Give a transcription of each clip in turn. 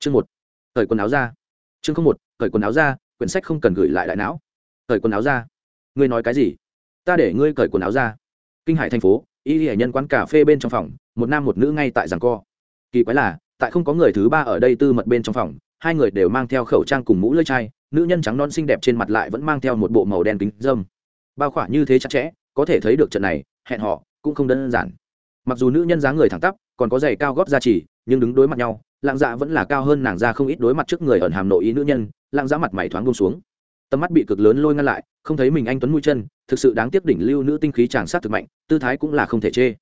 chương một, cởi quần áo ra. Chương không một, cởi quần áo ra, quyển sách không cần gửi lại đại não. Cởi quần áo ra. Ngươi nói cái gì? Ta để ngươi cởi quần áo ra. Kinh hải thành phố, y hệ nhân quán cà phê bên trong phòng, một nam một nữ ngay tại giảng co. Kỳ quái là, tại không có người thứ ba ở đây tư mật bên trong phòng, hai người đều mang theo khẩu trang cùng mũ lưỡi chai, nữ nhân trắng non xinh đẹp trên mặt lại vẫn mang theo một bộ màu đen kính dâm bao khỏa như thế chặt chẽ, có thể thấy được trận này, hẹn họ cũng không đơn giản mặc dù nữ nhân dáng người thẳng tắp, còn có giày cao gót ra chỉ, nhưng đứng đối mặt nhau, lạng dạ vẫn là cao hơn nàng ra không ít đối mặt trước người ẩn hàm nội ý nữ nhân, lạng dạ mặt mày thoáng bông xuống. Tầm mắt bị cực lớn lôi ngăn lại, không thấy mình anh tuấn mũi chân, thực sự đáng tiếc đỉnh lưu nữ tinh khí tràn sát thực mạnh, tư thái cũng là không thể chê.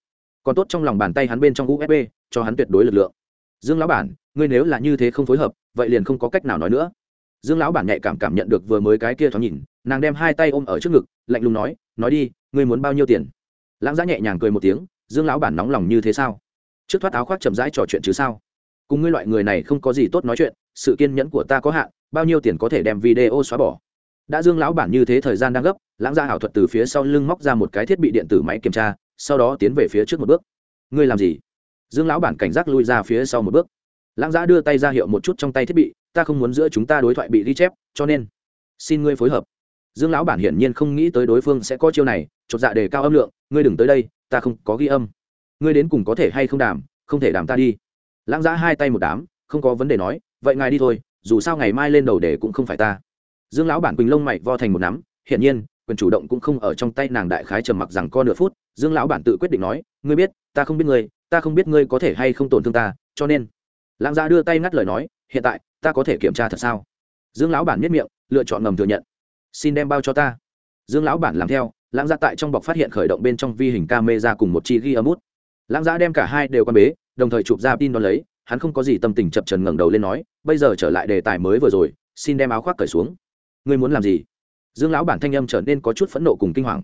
Còn tốt trong lòng bàn tay hắn bên trong usb cho hắn tuyệt đối lực lượng. Dương lão bản, ngươi nếu là như thế không phối hợp, vậy liền không có cách nào nói nữa. Dương lão bản nhạy cảm cảm nhận được vừa mới cái kia thoáng nhìn, nàng đem hai tay ôm ở trước ngực, lạnh lùng nói nói đi, ngươi muốn bao nhiêu tiền? Lãng giá dạ nhẹ nhàng cười một tiếng dương lão bản nóng lòng như thế sao? Trước thoát áo khoác chậm rãi trò chuyện chứ sao? Cùng ngươi loại người này không có gì tốt nói chuyện, sự kiên nhẫn của ta có hạn, bao nhiêu tiền có thể đem video xóa bỏ? Đã dương lão bản như thế thời gian đang gấp, lãng ra ảo thuật từ phía sau lưng móc ra một cái thiết bị điện tử máy kiểm tra, sau đó tiến về phía trước một bước. Ngươi làm gì? Dương lão bản cảnh giác lui ra phía sau một bước. Lãng giã đưa tay ra hiệu một chút trong tay thiết bị, ta không muốn giữa chúng ta đối thoại bị ghi chép, cho nên xin ngươi phối hợp dương lão bản hiển nhiên không nghĩ tới đối phương sẽ có chiêu này, chột dạ đề cao âm lượng, ngươi đừng tới đây, ta không có ghi âm. Ngươi đến cùng có thể hay không đàm, không thể đàm ta đi. Lãng giã hai tay một đám, không có vấn đề nói, vậy ngài đi thôi, dù sao ngày mai lên đầu để cũng không phải ta. Dương lão bản quỳnh lông mày vo thành một nắm, hiển nhiên, quyền chủ động cũng không ở trong tay nàng đại khái trầm mặc rằng co nửa phút, dương lão bản tự quyết định nói, ngươi biết, ta không biết ngươi, ta không biết ngươi có thể hay không tổn thương ta, cho nên. Lãng giã đưa tay ngắt lời nói, hiện tại, ta có thể kiểm tra thật sao? Dương lão bản miết miệng, lựa chọn ngầm thừa nhận xin đem bao cho ta. Dương lão bản làm theo, lãng gia tại trong bọc phát hiện khởi động bên trong vi hình camera cùng một chi ghi âm út. Lãng gia đem cả hai đều quan bế, đồng thời chụp ra tin đón lấy, hắn không có gì tâm tình chập trần ngẩng đầu lên nói, bây giờ trở lại đề tài mới vừa rồi, xin đem áo khoác cởi xuống. Ngươi muốn làm gì? Dương lão bản thanh âm trở nên có chút phẫn nộ cùng kinh hoàng.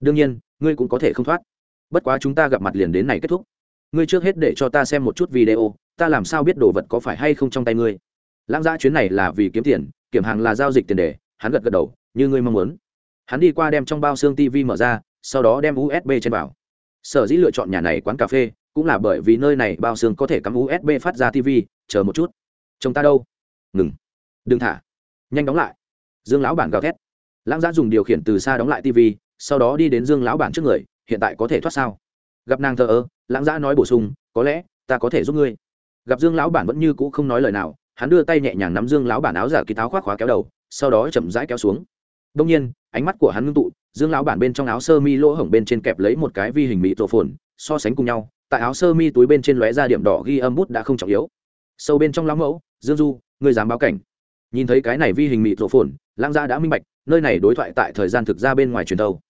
Đương nhiên, ngươi cũng có thể không thoát. Bất quá chúng ta gặp mặt liền đến này kết thúc. Ngươi trước hết để cho ta xem một chút video, ta làm sao biết đồ vật có phải hay không trong tay ngươi? Lãng giã chuyến này là vì kiếm tiền, kiểm hàng là giao dịch tiền đề, hắn gật gật đầu như ngươi mong muốn. Hắn đi qua đem trong bao xương tv mở ra, sau đó đem usb trên vào. Sở dĩ lựa chọn nhà này quán cà phê cũng là bởi vì nơi này bao xương có thể cắm usb phát ra tv chờ một chút. Chồng ta đâu? Ngừng. Đừng thả. Nhanh đóng lại. Dương lão bản gào thét. Lãng giã dùng điều khiển từ xa đóng lại tv sau đó đi đến dương lão bản trước người, hiện tại có thể thoát sao? Gặp nàng thờ ơ, lãng giã nói bổ sung, có lẽ ta có thể giúp ngươi. Gặp dương lão bản vẫn như cũ không nói lời nào, hắn đưa tay nhẹ nhàng nắm dương lão bản áo giả kỳ táo khoác khóa kéo đầu, sau đó chậm rãi kéo xuống đông nhiên, ánh mắt của hắn ngưng tụ, dương lão bản bên trong áo sơ mi lỗ hổng bên trên kẹp lấy một cái vi hình mỹ tổ phồn so sánh cùng nhau, tại áo sơ mi túi bên trên lóe ra điểm đỏ ghi âm bút đã không trọng yếu. Sâu bên trong lão mẫu, dương du người dám báo cảnh. Nhìn thấy cái này vi hình mỹ tổ phồn lãng gia đã minh bạch, nơi này đối thoại tại thời gian thực ra bên ngoài truyền thâu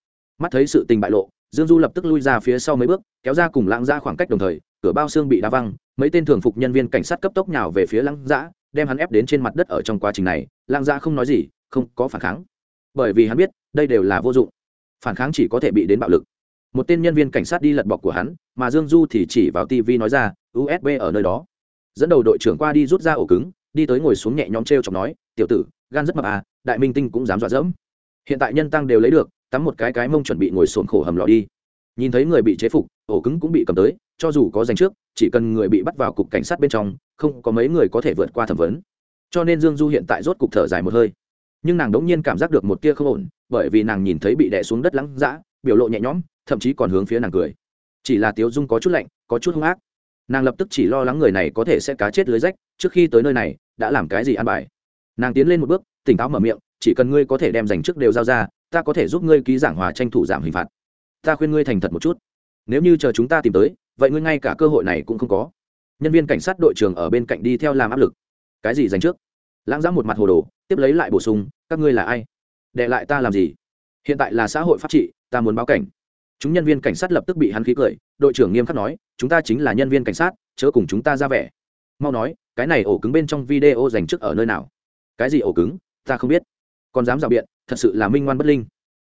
mắt thấy sự tình bại lộ, dương du lập tức lui ra phía sau mấy bước, kéo ra cùng lãng gia khoảng cách đồng thời, cửa bao xương bị đá văng, mấy tên thường phục nhân viên cảnh sát cấp tốc nhào về phía lãng gia, đem hắn ép đến trên mặt đất ở trong quá trình này. Lãng gia không nói gì, không có phản kháng bởi vì hắn biết, đây đều là vô dụng. Phản kháng chỉ có thể bị đến bạo lực. Một tên nhân viên cảnh sát đi lật bọc của hắn, mà dương du thì chỉ vào tv nói ra usb ở nơi đó. Dẫn đầu đội trưởng qua đi rút ra ổ cứng, đi tới ngồi xuống nhẹ nhõm t r e o chọc nói, tiểu tử, gan rất mập à đại minh tinh cũng dám dọa dẫm. Hiện tại nhân tăng đều lấy được, tắm một cái cái mông chuẩn bị ngồi sồn khổ hầm lò đi. Nhìn thấy người bị chế phục, ổ cứng cũng bị cầm tới, cho dù có danh trước, chỉ cần người bị bắt vào cục cảnh sát bên trong, không có mấy người có thể vượt qua thẩm vấn. Cho nên dương du hiện tại rốt cục thở dài một hơi nhưng nàng đống nhiên cảm giác được một tia không ổn, bởi vì nàng nhìn thấy bị đè xuống đất lắng dã, biểu lộ nhẹ nhõm, thậm chí còn hướng phía nàng cười. Chỉ là tiếu dung có chút lạnh, có chút hung ác. Nàng lập tức chỉ lo lắng người này có thể sẽ cá chết lưới rách, trước khi tới nơi này, đã làm cái gì ăn bài. Nàng tiến lên một bước, tỉnh táo mở miệng, chỉ cần ngươi có thể đem dành trước đều giao ra, ta có thể giúp ngươi ký giảng hòa tranh thủ giảm hình phạt. Ta khuyên ngươi thành thật một chút. Nếu như chờ chúng ta tìm tới, vậy ngươi ngay cả cơ hội này cũng không có. Nhân viên cảnh sát đội trưởng ở bên cạnh đi theo làm áp lực. Cái gì dành trước? Lãng giã một mặt hồ đồ, tiếp lấy lại bổ sung, các ngươi là ai? Để lại ta làm gì? Hiện tại là xã hội pháp trị, ta muốn báo cảnh. Chúng nhân viên cảnh sát lập tức bị hắn khí cười, đội trưởng nghiêm khắc nói, chúng ta chính là nhân viên cảnh sát, chớ cùng chúng ta ra vẻ. Mau nói, cái này ổ cứng bên trong video dành trước ở nơi nào? Cái gì ổ cứng? Ta không biết. Còn dám rào biện, thật sự là minh ngoan bất linh.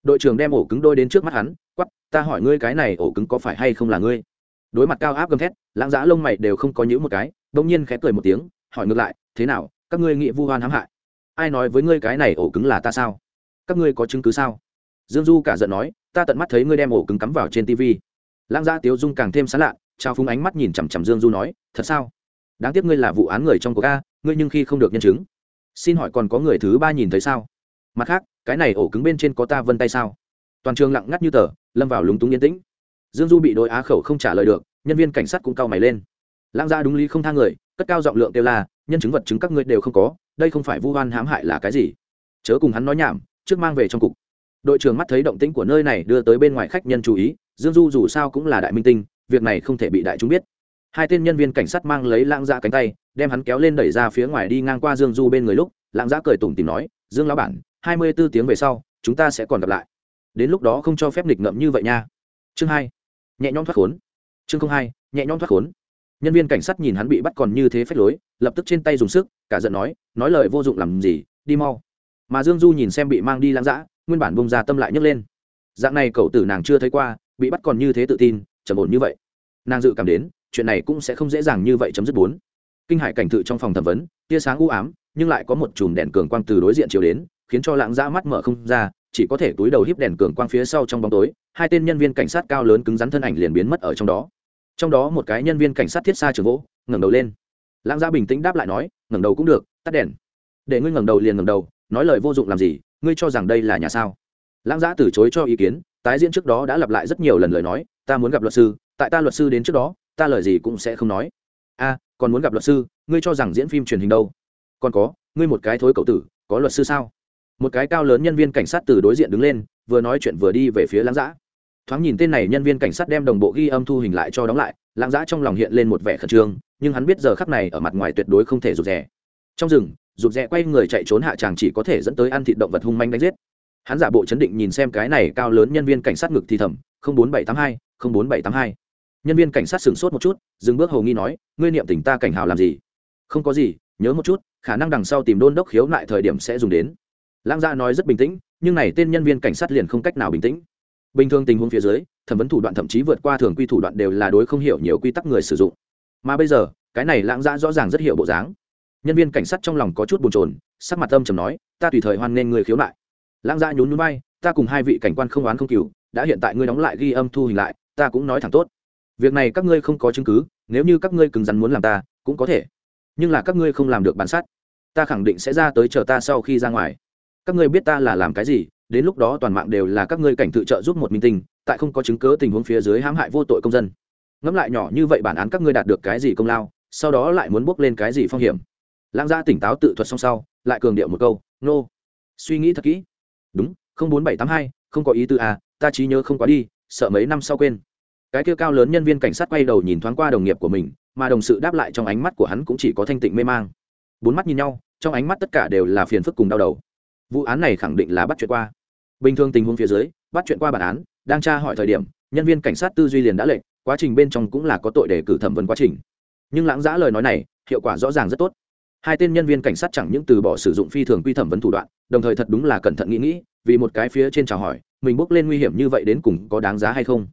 Đội trưởng đem ổ cứng đôi đến trước mắt hắn quắp ta hỏi ngươi cái này ổ cứng có phải hay không là ngươi? Đối mặt cao áp gầm thét, lãng giã lông mày đều không có nhữ một cái đông nhiên khẽ cười một tiếng, hỏi ngược lại, thế nào các ngươi nghị vu hoan hãm hại. Ai nói với ngươi cái này ổ cứng là ta sao? Các ngươi có chứng cứ sao? Dương du cả giận nói, ta tận mắt thấy ngươi đem ổ cứng cắm vào trên tv lãng gia tiếu dung càng thêm sán lạ trao phúng ánh mắt nhìn chằm chằm dương du nói, thật sao? Đáng tiếc ngươi là vụ án người trong cuộc a, ngươi nhưng khi không được nhân chứng. Xin hỏi còn có người thứ ba nhìn thấy sao? Mặt khác, cái này ổ cứng bên trên có ta vân tay sao? Toàn trường lặng ngắt như tờ, lâm vào lúng túng yên tĩnh. Dương du bị đội á khẩu không trả lời được, nhân viên cảnh sát cũng cau mày lên lãng gia đúng lý không tha người, cất cao giọng lượng kêu là nhân chứng vật chứng các ngươi đều không có, đây không phải vu oan hãm hại là cái gì? Chớ cùng hắn nói nhảm, trước mang về trong cục. Đội trưởng mắt thấy động tĩnh của nơi này đưa tới bên ngoài khách nhân chú ý, dương du dù sao cũng là đại minh tinh, việc này không thể bị đại chúng biết. Hai tên nhân viên cảnh sát mang lấy lãng gia cánh tay, đem hắn kéo lên đẩy ra phía ngoài đi ngang qua dương du bên người lúc, lãng gia cười tủm tìm nói, dương lão bản, hai mươi b ố tiếng về sau, chúng ta sẽ còn gặp lại. Đến lúc đó không cho phép nghịch ngậm như vậy nha. Chương hai, nhẹ nhõm thoát khốn. Chương hai, nhẹ nhõm thoát khốn nhân viên cảnh sát nhìn hắn bị bắt còn như thế phách lối, lập tức trên tay dùng sức, cả giận nói nói lời vô dụng làm gì, đi mau. Mà dương du nhìn xem bị mang đi lãng dã, nguyên bản bông ra tâm lại nhấc lên. Dạng này cậu tử nàng chưa thấy qua, bị bắt còn như thế tự tin, trầm ổn như vậy. Nàng dự cảm đến, chuyện này cũng sẽ không dễ dàng như vậy chấm dứt bốn. Kinh hải cảnh thự trong phòng thẩm vấn, tia sáng u ám, nhưng lại có một chùm đèn cường quang từ đối diện chiều đến, khiến cho lãng dã mắt mở không ra, chỉ có thể túi đầu híp đèn cường quang phía sau trong bóng tối, hai tên nhân viên cảnh sát cao lớn cứng rắn thân ảnh liền biến mất ở trong đó trong đó một cái nhân viên cảnh sát thiết xa trường gỗ, ngẩng đầu lên. Lãng gia bình tĩnh đáp lại nói, ngẩng đầu cũng được, tắt đèn. Để ngươi ngẩng đầu liền ngẩng đầu, nói lời vô dụng làm gì, ngươi cho rằng đây là nhà sao? Lãng gia từ chối cho ý kiến, tái diễn trước đó đã lặp lại rất nhiều lần lời nói, ta muốn gặp luật sư, tại ta luật sư đến trước đó, ta lời gì cũng sẽ không nói. A, còn muốn gặp luật sư, ngươi cho rằng diễn phim truyền hình đâu? Còn có, ngươi một cái thối cậu tử, có luật sư sao? Một cái cao lớn nhân viên cảnh sát từ đối diện đứng lên, vừa nói chuyện vừa đi về phía lãng giã thoáng nhìn tên này nhân viên cảnh sát đem đồng bộ ghi âm thu hình lại cho đóng lại, lãng giã trong lòng hiện lên một vẻ khẩn trương, nhưng hắn biết giờ khắc này ở mặt ngoài tuyệt đối không thể rụt rè. Trong rừng, rụt rè quay người chạy trốn hạ tràng chỉ có thể dẫn tới ăn thịt động vật hung manh đánh giết. Hắn giả bộ chấn định nhìn xem cái này cao lớn nhân viên cảnh sát ngực thì thầm bốn bảy t hai bốn bảy t hai. Nhân viên cảnh sát sửng sốt một chút, dừng bước hầu nghi nói, ngươi niệm tỉnh ta cảnh hào làm gì? Không có gì, nhớ một chút, khả năng đằng sau tìm đôn đốc khiếu lại thời điểm sẽ dùng đến. Lãng gia nói rất bình tĩnh, nhưng này tên nhân viên cảnh sát liền không cách nào bình tĩnh bình thường tình huống phía dưới, thẩm vấn thủ đoạn thậm chí vượt qua thường quy thủ đoạn đều là đối không hiểu nhiều quy tắc người sử dụng. Mà bây giờ, cái này lãng gia rõ ràng rất hiểu bộ dáng. Nhân viên cảnh sát trong lòng có chút bồn chồn, sắc mặt âm trầm nói, ta tùy thời hoan nghênh người khiếu nại. Lãng gia nhún núi bay ta cùng hai vị cảnh quan không oán không cừu, đã hiện tại ngươi đóng lại ghi âm thu hình lại, ta cũng nói thẳng tốt. Việc này các ngươi không có chứng cứ, nếu như các ngươi cứng rắn muốn làm ta, cũng có thể. Nhưng là các ngươi không làm được bản sát. Ta khẳng định sẽ ra tới chờ ta sau khi ra ngoài. Các ngươi biết ta là làm cái gì đến lúc đó toàn mạng đều là các ngươi cảnh tự trợ giúp một minh tinh, tại không có chứng cớ tình huống phía dưới hãm hại vô tội công dân. Ngẫm lại nhỏ như vậy bản án các ngươi đạt được cái gì công lao, sau đó lại muốn bước lên cái gì phong hiểm. Lãng gia tỉnh táo tự thuật xong sau, lại cường điệu một câu, nô、no. suy nghĩ thật kỹ. Đúng, không bốn bảy tám hai, không có ý tư à ta trí nhớ không quá đi, sợ mấy năm sau quên. Cái kia cao lớn nhân viên cảnh sát quay đầu nhìn thoáng qua đồng nghiệp của mình, mà đồng sự đáp lại trong ánh mắt của hắn cũng chỉ có thanh tịnh mê mang. Bốn mắt nhìn nhau, trong ánh mắt tất cả đều là phiền phức cùng đau đầu. Vụ án này khẳng định là bắt chuyện qua bình thường tình huống phía dưới, bắt chuyện qua bản án, đang tra hỏi thời điểm, nhân viên cảnh sát tư duy liền đã lệnh, quá trình bên trong cũng là có tội để cử thẩm vấn quá trình. Nhưng lãng giã lời nói này, hiệu quả rõ ràng rất tốt. Hai tên nhân viên cảnh sát chẳng những từ bỏ sử dụng phi thường quy thẩm vấn thủ đoạn, đồng thời thật đúng là cẩn thận nghĩ nghĩ, vì một cái phía trên chào hỏi, mình bước lên nguy hiểm như vậy đến cùng có đáng giá hay không?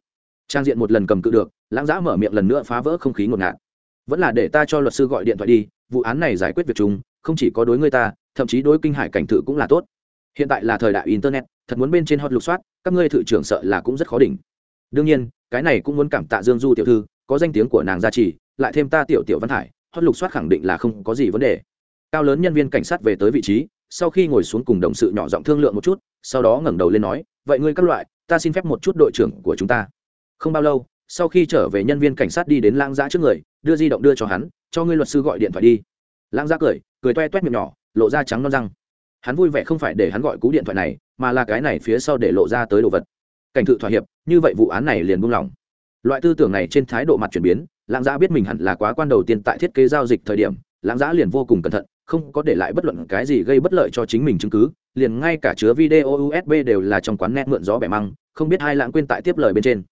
Trang diện một lần cầm cự được, lãng giã mở miệng lần nữa phá vỡ không khí ngột ngạt. Vẫn là để ta cho luật sư gọi điện thoại đi, vụ án này giải quyết việc chúng không chỉ có đối người ta, thậm chí đối kinh hải cảnh thự cũng là tốt hiện tại là thời đại internet, thật muốn bên trên hot lục soát, các ngươi thự trưởng sợ là cũng rất khó đỉnh. Đương nhiên, cái này cũng muốn cảm tạ dương du tiểu thư, có danh tiếng của nàng gia trì, lại thêm ta tiểu tiểu văn hải hot lục soát khẳng định là không có gì vấn đề. Cao lớn nhân viên cảnh sát về tới vị trí, sau khi ngồi xuống cùng đồng sự nhỏ giọng thương lượng một chút, sau đó ngẩng đầu lên nói, vậy ngươi các loại, ta xin phép một chút đội trưởng của chúng ta. Không bao lâu, sau khi trở về nhân viên cảnh sát đi đến lãng giã trước người, đưa di động đưa cho hắn, cho ngươi luật sư gọi điện thoại đi. Lãng giã cười cười toe toét miệng nhỏ, lộ ra trắng non răng hắn vui vẻ không phải để hắn gọi cú điện thoại này, mà là cái này phía sau để lộ ra tới đồ vật. Cảnh thự thỏa hiệp, như vậy vụ án này liền buông lỏng. Loại tư tưởng này trên thái độ mặt chuyển biến, lãng giã biết mình hẳn là quá quan đầu tiên tại thiết kế giao dịch thời điểm, lãng giã liền vô cùng cẩn thận, không có để lại bất luận cái gì gây bất lợi cho chính mình chứng cứ, liền ngay cả chứa video usb đều là trong quán net mượn gió bẻ măng, không biết hai lãng quên tại tiếp lời bên trên.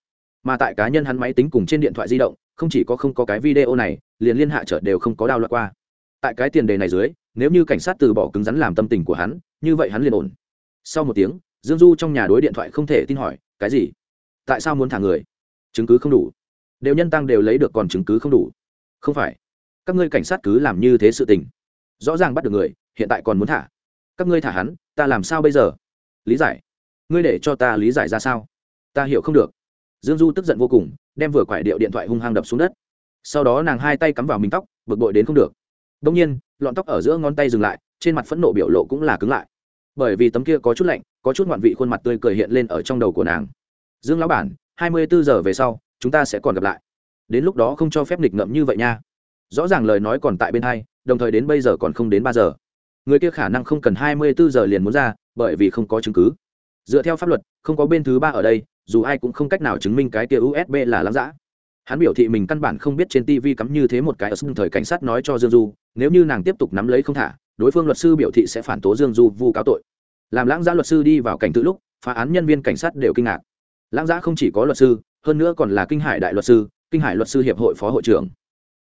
Mà tại cá nhân hắn máy tính cùng trên điện thoại di động, không chỉ có không có cái video này, liền liên hạ trở đều không có đao loại qua. Tại cái tiền đề này dưới nếu như cảnh sát từ bỏ cứng rắn làm tâm tình của hắn, như vậy hắn liền ổn. Sau một tiếng, dương du trong nhà đối điện thoại không thể tin hỏi, cái gì? Tại sao muốn thả người? Chứng cứ không đủ. Đều nhân tăng đều lấy được còn chứng cứ không đủ. Không phải. Các ngươi cảnh sát cứ làm như thế sự tình. Rõ ràng bắt được người, hiện tại còn muốn thả. Các ngươi thả hắn, ta làm sao bây giờ? Lý giải. Ngươi để cho ta lý giải ra sao? Ta hiểu không được. Dương du tức giận vô cùng, đem vừa quải điệu điện thoại hung hăng đập xuống đất. Sau đó nàng hai tay cắm vào mình tóc, bực bội đến không được đông nhiên, lọn tóc ở giữa ngón tay dừng lại, trên mặt phẫn nộ biểu lộ cũng là cứng lại. Bởi vì tấm kia có chút lạnh, có chút ngoạn vị khuôn mặt tươi cười hiện lên ở trong đầu của nàng. Dương lão bản, hai mươi bốn giờ về sau, chúng ta sẽ còn gặp lại. Đến lúc đó không cho phép nghịch ngợm như vậy nha. Rõ ràng lời nói còn tại bên hai, đồng thời đến bây giờ còn không đến ba giờ. Người kia khả năng không cần hai mươi bốn giờ liền muốn ra, bởi vì không có chứng cứ. Dựa theo pháp luật, không có bên thứ ba ở đây, dù ai cũng không cách nào chứng minh cái kia usb là lắm dã hắn biểu thị mình căn bản không biết trên tv cắm như thế một cái ở xung thời cảnh sát nói cho dương du nếu như nàng tiếp tục nắm lấy không thả, đối phương luật sư biểu thị sẽ phản tố dương du vu cáo tội. Làm lãng giã luật sư đi vào cảnh tự lúc, phá án nhân viên cảnh sát đều kinh ngạc. Lãng giã không chỉ có luật sư, hơn nữa còn là kinh hải đại luật sư, kinh hải luật sư hiệp hội phó hội trưởng.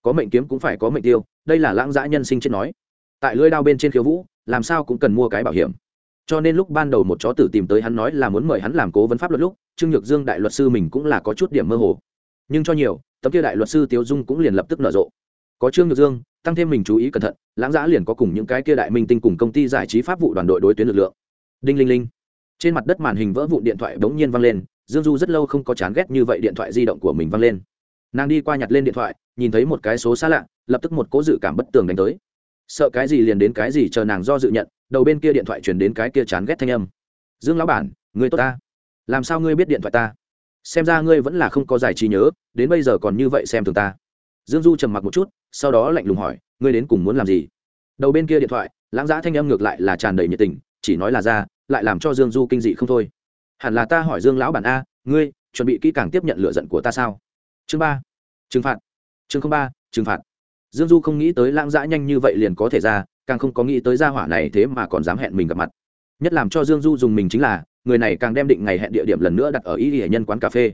Có mệnh kiếm cũng phải có mệnh tiêu, đây là lãng giã nhân sinh chết nói. Tại lưỡi đao bên trên khiếu vũ, làm sao cũng cần mua cái bảo hiểm. Cho nên lúc ban đầu một chó tử tìm tới hắn nói là muốn mời hắn làm cố vấn pháp luật lúc, trương nhược dương đại luật sư mình cũng là có chút điểm mơ hồ. Nhưng cho nhiều, tấm kia đại luật sư Tiêu dung cũng liền lập tức nở rộ. Có trương nhược dương tăng thêm mình chú ý cẩn thận, lãng giã liền có cùng những cái kia đại minh tinh cùng công ty giải trí pháp vụ đoàn đội đối tuyến lực lượng. Đinh linh linh. Trên mặt đất màn hình vỡ vụ điện thoại bỗng nhiên văng lên, dương du rất lâu không có chán ghét như vậy điện thoại di động của mình văng lên. Nàng đi qua nhặt lên điện thoại, nhìn thấy một cái số xa lạ, lập tức một cố dự cảm bất tường đánh tới. Sợ cái gì liền đến cái gì chờ nàng do dự nhận, đầu bên kia điện thoại chuyển đến cái kia chán ghét thanh âm. Dương lão bản, người tốt ta. Làm sao ngươi biết điện thoại ta? Xem ra ngươi vẫn là không có giải trí nhớ, đến bây giờ còn như vậy xem thường ta. Dương du trầm mặc một chút sau đó lạnh lùng hỏi, ngươi đến cùng muốn làm gì? Đầu bên kia điện thoại, lãng giã thanh âm ngược lại là tràn đầy nhiệt tình, chỉ nói là ra, lại làm cho dương du kinh dị không thôi. Hẳn là ta hỏi dương lão bản a, ngươi chuẩn bị kỹ càng tiếp nhận lựa giận của ta sao? Chương ba, trừng phạt. Chương ba, trừng phạt. Dương du không nghĩ tới lãng giã nhanh như vậy liền có thể ra, càng không có nghĩ tới gia hỏa này thế mà còn dám hẹn mình gặp mặt. Nhất làm cho dương du dùng mình chính là, người này càng đem định ngày hẹn địa điểm lần nữa đặt ở y hệ nhân quán cà phê.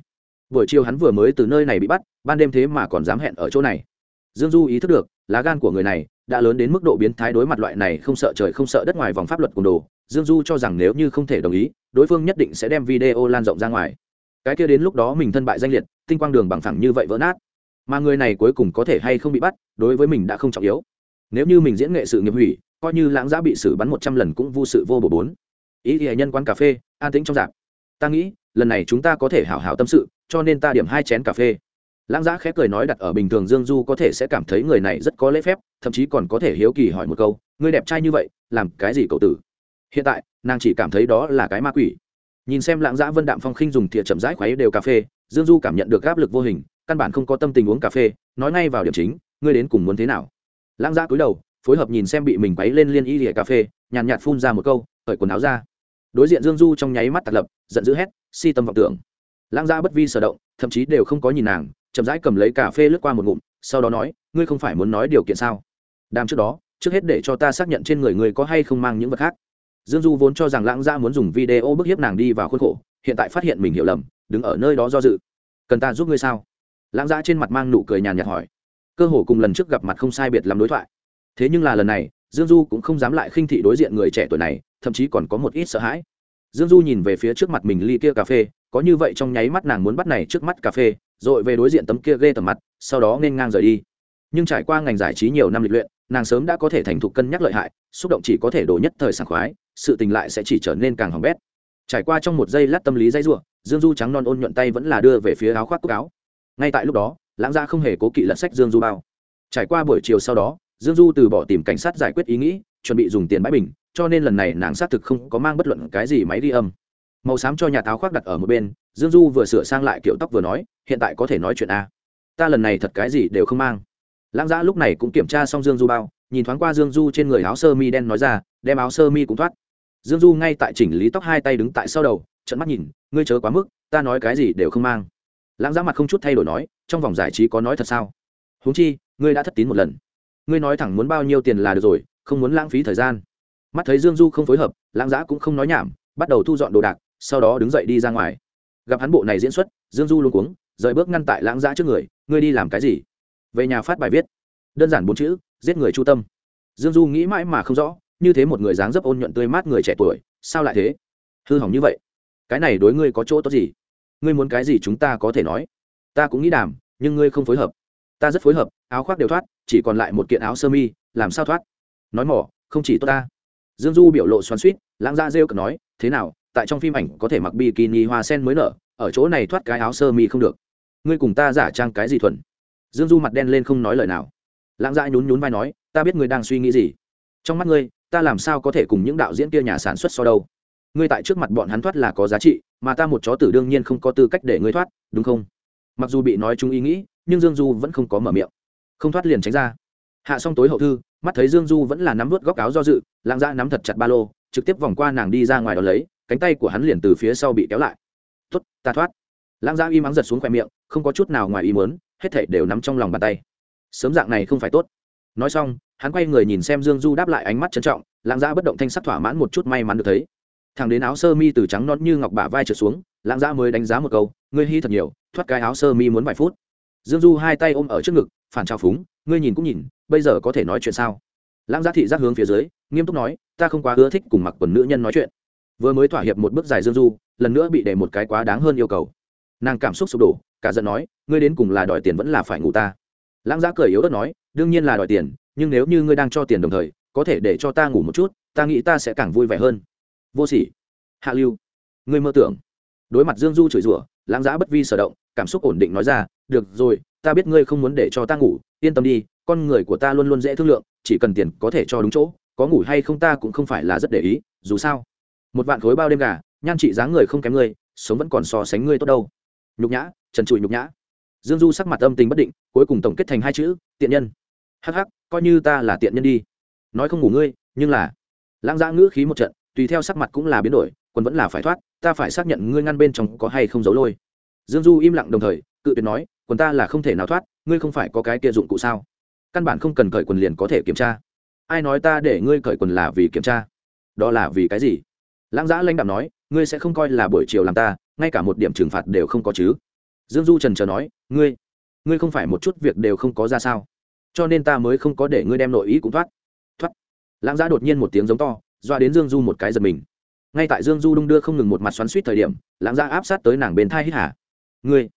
Buổi chiều hắn vừa mới từ nơi này bị bắt, ban đêm thế mà còn dám hẹn ở chỗ này dương du ý thức được, lá gan của người này đã lớn đến mức độ biến thái đối mặt loại này không sợ trời không sợ đất ngoài vòng pháp luật cùng đồ. Dương du cho rằng nếu như không thể đồng ý, đối phương nhất định sẽ đem video lan rộng ra ngoài. Cái kia đến lúc đó mình thân bại danh liệt, tinh quang đường bằng phẳng như vậy vỡ nát. Mà người này cuối cùng có thể hay không bị bắt, đối với mình đã không trọng yếu. Nếu như mình diễn nghệ sự nghiệp hủy, coi như lãng giá bị xử bắn một trăm lần cũng vô sự vô bổ bốn. Ý thì nhân quán cà phê, an tĩnh trong dạp ta nghĩ, lần này chúng ta có thể hảo hảo tâm sự, cho nên ta điểm hai chén cà phê lãng giã khẽ cười nói đặt ở bình thường dương du có thể sẽ cảm thấy người này rất có lễ phép, thậm chí còn có thể hiếu kỳ hỏi một câu người đẹp trai như vậy, làm cái gì cậu tử? Hiện tại, nàng chỉ cảm thấy đó là cái ma quỷ. Nhìn xem lãng giã vân đạm phong khinh dùng thìa chậm rãi khoáy đều cà phê, dương du cảm nhận được áp lực vô hình, căn bản không có tâm tình uống cà phê, nói ngay vào điểm chính, ngươi đến cùng muốn thế nào? Lãng giã cúi đầu, phối hợp nhìn xem bị mình quấy lên liên y lìa cà phê, nhàn nhạt phun ra một câu, cởi quần áo ra. Đối diện dương du trong nháy mắt tạt lập, giận dữ hét, si tâm vọng tưởng. Lãng giã bất vi sở động, thậm chí đều không có nhìn nàng chậm rãi cầm lấy cà phê lướt qua một ngụm, sau đó nói, ngươi không phải muốn nói điều kiện sao? Đàm trước đó, trước hết để cho ta xác nhận trên người người có hay không mang những vật khác. Dương du vốn cho rằng lãng gia muốn dùng video bức hiếp nàng đi vào khuôn khổ, hiện tại phát hiện mình hiểu lầm, đứng ở nơi đó do dự. Cần ta giúp ngươi sao? Lãng gia trên mặt mang nụ cười nhàn nhạt hỏi. Cơ hồ cùng lần trước gặp mặt không sai biệt làm đối thoại. Thế nhưng là lần này, dương du cũng không dám lại khinh thị đối diện người trẻ tuổi này, thậm chí còn có một ít sợ hãi. Dương du nhìn về phía trước mặt mình ly kia cà phê, có như vậy trong nháy mắt nàng muốn bắt này trước mắt cà phê rồi về đối diện tấm kia ghê tầm mặt, sau đó nên ngang rời đi. Nhưng trải qua ngành giải trí nhiều năm lịch luyện, nàng sớm đã có thể thành thục cân nhắc lợi hại, xúc động chỉ có thể đổ nhất thời sảng khoái, sự tình lại sẽ chỉ trở nên càng hỏng bét. Trải qua trong một giây lát tâm lý dây ruộng dương du trắng non ôn nhuận tay vẫn là đưa về phía áo khoác cúc áo. Ngay tại lúc đó, lãng gia không hề cố kỵ lật sách dương du bao. Trải qua buổi chiều sau đó, dương du từ bỏ tìm cảnh sát giải quyết ý nghĩ, chuẩn bị dùng tiền bãi bình, cho nên lần này nàng xác thực không có mang bất luận cái gì máy ghi âm màu xám cho nhà táo khoác đặt ở một bên, dương du vừa sửa sang lại kiểu tóc vừa nói, hiện tại có thể nói chuyện a. Ta lần này thật cái gì đều không mang. Lãng giã lúc này cũng kiểm tra xong dương du bao, nhìn thoáng qua dương du trên người áo sơ mi đen nói ra, đem áo sơ mi cũng thoát. Dương du ngay tại chỉnh lý tóc hai tay đứng tại sau đầu trận mắt nhìn, ngươi chớ quá mức, ta nói cái gì đều không mang. Lãng giã mặt không chút thay đổi nói, trong vòng giải trí có nói thật sao? Huống chi, ngươi đã thất tín một lần. Ngươi nói thẳng muốn bao nhiêu tiền là được rồi, không muốn lãng phí thời gian. Mắt thấy dương du không phối hợp, lãng giã cũng không nói nhảm, bắt đầu thu dọn đồ đạc sau đó đứng dậy đi ra ngoài. Gặp hắn bộ này diễn xuất, dương du luôn cuống, rời bước ngăn tại lãng giã trước người, ngươi đi làm cái gì? Về nhà phát bài viết. Đơn giản bốn chữ, giết người chu tâm. Dương du nghĩ mãi mà không rõ, như thế một người dáng dấp ôn nhuận tươi mát người trẻ tuổi, sao lại thế? Hư hỏng như vậy. Cái này đối ngươi có chỗ tốt gì? Ngươi muốn cái gì chúng ta có thể nói. Ta cũng nghĩ đàm, nhưng ngươi không phối hợp. Ta rất phối hợp, áo khoác đều thoát, chỉ còn lại một kiện áo sơ mi, làm sao thoát? Nói mỏ, không chỉ tốt ta. Dương du biểu lộ xoắn suýt lãng ra rêu cực nói, thế nào tại trong phim ảnh có thể mặc bikini hoa sen mới nở, ở chỗ này thoát cái áo sơ mi không được. Ngươi cùng ta giả trang cái gì thuần? Dương du mặt đen lên không nói lời nào. Lãng dã nhún nhún vai nói, ta biết ngươi đang suy nghĩ gì. Trong mắt ngươi, ta làm sao có thể cùng những đạo diễn kia nhà sản xuất so đâu? Ngươi tại trước mặt bọn hắn thoát là có giá trị, mà ta một chó tử đương nhiên không có tư cách để ngươi thoát, đúng không? Mặc dù bị nói chung ý nghĩ, nhưng dương du vẫn không có mở miệng. Không thoát liền tránh ra. Hạ xong tối hậu thư, mắt thấy dương du vẫn là nắm vớt góc áo do dự, lãng dã nắm thật chặt ba lô, trực tiếp vòng qua nàng đi ra ngoài đó lấy cánh tay của hắn liền từ phía sau bị kéo lại. Tuất ta thoát. Lãng gia im ắng giật xuống khoe miệng, không có chút nào ngoài ý muốn, hết thảy đều nắm trong lòng bàn tay. Sớm dạng này không phải tốt. Nói xong, hắn quay người nhìn xem dương du đáp lại ánh mắt trân trọng, lãng gia bất động thanh sắc thỏa mãn một chút may mắn được thấy. Thằng đến áo sơ mi từ trắng non như ngọc bả vai trượt xuống, lãng gia mới đánh giá một câu, ngươi hy thật nhiều, thoát cái áo sơ mi muốn vài phút. Dương du hai tay ôm ở trước ngực, phản trào phúng, ngươi nhìn cũng nhìn, bây giờ có thể nói chuyện sao? Lãng gia thị giác hướng phía dưới, nghiêm túc nói, ta không quá ưa thích cùng mặc quần nữ nhân nói chuyện vừa mới thỏa hiệp một bước dài dương du, lần nữa bị để một cái quá đáng hơn yêu cầu. Nàng cảm xúc sụp đổ, cả giận nói, ngươi đến cùng là đòi tiền vẫn là phải ngủ ta? Lãng giá cười yếu ớt nói, đương nhiên là đòi tiền, nhưng nếu như ngươi đang cho tiền đồng thời, có thể để cho ta ngủ một chút, ta nghĩ ta sẽ càng vui vẻ hơn. Vô sỉ. Hạ lưu, ngươi mơ tưởng. Đối mặt dương du chửi rủa, lãng giá bất vi sở động, cảm xúc ổn định nói ra, được rồi, ta biết ngươi không muốn để cho ta ngủ, yên tâm đi, con người của ta luôn luôn dễ thương lượng, chỉ cần tiền có thể cho đúng chỗ, có ngủ hay không ta cũng không phải là rất để ý, dù sao một vạn khối bao đêm gà, nhan trị dáng người không kém ngươi sống vẫn còn so sánh ngươi tốt đâu. Nhục nhã, trần trụi nhục nhã. Dương du sắc mặt âm tình bất định, cuối cùng tổng kết thành hai chữ, tiện nhân. Hắc hắc, coi như ta là tiện nhân đi. Nói không ngủ ngươi, nhưng là lãng giã ngữ khí một trận, tùy theo sắc mặt cũng là biến đổi quân vẫn là phải thoát, ta phải xác nhận ngươi ngăn bên trong có hay không giấu lôi. Dương du im lặng đồng thời, cự tuyệt nói, quần ta là không thể nào thoát, ngươi không phải có cái kia dụng cụ sao? Căn bản không cần cởi quần liền có thể kiểm tra. Ai nói ta để ngươi cởi quần là vì kiểm tra? Đó là vì cái gì? Lãng giã lãnh đạo nói, ngươi sẽ không coi là buổi chiều làm ta, ngay cả một điểm trừng phạt đều không có chứ. Dương du trần trờ nói, ngươi ngươi không phải một chút việc đều không có ra sao? Cho nên ta mới không có để ngươi đem nội ý cũng thoát. Thoát. Lãng giã đột nhiên một tiếng giống to, doa đến dương du một cái giật mình. Ngay tại dương du đung đưa không ngừng một mặt xoắn suýt thời điểm, lãng giã áp sát tới nàng bên thai hít hả ngươi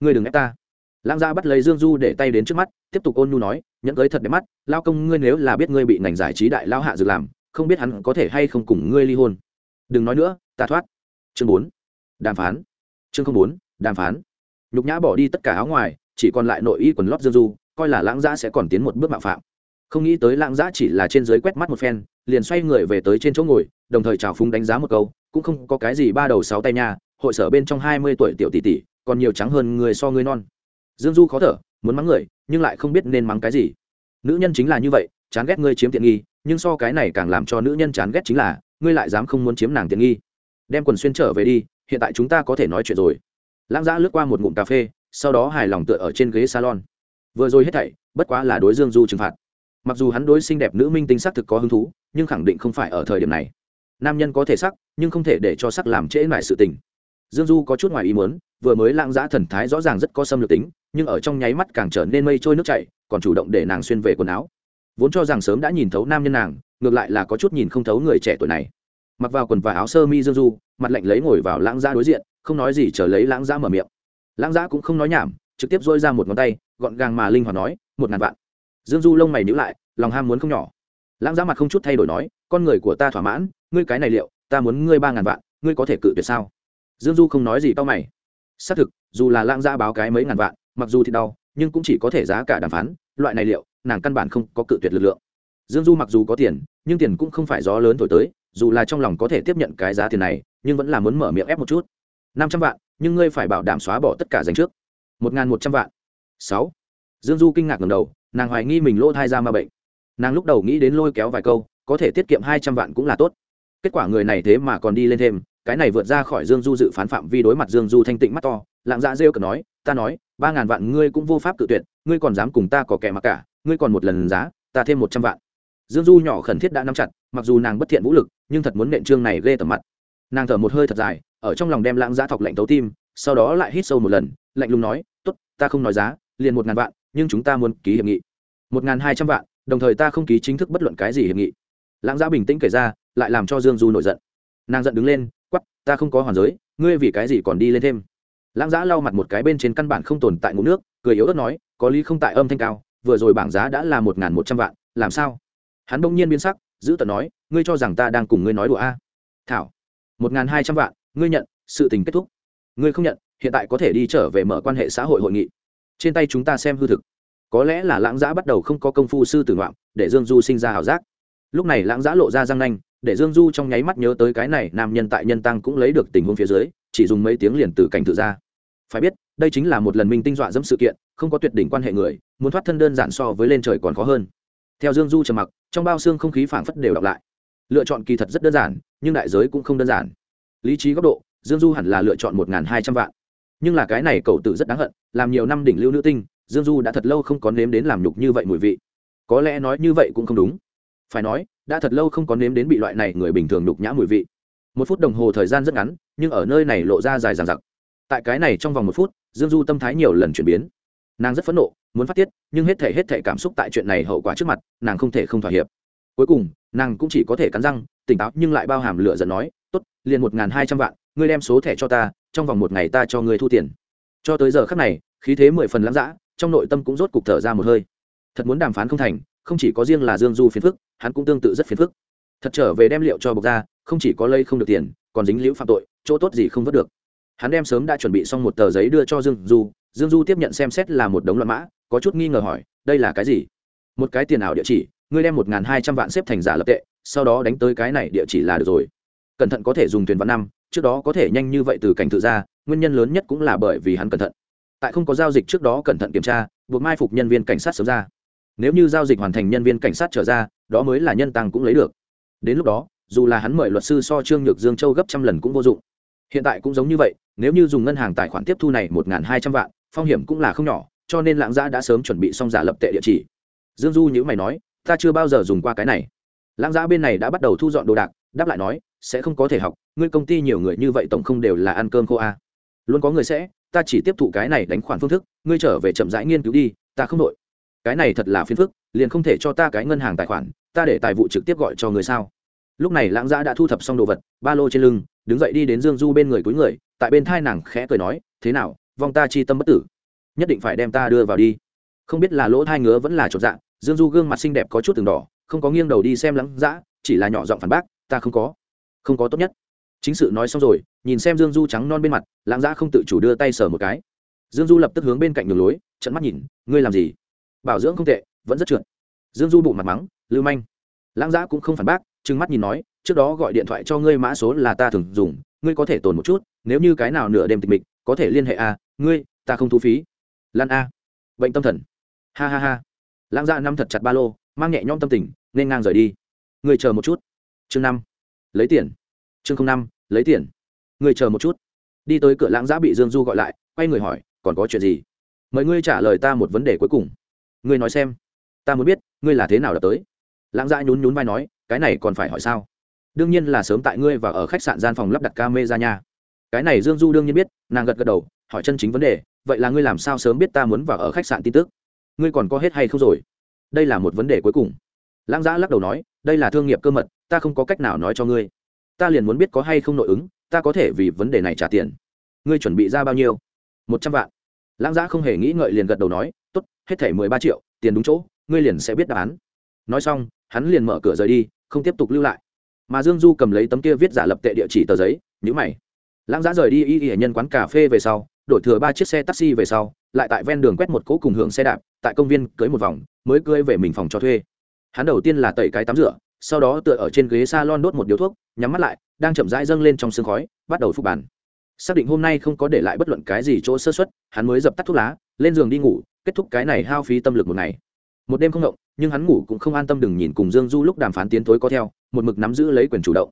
ngươi đừng ép ta. Lãng giã bắt lấy dương du để tay đến trước mắt, tiếp tục ôn nhu nói, nhẫn cưới thật đẹp mắt, lao công ngươi nếu là biết ngươi bị ngành giải trí đại lao hạ dược làm, không biết hắn có thể hay không cùng ngươi ly hôn đừng nói nữa, ta thoát. Chương bốn. Đàm phán. Chương không bốn, đàm phán. Nhục nhã bỏ đi tất cả áo ngoài, chỉ còn lại nội y quần lót dương du, coi là lãng giã sẽ còn tiến một bước mạo phạm. Không nghĩ tới lãng giã chỉ là trên dưới quét mắt một phen, liền xoay người về tới trên chỗ ngồi, đồng thời trào phúng đánh giá một câu, cũng không có cái gì ba đầu sáu tay nhà hội sở bên trong hai mươi tuổi tiểu tỷ tỷ, còn nhiều trắng hơn người so người non. Dương du khó thở, muốn mắng người, nhưng lại không biết nên mắng cái gì. Nữ nhân chính là như vậy, chán ghét ngươi chiếm tiện nghi, nhưng so cái này càng làm cho nữ nhân chán ghét chính là ngươi lại dám không muốn chiếm nàng tiện nghi. Đem quần xuyên trở về đi, hiện tại chúng ta có thể nói chuyện rồi. Lãng giã lướt qua một ngụm cà phê, sau đó hài lòng tựa ở trên ghế salon. Vừa rồi hết thảy, bất quá là đối dương du trừng phạt. Mặc dù hắn đối xinh đẹp nữ minh tinh sắc thực có hứng thú, nhưng khẳng định không phải ở thời điểm này. Nam nhân có thể sắc, nhưng không thể để cho sắc làm trễ lại sự tình. Dương du có chút ngoài ý muốn, vừa mới lãng giã thần thái rõ ràng rất có xâm lược tính, nhưng ở trong nháy mắt càng trở nên mây trôi nước chảy, còn chủ động để nàng xuyên về quần áo. Vốn cho rằng sớm đã nhìn thấu nam nhân nàng ngược lại là có chút nhìn không thấu người trẻ tuổi này. Mặc vào quần và áo sơ mi dương du, mặt lạnh lấy ngồi vào lãng gia đối diện, không nói gì chờ lấy lãng gia mở miệng. Lãng gia cũng không nói nhảm, trực tiếp dôi ra một ngón tay, gọn gàng mà linh hoạt nói, một ngàn vạn. Dương du lông mày nhữ lại, lòng ham muốn không nhỏ. Lãng gia mặt không chút thay đổi nói, con người của ta thỏa mãn, ngươi cái này liệu, ta muốn ngươi ba ngàn vạn, ngươi có thể cự tuyệt sao? Dương du không nói gì tao mày. Xác thực, dù là lãng gia báo cái mấy ngàn vạn, mặc dù thì đau, nhưng cũng chỉ có thể giá cả đàm phán, loại này liệu, nàng căn bản không có cự tuyệt lực lượng dương du mặc dù có tiền, nhưng tiền cũng không phải gió lớn thổi tới, dù là trong lòng có thể tiếp nhận cái giá tiền này, nhưng vẫn là muốn mở miệng ép một chút. Năm trăm vạn, nhưng ngươi phải bảo đảm xóa bỏ tất cả danh trước. Một n g h n một trăm vạn. Sáu. Dương du kinh ngạc ngầm đầu, nàng hoài nghi mình lỗ thai ra ma bệnh. Nàng lúc đầu nghĩ đến lôi kéo vài câu, có thể tiết kiệm hai trăm vạn cũng là tốt. Kết quả người này thế mà còn đi lên thêm, cái này vượt ra khỏi dương du dự phán phạm vi đối mặt dương du thanh tịnh mắt to lạng dạ rêu cần nói, ta nói, ba ngàn vạn ngươi cũng vô pháp tự tuyệt, ngươi còn dám cùng ta có kẻ mặc cả, ngươi còn một lần giá, ta thêm một trăm vạn dương du nhỏ khẩn thiết đã nắm chặt, mặc dù nàng bất thiện vũ lực, nhưng thật muốn nện trương này ghê tầm mặt. Nàng thở một hơi thật dài, ở trong lòng đem lãng giá thọc lạnh tấu tim, sau đó lại hít sâu một lần, lạnh lùng nói t ố t ta không nói giá, liền một ngàn vạn, nhưng chúng ta muốn ký hiệp nghị. Một ngàn hai trăm vạn, đồng thời ta không ký chính thức bất luận cái gì hiệp nghị. Lãng giá bình tĩnh kể ra, lại làm cho dương du nổi giận. Nàng giận đứng lên quắp ta không có hoàn giới, ngươi vì cái gì còn đi lên thêm? Lãng giá lau mặt một cái bên trên căn bản không tồn tại ngũ nước, cười yếu ớt nói, có lý không tại âm thanh cao, vừa rồi bảng giá đã là một ngàn một trăm vạn, làm sao? Hắn bỗng nhiên biến sắc, giữ tận nói, ngươi cho rằng ta đang cùng ngươi nói đùa a? Thảo, một n g h n hai trăm vạn, ngươi nhận, sự tình kết thúc. Ngươi không nhận, hiện tại có thể đi trở về mở quan hệ xã hội hội nghị. Trên tay chúng ta xem hư thực. Có lẽ là lãng giã bắt đầu không có công phu sư tử ngoạm, để dương du sinh ra ảo giác. Lúc này lãng giã lộ ra răng nanh, để dương du trong nháy mắt nhớ tới cái này nam nhân tại nhân tăng cũng lấy được tình huống phía dưới, chỉ dùng mấy tiếng liền từ cảnh tự ra. Phải biết, đây chính là một lần minh tinh dọa dẫm sự kiện, không có tuyệt đỉnh quan hệ người, muốn thoát thân đơn giản so với lên trời còn khó hơn. Theo dương du trầm mặc trong bao xương không khí phảng phất đều đọc lại. Lựa chọn kỳ thật rất đơn giản, nhưng đại giới cũng không đơn giản. Lý trí góc độ, dương du hẳn là lựa chọn một hai trăm vạn. Nhưng là cái này cậu tự rất đáng hận, làm nhiều năm đỉnh lưu nữ tinh, dương du đã thật lâu không có nếm đến làm nhục như vậy mùi vị. Có lẽ nói như vậy cũng không đúng. Phải nói, đã thật lâu không có nếm đến bị loại này người bình thường nhục nhã mùi vị. Một phút đồng hồ thời gian rất ngắn, nhưng ở nơi này lộ ra dài dằng dặc. Tại cái này trong vòng một phút, dương du tâm thái nhiều lần chuyển biến. Nàng rất phẫn nộ muốn phát tiết, nhưng hết thể hết thể cảm xúc tại chuyện này hậu quả trước mặt, nàng không thể không thỏa hiệp. Cuối cùng, nàng cũng chỉ có thể cắn răng, tỉnh táo nhưng lại bao hàm lửa giận nói t ố t liền một n g h n hai trăm vạn, ngươi đem số thẻ cho ta, trong vòng một ngày ta cho ngươi thu tiền. Cho tới giờ khắc này, khí thế mười phần lắm dã, trong nội tâm cũng rốt cục thở ra một hơi. Thật muốn đàm phán không thành, không chỉ có riêng là dương du phiền phức, hắn cũng tương tự rất phiền phức. Thật trở về đem liệu cho bộc ra, không chỉ có lây không được tiền, còn dính liễu phạm tội, chỗ tốt gì không vớt được. Hắn đem sớm đã chuẩn bị xong một tờ giấy đưa cho dương du dương du tiếp nhận xem xét là một đống loạn mã, có chút nghi ngờ hỏi, đây là cái gì? Một cái tiền ảo địa chỉ, ngươi đem một n g h n hai trăm vạn xếp thành giả lập tệ, sau đó đánh tới cái này địa chỉ là được rồi. Cẩn thận có thể dùng thuyền vạn năm, trước đó có thể nhanh như vậy từ cảnh tự ra, nguyên nhân lớn nhất cũng là bởi vì hắn cẩn thận. Tại không có giao dịch trước đó cẩn thận kiểm tra, buộc mai phục nhân viên cảnh sát sớm ra. Nếu như giao dịch hoàn thành nhân viên cảnh sát trở ra, đó mới là nhân tăng cũng lấy được. Đến lúc đó, dù là hắn mời luật sư so trương nhược dương châu gấp trăm lần cũng vô dụng. Hiện tại cũng giống như vậy, nếu như dùng ngân hàng tài khoản tiếp thu này một hai trăm vạn phong hiểm cũng là không nhỏ, cho nên lãng giã đã sớm chuẩn bị xong giả lập tệ địa chỉ. Dương du nhữ mày nói, ta chưa bao giờ dùng qua cái này. Lãng giã bên này đã bắt đầu thu dọn đồ đạc, đáp lại nói, sẽ không có thể học, ngươi công ty nhiều người như vậy tổng không đều là ăn cơm khô a à. luôn có người sẽ, ta chỉ tiếp thụ cái này đánh khoản phương thức, ngươi trở về chậm rãi nghiên cứu đi, ta không đội cái này thật là phiền phức, liền không thể cho ta cái ngân hàng tài khoản, ta để tài vụ trực tiếp gọi cho người sao? Lúc này lãng giã đã thu thập xong đồ vật, ba lô trên lưng, đứng dậy đi đến dương du bên người cuối người, tại bên thai nàng khẽ cười nói, thế nào vong ta chi tâm bất tử. Nhất định phải đem ta đưa vào đi. Không biết là lỗ thai ngứa vẫn là chột dạng dương du gương mặt xinh đẹp có chút từng đỏ, không có nghiêng đầu đi xem lắng dã, chỉ là nhỏ giọng phản bác, ta không có. Không có tốt nhất. Chính sự nói xong rồi, nhìn xem dương du trắng non bên mặt lãng dã không tự chủ đưa tay sờ một cái. Dương du lập tức hướng bên cạnh đường lối trận mắt nhìn, ngươi làm gì? Bảo dưỡng không tệ, vẫn rất trượt. Dương du bụng mặt mắng, lưu manh. Lãng dã cũng không phản bác, trừng mắt nhìn nói, trước đó gọi điện thoại cho ngươi mã số là ta thường dùng, ngươi có thể tồn một chút, nếu như cái nào nửa đêm tịch mịch có thể liên hệ a ngươi, ta không thu phí. Lan a. Bệnh tâm thần. Ha ha ha. Lãng dạ năm thật chặt ba lô, mang nhẹ nhõm tâm tình, nên ngang rời đi. Người chờ một chút. Chương năm. Lấy tiền. Chương năm, lấy tiền. Người chờ một chút. Đi tới cửa lãng giã bị dương du gọi lại, quay người hỏi, còn có chuyện gì? Mời ngươi trả lời ta một vấn đề cuối cùng. Ngươi nói xem. Ta muốn biết, ngươi là thế nào đã tới? Lãng giã nhún nhún vai nói, cái này còn phải hỏi sao? Đương nhiên là sớm tại ngươi và ở khách sạn gian phòng lắp đặt ca mê ra nhà cái này dương du đương nhiên biết, nàng gật gật đầu, hỏi chân chính vấn đề, vậy là ngươi làm sao sớm biết ta muốn vào ở khách sạn tin tức? Ngươi còn có hết hay không rồi? Đây là một vấn đề cuối cùng. Lãng giã lắc đầu nói, đây là thương nghiệp cơ mật, ta không có cách nào nói cho ngươi. Ta liền muốn biết có hay không nội ứng, ta có thể vì vấn đề này trả tiền. Ngươi chuẩn bị ra bao nhiêu? Một trăm vạn. Lãng giã không hề nghĩ ngợi liền gật đầu nói t ố t hết thẻ mười ba triệu, tiền đúng chỗ, ngươi liền sẽ biết đáp án. Nói xong, hắn liền mở cửa rời đi, không tiếp tục lưu lại. Mà dương du cầm lấy tấm kia viết giả lập tệ địa chỉ tờ giấy nhữ mày lãng giã rời đi y y nhân quán cà phê về sau, đổi thừa ba chiếc xe taxi về sau, lại tại ven đường quét một cỗ cùng hưởng xe đạp, tại công viên cưới một vòng, mới cưới về mình phòng cho thuê. Hắn đầu tiên là tẩy cái tắm rửa, sau đó tựa ở trên ghế s a lon đốt một điếu thuốc, nhắm mắt lại, đang chậm rãi dâng lên trong sương khói, bắt đầu phục bàn xác định hôm nay không có để lại bất luận cái gì chỗ sơ xuất hắn mới dập tắt thuốc lá, lên giường đi ngủ, kết thúc cái này hao phí tâm lực một ngày. Một đêm không động, nhưng hắn ngủ cũng không an tâm đừng nhìn cùng dương du lúc đàm phán tiến tối có theo, một mực nắm giữ lấy quyền chủ động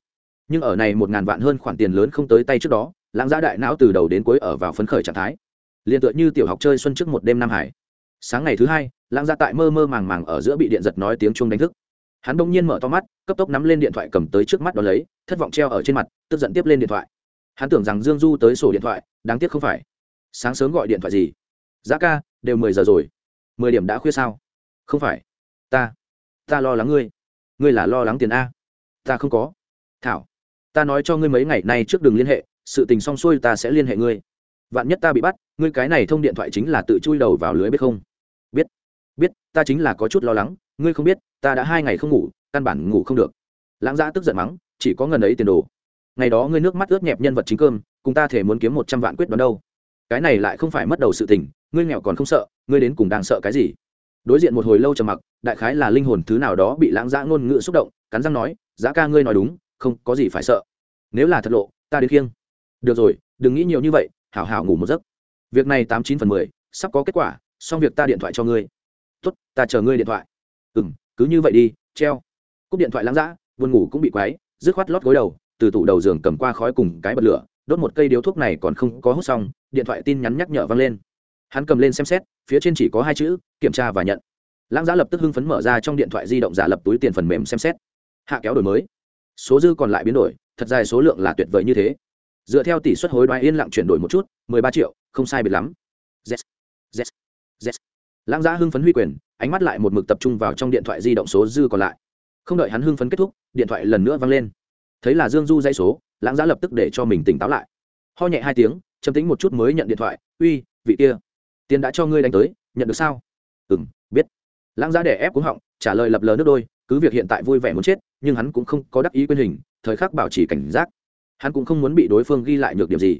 nhưng ở này một ngàn vạn hơn khoản tiền lớn không tới tay trước đó, lãng giã đại não từ đầu đến cuối ở vào phấn khởi trạng thái. Liền tựa như tiểu học chơi xuân trước một đêm nam hải. Sáng ngày thứ hai, lãng giã tại mơ mơ màng màng ở giữa bị điện giật nói tiếng chuông đánh thức. Hắn bỗng nhiên mở to mắt, cấp tốc nắm lên điện thoại cầm tới trước mắt đó lấy, thất vọng treo ở trên mặt, tức giận tiếp lên điện thoại. Hắn tưởng rằng dương du tới sổ điện thoại, đáng tiếc không phải. Sáng sớm gọi điện thoại gì? Giá ca, đều mười giờ rồi. Mười điểm đã khuya sao? Không phải. Ta ta lo lắng ngươi. Ngươi là lo lắng tiền a. Ta không có. Thảo ta nói cho ngươi mấy ngày nay trước đường liên hệ, sự tình xong xuôi ta sẽ liên hệ ngươi. Vạn nhất ta bị bắt, ngươi cái này thông điện thoại chính là tự chui đầu vào lưới biết không? Biết. Biết, ta chính là có chút lo lắng, ngươi không biết, ta đã hai ngày không ngủ, căn bản ngủ không được. Lãng giã tức giận mắng, chỉ có ngần ấy tiền đồ. Ngày đó ngươi nước mắt ướt nhẹp nhân vật chính cơm, cùng ta thể muốn kiếm một trăm vạn quyết đoán đâu. Cái này lại không phải mất đầu sự tình, ngươi nghèo còn không sợ, ngươi đến cùng đang sợ cái gì? Đối diện một hồi lâu trầm mặc, đại khái là linh hồn thứ nào đó bị lãng giã ngôn ngữ xúc động, cắn răng nói giá ca ngươi nói đúng không có gì phải sợ. Nếu là thật lộ, ta đến khiêng. Được rồi, đừng nghĩ nhiều như vậy, hảo hảo ngủ một giấc. Việc này tám chín phần mười, sắp có kết quả, xong việc ta điện thoại cho ngươi. Tốt, ta chờ ngươi điện thoại. Ừ m cứ như vậy đi, treo. Cúp điện thoại lãng dã, buồn ngủ cũng bị quáy dứt khoát lót gối đầu, từ tủ đầu giường cầm qua khói cùng cái bật lửa, đốt một cây điếu thuốc này còn không có hút xong, điện thoại tin nhắn nhắc nhở vang lên. Hắn cầm lên xem xét, phía trên chỉ có hai chữ, kiểm tra và nhận. Lãng giã lập tức hưng phấn mở ra trong điện thoại di động giả lập túi tiền phần mềm xem xét. Hạ kéo đổi mới số dư còn lại biến đổi, thật dài số lượng là tuyệt vời như thế dựa theo tỷ suất hối đoái yên lặng chuyển đổi một chút, mười ba triệu, không sai biệt lắm yes. Yes. Yes. lãng giá hưng phấn huy quyền, ánh mắt lại một mực tập trung vào trong điện thoại di động số dư còn lại không đợi hắn hưng phấn kết thúc, điện thoại lần nữa vang lên thấy là dương du dây số, lãng giá lập tức để cho mình tỉnh táo lại ho nhẹ hai tiếng chấm tính một chút mới nhận điện thoại, uy, vị kia, tiền đã cho ngươi đánh tới, nhận được sao ừ m biết lãng giá để ép cúng họng, trả lời lập lờ nước đôi cứ việc hiện tại vui vẻ muốn chết, nhưng hắn cũng không có đắc ý quyền hình, thời khắc bảo trì cảnh giác. Hắn cũng không muốn bị đối phương ghi lại nhược điểm gì.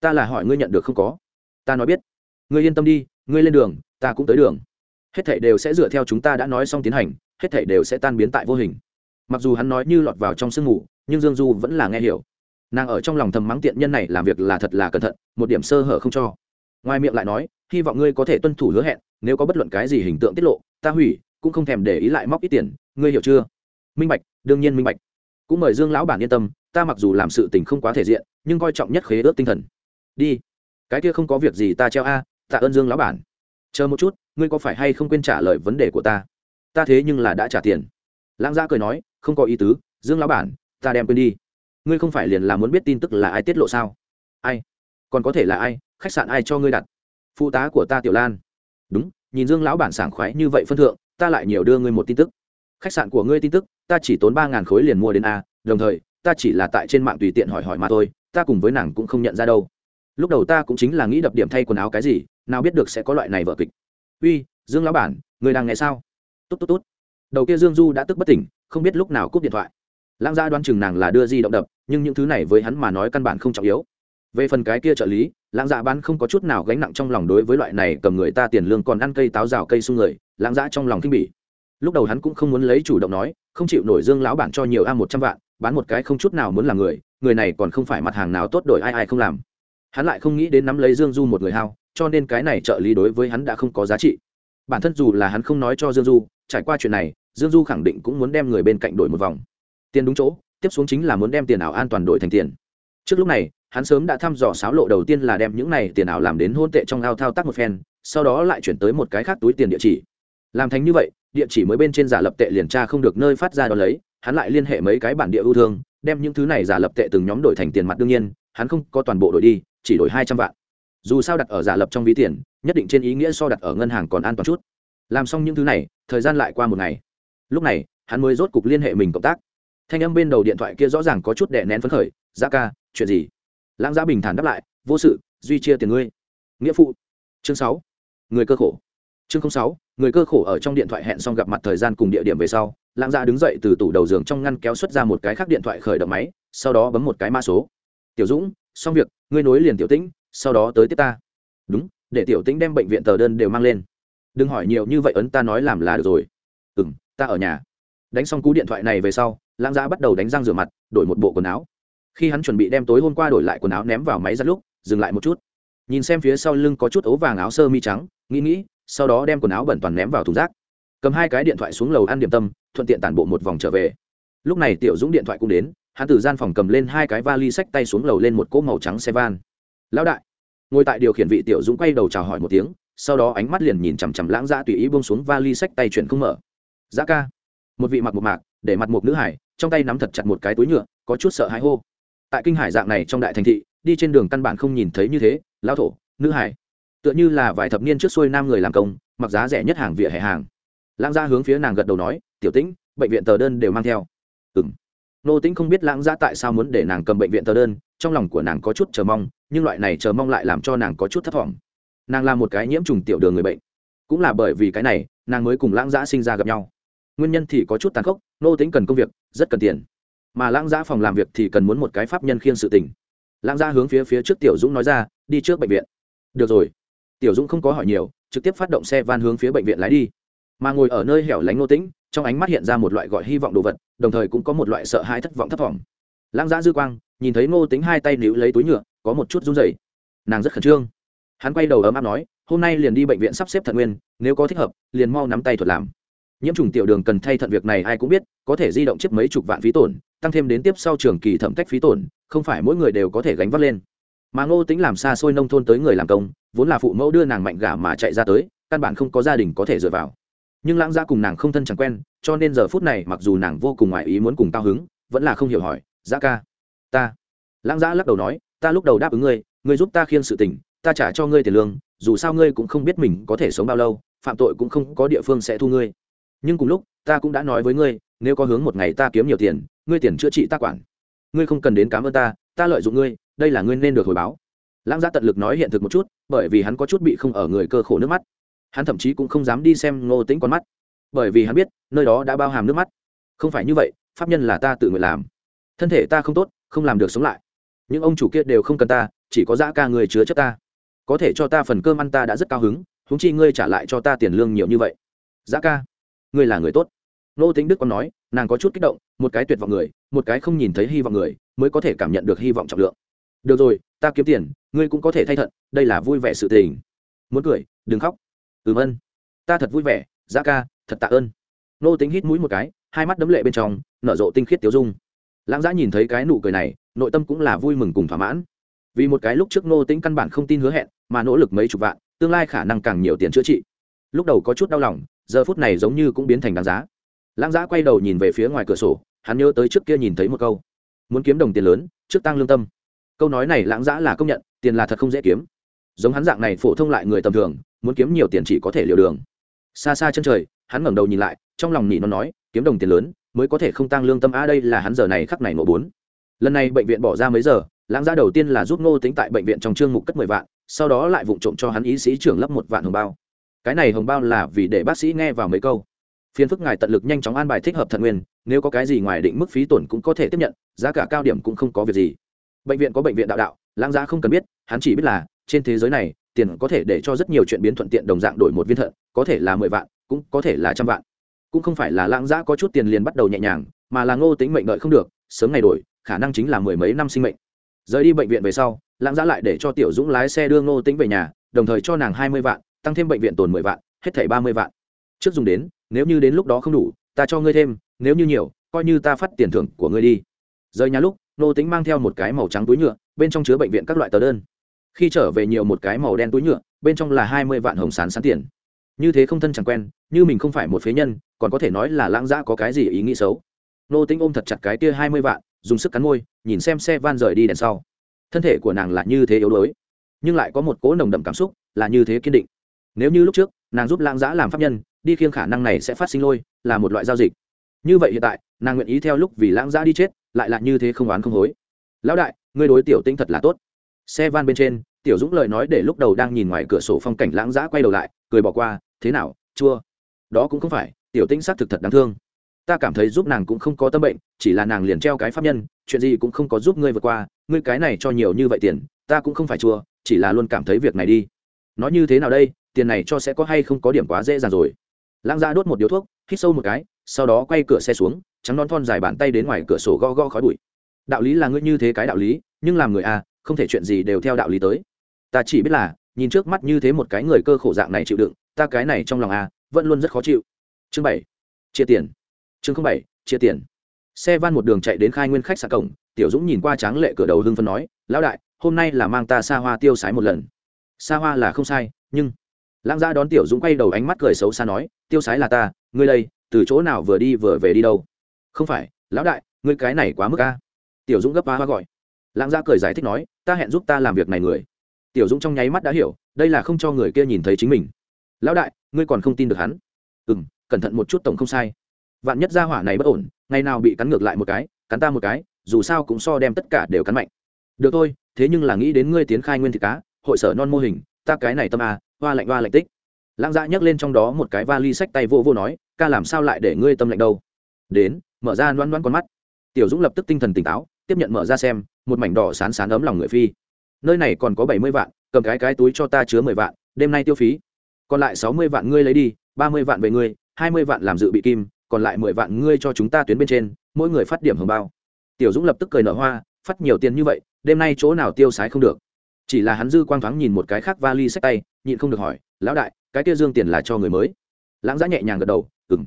Ta là hỏi ngươi nhận được không có? Ta nói biết. Ngươi yên tâm đi, ngươi lên đường, ta cũng tới đường. Hết thảy đều sẽ dựa theo chúng ta đã nói xong tiến hành, hết thảy đều sẽ tan biến tại vô hình. Mặc dù hắn nói như lọt vào trong sương mù, nhưng dương du vẫn là nghe hiểu. Nàng ở trong lòng thầm mắng tiện nhân này làm việc là thật là cẩn thận, một điểm sơ hở không cho. Ngoài miệng lại nói, hy vọng ngươi có thể tuân thủ hứa hẹn, nếu có bất luận cái gì hình tượng tiết lộ, ta hủy, cũng không thèm để ý lại móc ít tiền ngươi hiểu chưa? Minh bạch, đương nhiên minh bạch. Cũng mời dương lão bản yên tâm, ta mặc dù làm sự tình không quá thể diện, nhưng coi trọng nhất khế ước tinh thần. Đi. Cái kia không có việc gì ta treo a, tạ ơn dương lão bản. Chờ một chút, ngươi có phải hay không quên trả lời vấn đề của ta? Ta thế nhưng là đã trả tiền. Lãng gia cười nói, không có ý tứ, dương lão bản, ta đem quên đi. Ngươi không phải liền là muốn biết tin tức là ai tiết lộ sao? Ai? Còn có thể là ai? Khách sạn ai cho ngươi đặt? Phụ tá của ta tiểu lan. Đúng, nhìn dương lão bản sảng khoái như vậy phân thượng, ta lại nhiều đưa ngươi một tin tức khách sạn của ngươi tin tức, ta chỉ tốn ba ngàn khối liền mua đến a, đồng thời, ta chỉ là tại trên mạng tùy tiện hỏi hỏi mà thôi, ta cùng với nàng cũng không nhận ra đâu. Lúc đầu ta cũng chính là nghĩ đập điểm thay quần áo cái gì, nào biết được sẽ có loại này vợ kịch. Uy, dương lão bản, người đang nghe sao? Tốt tốt tốt. Đầu kia dương du đã tức bất tỉnh, không biết lúc nào cúp điện thoại. Lãng gia đoán chừng nàng là đưa di động đập, nhưng những thứ này với hắn mà nói căn bản không trọng yếu. Về phần cái kia trợ lý, lãng dạ bán không có chút nào gánh nặng trong lòng đối với loại này cầm người ta tiền lương còn ăn cây táo rào cây sung người, lãng dạ trong lòng kinh bỉ lúc đầu hắn cũng không muốn lấy chủ động nói, không chịu nổi dương lão bản cho nhiều a một trăm vạn, bán một cái không chút nào muốn làm người người này còn không phải mặt hàng nào tốt đổi ai ai không làm. Hắn lại không nghĩ đến nắm lấy dương du một người hao, cho nên cái này trợ lý đối với hắn đã không có giá trị. Bản thân dù là hắn không nói cho dương du, trải qua chuyện này, dương du khẳng định cũng muốn đem người bên cạnh đổi một vòng. Tiền đúng chỗ, tiếp xuống chính là muốn đem tiền ảo an toàn đổi thành tiền. Trước lúc này, hắn sớm đã thăm dò sáo lộ đầu tiên là đem những này tiền ảo làm đến hôn tệ trong ao thao tác một phen, sau đó lại chuyển tới một cái khác túi tiền địa chỉ làm thành như vậy, địa chỉ mới bên trên giả lập tệ liền tra không được nơi phát ra đó lấy, hắn lại liên hệ mấy cái bản địa ưu thương, đem những thứ này giả lập tệ từng nhóm đổi thành tiền mặt đương nhiên, hắn không có toàn bộ đổi đi, chỉ đổi hai trăm vạn. Dù sao đặt ở giả lập trong ví tiền, nhất định trên ý nghĩa so đặt ở ngân hàng còn an toàn chút. Làm xong những thứ này, thời gian lại qua một ngày. Lúc này, hắn mới rốt cục liên hệ mình cộng tác. Thanh âm bên đầu điện thoại kia rõ ràng có chút đè nén phấn khởi, giá ca, chuyện gì? Lãng giá bình thản đáp lại, vô sự, duy chia tiền ngươi. Nghĩa phụ. Chương sáu. Người cơ khổ chương sáu, người cơ khổ ở trong điện thoại hẹn xong gặp mặt thời gian cùng địa điểm về sau, lãng gia đứng dậy từ tủ đầu giường trong ngăn kéo xuất ra một cái khác điện thoại khởi động máy, sau đó bấm một cái mã số. Tiểu dũng, xong việc, ngươi nối liền tiểu tĩnh, sau đó tới tiếp ta. Đúng, để tiểu tĩnh đem bệnh viện tờ đơn đều mang lên. Đừng hỏi nhiều như vậy ấn ta nói làm là được rồi. Ừ m ta ở nhà. Đánh xong cú điện thoại này về sau, lãng gia bắt đầu đánh răng rửa mặt, đổi một bộ quần áo. Khi hắn chuẩn bị đem tối hôm qua đổi lại quần áo ném vào máy ra lúc, dừng lại một chút. Nhìn xem phía sau lưng có chút ấu vàng áo sơ mi trắng, nghĩ nghĩ sau đó đem quần áo bẩn toàn ném vào thùng rác, cầm hai cái điện thoại xuống lầu ăn điểm tâm, thuận tiện tản bộ một vòng trở về. Lúc này tiểu dũng điện thoại cũng đến, hắn từ gian phòng cầm lên hai cái vali sách tay xuống lầu lên một cỗ màu trắng xe van. Lão đại. Ngồi tại điều khiển vị tiểu dũng quay đầu chào hỏi một tiếng, sau đó ánh mắt liền nhìn chằm chằm lãng dã tùy ý buông xuống vali sách tay chuyển không mở. Dã ca. Một vị mặc một mạc, để mặt một nữ hải, trong tay nắm thật chặt một cái túi nhựa, có chút sợ hãi hô. Tại kinh hải dạng này trong đại thành thị, đi trên đường căn bản không nhìn thấy như thế, lão thổ, nữ hải tựa như là vài thập niên trước xuôi nam người làm công, mặc giá rẻ nhất hàng vỉa hè hàng. Lãng gia hướng phía nàng gật đầu nói, tiểu tĩnh, bệnh viện tờ đơn đều mang theo. Ừng nô tĩnh không biết lãng gia tại sao muốn để nàng cầm bệnh viện tờ đơn, trong lòng của nàng có chút chờ mong, nhưng loại này chờ mong lại làm cho nàng có chút thất vọng. Nàng là một cái nhiễm trùng tiểu đường người bệnh. Cũng là bởi vì cái này, nàng mới cùng lãng gia sinh ra gặp nhau. Nguyên nhân thì có chút tàn khốc, nô tính cần công việc, rất cần tiền. Mà lãng gia phòng làm việc thì cần muốn một cái pháp nhân khiên sự tình. Lãng gia hướng phía phía trước tiểu dũng nói ra, đi trước bệnh viện. Được rồi tiểu dũng không có hỏi nhiều, trực tiếp phát động xe van hướng phía bệnh viện lái đi. Mà ngồi ở nơi hẻo lánh nô tĩnh, trong ánh mắt hiện ra một loại gọi hy vọng đồ vật, đồng thời cũng có một loại sợ hãi thất vọng thất vọng lãng giã dư quang, nhìn thấy ngô tính hai tay níu lấy túi nhựa, có một chút run rẩy. Nàng rất khẩn trương. Hắn quay đầu ấm áp nói, hôm nay liền đi bệnh viện sắp xếp thận nguyên, nếu có thích hợp, liền mau nắm tay thuật làm. Nhiễm trùng tiểu đường cần thay thận việc này ai cũng biết, có thể di động chiếc mấy chục vạn phí tổn, tăng thêm đến tiếp sau trường kỳ thẩm tách phí tổn, không phải mỗi người đều có thể gánh vác lên. Mà ngô tính làm xa xôi nông thôn tới người làm công vốn là phụ mẫu đưa nàng mạnh gà mà chạy ra tới, căn bản không có gia đình có thể dựa vào. Nhưng lãng gia cùng nàng không thân chẳng quen, cho nên giờ phút này mặc dù nàng vô cùng ngoại ý muốn cùng cao hứng, vẫn là không hiểu hỏi, giá ca, ta? Lãng gia lắc đầu nói, ta lúc đầu đáp ứng ngươi ngươi giúp ta khiêng sự tình, ta trả cho ngươi tiền lương, dù sao ngươi cũng không biết mình có thể sống bao lâu, phạm tội cũng không có địa phương sẽ thu ngươi. Nhưng cùng lúc, ta cũng đã nói với ngươi, nếu có hướng một ngày ta kiếm nhiều tiền, ngươi tiền chữa trị ta quản. Ngươi không cần đến cảm ơn ta ta lợi dụng ngươi, đây là ngươi nên được hồi báo. Lãng gia tận lực nói hiện thực một chút bởi vì hắn có chút bị không ở người cơ khổ nước mắt. Hắn thậm chí cũng không dám đi xem ngô tĩnh con mắt. Bởi vì hắn biết, nơi đó đã bao hàm nước mắt. Không phải như vậy, pháp nhân là ta tự nguyện làm. Thân thể ta không tốt, không làm được sống lại. Những ông chủ kia đều không cần ta, chỉ có dã ca người chứa chấp ta. Có thể cho ta phần cơm ăn ta đã rất cao hứng húng chi ngươi trả lại cho ta tiền lương nhiều như vậy. Dã ca, ngươi là người tốt. Nô tính đức còn nói, nàng có chút kích động, một cái tuyệt vọng người, một cái không nhìn thấy hy vọng người, mới có thể cảm nhận được hy vọng trọng lượng. Được rồi ta kiếm tiền, ngươi cũng có thể thay thận, đây là vui vẻ sự tình. Muốn cười, đừng khóc. Ừm ân. Ta thật vui vẻ, giá ca, thật tạ ơn. Nô tính hít mũi một cái, hai mắt đấm lệ bên trong, nở rộ tinh khiết tiêu dung. Lãng giã nhìn thấy cái nụ cười này, nội tâm cũng là vui mừng cùng thỏa mãn. Vì một cái lúc trước nô tính căn bản không tin hứa hẹn, mà nỗ lực mấy chục vạn, tương lai khả năng càng nhiều tiền chữa trị. Lúc đầu có chút đau lòng, giờ phút này giống như cũng biến thành đáng giá. Lãng giã quay đầu nhìn về phía ngoài cửa sổ, hắn nhớ tới trước kia nhìn thấy một câu. Muốn kiếm đồng tiền lớn, trước tăng lương tâm câu nói này lãng giã là công nhận, tiền là thật không dễ kiếm. Giống hắn dạng này phổ thông lại người tầm thường, muốn kiếm nhiều tiền chỉ có thể liều đường. Xa xa chân trời, hắn ngẩng đầu nhìn lại, trong lòng nỉ nó nói, kiếm đồng tiền lớn, mới có thể không tăng lương tâm a đây là hắn giờ này khắc này nổ bốn. Lần này bệnh viện bỏ ra mấy giờ, lãng giã đầu tiên là giúp ngô tính tại bệnh viện trong trương mục cất mười vạn, sau đó lại vụng trộm cho hắn ý sĩ trưởng lấp một vạn hồng bao. Cái này hồng bao là vì để bác sĩ nghe vào mấy câu. Phiền phức ngài tận lực nhanh chóng an bài thích hợp thận nguyên, nếu có cái gì ngoài định mức phí tổn cũng có thể tiếp nhận, giá cả cao điểm cũng không có việc gì bệnh viện có bệnh viện đạo đạo, lãng giá không cần biết, hắn chỉ biết là, trên thế giới này, tiền có thể để cho rất nhiều chuyện biến thuận tiện đồng dạng đổi một viên thận, có thể là mười vạn, cũng có thể là trăm vạn. Cũng không phải là lãng giá có chút tiền liền bắt đầu nhẹ nhàng, mà là ngô tính mệnh đợi không được, sớm ngày đổi, khả năng chính là mười mấy năm sinh mệnh. Rời đi bệnh viện về sau, lãng giá lại để cho tiểu dũng lái xe đưa ngô tính về nhà, đồng thời cho nàng hai mươi vạn, tăng thêm bệnh viện tồn mười vạn, hết thảy ba mươi vạn. Trước dùng đến, nếu như đến lúc đó không đủ, ta cho ngươi thêm, nếu như nhiều, coi như ta phát tiền thưởng của ngươi đi. Rời nhà lúc Nô tính mang theo một cái màu trắng túi nhựa, bên trong chứa bệnh viện các loại tờ đơn. Khi trở về nhiều một cái màu đen túi nhựa, bên trong là hai mươi vạn hồng sán sán tiền. Như thế không thân chẳng quen, như mình không phải một phế nhân, còn có thể nói là lãng dã có cái gì ý nghĩ xấu. Nô tính ôm thật chặt cái tia hai mươi vạn, dùng sức cắn môi, nhìn xem xe van rời đi đèn sau. Thân thể của nàng là như thế yếu đuối, nhưng lại có một cỗ nồng đậm cảm xúc, là như thế kiên định. Nếu như lúc trước, nàng giúp lãng giã làm pháp nhân, đi khiêng khả năng này sẽ phát sinh lôi, là một loại giao dịch. Như vậy hiện tại, nàng nguyện ý theo lúc vì lãng giã đi chết lại là như thế không oán không hối. Lão đại, ngươi đối tiểu tinh thật là tốt. Xe van bên trên, tiểu dũng lời nói để lúc đầu đang nhìn ngoài cửa sổ phong cảnh lãng giã quay đầu lại, cười bỏ qua, thế nào, chua? Đó cũng không phải, tiểu tinh xác thực thật đáng thương. Ta cảm thấy giúp nàng cũng không có tâm bệnh, chỉ là nàng liền treo cái pháp nhân, chuyện gì cũng không có giúp ngươi vượt qua, ngươi cái này cho nhiều như vậy tiền, ta cũng không phải chua, chỉ là luôn cảm thấy việc này đi. Nói như thế nào đây, tiền này cho sẽ có hay không có điểm quá dễ dàng rồi. Lãng giã đốt một điếu thuốc, hít sâu một cái sau đó quay cửa xe xuống, trắng non thon dài bàn tay đến ngoài cửa sổ go go khói bụi. Đạo lý là ngươi như thế cái đạo lý, nhưng làm người à không thể chuyện gì đều theo đạo lý tới. Ta chỉ biết là, nhìn trước mắt như thế một cái người cơ khổ dạng này chịu đựng, ta cái này trong lòng à vẫn luôn rất khó chịu. Chương bảy, chia tiền. Chương bảy, chia tiền. Xe van một đường chạy đến khai nguyên khách sạn cổng, tiểu dũng nhìn qua tráng lệ cửa đầu hưng phân nói, lão đại, hôm nay là mang ta xa hoa tiêu sái một lần. Xa hoa là không sai, nhưng lãng gia đón tiểu dũng quay đầu ánh mắt cười xấu xa nói, tiêu sái là ta, ngươi đây từ chỗ nào vừa đi vừa về đi đâu? Không phải, lão đại, ngươi cái này quá mức a. Tiểu dũng gấp ba hoa gọi. Lãng gia cười giải thích nói, ta hẹn giúp ta làm việc này người. Tiểu dũng trong nháy mắt đã hiểu, đây là không cho người kia nhìn thấy chính mình. Lão đại, ngươi còn không tin được hắn. Ừ m cẩn thận một chút tổng không sai. Vạn nhất gia hỏa này bất ổn, ngày nào bị cắn ngược lại một cái, cắn ta một cái, dù sao cũng so đem tất cả đều cắn mạnh. Được thôi, thế nhưng là nghĩ đến ngươi tiến khai nguyên thịt cá, hội sở non mô hình, ta cái này tâm à hoa lạnh hoa lạnh tích. Lãng dạ nhấc lên trong đó một cái vali sách tay vô vô nói ca làm sao lại để ngươi tâm lạnh đâu? Đến, mở ra loan loan con mắt. Tiểu dũng lập tức tinh thần tỉnh táo, tiếp nhận mở ra xem, một mảnh đỏ sán sán ấm lòng người phi. Nơi này còn có bảy mươi vạn, cầm cái cái túi cho ta chứa mười vạn, đêm nay tiêu phí. Còn lại sáu mươi vạn ngươi lấy đi, ba mươi vạn về ngươi, hai mươi vạn làm dự bị kim, còn lại mười vạn ngươi cho chúng ta tuyến bên trên, mỗi người phát điểm hưởng bao. Tiểu dũng lập tức cười nở hoa, phát nhiều tiền như vậy, đêm nay chỗ nào tiêu sái không được. Chỉ là hắn dư quang thoáng nhìn một cái khác vali sách tay, nhịn không được hỏi, lão đại, cái kia dương tiền là cho người mới? Lãng giã nhẹ nhàng gật đầu ừng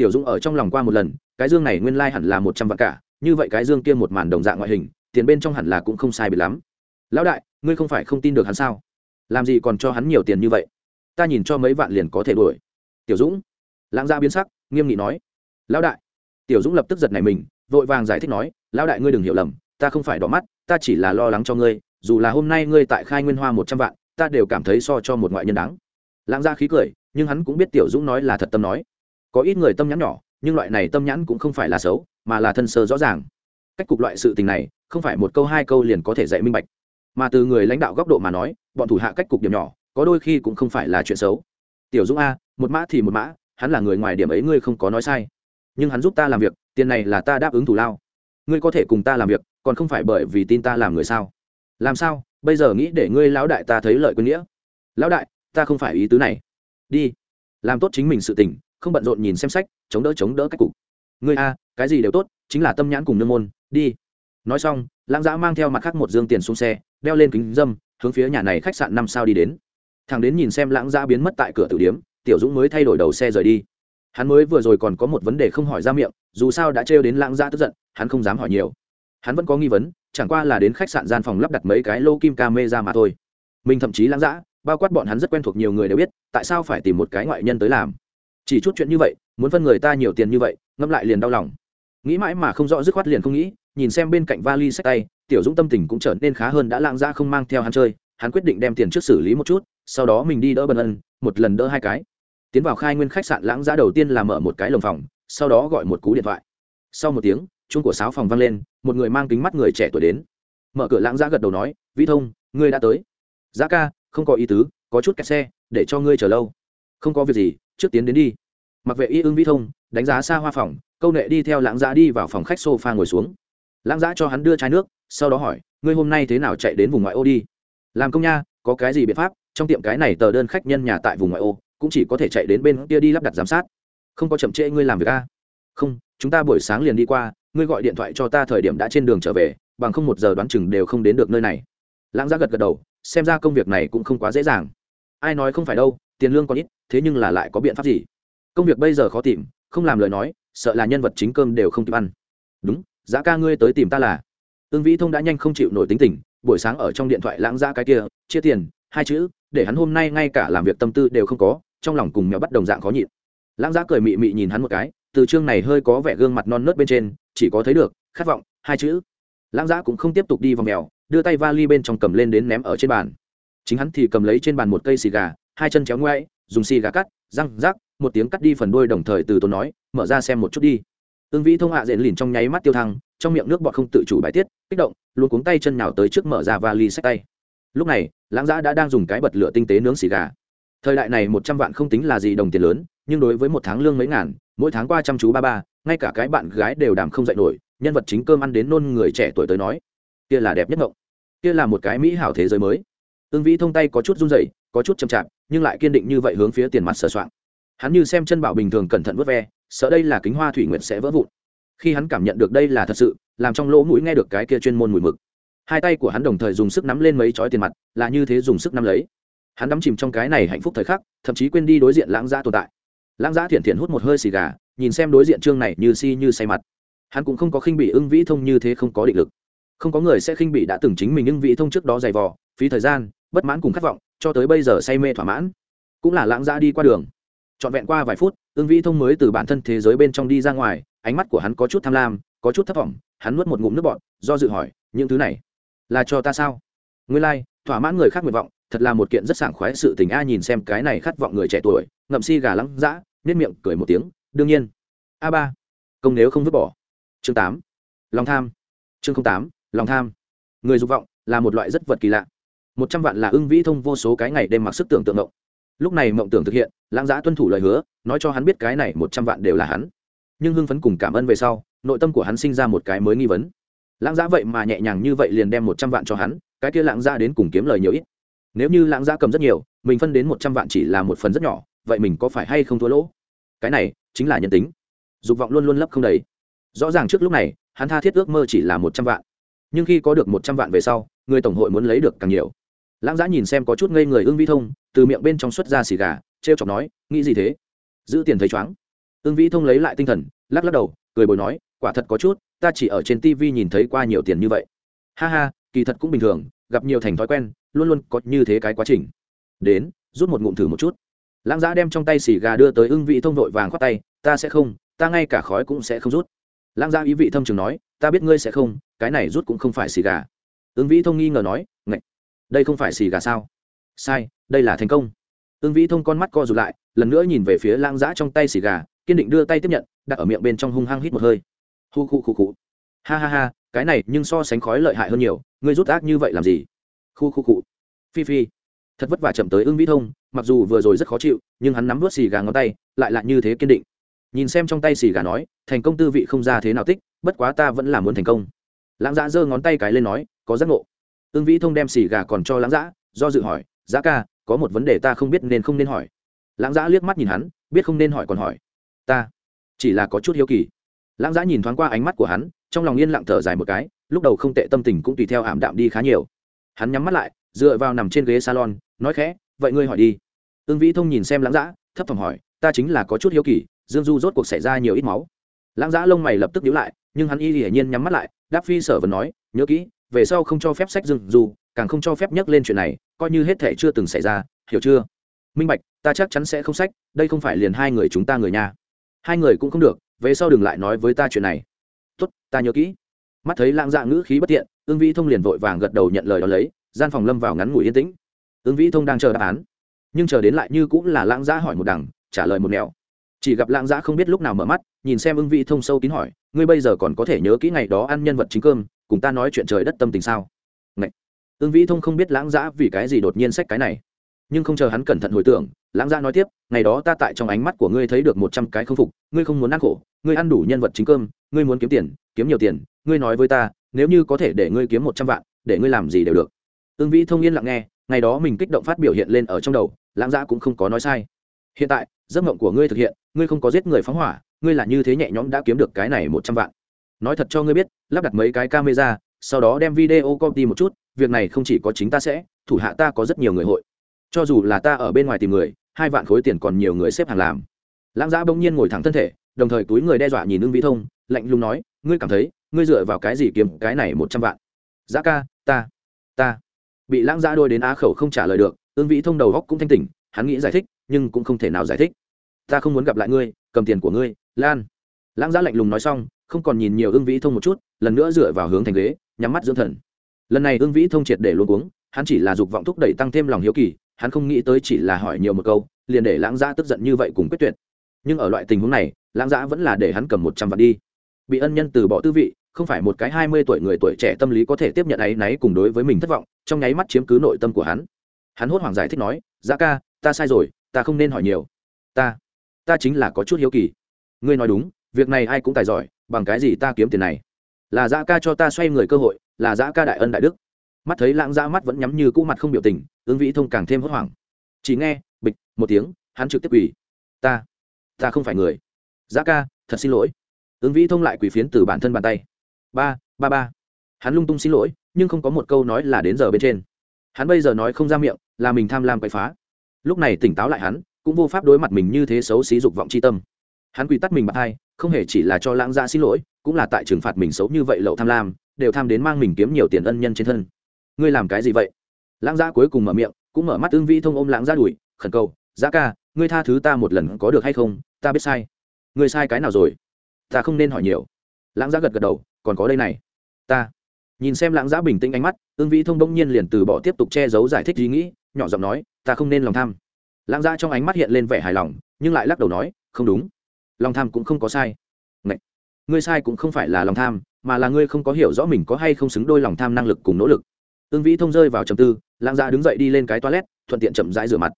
tiểu dũng ở trong lòng qua một lần, cái dương này nguyên lai hẳn là một trăm vạn cả, như vậy cái dương kia một màn đồng dạng ngoại hình, tiền bên trong hẳn là cũng không sai bị lắm. Lão đại, ngươi không phải không tin được hắn sao? Làm gì còn cho hắn nhiều tiền như vậy? Ta nhìn cho mấy vạn liền có thể đuổi. Tiểu dũng, lãng gia biến sắc, nghiêm nghị nói, lão đại. Tiểu dũng lập tức giật này mình, vội vàng giải thích nói, lão đại ngươi đừng hiểu lầm, ta không phải đỏ mắt, ta chỉ là lo lắng cho ngươi, dù là hôm nay ngươi tại khai nguyên hoa một trăm vạn, ta đều cảm thấy so cho một ngoại nhân đáng. Lãng gia khí cười nhưng hắn cũng biết tiểu dũng nói là thật tâm nói. Có ít người tâm nhãn nhỏ, nhưng loại này tâm nhãn cũng không phải là xấu, mà là thân sơ rõ ràng. Cách cục loại sự tình này, không phải một câu hai câu liền có thể dạy minh bạch. Mà từ người lãnh đạo góc độ mà nói, bọn thủ hạ cách cục điểm nhỏ, có đôi khi cũng không phải là chuyện xấu. Tiểu dũng a, một mã thì một mã, hắn là người ngoài điểm ấy ngươi không có nói sai. Nhưng hắn giúp ta làm việc, tiền này là ta đáp ứng thủ lao. Ngươi có thể cùng ta làm việc, còn không phải bởi vì tin ta làm người sao? Làm sao? Bây giờ nghĩ để ngươi lão đại ta thấy lợi quân nghĩa. Lão đại, ta không phải ý tứ này đi. Làm tốt chính mình sự tỉnh không bận rộn nhìn xem sách, chống đỡ chống đỡ cách cục. Ngươi a, cái gì đều tốt, chính là tâm nhãn cùng nương môn, đi. Nói xong, lãng giã mang theo mặt khác một dương tiền xuống xe, đeo lên kính dâm, hướng phía nhà này khách sạn năm sao đi đến. Thằng đến nhìn xem lãng giã biến mất tại cửa tử điếm, tiểu dũng mới thay đổi đầu xe rời đi. Hắn mới vừa rồi còn có một vấn đề không hỏi ra miệng, dù sao đã trêu đến lãng giã tức giận, hắn không dám hỏi nhiều. Hắn vẫn có nghi vấn, chẳng qua là đến khách sạn gian phòng lắp đặt mấy cái lô kim ca mê ra mà thôi. Mình thậm chí lãng giã bao quát bọn hắn rất quen thuộc nhiều người đều biết, tại sao phải tìm một cái ngoại nhân tới làm? Chỉ chút chuyện như vậy, muốn phân người ta nhiều tiền như vậy ngâm lại liền đau lòng. Nghĩ mãi mà không rõ dứt khoát liền không nghĩ, nhìn xem bên cạnh vali sách tay, tiểu dũng tâm tình cũng trở nên khá hơn đã lạng ra không mang theo hắn chơi, hắn quyết định đem tiền trước xử lý một chút, sau đó mình đi đỡ bần ân, một lần đỡ hai cái. Tiến vào khai nguyên khách sạn lãng giá đầu tiên là mở một cái lồng phòng, sau đó gọi một cú điện thoại. Sau một tiếng, chuông của sáu phòng vang lên, một người mang kính mắt người trẻ tuổi đến. Mở cửa lãng giá gật đầu nói, vĩ thông, ngươi đã tới. Giá ca không có ý tứ, có chút kẹt xe, để cho ngươi chờ lâu. Không có việc gì, trước tiến đến đi. Mặc vệ y ưng vĩ thông, đánh giá xa hoa phòng, câu nệ đi theo lãng giã đi vào phòng khách sofa ngồi xuống. Lãng giã cho hắn đưa chai nước, sau đó hỏi, ngươi hôm nay thế nào chạy đến vùng ngoại ô đi? Làm công nha, có cái gì biện pháp? Trong tiệm cái này tờ đơn khách nhân nhà tại vùng ngoại ô, cũng chỉ có thể chạy đến bên kia đi lắp đặt giám sát. Không có chậm trễ ngươi làm việc a. Không, chúng ta buổi sáng liền đi qua, ngươi gọi điện thoại cho ta thời điểm đã trên đường trở về, bằng không một giờ đoán chừng đều không đến được nơi này. Lãng giã gật gật đầu xem ra công việc này cũng không quá dễ dàng. Ai nói không phải đâu, tiền lương còn ít, thế nhưng là lại có biện pháp gì? Công việc bây giờ khó tìm, không làm lời nói, sợ là nhân vật chính cơm đều không kịp ăn. Đúng giá ca ngươi tới tìm ta là. Ương vĩ thông đã nhanh không chịu nổi tính tình, buổi sáng ở trong điện thoại lãng ra cái kia, chia tiền, hai chữ, để hắn hôm nay ngay cả làm việc tâm tư đều không có, trong lòng cùng mèo bắt đồng dạng khó nhịn. Lãng giá cười mị mị nhìn hắn một cái, từ chương này hơi có vẻ gương mặt non nớt bên trên, chỉ có thấy được, khát vọng, hai chữ. Lãng giá cũng không tiếp tục đi vào mèo đưa tay vali bên trong cầm lên đến ném ở trên bàn. Chính hắn thì cầm lấy trên bàn một cây xì gà, hai chân chéo ngoáy dùng xì gà cắt, răng rác một tiếng cắt đi phần đuôi đồng thời từ tốn nói, mở ra xem một chút đi. Ương vĩ thông hạ diện lìn trong nháy mắt tiêu thăng, trong miệng nước bọt không tự chủ bài tiết, kích động luôn cuống tay chân nào tới trước mở ra vali sách tay. Lúc này, lãng giã đã đang dùng cái bật lửa tinh tế nướng xì gà. Thời đại này một trăm vạn không tính là gì đồng tiền lớn, nhưng đối với một tháng lương mấy ngàn, mỗi tháng qua chăm chú ba ba, ngay cả cái bạn gái đều đàm không dạy nổi, nhân vật chính cơm ăn đến nôn người trẻ tuổi tới nói kia là đẹp nhất ngộng. Kia là một cái mỹ hảo thế giới mới. Ương vĩ thông tay có chút run rẩy, có chút chậm chạp, nhưng lại kiên định như vậy hướng phía tiền mặt sờ soạn. hắn như xem chân bảo bình thường cẩn thận vớt ve, sợ đây là kính hoa thủy nguyện sẽ vỡ vụn. Khi hắn cảm nhận được đây là thật sự, làm trong lỗ mũi nghe được cái kia chuyên môn mùi mực. Hai tay của hắn đồng thời dùng sức nắm lên mấy chói tiền mặt, là như thế dùng sức nắm lấy. Hắn đắm chìm trong cái này hạnh phúc thời khắc, thậm chí quên đi đối diện lãng giã tồn tại. Lãng giã thiện thiện hút một hơi xì gà, nhìn xem đối diện trương này như si như say mặt. Hắn cũng không có khinh bị ưng vĩ thông như thế không có định lực không có người sẽ khinh bị đã từng chính mình nhưng vị thông trước đó dày vò phí thời gian bất mãn cùng khát vọng cho tới bây giờ say mê thỏa mãn. Cũng là lãng ra đi qua đường. Trọn vẹn qua vài phút ưng vĩ thông mới từ bản thân thế giới bên trong đi ra ngoài ánh mắt của hắn có chút tham lam có chút thất vọng hắn nuốt một ngụm nước bọt do dự hỏi những thứ này là cho ta sao? Nguyên lai、like, thỏa mãn người khác nguyện vọng thật là một kiện rất sảng khoái sự tình a nhìn xem cái này khát vọng người trẻ tuổi ngậm si gà lắng dã nết miệng cười một tiếng đương nhiên. A ba công nếu không vứt bỏ. Chương tám lòng tham. Chương tám lòng tham. Người dục vọng là một loại rất vật kỳ lạ. Một trăm vạn là ưng vĩ thông vô số cái ngày đêm mặc sức tưởng tượng mộng. Lúc này mộng tưởng thực hiện, lãng giã tuân thủ lời hứa, nói cho hắn biết cái này một trăm vạn đều là hắn. Nhưng hưng phấn cùng cảm ơn về sau, nội tâm của hắn sinh ra một cái mới nghi vấn. Lãng giã vậy mà nhẹ nhàng như vậy liền đem một trăm vạn cho hắn, cái kia lãng giã đến cùng kiếm lời nhiều ít. Nếu như lãng giã cầm rất nhiều, mình phân đến một trăm vạn chỉ là một phần rất nhỏ, vậy mình có phải hay không thua lỗ? Cái này chính là nhân tính. Dục vọng luôn luôn lấp không đầy. Rõ ràng trước lúc này, hắn tha thiết ước mơ chỉ là một trăm vạn nhưng khi có được một trăm vạn về sau, người tổng hội muốn lấy được càng nhiều. Lãng giã nhìn xem có chút ngây người ưng vĩ thông, từ miệng bên trong xuất ra xì gà t r e o chọc nói, nghĩ gì thế? Giữ tiền thấy chóng ưng vĩ thông lấy lại tinh thần, lắc lắc đầu, cười bồi nói, quả thật có chút, ta chỉ ở trên tv nhìn thấy qua nhiều tiền như vậy. Ha ha, kỳ thật cũng bình thường, gặp nhiều thành thói quen, luôn luôn có như thế cái quá trình. Đến, rút một ngụm thử một chút. Lãng giã đem trong tay xì gà đưa tới ưng vị thông vội vàng khoát tay, ta sẽ không, ta ngay cả khói cũng sẽ không rút. Lãng giã ý vị thâm trường nói, ta biết ngươi sẽ không cái này rút cũng không phải xì gà. Ứng vĩ thông nghi ngờ nói, ngạch, đây không phải xì gà sao? Sai, đây là thành công. Ứng vĩ thông con mắt co rụt lại, lần nữa nhìn về phía lang giã trong tay xì gà, kiên định đưa tay tiếp nhận, đặt ở miệng bên trong hung hăng hít một hơi. Hu khu khu khu. Ha ha ha, cái này nhưng so sánh khói lợi hại hơn nhiều, ngươi rút ác như vậy làm gì? Khu khu khu. Phi phi. Thật vất vả chậm tới ưng vĩ thông, mặc dù vừa rồi rất khó chịu, nhưng hắn nắm vớt xì gà ngón tay, lại lại như thế kiên định. Nhìn xem trong tay xì gà nói, thành công tư vị không ra thế nào tích, bất quá ta vẫn là muốn thành công lãng dã giơ ngón tay cái lên nói, có giác ngộ. Ưng vĩ thông đem xì gà còn cho lãng dã, do dự hỏi giá ca, có một vấn đề ta không biết nên không nên hỏi. Lãng dã liếc mắt nhìn hắn, biết không nên hỏi còn hỏi, ta chỉ là có chút hiếu kỳ. Lãng dã nhìn thoáng qua ánh mắt của hắn, trong lòng yên lặng thở dài một cái, lúc đầu không tệ tâm tình cũng tùy theo ảm đạm đi khá nhiều. Hắn nhắm mắt lại, dựa vào nằm trên ghế salon, nói khẽ, vậy ngươi hỏi đi. Ương vĩ thông nhìn xem lãng giã thấp thỏm hỏi, ta chính là có chút hiếu kỳ, dương du rốt cuộc xảy ra nhiều ít máu. Lãng giã lông mày lập tức nhíu lại nhưng hắn y hiển nhiên nhắm mắt lại, đáp phi sở vẫn nói, nhớ kỹ, về sau không cho phép sách dừng dù, càng không cho phép nhắc lên chuyện này, coi như hết thể chưa từng xảy ra, hiểu chưa? Minh bạch, ta chắc chắn sẽ không sách, đây không phải liền hai người chúng ta người nhà. Hai người cũng không được, về sau đừng lại nói với ta chuyện này. Tốt, ta nhớ kỹ. Mắt thấy lãng dạ ngữ khí bất tiện ương vĩ thông liền vội vàng gật đầu nhận lời đó lấy, gian phòng lâm vào ngắn ngủi yên tĩnh. Ương vĩ thông đang chờ đáp án, nhưng chờ đến lại như cũng là lãng giã hỏi một đằng, trả lời một nẻo chỉ gặp lãng giã không biết lúc nào mở mắt, nhìn xem ưng vĩ thông sâu kín hỏi, ngươi bây giờ còn có thể nhớ kỹ ngày đó ăn nhân vật chính cơm, cùng ta nói chuyện trời đất tâm tình sao? Ngậy! ưng vĩ thông không biết lãng giã vì cái gì đột nhiên sách cái này. Nhưng không chờ hắn cẩn thận hồi tưởng, lãng giã nói tiếp, ngày đó ta tại trong ánh mắt của ngươi thấy được một trăm cái không phục, ngươi không muốn ăn khổ, ngươi ăn đủ nhân vật chính cơm, ngươi muốn kiếm tiền, kiếm nhiều tiền, ngươi nói với ta, nếu như có thể để ngươi kiếm một trăm vạn, để ngươi làm gì đều được. Ưng vĩ thông yên lặng nghe, ngày đó mình kích động phát biểu hiện lên ở trong đầu, lãng giã cũng không có nói sai hiện tại, giấc mộng của ngươi thực hiện, ngươi không có giết người phóng hỏa, ngươi là như thế nhẹ nhõm đã kiếm được cái này một trăm vạn. Nói thật cho ngươi biết, lắp đặt mấy cái camera, sau đó đem video copy một chút, việc này không chỉ có chính ta sẽ, thủ hạ ta có rất nhiều người hội. Cho dù là ta ở bên ngoài tìm người, hai vạn khối tiền còn nhiều người xếp hàng làm. Lãng giã bỗng nhiên ngồi thẳng thân thể, đồng thời túi người đe dọa nhìn ưng vĩ thông, lạnh lùng nói, ngươi cảm thấy, ngươi dựa vào cái gì kiếm cái này một trăm vạn? Giá ca, ta ta. Bị lãng giã đôi đến á khẩu không trả lời được, ưng vĩ thông đầu góc cũng thanh tỉnh hắn nghĩ giải thích, nhưng cũng không thể nào giải thích. Ta không muốn gặp lại ngươi, cầm tiền của ngươi, lan. Lãng giã lạnh lùng nói xong, không còn nhìn nhiều ương vĩ thông một chút, lần nữa dựa vào hướng thành ghế, nhắm mắt dưỡng thần. Lần này ương vĩ thông triệt để luôn uống hắn chỉ là dục vọng thúc đẩy tăng thêm lòng hiếu kỳ, hắn không nghĩ tới chỉ là hỏi nhiều một câu, liền để lãng giã tức giận như vậy cùng quyết tuyệt. Nhưng ở loại tình huống này, lãng giã vẫn là để hắn cầm một trăm vạn đi. Bị ân nhân từ bỏ tư vị, không phải một cái hai mươi tuổi người tuổi trẻ tâm lý có thể tiếp nhận áy náy cùng đối với mình thất vọng, trong nháy mắt chiếm cứ nội tâm của hắn. Hắn hốt hoảng giải thích nói giá ca ta sai rồi, ta không nên hỏi nhiều. Ta ta chính là có chút hiếu kỳ. Ngươi nói đúng, việc này ai cũng tài giỏi, bằng cái gì ta kiếm tiền này? Là giá ca cho ta xoay người cơ hội, là giá ca đại ân đại đức. Mắt thấy lãng dã mắt vẫn nhắm như cũ mặt không biểu tình, ứng vĩ thông càng thêm hốt hoảng. Chỉ nghe, bịch, một tiếng, hắn trực tiếp quỳ. Ta ta không phải người. Giá ca, thật xin lỗi. Ứng vĩ thông lại quỳ phiến từ bản thân bàn tay. Ba ba ba. Hắn lung tung xin lỗi, nhưng không có một câu nói là đến giờ bên trên. Hắn bây giờ nói không ra miệng, là mình tham lam quậy phá lúc này tỉnh táo lại hắn, cũng vô pháp đối mặt mình như thế xấu xí dục vọng c h i tâm. Hắn quy tắt mình bạc hai không hề chỉ là cho lãng gia xin lỗi, cũng là tại trừng phạt mình xấu như vậy lậu tham lam, đều tham đến mang mình kiếm nhiều tiền ân nhân trên thân. Ngươi làm cái gì vậy? Lãng gia cuối cùng mở miệng, cũng mở mắt tương vi thông ôm lãng gia đùi khẩn cầu, giá ca, ngươi tha thứ ta một lần có được hay không? Ta biết sai. Ngươi sai cái nào rồi? Ta không nên hỏi nhiều. Lãng gia gật gật đầu, còn có đây này. Ta. Nhìn xem lãng giã bình tĩnh ánh mắt tương vi thông đông nhiên liền từ bỏ tiếp tục che giấu giải thích ý nghĩ, nhỏ giọng nói ta không nên lòng tham. Lãng giã trong ánh mắt hiện lên vẻ hài lòng, nhưng lại lắc đầu nói, không đúng. Lòng tham cũng không có sai. Ngậy! ngươi sai cũng không phải là lòng tham, mà là ngươi không có hiểu rõ mình có hay không xứng đôi lòng tham năng lực cùng nỗ lực. Ương vĩ thông rơi vào trầm tư, lãng giã đứng dậy đi lên cái toilet, thuận tiện chậm rãi rửa mặt.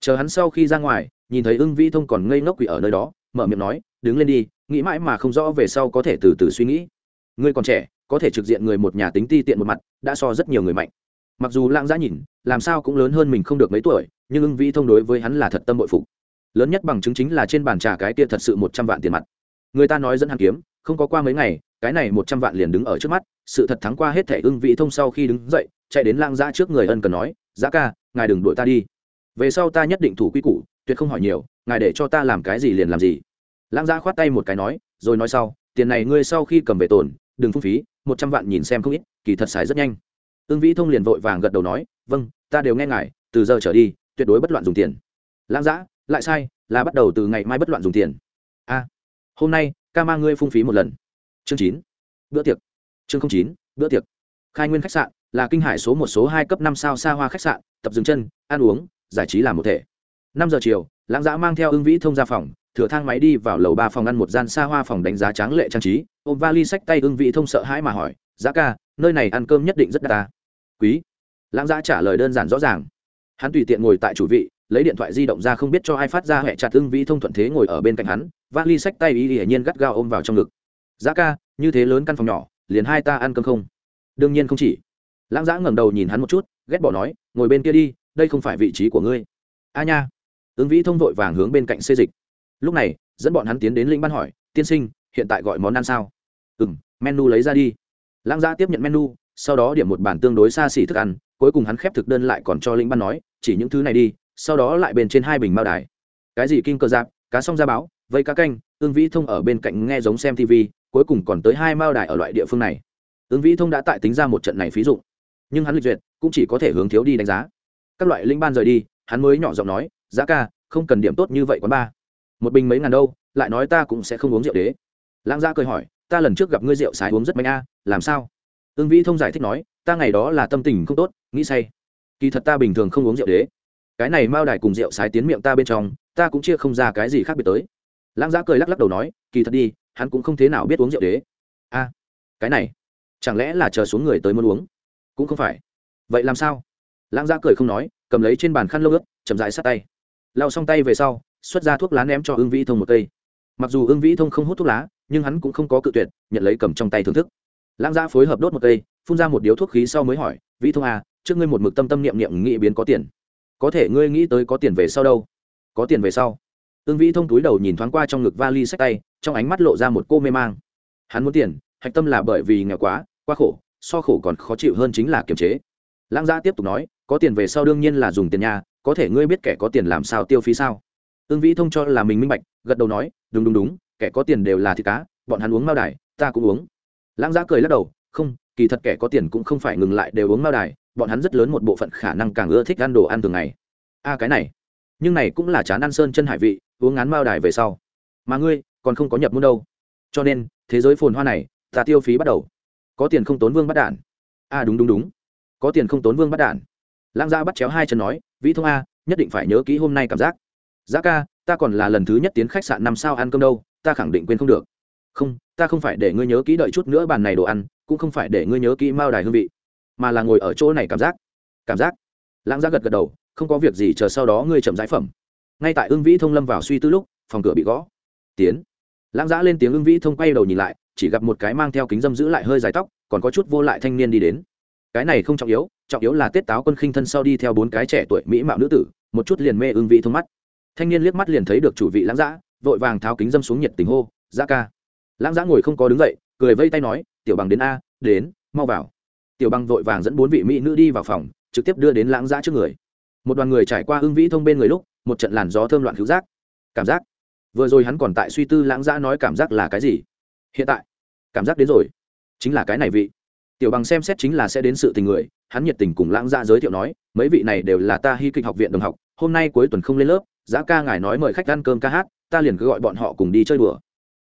Chờ hắn sau khi ra ngoài, nhìn thấy ương vĩ thông còn ngây ngốc quỷ ở nơi đó, mở miệng nói, đứng lên đi, nghĩ mãi mà không rõ về sau có thể từ từ suy nghĩ. Ngươi còn trẻ, có thể trực diện người một nhà tính ti tiện một mặt, đã so rất nhiều người mạnh mặc dù lãng giã nhìn, làm sao cũng lớn hơn mình không được mấy tuổi, nhưng ưng vĩ thông đối với hắn là thật tâm bội phục. Lớn nhất bằng chứng chính là trên bàn trà cái kia thật sự một trăm vạn tiền mặt. Người ta nói dẫn hàn kiếm, không có qua mấy ngày, cái này một trăm vạn liền đứng ở trước mắt, sự thật thắng qua hết thẻ ưng vị thông sau khi đứng dậy, chạy đến lang giã trước người ân cần nói, giã ca, ngài đừng đuổi ta đi. Về sau ta nhất định thủ quy củ, tuyệt không hỏi nhiều, ngài để cho ta làm cái gì liền làm gì. Lang giã khoát tay một cái nói, rồi nói sau, tiền này ngươi sau khi cầm về tồn, đừng phung phí, một trăm vạn nhìn xem không ít, kỳ thật xài rất nhanh ưng vĩ thông liền vội vàng gật đầu nói vâng ta đều nghe ngài, từ giờ trở đi, tuyệt đối bất loạn dùng tiền. Lãng giã lại sai, là bắt đầu từ ngày mai bất loạn dùng tiền. A, hôm nay, ca mang ngươi phung phí một lần. Chương chín, bữa tiệc. Chương chín, bữa tiệc. Khai nguyên khách sạn, là kinh hải số một, số hai cấp năm sao xa hoa khách sạn, tập dừng chân, ăn uống, giải trí làm một thể. Năm giờ chiều, lãng giã mang theo ưng vĩ thông ra phòng, thừa thang máy đi vào lầu ba phòng ăn một gian xa hoa phòng đánh giá tráng lệ trang trí, ôm vali sách tay ưng vĩ thông sợ hãi mà hỏi, giá ca, nơi này ăn cơm nhất định rất đắt ta quý. Lãng giã trả lời đơn giản rõ ràng. Hắn tùy tiện ngồi tại chủ vị, lấy điện thoại di động ra không biết cho ai phát ra hệ chặt tương vĩ thông thuận thế ngồi ở bên cạnh hắn vali sách tay y hiển nhiên gắt gao ôm vào trong ngực. Giá ca, như thế lớn căn phòng nhỏ, liền hai ta ăn cơm không? Đương nhiên không chỉ. Lãng giã ngẩng đầu nhìn hắn một chút, ghét bỏ nói, ngồi bên kia đi, đây không phải vị trí của ngươi. A nha. Ứng vĩ thông vội vàng hướng bên cạnh xê dịch. Lúc này, dẫn bọn hắn tiến đến linh ban hỏi, tiên sinh, hiện tại gọi món ăn sao? Ừ m menu lấy ra đi. Lãng giã tiếp nhận menu sau đó điểm một bản tương đối xa xỉ thức ăn, cuối cùng hắn khép thực đơn lại còn cho linh ban nói, chỉ những thứ này đi, sau đó lại bên trên hai bình mao đài. Cái gì kinh cơ giáp, cá song gia báo, vây cá canh ương vĩ thông ở bên cạnh nghe giống xem tv cuối cùng còn tới hai mao đài ở loại địa phương này. Ương vĩ thông đã tại tính ra một trận này phí dụ nhưng hắn lịch duyệt cũng chỉ có thể hướng thiếu đi đánh giá. Các loại linh ban rời đi, hắn mới nhỏ giọng nói, giá ca, không cần điểm tốt như vậy quán ba. Một bình mấy ngàn đâu, lại nói ta cũng sẽ không uống rượu đế. Lãng gia cười hỏi, ta lần trước gặp ngươi rượu sái uống rất mạnh a, làm sao? Ương vĩ thông giải thích nói, ta ngày đó là tâm tình không tốt, nghĩ say. Kỳ thật ta bình thường không uống rượu đế. Cái này mao đài cùng rượu sái tiến miệng ta bên trong, ta cũng chia không ra cái gì khác biệt tới. Lãng giã cười lắc lắc đầu nói, kỳ thật đi, hắn cũng không thế nào biết uống rượu đế. A, cái này, chẳng lẽ là chờ xuống người tới muốn uống? Cũng không phải. Vậy làm sao? Lãng giã cười không nói, cầm lấy trên bàn khăn lâu ướt, chậm dại sát tay. Lau xong tay về sau, xuất ra thuốc lá ném cho ưng vĩ thông một cây. Mặc dù ưng vĩ thông không hút thuốc lá, nhưng hắn cũng không có cự tuyệt, nhận lấy cầm trong tay thưởng thức lãng gia phối hợp đốt một cây, phun ra một điếu thuốc khí sau mới hỏi, vĩ thông à trước ngươi một mực tâm tâm niệm niệm nghĩ biến có tiền. Có thể ngươi nghĩ tới có tiền về sau đâu? Có tiền về sau. Ương vĩ thông túi đầu nhìn thoáng qua trong ngực vali sách tay, trong ánh mắt lộ ra một cô mê mang. Hắn muốn tiền, hạch tâm là bởi vì nghèo quá quá khổ, so khổ còn khó chịu hơn chính là kiềm chế. Lãng gia tiếp tục nói, có tiền về sau đương nhiên là dùng tiền nhà có thể ngươi biết kẻ có tiền làm sao tiêu phí sao? Ương vĩ thông cho là mình minh bạch, gật đầu nói, đúng đúng đúng, kẻ có tiền đều là thịt cá, bọn hắn uống mao đài, ta cũng uống lãng giã cười lắc đầu, không, kỳ thật kẻ có tiền cũng không phải ngừng lại đều uống mao đài, bọn hắn rất lớn một bộ phận khả năng càng ưa thích ăn đồ ăn thường ngày. A, cái này, nhưng này cũng là chán ăn sơn chân hải vị, uống ngán mao đài về sau. Mà ngươi, còn không có nhập môn đâu. Cho nên, thế giới phồn hoa này, ta tiêu phí bắt đầu. Có tiền không tốn vương bắt đản a, đúng đúng đúng. Có tiền không tốn vương bắt đản lãng giã bắt chéo hai chân nói, vĩ thông a, nhất định phải nhớ kỹ hôm nay cảm giác. Giá ca, ta còn là lần thứ nhất tiến khách sạn năm sao ăn cơm đâu, ta khẳng định quên không được không, ta không phải để ngươi nhớ kỹ đợi chút nữa bàn này đồ ăn, cũng không phải để ngươi nhớ kỹ mao đài hương vị, mà là ngồi ở chỗ này cảm giác cảm giác. Lãng giác gật gật đầu, không có việc gì, chờ sau đó ngươi chậm giải phẩm. Ngay tại ưng vĩ thông lâm vào suy tư lúc, phòng cửa bị gõ. Tiến. Lãng giã lên tiếng ưng vĩ thông quay đầu nhìn lại, chỉ gặp một cái mang theo kính dâm giữ lại hơi dài tóc, còn có chút vô lại thanh niên đi đến. Cái này không trọng yếu trọng yếu là tết táo quân khinh thân sau đi theo bốn cái trẻ tuổi mỹ mạo nữ tử, một chút liền mê ưng vĩ thông mắt. Thanh niên liếc mắt liền thấy được chủ vị lãng giã, vội vàng tháo kính dâm xuống nhiệt tình hô, giã ca lãng giã ngồi không có đứng dậy, cười vây tay nói, tiểu bằng đến a, đến, mau vào. Tiểu bằng vội vàng dẫn bốn vị mỹ nữ đi vào phòng, trực tiếp đưa đến lãng giã trước người. Một đoàn người trải qua hưng vĩ thông bên người lúc, một trận làn gió thơm loạn cứu giác. Cảm giác? Vừa rồi hắn còn tại suy tư lãng giã nói cảm giác là cái gì. Hiện tại, cảm giác đến rồi. Chính là cái này vị. Tiểu bằng xem xét chính là sẽ đến sự tình người, hắn nhiệt tình cùng lãng giã giới thiệu nói, mấy vị này đều là ta hy kịch học viện đồng học, hôm nay cuối tuần không lên lớp, giã ca ngài nói mời khách ăn cơm ca hát, ta liền cứ gọi bọn họ cùng đi chơi đùa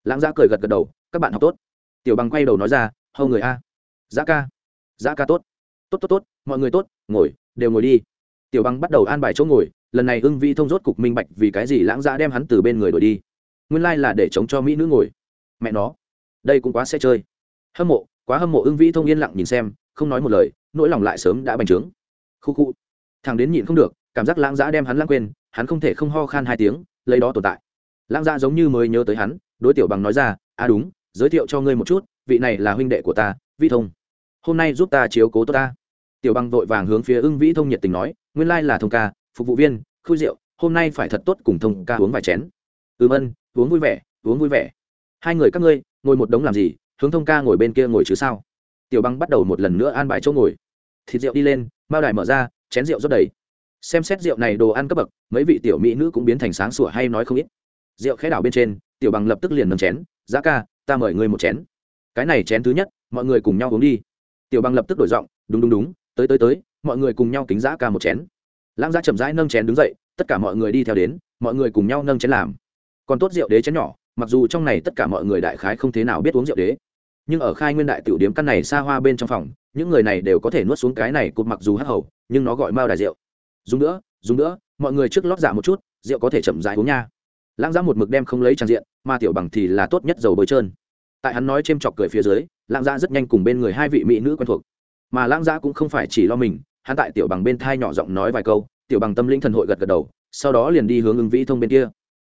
lãng giã cười gật gật đầu, các bạn học tốt. Tiểu bằng quay đầu nói ra, hầu người a. Giã ca. Giã ca tốt. Tốt tốt tốt, mọi người tốt, ngồi, đều ngồi đi. Tiểu bằng bắt đầu an bài chỗ ngồi, lần này hưng vi thông rốt cục minh bạch vì cái gì lãng giã đem hắn từ bên người đổi đi. Nguyên lai、like、là để chống cho mỹ nữ ngồi. Mẹ nó, đây cũng quá sẽ chơi. Hâm mộ, quá hâm mộ ưng vi thông yên lặng nhìn xem, không nói một lời, nỗi lòng lại sớm đã bành trướng. Khu khu, thằng đến nhịn không được, cảm giác lãng giã đem hắn lãng quên, hắn không thể không ho khan hai tiếng, lấy đó tồn tại lãng gia giống như mới nhớ tới hắn, đối tiểu bằng nói ra à đúng, giới thiệu cho ngươi một chút, vị này là huynh đệ của ta vi thông. Hôm nay giúp ta chiếu cố tốt ta. Tiểu bằng vội vàng hướng phía ưng vĩ thông nhiệt tình nói, nguyên lai là thông ca, phục vụ viên, khui rượu, hôm nay phải thật tốt cùng thông ca uống vài chén. Ừm ân, uống vui vẻ, uống vui vẻ. Hai người các ngươi, ngồi một đống làm gì, hướng thông ca ngồi bên kia ngồi chứ sao? Tiểu băng bắt đầu một lần nữa an bài chỗ ngồi. Thịt rượu đi lên bao đài mở ra, chén rượu rất đầy. Xem xét rượu này đồ ăn cấp bậc, mấy vị tiểu mỹ nữ cũng biến thành sáng sủa hay nói không ít rượu khẽ đảo bên trên, tiểu bằng lập tức liền nâng chén, giá ca, ta mời ngươi một chén. Cái này chén thứ nhất, mọi người cùng nhau uống đi. Tiểu bằng lập tức đổi giọng, đúng đúng đúng, tới tới tới, mọi người cùng nhau kính giá ca một chén. Lãng giá chậm rãi nâng chén đứng dậy, tất cả mọi người đi theo đến, mọi người cùng nhau nâng chén làm. Còn tốt rượu đế chén nhỏ, mặc dù trong này tất cả mọi người đại khái không thế nào biết uống rượu đế, nhưng ở khai nguyên đại tiểu điếm căn này xa hoa bên trong phòng, những người này đều có thể nuốt xuống cái này cụt mặc dù hắc hầu, nhưng nó gọi mao đài rượu. Dùng nữa dùng nữa, mọi người trước lót dạ một chút, rượu có thể chậm rãi uống nha lãng giã một mực đem không lấy trang diện, mà tiểu bằng thì là tốt nhất dầu bơi trơn. Tại hắn nói c h chọc cười phía dưới, lãng giã rất nhanh cùng bên người hai vị mỹ nữ quen thuộc. Mà lãng giã cũng không phải chỉ lo mình, hắn tại tiểu bằng bên thai nhỏ giọng nói vài câu, tiểu bằng tâm linh thần hội gật gật đầu, sau đó liền đi hướng ứng vĩ thông bên kia.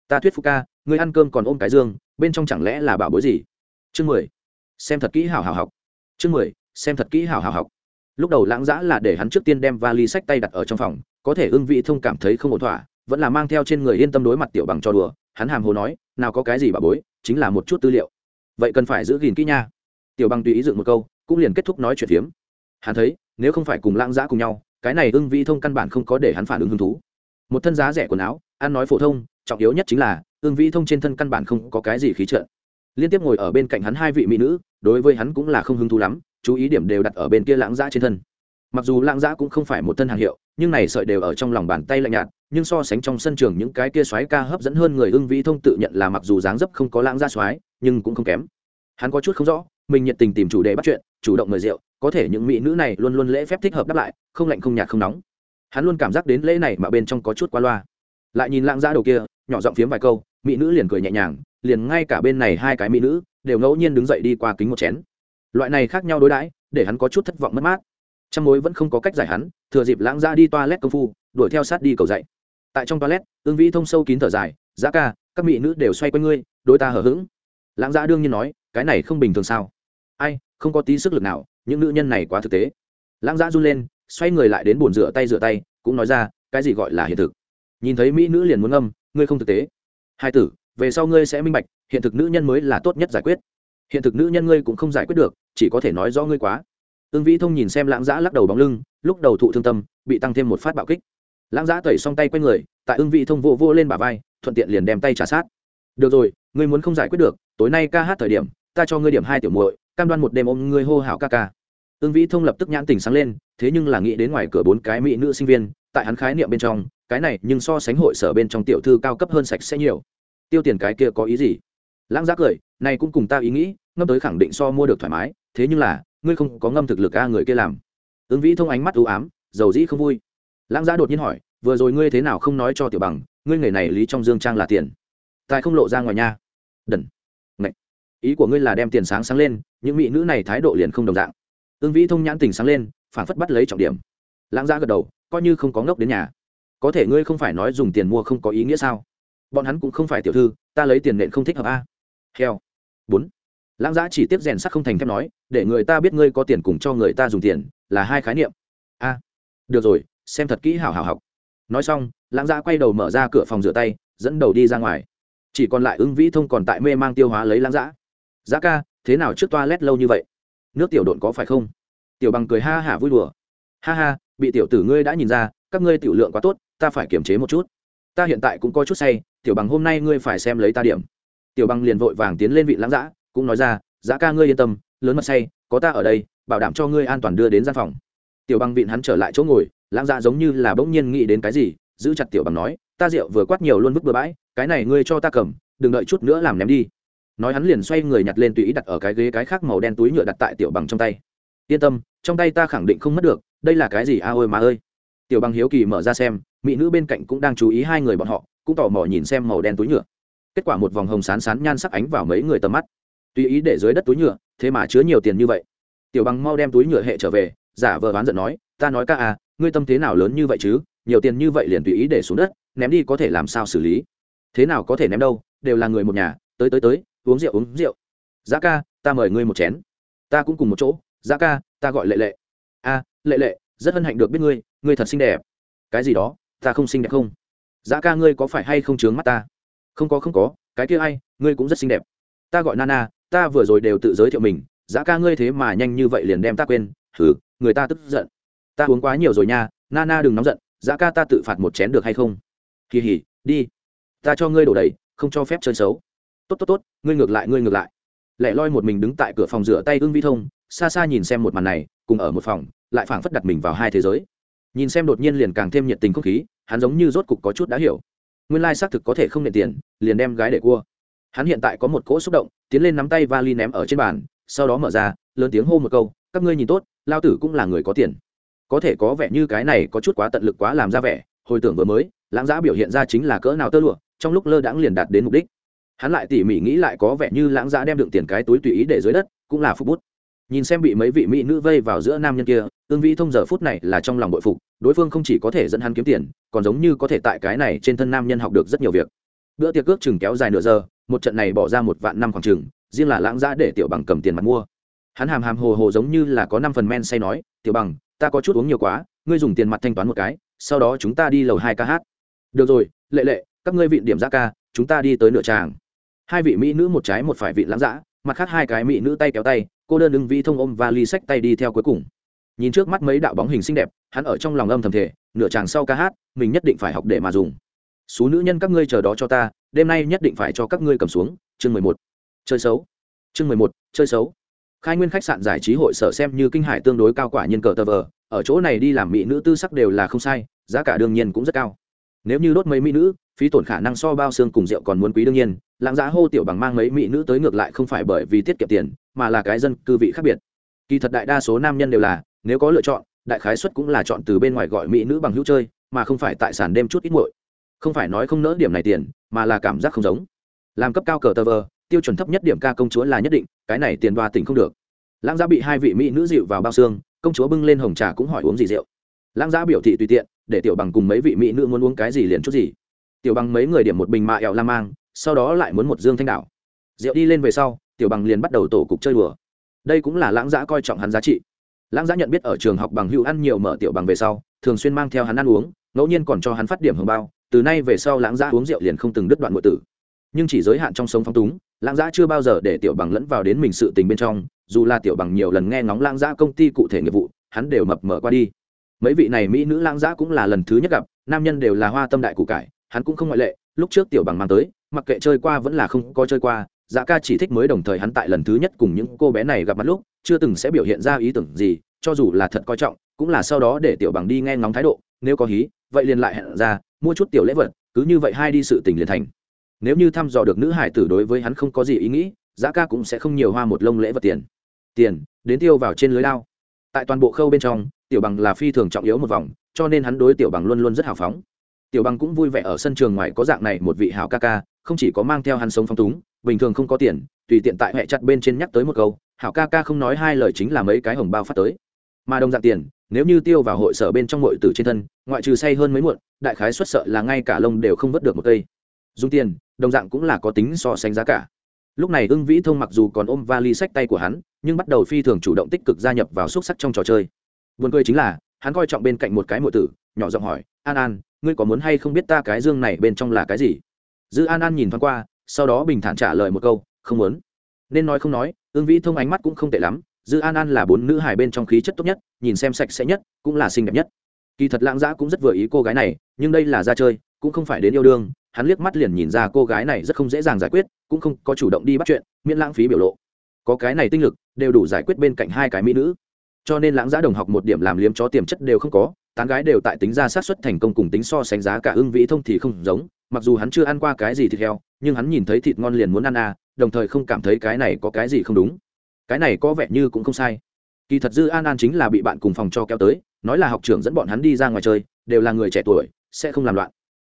Ta thuyết phục ca người ăn cơm còn ôm cái dương, bên trong chẳng lẽ là bảo bối gì? Chương mười. Xem thật kỹ hảo hảo học. Chương mười. Xem thật kỹ hảo hảo học. Lúc đầu lãng giã là để hắn trước tiên đem vali sách tay đặt ở trong phòng, có thể ưng vị thông cảm thấy không ổn thỏa vẫn là mang theo trên người yên tâm đối mặt tiểu bằng cho đùa, hắn hàm hồ nói, nào có cái gì bà bối, chính là một chút tư liệu. Vậy cần phải giữ gìn kỹ nha. Tiểu bằng tùy ý dựng một câu, cũng liền kết thúc nói chuyện phiếm. Hắn thấy, nếu không phải cùng lãng giã cùng nhau, cái này ưng vi thông căn bản không có để hắn phản ứng hứng thú. Một thân giá rẻ quần áo, ăn nói phổ thông, trọng yếu nhất chính là, ưng vi thông trên thân căn bản không có cái gì khí trợ. Liên tiếp ngồi ở bên cạnh hắn hai vị mỹ nữ, đối với hắn cũng là không hứng thú lắm, chú ý điểm đều đặt ở bên kia lãng giã trên thân. Mặc dù lãng giã cũng không phải một thân hàng hiệu, nhưng này sợi đều ở trong lòng bàn tay lạnh nhạt nhưng so sánh trong sân trường những cái kia xoáy ca hấp dẫn hơn người ưng vĩ thông tự nhận là mặc dù dáng dấp không có lãng ra xoáy, nhưng cũng không kém. Hắn có chút không rõ, mình nhiệt tình tìm chủ đề bắt chuyện, chủ động mời rượu, có thể những mỹ nữ này luôn luôn lễ phép thích hợp đáp lại, không lạnh không nhạt không nóng. Hắn luôn cảm giác đến lễ này mà bên trong có chút qua loa. Lại nhìn lãng ra đầu kia, nhỏ giọng phiếm vài câu, mỹ nữ liền cười nhẹ nhàng, liền ngay cả bên này hai cái mỹ nữ đều ngẫu nhiên đứng dậy đi qua kính một chén. Loại này khác nhau đối đãi, để hắn có chút thất vọng mất mát. Trong mối vẫn không có cách giải hắn, thừa dịp lãng ra đi toilet công phu, đuổi theo sát đi cầu dậy tại trong toilet, ương vĩ thông sâu kín thở dài, giá ca, các mỹ nữ đều xoay quanh ngươi, đôi ta hở h ữ g lãng giã đương nhiên nói, cái này không bình thường sao? Ai, không có tí sức lực nào, những nữ nhân này quá thực tế. Lãng giã run lên, xoay người lại đến bồn rửa tay rửa tay, cũng nói ra, cái gì gọi là hiện thực? Nhìn thấy mỹ nữ liền muốn ngâm, ngươi không thực tế. Hai tử, về sau ngươi sẽ minh bạch, hiện thực nữ nhân mới là tốt nhất giải quyết. Hiện thực nữ nhân ngươi cũng không giải quyết được, chỉ có thể nói do ngươi quá. Ương vĩ thông nhìn xem lãng giã lắc đầu bóng lưng, lúc đầu thụ thương tâm, bị tăng thêm một phát bạo kích lãng giã tẩy xong tay q u a n người, tại ưng vị thông vô vô lên bả vai, thuận tiện liền đem tay trả sát. Được rồi, ngươi muốn không giải quyết được, tối nay ca hát thời điểm, ta cho ngươi điểm hai tiểu muội, cam đoan một đêm ôm ngươi hô hào ca ca. Ưng vĩ thông lập tức nhãn tình sáng lên, thế nhưng là nghĩ đến ngoài cửa bốn cái mỹ nữ sinh viên, tại hắn khái niệm bên trong, cái này nhưng so sánh hội sở bên trong tiểu thư cao cấp hơn sạch sẽ nhiều. Tiêu tiền cái kia có ý gì? Lãng giác cười, này cũng cùng ta ý nghĩ, ngâm tới khẳng định so mua được thoải mái, thế nhưng là, ngươi không có ngâm thực lực a người kia làm. Ứng vĩ thông ánh mắt ưu ám, dầu dĩ không vui lãng giã đột nhiên hỏi, vừa rồi ngươi thế nào không nói cho tiểu bằng, ngươi nghề này lý trong dương trang là tiền? Tài không lộ ra ngoài nha. Đần Ngậy. ý của ngươi là đem tiền sáng sáng lên, những mỹ nữ này thái độ liền không đồng dạng. Ương vĩ thông nhãn tình sáng lên, phản phất bắt lấy trọng điểm. Lãng giã gật đầu, coi như không có ngốc đến nhà, có thể ngươi không phải nói dùng tiền mua không có ý nghĩa sao? Bọn hắn cũng không phải tiểu thư, ta lấy tiền nện không thích hợp a. Heo. Bốn. Lãng giã chỉ tiếp rèn sắc không thành thép nói, để người ta biết ngươi có tiền cùng cho người ta dùng tiền, là hai khái niệm. A, được rồi xem thật kỹ hảo hảo học. Nói xong, lãng giã quay đầu mở ra cửa phòng rửa tay, dẫn đầu đi ra ngoài. Chỉ còn lại ứng vĩ thông còn tại mê mang tiêu hóa lấy lãng giã giá ca, thế nào trước toa lét lâu như vậy? Nước tiểu độn có phải không? Tiểu bằng cười ha hả vui đùa. Ha ha, bị tiểu tử ngươi đã nhìn ra, các ngươi tiểu lượng quá tốt, ta phải kiềm chế một chút. Ta hiện tại cũng có chút say, tiểu bằng hôm nay ngươi phải xem lấy ta điểm. Tiểu bằng liền vội vàng tiến lên vị lãng giã cũng nói ra giá ca ngươi yên tâm, lớn mật say, có ta ở đây, bảo đảm cho ngươi an toàn đưa đến gian phòng. Tiểu bằng vịn hắn trở lại chỗ ngồi lãng dạ giống như là bỗng nhiên nghĩ đến cái gì, giữ chặt tiểu bằng nói, ta rượu vừa quát nhiều luôn vứt bừa bãi, cái này ngươi cho ta cầm, đừng đợi chút nữa làm ném đi. Nói hắn liền xoay người nhặt lên tùy ý đặt ở cái ghế cái khác màu đen túi nhựa đặt tại tiểu bằng trong tay. Yên tâm, trong tay ta khẳng định không mất được, đây là cái gì a ôi mà ơi. Tiểu bằng hiếu kỳ mở ra xem, mỹ nữ bên cạnh cũng đang chú ý hai người bọn họ, cũng tò mò nhìn xem màu đen túi nhựa. Kết quả một vòng hồng sán sán nhan sắc ánh vào mấy người tầm mắt. Tùy ý để dưới đất túi nhựa, thế mà chứa nhiều tiền như vậy. Tiểu bằng mau đem túi nhựa hệ trở về, giả vờ oán giận nói, ta nói ca à ngươi tâm thế nào lớn như vậy chứ? Nhiều tiền như vậy liền tùy ý để xuống đất, ném đi có thể làm sao xử lý? Thế nào có thể ném đâu? Đều là người một nhà, tới tới tới, uống rượu uống rượu. Giá ca, ta mời ngươi một chén. Ta cũng cùng một chỗ. Giá ca, ta gọi lệ lệ. A, lệ lệ, rất hân hạnh được biết ngươi ngươi thật xinh đẹp. Cái gì đó, ta không xinh đẹp không? Giá ca ngươi có phải hay không chướng mắt ta? Không có không có, cái kia ai, ngươi cũng rất xinh đẹp. Ta gọi nana, ta vừa rồi đều tự giới thiệu mình. Giá ca ngươi thế mà nhanh như vậy liền đem ta quên. Thử người ta tức giận ta uống quá nhiều rồi nha nana đừng nóng giận giá ca ta tự phạt một chén được hay không? Kỳ hỉ, đi. Ta cho ngươi đổ đầy, không cho phép chơi xấu. Tốt tốt tốt, ngươi ngược lại, ngươi ngược lại. Lẻ loi một mình đứng tại cửa phòng rửa tay ưng vi thông, xa xa nhìn xem một màn này, cùng ở một phòng, lại phảng phất đặt mình vào hai thế giới. Nhìn xem đột nhiên liền càng thêm nhiệt tình không khí, hắn giống như rốt cục có chút đã hiểu. Nguyên lai xác thực có thể không nệ tiền, liền đem gái để cua. Hắn hiện tại có một cỗ xúc động, tiến lên nắm tay vali ném ở trên bàn, sau đó mở ra, lớn tiếng hô một câu, các ngươi nhìn tốt, lao tử cũng là người có tiền có thể có vẻ như cái này có chút quá tận lực quá làm ra vẻ, hồi tưởng vừa mới, lãng giã biểu hiện ra chính là cỡ nào tơ lụa, trong lúc lơ đãng liền đạt đến mục đích. Hắn lại tỉ mỉ nghĩ lại có vẻ như lãng giã đem đựng tiền cái túi tùy ý để dưới đất, cũng là phục bút. Nhìn xem bị mấy vị mỹ nữ vây vào giữa nam nhân kia ương vĩ thông giờ phút này là trong lòng bội phục, đối phương không chỉ có thể dẫn hắn kiếm tiền, còn giống như có thể tại cái này trên thân nam nhân học được rất nhiều việc. Bữa tiệc cước chừng kéo dài nửa giờ, một trận này bỏ ra một vạn năm khoảng chừng, riêng là lãng giã để tiểu bằng cầm tiền mặt mua. Hắn hàm hàm hồ hồ giống như là có năm phần men say nói, tiểu bằng ta có chút uống nhiều quá, ngươi dùng tiền mặt thanh toán một cái, sau đó chúng ta đi lầu hai ca hát. Được rồi, lệ lệ, các ngươi vịn điểm ra ca, chúng ta đi tới nửa tràng. Hai vị mỹ nữ một trái một phải vịn lãng giã mặt khác hai cái mỹ nữ tay kéo tay, cô đơn ưng vi thông ôm và ly sách tay đi theo cuối cùng. Nhìn trước mắt mấy đạo bóng hình xinh đẹp, hắn ở trong lòng âm thầm thể nửa chàng sau ca hát, mình nhất định phải học để mà dùng. Số nữ nhân các ngươi chờ đó cho ta, đêm nay nhất định phải cho các ngươi cầm xuống. Chương mười một. Chơi xấu. Chương mười một. Chơi xấu khai nguyên khách sạn giải trí hội sở xem như kinh hải tương đối cao quả nhân cờ tờ vờ. Ở chỗ này đi làm mỹ nữ tư sắc đều là không sai, giá cả đương nhiên cũng rất cao. Nếu như đốt mấy mỹ nữ, phí tổn khả năng so bao xương cùng rượu còn muốn quý đương nhiên, lãng giá hô tiểu bằng mang mấy mỹ nữ tới ngược lại không phải bởi vì tiết kiệm tiền, mà là cái dân cư vị khác biệt. Kỳ thật đại đa số nam nhân đều là, nếu có lựa chọn, đại khái xuất cũng là chọn từ bên ngoài gọi mỹ nữ bằng hữu chơi, mà không phải tại sàn đêm chút ít muội. Không phải nói không nỡ điểm này tiền, mà là cảm giác không giống. Làm cấp cao cờ tờ vờ tiêu chuẩn thấp nhất điểm ca công chúa là nhất định, cái này tiền đoa tỉnh không được. Lãng giá bị hai vị mỹ nữ dịu vào bao xương, công chúa bưng lên hồng trà cũng hỏi uống gì rượu. Lãng giá biểu thị tùy tiện, để tiểu bằng cùng mấy vị mỹ nữ muốn uống cái gì liền chút gì. Tiểu bằng mấy người điểm một bình mạ ẹo la mang, sau đó lại muốn một dương thanh đảo. Rượu đi lên về sau, tiểu bằng liền bắt đầu tổ cục chơi đùa. Đây cũng là lãng giã coi trọng hắn giá trị. Lãng giã nhận biết ở trường học bằng hữu ăn nhiều mở tiểu bằng về sau, thường xuyên mang theo hắn ăn uống, ngẫu nhiên còn cho hắn phát điểm hồng bao. Từ nay về sau lãng giã uống rượu liền không từng đứt đoạn ngụ tử. Nhưng chỉ giới hạn trong sống phong túng lãng giã chưa bao giờ để tiểu bằng lẫn vào đến mình sự tình bên trong, dù là tiểu bằng nhiều lần nghe ngóng lãng giã công ty cụ thể nghiệp vụ, hắn đều mập mở qua đi. Mấy vị này mỹ nữ lãng giã cũng là lần thứ nhất gặp, nam nhân đều là hoa tâm đại cụ cải, hắn cũng không ngoại lệ, lúc trước tiểu bằng mang tới, mặc kệ chơi qua vẫn là không có chơi qua dạ ca chỉ thích mới đồng thời hắn tại lần thứ nhất cùng những cô bé này gặp mặt lúc, chưa từng sẽ biểu hiện ra ý tưởng gì, cho dù là thật coi trọng, cũng là sau đó để tiểu bằng đi nghe ngóng thái độ, nếu có hí, vậy liền lại hẹn ra, mua chút tiểu lễ vật, cứ như vậy hai đi sự tình liền thành nếu như thăm dò được nữ hải tử đối với hắn không có gì ý nghĩ, giá ca cũng sẽ không nhiều hoa một lông lễ vật tiền. Tiền, đến tiêu vào trên lưới lao. Tại toàn bộ khâu bên trong, tiểu bằng là phi thường trọng yếu một vòng, cho nên hắn đối tiểu bằng luôn luôn rất hào phóng. Tiểu bằng cũng vui vẻ ở sân trường ngoài có dạng này một vị hảo ca ca, không chỉ có mang theo hắn sống phong túng, bình thường không có tiền, tùy tiện tại hệ chặt bên trên nhắc tới một câu, hảo ca ca không nói hai lời chính là mấy cái hồng bao phát tới. Mà đồng dạng tiền, nếu như tiêu vào hội sở bên trong mọi tử trên thân, ngoại trừ say hơn mấy muộn, đại khái xuất sợ là ngay cả lông đều không vớt được một cây dùng tiền, đồng dạng cũng là có tính so sánh giá cả. Lúc này ưng vĩ thông mặc dù còn ôm vali sách tay của hắn, nhưng bắt đầu phi thường chủ động tích cực gia nhập vào xúc sắc trong trò chơi. Buồn cười chính là, hắn coi trọng bên cạnh một cái mộ tử, nhỏ giọng hỏi, an an, ngươi có muốn hay không biết ta cái dương này bên trong là cái gì? Dư an an nhìn thoáng qua, sau đó bình thản trả lời một câu, không muốn. Nên nói không nói ương vĩ thông ánh mắt cũng không tệ lắm, dư an an là bốn nữ hài bên trong khí chất tốt nhất, nhìn xem sạch sẽ nhất, cũng là xinh đẹp nhất. Kỳ thật lãng giã cũng rất vừa ý cô gái này, nhưng đây là ra chơi, cũng không phải đến yêu đương hắn liếc mắt liền nhìn ra cô gái này rất không dễ dàng giải quyết, cũng không có chủ động đi bắt chuyện, miễn lãng phí biểu lộ. Có cái này tinh lực, đều đủ giải quyết bên cạnh hai cái mỹ nữ. Cho nên lãng giá đồng học một điểm làm liếm chó tiềm chất đều không có, tán gái đều tại tính ra sát xuất thành công cùng tính so sánh giá cả hương vĩ thông thì không giống, mặc dù hắn chưa ăn qua cái gì thịt heo, nhưng hắn nhìn thấy thịt ngon liền muốn ăn à đồng thời không cảm thấy cái này có cái gì không đúng. Cái này có vẻ như cũng không sai. Kỳ thật dư an an chính là bị bạn cùng phòng cho kéo tới, nói là học trưởng dẫn bọn hắn đi ra ngoài chơi, đều là người trẻ tuổi, sẽ không làm loạn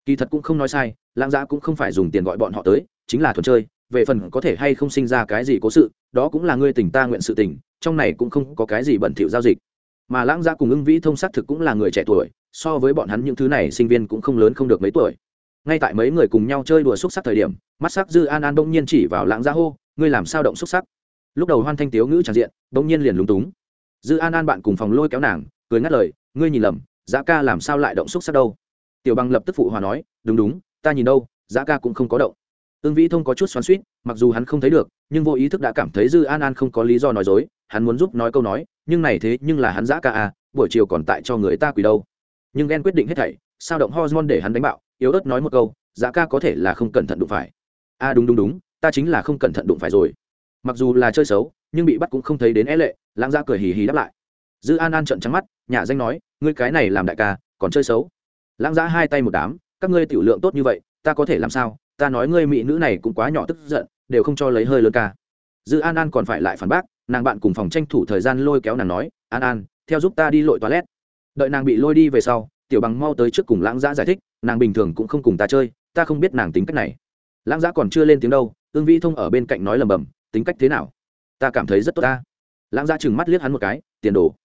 kỳ thật cũng không nói sai, lãng giã cũng không phải dùng tiền gọi bọn họ tới, chính là thuần chơi, về phần có thể hay không sinh ra cái gì cố sự, đó cũng là ngươi tình ta nguyện sự tình, trong này cũng không có cái gì bẩn thỉu giao dịch. Mà lãng giã cùng ưng vĩ thông xác thực cũng là người trẻ tuổi, so với bọn hắn những thứ này sinh viên cũng không lớn không được mấy tuổi. Ngay tại mấy người cùng nhau chơi đùa xúc sắc thời điểm, mắt sắc dư an an bỗng nhiên chỉ vào lãng giã hô, ngươi làm sao động xúc sắc? Lúc đầu hoan thanh tiếu ngữ tràn diện, bỗng nhiên liền lúng túng. Dư an an bạn cùng phòng lôi kéo nàng, cười ngắt lời, ngươi nhìn lầm, giã ca làm sao lại động xúc sắc đâu? Tiểu bằng lập tức phụ hòa nói, đúng đúng, ta nhìn đâu, giá ca cũng không có động. Ương vĩ thông có chút xoắn suýt mặc dù hắn không thấy được, nhưng vô ý thức đã cảm thấy dư an an không có lý do nói dối, hắn muốn giúp nói câu nói, nhưng này thế, nhưng là hắn giã ca à buổi chiều còn tại cho người ta quỳ đâu. Nhưng ghen quyết định hết thảy, sao động hormone để hắn đánh bạo, yếu ớt nói một câu giã ca có thể là không cẩn thận đụng phải. A à đúng đúng đúng, ta chính là không cẩn thận đụng phải rồi. Mặc dù là chơi xấu, nhưng bị bắt cũng không thấy đến é lệ, lãng gia cười hì hì đáp lại. Dư an an trận trắng mắt nhà danh nói, ngươi cái này làm đại ca, còn chơi xấu lãng giã hai tay một đám, các ngươi tiểu lượng tốt như vậy, ta có thể làm sao? Ta nói ngươi mỹ nữ này cũng quá nhỏ tức giận, đều không cho lấy hơi lớn ca. Dư an an còn phải lại phản bác, nàng bạn cùng phòng tranh thủ thời gian lôi kéo nàng nói, an an, theo giúp ta đi lội toilet. Đợi nàng bị lôi đi về sau, tiểu bằng mau tới trước cùng lãng giã giải thích, nàng bình thường cũng không cùng ta chơi, ta không biết nàng tính cách này. Lãng giã còn chưa lên tiếng đâu ương vĩ thông ở bên cạnh nói lầm bầm, tính cách thế nào? Ta cảm thấy rất tốt ta. Lãng giã chừng mắt liếc hắn một cái, tiền đồ.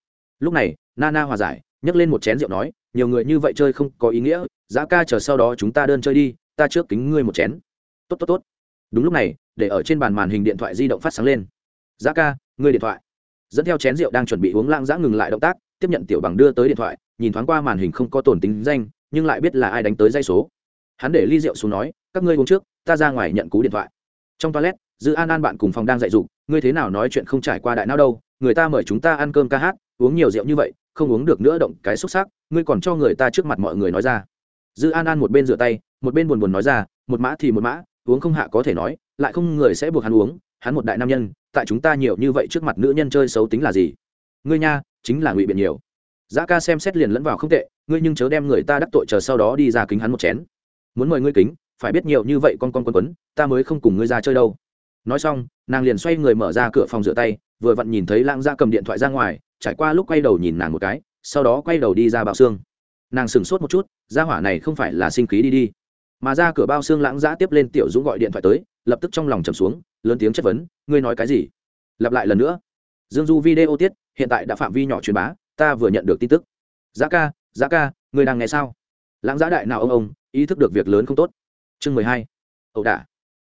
Lúc này, na na hòa giải, nhấc lên một chén rượu nói nhiều người như vậy chơi không có ý nghĩa, giá ca chờ sau đó chúng ta đơn chơi đi, ta trước kính ngươi một chén. Tốt tốt tốt. Đúng lúc này, để ở trên bàn màn hình điện thoại di động phát sáng lên. Giá ca, ngươi điện thoại. Dẫn theo chén rượu đang chuẩn bị uống lang giã ngừng lại động tác, tiếp nhận tiểu bằng đưa tới điện thoại, nhìn thoáng qua màn hình không có tổn tính danh, nhưng lại biết là ai đánh tới dây số. Hắn để ly rượu xuống nói, các ngươi uống trước, ta ra ngoài nhận cú điện thoại. Trong toilet, dư an an bạn cùng phòng đang dạy dục, ngươi thế nào nói chuyện không trải qua đại não đâu, người ta mời chúng ta ăn cơm ca hát, uống nhiều rượu như vậy không uống được nữa động cái xúc xác ngươi còn cho người ta trước mặt mọi người nói ra. Dư an an một bên rửa tay, một bên buồn buồn nói ra, một mã thì một mã, uống không hạ có thể nói, lại không người sẽ buộc hắn uống, hắn một đại nam nhân, tại chúng ta nhiều như vậy trước mặt nữ nhân chơi xấu tính là gì? Ngươi nha, chính là ngụy biện nhiều. Giá ca xem xét liền lẫn vào không tệ, ngươi nhưng chớ đem người ta đắc tội chờ sau đó đi ra kính hắn một chén. Muốn mời ngươi kính, phải biết nhiều như vậy con con quấn quấn, ta mới không cùng ngươi ra chơi đâu. Nói xong, nàng liền xoay người mở ra cửa phòng rửa tay, vừa vặn nhìn thấy lãng gia cầm điện thoại ra ngoài trải qua lúc quay đầu nhìn nàng một cái, sau đó quay đầu đi ra bao xương. Nàng sửng sốt một chút, gia hỏa này không phải là sinh khí đi đi. Mà ra cửa bao xương lãng giã tiếp lên tiểu dũng gọi điện thoại tới, lập tức trong lòng trầm xuống, lớn tiếng chất vấn, ngươi nói cái gì? Lặp lại lần nữa. Dương du video tiết, hiện tại đã phạm vi nhỏ truyền bá, ta vừa nhận được tin tức. Giá ca giá ca, ngươi đang nghe sao? Lãng giã đại nào ông ông, ý thức được việc lớn không tốt. Chương mười hai. Ẩu đả.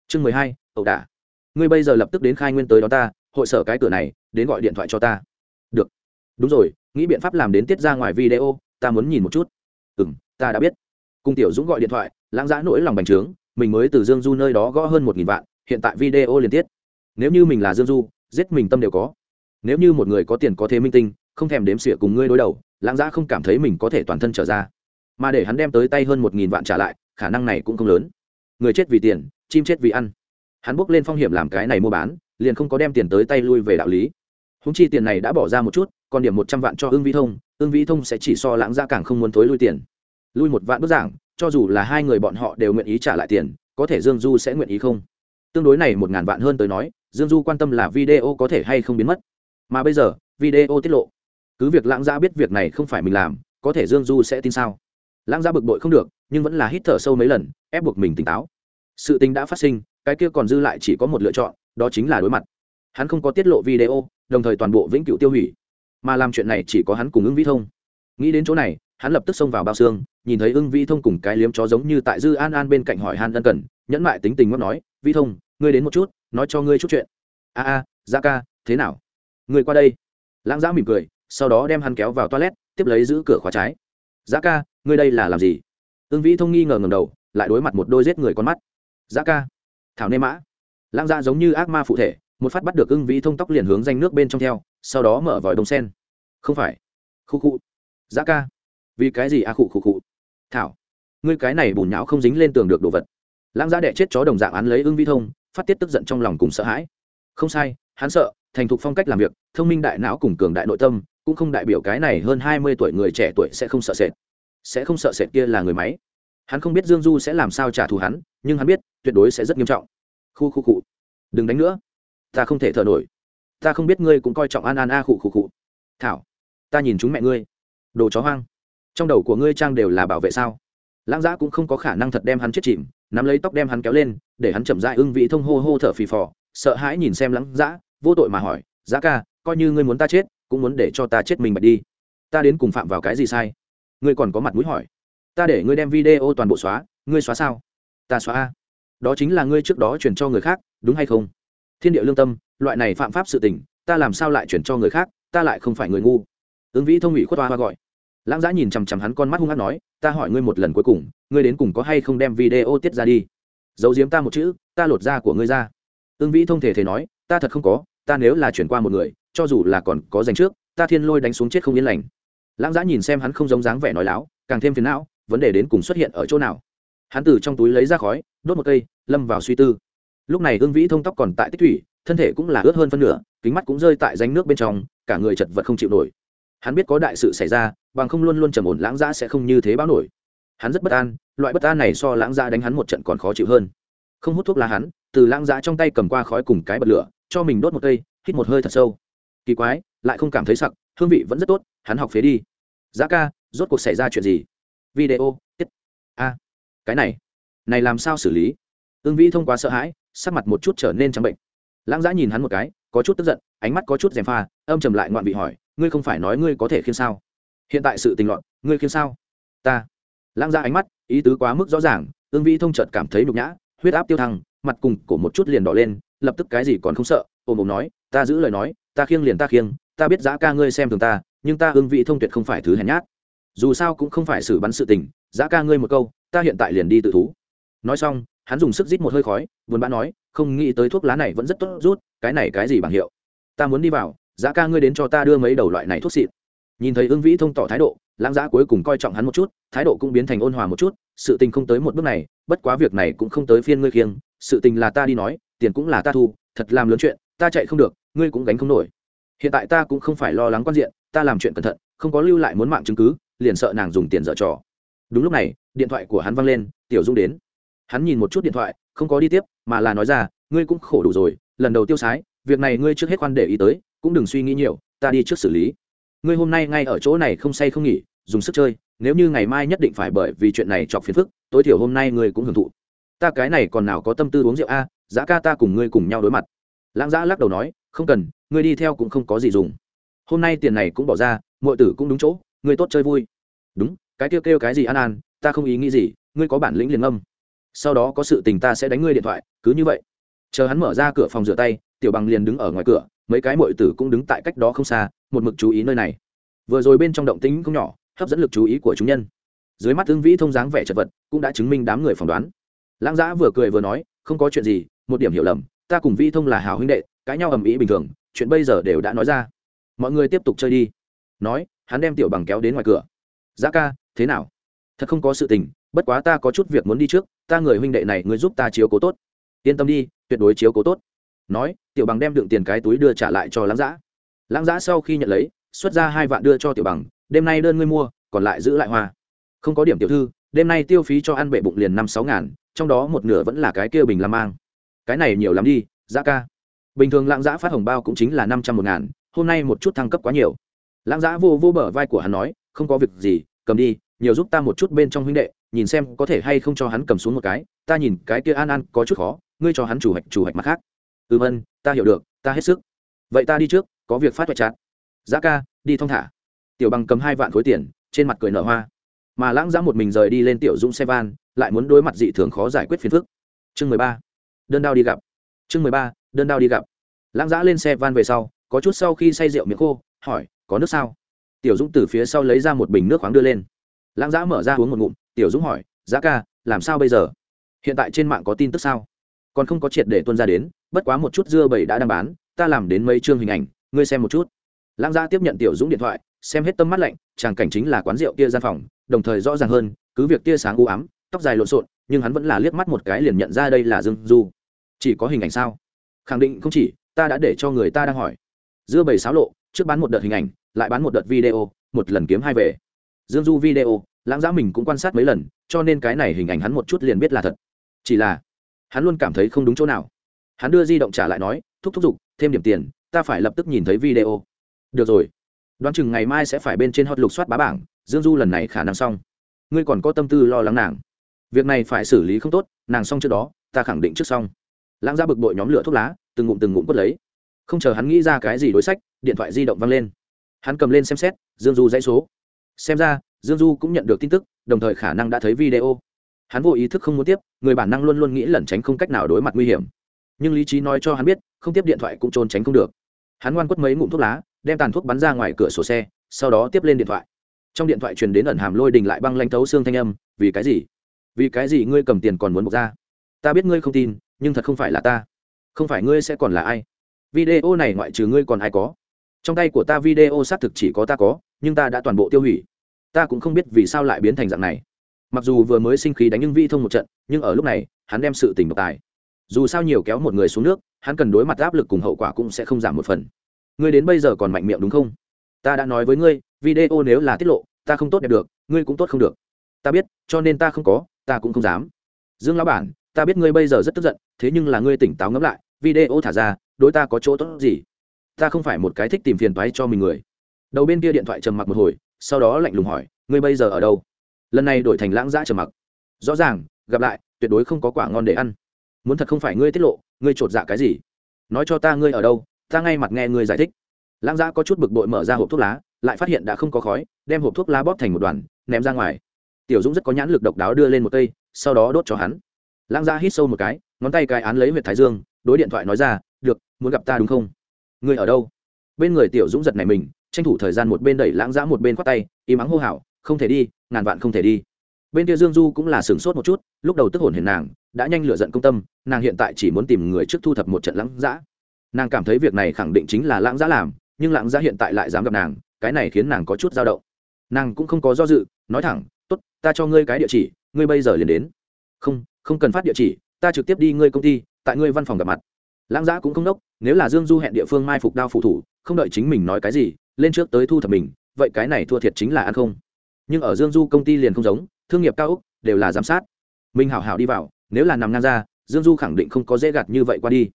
Chương mười hai, ẩu đả. Ngươi bây giờ lập tức đến khai nguyên tới đó ta, hội sở cái cửa này, đến gọi điện thoại cho ta. Được đúng rồi, nghĩ biện pháp làm đến tiết ra ngoài video, ta muốn nhìn một chút. Ừ m ta đã biết. Cung tiểu dũng gọi điện thoại, lãng giã nỗi lòng bành trướng, mình mới từ dương du nơi đó gõ hơn một nghìn vạn, hiện tại video liên tiết nếu như mình là dương du, giết mình tâm đều có. Nếu như một người có tiền có thế minh tinh, không thèm đếm xỉa cùng ngươi đối đầu, lãng giã không cảm thấy mình có thể toàn thân trở ra. Mà để hắn đem tới tay hơn một nghìn vạn trả lại, khả năng này cũng không lớn. Người chết vì tiền, chim chết vì ăn. Hắn bước lên phong hiểm làm cái này mua bán, liền không có đem tiền tới tay lui về đạo lý. Húng chi tiền này đã bỏ ra một chút còn điểm một trăm vạn cho ương vĩ thông ương vĩ thông sẽ chỉ so lãng ra càng không muốn thối lui tiền. Lui một vạn bức giảng, cho dù là hai người bọn họ đều nguyện ý trả lại tiền, có thể dương du sẽ nguyện ý không? Tương đối này một ngàn vạn hơn tới nói, dương du quan tâm là video có thể hay không biến mất. Mà bây giờ, video tiết lộ. Cứ việc lãng gia biết việc này không phải mình làm, có thể dương du sẽ tin sao? Lãng gia bực bội không được, nhưng vẫn là hít thở sâu mấy lần, ép buộc mình tỉnh táo. Sự tình đã phát sinh, cái kia còn dư lại chỉ có một lựa chọn, đó chính là đối mặt. Hắn không có tiết lộ video, đồng thời toàn bộ vĩnh cửu tiêu hủy mà làm chuyện này chỉ có hắn cùng ứng vĩ thông. Nghĩ đến chỗ này, hắn lập tức xông vào bao xương, nhìn thấy ưng vĩ thông cùng cái liếm chó giống như tại dư an an bên cạnh hỏi han ân cần, nhẫn mại tính tình ngót nói, vĩ thông, ngươi đến một chút, nói cho ngươi chút chuyện. A a ra ca, thế nào? Ngươi qua đây. Lãng giã mỉm cười, sau đó đem hắn kéo vào toilet, tiếp lấy giữ cửa khóa trái. Giá ca, ngươi đây là làm gì? Ưng vĩ thông nghi ngờ ngầm đầu, lại đối mặt một đôi giết người con mắt. Giá ca, thảo nê mã. Lãng dạ giống như ác ma phụ thể, một phát bắt được ưng vĩ thông tóc liền hướng danh nước bên trong theo sau đó mở vòi đông sen. Không phải. Khu khu. Giá ca. Vì cái gì a à khụ khụ khụ thảo. Ngươi cái này bùn nhão không dính lên tường được đồ vật. Lãng giá đệ chết chó đồng dạng án lấy ưng vi thông, phát tiết tức giận trong lòng cùng sợ hãi. Không sai, hắn sợ, thành thục phong cách làm việc, thông minh đại não cùng cường đại nội tâm, cũng không đại biểu cái này hơn hai mươi tuổi người trẻ tuổi sẽ không sợ sệt. Sẽ không sợ sệt kia là người máy. Hắn không biết dương du sẽ làm sao trả thù hắn, nhưng hắn biết, tuyệt đối sẽ rất nghiêm trọng. Khu khu cụ đừng đánh nữa. Ta không thể thở nổi ta không biết ngươi cũng coi trọng an an a khụ khụ khụ. Thảo, ta nhìn chúng mẹ ngươi. Đồ chó hoang. Trong đầu của ngươi trang đều là bảo vệ sao? Lãng giã cũng không có khả năng thật đem hắn chết chìm, nắm lấy tóc đem hắn kéo lên, để hắn chậm dại ưng vị thông hô hô thở phì phò, sợ hãi nhìn xem lãng giã vô tội mà hỏi giã ca, coi như ngươi muốn ta chết, cũng muốn để cho ta chết mình bạch đi. Ta đến cùng phạm vào cái gì sai? Ngươi còn có mặt mũi hỏi. Ta để ngươi đem video toàn bộ xóa, ngươi xóa sao? Ta xóa a. Đó chính là ngươi trước đó chuyển cho người khác, đúng hay không? Thiên địa lương tâm loại này phạm pháp sự tình, ta làm sao lại chuyển cho người khác, ta lại không phải người ngu. Ứng vĩ thông ủy khuất hoa hoa gọi. Lãng giã nhìn chằm chằm hắn con mắt hung hát nói, ta hỏi ngươi một lần cuối cùng, ngươi đến cùng có hay không đem video tiết ra đi? Giấu giếm ta một chữ, ta lột da của ngươi ra. Ứng vĩ thông thể thể nói, ta thật không có, ta nếu là chuyển qua một người, cho dù là còn có danh trước, ta thiên lôi đánh xuống chết không yên lành. Lãng giã nhìn xem hắn không giống dáng vẻ nói láo, càng thêm phiền não, vấn đề đến cùng xuất hiện ở chỗ nào? Hắn từ trong túi lấy ra khói, đốt một cây, lâm vào suy tư. Lúc này ương vĩ thông tóc còn tại tích thủy thân thể cũng là ướt hơn phân nửa, kính mắt cũng rơi tại danh nước bên trong, cả người chật vật không chịu nổi. Hắn biết có đại sự xảy ra, bằng không luôn luôn trầm ổn lãng giã sẽ không như thế báo nổi. Hắn rất bất an, loại bất an này so lãng giã đánh hắn một trận còn khó chịu hơn. Không hút thuốc lá hắn, từ lãng giã trong tay cầm qua khói cùng cái bật lửa, cho mình đốt một cây, hít một hơi thật sâu. Kỳ quái, lại không cảm thấy sặc, hương vị vẫn rất tốt, hắn học phế đi. Giá ca, rốt cuộc xảy ra chuyện gì? Video tiết a, cái này này làm sao xử lý? Ương vĩ thông qua sợ hãi, sắc mặt một chút trở nên trắng bệnh lãng giã nhìn hắn một cái, có chút tức giận, ánh mắt có chút dèm pha, âm trầm lại ngoạn vị hỏi, ngươi không phải nói ngươi có thể khiên sao? Hiện tại sự tình loạn, ngươi khiên sao? Ta. Lãng giã ánh mắt, ý tứ quá mức rõ ràng ương Vi thông chợt cảm thấy nhục nhã, huyết áp tiêu thăng, mặt cùng cổ một chút liền đỏ lên, lập tức cái gì còn không sợ, ồm ồm nói, ta giữ lời nói, ta khiêng liền ta khiêng, ta biết giã ca ngươi xem thường ta, nhưng ta ương vị thông tuyệt không phải thứ hèn nhát. Dù sao cũng không phải xử bắn sự tình, giã ca ngươi một câu, ta hiện tại liền đi tự thú. Nói xong hắn dùng sức rít một hơi khói vốn bã nói, không nghĩ tới thuốc lá này vẫn rất tốt, rút, cái này cái gì bằng hiệu? Ta muốn đi vào, Giá ca ngươi đến cho ta đưa mấy đầu loại này thuốc xịn. Nhìn thấy ương vĩ thông tỏ thái độ, lãng giã cuối cùng coi trọng hắn một chút, thái độ cũng biến thành ôn hòa một chút, sự tình không tới một bước này, bất quá việc này cũng không tới phiên ngươi khiêng, sự tình là ta đi nói, tiền cũng là ta thu, thật làm lớn chuyện, ta chạy không được, ngươi cũng gánh không nổi. Hiện tại ta cũng không phải lo lắng quan diện, ta làm chuyện cẩn thận, không có lưu lại muốn mạng chứng cứ, liền sợ nàng dùng tiền dở trò. Đúng lúc này, điện thoại của hắn văng lên, tiểu dung đến hắn nhìn một chút điện thoại, không có đi tiếp, mà là nói ra, ngươi cũng khổ đủ rồi, lần đầu tiêu sái, việc này ngươi trước hết quan để ý tới, cũng đừng suy nghĩ nhiều, ta đi trước xử lý. Ngươi hôm nay ngay ở chỗ này không say không nghỉ, dùng sức chơi, nếu như ngày mai nhất định phải bởi vì chuyện này chọc phiền phức, tối thiểu hôm nay ngươi cũng hưởng thụ. Ta cái này còn nào có tâm tư uống rượu a giá ca ta cùng ngươi cùng nhau đối mặt. Lãng giã lắc đầu nói, không cần, ngươi đi theo cũng không có gì dùng. Hôm nay tiền này cũng bỏ ra mọi tử cũng đúng chỗ, ngươi tốt chơi vui. Đúng, cái kêu kêu cái gì an an, ta không ý nghĩ gì, ngươi có bản lĩnh liền âm sau đó có sự tình ta sẽ đánh ngươi điện thoại, cứ như vậy. Chờ hắn mở ra cửa phòng rửa tay, tiểu bằng liền đứng ở ngoài cửa, mấy cái mội tử cũng đứng tại cách đó không xa, một mực chú ý nơi này. Vừa rồi bên trong động tính không nhỏ, hấp dẫn lực chú ý của chúng nhân. Dưới mắt tương vĩ thông dáng vẻ chật vật, cũng đã chứng minh đám người phỏng đoán. Lãng giã vừa cười vừa nói, không có chuyện gì, một điểm hiểu lầm, ta cùng vĩ thông là hào huynh đệ, cãi nhau ầm ĩ bình thường, chuyện bây giờ đều đã nói ra. Mọi người tiếp tục chơi đi. Nói, hắn đem tiểu bằng kéo đến ngoài cửa. Giá ca, thế nào? Thật không có sự tình, bất quá ta có chút việc muốn đi trước ta người huynh đệ này ngươi giúp ta chiếu cố tốt. Yên tâm đi, tuyệt đối chiếu cố tốt. Nói, tiểu bằng đem đựng tiền cái túi đưa trả lại cho lãng giã lãng giã sau khi nhận lấy, xuất ra hai vạn đưa cho tiểu bằng, đêm nay đơn ngươi mua, còn lại giữ lại hoa. Không có điểm tiểu thư, đêm nay tiêu phí cho ăn bệ bụng liền năm sáu ngàn, trong đó một nửa vẫn là cái kia bình lam mang. Cái này nhiều lắm đi giã ca. Bình thường lãng giã phát hồng bao cũng chính là năm trăm một ngàn, hôm nay một chút thăng cấp quá nhiều. Lãng giã vô vô bờ vai của hắn nói, không có việc gì, cầm đi, nhiều giúp ta một chút bên trong huynh đệ nhìn xem có thể hay không cho hắn cầm xuống một cái, ta nhìn cái kia an an có chút khó, ngươi cho hắn chủ hạch chủ hạch mặt khác. Ừm ân, ta hiểu được, ta hết sức. Vậy ta đi trước, có việc phát hoạch chặt. Giá ca, đi thong thả. Tiểu bằng cầm hai vạn khối tiền, trên mặt cười nở hoa. Mà lãng giã một mình rời đi lên tiểu dũng xe van, lại muốn đối mặt dị thường khó giải quyết phiền phức. Chương mười ba. Đơn đao đi gặp. Chương mười ba, đơn đao đi gặp. Lãng giã lên xe van về sau, có chút sau khi say rượu miệng khô, hỏi, có nước sao? Tiểu dũng từ phía sau lấy ra một bình nước khoáng đưa lên. Lãng giã mở ra uống một ngụm tiểu dũng hỏi, giá ca, làm sao bây giờ? Hiện tại trên mạng có tin tức sao? Còn không có triệt để tuân ra đến, bất quá một chút dưa bầy đã đang bán, ta làm đến mấy chương hình ảnh, ngươi xem một chút. Lãng gia tiếp nhận tiểu dũng điện thoại, xem hết tâm mắt lạnh, tràng cảnh chính là quán rượu kia gian phòng, đồng thời rõ ràng hơn, cứ việc tia sáng u ám, tóc dài lộn xộn, nhưng hắn vẫn là liếc mắt một cái liền nhận ra đây là dương du. Chỉ có hình ảnh sao? Khẳng định không chỉ, ta đã để cho người ta đang hỏi. Dưa bầy xáo lộ, trước bán một đợt hình ảnh, lại bán một đợt video, một lần kiếm hai về. Dương du video lãng giã mình cũng quan sát mấy lần, cho nên cái này hình ảnh hắn một chút liền biết là thật. Chỉ là, hắn luôn cảm thấy không đúng chỗ nào. Hắn đưa di động trả lại nói, thúc thúc giục, thêm điểm tiền, ta phải lập tức nhìn thấy video. Được rồi. Đoán chừng ngày mai sẽ phải bên trên hot lục soát bá bảng, dương du lần này khả năng xong. Ngươi còn có tâm tư lo lắng nàng. Việc này phải xử lý không tốt, nàng xong trước đó, ta khẳng định trước xong. Lãng ra bực bội nhóm lửa thuốc lá, từng ngụm từng ngụm quất lấy. Không chờ hắn nghĩ ra cái gì đối sách, điện thoại di động văng lên. Hắn cầm lên xem xét, dương du dãy số. Xem ra dương du cũng nhận được tin tức, đồng thời khả năng đã thấy video. Hắn vô ý thức không muốn tiếp, người bản năng luôn luôn nghĩ lẩn tránh không cách nào đối mặt nguy hiểm. Nhưng lý trí nói cho hắn biết, không tiếp điện thoại cũng trốn tránh không được. Hắn ngoan quất mấy ngụm thuốc lá, đem tàn thuốc bắn ra ngoài cửa sổ xe, sau đó tiếp lên điện thoại. Trong điện thoại truyền đến ẩn hàm lôi đình lại băng lanh thấu xương thanh âm, vì cái gì? Vì cái gì ngươi cầm tiền còn muốn bộc ra? Ta biết ngươi không tin, nhưng thật không phải là ta. Không phải ngươi sẽ còn là ai? Video này ngoại trừ ngươi còn ai có? Trong tay của ta video xác thực chỉ có ta có, nhưng ta đã toàn bộ tiêu hủy ta cũng không biết vì sao lại biến thành dạng này. Mặc dù vừa mới sinh khí đánh nhưng vi thông một trận, nhưng ở lúc này, hắn đem sự tình độc tài. Dù sao nhiều kéo một người xuống nước, hắn cần đối mặt áp lực cùng hậu quả cũng sẽ không giảm một phần. Ngươi đến bây giờ còn mạnh miệng đúng không? Ta đã nói với ngươi, video nếu là tiết lộ, ta không tốt đẹp được, ngươi cũng tốt không được. Ta biết, cho nên ta không có, ta cũng không dám. Dương lão bản, ta biết ngươi bây giờ rất tức giận, thế nhưng là ngươi tỉnh táo ngẫm lại, video thả ra, đối ta có chỗ tốt gì? Ta không phải một cái thích tìm phiền toái cho mình người. Đầu bên kia điện thoại trầm mặc một hồi sau đó lạnh lùng hỏi, ngươi bây giờ ở đâu? Lần này đổi thành lãng giã trở mặc. Rõ ràng, gặp lại, tuyệt đối không có quả ngon để ăn. Muốn thật không phải ngươi tiết lộ, ngươi chột dạ cái gì? Nói cho ta ngươi ở đâu, ta ngay mặt nghe ngươi giải thích. Lãng giã có chút bực bội mở ra hộp thuốc lá, lại phát hiện đã không có khói, đem hộp thuốc lá bóp thành một đoàn, ném ra ngoài. Tiểu dũng rất có nhãn lực độc đáo đưa lên một cây, sau đó đốt cho hắn. Lãng giã hít sâu một cái, ngón tay cái án lấy huyện thái dương, đối điện thoại nói ra, được, muốn gặp ta đúng không? Ngươi ở đâu? Bên người tiểu dũng giật này mình tranh thủ thời gian một bên đẩy lãng giã một bên khoát tay, im mắng hô hào, không thể đi, ngàn vạn không thể đi. Bên kia dương du cũng là sửng sốt một chút, lúc đầu tức hồn hiền nàng, đã nhanh lựa giận công tâm, nàng hiện tại chỉ muốn tìm người trước thu thập một trận lãng giã nàng cảm thấy việc này khẳng định chính là lãng giã làm, nhưng lãng giã hiện tại lại dám gặp nàng, cái này khiến nàng có chút dao động. Nàng cũng không có do dự, nói thẳng, tốt, ta cho ngươi cái địa chỉ, ngươi bây giờ liền đến. Không không cần phát địa chỉ, ta trực tiếp đi ngươi công ty, tại ngươi văn phòng gặp mặt. Lãng giã cũng không đốc, nếu là dương du hẹn địa phương mai phục đao phụ thủ, không đợi chính mình nói cái gì lên trước tới thu thập mình, vậy cái này thua thiệt chính là ăn không. Nhưng ở dương du công ty liền không giống, thương nghiệp cao úc đều là giám sát. Mình hảo hảo đi vào, nếu là nằm ngang ra, dương du khẳng định không có dễ gạt như vậy qua đi.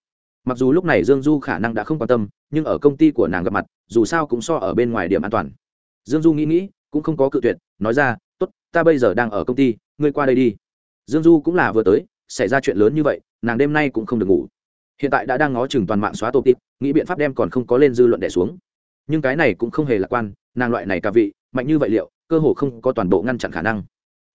Mặc dù lúc này dương du khả năng đã không quan tâm, nhưng ở công ty của nàng gặp mặt, dù sao cũng so ở bên ngoài điểm an toàn. Dương du nghĩ nghĩ, cũng không có cự tuyệt, nói ra t ố t ta bây giờ đang ở công ty, ngươi qua đây đi. Dương du cũng là vừa tới, xảy ra chuyện lớn như vậy, nàng đêm nay cũng không được ngủ. Hiện tại đã đang ngó chừng toàn mạng xóa tô tít nghĩ biện pháp đem còn không có lên dư luận đẻ xuống nhưng cái này cũng không hề lạc quan, nàng loại này cả vị, mạnh như vậy liệu, cơ hồ không có toàn bộ ngăn chặn khả năng.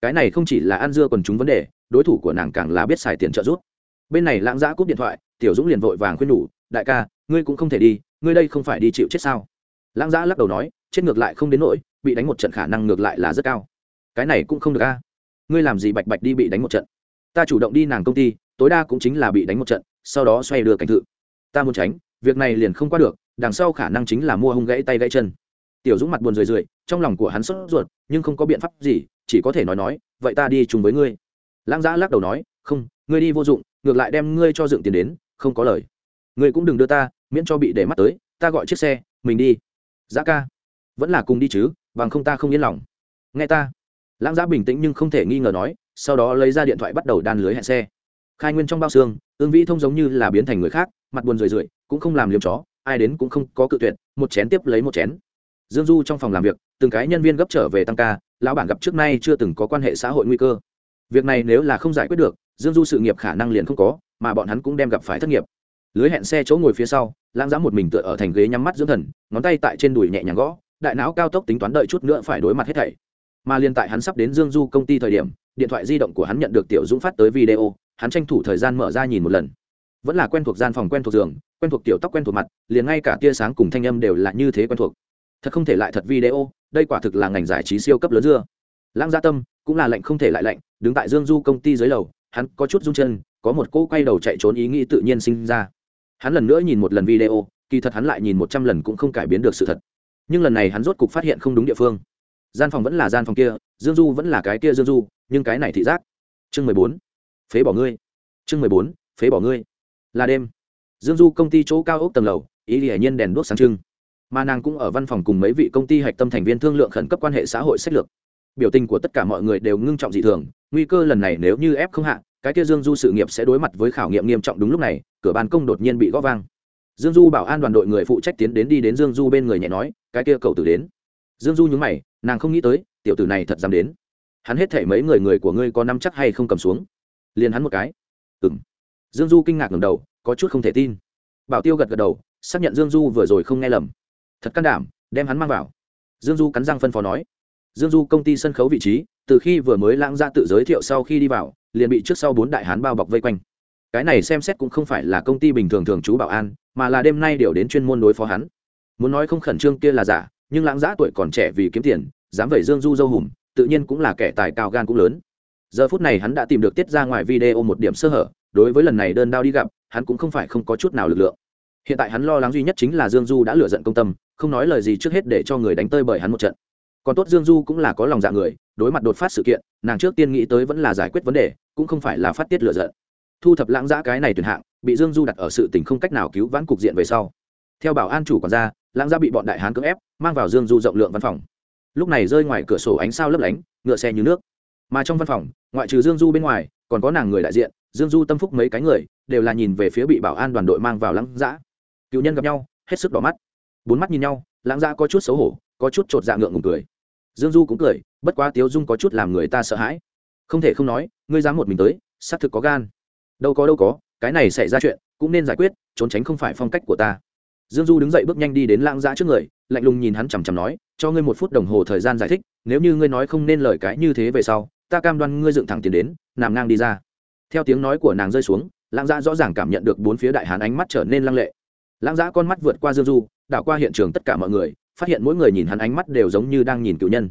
Cái này không chỉ là ăn dưa còn chúng vấn đề, đối thủ của nàng càng là biết xài tiền trợ giúp. Bên này lãng giã cúp điện thoại, tiểu dũng liền vội vàng khuyên nhủ, đại ca, ngươi cũng không thể đi, ngươi đây không phải đi chịu chết sao? Lãng giã lắc đầu nói, chết ngược lại không đến nỗi, bị đánh một trận khả năng ngược lại là rất cao. Cái này cũng không được a. Ngươi làm gì bạch bạch đi bị đánh một trận? Ta chủ động đi nàng công ty, tối đa cũng chính là bị đánh một trận, sau đó xoay đưa cảnh thự. Ta muốn tránh, việc này liền không qua được đằng sau khả năng chính là mua hung gãy tay gãy chân. Tiểu dũng mặt buồn rười rượi, trong lòng của hắn sốt ruột, nhưng không có biện pháp gì, chỉ có thể nói nói, vậy ta đi chung với ngươi. Lãng giã lắc đầu nói, không, ngươi đi vô dụng, ngược lại đem ngươi cho dựng tiền đến, không có lời. Ngươi cũng đừng đưa ta, miễn cho bị để mắt tới, ta gọi chiếc xe, mình đi. Giã ca, vẫn là cùng đi chứ, bằng không ta không yên lòng. Nghe ta. Lãng giã bình tĩnh nhưng không thể nghi ngờ nói, sau đó lấy ra điện thoại bắt đầu đan lưới hẹn xe. Khai nguyên trong bao xương, ương vĩ thông giống như là biến thành người khác, mặt buồn rười rượi, cũng không làm liếm chó ai đến cũng không có cự tuyệt, một chén tiếp lấy một chén. Dương du trong phòng làm việc, từng cái nhân viên gấp trở về tăng ca, lão bản gặp trước nay chưa từng có quan hệ xã hội nguy cơ. Việc này nếu là không giải quyết được, dương du sự nghiệp khả năng liền không có, mà bọn hắn cũng đem gặp phải thất nghiệp. Lưới hẹn xe chỗ ngồi phía sau, lãng giá một mình tựa ở thành ghế nhắm mắt dưỡng thần, ngón tay tại trên đùi nhẹ nhàng gõ, đại não cao tốc tính toán đợi chút nữa phải đối mặt hết thảy. Mà liên tại hắn sắp đến dương du công ty thời điểm, điện thoại di động của hắn nhận được tiểu dũng phát tới video, hắn tranh thủ thời gian mở ra nhìn một lần vẫn là quen thuộc gian phòng quen thuộc giường, quen thuộc tiểu tóc quen thuộc mặt, liền ngay cả tia sáng cùng thanh âm đều là như thế quen thuộc. Thật không thể lại thật video, đây quả thực là ngành giải trí siêu cấp lớn dưa. Lãng gia tâm cũng là lạnh không thể lại lạnh, đứng tại dương du công ty dưới lầu, hắn có chút rung chân, có một cô quay đầu chạy trốn ý nghĩ tự nhiên sinh ra. Hắn lần nữa nhìn một lần video, kỳ thật hắn lại nhìn một trăm lần cũng không cải biến được sự thật. Nhưng lần này hắn rốt cục phát hiện không đúng địa phương. Gian phòng vẫn là gian phòng kia, dương du vẫn là cái kia dương du, nhưng cái này thị giác. Chương mười bốn, phế bỏ ngươi. Chương mười bốn, phế bỏ ngươi là đêm. Dương du công ty chỗ cao ốc tầng lầu, ý hiển nhiên đèn đuốc sáng trưng. Mà nàng cũng ở văn phòng cùng mấy vị công ty hạch tâm thành viên thương lượng khẩn cấp quan hệ xã hội sách lược. Biểu tình của tất cả mọi người đều ngưng trọng dị thường, nguy cơ lần này nếu như ép không hạ, cái kia dương du sự nghiệp sẽ đối mặt với khảo nghiệm nghiêm trọng đúng lúc này, cửa ban công đột nhiên bị gõ vang. Dương du bảo an đoàn đội người phụ trách tiến đến đi đến dương du bên người nhẹ nói, cái kia cậu tử đến. Dương du nhúng mày, nàng không nghĩ tới, tiểu tử này thật dám đến. Hắn hết thể mấy người người của ngươi có năm chắc hay không cầm xuống? Liền hắn một cái. Ừng dương du kinh ngạc ngầm đầu, có chút không thể tin. Bảo tiêu gật gật đầu, xác nhận dương du vừa rồi không nghe lầm. Thật can đảm, đem hắn mang vào. Dương du cắn răng phân phó nói. Dương du công ty sân khấu vị trí, từ khi vừa mới lãng ra tự giới thiệu sau khi đi vào, liền bị trước sau bốn đại hán bao bọc vây quanh. Cái này xem xét cũng không phải là công ty bình thường thường trú bảo an, mà là đêm nay điều đến chuyên môn đối phó hắn. Muốn nói không khẩn trương kia là giả, nhưng lãng giã tuổi còn trẻ vì kiếm tiền, dám vẩy dương du dâu hùm, tự nhiên cũng là kẻ tài cao gan cũng lớn. Giờ phút này hắn đã tìm được tiết ra ngoài video một điểm sơ hở đối với lần này đơn đao đi gặp, hắn cũng không phải không có chút nào lực lượng. Hiện tại hắn lo lắng duy nhất chính là dương du đã lựa giận công tâm, không nói lời gì trước hết để cho người đánh tơi bởi hắn một trận. Còn tốt dương du cũng là có lòng dạ người, đối mặt đột phát sự kiện, nàng trước tiên nghĩ tới vẫn là giải quyết vấn đề, cũng không phải là phát tiết lựa giận. Thu thập lãng giã cái này tuyển hạng, bị dương du đặt ở sự tình không cách nào cứu vãn cục diện về sau. Theo bảo an chủ quản gia, lãng giã bị bọn đại hán cưỡng ép, mang vào dương du rộng lượng văn phòng. Lúc này rơi ngoài cửa sổ ánh sao lấp lánh, ngựa xe như nước. Mà trong văn phòng, ngoại trừ dương du bên ngoài, còn có nàng người đại diện dương du tâm phúc mấy cái người, đều là nhìn về phía bị bảo an đoàn đội mang vào lãng giã cựu nhân gặp nhau, hết sức đỏ mắt. Bốn mắt nhìn nhau lãng giã có chút xấu hổ, có chút chột dạ ngượng ngùng cười. Dương du cũng cười, bất quá tiếu dung có chút làm người ta sợ hãi. Không thể không nói, ngươi dám một mình tới, xác thực có gan. Đâu có đâu có, cái này xảy ra chuyện, cũng nên giải quyết, trốn tránh không phải phong cách của ta. Dương du đứng dậy bước nhanh đi đến lãng giã trước người, lạnh lùng nhìn hắn chằm chằm nói, cho ngươi một phút đồng hồ thời gian giải thích, nếu như ngươi nói không nên lời cái như thế về sau, ta cam đoan ngươi dựng thẳng tiền đến, nằm ngang đi ra theo tiếng nói của nàng rơi xuống, lãng giã rõ ràng cảm nhận được bốn phía đại hán ánh mắt trở nên lăng lệ. Lãng giã con mắt vượt qua dương du, đảo qua hiện trường tất cả mọi người, phát hiện mỗi người nhìn hắn ánh mắt đều giống như đang nhìn cựu nhân.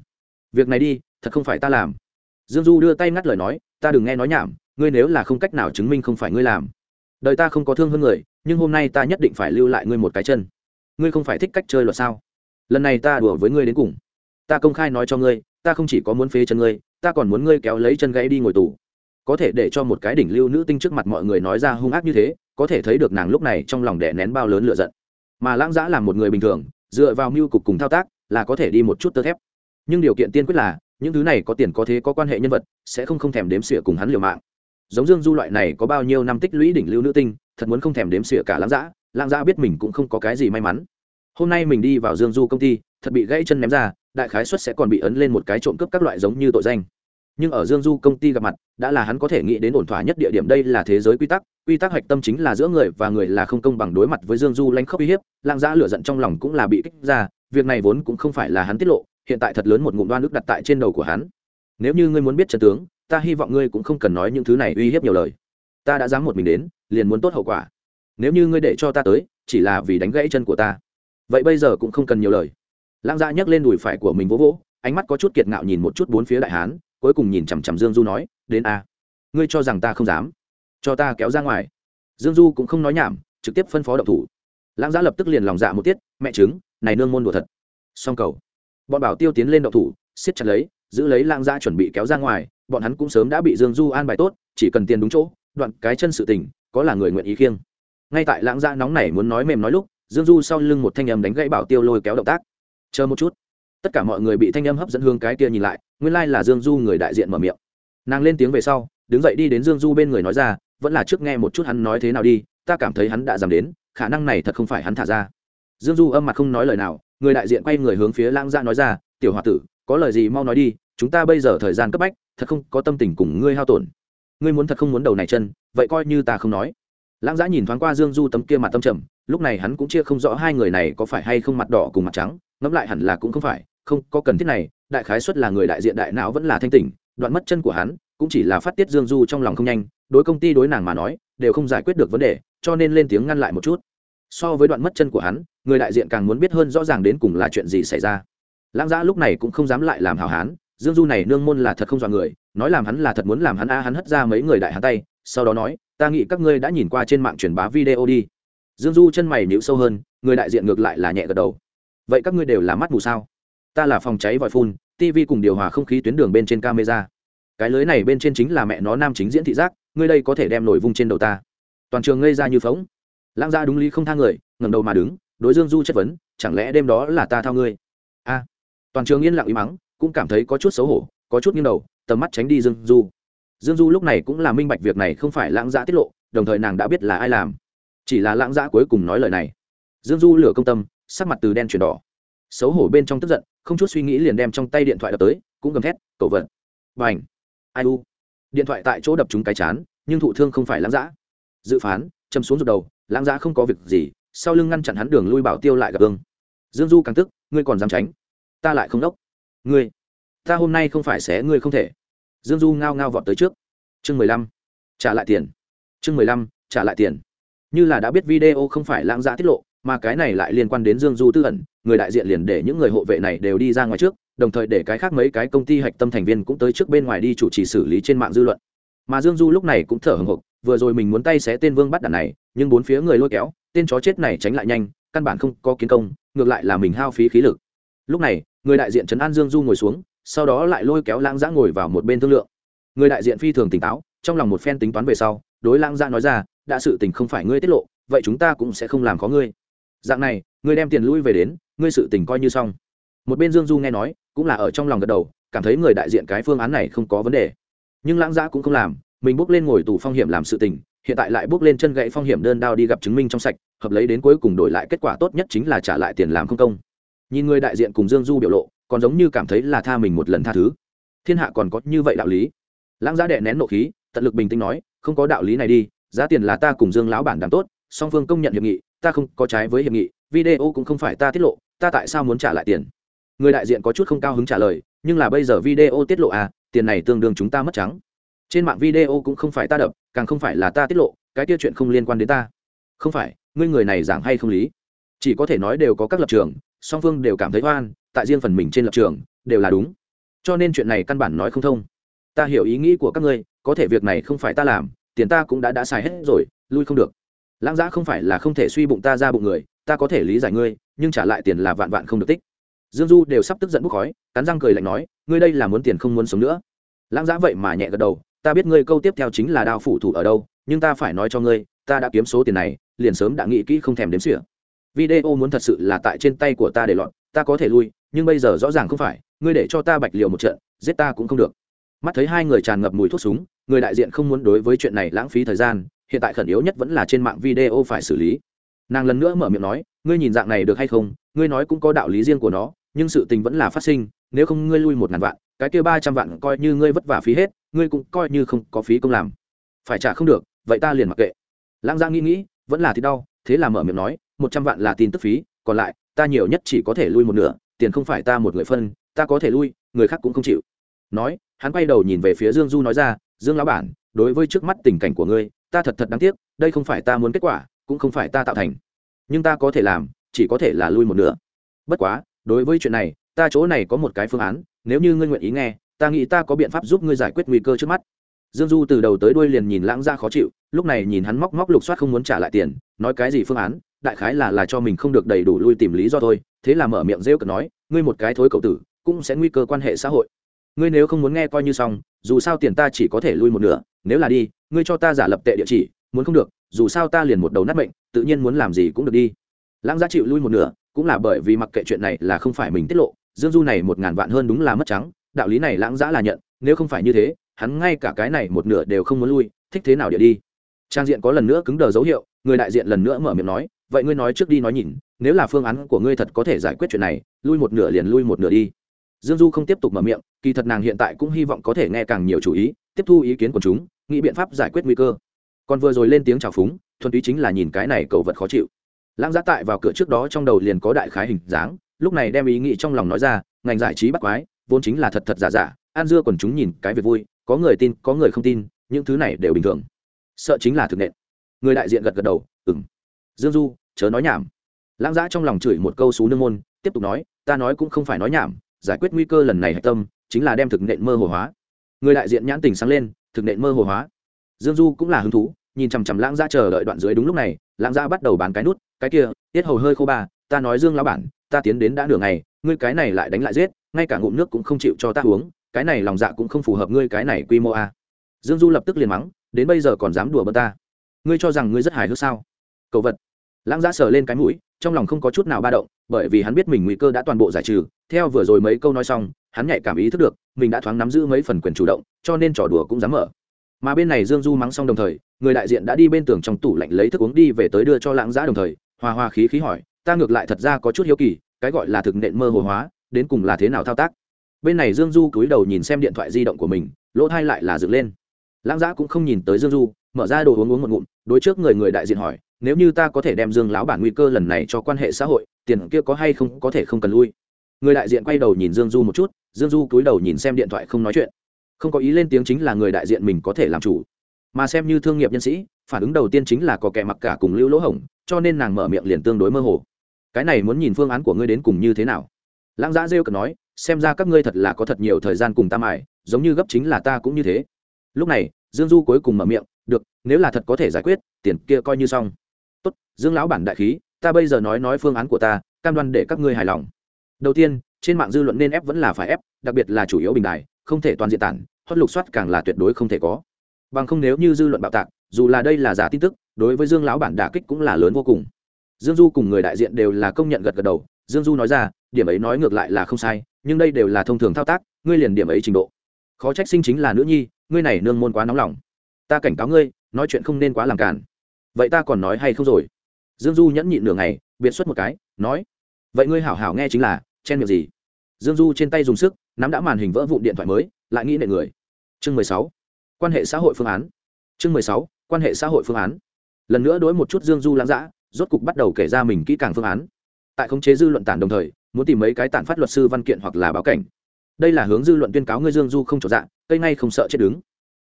Việc này đi, thật không phải ta làm. Dương du đưa tay ngắt lời nói, ta đừng nghe nói nhảm, ngươi nếu là không cách nào chứng minh không phải ngươi làm, đời ta không có thương hơn người, nhưng hôm nay ta nhất định phải lưu lại ngươi một cái chân. Ngươi không phải thích cách chơi luật sao? Lần này ta đùa với ngươi đến cùng. Ta công khai nói cho ngươi, ta không chỉ có muốn phế chân ngươi, ta còn muốn ngươi kéo lấy chân gãy đi ngồi tù có thể để cho một cái đỉnh lưu nữ tinh trước mặt mọi người nói ra hung ác như thế, có thể thấy được nàng lúc này trong lòng đẻ nén bao lớn lựa giận. Mà lãng giã là một người bình thường, dựa vào mưu cục cùng thao tác, là có thể đi một chút tơ thép. Nhưng điều kiện tiên quyết là, những thứ này có tiền có thế có quan hệ nhân vật, sẽ không không thèm đếm xỉa cùng hắn liều mạng. Giống dương du loại này có bao nhiêu năm tích lũy đỉnh lưu nữ tinh, thật muốn không thèm đếm xỉa cả lãng giã lãng giã biết mình cũng không có cái gì may mắn. Hôm nay mình đi vào dương du công ty, thật bị gãy chân ném ra, đại khái xuất sẽ còn bị ấn lên một cái trộm cướp các loại giống như tội danh nhưng ở dương du công ty gặp mặt, đã là hắn có thể nghĩ đến ổn thỏa nhất địa điểm đây là thế giới quy tắc. Quy tắc hạch tâm chính là giữa người và người là không công bằng đối mặt với dương du lanh khóc uy hiếp lang giã lửa giận trong lòng cũng là bị kích ra, việc này vốn cũng không phải là hắn tiết lộ, hiện tại thật lớn một ngụm đoan nước đặt tại trên đầu của hắn. Nếu như ngươi muốn biết trận tướng, ta hy vọng ngươi cũng không cần nói những thứ này uy hiếp nhiều lời. Ta đã dám một mình đến, liền muốn tốt hậu quả. Nếu như ngươi để cho ta tới, chỉ là vì đánh gãy chân của ta. Vậy bây giờ cũng không cần nhiều lời. Lang giã nhấc lên đùi phải của mình vỗ vỗ, ánh mắt có chút kiệt ngạo nhìn một chút bốn phía đại hán cuối cùng nhìn chằm chằm dương du nói, đến a, ngươi cho rằng ta không dám? Cho ta kéo ra ngoài. Dương du cũng không nói nhảm, trực tiếp phân phó động thủ. Lãng giã lập tức liền lòng dạ một tiết, mẹ chứng này nương môn đùa thật. Song cầu. Bọn bảo tiêu tiến lên động thủ, siết chặt lấy, giữ lấy lãng giã chuẩn bị kéo ra ngoài, bọn hắn cũng sớm đã bị dương du an bài tốt, chỉ cần tiền đúng chỗ, đoạn cái chân sự tình, có là người nguyện ý khiêng. Ngay tại lãng giã nóng này muốn nói mềm nói lúc, dương du sau lưng một thanh âm đánh gãy bảo tiêu lôi kéo động tác. Chờ một chút. Tất cả mọi người bị thanh âm hấp dẫn hương cái kia nhìn lại nguyên lai là dương du người đại diện mở miệng. Nàng lên tiếng về sau, đứng dậy đi đến dương du bên người nói ra, vẫn là trước nghe một chút hắn nói thế nào đi, ta cảm thấy hắn đã dám đến, khả năng này thật không phải hắn thả ra. Dương du âm mặt không nói lời nào, người đại diện quay người hướng phía lãng gia nói ra, tiểu h o a tử, có lời gì mau nói đi, chúng ta bây giờ thời gian cấp bách, thật không có tâm tình cùng ngươi hao tổn. Ngươi muốn thật không muốn đầu này chân, vậy coi như ta không nói. Lãng giã nhìn thoáng qua dương du tấm kia mặt tâm trầm, lúc này hắn cũng chia không rõ hai người này có phải hay không mặt đỏ cùng mặt trắng, ngẫm lại hẳn là cũng không phải, không, có cần thiết này đại khái xuất là người đại diện đại não vẫn là thanh tỉnh, đoạn mất chân của hắn cũng chỉ là phát tiết dương du trong lòng không nhanh, đối công ty đối nàng mà nói, đều không giải quyết được vấn đề, cho nên lên tiếng ngăn lại một chút. So với đoạn mất chân của hắn, người đại diện càng muốn biết hơn rõ ràng đến cùng là chuyện gì xảy ra. Lãng giã lúc này cũng không dám lại làm hào hán, dương du này nương môn là thật không dọa người, nói làm hắn là thật muốn làm hắn a, hắn hất ra mấy người đại hắn tay, sau đó nói, ta nghĩ các ngươi đã nhìn qua trên mạng truyền bá video đi. Dương du chân mày nhíu sâu hơn, người đại diện ngược lại là nhẹ gật đầu. Vậy các ngươi đều là mắt mù sao? Ta là phòng cháy vòi phun tv cùng điều hòa không khí tuyến đường bên trên camera. Cái lưới này bên trên chính là mẹ nó nam chính diễn thị giác, ngươi đây có thể đem nổi vung trên đầu ta. Toàn trường ngây ra như phóng lãng ra đúng lý không thang người, ngẩng đầu mà đứng, đối dương du chất vấn, chẳng lẽ đêm đó là ta thao ngươi? A. À, toàn trường yên lặng ý mắng, cũng cảm thấy có chút xấu hổ, có chút nghiêng đầu, tầm mắt tránh đi dương du. Dương du lúc này cũng là minh bạch việc này không phải lãng giã tiết lộ, đồng thời nàng đã biết là ai làm. Chỉ là lãng giã cuối cùng nói lời này. Dương du lửa công tâm, sắc mặt từ đen chuyển đỏ xấu hổ bên trong tức giận, không chút suy nghĩ liền đem trong tay điện thoại đập tới, cũng gầm thét, cậu vật. B à n h ai u. Điện thoại tại chỗ đập chúng cái chán, nhưng thụ thương không phải lãng giã dự phán, châm xuống rụt đầu, lãng giã không có việc gì, sau lưng ngăn chặn hắn đường lui bảo tiêu lại gặp gương. Dương du càng tức, ngươi còn dám tránh? Ta lại không đốc. Ngươi, ta hôm nay không phải xé ngươi không thể. Dương du ngao ngao vọt tới trước. Chương mười lăm. Trả lại tiền. Chương mười lăm, trả lại tiền. Như là đã biết video không phải lãng giã tiết lộ mà cái này lại liên quan đến dương du tư ẩn, người đại diện liền để những người hộ vệ này đều đi ra ngoài trước, đồng thời để cái khác mấy cái công ty hạch tâm thành viên cũng tới trước bên ngoài đi chủ trì xử lý trên mạng dư luận. Mà dương du lúc này cũng thở hồng hộc, vừa rồi mình muốn tay xé tên vương bắt đạn này, nhưng bốn phía người lôi kéo, tên chó chết này tránh lại nhanh, căn bản không có kiến công, ngược lại là mình hao phí khí lực. Lúc này, người đại diện trấn an dương du ngồi xuống, sau đó lại lôi kéo lãng giã ngồi vào một bên thương lượng. Người đại diện phi thường tỉnh táo, trong lòng một phen tính toán về sau, đối lãng giã nói ra, đã sự tình không phải ngươi tiết lộ, vậy chúng ta cũng sẽ không làm khó ngươi dạng này, ngươi đem tiền lui về đến, ngươi sự tình coi như xong. Một bên dương du nghe nói, cũng là ở trong lòng gật đầu, cảm thấy người đại diện cái phương án này không có vấn đề. Nhưng lãng giã cũng không làm, mình bước lên ngồi tù phong hiểm làm sự tình, hiện tại lại bước lên chân gậy phong hiểm đơn đao đi gặp chứng minh trong sạch, hợp lấy đến cuối cùng đổi lại kết quả tốt nhất chính là trả lại tiền làm không công. Nhìn người đại diện cùng dương du biểu lộ, còn giống như cảm thấy là tha mình một lần tha thứ. Thiên hạ còn có như vậy đạo lý? Lãng giá đệ nén nộ khí, tận lực bình tĩnh nói, không có đạo lý này đi, giá tiền là ta cùng dương lão bản đảm tốt song phương công nhận hiệp nghị, ta không có trái với hiệp nghị, video cũng không phải ta tiết lộ, ta tại sao muốn trả lại tiền? Người đại diện có chút không cao hứng trả lời, nhưng là bây giờ video tiết lộ à tiền này tương đương chúng ta mất trắng. Trên mạng video cũng không phải ta đập, càng không phải là ta tiết lộ, cái kia chuyện không liên quan đến ta. Không phải, ngươi người này giảng hay không lý? Chỉ có thể nói đều có các lập trường, song phương đều cảm thấy oan, tại riêng phần mình trên lập trường, đều là đúng. Cho nên chuyện này căn bản nói không thông. Ta hiểu ý nghĩ của các ngươi, có thể việc này không phải ta làm, tiền ta cũng đã đã xài hết rồi, lui không được lãng giã không phải là không thể suy bụng ta ra bụng người, ta có thể lý giải ngươi, nhưng trả lại tiền là vạn vạn không được tích. Dương du đều sắp tức giận bốc khói, cắn răng cười lạnh nói, ngươi đây là muốn tiền không muốn sống nữa. Lãng giã vậy mà nhẹ gật đầu, ta biết ngươi câu tiếp theo chính là đao phủ thủ ở đâu, nhưng ta phải nói cho ngươi, ta đã kiếm số tiền này, liền sớm đã nghĩ kỹ không thèm đếm xỉa. Video muốn thật sự là tại trên tay của ta để lọt, ta có thể lui, nhưng bây giờ rõ ràng không phải, ngươi để cho ta bạch liều một trận, giết ta cũng không được. Mắt thấy hai người tràn ngập mùi thuốc súng, người đại diện không muốn đối với chuyện này lãng phí thời gian hiện tại khẩn yếu nhất vẫn là trên mạng video phải xử lý. Nàng lần nữa mở miệng nói, ngươi nhìn dạng này được hay không? Ngươi nói cũng có đạo lý riêng của nó, nhưng sự tình vẫn là phát sinh, nếu không ngươi lui một ngàn vạn, cái kia ba trăm vạn coi như ngươi vất vả phí hết, ngươi cũng coi như không có phí công làm. Phải trả không được, vậy ta liền mặc kệ. Lãng giang nghĩ nghĩ, vẫn là thì đau, thế là mở miệng nói, một trăm vạn là tin tức phí, còn lại, ta nhiều nhất chỉ có thể lui một nửa, tiền không phải ta một người phân, ta có thể lui, người khác cũng không chịu. Nói, hắn quay đầu nhìn về phía dương du nói ra, dương lão bản, đối với trước mắt tình cảnh của ngươi ta thật thật đáng tiếc, đây không phải ta muốn kết quả, cũng không phải ta tạo thành. Nhưng ta có thể làm, chỉ có thể là lui một nửa. Bất quá, đối với chuyện này, ta chỗ này có một cái phương án, nếu như ngươi nguyện ý nghe, ta nghĩ ta có biện pháp giúp ngươi giải quyết nguy cơ trước mắt. Dương du từ đầu tới đuôi liền nhìn lãng ra khó chịu, lúc này nhìn hắn móc móc lục soát không muốn trả lại tiền, nói cái gì phương án, đại khái là là cho mình không được đầy đủ lui tìm lý do thôi, thế là mở miệng rêu cực nói, ngươi một cái thối cậu tử, cũng sẽ nguy cơ quan hệ xã hội. Ngươi nếu không muốn nghe coi như xong, dù sao tiền ta chỉ có thể lui một nửa, nếu là đi ngươi cho ta giả lập tệ địa chỉ, muốn không được, dù sao ta liền một đầu nát bệnh tự nhiên muốn làm gì cũng được đi. Lãng giá chịu lui một nửa, cũng là bởi vì mặc kệ chuyện này là không phải mình tiết lộ, dương du này một ngàn vạn hơn đúng là mất trắng, đạo lý này lãng giá là nhận, nếu không phải như thế, hắn ngay cả cái này một nửa đều không muốn lui, thích thế nào địa đi. Trang diện có lần nữa cứng đờ dấu hiệu, người đại diện lần nữa mở miệng nói, vậy ngươi nói trước đi nói nhìn, nếu là phương án của ngươi thật có thể giải quyết chuyện này, lui một nửa liền lui một nửa đi. Dương du không tiếp tục mở miệng, kỳ thật nàng hiện tại cũng hy vọng có thể nghe càng nhiều chủ ý, tiếp thu ý kiến của chúng nghĩ biện pháp giải quyết nguy cơ. Còn vừa rồi lên tiếng chào phúng, thuần túy chính là nhìn cái này cầu vật khó chịu. Lãng giá tại vào cửa trước đó trong đầu liền có đại khái hình dáng, lúc này đem ý nghĩ trong lòng nói ra, ngành giải trí bắt quái, vốn chính là thật thật giả giả an dưa còn chúng nhìn cái việc vui, có người tin, có người không tin, những thứ này đều bình thường. Sợ chính là thực nện. Người đại diện gật gật đầu ừng dương du, chớ nói nhảm. Lãng giã trong lòng chửi một câu xú nương môn, tiếp tục nói, ta nói cũng không phải nói nhảm, giải quyết nguy cơ lần này hạch tâm, chính là đem thực nện mơ hồ hóa. Người đại diện nhãn tình sáng lên thực nện mơ hồ hóa. Dương du cũng là hứng thú, nhìn chằm chằm lãng Gia chờ đợi đoạn dưới đúng lúc này, lãng Gia bắt đầu bán cái nút, cái kia, tiết hầu hơi khô ba, ta nói dương lão bản, ta tiến đến đã nửa ngày, ngươi cái này lại đánh lại giết, ngay cả ngụm nước cũng không chịu cho ta uống, cái này lòng dạ cũng không phù hợp ngươi cái này quy mô a. Dương du lập tức liền mắng, đến bây giờ còn dám đùa bơ ta? Ngươi cho rằng ngươi rất hài hước sao? Cầu vật. Lãng Gia sờ lên cái mũi, trong lòng không có chút nào ba động, bởi vì hắn biết mình nguy cơ đã toàn bộ giải trừ, theo vừa rồi mấy câu nói xong hắn nhạy cảm ý thức được, mình đã thoáng nắm giữ mấy phần quyền chủ động, cho nên trò đùa cũng dám mở. Mà bên này dương du mắng xong đồng thời, người đại diện đã đi bên tường trong tủ lạnh lấy thức uống đi về tới đưa cho lãng giã đồng thời, hòa hoa khí khí hỏi, ta ngược lại thật ra có chút hiếu kỳ, cái gọi là thực nện mơ hồ hóa, đến cùng là thế nào thao tác? Bên này dương du cúi đầu nhìn xem điện thoại di động của mình, lỗ thai lại là dựng lên. Lãng giã cũng không nhìn tới dương du, mở ra đồ uống uống một ngụm, đối trước người người đại diện hỏi, nếu như ta có thể đem dương lão bản nguy cơ lần này cho quan hệ xã hội, tiền kia có hay không có thể không cần lui? Người đại diện quay đầu nhìn dương du một chút, dương du cúi đầu nhìn xem điện thoại không nói chuyện. Không có ý lên tiếng chính là người đại diện mình có thể làm chủ. Mà xem như thương nghiệp nhân sĩ, phản ứng đầu tiên chính là có kẻ mặc cả cùng lưu lỗ hổng, cho nên nàng mở miệng liền tương đối mơ hồ. Cái này muốn nhìn phương án của ngươi đến cùng như thế nào? Lãng giã rêu cực nói, xem ra các ngươi thật là có thật nhiều thời gian cùng ta mải giống như gấp chính là ta cũng như thế. Lúc này, dương du cuối cùng mở miệng, được, nếu là thật có thể giải quyết, tiền kia coi như xong. Tốt, dương lão bản đại khí, ta bây giờ nói nói phương án của ta, cam đoan để các ngươi hài lòng đầu tiên, trên mạng dư luận nên ép vẫn là phải ép, đặc biệt là chủ yếu bình đài, không thể toàn diện tản hót lục soát càng là tuyệt đối không thể có. Bằng không nếu như dư luận bạo tạc, dù là đây là giả tin tức, đối với dương lão bản đả kích cũng là lớn vô cùng. Dương du cùng người đại diện đều là công nhận gật gật đầu, dương du nói ra, điểm ấy nói ngược lại là không sai, nhưng đây đều là thông thường thao tác, ngươi liền điểm ấy trình độ. Khó trách sinh chính là nữ nhi, ngươi này nương môn quá nóng lòng. Ta cảnh cáo ngươi, nói chuyện không nên quá làm cản vậy ta còn nói hay không rồi? Dương du nhẫn nhịn nửa ngày, biệt xuất một cái, nói vậy ngươi hảo hảo nghe chính là, chen miệng gì? Dương du trên tay dùng sức, nắm đã màn hình vỡ vụn điện thoại mới, lại nghĩ nệ người. Chương mười sáu. Quan hệ xã hội phương án. Chương mười sáu. Quan hệ xã hội phương án. Lần nữa đối một chút dương du lãng giã rốt cục bắt đầu kể ra mình kỹ càng phương án. Tại khống chế dư luận tản đồng thời, muốn tìm mấy cái tản phát luật sư văn kiện hoặc là báo cảnh. Đây là hướng dư luận tuyên cáo ngươi dương du không trọn dạng cây ngay không sợ chết đứng.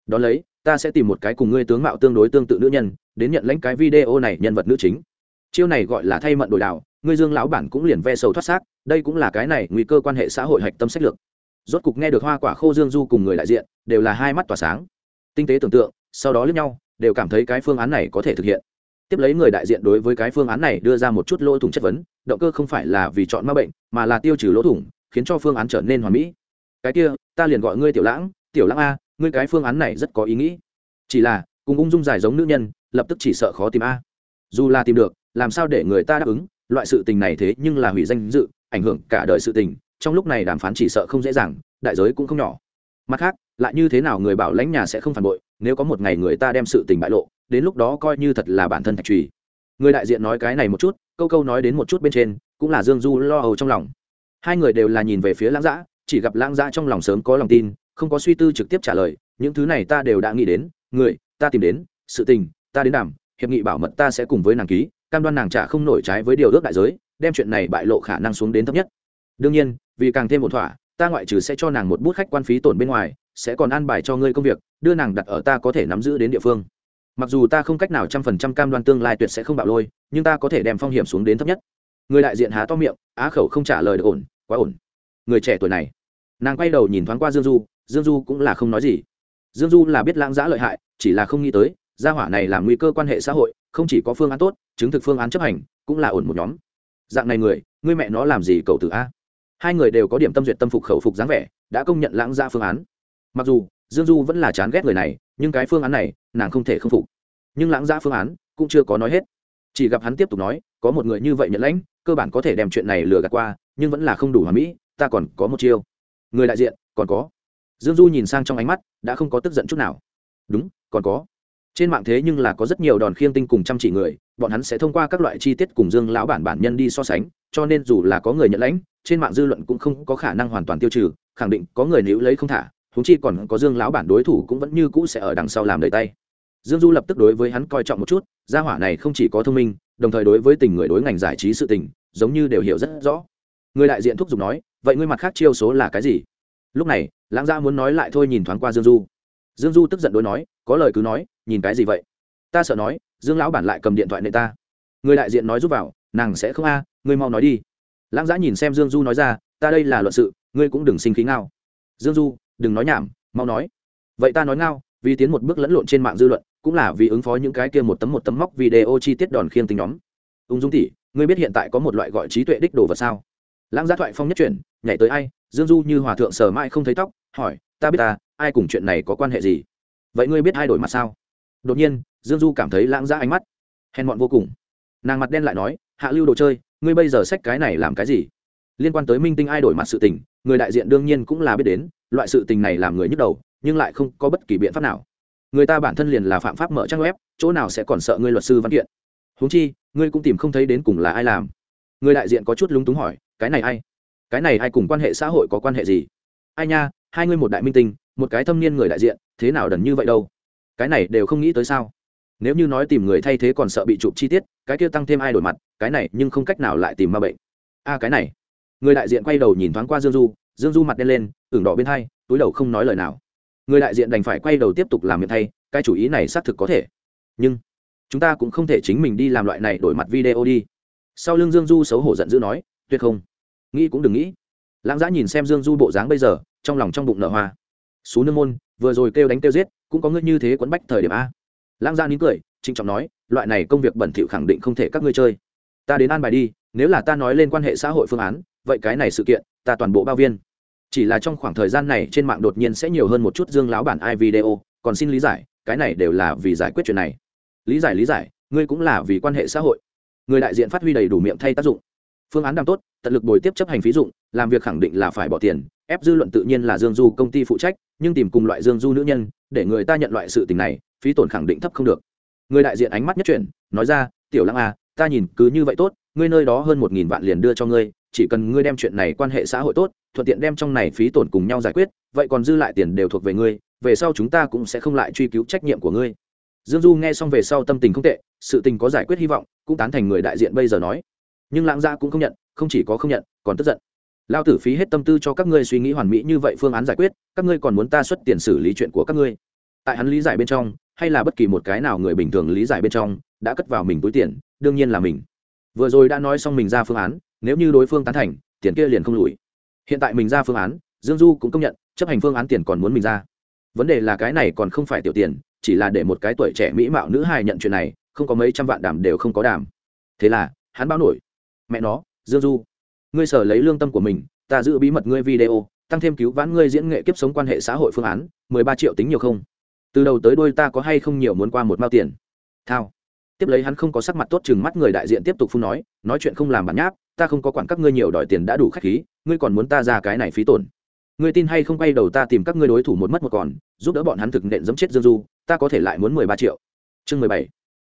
Đ ó lấy, ta sẽ tìm một cái cùng ngươi tướng mạo tương đối tương tự nữ nhân, đến nhận lãnh cái video này nhân vật nữ chính. Chiêu này gọi là thay mận đổi đảo ngươi dương lão bản cũng liền ve sầu thoát xác, đây cũng là cái này nguy cơ quan hệ xã hội hạch tâm sách lược. Rốt cục nghe được hoa quả khô dương du cùng người đại diện, đều là hai mắt tỏa sáng. Tinh tế tưởng tượng, sau đó lướt nhau, đều cảm thấy cái phương án này có thể thực hiện. Tiếp lấy người đại diện đối với cái phương án này đưa ra một chút lỗ thủng chất vấn, động cơ không phải là vì chọn ma bệnh, mà là tiêu trừ lỗ thủng, khiến cho phương án trở nên hoàn mỹ. Cái kia, ta liền gọi ngươi tiểu lãng tiểu lãng a, ngươi cái phương án này rất có ý nghĩ. Chỉ là, cùng ung dung dài giống nữ nhân, lập tức chỉ sợ khó tìm a. Dù là tìm được, làm sao để người ta đáp ứng loại sự tình này thế nhưng là hủy danh dự, ảnh hưởng cả đời sự tình, trong lúc này đàm phán chỉ sợ không dễ dàng, đại giới cũng không nhỏ. Mặt khác, lại như thế nào người bảo lãnh nhà sẽ không phản bội, nếu có một ngày người ta đem sự tình bại lộ, đến lúc đó coi như thật là bản thân thạch trùy. Người đại diện nói cái này một chút, câu câu nói đến một chút bên trên, cũng là dương du lo âu trong lòng. Hai người đều là nhìn về phía lãng giã chỉ gặp lãng giã trong lòng sớm có lòng tin, không có suy tư trực tiếp trả lời, những thứ này ta đều đã nghĩ đến, người, ta tìm đến, sự tình, ta đến đàm, hiệp nghị bảo mật ta sẽ cùng với nàng ký cam đoan nàng trả không nổi trái với điều ước đại giới, đem chuyện này bại lộ khả năng xuống đến thấp nhất. Đương nhiên, vì càng thêm một thỏa, ta ngoại trừ sẽ cho nàng một bút khách quan phí tổn bên ngoài, sẽ còn an bài cho ngươi công việc, đưa nàng đặt ở ta có thể nắm giữ đến địa phương. Mặc dù ta không cách nào trăm phần trăm cam đoan tương lai tuyệt sẽ không bạo lôi, nhưng ta có thể đem phong hiểm xuống đến thấp nhất. Người đại diện há to miệng, á khẩu không trả lời được ổn, quá ổn. Người trẻ tuổi này. Nàng quay đầu nhìn thoáng qua dương du dương du cũng là không nói gì. Dương du là biết lãng giã lợi hại, chỉ là không nghĩ tới, gia hỏa này là nguy cơ quan hệ xã hội không chỉ có phương án tốt, chứng thực phương án chấp hành, cũng là ổn một nhóm. Dạng này người người mẹ nó làm gì cầu tử a? Hai người đều có điểm tâm duyệt tâm phục khẩu phục dáng vẻ, đã công nhận lãng ra phương án. Mặc dù, dương du vẫn là chán ghét người này, nhưng cái phương án này, nàng không thể không phục. Nhưng lãng ra phương án, cũng chưa có nói hết. Chỉ gặp hắn tiếp tục nói, có một người như vậy nhận lãnh, cơ bản có thể đem chuyện này lừa gạt qua, nhưng vẫn là không đủ hòa mỹ, ta còn có một chiêu. Người đại diện, còn có. Dương du nhìn sang trong ánh mắt, đã không có tức giận chút nào. Đúng, còn có trên mạng thế nhưng là có rất nhiều đòn khiêng tinh cùng chăm chỉ người, bọn hắn sẽ thông qua các loại chi tiết cùng dương lão bản bản nhân đi so sánh, cho nên dù là có người nhận lãnh, trên mạng dư luận cũng không có khả năng hoàn toàn tiêu trừ, khẳng định có người níu lấy không thả thúng chi còn có dương lão bản đối thủ cũng vẫn như cũ sẽ ở đằng sau làm đầy tay. Dương du lập tức đối với hắn coi trọng một chút, gia hỏa này không chỉ có thông minh, đồng thời đối với tình người đối ngành giải trí sự tình, giống như đều hiểu rất rõ. Người đại diện thúc giục nói, vậy ngươi mặt khác chiêu số là cái gì? Lúc này, lãng gia muốn nói lại thôi nhìn thoáng qua dương du. Dương du tức giận đối nói, có lời cứ nói nhìn cái gì vậy? Ta sợ nói, dương lão bản lại cầm điện thoại nệ ta. Người đại diện nói giúp vào, nàng sẽ không a, ngươi mau nói đi. Lãng giã nhìn xem dương du nói ra, ta đây là luận sự, ngươi cũng đừng sinh khí ngao. Dương du, đừng nói nhảm, mau nói. Vậy ta nói ngao, vì tiến một bước lẫn lộn trên mạng dư luận, cũng là vì ứng phó những cái kia một tấm một tấm móc video chi tiết đòn khiêng tính nhóm. Ung dung tỷ, ngươi biết hiện tại có một loại gọi trí tuệ đích đồ vật sao? Lãng giá thoại phong nhất chuyển, nhảy tới ai, dương du như hòa thượng sờ mãi không thấy tóc, hỏi, ta biết ta, ai cùng chuyện này có quan hệ gì? Vậy ngươi biết ai đổi mặt sao? Đột nhiên, dương du cảm thấy lãng ra ánh mắt. Hèn mọn vô cùng. Nàng mặt đen lại nói, hạ lưu đồ chơi, ngươi bây giờ xách cái này làm cái gì? Liên quan tới minh tinh ai đổi mặt sự tình, người đại diện đương nhiên cũng là biết đến, loại sự tình này làm người nhức đầu, nhưng lại không có bất kỳ biện pháp nào. Người ta bản thân liền là phạm pháp mở trang web, chỗ nào sẽ còn sợ ngươi luật sư văn kiện? Huống chi, ngươi cũng tìm không thấy đến cùng là ai làm. Người đại diện có chút lúng túng hỏi, cái này ai? Cái này ai cùng quan hệ xã hội có quan hệ gì? Ai nha, hai ngươi một đại minh tinh, một cái thâm niên người đại diện, thế nào đần như vậy đâu? Cái này đều không nghĩ tới sao? Nếu như nói tìm người thay thế còn sợ bị chụp chi tiết, cái kia tăng thêm ai đổi mặt, cái này nhưng không cách nào lại tìm ma bệnh. A cái này. Người đại diện quay đầu nhìn thoáng qua dương du dương du mặt đen lên, ửng đỏ bên hai, túi đầu không nói lời nào. Người đại diện đành phải quay đầu tiếp tục làm miệng thay, cái chủ ý này xác thực có thể. Nhưng, chúng ta cũng không thể chính mình đi làm loại này đổi mặt video đi. Sau lưng dương du xấu hổ giận dữ nói, tuyệt không. Nghĩ cũng đừng nghĩ. Lãng giã nhìn xem dương du bộ dáng bây giờ, trong lòng trong bụng nở hoa. Xú nương môn vừa rồi kêu đánh kêu giết, cũng có ngươi như thế quấn bách thời điểm a. Lãng gia nín cười, trịnh trọng nói, loại này công việc bẩn thỉu khẳng định không thể các ngươi chơi. Ta đến an bài đi, nếu là ta nói lên quan hệ xã hội phương án, vậy cái này sự kiện, ta toàn bộ bao viên. Chỉ là trong khoảng thời gian này trên mạng đột nhiên sẽ nhiều hơn một chút dương láo bản ai video, còn xin lý giải, cái này đều là vì giải quyết chuyện này. Lý giải lý giải, ngươi cũng là vì quan hệ xã hội. Người đại diện phát huy đầy đủ miệng thay tác dụng. Phương án đang tốt, tận lực bồi tiếp chấp hành phí dụng, làm việc khẳng định là phải bỏ tiền ép dư luận tự nhiên là dương du công ty phụ trách, nhưng tìm cùng loại dương du nữ nhân, để người ta nhận loại sự tình này, phí tổn khẳng định thấp không được. Người đại diện ánh mắt nhất chuyển, nói ra, tiểu lăng à ta nhìn cứ như vậy tốt, ngươi nơi đó hơn một nghìn vạn liền đưa cho ngươi, chỉ cần ngươi đem chuyện này quan hệ xã hội tốt, thuận tiện đem trong này phí tổn cùng nhau giải quyết, vậy còn dư lại tiền đều thuộc về ngươi, về sau chúng ta cũng sẽ không lại truy cứu trách nhiệm của ngươi. Dương du nghe xong về sau tâm tình không tệ, sự tình có giải quyết hy vọng, cũng tán thành người đại diện bây giờ nói. Nhưng lãng gia cũng không nhận, không chỉ có không nhận, còn tức giận lao tử phí hết tâm tư cho các ngươi suy nghĩ hoàn mỹ như vậy phương án giải quyết, các ngươi còn muốn ta xuất tiền xử lý chuyện của các ngươi? Tại hắn lý giải bên trong, hay là bất kỳ một cái nào người bình thường lý giải bên trong, đã cất vào mình túi tiền, đương nhiên là mình. Vừa rồi đã nói xong mình ra phương án, nếu như đối phương tán thành, tiền kia liền không lùi. Hiện tại mình ra phương án, dương du cũng công nhận, chấp hành phương án tiền còn muốn mình ra. Vấn đề là cái này còn không phải tiểu tiền, chỉ là để một cái tuổi trẻ mỹ mạo nữ hài nhận chuyện này, không có mấy trăm vạn đảm đều không có đảm. thế là, hắn báo nổi. Mẹ nó, dương du ngươi sở lấy lương tâm của mình, ta giữ bí mật ngươi video, tăng thêm cứu vãn ngươi diễn nghệ kiếp sống quan hệ xã hội phương án, mười ba triệu tính nhiều không? Từ đầu tới đôi ta có hay không nhiều muốn qua một mao tiền? Thao. Tiếp lấy hắn không có sắc mặt tốt chừng mắt người đại diện tiếp tục phun nói nói chuyện không làm bản nháp, ta không có quản các ngươi nhiều đòi tiền đã đủ khách khí, ngươi còn muốn ta ra cái này phí tổn. Ngươi tin hay không quay đầu ta tìm các ngươi đối thủ một mất một còn, giúp đỡ bọn hắn thực nện dẫm chết dương du, ta có thể lại muốn mười ba triệu. Chương mười bảy.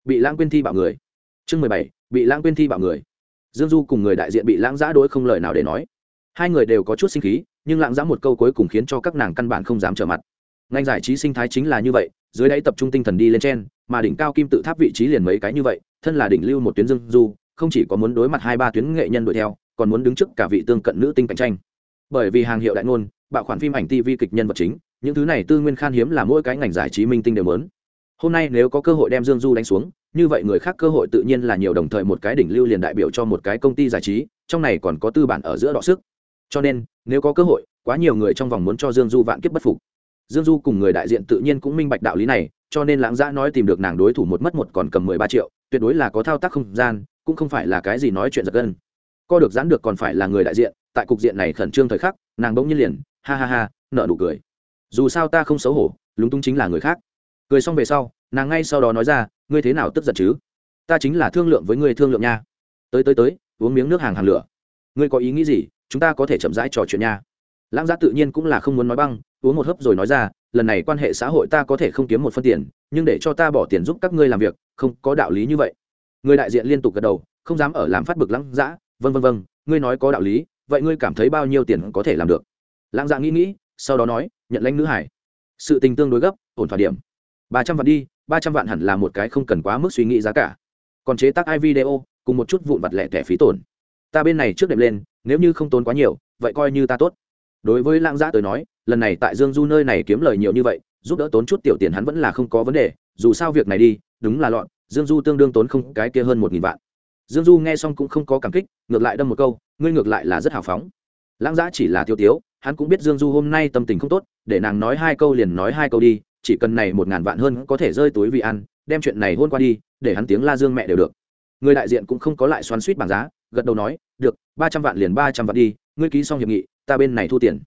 Bị lãng quên thi bạo người. Chương mười bảy. Bị lãng quên thi bạo người dương du cùng người đại diện bị lãng giã đối không lời nào để nói. Hai người đều có chút sinh khí, nhưng lãng giã một câu cuối cùng khiến cho các nàng căn bản không dám trở mặt. Ngành giải trí sinh thái chính là như vậy, dưới đáy tập trung tinh thần đi lên trên, mà đỉnh cao kim tự tháp vị trí liền mấy cái như vậy, thân là đỉnh lưu một tuyến dương du, không chỉ có muốn đối mặt hai ba tuyến nghệ nhân đuổi theo, còn muốn đứng trước cả vị tương cận nữ tinh cạnh tranh. Bởi vì hàng hiệu đại ngôn, bạo khoản phim ảnh tv kịch nhân vật chính, những thứ này tư nguyên khan hiếm là mỗi cái ngành giải trí minh tinh đều lớn hôm nay nếu có cơ hội đem dương du đánh xuống như vậy người khác cơ hội tự nhiên là nhiều đồng thời một cái đỉnh lưu liền đại biểu cho một cái công ty giải trí, trong này còn có tư bản ở giữa đọ sức. Cho nên, nếu có cơ hội, quá nhiều người trong vòng muốn cho dương du vạn kiếp bất phục. Dương du cùng người đại diện tự nhiên cũng minh bạch đạo lý này, cho nên lãng giã nói tìm được nàng đối thủ một mất một còn cầm mười ba triệu, tuyệt đối là có thao tác không gian, cũng không phải là cái gì nói chuyện giật gân. Co được giãn được còn phải là người đại diện, tại cục diện này khẩn trương thời khắc, nàng bỗng nhiên liền, ha ha ha nợ nụ cười. Dù sao ta không xấu hổ, lúng túng chính là người khác. Cười xong về sau, nàng ngay sau đó nói ra ngươi thế nào tức giận chứ? Ta chính là thương lượng với ngươi thương lượng nha. Tới tới tới, uống miếng nước hàng hàng lửa. Ngươi có ý nghĩ gì? Chúng ta có thể chậm rãi trò chuyện nha. Lãng giá tự nhiên cũng là không muốn nói băng, uống một hớp rồi nói ra, lần này quan hệ xã hội ta có thể không kiếm một phân tiền, nhưng để cho ta bỏ tiền giúp các ngươi làm việc, không có đạo lý như vậy. Người đại diện liên tục gật đầu, không dám ở làm phát bực lãng giã. Vân vân vân ngươi nói có đạo lý, vậy ngươi cảm thấy bao nhiêu tiền có thể làm được? Lãng giã nghĩ nghĩ, sau đó nói, nhận lãnh nữ hải. Sự tình tương đối gấp, ổn thỏa điểm. Ba trăm vạn đi ba trăm vạn hẳn là một cái không cần quá mức suy nghĩ giá cả. Còn chế tác ai video, cùng một chút vụn vặt lẻ tẻ phí tổn. Ta bên này trước đệm lên, nếu như không tốn quá nhiều, vậy coi như ta tốt. Đối với lãng giã tới nói, lần này tại dương du nơi này kiếm lời nhiều như vậy, giúp đỡ tốn chút tiểu tiền hắn vẫn là không có vấn đề. Dù sao việc này đi, đúng là lọn dương du tương đương tốn không cái kia hơn một nghìn vạn. Dương du nghe xong cũng không có cảm kích, ngược lại đâm một câu, ngươi ngược lại là rất hào phóng. Lãng giã chỉ là tiêu tiếu, hắn cũng biết dương du hôm nay tâm tình không tốt, để nàng nói hai câu liền nói hai câu đi chỉ cần này một ngàn vạn hơn có thể rơi túi vì ăn, đem chuyện này hôn qua đi, để hắn tiếng la dương mẹ đều được. Người đại diện cũng không có lại xoắn suýt bảng giá, gật đầu nói, được, ba trăm vạn liền ba trăm vạn đi, ngươi ký xong hiệp nghị, ta bên này thu tiền.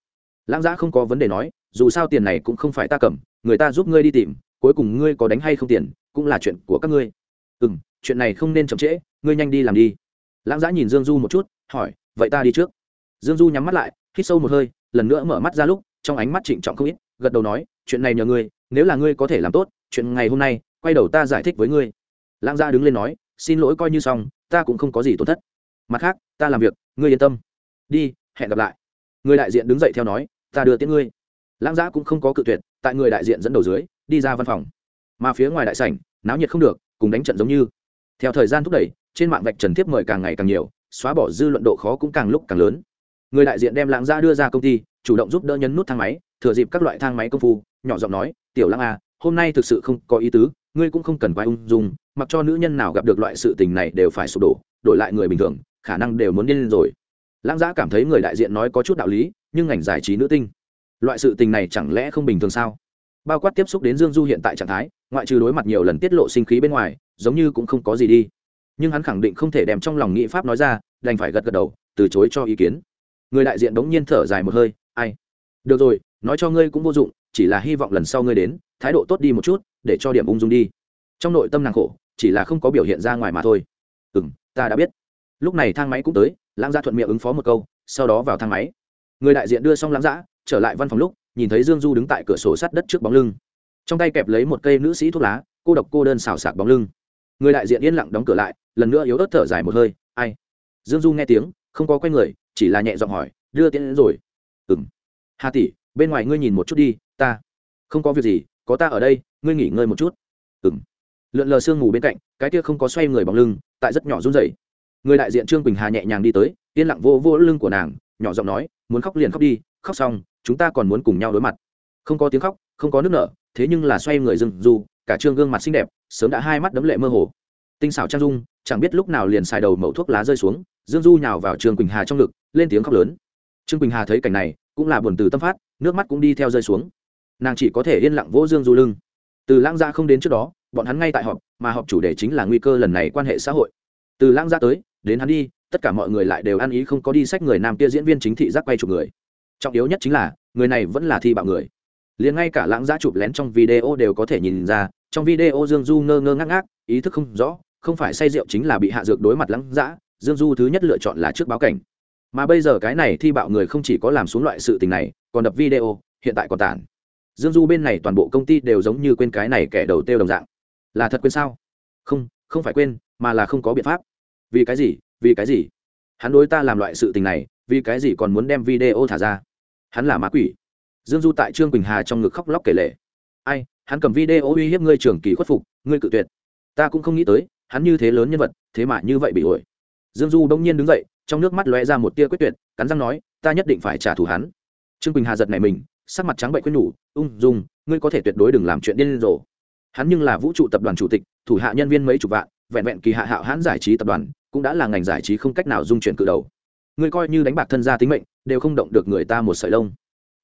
Lãng giã không có vấn đề nói, dù sao tiền này cũng không phải ta cầm, người ta giúp ngươi đi tìm, cuối cùng ngươi có đánh hay không tiền, cũng là chuyện của các ngươi. Ừ m chuyện này không nên chậm trễ, ngươi nhanh đi làm đi. Lãng giã nhìn dương du một chút, hỏi, vậy ta đi trước. Dương du nhắm mắt lại, hít sâu một hơi, lần nữa mở mắt ra lúc, trong ánh mắt trịnh trọng không ít, gật đầu nói, chuyện này nhờ ngươi nếu là ngươi có thể làm tốt, chuyện ngày hôm nay, quay đầu ta giải thích với ngươi. Lãng gia đứng lên nói, xin lỗi coi như xong, ta cũng không có gì tổn thất. Mặt khác, ta làm việc, ngươi yên tâm. Đi, hẹn gặp lại. Người đại diện đứng dậy theo nói, ta đưa tiễn ngươi. Lãng gia cũng không có cự tuyệt, tại người đại diện dẫn đầu dưới, đi ra văn phòng. Mà phía ngoài đại sảnh, náo nhiệt không được, cùng đánh trận giống như. Theo thời gian thúc đẩy, trên mạng vạch trần tiếp mời càng ngày càng nhiều, xóa bỏ dư luận độ khó cũng càng lúc càng lớn. Người đại diện đem lãng gia đưa ra công ty, chủ động giúp đỡ nhấn nút thang máy, thừa dịp các loại thang máy công phu nhỏ giọng nói, tiểu lãng à hôm nay thực sự không có ý tứ, ngươi cũng không cần quay ung dung, mặc cho nữ nhân nào gặp được loại sự tình này đều phải sụp đổ, đổi lại người bình thường, khả năng đều muốn điên lên rồi. Lãng giã cảm thấy người đại diện nói có chút đạo lý, nhưng ngành giải trí nữ tinh. Loại sự tình này chẳng lẽ không bình thường sao? Bao quát tiếp xúc đến dương du hiện tại trạng thái, ngoại trừ đối mặt nhiều lần tiết lộ sinh khí bên ngoài, giống như cũng không có gì đi. Nhưng hắn khẳng định không thể đem trong lòng nghị pháp nói ra, đành phải gật gật đầu, từ chối cho ý kiến. Người đại diện đống nhiên thở dài một hơi, ai? Được rồi, nói cho ngươi cũng vô dụng chỉ là hy vọng lần sau ngươi đến, thái độ tốt đi một chút, để cho điểm ung dung đi. Trong nội tâm nàng khổ, chỉ là không có biểu hiện ra ngoài mà thôi. Ừ m ta đã biết. Lúc này thang máy cũng tới, lãng gia thuận miệng ứng phó một câu, sau đó vào thang máy. Người đại diện đưa xong lãng giã trở lại văn phòng lúc, nhìn thấy dương du đứng tại cửa sổ sắt đất trước bóng lưng. Trong tay kẹp lấy một cây nữ sĩ thuốc lá, cô độc cô đơn xào sạc bóng lưng. Người đại diện yên lặng đóng cửa lại, lần nữa yếu ớt thở dài một hơi, ai? Dương du nghe tiếng, không có quay người, chỉ là nhẹ giọng hỏi, đưa tiễn đến rồi. Ừng hà tỷ, bên ngoài ngươi nhìn một chút đi ta. Không có việc gì, có ta ở đây, ngươi nghỉ ngơi một chút. Ừng lượn lờ sương mù bên cạnh, cái kia không có xoay người bóng lưng, tại rất nhỏ run rẩy. Người đại diện trương quỳnh hà nhẹ nhàng đi tới, yên lặng vô vô lưng của nàng, nhỏ giọng nói, muốn khóc liền khóc đi, khóc xong, chúng ta còn muốn cùng nhau đối mặt. Không có tiếng khóc, không có nước nở, thế nhưng là xoay người dừng dù, cả trương gương mặt xinh đẹp, sớm đã hai mắt đấm lệ mơ hồ. Tinh xảo trang dung, chẳng biết lúc nào liền xài đầu mẩu thuốc lá rơi xuống, dương du nhào vào trương quỳnh hà trong ngực, lên tiếng khóc lớn. Trương quỳnh hà thấy cảnh này, cũng là buồn từ tâm phát, nước mắt cũng đi theo rơi xuống nàng chỉ có thể yên lặng vỗ dương du lưng. Từ lãng gia không đến trước đó, bọn hắn ngay tại họp, mà họp chủ đề chính là nguy cơ lần này quan hệ xã hội. Từ lãng gia tới, đến hắn đi, tất cả mọi người lại đều ăn ý không có đi sách người nam kia diễn viên chính thị giác quay chụp người. Trọng yếu nhất chính là, người này vẫn là thi bạo người. Liền ngay cả lãng gia chụp lén trong video đều có thể nhìn ra, trong video dương du ngơ ngơ ngác ngác, ý thức không rõ, không phải say rượu chính là bị hạ dược đối mặt lãng giã dương du thứ nhất lựa chọn là trước báo cảnh. Mà bây giờ cái này thi bạo người không chỉ có làm xuống loại sự tình này, còn đập video, hiện tại còn tản dương du bên này toàn bộ công ty đều giống như quên cái này kẻ đầu tiêu đồng dạng. Là thật quên sao? Không không phải quên, mà là không có biện pháp. Vì cái gì? Vì cái gì? Hắn đối ta làm loại sự tình này, vì cái gì còn muốn đem video thả ra? Hắn là ma quỷ. Dương du tại trương quỳnh hà trong ngực khóc lóc kể lệ ai, hắn cầm video uy hiếp ngươi trường kỳ khuất phục, ngươi cự tuyệt. Ta cũng không nghĩ tới, hắn như thế lớn nhân vật, thế mà như vậy bị ổi. Dương du đông nhiên đứng dậy, trong nước mắt lóe ra một tia quyết tuyệt, cắn răng nói, ta nhất định phải trả thù hắn. Trương quỳnh hà giật này mình sắc mặt trắng bệnh quyết nhủ, ung dung, ngươi có thể tuyệt đối đừng làm chuyện điên rồ. Hắn nhưng là vũ trụ tập đoàn chủ tịch, thủ hạ nhân viên mấy chục vạn, vẹn vẹn kỳ hạ hạo hãn giải trí tập đoàn, cũng đã là ngành giải trí không cách nào dung chuyển cự đầu. Ngươi coi như đánh bạc thân gia tính mệnh, đều không động được người ta một sợi lông.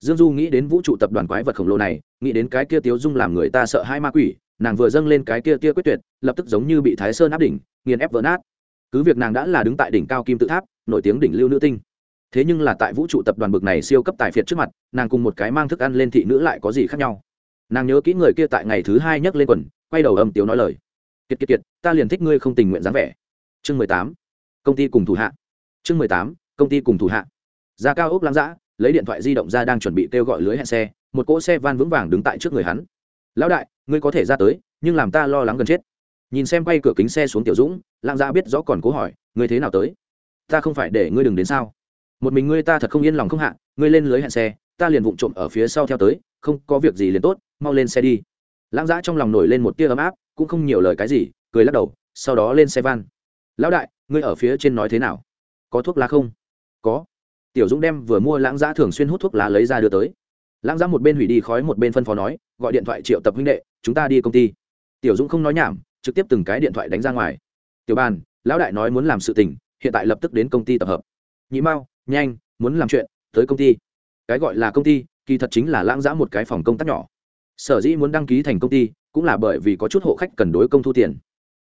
Dương du nghĩ đến vũ trụ tập đoàn quái vật khổng lồ này, nghĩ đến cái kia tiếu dung làm người ta sợ hai ma quỷ, nàng vừa dâng lên cái kia tia quyết tuyệt, lập tức giống như bị thái sơn áp đỉnh, nghiền ép vỡ nát. Cứ việc nàng đã là đứng tại đỉnh cao kim tự tháp, nổi tiếng đỉnh lưu nữ tinh thế nhưng là tại vũ trụ tập đoàn bực này siêu cấp tài phiệt trước mặt, nàng cùng một cái mang thức ăn lên thị nữ lại có gì khác nhau? Nàng nhớ kỹ người kia tại ngày thứ hai nhấc lên quần, quay đầu âm tiếu nói lời. Kiệt kiệt kiệt, ta liền thích ngươi không tình nguyện dáng vẻ. Chương mười tám. Công ty cùng thủ hạ. Chương mười tám. Công ty cùng thủ hạ. Ra cao ốc lăng giã, lấy điện thoại di động ra đang chuẩn bị kêu gọi lưới hẹn xe, một cỗ xe van vững vàng đứng tại trước người hắn. Lão đại, ngươi có thể ra tới, nhưng làm ta lo lắng gần chết. Nhìn xem quay cửa kính xe xuống tiểu dũng lãng giã biết rõ còn cố hỏi, ngươi thế nào tới? Ta không phải để ngươi đừng đến sao? Một mình ngươi ta thật không yên lòng không hạ, ngươi lên lưới hẹn xe, ta liền vụng trộm ở phía sau theo tới, không có việc gì liền tốt, mau lên xe đi. Lãng giã trong lòng nổi lên một tia ấm áp, cũng không nhiều lời cái gì, cười lắc đầu, sau đó lên xe van. Lão đại, ngươi ở phía trên nói thế nào? Có thuốc lá không? Có. Tiểu dũng đem vừa mua lãng giã thường xuyên hút thuốc lá lấy ra đưa tới. Lãng giã một bên hủy đi khói một bên phân phó nói, gọi điện thoại triệu tập huynh đệ, chúng ta đi công ty. Tiểu dũng không nói nhảm, trực tiếp từng cái điện thoại đánh ra ngoài. Tiểu bàn, lão đại nói muốn làm sự tình, hiện tại lập tức đến công ty tập hợp nhị mao, nhanh, muốn làm chuyện, tới công ty. Cái gọi là công ty, kỳ thật chính là lãng giã một cái phòng công tác nhỏ. Sở dĩ muốn đăng ký thành công ty, cũng là bởi vì có chút hộ khách cần đối công thu tiền.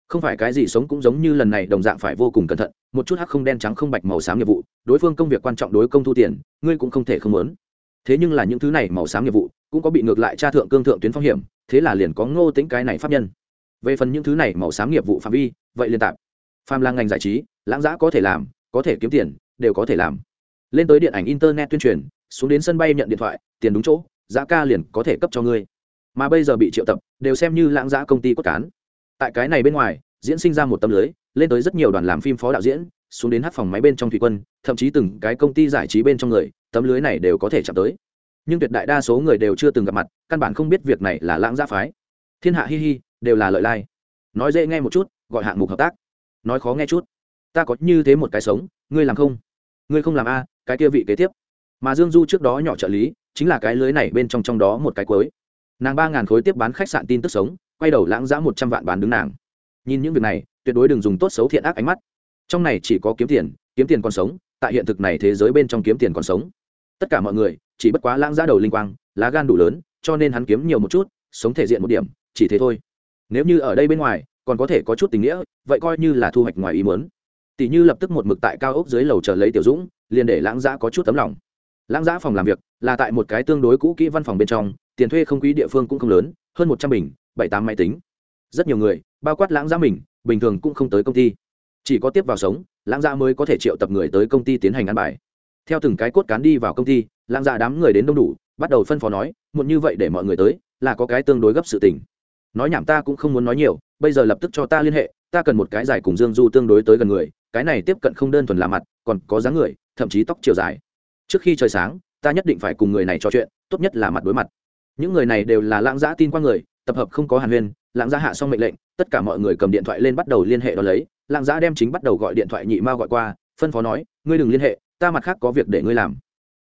Không phải cái gì sống cũng giống như lần này đồng dạng phải vô cùng cẩn thận, một chút hắc không đen trắng không bạch màu xám nghiệp vụ, đối phương công việc quan trọng đối công thu tiền, ngươi cũng không thể không muốn. Thế nhưng là những thứ này màu xám nghiệp vụ, cũng có bị ngược lại tra thượng cương thượng tuyến phong hiểm, thế là liền có ngô tính cái này pháp nhân. Về phần những thứ này màu xám nghiệp vụ phạm vi, vậy liên tạp phàm là ngành giải trí, lãng giã có thể làm, có thể kiếm tiền đều có thể làm. Lên tới điện ảnh internet tuyên truyền, xuống đến sân bay nhận điện thoại, tiền đúng chỗ, giá ca liền có thể cấp cho ngươi. Mà bây giờ bị triệu tập, đều xem như lãng giã công ty cốt cán. Tại cái này bên ngoài, diễn sinh ra một tấm lưới, lên tới rất nhiều đoàn làm phim phó đạo diễn, xuống đến hát phòng máy bên trong thủy quân, thậm chí từng cái công ty giải trí bên trong người, tấm lưới này đều có thể chạm tới. Nhưng tuyệt đại đa số người đều chưa từng gặp mặt, căn bản không biết việc này là lãng giã phái. Thiên hạ hi hi, đều là lợi lai. Nói dễ nghe một chút, gọi hạng mục hợp tác. Nói khó nghe chút. Ta có như thế một cái sống, ngươi làm không? Ngươi không làm a, cái kia vị kế tiếp. Mà dương du trước đó nhỏ trợ lý, chính là cái lưới này bên trong trong đó một cái cuối. Nàng ba ngàn khối tiếp bán khách sạn tin tức sống, quay đầu lãng giã một trăm vạn bán đứng nàng. Nhìn những việc này, tuyệt đối đừng dùng tốt xấu thiện ác ánh mắt. Trong này chỉ có kiếm tiền kiếm tiền còn sống, tại hiện thực này thế giới bên trong kiếm tiền còn sống. Tất cả mọi người, chỉ bất quá lãng giá đầu linh quang, lá gan đủ lớn, cho nên hắn kiếm nhiều một chút, sống thể diện một điểm, chỉ thế thôi. Nếu như ở đây bên ngoài, còn có thể có chút tình nghĩa, vậy coi như là thu hoạch ngoài ý muốn tỷ như lập tức một mực tại cao ốc dưới lầu chờ lấy tiểu dũng, liền để lãng giã có chút tấm lòng. Lãng giã phòng làm việc là tại một cái tương đối cũ kỹ văn phòng bên trong, tiền thuê không quý địa phương cũng không lớn, hơn một trăm bình, bảy tám máy tính. Rất nhiều người, bao quát lãng giã mình, bình thường cũng không tới công ty. Chỉ có tiếp vào sống, lãng giã mới có thể triệu tập người tới công ty tiến hành ăn bài. Theo từng cái cốt cán đi vào công ty, lãng giã đám người đến đông đủ, bắt đầu phân phó nói, muộn như vậy để mọi người tới, là có cái tương đối gấp sự tình. Nói nhảm ta cũng không muốn nói nhiều, bây giờ lập tức cho ta liên hệ, ta cần một cái giải cùng dương du tương đối tới gần người cái này tiếp cận không đơn thuần là mặt, còn có dáng người, thậm chí tóc chiều dài. Trước khi trời sáng, ta nhất định phải cùng người này trò chuyện, tốt nhất là mặt đối mặt. Những người này đều là lãng giã tin qua người, tập hợp không có hàn huyên, lãng giã hạ xong mệnh lệnh, tất cả mọi người cầm điện thoại lên bắt đầu liên hệ đ ó lấy, lãng giã đem chính bắt đầu gọi điện thoại nhị mao gọi qua, phân phó nói, ngươi đừng liên hệ, ta mặt khác có việc để ngươi làm.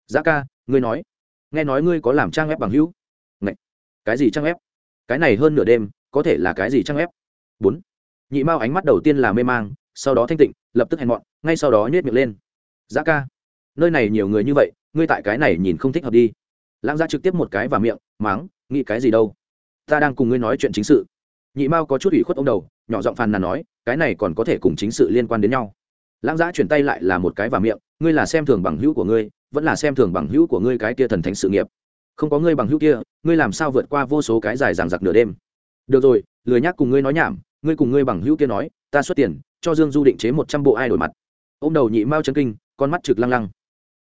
Giã ca, ngươi nói. Nghe nói ngươi có làm trang web bằng hữu. Ngậy! cái gì trang web? Cái này hơn nửa đêm, có thể là cái gì trang web? Bốn. Nhị mao ánh mắt đầu tiên là mê mang sau đó thanh tịnh, lập tức hèn mọn, ngay sau đó nhét miệng lên. Giá ca, nơi này nhiều người như vậy, ngươi tại cái này nhìn không thích hợp đi. Lãng ra trực tiếp một cái vào miệng máng nghĩ cái gì đâu? Ta đang cùng ngươi nói chuyện chính sự. Nhị mao có chút ủy khuất ông đầu, nhỏ giọng phàn nàn nói, cái này còn có thể cùng chính sự liên quan đến nhau. Lãng giã chuyển tay lại là một cái vào miệng, ngươi là xem thường bằng hữu của ngươi, vẫn là xem thường bằng hữu của ngươi cái kia thần thánh sự nghiệp. Không có ngươi bằng hữu kia, ngươi làm sao vượt qua vô số cái dài ràng giặc nửa đêm. Được rồi, lười nhắc cùng ngươi nói nhảm, ngươi cùng ngươi bằng hữu kia nói, ta xuất tiền cho dương du định chế một trăm bộ ai đổi mặt. Ô m đầu nhị mao chân kinh, con mắt trực lăng lăng.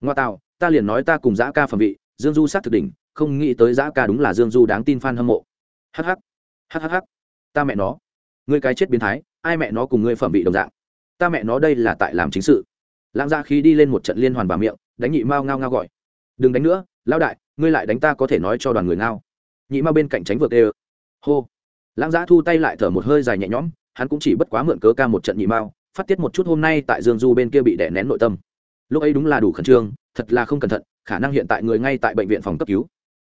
Ngoa tạo, ta liền nói ta cùng giã ca phẩm vị, dương du sát thực đỉnh, không nghĩ tới giã ca đúng là dương du đáng tin f a n hâm mộ hh hh ta mẹ nó. Ngươi cái chết biến thái, ai mẹ nó cùng ngươi phẩm vị đồng dạng? Ta mẹ nó đây là tại làm chính sự. Lãng ra khí đi lên một trận liên hoàn bà miệng, đánh nhị mao ngao ngao gọi. Đừng đánh nữa lao đại, ngươi lại đánh ta có thể nói cho đoàn người ngao. Nhị mao bên cạnh tránh vượt đê hô. Lãng giã thu tay lại thở một hơi dài nhẹ nhõm hắn cũng chỉ bất quá mượn cớ ca một trận nhị mao, phát tiết một chút hôm nay tại dương du bên kia bị đè nén nội tâm. Lúc ấy đúng là đủ khẩn trương, thật là không cẩn thận, khả năng hiện tại người ngay tại bệnh viện phòng cấp cứu.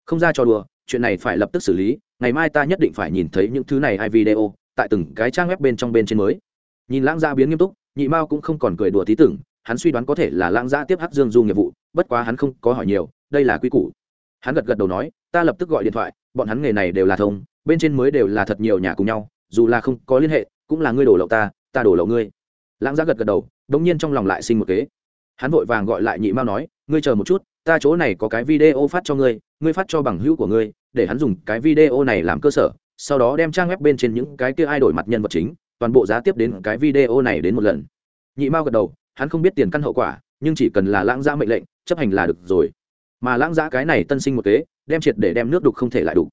Không ra cho đùa, chuyện này phải lập tức xử lý, ngày mai ta nhất định phải nhìn thấy những thứ này hay video, tại từng cái trang web bên trong bên trên mới. Nhìn lãng gia biến nghiêm túc, nhị mao cũng không còn cười đùa tí tưởng, hắn suy đoán có thể là lãng gia tiếp hắc dương du nghiệp vụ, bất quá hắn không có hỏi nhiều, đây là quy củ. Hắn gật gật đầu nói, ta lập tức gọi điện thoại, bọn hắn nghề này đều là thông, bên trên mới đều là thật nhiều nhà cùng nhau, dù là không có liên hệ cũng là ngươi đổ lậu ta ta đổ lậu ngươi. Lãng giá gật gật đầu, đống nhiên trong lòng lại sinh một kế. Hắn vội vàng gọi lại nhị mao nói, ngươi chờ một chút, ta chỗ này có cái video phát cho ngươi ngươi phát cho bằng hữu của ngươi, để hắn dùng cái video này làm cơ sở, sau đó đem trang web bên trên những cái kia ai đổi mặt nhân vật chính, toàn bộ giá tiếp đến cái video này đến một lần. Nhị mao gật đầu, hắn không biết tiền căn hậu quả, nhưng chỉ cần là lãng giá mệnh lệnh, chấp hành là được rồi. Mà lãng giá cái này tân sinh một kế, đem triệt để đem nước đục không thể lại đủ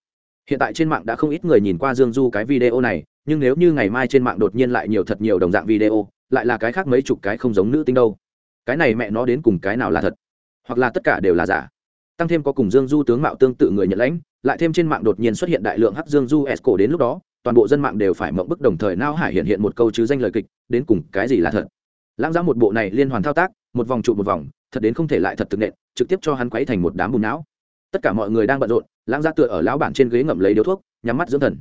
hiện tại trên mạng đã không ít người nhìn qua dương du cái video này nhưng nếu như ngày mai trên mạng đột nhiên lại nhiều thật nhiều đồng dạng video, lại là cái khác mấy chục cái không giống nữ tinh đâu. Cái này mẹ nó đến cùng cái nào là thật? Hoặc là tất cả đều là giả? Tăng thêm có cùng dương du tướng mạo tương tự người nhận lãnh, lại thêm trên mạng đột nhiên xuất hiện đại lượng hắc dương du s cổ đến lúc đó, toàn bộ dân mạng đều phải mộng bức đồng thời nao hải hiện hiện một câu chứ danh lời kịch, đến cùng cái gì là thật? Lãng giá một bộ này liên hoàn thao tác, một vòng trụ một vòng, thật đến không thể lại thật thực nện, trực tiếp cho hắn quấy thành một đám bùn não. Tất cả mọi người đang bận rộn, lãng giá tựa ở lão bản trên ghế ngậm lấy điếu thuốc, nhắm mắt dưỡng thần.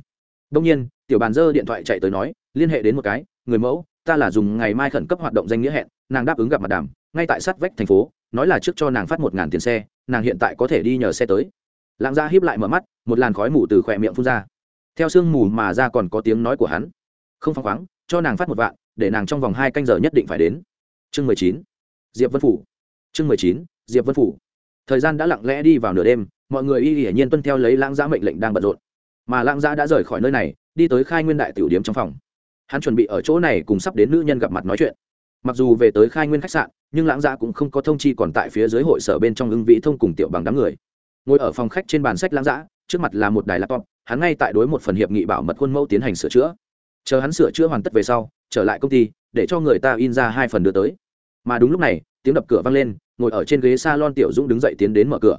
Đông nhiên tiểu bàn dơ điện thoại chạy tới nói, liên hệ đến một cái, người mẫu, ta là dùng ngày mai khẩn cấp hoạt động danh nghĩa hẹn, nàng đáp ứng gặp mặt đàm, ngay tại sát vách thành phố, nói là trước cho nàng phát một ngàn tiền xe, nàng hiện tại có thể đi nhờ xe tới. Lãng gia hiếp lại mở mắt, một làn khói mù từ khỏe miệng phun ra. Theo sương mù mà ra còn có tiếng nói của hắn. Không phăng khoáng, cho nàng phát một vạn, để nàng trong vòng hai canh giờ nhất định phải đến. Chương mười chín, diệp vân phủ. Chương mười chín, diệp vân phủ. Thời gian đã lặng lẽ đi vào nửa đêm, mọi người y hiển nhiên tuân theo lấy lãng giã mệnh lệnh đang bận rộn. Mà lãng giã đã rời khỏi nơi này đi tới khai nguyên đại tiểu điếm trong phòng. Hắn chuẩn bị ở chỗ này cùng sắp đến nữ nhân gặp mặt nói chuyện. Mặc dù về tới khai nguyên khách sạn, nhưng lãng giã cũng không có thông chi còn tại phía dưới hội sở bên trong ưng vĩ thông cùng tiểu bằng đám người. Ngồi ở phòng khách trên bàn sách lãng giã trước mặt là một đài laptop, hắn ngay tại đối một phần hiệp nghị bảo mật khuôn mẫu tiến hành sửa chữa. Chờ hắn sửa chữa hoàn tất về sau, trở lại công ty, để cho người ta in ra hai phần đưa tới. Mà đúng lúc này, tiếng đập cửa vang lên, ngồi ở trên ghế s a lon tiểu dũng đứng dậy tiến đến mở cửa.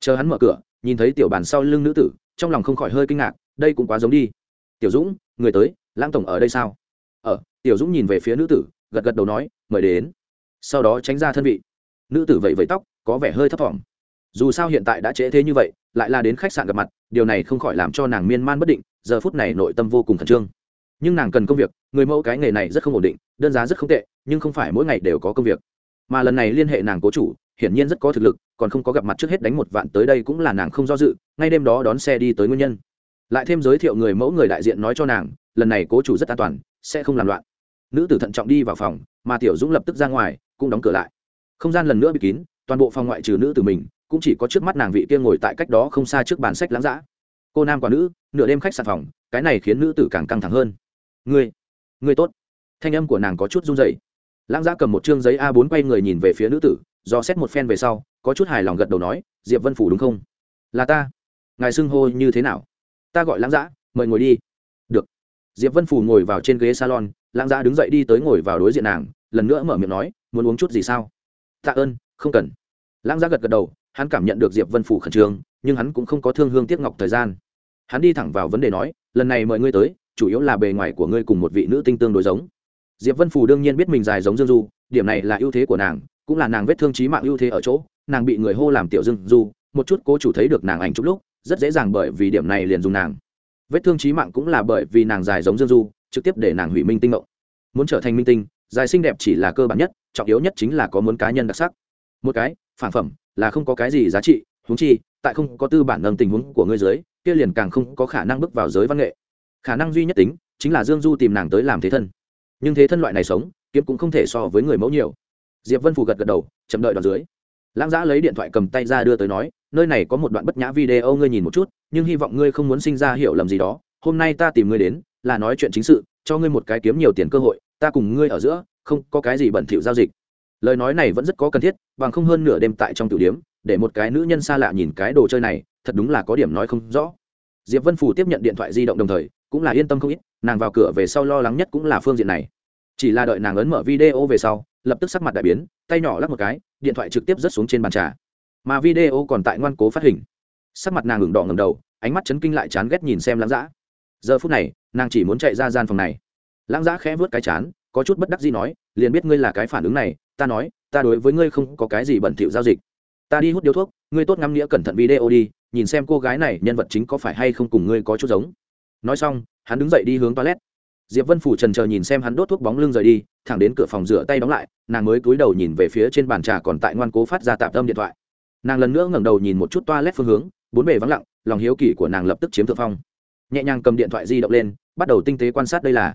Chờ hắn mở cửa, nhìn thấy tiểu bàn sau lưng nữ tử, trong lòng không khỏi hơi kinh ngạc, đây cũng quá giống đi tiểu dũng, người tới, lãng tổng ở đây sao? Ở. Tiểu dũng nhìn về phía nữ tử, gật gật đầu nói, mời đến. Sau đó tránh ra thân vị. Nữ tử vẫy vẫy tóc, có vẻ hơi thấp t dù sao hiện tại đã trễ thế như vậy, lại là đến khách sạn gặp mặt, điều này không khỏi làm cho nàng miên man bất định, giờ phút này nội tâm vô cùng khẩn trương. Nhưng nàng cần công việc, người mẫu cái nghề này rất không ổn định, đơn giá rất không tệ, nhưng không phải mỗi ngày đều có công việc. Mà lần này liên hệ nàng cố chủ, hiển nhiên rất có thực lực, còn không có gặp mặt trước hết đánh một vạn tới đây cũng là nàng không do dự, ngay đêm đó đón xe đi tới nguyên nhân lại thêm giới thiệu người mẫu người đại diện nói cho nàng, lần này cố chủ rất an toàn, sẽ không làm loạn. Nữ tử thận trọng đi vào phòng, mà tiểu dũng lập tức ra ngoài, cũng đóng cửa lại. Không gian lần nữa bị kín, toàn bộ phòng ngoại trừ nữ tử mình, cũng chỉ có trước mắt nàng vị kia ngồi tại cách đó không xa trước bàn sách lãng giã cô nam quả nữ, nửa đêm khách sạn phòng, cái này khiến nữ tử càng căng thẳng hơn. Ngươi ngươi tốt. Thanh âm của nàng có chút run rẩy. Lãng giã cầm một chương giấy a 4 quay người nhìn về phía nữ tử, do xét một phen về sau, có chút hài lòng gật đầu nói, diệp vân phủ đúng không? Là ta. Ngài xưng hô như thế nào? Ta gọi lãng giã mời ngồi đi. Được. Diệp vân phủ ngồi vào trên ghế salon, lãng giã đứng dậy đi tới ngồi vào đối diện nàng, lần nữa mở miệng nói, muốn uống chút gì sao? Tạ ơn, không cần. Lãng giã gật gật đầu, hắn cảm nhận được diệp vân phủ khẩn trương, nhưng hắn cũng không có thương hương tiếc ngọc thời gian. Hắn đi thẳng vào vấn đề nói, lần này mời ngươi tới, chủ yếu là bề ngoài của ngươi cùng một vị nữ tinh tương đối giống. Diệp vân phủ đương nhiên biết mình dài giống dương du, điểm này là ưu thế của nàng, cũng là nàng vết thương trí mạng ưu thế ở chỗ, nàng bị người hô làm tiểu dương du, một chút cố chủ thấy được nàng ảnh chút lúc rất dễ dàng bởi vì điểm này liền dùng nàng. Vết thương trí mạng cũng là bởi vì nàng dài giống dương du, trực tiếp để nàng hủy minh tinh mộng. Muốn trở thành minh tinh, dài xinh đẹp chỉ là cơ bản nhất, trọng yếu nhất chính là có muốn cá nhân đặc sắc. Một cái, phản phẩm, là không có cái gì giá trị, huống chi, tại không có tư bản nâng tình huống của ngươi giới kia liền càng không có khả năng bước vào giới văn nghệ. Khả năng duy nhất tính, chính là dương du tìm nàng tới làm thế thân. Nhưng thế thân loại này sống kiếm cũng không thể so với người mẫu nhiều. Diệp vân phù gật gật đầu, chậm đợi đoạn dưới lãng giã lấy điện thoại cầm tay ra đưa tới nói, nơi này có một đoạn bất nhã video ngươi nhìn một chút, nhưng hy vọng ngươi không muốn sinh ra hiểu lầm gì đó. Hôm nay ta tìm ngươi đến, là nói chuyện chính sự, cho ngươi một cái kiếm nhiều tiền cơ hội, ta cùng ngươi ở giữa, không có cái gì bẩn thỉu giao dịch. Lời nói này vẫn rất có cần thiết, bằng không hơn nửa đêm tại trong tiểu điếm, để một cái nữ nhân xa lạ nhìn cái đồ chơi này, thật đúng là có điểm nói không rõ. Diệp vân phủ tiếp nhận điện thoại di động đồng thời, cũng là yên tâm không ít, nàng vào cửa về sau lo lắng nhất cũng là phương diện này. Chỉ là đợi nàng ấn mở video về sau lập tức sắc mặt đại biến, tay nhỏ lắp một cái, điện thoại trực tiếp rớt xuống trên bàn trà. Mà video còn tại ngoan cố phát hình. Sắc mặt nàng ngừng đỏ ngầm đầu, ánh mắt chấn kinh lại chán ghét nhìn xem lãng giã giờ phút này, nàng chỉ muốn chạy ra gian phòng này. Lãng giã khẽ vớt cái chán, có chút bất đắc gì nói, liền biết ngươi là cái phản ứng này, ta nói, ta đối với ngươi không có cái gì bẩn thỉu giao dịch. Ta đi hút điếu thuốc, ngươi tốt ngắm nghĩa cẩn thận video đi, nhìn xem cô gái này nhân vật chính có phải hay không cùng ngươi có chút giống. Nói xong, hắn đứng dậy đi hướng toilet diệp vân phủ trần chờ nhìn xem hắn đốt thuốc bóng lưng rời đi, thẳng đến cửa phòng rửa tay đóng lại, nàng mới cúi đầu nhìn về phía trên bàn trà còn tại ngoan cố phát ra tạm tâm điện thoại. Nàng lần nữa ngẩng đầu nhìn một chút toa lét phương hướng, bốn bề vắng lặng, lòng hiếu kỳ của nàng lập tức chiếm thượng phong. Nhẹ nhàng cầm điện thoại di động lên, bắt đầu tinh tế quan sát đây là.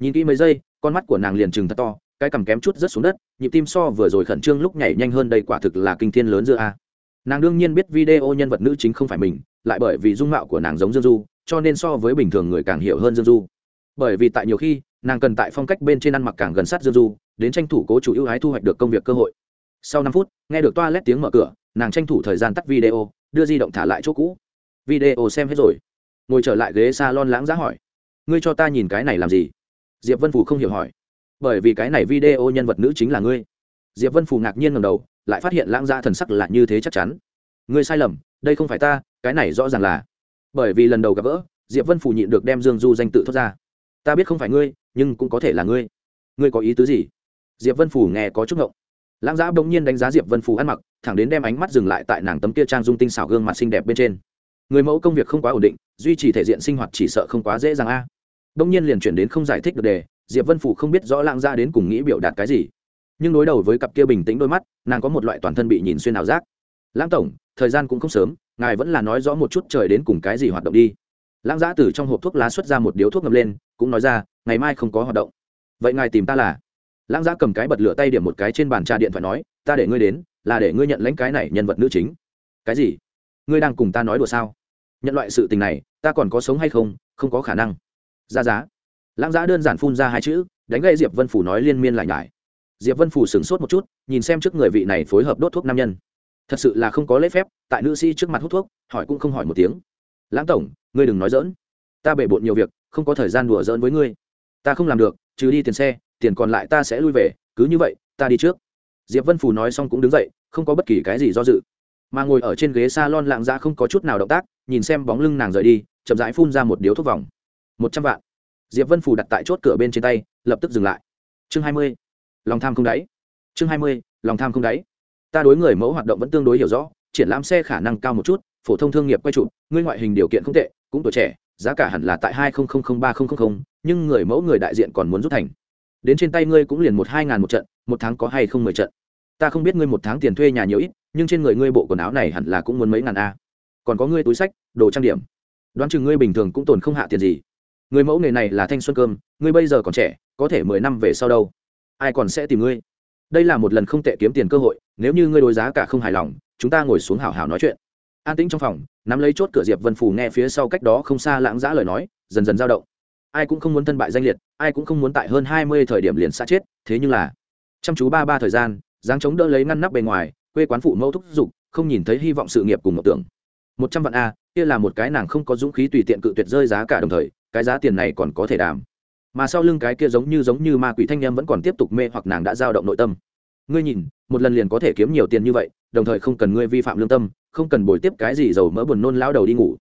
Nhìn kỹ mấy giây, con mắt của nàng liền trừng thật to, cái cầm kém chút rất xuống đất, nhịp tim so vừa rồi khẩn trương lúc nhảy nhanh hơn đây quả thực là kinh thiên lớn giữa a. Nàng đương nhiên biết video nhân vật nữ chính không phải mình, lại bởi vì dung mạo của nàng giống dương du, cho nên so với bình thường người càng hiểu hơn dương du bởi vì tại nhiều khi, nàng cần tại phong cách bên trên ăn mặc càng gần sát dương du, đến tranh thủ cố chủ ưu ái thu hoạch được công việc cơ hội. Sau năm phút, nghe được toa lét tiếng mở cửa, nàng tranh thủ thời gian tắt video, đưa di động thả lại chỗ cũ. Video xem hết rồi. Ngồi trở lại ghế s a lon lãng giá hỏi, ngươi cho ta nhìn cái này làm gì? Diệp vân phủ không hiểu hỏi, bởi vì cái này video nhân vật nữ chính là ngươi. Diệp vân phủ ngạc nhiên ngầm đầu, lại phát hiện lãng gia thần sắc là như thế chắc chắn. Ngươi sai lầm, đây không phải ta, cái này rõ ràng là. Bởi vì lần đầu gặp gỡ, diệp vân phủ nhịn được đem dương du danh tự thoát ra ta biết không phải ngươi, nhưng cũng có thể là ngươi. Ngươi có ý tứ gì? Diệp vân phủ nghe có chút ngộng. Lãng giã bỗng nhiên đánh giá diệp vân phủ ăn mặc, thẳng đến đem ánh mắt dừng lại tại nàng tấm kia trang dung tinh xảo gương mặt xinh đẹp bên trên. Người mẫu công việc không quá ổn định, duy trì thể diện sinh hoạt chỉ sợ không quá dễ dàng a. À. bỗng nhiên liền chuyển đến không giải thích được đề, diệp vân phủ không biết rõ lãng giã đến cùng nghĩ biểu đạt cái gì. Nhưng đối đầu với cặp kia bình tĩnh đôi mắt, nàng có một loại toàn thân bị nhìn xuyên ảo giác. Lãng tổng, thời gian cũng không sớm, ngài vẫn là nói rõ một chút trời đến cùng cái gì hoạt động đi lãng giã từ trong hộp thuốc lá xuất ra một điếu thuốc ngập lên, cũng nói ra, ngày mai không có hoạt động. Vậy ngài tìm ta là? Lãng giã cầm cái bật lửa tay điểm một cái trên bàn trà điện thoại nói, ta để ngươi đến, là để ngươi nhận lãnh cái này nhân vật nữ chính. Cái gì? Ngươi đang cùng ta nói đùa sao? Nhận loại sự tình này, ta còn có sống hay không không có khả năng. Ra giá. Lãng giã đơn giản phun ra hai chữ, đánh gậy diệp vân phủ nói liên miên lại nhải. Diệp vân phủ sửng sốt một chút, nhìn xem trước người vị này phối hợp đốt thuốc nam nhân. Thật sự là không có lễ phép, tại nữ sĩ trước mặt hút thuốc, hỏi cũng không hỏi một tiếng lãng tổng, ngươi đừng nói dỡn ta bể bộn nhiều việc, không có thời gian đùa dỡn với ngươi. Ta không làm được, trừ đi tiền xe, tiền còn lại ta sẽ lui về, cứ như vậy, ta đi trước. Diệp vân phù nói xong cũng đứng dậy, không có bất kỳ cái gì do dự. Mà ngồi ở trên ghế s a lon lạng ra không có chút nào động tác, nhìn xem bóng lưng nàng rời đi, chậm rãi phun ra một điếu thuốc vòng. Một trăm vạn. Diệp vân phù đặt tại chốt cửa bên trên tay, lập tức dừng lại. Chương hai mươi. Lòng tham không đáy. Chương hai mươi, lòng tham không đáy. Ta đối người mẫu hoạt động vẫn tương đối hiểu rõ, triển lãm xe khả năng cao một chút phổ thông thương nghiệp quay trụ ngươi ngoại hình điều kiện không tệ, cũng tuổi trẻ, giá cả hẳn là tại hai ba nhưng người mẫu người đại diện còn muốn rút thành. Đến trên tay ngươi cũng liền một hai ngàn một trận, một tháng có hay không mười trận. Ta không biết ngươi một tháng tiền thuê nhà nhiều ít, nhưng trên người ngươi bộ quần áo này hẳn là cũng muốn mấy ngàn a. Còn có ngươi túi sách, đồ trang điểm. Đoán chừng ngươi bình thường cũng tồn không hạ tiền gì. Người mẫu nghề này là thanh xuân cơm, ngươi bây giờ còn trẻ, có thể mười năm về sau đâu. Ai còn sẽ tìm ngươi? Đây là một lần không tệ kiếm tiền cơ hội, nếu như ngươi đối giá cả không hài lòng, chúng ta ngồi xuống hảo hảo nói chuyện an tĩnh trong phòng, nắm lấy chốt cửa diệp vân Phủ nghe phía sau cách đó không xa lãng giã lời nói, dần dần dao động. Ai cũng không muốn thân bại danh liệt, ai cũng không muốn tại hơn hai mươi thời điểm liền xa chết, thế nhưng là, chăm chú ba ba thời gian, dáng chống đỡ lấy ngăn nắp bề ngoài, quê quán phụ mẫu thúc giục, không nhìn thấy hy vọng sự nghiệp cùng một tưởng. Một trăm vạn a, kia là một cái nàng không có dũng khí tùy tiện cự tuyệt rơi giá cả đồng thời, cái giá tiền này còn có thể đàm. Mà sau lưng cái kia giống như giống như ma quỷ thanh em vẫn còn tiếp tục mê hoặc nàng đã dao động nội tâm. Ngươi nhìn, một lần liền có thể kiếm nhiều tiền như vậy, đồng thời không cần ngươi vi phạm lương tâm không cần bồi tiếp cái gì dầu mỡ buồn nôn lao đầu đi ngủ.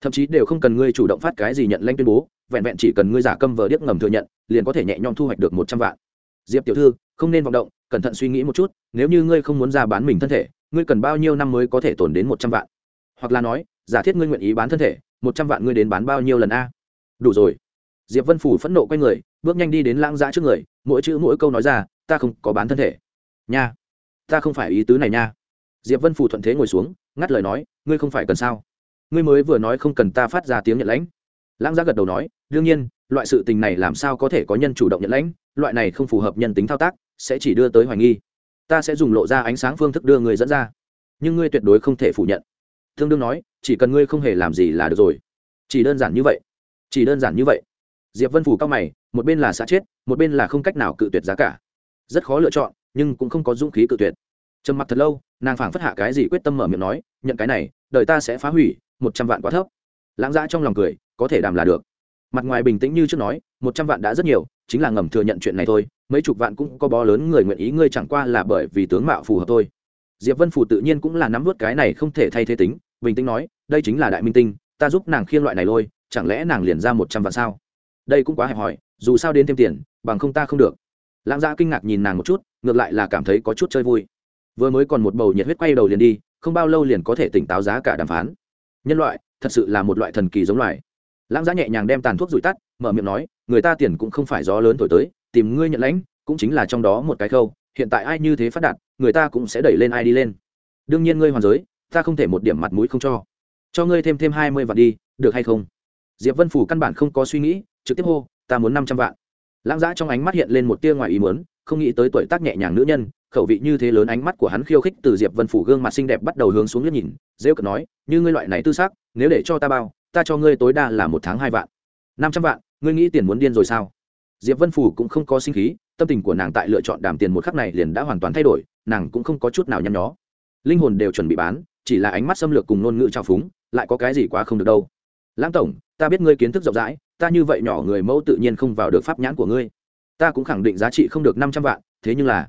Thậm chí đều không cần ngươi chủ động phát cái gì nhận lanh tuyên bố, vẹn vẹn chỉ cần ngươi giả câm vờ điếc ngầm thừa nhận, liền có thể nhẹ nhõm thu hoạch được một trăm vạn. Diệp tiểu thư, không nên vọng động, cẩn thận suy nghĩ một chút, nếu như ngươi không muốn ra bán mình thân thể, ngươi cần bao nhiêu năm mới có thể tồn đến một trăm vạn? Hoặc là nói, giả thiết ngươi nguyện ý bán thân thể, một trăm vạn ngươi đến bán bao nhiêu lần a? Đủ rồi. Diệp vân phủ phẫn nộ q u a y người, bước nhanh đi đến lãng giã trước người, mỗi chữ mỗi câu nói ra, ta không có bán thân thể. Nha, ta không phải ý tứ này nha diệp vân Phù thuận thế ngồi xuống, ngắt lời nói, ngươi không phải cần sao? Ngươi mới vừa nói không cần ta phát ra tiếng nhận lãnh. Lãng giá gật đầu nói, đương nhiên, loại sự tình này làm sao có thể có nhân chủ động nhận lãnh? Loại này không phù hợp nhân tính thao tác, sẽ chỉ đưa tới hoài nghi. Ta sẽ dùng lộ ra ánh sáng phương thức đưa người dẫn ra. Nhưng ngươi tuyệt đối không thể phủ nhận. Thương đương nói, chỉ cần ngươi không hề làm gì là được rồi. Chỉ đơn giản như vậy. Chỉ đơn giản như vậy. Diệp vân phủ cao mày, một bên là xã chết, một bên là không cách nào cự tuyệt giá cả. Rất khó lựa chọn, nhưng cũng không có dũng khí cự tuyệt trầm mặc thật lâu, nàng phảng phất hạ cái gì quyết tâm mở miệng nói, nhận cái này, đời ta sẽ phá hủy, một trăm vạn quá thấp. Lãng dã trong lòng cười, có thể đàm là được. Mặt ngoài bình tĩnh như trước nói, một trăm vạn đã rất nhiều, chính là ngầm thừa nhận chuyện này thôi, mấy chục vạn cũng có bó lớn người nguyện ý ngươi chẳng qua là bởi vì tướng mạo phù hợp thôi. Diệp vân phủ tự nhiên cũng là nắm vớt cái này không thể thay thế tính, bình tĩnh nói, đây chính là đại minh tinh, ta giúp nàng khiên loại này lôi, chẳng lẽ nàng liền ra một trăm vạn sao? Đây cũng quá hẹp hòi, dù sao đến thêm tiền, bằng không ta không được. Lãng gia kinh ngạc nhìn nàng một chút, ngược lại là cảm thấy có chút chơi vui vừa mới còn một bầu nhiệt huyết quay đầu liền đi, không bao lâu liền có thể tỉnh táo giá cả đàm phán. Nhân loại, thật sự là một loại thần kỳ giống loài. Lãng giá nhẹ nhàng đem tàn thuốc rủi tắt, mở miệng nói, người ta tiền cũng không phải gió lớn thổi tới, tìm ngươi nhận lãnh, cũng chính là trong đó một cái khâu, hiện tại ai như thế phát đạt, người ta cũng sẽ đẩy lên ai đi lên. Đương nhiên ngươi hoàn giới, ta không thể một điểm mặt mũi không cho. Cho ngươi thêm thêm hai mươi vạn đi, được hay không? Diệp vân phủ căn bản không có suy nghĩ, trực tiếp hô, ta muốn năm trăm vạn. Lãng giã trong ánh mắt hiện lên một tia ngoài ý muốn, không nghĩ tới tuổi tác nhẹ nhàng nữ nhân khẩu vị như thế lớn ánh mắt của hắn khiêu khích từ diệp vân phủ gương mặt xinh đẹp bắt đầu hướng xuống liếc nhìn dễ cận nói, như ngươi loại này tư xác nếu để cho ta bao, ta cho ngươi tối đa là một tháng hai vạn. Năm trăm vạn, ngươi nghĩ tiền muốn điên rồi sao? Diệp vân phủ cũng không có sinh khí, tâm tình của nàng tại lựa chọn đàm tiền một khắc này liền đã hoàn toàn thay đổi, nàng cũng không có chút nào nhăn nhó. Linh hồn đều chuẩn bị bán, chỉ là ánh mắt xâm lược cùng ngôn ngữ trao phúng, lại có cái gì quá không được đâu. Lãng tổng, ta biết ngươi kiến thức rộng rãi, ta như vậy nhỏ người mẫu tự nhiên không vào được pháp nhãn của ngươi. Ta cũng khẳng định giá trị không được năm trăm vạn, thế nhưng là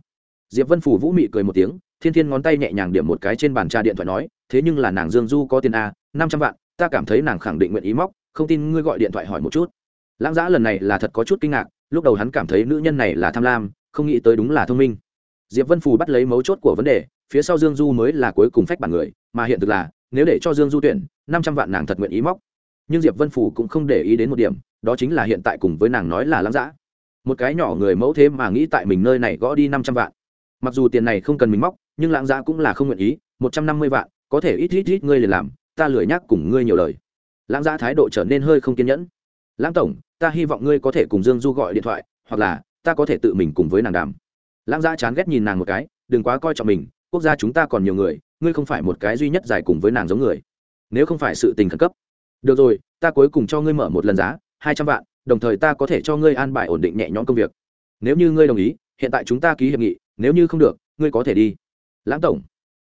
diệp vân phủ vũ mị cười một tiếng, thiên thiên ngón tay nhẹ nhàng điểm một cái trên bàn trà điện thoại nói, thế nhưng là nàng dương du có tiền a năm trăm vạn, ta cảm thấy nàng khẳng định nguyện ý móc, không tin ngươi gọi điện thoại hỏi một chút. Lãng giã lần này là thật có chút kinh ngạc, lúc đầu hắn cảm thấy nữ nhân này là tham lam, không nghĩ tới đúng là thông minh. Diệp vân phù bắt lấy mấu chốt của vấn đề, phía sau dương du mới là cuối cùng phách bản người, mà hiện thực là, nếu để cho dương du tuyển, năm trăm vạn nàng thật nguyện ý móc. Nhưng diệp vân phù cũng không để ý đến một điểm, đó chính là hiện tại cùng với nàng nói là lãng giã một cái nhỏ người mẫu thế mà nghĩ tại mình nơi này gõ đi năm trăm vạn mặc dù tiền này không cần mình móc, nhưng lãng giá cũng là không nguyện ý, một trăm năm mươi vạn, có thể ít ít ít ngươi liền làm, ta lười nhắc cùng ngươi nhiều lời. Lãng giá thái độ trở nên hơi không kiên nhẫn. Lãng tổng, ta hy vọng ngươi có thể cùng dương du gọi điện thoại, hoặc là, ta có thể tự mình cùng với nàng đàm. Lãng giá chán ghét nhìn nàng một cái, đừng quá coi trọng mình, quốc gia chúng ta còn nhiều người, ngươi không phải một cái duy nhất giải cùng với nàng giống người. Nếu không phải sự tình khẩn cấp. Được rồi, ta cuối cùng cho ngươi mở một lần giá, hai trăm vạn, đồng thời ta có thể cho ngươi an bài ổn định nhẹ nhõm công việc. Nếu như ngươi đồng ý, hiện tại chúng ta ký hiệp nghị nếu như không được, ngươi có thể đi. Lãng tổng.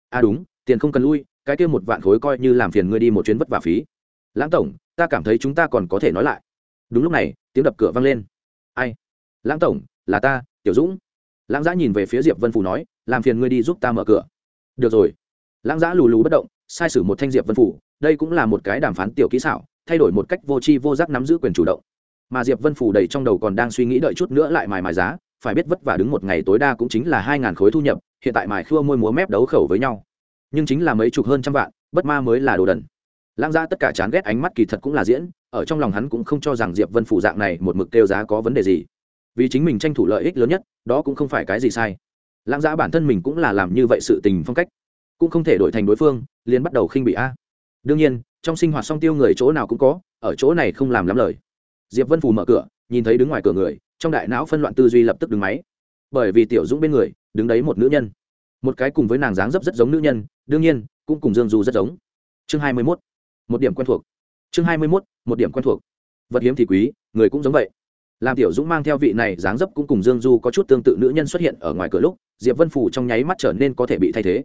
À đúng, tiền không cần lui, cái kia một vạn khối coi như làm phiền ngươi đi một chuyến vất vả phí. Lãng tổng, ta cảm thấy chúng ta còn có thể nói lại. Đúng lúc này, tiếng đập cửa vang lên. Ai? Lãng tổng, là ta, tiểu dũng. Lãng giã nhìn về phía diệp vân phủ nói, làm phiền ngươi đi giúp ta mở cửa. Được rồi. Lãng giã lù lù bất động, sai sử một thanh diệp vân phủ đây cũng là một cái đàm phán tiểu kỹ xảo, thay đổi một cách vô tri vô giác nắm giữ quyền chủ động. Mà diệp vân phủ đầy trong đầu còn đang suy nghĩ đợi chút nữa lại mài mài giá phải biết vất vả đứng một ngày tối đa cũng chính là hai ngàn khối thu nhập, hiện tại mài khua môi múa mép đấu khẩu với nhau. Nhưng chính là mấy chục hơn trăm vạn, bất ma mới là đồ đần. Lãng ra tất cả chán ghét ánh mắt kỳ thật cũng là diễn, ở trong lòng hắn cũng không cho rằng diệp vân phủ dạng này một mực kêu giá có vấn đề gì. Vì chính mình tranh thủ lợi ích lớn nhất, đó cũng không phải cái gì sai. Lãng giã bản thân mình cũng là làm như vậy sự tình phong cách. Cũng không thể đổi thành đối phương, liền bắt đầu khinh bị a. Đương nhiên, trong sinh hoạt song tiêu người chỗ nào cũng có, ở chỗ này không làm lắm lời. Diệp vân phù mở cửa, nhìn thấy đứng ngoài cửa người trong đại não phân loạn tư duy lập tức đứng máy. Bởi vì tiểu dũng bên người, đứng đấy một nữ nhân. Một cái cùng với nàng dáng dấp rất giống nữ nhân, đương nhiên, cũng cùng dương du rất giống. Chương hai mươi mốt, một điểm quen thuộc. Chương hai mươi mốt, một điểm quen thuộc. Vật hiếm thì quý, người cũng giống vậy. Làm tiểu dũng mang theo vị này dáng dấp cũng cùng dương du có chút tương tự nữ nhân xuất hiện ở ngoài cửa lúc, diệp vân phủ trong nháy mắt trở nên có thể bị thay thế.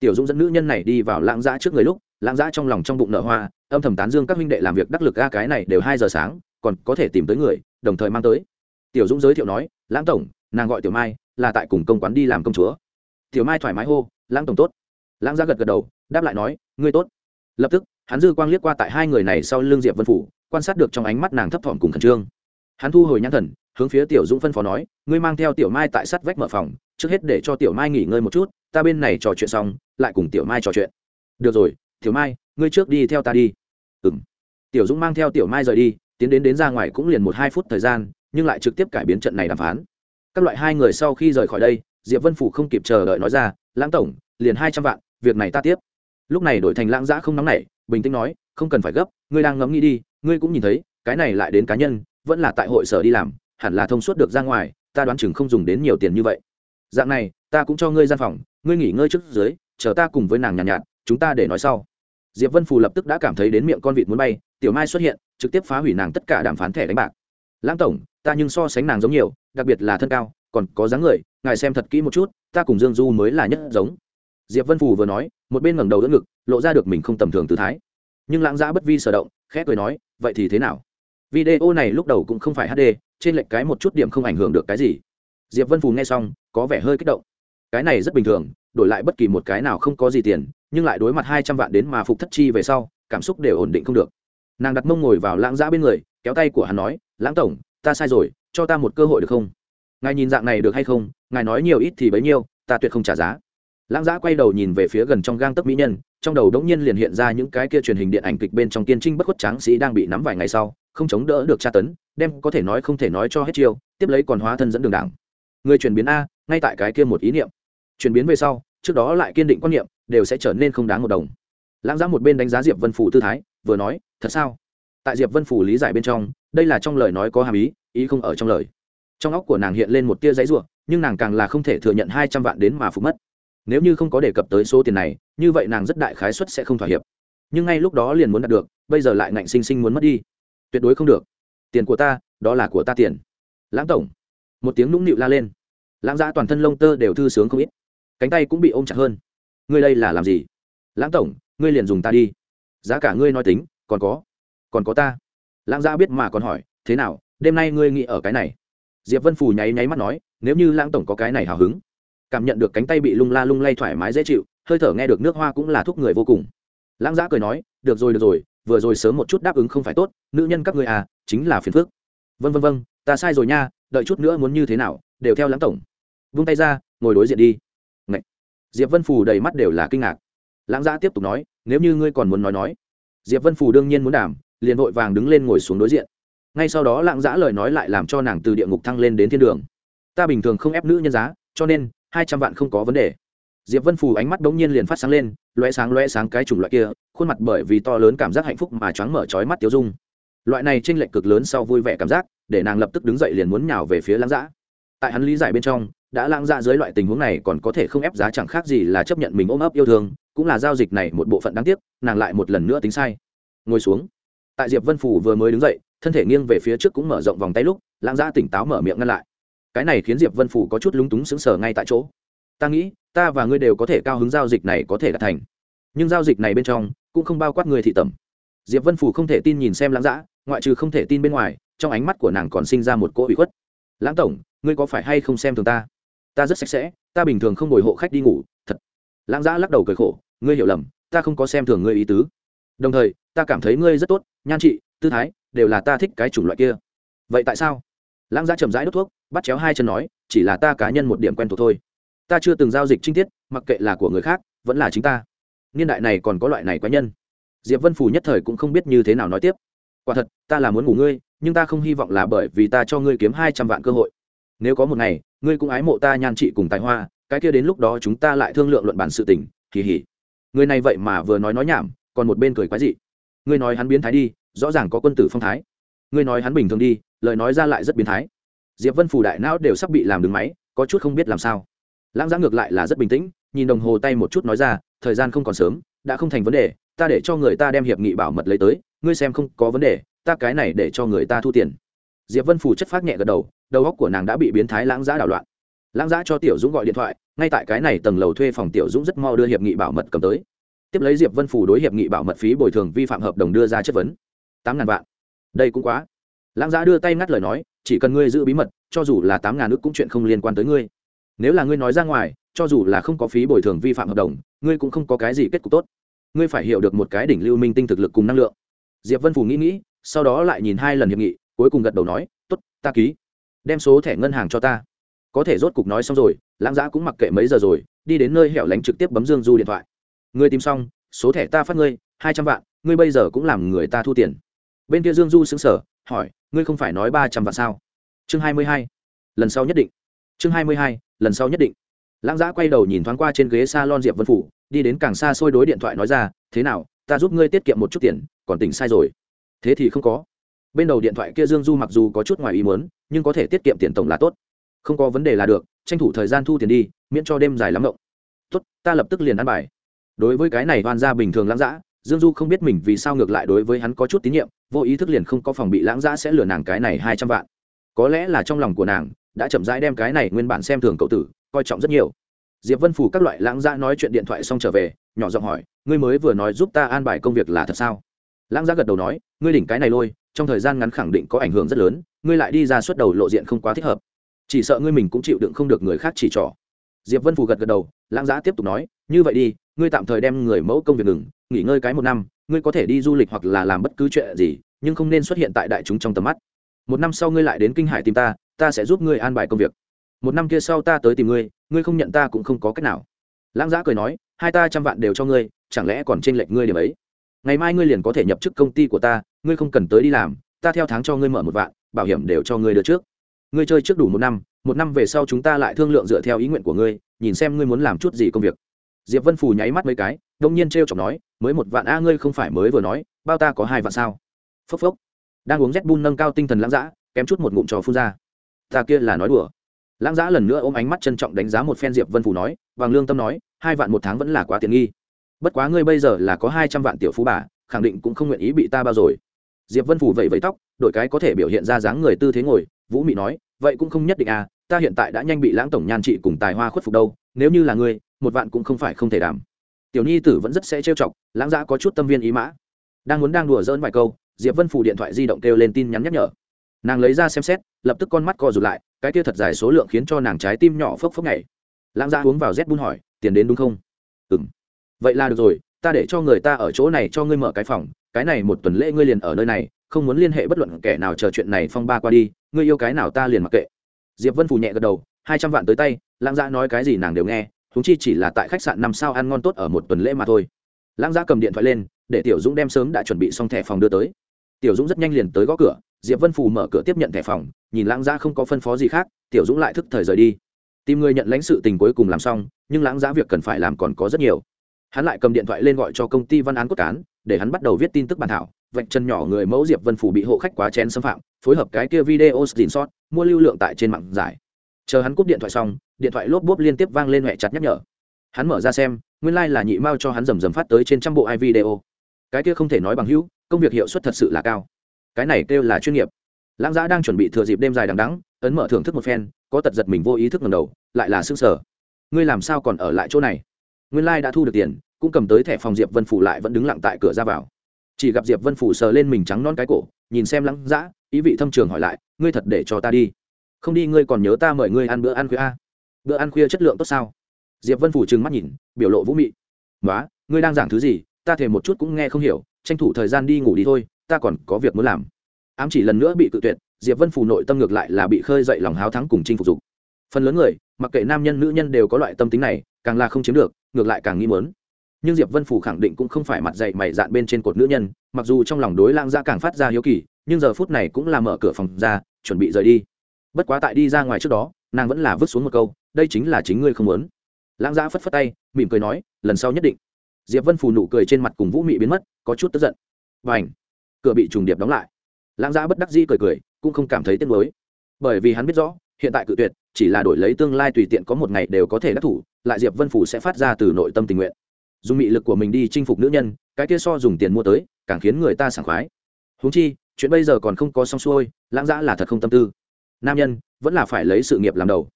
Tiểu dũng dẫn nữ nhân này đi vào lãng giã trước người lúc, lãng giã trong lòng trong bụng nợ hoa, âm thầm tán dương các huynh đệ làm việc đắc lực ga cái này đều hai giờ sáng, còn có thể tìm tới người, đồng thời mang tới tiểu dũng giới thiệu nói, lãng tổng, nàng gọi tiểu mai, là tại cùng công quán đi làm công chúa. Tiểu mai thoải mái hô, lãng tổng tốt. Lãng gia gật gật đầu, đáp lại nói, ngươi tốt. Lập tức, hắn dư quang liếc qua tại hai người này sau l ư n g diệp vân phủ, quan sát được trong ánh mắt nàng thấp thỏm cùng khẩn trương. Hắn thu hồi nhãn thần, hướng phía tiểu dũng phân phó nói, ngươi mang theo tiểu mai tại sắt vách mở phòng, trước hết để cho tiểu mai nghỉ ngơi một chút, ta bên này trò chuyện xong, lại cùng tiểu mai trò chuyện. Được rồi, tiểu mai, ngươi trước đi theo ta đi. Ừ m tiểu dũng mang theo tiểu mai rời đi, tiến đến đến ra ngoài cũng liền một hai phút thời gian nhưng lại trực tiếp cải biến trận này đàm phán. Các loại hai người sau khi rời khỏi đây diệp vân phủ không kịp chờ đợi nói ra lãng tổng liền hai trăm vạn việc này ta tiếp. Lúc này đổi thành lãng giã không nóng nảy bình tĩnh nói không cần phải gấp ngươi đang ngẫm nghĩ đi ngươi cũng nhìn thấy cái này lại đến cá nhân vẫn là tại hội sở đi làm hẳn là thông suốt được ra ngoài ta đoán chừng không dùng đến nhiều tiền như vậy. Dạng này ta cũng cho ngươi gian phòng ngươi nghỉ ngơi trước dưới chờ ta cùng với nàng nhàn nhạt, nhạt chúng ta để nói sau. Diệp vân phù lập tức đã cảm thấy đến miệng con vịt muốn bay tiểu mai xuất hiện trực tiếp phá hủy nàng tất cả đàm phán thẻ đánh bạc lãng tổng, ta nhưng so sánh nàng giống nhiều, đặc biệt là thân cao, còn có dáng người, ngài xem thật kỹ một chút, ta cùng dương du mới là nhất giống. Diệp vân phù vừa nói, một bên ngẩng đầu đỡ ngực, lộ ra được mình không tầm thường tự thái. Nhưng lãng giã bất vi sở động, khẽ cười nói, vậy thì thế nào? Video này lúc đầu cũng không phải hd trên lệch cái một chút điểm không ảnh hưởng được cái gì. Diệp vân phù nghe xong, có vẻ hơi kích động. Cái này rất bình thường, đổi lại bất kỳ một cái nào không có gì tiền, nhưng lại đối mặt hai trăm vạn đến mà phục thất chi về sau, cảm xúc đều ổn định không được nàng đặt mông ngồi vào lãng giã bên người, kéo tay của hắn nói, lãng tổng, ta sai rồi, cho ta một cơ hội được không? Ngài nhìn dạng này được hay không? Ngài nói nhiều ít thì bấy nhiêu, ta tuyệt không trả giá. Lãng giã quay đầu nhìn về phía gần trong gang tấc mỹ nhân, trong đầu đống nhiên liền hiện ra những cái kia truyền hình điện ảnh kịch bên trong tiên trinh bất khuất tráng sĩ đang bị nắm vài ngày sau, không chống đỡ được tra tấn, đem có thể nói không thể nói cho hết chiêu, tiếp lấy còn hóa thân dẫn đường đảng. Người chuyển biến a, ngay tại cái kia một ý niệm. Chuyển biến về sau, trước đó lại kiên định quan niệm, đều sẽ trở nên không đáng một đồng. Lãng giã một bên đánh giá diệp vân phủ tư thái vừa nói, thật sao? Tại diệp vân phủ lý giải bên trong, đây là trong lời nói có hàm ý ý không ở trong lời. Trong óc của nàng hiện lên một tia giấy ruộng nhưng nàng càng là không thể thừa nhận hai trăm vạn đến mà phục mất. Nếu như không có đề cập tới số tiền này, như vậy nàng rất đại khái suất sẽ không thỏa hiệp. Nhưng ngay lúc đó liền muốn đạt được, bây giờ lại ngạnh sinh sinh muốn mất đi. Tuyệt đối không được. Tiền của ta, đó là của ta tiền. Lãng tổng. Một tiếng nũng nịu la lên. Lãng giã toàn thân lông tơ đều thư sướng không ít. Cánh tay cũng bị ôm chặt hơn. Ngươi đây là làm gì? Lãng tổng, ngươi liền dùng ta đi giá cả ngươi nói tính, còn có còn có ta. Lãng gia biết mà còn hỏi, thế nào, đêm nay ngươi nghĩ ở cái này? Diệp vân phù nháy nháy mắt nói, nếu như lãng tổng có cái này hào hứng, cảm nhận được cánh tay bị lung la lung lay thoải mái dễ chịu, hơi thở nghe được nước hoa cũng là thuốc người vô cùng. Lãng giã cười nói, được rồi được rồi, vừa rồi sớm một chút đáp ứng không phải tốt, nữ nhân các người à chính là phiền phước vân vân vân ta sai rồi nha, đợi chút nữa muốn như thế nào, đều theo lãng tổng. Vung tay ra, ngồi đối diện đi. Ngậy. diệp vân phù đầy mắt đều là kinh ngạc. Lãng giã tiếp tục nói nếu như ngươi còn muốn nói nói, diệp vân phù đương nhiên muốn đảm, liền vội vàng đứng lên ngồi xuống đối diện. Ngay sau đó lãng giã lời nói lại làm cho nàng từ địa ngục thăng lên đến thiên đường. Ta bình thường không ép nữ nhân giá, cho nên hai trăm vạn không có vấn đề. Diệp vân phù ánh mắt bỗng nhiên liền phát sáng lên loe sáng loe sáng cái chủng loại kia, khuôn mặt bởi vì to lớn cảm giác hạnh phúc mà choáng mở trói mắt tiêu dung. Loại này tranh lệch cực lớn sau vui vẻ cảm giác, để nàng lập tức đứng dậy liền muốn nhào về phía lãng dã. Tại hắn lý giải bên trong, đã lãng dã dưới loại tình huống này còn có thể không ép giá chẳng khác gì là chấp nhận mình ôm ấp yêu thương cũng là giao dịch này một bộ phận đáng tiếc, nàng lại một lần nữa tính sai. Ngồi xuống. Tại diệp vân phủ vừa mới đứng dậy, thân thể nghiêng về phía trước cũng mở rộng vòng tay lúc, lãng dã tỉnh táo mở miệng ngăn lại. Cái này khiến diệp vân phủ có chút lúng túng sững sờ ngay tại chỗ. Ta nghĩ, ta và ngươi đều có thể cao hứng giao dịch này có thể đạt thành. Nhưng giao dịch này bên trong cũng không bao quát người thị tẩm. Diệp vân phủ không thể tin nhìn xem lãng giã ngoại trừ không thể tin bên ngoài, trong ánh mắt của nàng còn sinh ra một cỗ ủy khuất. Lãng tổng, ngươi có phải hay không xem thường ta? Ta rất sạch sẽ, ta bình thường không bồi hộ khách đi ngủ, thật. Lãng giã lắc đầu cười khổ ngươi hiểu lầm, ta không có xem thường ngươi ý tứ. Đồng thời, ta cảm thấy ngươi rất tốt, nhan trị, tư thái, đều là ta thích cái chủng loại kia. Vậy tại sao? Lãng giá chậm rãi đốt thuốc, bắt chéo hai chân nói, chỉ là ta cá nhân một điểm quen thuộc thôi. Ta chưa từng giao dịch trinh tiết, mặc kệ là của người khác, vẫn là chính ta. Niên đại này còn có loại này quái nhân. Diệp vân Phù nhất thời cũng không biết như thế nào nói tiếp. Quả thật, ta là muốn ngủ ngươi, nhưng ta không hy vọng là bởi vì ta cho ngươi kiếm hai trăm vạn cơ hội. Nếu có một ngày, ngươi cũng ái mộ ta nhan trị cùng tài hoa, cái kia đến lúc đó chúng ta lại thương lượng luận bản sự tình kỳ hỉ người này vậy mà vừa nói nói nhảm, còn một bên cười quái dị. Ngươi nói hắn biến thái đi, rõ ràng có quân tử phong thái. Ngươi nói hắn bình thường đi, lời nói ra lại rất biến thái. Diệp vân phủ đại não đều sắp bị làm đứng máy, có chút không biết làm sao. Lãng giã ngược lại là rất bình tĩnh, nhìn đồng hồ tay một chút nói ra, thời gian không còn sớm, đã không thành vấn đề, ta để cho người ta đem hiệp nghị bảo mật lấy tới, ngươi xem không có vấn đề, ta cái này để cho người ta thu tiền. Diệp vân phủ chất phát nhẹ gật đầu đầu óc của nàng đã bị biến thái lãng giã đảo loạn lãng giã cho tiểu dũng gọi điện thoại, ngay tại cái này tầng lầu thuê phòng tiểu dũng rất mau đưa hiệp nghị bảo mật cầm tới. Tiếp lấy diệp vân phủ đối hiệp nghị bảo mật phí bồi thường vi phạm hợp đồng đưa ra chất vấn. Tám ngàn vạn. Đây cũng quá. Lãng giã đưa tay ngắt lời nói, chỉ cần ngươi giữ bí mật, cho dù là tám ngàn ước cũng chuyện không liên quan tới ngươi. Nếu là ngươi nói ra ngoài, cho dù là không có phí bồi thường vi phạm hợp đồng, ngươi cũng không có cái gì kết cục tốt. Ngươi phải hiểu được một cái đỉnh lưu minh tinh thực lực cùng năng lượng. Diệp vân phủ nghĩ nghĩ, sau đó lại nhìn hai lần hiệp nghị, cuối cùng gật đầu nói t ố t ta ký. Đem số thẻ ngân hàng cho ta có thể rốt cục nói xong rồi, lãng giã cũng mặc kệ mấy giờ rồi, đi đến nơi hẻo lánh trực tiếp bấm dương du điện thoại. Ngươi tìm xong, số thẻ ta phát ngươi, hai trăm vạn, ngươi bây giờ cũng làm người ta thu tiền. Bên kia dương du xứng sở hỏi, ngươi không phải nói ba trăm vạn sao? Chương hai mươi hai, lần sau nhất định. Chương hai mươi hai, lần sau nhất định. Lãng giã quay đầu nhìn thoáng qua trên ghế s a lon diệp vân phủ, đi đến càng xa xôi đối điện thoại nói ra, thế nào, ta giúp ngươi tiết kiệm một chút tiền, còn tỉnh sai rồi. Thế thì không có. Bên đầu điện thoại kia dương du mặc dù có chút ngoài ý muốn, nhưng có thể tiết kiệm tiền tổng là tốt không có vấn đề là được, tranh thủ thời gian thu tiền đi, miễn cho đêm dài lắm rộng tốt, ta lập tức liền ăn bài. Đối với cái này oan gia bình thường lãng dã, dương du không biết mình vì sao ngược lại đối với hắn có chút tín nhiệm, vô ý thức liền không có phòng bị lãng dã sẽ lừa nàng cái này hai trăm vạn. Có lẽ là trong lòng của nàng, đã chậm rãi đem cái này nguyên bản xem thường cậu tử, coi trọng rất nhiều. Diệp vân phủ các loại lãng dã nói chuyện điện thoại xong trở về, nhỏ giọng hỏi, ngươi mới vừa nói giúp ta an bài công việc là thật sao? Lãng dã gật đầu nói, ngươi đỉnh cái này lôi, trong thời gian ngắn khẳng định có ảnh hưởng rất lớn, ngươi lại đi ra suốt đầu lộ diện không quá thích hợp chỉ sợ ngươi mình cũng chịu đựng không được người khác chỉ trỏ. Diệp vân phù gật gật đầu, lãng giã tiếp tục nói, như vậy đi, ngươi tạm thời đem người mẫu công việc ngừng, nghỉ ngơi cái một năm, ngươi có thể đi du lịch hoặc là làm bất cứ chuyện gì, nhưng không nên xuất hiện tại đại chúng trong tầm mắt. Một năm sau ngươi lại đến kinh hải tìm ta ta sẽ giúp ngươi an bài công việc. Một năm kia sau ta tới tìm ngươi ngươi không nhận ta cũng không có cách nào. Lãng giã cười nói, hai ta trăm vạn đều cho ngươi, chẳng lẽ còn t r ê n lệch ngươi điểm ấy? Ngày mai ngươi liền có thể nhập chức công ty của ta, ngươi không cần tới đi làm, ta theo tháng cho ngươi mở một vạn, bảo hiểm đều cho ngươi được trước ngươi chơi trước đủ một năm một năm về sau chúng ta lại thương lượng dựa theo ý nguyện của ngươi, nhìn xem ngươi muốn làm chút gì công việc. Diệp vân phù nháy mắt mấy cái, đông nhiên t r e o chọc nói, mới một vạn a ngươi không phải mới vừa nói, bao ta có hai vạn sao? Phốc phốc. Đang uống rét bun nâng cao tinh thần lãng dã, kém chút một ngụm trò phun ra. Ta kia là nói đùa. Lãng dã lần nữa ôm ánh mắt trân trọng đánh giá một phen diệp vân phù nói vàng lương tâm nói, hai vạn một tháng vẫn là quá tiện nghi. Bất quá ngươi bây giờ là có hai trăm vạn tiểu phú bà, khẳng định cũng không nguyện ý bị ta bao rồi. Diệp vân phủ vẫy vẫy tóc, đổi cái có thể biểu hiện ra dáng người tư thế ngồi vũ mị nói, vậy cũng không nhất định à ta hiện tại đã nhanh bị lãng tổng nhan trị cùng tài hoa khuất phục đâu, nếu như là ngươi, một vạn cũng không phải không thể đảm. Tiểu nhi tử vẫn rất sẽ trêu chọc, lãng giã có chút tâm viên ý mã. Đang muốn đang đùa dỡn vài câu, diệp vân phủ điện thoại di động kêu lên tin nhắn nhắc nhở. Nàng lấy ra xem xét, lập tức con mắt co rụt lại, cái kia thật dài số lượng khiến cho nàng trái tim nhỏ phốc phốc nhảy. Lãng giã uống vào rét bun hỏi, tiền đến đúng không? Ừ m vậy là được rồi, ta để cho người ta ở chỗ này cho ngươi mở cái phòng, cái này một tuần lễ ngươi liền ở nơi này không muốn liên hệ bất luận kẻ nào chờ chuyện này phong ba qua đi, ngươi yêu cái nào ta liền mặc kệ. Diệp vân phủ nhẹ gật đầu, hai trăm vạn tới tay, lãng giã nói cái gì nàng đều nghe thúng chi chỉ là tại khách sạn năm sao ăn ngon tốt ở một tuần lễ mà thôi. Lãng giã cầm điện thoại lên, để tiểu dũng đem sớm đã chuẩn bị xong thẻ phòng đưa tới. Tiểu dũng rất nhanh liền tới gõ cửa, diệp vân phù mở cửa tiếp nhận thẻ phòng, nhìn lãng giã không có phân phó gì khác, tiểu dũng lại thức thời rời đi. Tìm người nhận lãnh sự tình cuối cùng làm xong, nhưng lãng giã việc cần phải làm còn có rất nhiều. Hắn lại cầm điện thoại lên gọi cho công ty văn án cốt cán, để hắn bắt đầu viết tin tức bản thảo vạch chân nhỏ người mẫu diệp vân phủ bị hộ khách quá chén xâm phạm, phối hợp cái kia video xin sót mua lưu lượng tại trên mạng giải. Chờ hắn cúp điện thoại xong, điện thoại lốp bốp liên tiếp vang lên huệ chặt nhắc nhở. Hắn mở ra xem, nguyên lai、like、là nhị mao cho hắn rầm rầm phát tới trên trăm bộ i video. Cái kia không thể nói bằng hữu, công việc hiệu suất thật sự là cao. Cái này kêu là chuyên nghiệp. Lãng giã đang chuẩn bị thừa dịp đêm dài đằng đắng ấn mở thưởng thức một phen, có tật giật mình vô ý thức ngầm đầu, lại là s ư ơ n g sở ngươi làm sao còn ở lại chỗ này? Nguyên lai、like、đã thu được tiền, cũng cầm tới thẻ phòng diệp vân phủ lại vẫn đứng lặng tại cửa ra vào chỉ gặp diệp vân phủ sờ lên mình trắng non cái cổ, nhìn xem lắng dã, ý vị thâm trường hỏi lại, ngươi thật để cho ta đi? Không đi, ngươi còn nhớ ta mời ngươi ăn bữa ăn khuya a bữa ăn khuya chất lượng tốt sao? Diệp vân phủ trừng mắt nhìn, biểu lộ vũ mị. Nói ngươi đang giảng thứ gì? Ta thề một chút cũng nghe không hiểu, tranh thủ thời gian đi ngủ đi thôi, ta còn có việc muốn làm. Ám chỉ lần nữa bị cự tuyệt, diệp vân phủ nội tâm ngược lại là bị khơi dậy lòng háo thắng cùng chinh phục dục. Phần lớn người, mặc kệ nam nhân, nữ nhân đều có loại tâm tính này, càng là không chiếm được, ngược lại càng nghi mớn nhưng diệp vân phủ khẳng định cũng không phải mặt dạy mày dạn bên trên cột nữ nhân, mặc dù trong lòng đối lãng giã càng phát ra hiếu kỳ, nhưng giờ phút này cũng là mở cửa phòng ra, chuẩn bị rời đi. Bất quá tại đi ra ngoài trước đó, nàng vẫn là vứt xuống một câu, đây chính là chính ngươi không muốn. Lãng giã phất phất tay, mỉm cười nói, lần sau nhất định. Diệp vân phù nụ cười trên mặt cùng vũ mị biến mất, có chút tức giận. Và ảnh cửa bị trùng điệp đóng lại. Lãng giã bất đắc dĩ cười cười, cũng không cảm thấy tiếc nuối. Bởi vì hắn biết rõ, hiện tại cự tuyệt, chỉ là đổi lấy tương lai tùy tiện có một ngày đều có thể đắc thủ, lại diệp vân phủ sẽ phát ra từ nội tâm tình nguyện dùng mị lực của mình đi chinh phục nữ nhân, cái kia so dùng tiền mua tới, càng khiến người ta sảng khoái. Húng chi, chuyện bây giờ còn không có xong xuôi, lãng giã là thật không tâm tư. Nam nhân, vẫn là phải lấy sự nghiệp làm đầu.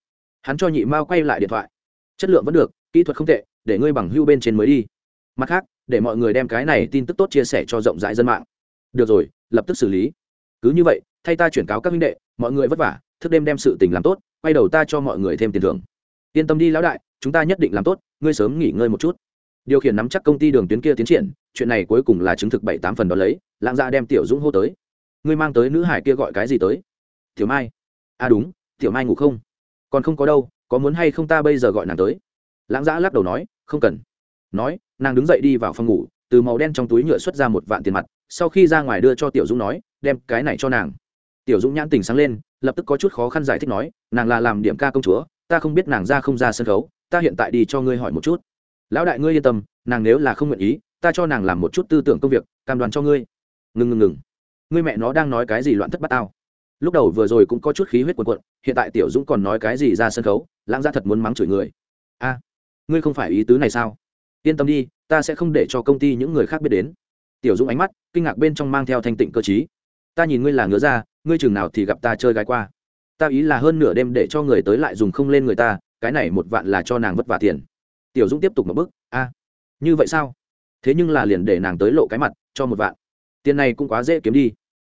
Hắn cho nhị mao quay lại điện thoại. Chất lượng vẫn được, kỹ thuật không tệ, để ngươi bằng hưu bên trên mới đi. Mặt khác, để mọi người đem cái này tin tức tốt chia sẻ cho rộng rãi dân mạng. Được rồi, lập tức xử lý. Cứ như vậy, thay ta chuyển cáo các minh đệ, mọi người vất vả, thức đêm đem sự tình làm tốt, quay đầu ta cho mọi người thêm tiền thưởng. Yên tâm đi lão đại, chúng ta nhất định làm tốt, ngươi sớm nghỉ ngơi một chút điều khiển nắm chắc công ty đường tuyến kia tiến triển, chuyện này cuối cùng là chứng thực bảy tám phần đó lấy lãng gia dạ đem tiểu dũng hô tới. Ngươi mang tới nữ hải kia gọi cái gì tới? Tiểu mai. À đúng, tiểu mai ngủ không? Còn không có đâu, có muốn hay không ta bây giờ gọi nàng tới? Lãng giã dạ lắc đầu nói, không cần. Nói, nàng đứng dậy đi vào phòng ngủ, từ màu đen trong túi nhựa xuất ra một vạn tiền mặt, sau khi ra ngoài đưa cho tiểu dũng nói, đem cái này cho nàng. Tiểu dũng nhãn tình sáng lên, lập tức có chút khó khăn giải thích nói, nàng là làm điểm ca công chúa, ta không biết nàng ra không ra sân khấu, ta hiện tại đi cho ngươi hỏi một chút lão đại ngươi yên tâm, nàng nếu là không nguyện ý, ta cho nàng làm một chút tư tưởng công việc, cam đoan cho ngươi. Ngừng ngừng ngừng. Ngươi mẹ nó đang nói cái gì loạn thất bát tao. Lúc đầu vừa rồi cũng có chút khí huyết quần quận hiện tại tiểu dũng còn nói cái gì ra sân khấu, lãng ra thật muốn mắng chửi người. A, ngươi không phải ý tứ này sao? Yên tâm đi, ta sẽ không để cho công ty những người khác biết đến. Tiểu dũng ánh mắt kinh ngạc bên trong mang theo thanh tịnh cơ chí ta nhìn ngươi là ngứa ra ngươi chừng nào thì gặp ta chơi gái qua. Ta ý là hơn nửa đêm để cho người tới lại dùng không lên người ta, cái này một vạn là cho nàng vất vả tiền tiểu dũng tiếp tục một bước. a, như vậy sao? Thế nhưng là liền để nàng tới lộ cái mặt, cho một vạn. Tiền này cũng quá dễ kiếm đi.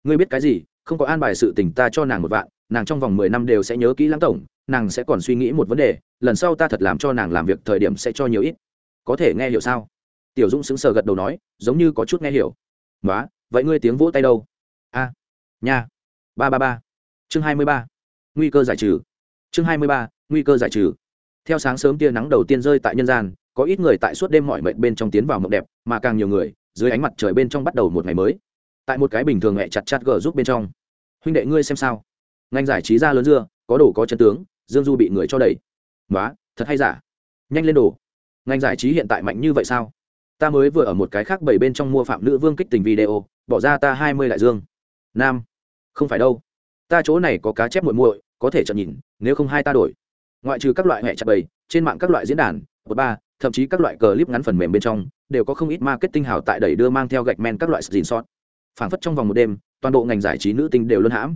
Ngươi biết cái gì, không có an bài sự tình ta cho nàng một vạn, nàng trong vòng mười năm đều sẽ nhớ kỹ lãng tổng, nàng sẽ còn suy nghĩ một vấn đề, lần sau ta thật làm cho nàng làm việc thời điểm sẽ cho nhiều ít. Có thể nghe hiểu sao? Tiểu dũng sững sờ gật đầu nói, giống như có chút nghe hiểu. Nói vậy ngươi tiếng vỗ tay đâu? A, nha. Ba ba ba. Chương hai mươi ba. Nguy cơ giải trừ. Chương hai mươi ba, nguy cơ giải trừ theo sáng sớm tia nắng đầu tiên rơi tại nhân gian, có ít người tại suốt đêm mọi mệnh bên trong tiến vào mộng đẹp, mà càng nhiều người, dưới ánh mặt trời bên trong bắt đầu một ngày mới. Tại một cái bình thường mẹ chặt chặt gờ giúp bên trong. Huynh đệ ngươi xem sao? Ngành giải trí ra lớn dưa, có đồ có chân tướng, dương du bị người cho đẩy. Nói thật hay giả? Nhanh lên đồ. Ngành giải trí hiện tại mạnh như vậy sao? Ta mới vừa ở một cái khác bảy bên trong mua phạm nữ vương kích tình video, bỏ ra ta hai mươi lại dương. Nam, không phải đâu. Ta chỗ này có cá chép muội muội, có thể chợt nhìn, nếu không hai ta đổi ngoại trừ các loại hệ chặt bầy, trên mạng các loại diễn đàn một ba, thậm chí các loại clip ngắn phần mềm bên trong, đều có không ít marketing hảo tại đẩy đưa mang theo gạch men các loại xin sót. Phảng phất trong vòng một đêm, toàn bộ ngành giải trí nữ tinh đều luân hãm.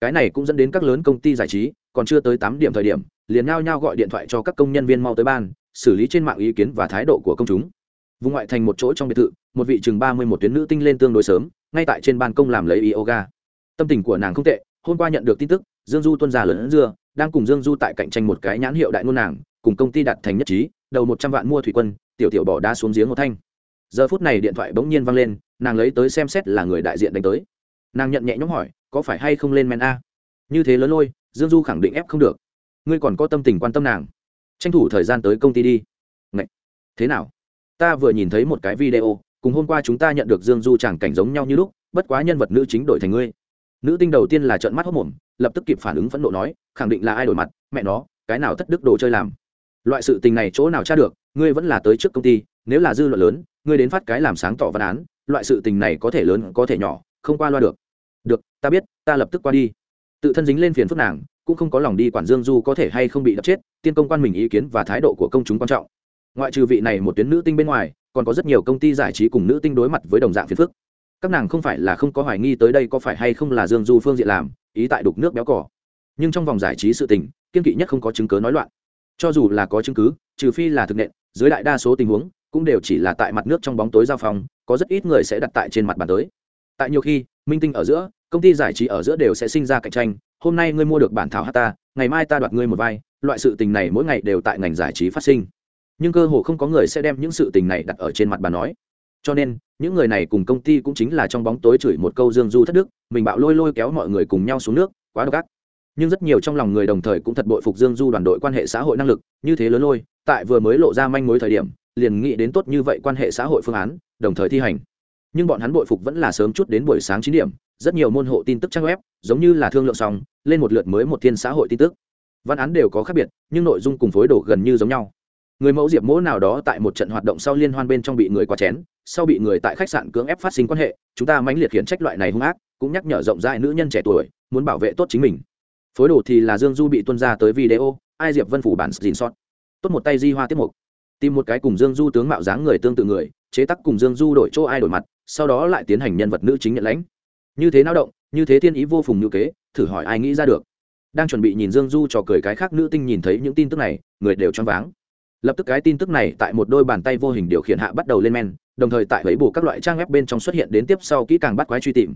Cái này cũng dẫn đến các lớn công ty giải trí, còn chưa tới tám điểm thời điểm, liền nhao nhao gọi điện thoại cho các công nhân viên mau tới ban, xử lý trên mạng ý kiến và thái độ của công chúng. Vùng ngoại thành một chỗ trong biệt thự, một vị chừng ba mươi một tuyến nữ tinh lên tương đối sớm, ngay tại trên ban công làm lấy yoga. Tâm tình của nàng không tệ, hôm qua nhận được tin tức, dương du tuân già lớn dưa đang cùng dương du tại cạnh tranh một cái nhãn hiệu đại ngôn nàng, cùng công ty đạt thành nhất trí, đầu một trăm vạn mua thủy quân, tiểu tiểu bỏ đá xuống giếng một thanh. Giờ phút này điện thoại bỗng nhiên văng lên, nàng lấy tới xem xét là người đại diện đánh tới. Nàng nhận nhẹ nhõm hỏi, có phải hay không lên men a? Như thế lớn lôi, dương du khẳng định ép không được. Ngươi còn có tâm tình quan tâm nàng. Tranh thủ thời gian tới công ty đi. Ngậy! thế nào? Ta vừa nhìn thấy một cái video, cùng hôm qua chúng ta nhận được dương du chẳng cảnh giống nhau như lúc, bất quá nhân vật nữ chính đổi thành ngươi nữ tinh đầu tiên là trợn mắt hốc mồm, lập tức kịp phản ứng phẫn nộ nói, khẳng định là ai đổi mặt, mẹ nó, cái nào thất đức đồ chơi làm? Loại sự tình này chỗ nào tra được, ngươi vẫn là tới trước công ty, nếu là dư luận lớn, ngươi đến phát cái làm sáng tỏ văn án, loại sự tình này có thể lớn, có thể nhỏ, không qua loa được. Được, ta biết, ta lập tức qua đi. Tự thân dính lên phiền phức nàng, cũng không có lòng đi quản dương du có thể hay không bị đập chết, tiên công quan mình ý kiến và thái độ của công chúng quan trọng. Ngoại trừ vị này một tuyến nữ tinh bên ngoài, còn có rất nhiều công ty giải trí cùng nữ tinh đối mặt với đồng dạng phiền phức các nàng không phải là không có hoài nghi tới đây có phải hay không là dương du phương diện làm, ý tại đục nước béo cỏ. Nhưng trong vòng giải trí sự tình, kiên kỵ nhất không có chứng cứ nói loạn. Cho dù là có chứng cứ, trừ phi là thực nện, dưới đại đa số tình huống, cũng đều chỉ là tại mặt nước trong bóng tối giao phòng, có rất ít người sẽ đặt tại trên mặt bàn tới. Tại nhiều khi, minh tinh ở giữa, công ty giải trí ở giữa đều sẽ sinh ra cạnh tranh, hôm nay ngươi mua được bản thảo hát ta, ngày mai ta đoạt ngươi một vai. Loại sự tình này mỗi ngày đều tại ngành giải trí phát sinh. Nhưng cơ hồ không có người sẽ đem những sự tình này đặt ở trên mặt bàn nói cho nên, những người này cùng công ty cũng chính là trong bóng tối chửi một câu dương du thất đức, mình bạo lôi lôi kéo mọi người cùng nhau xuống nước, quá độc ác. Nhưng rất nhiều trong lòng người đồng thời cũng thật bội phục dương du đoàn đội quan hệ xã hội năng lực, như thế lớn lôi, tại vừa mới lộ ra manh mối thời điểm, liền nghĩ đến tốt như vậy quan hệ xã hội phương án, đồng thời thi hành. Nhưng bọn hắn bội phục vẫn là sớm chút đến buổi sáng chín điểm, rất nhiều môn hộ tin tức trang web, giống như là thương lượng xong, lên một lượt mới một thiên xã hội tin tức. Văn án đều có khác biệt, nhưng nội dung cùng phối đồ gần như giống nhau người mẫu diệp mỗ nào đó tại một trận hoạt động sau liên hoan bên trong bị người quá chén, sau bị người tại khách sạn cưỡng ép phát sinh quan hệ, chúng ta mãnh liệt khiển trách loại này hung ác, cũng nhắc nhở rộng rãi nữ nhân trẻ tuổi, muốn bảo vệ tốt chính mình. Phối đồ thì là dương du bị tuân ra tới video, ai diệp vân phủ bản dìn sót. Tốt một tay di hoa tiết mục. Tìm một cái cùng dương du tướng mạo dáng người tương tự người, chế tác cùng dương du đổi chỗ ai đổi mặt, sau đó lại tiến hành nhân vật nữ chính nhận lãnh. Như thế nao động, như thế thiên ý vô phùng như kế, thử hỏi ai nghĩ ra được. Đang chuẩn bị nhìn dương du trò cười cái khác nữ tinh nhìn thấy những tin tức này, người đều choáng váng lập tức cái tin tức này tại một đôi bàn tay vô hình điều khiển hạ bắt đầu lên men, đồng thời tại lấy bù các loại trang web bên trong xuất hiện đến tiếp sau kỹ càng bắt quái truy tìm.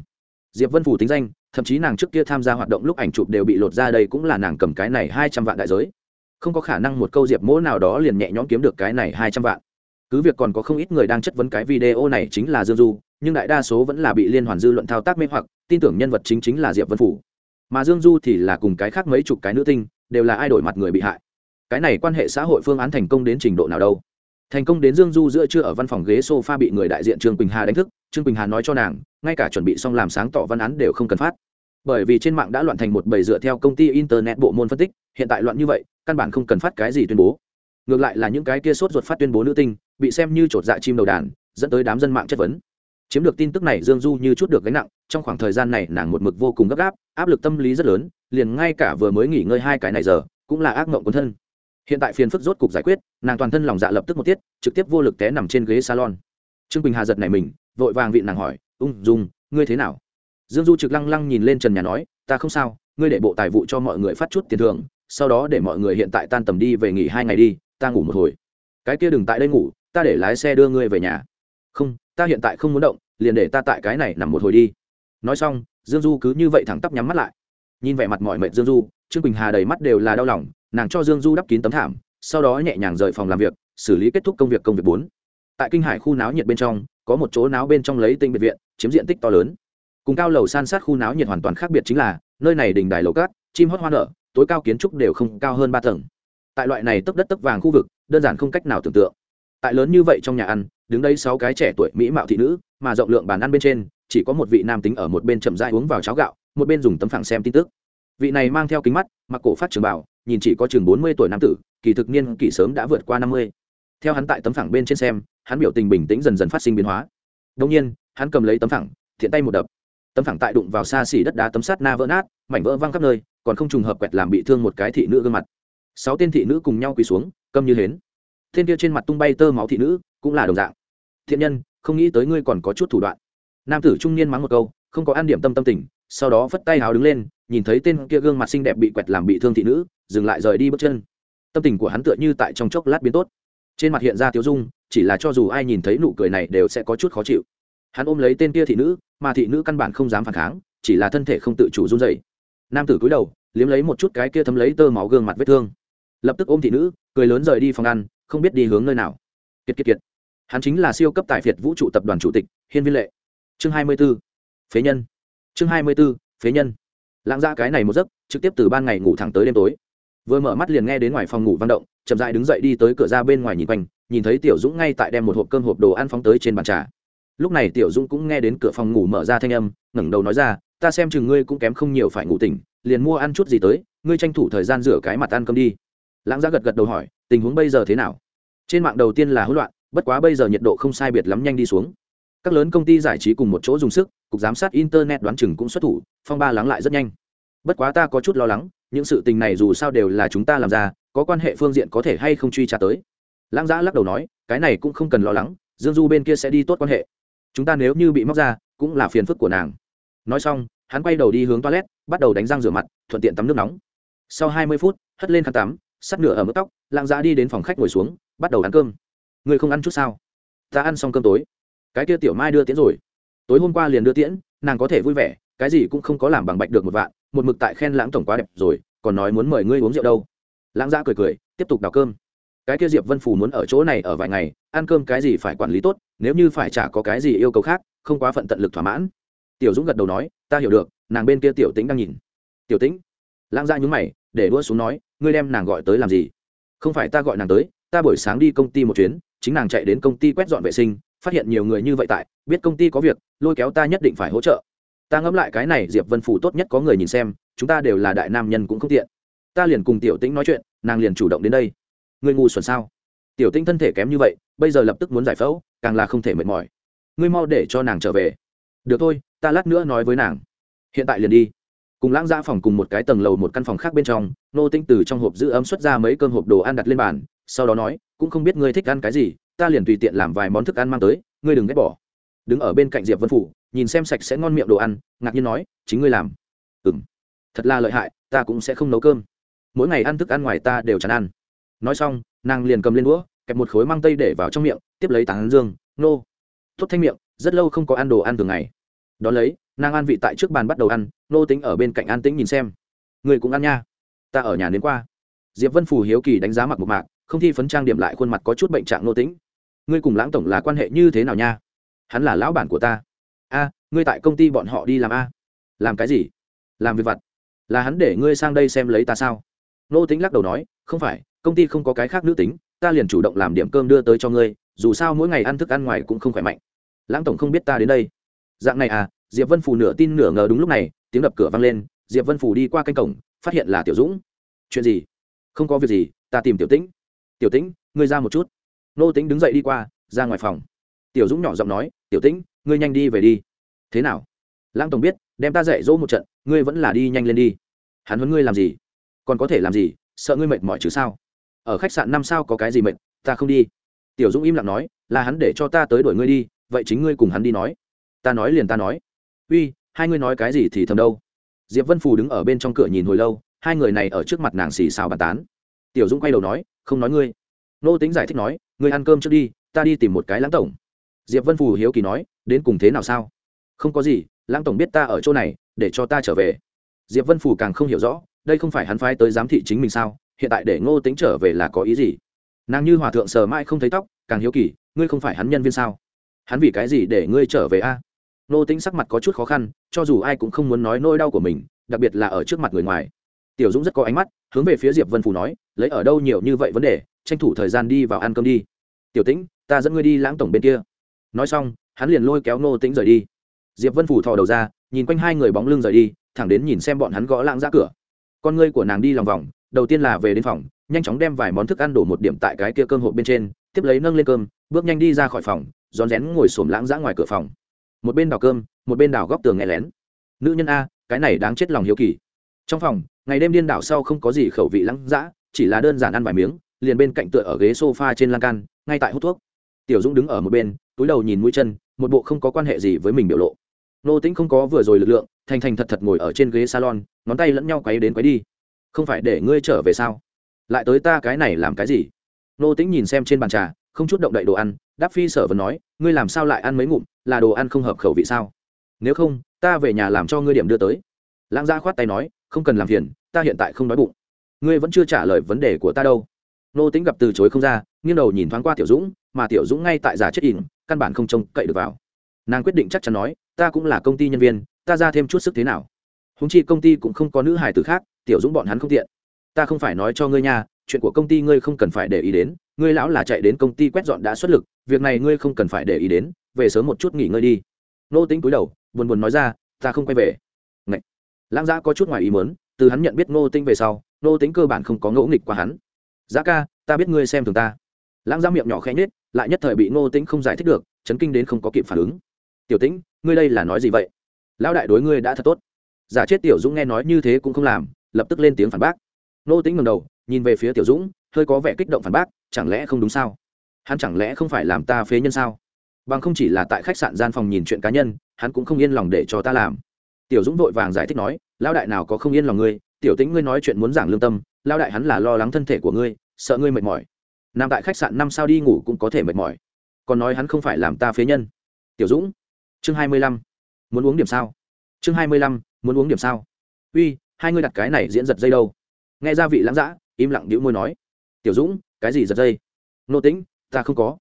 Diệp vân phủ tính danh, thậm chí nàng trước kia tham gia hoạt động lúc ảnh chụp đều bị lột ra đây cũng là nàng cầm cái này hai trăm vạn đại giới. Không có khả năng một câu diệp mỗ nào đó liền nhẹ nhõm kiếm được cái này hai trăm vạn. Cứ việc còn có không ít người đang chất vấn cái video này chính là dương du, nhưng đại đa số vẫn là bị liên hoàn dư luận thao tác mê hoặc, tin tưởng nhân vật chính chính là diệp vân phủ. Mà dương du thì là cùng cái khác mấy chục cái nữ tinh, đều là ai đổi mặt người bị hại cái này quan hệ xã hội phương án thành công đến trình độ nào đâu? Thành công đến dương du giữa chưa ở văn phòng ghế s o f a bị người đại diện trương quỳnh hà đánh thức, trương quỳnh hà nói cho nàng, ngay cả chuẩn bị xong làm sáng tỏ văn án đều không cần phát. Bởi vì trên mạng đã loạn thành một bầy dựa theo công ty internet bộ môn phân tích, hiện tại loạn như vậy, căn bản không cần phát cái gì tuyên bố. Ngược lại là những cái kia sốt ruột phát tuyên bố nữ tinh, bị xem như chột dạ chim đầu đàn, dẫn tới đám dân mạng chất vấn. Chiếm được tin tức này dương du như chút được gánh nặng, trong khoảng thời gian này nàng một mực vô cùng gấp gáp, áp lực tâm lý rất lớn, liền ngay cả vừa mới nghỉ ngơi hai cái này giờ, cũng là ác mộng quấn thân hiện tại phiền phức rốt cục giải quyết, nàng toàn thân lòng dạ lập tức một tiết, trực tiếp vô lực té nằm trên ghế salon. Trương quỳnh hà giật này mình, vội vàng vị nàng hỏi, ung dung, ngươi thế nào? Dương du trực lăng lăng nhìn lên trần nhà nói, ta không sao, ngươi để bộ tài vụ cho mọi người phát chút tiền thưởng, sau đó để mọi người hiện tại tan tầm đi về nghỉ hai ngày đi, ta ngủ một hồi. Cái kia đừng tại đây ngủ, ta để lái xe đưa ngươi về nhà. Không, ta hiện tại không muốn động, liền để ta tại cái này nằm một hồi đi. Nói xong, dương du cứ như vậy thẳng tắp nhắm mắt lại. Nhìn vẻ mặt mọi mệt dương du, trương quỳnh hà đầy mắt đều là đau lòng nàng cho dương du đắp kín tấm thảm, sau đó nhẹ nhàng rời phòng làm việc, xử lý kết thúc công việc công việc bốn. Tại kinh hải khu náo nhiệt bên trong, có một chỗ náo bên trong lấy tinh biệt viện, chiếm diện tích to lớn. Cùng cao lầu san sát khu náo nhiệt hoàn toàn khác biệt chính là, nơi này đình đài lầu cát, chim hót hoa nở, tối cao kiến trúc đều không cao hơn ba tầng. Tại loại này tấp đất tấp vàng khu vực, đơn giản không cách nào tưởng tượng. Tại lớn như vậy trong nhà ăn, đứng đây sáu cái trẻ tuổi mỹ mạo thị nữ, mà rộng lượng bàn ăn bên trên, chỉ có một vị nam tính ở một bên chậm rãi uống vào cháo gạo, một bên dùng tấm phẳng xem tin tức. Vị này mang theo kính mắt, mặc cổ phát trường bảo nhìn chỉ có chừng bốn mươi tuổi nam tử, kỳ thực niên kỷ sớm đã vượt qua năm mươi. Theo hắn tại tấm phẳng bên trên xem, hắn biểu tình bình tĩnh dần dần phát sinh biến hóa. Đông nhiên, hắn cầm lấy tấm phẳng, thiện tay một đập. Tấm phẳng tại đụng vào xa xỉ đất đá tấm sắt na vỡ nát, mảnh vỡ văng khắp nơi, còn không trùng hợp quẹt làm bị thương một cái thị nữ gương mặt. Sáu tên thị nữ cùng nhau quỳ xuống, câm như hến. Tên kia trên mặt tung bay tơ máu thị nữ, cũng là đồng dạng. Thiện nhân, không nghĩ tới ngươi còn có chút thủ đoạn. Nam tử trung niên mắng một câu, không có an điểm tâm tâm tình, sau đó vất tay hào đứng lên, nhìn thấy tên kia gương mặt xinh đẹp bị quẹt làm bị thương thị nữ dừng lại rời đi bước chân. Tâm tình của hắn tựa như tại trong chốc lát biến tốt. Trên mặt hiện ra tiếu dung, chỉ là cho dù ai nhìn thấy nụ cười này đều sẽ có chút khó chịu. Hắn ôm lấy tên kia thị nữ, mà thị nữ căn bản không dám phản kháng, chỉ là thân thể không tự chủ run dày nam tử cúi đầu, liếm lấy một chút cái kia thấm lấy tơ máu gương mặt vết thương. Lập tức ôm thị nữ, cười lớn rời đi phòng ăn, không biết đi hướng nơi nào. Kiệt kiệt kiệt. Hắn chính là siêu cấp tài việt vũ trụ tập đoàn chủ tịch, hiên viên lệ. Chương hai mươi b ố phế nhân. Chương hai mươi b ố phế nhân. Lãng ra cái này một giấc, trực tiếp từ ban ngày ngủ thẳng tới đêm tối vừa mở mắt liền nghe đến ngoài phòng ngủ văn động, chậm dại đứng dậy đi tới cửa ra bên ngoài nhìn quanh, nhìn thấy tiểu dũng ngay tại đem một hộp cơm hộp đồ ăn phóng tới trên bàn trà. Lúc này tiểu dũng cũng nghe đến cửa phòng ngủ mở ra thanh âm, ngẩng đầu nói ra, ta xem chừng ngươi cũng kém không nhiều phải ngủ tỉnh, liền mua ăn chút gì tới, ngươi tranh thủ thời gian rửa cái mặt ăn cơm đi. Lãng giá gật gật đầu hỏi, tình huống bây giờ thế nào? Trên mạng đầu tiên là hỗn loạn, bất quá bây giờ nhiệt độ không sai biệt lắm nhanh đi xuống. Các lớn công ty giải trí cùng một chỗ dùng sức, cục giám sát internet đoán chừng cũng xuất thủ, phong ba lắng lại rất nhanh. Bất quá ta có chút lo lắng những sự tình này dù sao đều là chúng ta làm ra, có quan hệ phương diện có thể hay không truy tra tới? Lãng giã lắc đầu nói, cái này cũng không cần lo lắng, dương du bên kia sẽ đi tốt quan hệ. Chúng ta nếu như bị móc ra, cũng là phiền phức của nàng. Nói xong, hắn quay đầu đi hướng toilet, bắt đầu đánh răng rửa mặt, thuận tiện tắm nước nóng. Sau hai mươi phút, hất lên khăn tắm, sắt nửa ở mức tóc, lãng giã đi đến phòng khách ngồi xuống, bắt đầu ăn cơm. Người không ăn chút sao? Ta ăn xong cơm tối. Cái kia tiểu mai đưa tiễn rồi. Tối hôm qua liền đưa tiễn, nàng có thể vui vẻ, cái gì cũng không có làm bằng bạch được một vạn một mực tại khen lãng tổng quá đẹp rồi, còn nói muốn mời ngươi uống rượu đâu. Lãng giã cười cười, tiếp tục đào cơm. Cái kia diệp vân phủ muốn ở chỗ này ở vài ngày, ăn cơm cái gì phải quản lý tốt, nếu như phải chả có cái gì yêu cầu khác, không quá phận tận lực thỏa mãn. Tiểu dũng gật đầu nói, ta hiểu được, nàng bên kia tiểu tĩnh đang nhìn. Tiểu tĩnh? Lãng giã nhúng mày, để đua xuống nói, ngươi đem nàng gọi tới làm gì? Không phải ta gọi nàng tới, ta buổi sáng đi công ty một chuyến, chính nàng chạy đến công ty quét dọn vệ sinh, phát hiện nhiều người như vậy tại, biết công ty có việc, lôi kéo ta nhất định phải hỗ trợ ta ngẫm lại cái này diệp vân phủ tốt nhất có người nhìn xem chúng ta đều là đại nam nhân cũng không tiện ta liền cùng tiểu tĩnh nói chuyện nàng liền chủ động đến đây người ngu xuẩn sao tiểu Tĩnh thân thể kém như vậy bây giờ lập tức muốn giải phẫu càng là không thể mệt mỏi ngươi mau để cho nàng trở về được thôi ta lát nữa nói với nàng hiện tại liền đi cùng lãng ra phòng cùng một cái tầng lầu một căn phòng khác bên trong nô tinh từ trong hộp giữ ấm xuất ra mấy cơm hộp đồ ăn đặt lên bàn sau đó nói cũng không biết ngươi thích ăn cái gì ta liền tùy tiện làm vài món thức ăn mang tới ngươi đừng ghét bỏ đứng ở bên cạnh diệp vân phủ nhìn xem sạch sẽ ngon miệng đồ ăn, ngạc nhiên nói, chính ngươi làm. Ừ m thật là lợi hại, ta cũng sẽ không nấu cơm. Mỗi ngày ăn thức ăn ngoài ta đều chán ăn. Nói xong, nàng liền cầm lên đũa, kẹp một khối mang tây để vào trong miệng, tiếp lấy tán dương, nô. Tốt thanh miệng, rất lâu không có ăn đồ ăn thường ngày. Đ ó lấy, nàng ăn vị tại trước bàn bắt đầu ăn, nô tính ở bên cạnh an tĩnh nhìn xem. Người cũng ăn nha, ta ở nhà đến qua. Diệp vân phù hiếu kỳ đánh giá mặc một mạc, không thi phấn trang điểm lại khuôn mặt có chút bệnh trạng nô tính ngươi cùng lãng tổng là quan hệ như thế nào nha? Hắn là lão bản của ta ngươi tại công ty bọn họ đi làm a. Làm cái gì? Làm việc vặt. Là hắn để ngươi sang đây xem lấy ta sao? Nô tính lắc đầu nói, không phải, công ty không có cái khác nữ tính, ta liền chủ động làm điểm cơm đưa tới cho ngươi, dù sao mỗi ngày ăn thức ăn ngoài cũng không khỏe mạnh. Lãng tổng không biết ta đến đây. Dạng này à diệp vân phù nửa tin nửa ngờ đúng lúc này, tiếng đập cửa vang lên, diệp vân phù đi qua canh cổng, phát hiện là tiểu dũng. Chuyện gì? Không có việc gì, ta tìm tiểu tĩnh. Tiểu tĩnh, ngươi ra một chút. Nô tĩnh đứng dậy đi qua, ra ngoài phòng. Tiểu dũng nhỏ giọng nói, tiểu tĩnh, ngươi nhanh đi về đi thế nào? Lãng tổng biết, đem ta dạy dỗ một trận, ngươi vẫn là đi nhanh lên đi. Hắn huấn ngươi làm gì? Còn có thể làm gì? Sợ ngươi mệt mỏi chứ sao? Ở khách sạn năm sao có cái gì mệt? Ta không đi. Tiểu dũng im lặng nói, là hắn để cho ta tới đuổi ngươi đi, vậy chính ngươi cùng hắn đi nói. Ta nói liền ta nói. Uy, hai ngươi nói cái gì thì thầm đâu? Diệp vân phù đứng ở bên trong cửa nhìn hồi lâu, hai người này ở trước mặt nàng xì xào bàn tán. Tiểu dũng quay đầu nói, không nói ngươi. Nô tính giải thích nói, ngươi ăn cơm trước đi, ta đi tìm một cái lãng tổng. Diệp vân phù hiếu kỳ nói, đến cùng thế nào sao? Không có gì, lãng tổng biết ta ở chỗ này, để cho ta trở về. Diệp vân Phủ càng không hiểu rõ, đây không phải hắn phái tới giám thị chính mình sao, hiện tại để ngô tính trở về là có ý gì? Nàng như hòa thượng sờ mãi không thấy tóc, càng hiếu kỳ, ngươi không phải hắn nhân viên sao? Hắn vì cái gì để ngươi trở về a? Ngô tính sắc mặt có chút khó khăn, cho dù ai cũng không muốn nói nỗi đau của mình, đặc biệt là ở trước mặt người ngoài. Tiểu dũng rất có ánh mắt, hướng về phía diệp vân Phủ nói, lấy ở đâu nhiều như vậy vấn đề, tranh thủ thời gian đi vào ăn cơm đi. Tiểu tĩnh, ta dẫn ngươi đi lãng tổng bên kia. Nói xong, hắn liền lôi kéo Ngô tĩnh rời đi diệp vân phủ thò đầu ra, nhìn quanh hai người bóng lưng rời đi, thẳng đến nhìn xem bọn hắn gõ lãng ra cửa. Con ngươi của nàng đi lòng vòng, đầu tiên là về đến phòng, nhanh chóng đem vài món thức ăn đổ một điểm tại cái kia cơm hộp bên trên, tiếp lấy nâng lên cơm, bước nhanh đi ra khỏi phòng, rón rén ngồi xổm lãng ra ngoài cửa phòng. Một bên đào cơm, một bên đào góc tường nghe lén. Nữ nhân a, cái này đáng chết lòng hiếu kỳ. Trong phòng, ngày đêm điên đảo sau không có gì khẩu vị lãng dã, chỉ là đơn giản ăn vài miếng, liền bên cạnh tựa ở ghế sofa trên lan can, ngay tại hút thuốc. Tiểu dũng đứng ở một bên, túi đầu nhìn mũi chân, một bộ không có quan hệ gì với mình biểu lộ nô tĩnh không có vừa rồi lực lượng, thành thành thật thật ngồi ở trên ghế salon, ngón tay lẫn nhau quấy đến quấy đi. Không phải để ngươi trở về sao? Lại tới ta cái này làm cái gì? Nô tĩnh nhìn xem trên bàn trà, không chút động đậy đồ ăn, đáp phi sở vẫn nói, ngươi làm sao lại ăn mấy ngụm, là đồ ăn không hợp khẩu vị sao? Nếu không, ta về nhà làm cho ngươi điểm đưa tới. Lãng gia khoát tay nói, không cần làm phiền, ta hiện tại không đói bụng. Ngươi vẫn chưa trả lời vấn đề của ta đâu. Nô tính gặp từ chối không ra, nghiêng đầu nhìn thoáng qua tiểu dũng, mà tiểu dũng ngay tại giả chết ỉn, căn bản không trông cậy được vào. Nàng quyết định chắc chắn nói ta cũng là công ty nhân viên, ta ra thêm chút sức thế nào? Húng chi công ty cũng không có nữ hải tử khác, tiểu dũng bọn hắn không tiện. Ta không phải nói cho ngươi nha, chuyện của công ty ngươi không cần phải để ý đến, ngươi lão là chạy đến công ty quét dọn đã xuất lực, việc này ngươi không cần phải để ý đến, về sớm một chút nghỉ ngơi đi. Nô tính cúi đầu, buồn buồn nói ra, ta không quay về. Ngậy. lãng giã có chút ngoài ý mớn từ hắn nhận biết nô tinh về sau, nô tính cơ bản không có ngẫu nghịch qua hắn. Giá ca, ta biết ngươi xem thường ta. Lãng giã miệng nhỏ khẽ nhết lại nhất thời bị nô tính không giải thích được, chấn kinh đến không có kịp phản ứng. Tiểu tĩnh ngươi đây là nói gì vậy? Lão đại đối ngươi đã thật tốt. Giả chết tiểu dũng nghe nói như thế cũng không làm, lập tức lên tiếng phản bác. Nô tĩnh ngầm đầu, nhìn về phía tiểu dũng, hơi có vẻ kích động phản bác, chẳng lẽ không đúng sao? Hắn chẳng lẽ không phải làm ta phế nhân sao? Bằng không chỉ là tại khách sạn gian phòng nhìn chuyện cá nhân, hắn cũng không yên lòng để cho ta làm. Tiểu dũng vội vàng giải thích nói, lão đại nào có không yên lòng ngươi? Tiểu tĩnh ngươi nói chuyện muốn giảng lương tâm, Lão đại hắn là lo lắng thân thể của ngươi, sợ ngươi mệt mỏi. Nằm tại khách sạn năm sao đi ngủ cũng có thể mệt mỏi. Còn nói hắn không phải làm ta phế nhân. Tiểu dũng chương hai mươi lăm. Muốn uống điểm sao? Chương hai mươi lăm, muốn uống điểm sao? Uy, hai ngươi đặt cái này diễn giật dây đâu? Nghe ra vị lãng giã im lặng đĩu môi nói. Tiểu dũng, cái gì giật dây? Nô tĩnh, ta không có.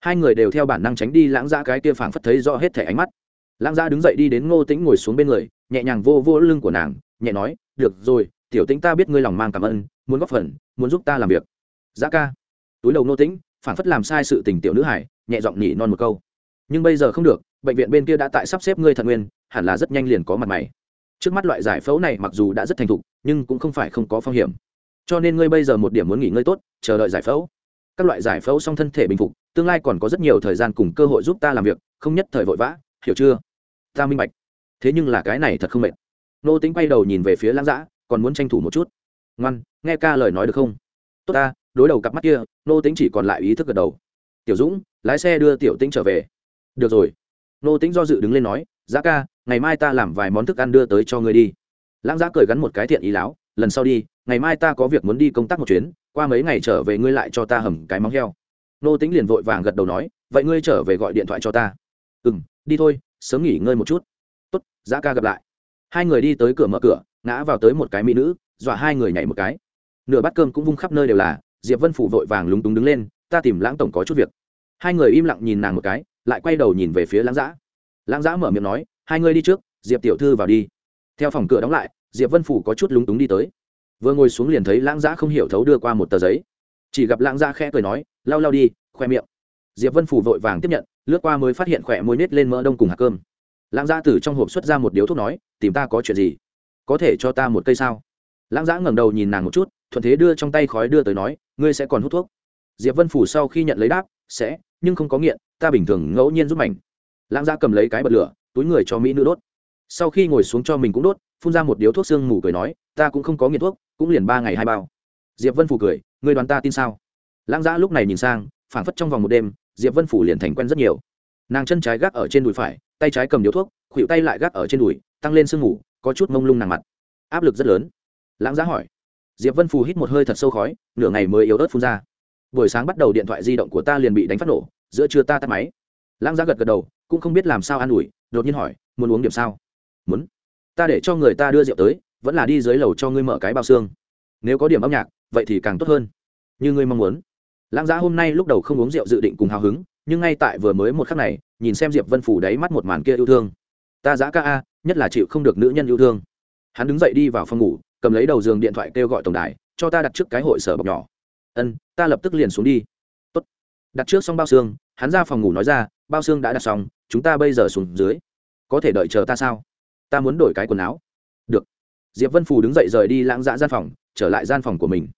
Hai người đều theo bản năng tránh đi lãng giã cái kia phảng phất thấy rõ hết thẻ ánh mắt. Lãng giã đứng dậy đi đến ngô tĩnh ngồi xuống bên người, nhẹ nhàng vô vô lưng của nàng, nhẹ nói, được rồi, tiểu tĩnh ta biết ngươi lòng mang cảm ơn, muốn góp phần, muốn giúp ta làm việc. Giã ca. Túi đầu Ngô tĩnh phản phất làm sai sự tình tiểu nữ hải, nhẹ giọng nhỉ non một câu nhưng bây giờ không được, bệnh viện bên kia đã tại sắp xếp ngươi thận nguyên, hẳn là rất nhanh liền có mặt mày. Trước mắt loại giải phẫu này mặc dù đã rất thành thục, nhưng cũng không phải không có phong hiểm. Cho nên ngươi bây giờ một điểm muốn nghỉ ngơi tốt, chờ đợi giải phẫu. Các loại giải phẫu xong thân thể bình phục, tương lai còn có rất nhiều thời gian cùng cơ hội giúp ta làm việc, không nhất thời vội vã, hiểu chưa? Ta minh bạch. Thế nhưng là cái này thật không mệt. Nô tính quay đầu nhìn về phía lãng giã còn muốn tranh thủ một chút. Ngoan, nghe ca lời nói được không? Tốt ta, đối đầu cặp mắt kia, nô tính chỉ còn lại ý thức gật đầu. Tiểu dũng, lái xe đưa tiểu tĩnh trở về được rồi. Nô tính do dự đứng lên nói, giá ca, ngày mai ta làm vài món thức ăn đưa tới cho ngươi đi. Lãng giá cười gắn một cái thiện ý láo, lần sau đi, ngày mai ta có việc muốn đi công tác một chuyến, qua mấy ngày trở về ngươi lại cho ta hầm cái móng heo. Nô tính liền vội vàng gật đầu nói, vậy ngươi trở về gọi điện thoại cho ta. Ừ m đi thôi, sớm nghỉ ngơi một chút. Tốt, giá ca gặp lại. Hai người đi tới cửa mở cửa, ngã vào tới một cái mỹ nữ, dọa hai người nhảy một cái. Nửa bát cơm cũng vung khắp nơi đều là, diệp vân phủ vội vàng lúng túng đứng lên, ta tìm lãng tổng có chút việc. Hai người im lặng nhìn nàng một cái lại quay đầu nhìn về phía lãng giã lãng giã mở miệng nói, hai người đi trước, diệp tiểu thư vào đi. Theo phòng cửa đóng lại, diệp vân phủ có chút lúng túng đi tới. Vừa ngồi xuống liền thấy lãng giã không hiểu thấu đưa qua một tờ giấy. Chỉ gặp lãng giã khẽ cười nói, lau lau đi, khoe miệng. Diệp vân phủ vội vàng tiếp nhận, lướt qua mới phát hiện khỏe môi nết lên mỡ đông cùng hạt cơm. Lãng giã từ trong hộp xuất ra một điếu thuốc nói, tìm ta có chuyện gì? Có thể cho ta một cây sao? Lãng giã ngẩng đầu nhìn nàng một chút, thuận thế đưa trong tay khói đưa tới nói, ngươi sẽ còn hút thuốc. Diệp vân phủ sau khi nhận lấy đáp, sẽ nhưng không có nghiện, ta bình thường ngẫu nhiên giúp mảnh. Lãng gia cầm lấy cái bật lửa, túi người cho mỹ nữ đốt. Sau khi ngồi xuống cho mình cũng đốt, phun ra một điếu thuốc sương mù cười nói, ta cũng không có nghiện thuốc, cũng liền ba ngày hai bao. Diệp vân phủ cười người đoán ta tin sao? Lãng gia lúc này nhìn sang, phảng phất trong vòng một đêm, diệp vân phủ liền thành quen rất nhiều. Nàng chân trái gác ở trên đùi phải, tay trái cầm điếu thuốc khuỵu tay lại gác ở trên đùi, tăng lên sương mù, có chút mông lung nàng mặt. Áp lực rất lớn. Lãng Giá hỏi. Diệp vân phù hít một hơi thật sâu khói, nửa ngày mới yếu ớt phun ra buổi sáng bắt đầu điện thoại di động của ta liền bị đánh phát nổ, giữa trưa ta tắt máy. Lãng giá gật gật đầu, cũng không biết làm sao an ủi, đột nhiên hỏi, muốn uống điểm sao? Muốn. Ta để cho người ta đưa rượu tới, vẫn là đi dưới lầu cho ngươi mở cái bao xương. Nếu có điểm âm nhạc, vậy thì càng tốt hơn. Như ngươi mong muốn. Lãng giá hôm nay lúc đầu không uống rượu dự định cùng hào hứng, nhưng ngay tại vừa mới một khắc này, nhìn xem diệp vân phủ đáy mắt một màn kia yêu thương. Ta giã ca a, nhất là chịu không được nữ nhân yêu thương. Hắn đứng dậy đi vào phòng ngủ, cầm lấy đầu giường điện thoại kêu gọi tổng đài, cho ta đặt trước cái hội sở bọc nhỏ ân, ta lập tức liền xuống đi. Tốt. đặt trước xong bao xương, hắn ra phòng ngủ nói ra, bao xương đã đặt xong, chúng ta bây giờ xuống dưới. Có thể đợi chờ ta sao? Ta muốn đổi cái quần áo. Được. Diệp vân phù đứng dậy rời đi lãng dã gian phòng, trở lại gian phòng của mình.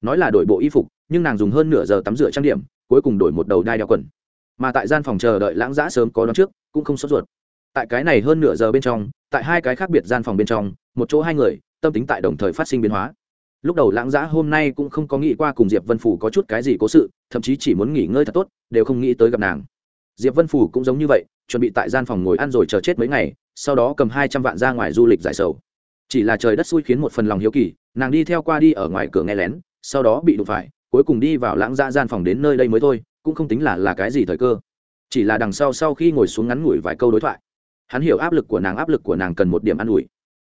Nói là đổi bộ y phục, nhưng nàng dùng hơn nửa giờ tắm rửa trang điểm, cuối cùng đổi một đầu đai đeo quần. Mà tại gian phòng chờ đợi lãng dã sớm có đón trước, cũng không sốt ruột. Tại cái này hơn nửa giờ bên trong, tại hai cái khác biệt gian phòng bên trong, một chỗ hai người, tâm tính tại đồng thời phát sinh biến hóa lúc đầu lãng giã hôm nay cũng không có nghĩ qua cùng diệp vân phủ có chút cái gì cố sự, thậm chí chỉ muốn nghỉ ngơi thật tốt, đều không nghĩ tới gặp nàng. Diệp vân phủ cũng giống như vậy, chuẩn bị tại gian phòng ngồi ăn rồi chờ chết mấy ngày, sau đó cầm hai trăm vạn ra ngoài du lịch giải sầu. Chỉ là trời đất xui khiến một phần lòng hiếu kỳ, nàng đi theo qua đi ở ngoài cửa nghe lén, sau đó bị đụng phải, cuối cùng đi vào lãng giã gian phòng đến nơi đây mới thôi, cũng không tính là là cái gì thời cơ. Chỉ là đằng sau sau khi ngồi xuống ngắn ngủi vài câu đối thoại, hắn hiểu áp lực của nàng, áp lực của nàng cần một điểm an ủi.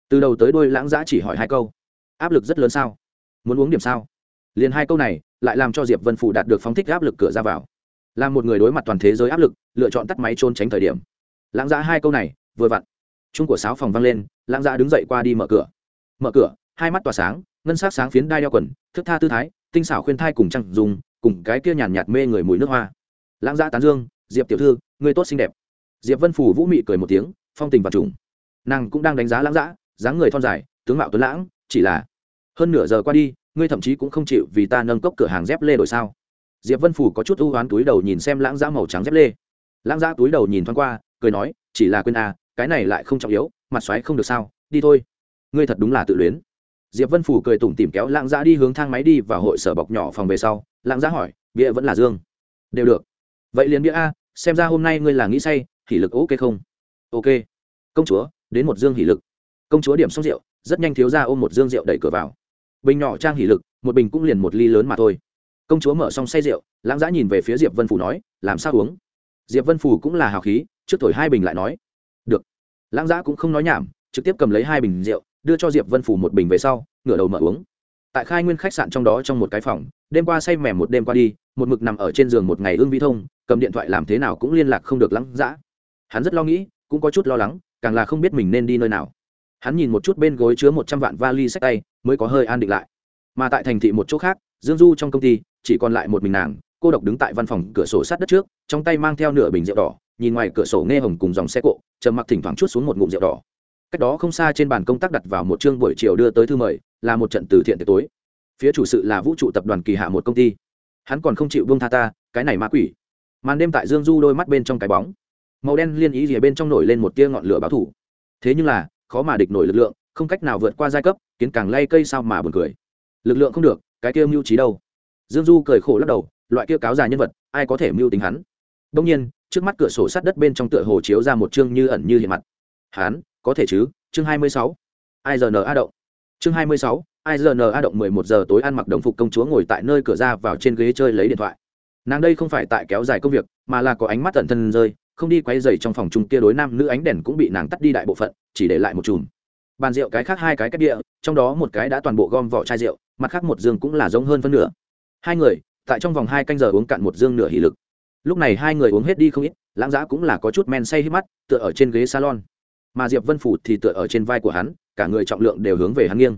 Từ đầu tới đôi lãng giã chỉ hỏi hai câu. Áp lực rất lớn sao? Muốn uống điểm sao? Liền hai câu này, lại làm cho diệp vân phủ đạt được phóng thích áp lực cửa ra vào. Là một người đối mặt toàn thế giới áp lực, lựa chọn tắt máy trôn tránh thời điểm. Lãng giã hai câu này, vừa vặn. Chung của sáo phòng vang lên, lãng giã đứng dậy qua đi mở cửa. Mở cửa, hai mắt tỏa sáng, ngân sắc sáng phiến đai đeo quần, thức tha tư thái, tinh xảo khuyên thai cùng trăng dùng, cùng cái kia nhàn nhạt mê người mùi nước hoa. Lãng giã tán dương, diệp tiểu thư, người tốt xinh đẹp. Diệp vân phủ vũ mị cười một tiếng, phong tình và trùng. Nàng cũng đang đánh giá lãng giã dáng người thon dài, tướng mạo tuấn lãng, chỉ là hơn nửa giờ qua đi, ngươi thậm chí cũng không chịu vì ta nâng cốc cửa hàng dép lê đổi sao? Diệp vân phủ có chút ưu oán túi đầu nhìn xem lãng giã màu trắng dép lê. Lãng giã túi đầu nhìn thoáng qua, cười nói, chỉ là quên à cái này lại không trọng yếu, mặt xoáy không được sao, đi thôi. Ngươi thật đúng là tự luyến. Diệp vân phủ cười tủm tìm kéo lãng giã đi hướng thang máy đi vào hội sở bọc nhỏ phòng về sau. Lãng giã hỏi, bia vẫn là dương? Đều được. Vậy liền bia a, xem ra hôm nay ngươi là nghĩ say, hỉ lực ok không? Ok. Công chúa, đến một dương hỉ lực. Công chúa điểm xong rượu, rất nhanh thiếu ra ôm một dương rượu đẩy cửa vào bình nhỏ trang hỉ lực, một bình cũng liền một ly lớn mà thôi. Công chúa mở xong say rượu, lãng giã nhìn về phía diệp vân phủ nói, làm sao uống? Diệp vân phủ cũng là hào khí, trước thổi hai bình lại nói, được. Lãng giã cũng không nói nhảm, trực tiếp cầm lấy hai bình rượu, đưa cho diệp vân phủ một bình về sau, ngửa đầu mở uống. Tại khai nguyên khách sạn trong đó trong một cái phòng, đêm qua say mèm một đêm qua đi, một mực nằm ở trên giường một ngày ương vi thông, cầm điện thoại làm thế nào cũng liên lạc không được lãng giã hắn rất lo nghĩ, cũng có chút lo lắng, càng là không biết mình nên đi nơi nào. Hắn nhìn một chút bên gối chứa một trăm vạn vali sách tay mới có hơi an định lại. Mà tại thành thị một chỗ khác, dương du trong công ty, chỉ còn lại một mình nàng, cô độc đứng tại văn phòng cửa sổ sát đất trước, trong tay mang theo nửa bình rượu đỏ, nhìn ngoài cửa sổ nghe hồng cùng dòng xe cộ, trầm mặc thỉnh thoảng chút xuống một ngụm rượu đỏ. Cách đó không xa trên bàn công tác đặt vào một chương buổi chiều đưa tới thư mời, là một trận từ thiện tối. Phía chủ sự là vũ trụ tập đoàn kỳ hạ một công ty. Hắn còn không chịu buông tha ta, cái này ma quỷ. Màn đêm tại dương du đôi mắt bên trong cái bóng. Màu đen liên ý rìa bên trong nổi lên một tia ngọn lửa báo thủ. Thế nhưng là, khó mà địch nổi lực lượng không cách nào vượt qua giai cấp, kiến càng lay cây sao mà buồn cười. Lực lượng không được, cái kia mưu trí đâu? Dương du cười khổ lắc đầu, loại kia cáo già nhân vật, ai có thể mưu tính hắn? Đông nhiên, trước mắt cửa sổ sát đất bên trong tựa hồ chiếu ra một chương như ẩn như hiện mặt. Hắn, có thể chứ? Chương hai mươi sáu. Ai giờ n a động? Chương hai mươi sáu. Ai giờ n a động? mười một giờ tối ăn mặc đồng phục công chúa ngồi tại nơi cửa ra vào trên ghế chơi lấy điện thoại. Nàng đây không phải tại kéo dài công việc, mà là có ánh mắt tận thân rơi, không đi quay dày trong phòng chung kia đối nam nữ ánh đèn cũng bị nàng tắt đi đại bộ phận, chỉ để lại một chùm bàn rượu cái khác hai cái cách địa, trong đó một cái đã toàn bộ gom vỏ chai rượu, mặt khác một dương cũng là giống hơn phân nửa. Hai người, tại trong vòng hai canh giờ uống cạn một dương nửa hỷ lực. Lúc này hai người uống hết đi không ít, lãng giã cũng là có chút men say hít mắt, tựa ở trên ghế salon. Mà diệp vân phủ thì tựa ở trên vai của hắn, cả người trọng lượng đều hướng về hắn nghiêng.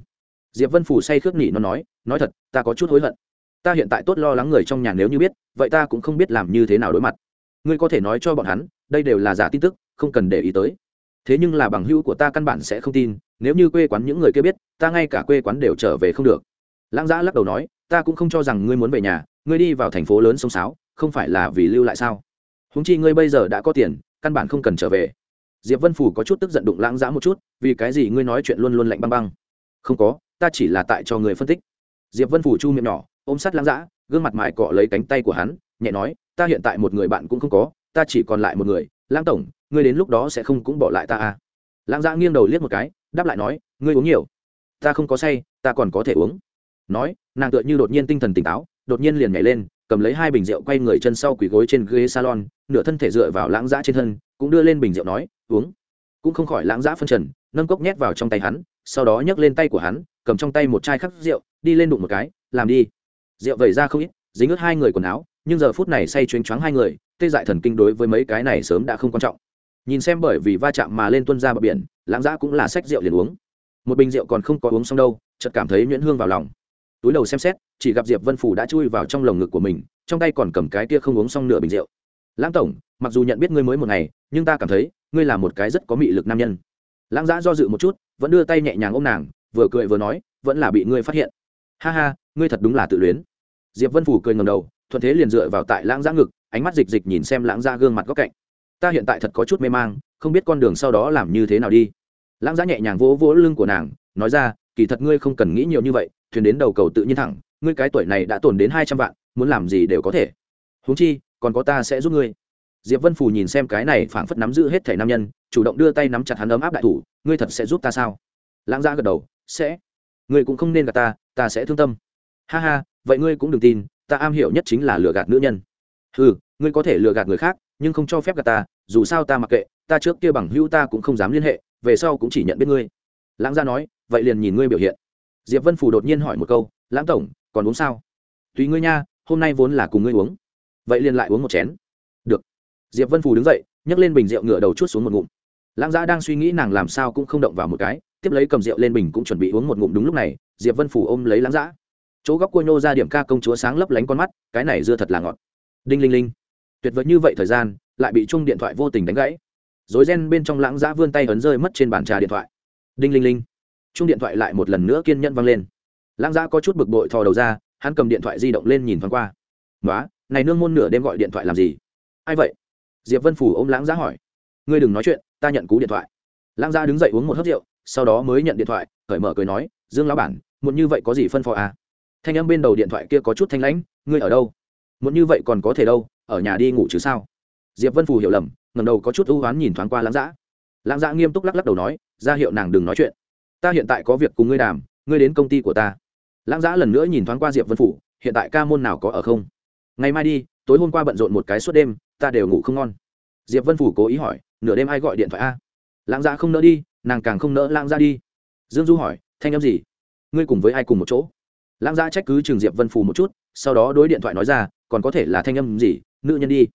Diệp vân phủ say khước nỉ nó nói nói thật, ta có chút hối hận. Ta hiện tại tốt lo lắng người trong nhà nếu như biết, vậy ta cũng không biết làm như thế nào đối mặt. Ngươi có thể nói cho bọn hắn, đây đều là giả tin tức, không cần để ý tới. Thế nhưng là bằng hữu của ta căn bản sẽ không tin nếu như quê quán những người kia biết, ta ngay cả quê quán đều trở về không được. Lãng giã lắc đầu nói, ta cũng không cho rằng ngươi muốn về nhà, ngươi đi vào thành phố lớn sông sáo, không phải là vì lưu lại sao? Húng chi ngươi bây giờ đã có tiền, căn bản không cần trở về. Diệp vân phủ có chút tức giận đụng lãng giã một chút, vì cái gì ngươi nói chuyện luôn luôn lạnh băng băng? Không có, ta chỉ là tại cho người phân tích. Diệp vân phủ chu miệng nhỏ, ôm sát lãng giã, gương mặt mại cọ lấy cánh tay của hắn, nhẹ nói, ta hiện tại một người bạn cũng không có, ta chỉ còn lại một người. Lãng tổng, ngươi đến lúc đó sẽ không cũng bỏ lại ta à? Lãng giã nghiêng đầu liếc một cái đáp lại nói, ngươi uống nhiều. Ta không có say, ta còn có thể uống. Nói, nàng tựa như đột nhiên tinh thần tỉnh táo, đột nhiên liền nhảy lên, cầm lấy hai bình rượu quay người chân sau quỳ gối trên ghế salon, nửa thân thể dựa vào lãng giã trên thân, cũng đưa lên bình rượu nói, uống. Cũng không khỏi lãng giã phân trần, nâng cốc nhét vào trong tay hắn, sau đó nhấc lên tay của hắn, cầm trong tay một chai khắc rượu, đi lên đụng một cái, làm đi. Rượu vẩy ra không ít, dính ướt hai người quần áo, nhưng giờ phút này say chuyến choáng hai người, tê dại thần kinh đối với mấy cái này sớm đã không quan trọng nhìn xem bởi vì va chạm mà lên tuân ra bờ biển, lãng giã cũng là sách rượu liền uống. Một bình rượu còn không có uống xong đâu, chợt cảm thấy nhuyễn hương vào lòng. Túi đầu xem xét, chỉ gặp diệp vân phủ đã chui vào trong lồng ngực của mình, trong tay còn cầm cái kia không uống xong nửa bình rượu. Lãng tổng, mặc dù nhận biết ngươi mới một ngày, nhưng ta cảm thấy, ngươi là một cái rất có mị lực nam nhân. Lãng giã do dự một chút, vẫn đưa tay nhẹ nhàng ôm nàng, vừa cười vừa nói, vẫn là bị ngươi phát hiện. Ha ha, ngươi thật đúng là tự luyến. Diệp vân phủ cười ngầm đầu, thuận thế liền dựa vào tại lãng giã ngực, ánh mắt dịch dịch nhìn xem lãng giã gương mặt góc cạnh ta hiện tại thật có chút mê mang, không biết con đường sau đó làm như thế nào đi. Lãng giã nhẹ nhàng vỗ vỗ lưng của nàng, nói ra, kỳ thật ngươi không cần nghĩ nhiều như vậy, thuyền đến đầu cầu tự nhiên thẳng, ngươi cái tuổi này đã tồn đến hai trăm vạn, muốn làm gì đều có thể. Huống chi, còn có ta sẽ giúp ngươi. Diệp vân phù nhìn xem cái này phảng phất nắm giữ hết thể nam nhân, chủ động đưa tay nắm chặt hắn ấm áp đại thủ, ngươi thật sẽ giúp ta sao? Lãng giã gật đầu, sẽ. Ngươi cũng không nên gạt ta ta sẽ thương tâm. Ha ha, vậy ngươi cũng đừng tin, ta am hiểu nhất chính là lừa gạt nữ nhân. Ừ ngươi có thể lừa gạt người khác, nhưng không cho phép gạt ta dù sao ta mặc kệ, ta trước kia bằng hữu ta cũng không dám liên hệ, về sau cũng chỉ nhận biết ngươi. Lãng gia nói, vậy liền nhìn ngươi biểu hiện. Diệp vân phủ đột nhiên hỏi một câu, lãng tổng, còn uống sao? Tùy ngươi nha, hôm nay vốn là cùng ngươi uống. Vậy liền lại uống một chén. Được. Diệp vân phủ đứng dậy, nhấc lên bình rượu ngựa đầu chút xuống một ngụm. Lãng gia đang suy nghĩ nàng làm sao cũng không động vào một cái, tiếp lấy cầm rượu lên bình cũng chuẩn bị uống một ngụm đúng lúc này, diệp vân phủ ôm lấy lãng giã chỗ góc cua nhô ra điểm ca công chúa sáng lấp lánh con mắt, cái này dưa thật là ngọt. Đinh linh linh. Tuyệt vời như vậy thời gian lại bị chung điện thoại vô tình đánh gãy. Dối ren bên trong lãng giã vươn tay ấn rơi mất trên bàn trà điện thoại. Đinh linh linh. Chung điện thoại lại một lần nữa kiên nhẫn vang lên. Lãng giã có chút bực bội thò đầu ra, hắn cầm điện thoại di động lên nhìn thoáng qua. Nói này nương môn nửa đêm gọi điện thoại làm gì? Ai vậy? Diệp vân phủ ôm lãng giã hỏi. Ngươi đừng nói chuyện, ta nhận cú điện thoại. Lãng giã đứng dậy uống một hớt rượu, sau đó mới nhận điện thoại, cởi mở cười nói, dương lão bản, muộn như vậy có gì phân phò à? thanh âm bên đầu điện thoại kia có chút thanh lãnh, ngươi ở đâu? Muộn như vậy còn có thể đâu, ở nhà đi ngủ chứ sao? Diệp vân phù hiểu lầm ngầm đầu có chút ưu oán nhìn thoáng qua lãng giã lãng giã nghiêm túc lắc lắc đầu nói, ra hiệu nàng đừng nói chuyện. Ta hiện tại có việc cùng ngươi đàm, ngươi đến công ty của ta. Lãng giã lần nữa nhìn thoáng qua diệp vân phủ hiện tại ca môn nào có ở không? Ngày mai đi, tối hôm qua bận rộn một cái suốt đêm, ta đều ngủ không ngon. Diệp vân phủ cố ý hỏi, nửa đêm ai gọi điện thoại a? Lãng giã không nỡ đi, nàng càng không nỡ lãng giã đi. Dương du hỏi, thanh âm gì? Ngươi cùng với ai cùng một chỗ? Lãng giã trách cứ trường diệp vân phủ một chút, sau đó đối điện thoại nói ra, còn có thể là thanh âm gì? Nữ nhân đi.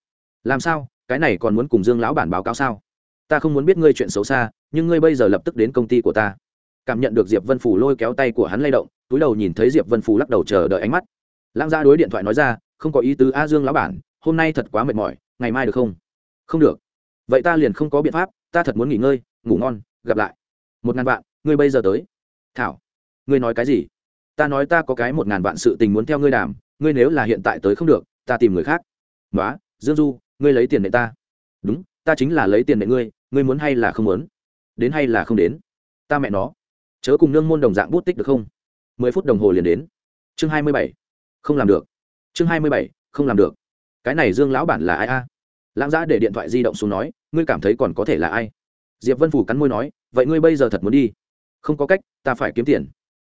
Làm sao? Cái này còn muốn cùng dương lão bản báo cáo sao? Ta không muốn biết ngươi chuyện xấu xa, nhưng ngươi bây giờ lập tức đến công ty của ta. Cảm nhận được diệp vân phủ lôi kéo tay của hắn lay động, túi đầu nhìn thấy diệp vân phủ lắc đầu chờ đợi ánh mắt. Lãng ra đối điện thoại nói ra, không có ý tứ a dương lão bản, hôm nay thật quá mệt mỏi, ngày mai được không? Không được. Vậy ta liền không có biện pháp, ta thật muốn nghỉ ngơi, ngủ ngon, gặp lại. Một ngàn vạn, ngươi bây giờ tới. Thảo, ngươi nói cái gì? Ta nói ta có cái một ngàn vạn sự tình muốn theo ngươi đàm, ngươi nếu là hiện tại tới không được, ta tìm người khác. Nói dương du ngươi lấy tiền nệ ta. Đúng, ta chính là lấy tiền nệ ngươi ngươi muốn hay là không muốn? Đến hay là không đến? Ta mẹ nó. Chớ cùng nương môn đồng dạng bút tích được không? Mười phút đồng hồ liền đến. Chương hai mươi bảy. Không làm được. Chương hai mươi bảy, không làm được. Cái này dương lão bản là ai a? Lãng giã để điện thoại di động xuống nói, ngươi cảm thấy còn có thể là ai? Diệp vân phủ cắn môi nói, vậy ngươi bây giờ thật muốn đi? Không có cách, ta phải kiếm tiền.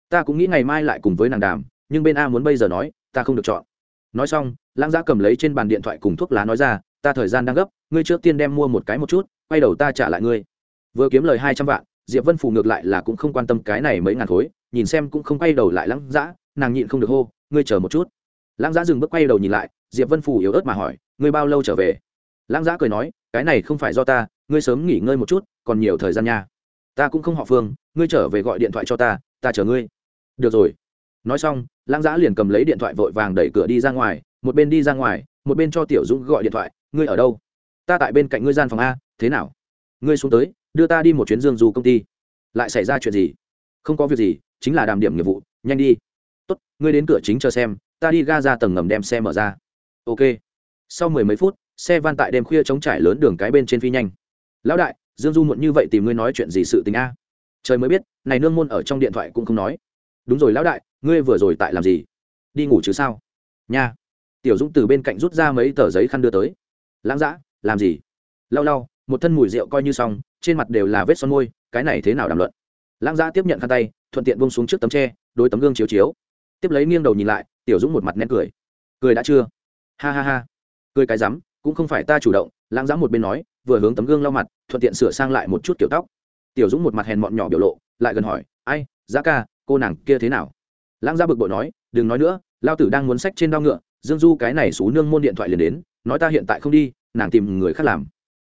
Ta cũng nghĩ ngày mai lại cùng với nàng đàm, nhưng bên a muốn bây giờ nói, ta không được chọn. Nói xong, lãng giã cầm lấy trên bàn điện thoại cùng thuốc lá nói ra ta thời gian đang gấp, ngươi trước tiên đem mua một cái một chút, quay đầu ta trả lại ngươi. Vừa kiếm lời hai trăm vạn, diệp vân phủ ngược lại là cũng không quan tâm cái này mấy ngàn khối, nhìn xem cũng không quay đầu lại lãng dã, nàng nhịn không được hô, ngươi chờ một chút. Lãng dã dừng bước quay đầu nhìn lại, diệp vân phủ yếu ớt mà hỏi, ngươi bao lâu trở về? Lãng dã cười nói, cái này không phải do ta, ngươi sớm nghỉ ngơi một chút, còn nhiều thời gian nha. Ta cũng không họ phương, ngươi trở về gọi điện thoại cho ta ta chờ ngươi. Được rồi. Nói xong lãng giã liền cầm lấy điện thoại vội vàng đẩy cửa đi ra ngoài, một bên đi ra ngoài, một bên cho tiểu dũng gọi điện thoại ngươi ở đâu? Ta tại bên cạnh ngươi gian phòng a, thế nào? Ngươi xuống tới, đưa ta đi một chuyến dương du công ty. Lại xảy ra chuyện gì? Không có việc gì, chính là đàm điểm nghiệp vụ, nhanh đi. Tốt, ngươi đến cửa chính chờ xem, ta đi ga ra tầng ngầm đem xe mở ra. Ok. Sau mười mấy phút, xe van tại đêm khuya chống trải lớn đường cái bên trên phi nhanh. Lão đại, dương du muộn như vậy tìm ngươi nói chuyện gì sự tình a? Trời mới biết, này nương môn ở trong điện thoại cũng không nói. Đúng rồi lão đại, ngươi vừa rồi tại làm gì? Đi ngủ chứ sao? Nha. Tiểu dũng từ bên cạnh rút ra mấy tờ giấy khăn đưa tới lãng dã, làm gì? Lau lau, một thân mùi rượu coi như xong, trên mặt đều là vết son môi, cái này thế nào đàm luận? Lãng dã tiếp nhận khăn tay, thuận tiện bông xuống trước tấm tre đôi tấm gương chiếu chiếu. Tiếp lấy nghiêng đầu nhìn lại, tiểu dũng một mặt nén cười. Cười đã chưa? Ha ha ha. Cười cái rắm, cũng không phải ta chủ động, lãng dã một bên nói, vừa hướng tấm gương lau mặt, thuận tiện sửa sang lại một chút kiểu tóc. Tiểu dũng một mặt hèn mọn nhỏ biểu lộ, lại gần hỏi, ai giá ca, cô nàng kia thế nào? Lãng gia bực bội nói, đừng nói nữa, lao tử đang muốn sách trên đao ngựa, dương du cái này xú nương môn điện thoại liền đến nói ta hiện tại không đi, nàng tìm người khác làm.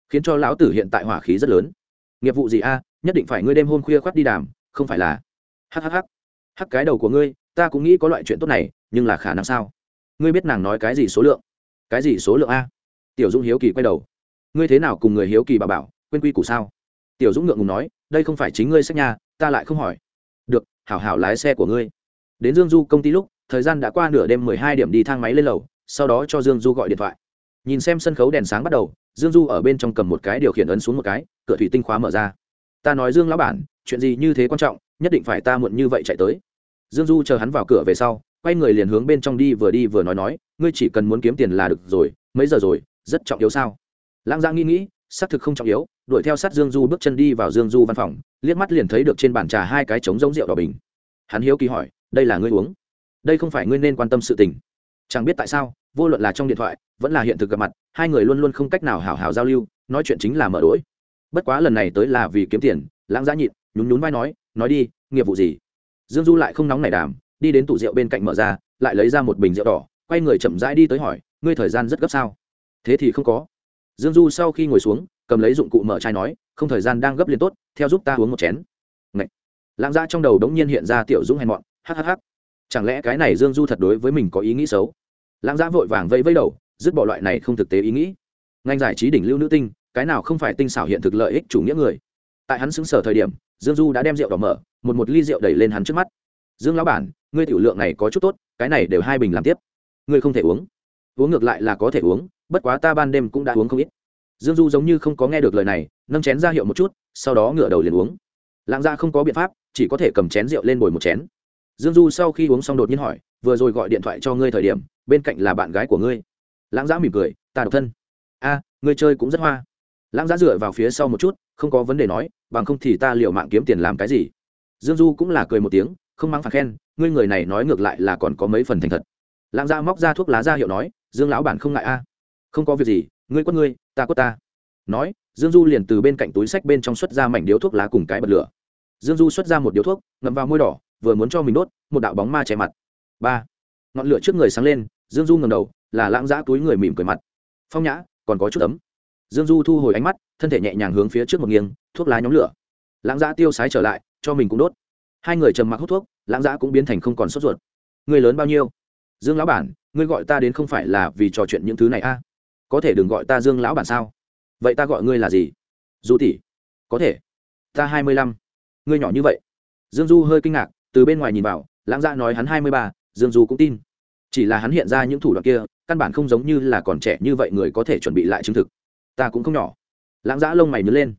Khiến cho lão tử hiện tại hỏa khí rất lớn. Nghiệp vụ gì a? Nhất định phải ngươi đêm hôm khuya khoác đi đàm, không phải là? Hhh hắc cái đầu của ngươi, ta cũng nghĩ có loại chuyện tốt này, nhưng là khả năng sao? Ngươi biết nàng nói cái gì số lượng? Cái gì số lượng a? Tiểu dũng hiếu kỳ quay đầu. Ngươi thế nào cùng người hiếu kỳ bà bảo, quên quy củ sao? Tiểu dũng ngượng ngùng nói, đây không phải chính ngươi sách nhà ta lại không hỏi. Được, hảo hảo lái xe của ngươi. Đến dương du công ty lúc, thời gian đã qua nửa đêm mười hai điểm đi thang máy lên lầu, sau đó cho dương du gọi điện thoại nhìn xem sân khấu đèn sáng bắt đầu, dương du ở bên trong cầm một cái điều khiển ấn xuống một cái, cửa thủy tinh khóa mở ra. Ta nói dương lão bản, chuyện gì như thế quan trọng, nhất định phải ta muộn như vậy chạy tới. Dương du chờ hắn vào cửa về sau, quay người liền hướng bên trong đi vừa đi vừa nói nói, ngươi chỉ cần muốn kiếm tiền là được rồi, mấy giờ rồi, rất trọng yếu sao? Lãng giang nghĩ nghĩ, xác thực không trọng yếu, đuổi theo sát dương du bước chân đi vào dương du văn phòng, liếc mắt liền thấy được trên bàn trà hai cái trống giống rượu đỏ bình. Hắn hiếu kỳ hỏi, đây là ngươi uống? Đây không phải ngươi nên quan tâm sự tình chẳng biết tại sao, vô luận là trong điện thoại, vẫn là hiện thực gặp mặt, hai người luôn luôn không cách nào hào hào giao lưu, nói chuyện chính là mở đỗi bất quá lần này tới là vì kiếm tiền, lãng giá nhịn, nhún nhún vai nói nói đi, nghiệp vụ gì? Dương du lại không nóng nảy đàm, đi đến tủ rượu bên cạnh mở ra, lại lấy ra một bình rượu đỏ, quay người chậm rãi đi tới hỏi, ngươi thời gian rất gấp sao? Thế thì không có. Dương du sau khi ngồi xuống, cầm lấy dụng cụ mở chai nói, không thời gian đang gấp liền tốt, theo giúp ta uống một chén. Ngậy. lãng giá trong đầu đống nhiên hiện ra tiểu dũng hèn mọn hhh chẳng lẽ cái này dương du thật đối với mình có ý nghĩ xấu? Lãng giã vội vàng vẫy vẫy đầu, dứt bỏ loại này không thực tế ý nghĩ. Ngành giải trí đỉnh lưu nữ tinh, cái nào không phải tinh xảo hiện thực lợi ích chủ nghĩa người? Tại hắn xứng sở thời điểm, dương du đã đem rượu đỏ mở, một một ly rượu đẩy lên hắn trước mắt. Dương lão bản, ngươi tiểu lượng này có chút tốt, cái này đều hai bình làm tiếp. Ngươi không thể uống. Uống ngược lại là có thể uống, bất quá ta ban đêm cũng đã uống không ít. Dương du giống như không có nghe được lời này, nâng chén ra hiệu một chút, sau đó ngửa đầu liền uống. Lãng ra không có biện pháp, chỉ có thể cầm chén rượu lên bồi một chén dương du sau khi uống xong đột nhiên hỏi, vừa rồi gọi điện thoại cho ngươi thời điểm, bên cạnh là bạn gái của ngươi? Lãng giã mỉm cười, ta độc thân. A, ngươi chơi cũng rất hoa. Lãng giã dựa vào phía sau một chút, không có vấn đề nói, bằng không thì ta liệu mạng kiếm tiền làm cái gì? Dương du cũng là cười một tiếng, không mang phạt khen, ngươi người này nói ngược lại là còn có mấy phần thành thật. Lãng giã móc ra thuốc lá ra hiệu nói, dương lão bản không ngại a. Không có việc gì, ngươi quất ngươi, ta quất ta. Nói, dương du liền từ bên cạnh túi sách bên trong xuất ra mảnh điếu thuốc lá cùng cái bật lửa. Dương du xuất ra một điếu thuốc, ngậm vào môi đỏ vừa muốn cho mình đốt, một đạo bóng ma che mặt. Ba. Ngọn lửa trước người sáng lên, dương du ngầm đầu, là lãng giã túi người mỉm cười mặt. Phong nhã, còn có chút ấm. Dương du thu hồi ánh mắt, thân thể nhẹ nhàng hướng phía trước một nghiêng, thuốc lá nhóm lửa. Lãng giã tiêu sái trở lại, cho mình cũng đốt. Hai người trầm mặc hút thuốc, lãng giã cũng biến thành không còn sốt ruột. Người lớn bao nhiêu? Dương lão bản, ngươi gọi ta đến không phải là vì trò chuyện những thứ này a? À? có thể đừng gọi ta dương lão bản sao? Vậy ta gọi ngươi là gì? Du tỷ. Có thể. Ta hai mươi lăm. Ngươi nhỏ như vậy. Dương du hơi kinh ngạc từ bên ngoài nhìn vào, lãng dạ nói hắn hai mươi ba, dương du cũng tin. Chỉ là hắn hiện ra những thủ đoạn kia, căn bản không giống như là còn trẻ như vậy người có thể chuẩn bị lại chứng thực. Ta cũng không nhỏ. Lãng giã lông mày nhớ lên.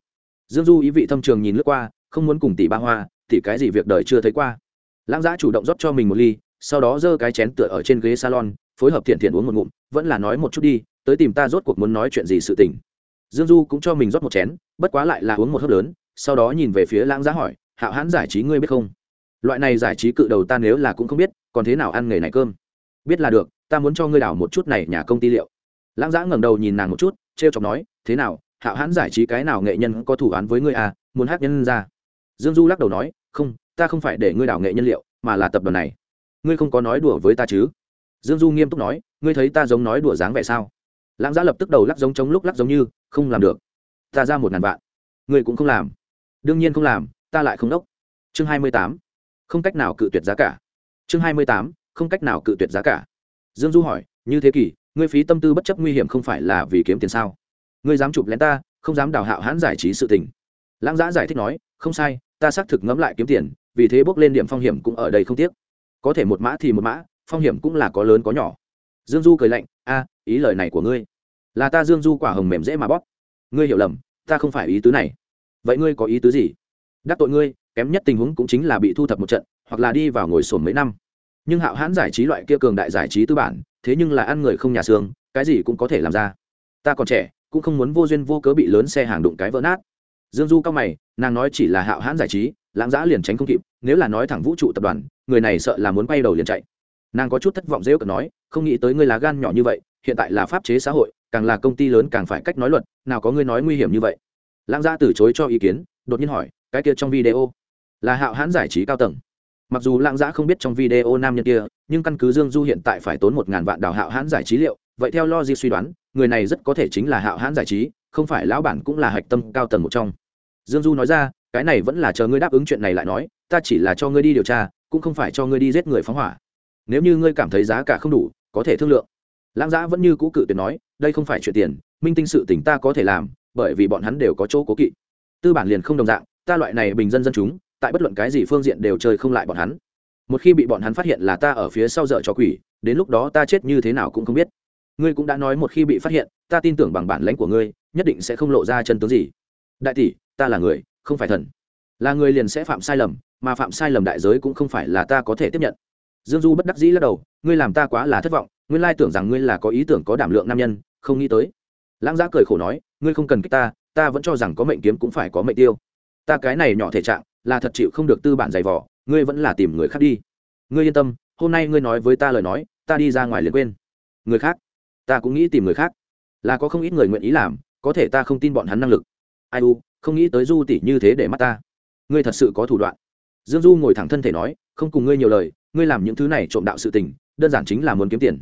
Dương du ý vị thâm trường nhìn lướt qua, không muốn cùng tỷ ba hoa thì cái gì việc đời chưa thấy qua. Lãng giã chủ động rót cho mình một ly, sau đó giơ cái chén tựa ở trên ghế salon, phối hợp thiện thiện uống một ngụm, vẫn là nói một chút đi, tới tìm ta rốt cuộc muốn nói chuyện gì sự tình. Dương du cũng cho mình rót một chén, bất quá lại là uống một hớp lớn, sau đó nhìn về phía lãng giã hỏi hạo hãn giải trí ngươi biết không? Loại này giải trí cự đầu ta nếu là cũng không biết, còn thế nào ăn nghề này cơm? Biết là được, ta muốn cho ngươi đảo một chút này nhà công ty liệu. Lãng giã ngẩng đầu nhìn nàng một chút t r e o chọc nói, thế nào hạo hãn giải trí cái nào nghệ nhân có thủ án với ngươi à muốn hát nhân ra? Dương du lắc đầu nói, không, ta không phải để ngươi đảo nghệ nhân liệu, mà là tập đoàn này. Ngươi không có nói đùa với ta chứ? Dương du nghiêm túc nói, ngươi thấy ta giống nói đùa dáng vẻ sao? Lãng giã lập tức đầu lắc giống chống lúc lắc giống như, không làm được. Ta ra một ngàn vạn. Ngươi cũng không làm. Đương nhiên không làm, ta lại không đốc. Chương hai mươi tám không cách nào cự tuyệt giá cả. Chương hai mươi tám, không cách nào cự tuyệt giá cả. Dương du hỏi, như thế kỷ ngươi phí tâm tư bất chấp nguy hiểm không phải là vì kiếm tiền sao? Ngươi dám chụp lén ta, không dám đào hạo hãn giải trí sự tình. Lãng giã giải thích nói, không sai, ta xác thực ngẫm lại kiếm tiền, vì thế bước lên điểm phong hiểm cũng ở đây không tiếc. Có thể một mã thì một mã, phong hiểm cũng là có lớn có nhỏ. Dương du cười lạnh, a, ý lời này của ngươi. Là ta dương du quả hồng mềm dễ mà bóp. Ngươi hiểu lầm, ta không phải ý tứ này. Vậy ngươi có ý tứ gì? Đắc tội ngươi kém nhất tình huống cũng chính là bị thu thập một trận, hoặc là đi vào ngồi sổm mấy năm. Nhưng hạo hãn giải trí loại kia cường đại giải trí tư bản, thế nhưng là ăn người không nhà xương, cái gì cũng có thể làm ra. Ta còn trẻ, cũng không muốn vô duyên vô cớ bị lớn xe hàng đụng cái vỡ nát. Dương du cao mày, nàng nói chỉ là hạo hãn giải trí, lãng giã liền tránh không kịp, nếu là nói thẳng vũ trụ tập đoàn, người này sợ là muốn quay đầu liền chạy. Nàng có chút thất vọng dễ ước nói, không nghĩ tới ngươi lá gan nhỏ như vậy, hiện tại là pháp chế xã hội, càng là công ty lớn càng phải cách nói luật, nào có ngươi nói nguy hiểm như vậy. Lãng giã từ chối cho ý kiến, đột nhiên hỏi, cái kia trong video? Là hạo hãn giải trí cao tầng. Mặc dù lãng giã không biết trong video nam nhân kia, nhưng căn cứ dương du hiện tại phải tốn một ngàn vạn đào hạo hãn giải trí liệu, vậy theo logic suy đoán, người này rất có thể chính là hạo hãn giải trí, không phải lão bản cũng là hạch tâm cao tầng một trong. Dương du nói ra, cái này vẫn là chờ ngươi đáp ứng chuyện này lại nói, ta chỉ là cho ngươi đi điều tra, cũng không phải cho ngươi đi giết người phóng hỏa. Nếu như ngươi cảm thấy giá cả không đủ, có thể thương lượng. Lãng giã vẫn như cũ cự tuyệt nói, đây không phải chuyện tiền, minh tinh sự tỉnh ta có thể làm, bởi vì bọn hắn đều có chỗ cố kỵ. Tư bản liền không đồng dạng, ta loại này bình dân dân chúng tại bất luận cái gì phương diện đều chơi không lại bọn hắn. Một khi bị bọn hắn phát hiện là ta ở phía sau dở cho quỷ, đến lúc đó ta chết như thế nào cũng không biết. Ngươi cũng đã nói một khi bị phát hiện, ta tin tưởng bằng bản lãnh của ngươi, nhất định sẽ không lộ ra chân tướng gì. Đại tỷ, ta là người, không phải thần. Là người liền sẽ phạm sai lầm, mà phạm sai lầm đại giới cũng không phải là ta có thể tiếp nhận. Dương du bất đắc dĩ lắc đầu, ngươi làm ta quá là thất vọng, nguyên lai tưởng rằng ngươi là có ý tưởng có đảm lượng nam nhân, không nghĩ tới. Lãng giá cười khổ nói, ngươi không cần kích ta ta vẫn cho rằng có mệnh kiếm cũng phải có mệnh tiêu. Ta cái này nhỏ thể trạng là thật chịu không được tư bản giày vỏ ngươi vẫn là tìm người khác đi. Ngươi yên tâm, hôm nay ngươi nói với ta lời nói, ta đi ra ngoài liền quên. Người khác? Ta cũng nghĩ tìm người khác. Là có không ít người nguyện ý làm, có thể ta không tin bọn hắn năng lực. Ai u, không nghĩ tới du tỷ như thế để mắt ta. Ngươi thật sự có thủ đoạn. Dương du ngồi thẳng thân thể nói, không cùng ngươi nhiều lời, ngươi làm những thứ này trộm đạo sự tình, đơn giản chính là muốn kiếm tiền.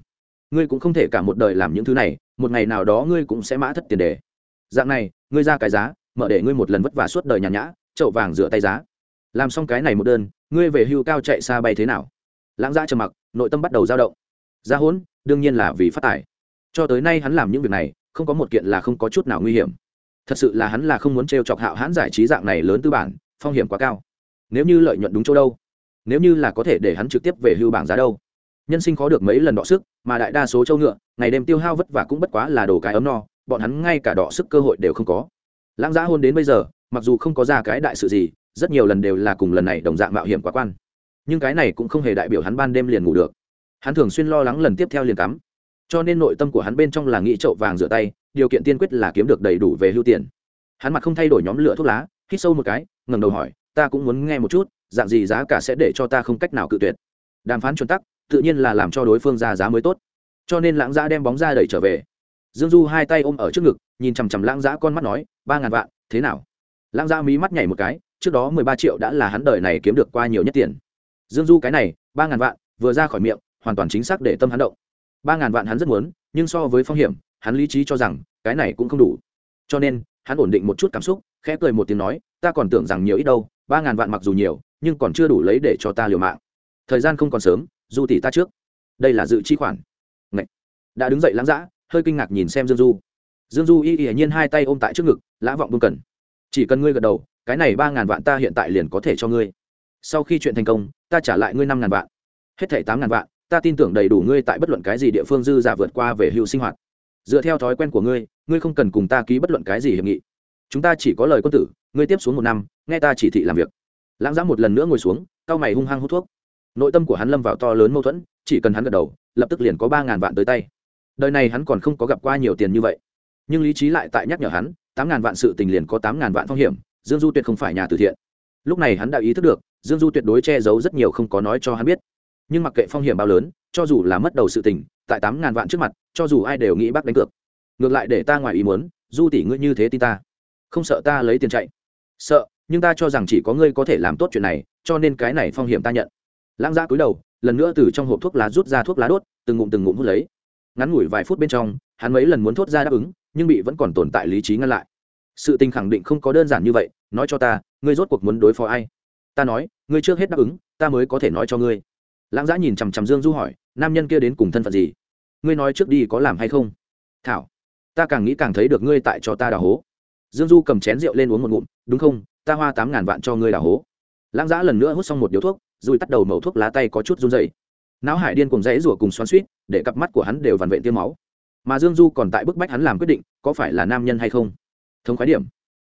Ngươi cũng không thể cả một đời làm những thứ này, một ngày nào đó ngươi cũng sẽ mã thất tiền đề. Dạng này, ngươi ra cái giá, mở để ngươi một lần vất vả suốt đời nhàn nhã, chậu vàng rửa tay giá làm xong cái này một đơn, ngươi về hưu cao chạy xa bay thế nào? Lãng gia trầm mặc, nội tâm bắt đầu dao động. Gia hỗn, đương nhiên là vì phát tài. Cho tới nay hắn làm những việc này, không có một kiện là không có chút nào nguy hiểm. Thật sự là hắn là không muốn t chọc hạo hãn giải trí dạng này lớn tư bản, phong hiểm quá cao. Nếu như lợi nhuận đúng chỗ đâu? Nếu như là có thể để hắn trực tiếp về hưu bảng giá đâu? Nhân sinh khó được mấy lần đọ sức, mà đại đa số châu ngựa, ngày đêm tiêu hao vất vả cũng bất quá là đồ cái ấm no, bọn hắn ngay cả đọ sức cơ hội đều không có. Lãng giá hôn đến bây giờ, mặc dù không có ra cái đại sự gì rất nhiều lần đều là cùng lần này đồng dạng mạo hiểm quá quan. Nhưng cái này cũng không hề đại biểu hắn ban đêm liền ngủ được. Hắn thường xuyên lo lắng lần tiếp theo liền cắm. Cho nên nội tâm của hắn bên trong là nghĩ trậu vàng rửa tay, điều kiện tiên quyết là kiếm được đầy đủ về hưu tiền. Hắn mặt không thay đổi nhóm lửa thuốc lá, hít sâu một cái, ngẩng đầu hỏi, ta cũng muốn nghe một chút, dạng gì giá cả sẽ để cho ta không cách nào cự tuyệt? Đàm phán chuẩn tắc, tự nhiên là làm cho đối phương ra giá mới tốt. Cho nên lãng giã đem bóng ra đẩy trở về. Dương du hai tay ôm ở trước ngực, nhìn chằm chằm lãng giã con mắt nói, ba ngàn vạn, thế nào? Lãng giã mí mắt nhảy một cái trước đó mười ba triệu đã là hắn đời này kiếm được qua nhiều nhất tiền. Dương du cái này, ba ngàn vạn, vừa ra khỏi miệng, hoàn toàn chính xác để tâm hắn động. Ba ngàn vạn hắn rất muốn, nhưng so với phong hiểm, hắn lý trí cho rằng, cái này cũng không đủ. Cho nên, hắn ổn định một chút cảm xúc, khẽ cười một tiếng nói, ta còn tưởng rằng nhiều ít đâu, ba ngàn vạn mặc dù nhiều, nhưng còn chưa đủ lấy để cho ta liều mạng. Thời gian không còn sớm, du tỷ ta trước. Đây là dự chi khoản. Ngậy. đã đứng dậy lãng dã, hơi kinh ngạc nhìn xem dương du. Dương du y y nhiên hai tay ôm tại trước ngực, lã vọng bưng cần. Chỉ cần ngươi gật đầu cái này ba ngàn vạn ta hiện tại liền có thể cho ngươi. Sau khi chuyện thành công, ta trả lại ngươi năm ngàn vạn. Hết thảy tám ngàn vạn, ta tin tưởng đầy đủ ngươi tại bất luận cái gì địa phương dư giả vượt qua về hưu sinh hoạt. Dựa theo thói quen của ngươi ngươi không cần cùng ta ký bất luận cái gì hiệp nghị. Chúng ta chỉ có lời quân tử, ngươi tiếp xuống một năm, nghe ta chỉ thị làm việc. Lãng giã một lần nữa ngồi xuống cao mày hung hăng hút thuốc. Nội tâm của hắn lâm vào to lớn mâu thuẫn, chỉ cần hắn gật đầu, lập tức liền có ba ngàn vạn tới tay. Đời này hắn còn không có gặp qua nhiều tiền như vậy. Nhưng lý trí lại tại nhắc nhở hắn, tám ngàn vạn sự tình liền có tám ngàn vạn phong hiểm dương du tuyệt không phải nhà từ thiện. Lúc này hắn đã ý thức được, dương du tuyệt đối che giấu rất nhiều không có nói cho hắn biết. Nhưng mặc kệ phong hiểm bao lớn, cho dù là mất đầu sự tình, tại tám ngàn vạn trước mặt, cho dù ai đều nghĩ bác đánh cược. Ngược lại để ta ngoài ý muốn, du tỷ ngươi như thế tin ta. Không sợ ta lấy tiền chạy. Sợ, nhưng ta cho rằng chỉ có ngươi có thể làm tốt chuyện này, cho nên cái này phong hiểm ta nhận. Lãng giã cúi đầu, lần nữa từ trong hộp thuốc lá rút ra thuốc lá đốt, từng ngụm từng ngụm hút lấy. Ngắn ngủi vài phút bên trong, hắn mấy lần muốn thốt ra đáp ứng, nhưng bị vẫn còn tồn tại lý trí ngăn lại. Sự tình khẳng định không có đơn giản như vậy nói cho ta, ngươi rốt cuộc muốn đối phó ai? Ta nói, ngươi trước hết đáp ứng, ta mới có thể nói cho ngươi. Lãng giã nhìn chằm chằm dương du hỏi, nam nhân kia đến cùng thân phận gì? Ngươi nói trước đi có làm hay không? Thảo, ta càng nghĩ càng thấy được ngươi tại cho ta đào hố. Dương du cầm chén rượu lên uống một ngụm, đúng không? Ta hoa tám ngàn vạn cho ngươi đào hố. Lãng giã lần nữa hút xong một điếu thuốc, rồi tắt đầu mẩu thuốc lá tay có chút run dày não hải điên cùng dãy rủa cùng xoắn suýt để cặp mắt của hắn đều vằn vện tiêu máu. Mà dương du còn tại bức bách hắn làm quyết định, có phải là nam nhân hay không? Thống khái điểm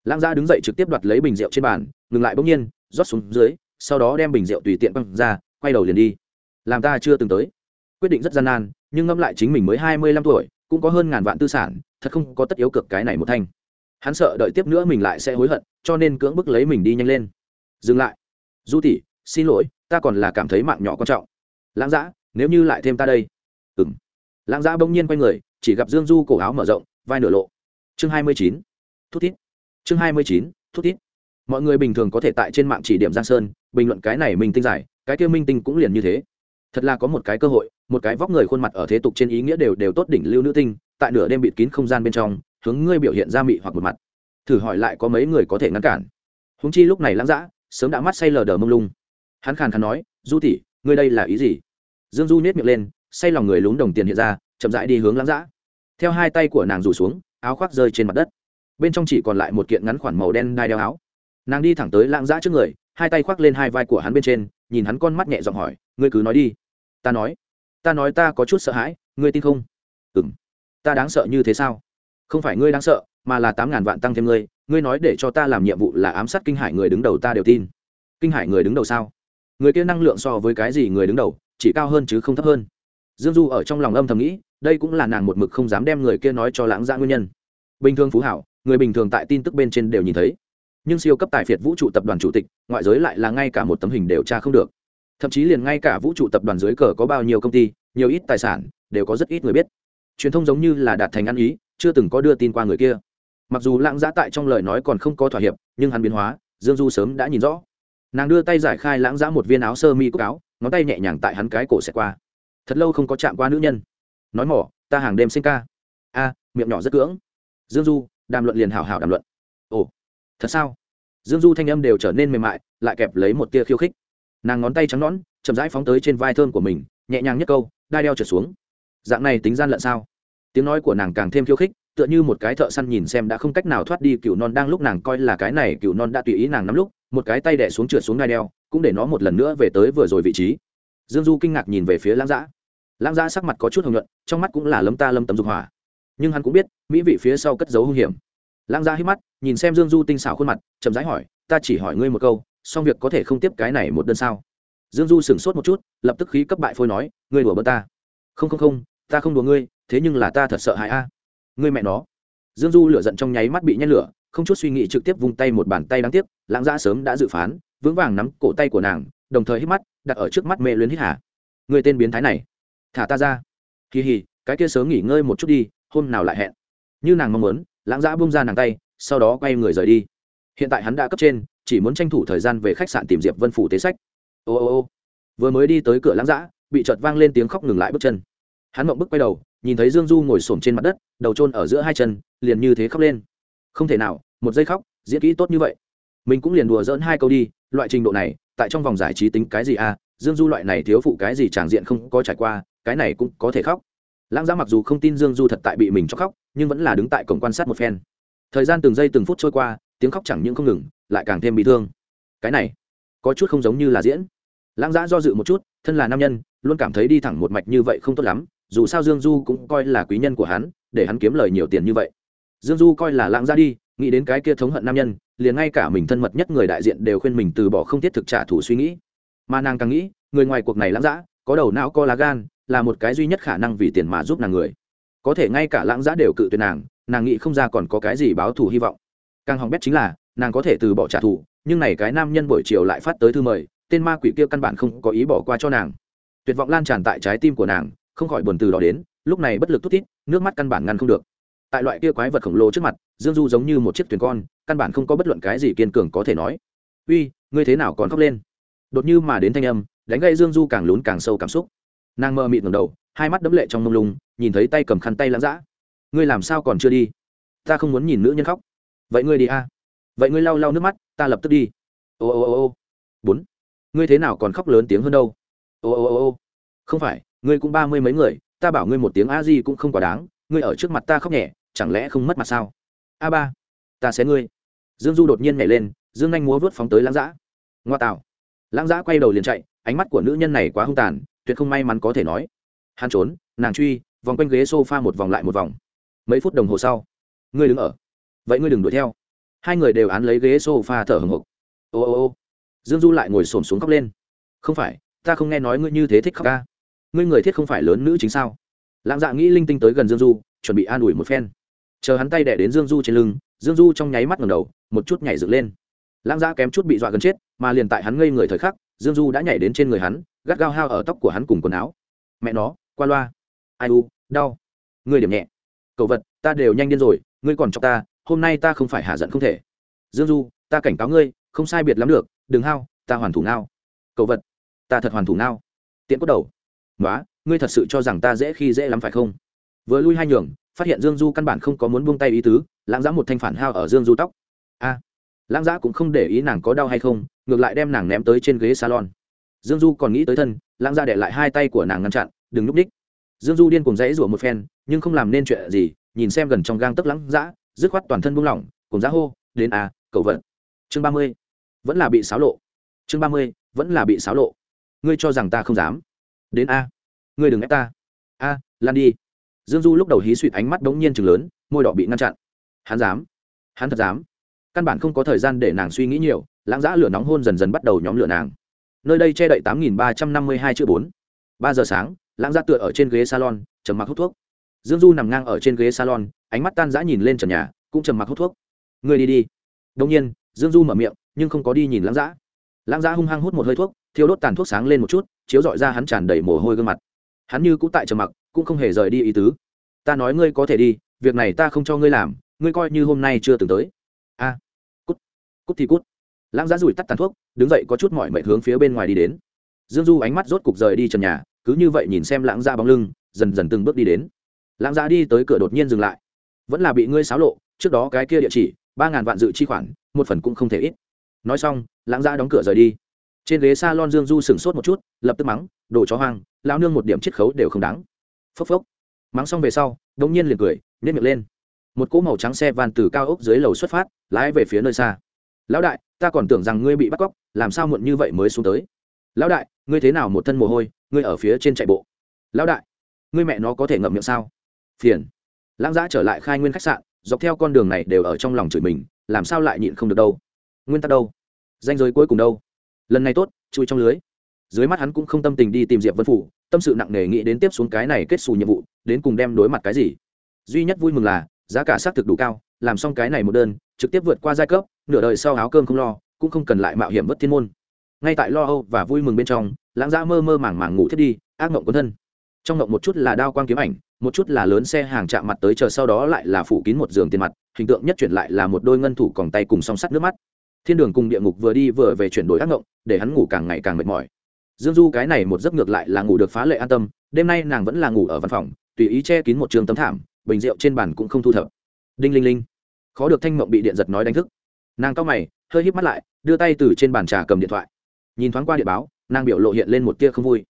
lãng gia đứng dậy trực tiếp đoạt lấy bình rượu trên bàn, ngừng lại bỗng nhiên, rót xuống dưới, sau đó đem bình rượu tùy tiện băng ra, quay đầu liền đi. Làm ta chưa từng tới. Quyết định rất gian nan, nhưng ngẫm lại chính mình mới hai mươi lăm tuổi, cũng có hơn ngàn vạn tư sản, thật không có tất yếu cực cái này một thanh. Hắn sợ đợi tiếp nữa mình lại sẽ hối hận, cho nên cưỡng bức lấy mình đi nhanh lên. Dừng lại. Du tỷ, xin lỗi, ta còn là cảm thấy mạng nhỏ quan trọng. Lãng giã nếu như lại thêm ta đây. Ừ m lãng giã bỗng nhiên quay người, chỉ gặp dương du cổ áo mở rộng, vai nửa lộ. Chương hai mươi chín. Thút thít chương hai mươi chín, thút thít. Mọi người bình thường có thể tại trên mạng chỉ điểm giang sơn, bình luận cái này minh tinh giải, cái kia minh tinh cũng liền như thế. Thật là có một cái cơ hội, một cái vóc người khuôn mặt ở thế tục trên ý nghĩa đều đều tốt đỉnh lưu nữ tinh, tại nửa đêm bịt kín không gian bên trong, hướng ngươi biểu hiện ra mị hoặc một mặt. Thử hỏi lại có mấy người có thể ngăn cản? Húng chi lúc này lãng dã, sớm đã mắt say lờ đờ mông lung. Hắn khàn khàn nói, du tỷ, ngươi đây là ý gì? Dương du nhét miệng lên, say lòng người lún đồng tiền hiện ra, chậm rãi đi hướng lãng dã. Theo hai tay của nàng rủ xuống, áo khoác rơi trên mặt đất bên trong chỉ còn lại một kiện ngắn khoản màu đen đai đeo áo. Nàng đi thẳng tới lãng giã trước người, hai tay khoác lên hai vai của hắn bên trên, nhìn hắn con mắt nhẹ giọng hỏi, ngươi cứ nói đi. Ta nói ta nói ta có chút sợ hãi, ngươi tin không? Ừ m ta đáng sợ như thế sao? Không phải ngươi đáng sợ, mà là tám ngàn vạn tăng thêm ngươi ngươi nói để cho ta làm nhiệm vụ là ám sát kinh hải người đứng đầu ta đều tin. Kinh hải người đứng đầu sao? Người kia năng lượng so với cái gì người đứng đầu, chỉ cao hơn chứ không thấp hơn. Dương du ở trong lòng âm thầm nghĩ, đây cũng là nàng một mực không dám đem người kia nói cho lãng gia nguyên nhân. Bình thường phú hảo người bình thường tại tin tức bên trên đều nhìn thấy. Nhưng siêu cấp tài phiệt vũ trụ tập đoàn chủ tịch, ngoại giới lại là ngay cả một tấm hình đều tra không được. Thậm chí liền ngay cả vũ trụ tập đoàn dưới cờ có bao nhiêu công ty, nhiều ít tài sản, đều có rất ít người biết. Truyền thông giống như là đạt thành ăn ý, chưa từng có đưa tin qua người kia. Mặc dù lãng giã tại trong lời nói còn không có thỏa hiệp, nhưng hắn biến hóa, dương du sớm đã nhìn rõ. Nàng đưa tay giải khai lãng giã một viên áo sơ mi cúc áo, ngón tay nhẹ nhàng tại hắn cái cổ xẹt qua. Thật lâu không có chạm qua nữ nhân. Nói mỏ, ta hàng đêm sinh ca. A, miệng nhỏ rất cưỡng. Dương du đàm luận liền hảo hảo đàm luận. Ồ, thật sao? Dương du thanh âm đều trở nên mềm mại, lại kẹp lấy một tia khiêu khích. Nàng ngón tay trắng nõn, chậm rãi phóng tới trên vai thơm của mình, nhẹ nhàng nhất câu, đai đeo trượt xuống. Dạng này tính gian lận sao? Tiếng nói của nàng càng thêm khiêu khích, tựa như một cái thợ săn nhìn xem đã không cách nào thoát đi cựu non đang lúc nàng coi là cái này cựu non đã tùy ý nàng nắm lúc, một cái tay đẻ xuống trượt xuống đai đeo, cũng để nó một lần nữa về tới vừa rồi vị trí. Dương du kinh ngạc nhìn về phía lãng giã lãng giã sắc mặt có chút hồng nhuận, trong mắt cũng là lấm ta lâm tấm dục hỏa nhưng hắn cũng biết mỹ vị phía sau cất dấu hung hiểm lãng gia hít mắt nhìn xem dương du tinh xảo khuôn mặt chậm rãi hỏi ta chỉ hỏi ngươi một câu xong việc có thể không tiếp cái này một đơn sao dương du sửng sốt một chút lập tức khí cấp bại phôi nói ngươi đùa bơ ta không không không ta không đùa ngươi thế nhưng là ta thật sợ hãi a ngươi mẹ nó dương du lửa giận trong nháy mắt bị nhét lửa không chút suy nghĩ trực tiếp vung tay một bàn tay đáng tiếc lãng gia sớm đã dự phán vững vàng nắm cổ tay của nàng đồng thời hít mắt đặt ở trước mắt mẹ luyến hít hà người tên biến thái này thả ta ra kỳ hì cái kia sớm nghỉ ngơi một chút đi hôm nào lại hẹn. Như nàng mong muốn, lãng giã bung ra nàng tay, sau đó quay người rời đi. Hiện tại hắn đã cấp trên, chỉ muốn tranh thủ thời gian về khách sạn tìm diệp vân phủ tế sách. Ô ô ô. Vừa mới đi tới cửa lãng giã bị chợt vang lên tiếng khóc ngừng lại bước chân. Hắn mộng bức quay đầu, nhìn thấy dương du ngồi s trên mặt đất, đầu trôn ở giữa hai chân, liền như thế khóc lên. Không thể nào, một giây khóc, diễn kỹ tốt như vậy. Mình cũng liền đùa dỡn hai câu đi, loại trình độ này, tại trong vòng giải trí tính cái gì à? Dương du loại này thiếu phụ cái gì tràng diện không có trải qua, cái này cũng có thể khóc lãng giã mặc dù không tin dương du thật tại bị mình cho khóc, nhưng vẫn là đứng tại cổng quan sát một phen. Thời gian từng giây từng phút trôi qua, tiếng khóc chẳng những không ngừng, lại càng thêm bị thương. Cái này, có chút không giống như là diễn. Lãng giã do dự một chút, thân là nam nhân, luôn cảm thấy đi thẳng một mạch như vậy không tốt lắm, dù sao dương du cũng coi là quý nhân của hắn, để hắn kiếm lời nhiều tiền như vậy. Dương du coi là lãng giã đi, nghĩ đến cái kia thống hận nam nhân, liền ngay cả mình thân mật nhất người đại diện đều khuyên mình từ bỏ không thiết thực trả thù suy nghĩ. Mà nàng càng nghĩ, người ngoài cuộc này lãng giã, có đầu não co lá gan là một cái duy nhất khả năng vì tiền mà giúp nàng người. Có thể ngay cả lãng giã đều cự tuyệt nàng nàng nghĩ không ra còn có cái gì báo thù hy vọng. Càng hỏng bét chính là, nàng có thể từ bỏ trả thù, nhưng này cái nam nhân buổi chiều lại phát tới thư mời, tên ma quỷ kia căn bản không có ý bỏ qua cho nàng. Tuyệt vọng lan tràn tại trái tim của nàng, không khỏi buồn từ đó đến, lúc này bất lực thút thít, nước mắt căn bản ngăn không được. Tại loại kia quái vật khổng lồ trước mặt, dương du giống như một chiếc thuyền con, căn bản không có bất luận cái gì kiên cường có thể nói. Uy, ngươi thế nào còn khóc lên? Đột như mà đến thanh âm, đánh gây dương du càng lún càng sâu cảm xúc nàng mơ mịt ngầm đầu, hai mắt đấm lệ trong mông lung, nhìn thấy tay cầm khăn tay lãng dã. Ngươi làm sao còn chưa đi? Ta không muốn nhìn nữ nhân khóc. Vậy ngươi đi a. Vậy ngươi lau lau nước mắt, ta lập tức đi. Ô ô ô ô. Bốn. Ngươi thế nào còn khóc lớn tiếng hơn đâu? Ô ô ô ô. Không phải, ngươi cũng ba mươi mấy người, ta bảo ngươi một tiếng a di cũng không quá đáng, ngươi ở trước mặt ta khóc nhẹ, chẳng lẽ không mất mặt sao? A ba. Ta sẽ ngươi. Dương du đột nhiên nhảy lên, dương anh múa vớt phóng tới lãng giã ngoa tạo. Lãng giã quay đầu liền chạy, ánh mắt của nữ nhân này quá hung tàn tuyệt không may mắn có thể nói. Hắn trốn, nàng truy, vòng quanh ghế s o f a một vòng lại một vòng. Mấy phút đồng hồ sau, ngươi đứng ở. Vậy ngươi đừng đuổi theo. Hai người đều án lấy ghế s o f a thở hồng hộc. Ô ô ô. Dương du lại ngồi xổm xuống khóc lên. Không phải, ta không nghe nói ngươi như thế thích khóc ca. Ngươi người thiết không phải lớn nữ chính sao? Lãng dạ nghĩ linh tinh tới gần dương du, chuẩn bị an ủi một phen. Chờ hắn tay đẻ đến dương du trên lưng, dương du trong nháy mắt ngầm đầu, một chút nhảy dựng lên. Lãng dạ kém chút bị dọa gần chết, mà liền tại hắn ngây người thời khắc, dương du đã nhảy đến trên người hắn gắt gao hao ở tóc của hắn cùng quần áo. Mẹ nó, qua loa. Ai u, đau. Ngươi điểm nhẹ. Cậu vật, ta đều nhanh điên rồi, ngươi còn cho ta, hôm nay ta không phải hạ giận không thể. Dương du, ta cảnh cáo ngươi, không sai biệt lắm được, đừng hao, ta hoàn thủ ngao. Cậu vật, ta thật hoàn thủ ngao. Tiện cốt đầu. Nói ngươi thật sự cho rằng ta dễ khi dễ lắm phải không? Vừa lui hai nhường, phát hiện dương du căn bản không có muốn buông tay ý tứ, lãng giã một thanh phản hao ở dương du tóc. A. Lãng giã cũng không để ý nàng có đau hay không, ngược lại đem nàng ném tới trên ghế salon dương du còn nghĩ tới thân lãng ra để lại hai tay của nàng ngăn chặn đừng núp đích. Dương du điên cùng dãy rủa một phen nhưng không làm nên chuyện gì nhìn xem gần trong gang tấc lãng dã, dứt khoát toàn thân buông lỏng cùng giá hô đến a cậu vận chương ba mươi vẫn là bị xáo lộ. Chương ba mươi vẫn là bị xáo lộ. Ngươi cho rằng ta không dám? Đến a ngươi đừng ép ta. A lan đi. Dương du lúc đầu hí suỵt ánh mắt bỗng nhiên chừng lớn môi đỏ bị ngăn chặn. Hắn dám hắn thật dám. Căn bản không có thời gian để nàng suy nghĩ nhiều lãng giã lửa nóng hôn dần dần bắt đầu nhóm lửa nàng nơi đây che đậy tám nghìn ba trăm năm mươi hai chữ bốn. Ba giờ sáng, lãng giã tựa ở trên ghế salon, trầm mặc hút thuốc. Dương du nằm ngang ở trên ghế salon, ánh mắt tan dã nhìn lên trần nhà, cũng trầm mặc hút thuốc. Người đi đi. Đông nhiên, dương du mở miệng, nhưng không có đi nhìn lãng giã lãng giã hung hăng hút một hơi thuốc, thiêu đốt tàn thuốc sáng lên một chút, chiếu dọi ra hắn tràn đầy mồ hôi gương mặt. Hắn như cũ tại trầm mặc, cũng không hề rời đi ý tứ. Ta nói ngươi có thể đi, việc này ta không cho ngươi làm, ngươi coi như hôm nay chưa từng tới. A, cút cút thì cút lãng giá rủi tắt tàn thuốc, đứng dậy có chút mọi mệnh hướng phía bên ngoài đi đến. Dương du ánh mắt rốt cục rời đi trần nhà, cứ như vậy nhìn xem lãng ra bóng lưng, dần dần từng bước đi đến. Lãng giá đi tới cửa đột nhiên dừng lại. Vẫn là bị ngươi xáo lộ, trước đó cái kia địa chỉ, ba ngàn vạn dự chi khoản, một phần cũng không thể ít. Nói xong, lãng giá đóng cửa rời đi. Trên ghế s a lon dương du sửng sốt một chút, lập tức mắng, đồ chó hoang lao nương một điểm chiết khấu đều không đáng. Phốc phốc. Mắng xong về sau đ ỗ n g nhiên liền cười nếp miệng lên. Một cỗ màu trắng xe van từ cao ốc dưới lầu xuất phát, lái về phía nơi xa. Lão đại ta còn tưởng rằng ngươi bị bắt cóc, làm sao muộn như vậy mới xuống tới? Lão đại, ngươi thế nào một thân mồ hôi, ngươi ở phía trên chạy bộ? Lão đại, ngươi mẹ nó có thể ngậm miệng sao? Phiền. Lãng giã trở lại khai nguyên khách sạn, dọc theo con đường này đều ở trong lòng chửi mình, làm sao lại nhịn không được đâu? Nguyên tắc đâu? Danh giới cuối cùng đâu? Lần này tốt, chui trong lưới. Dưới mắt hắn cũng không tâm tình đi tìm diệp vân phủ, tâm sự nặng nề nghĩ đến tiếp xuống cái này kết xù nhiệm vụ, đến cùng đem đối mặt cái gì? Duy nhất vui mừng là giá cả xác thực đủ cao, làm xong cái này một đơn, trực tiếp vượt qua giai cấp, nửa đời sau áo cơm không lo, cũng không cần lại mạo hiểm vất thiên môn. Ngay tại lo âu và vui mừng bên trong, lãng dã mơ mơ màng màng ngủ thiết đi, ác mộng quấn thân. Trong mộng một chút là đao quang kiếm ảnh, một chút là lớn xe hàng chạm mặt tới chờ sau đó lại là phủ kín một giường tiền mặt, hình tượng nhất chuyển lại là một đôi ngân thủ còng tay cùng song sắt nước mắt. Thiên đường cùng địa ngục vừa đi vừa về chuyển đổi ác mộng, để hắn ngủ càng ngày càng mệt mỏi. Dương du cái này một giấc ngược lại là ngủ được phá lệ an tâm, đêm nay nàng vẫn là ngủ ở văn phòng, tùy ý che kín một trường tấm thảm bình rượu trên bàn cũng không thu thập. Đinh linh linh. Khó được thanh mộng bị điện giật nói đánh thức. Nàng cao mày, hơi híp mắt lại, đưa tay từ trên bàn trà cầm điện thoại. Nhìn thoáng qua điện báo, nàng biểu lộ hiện lên một tia không vui.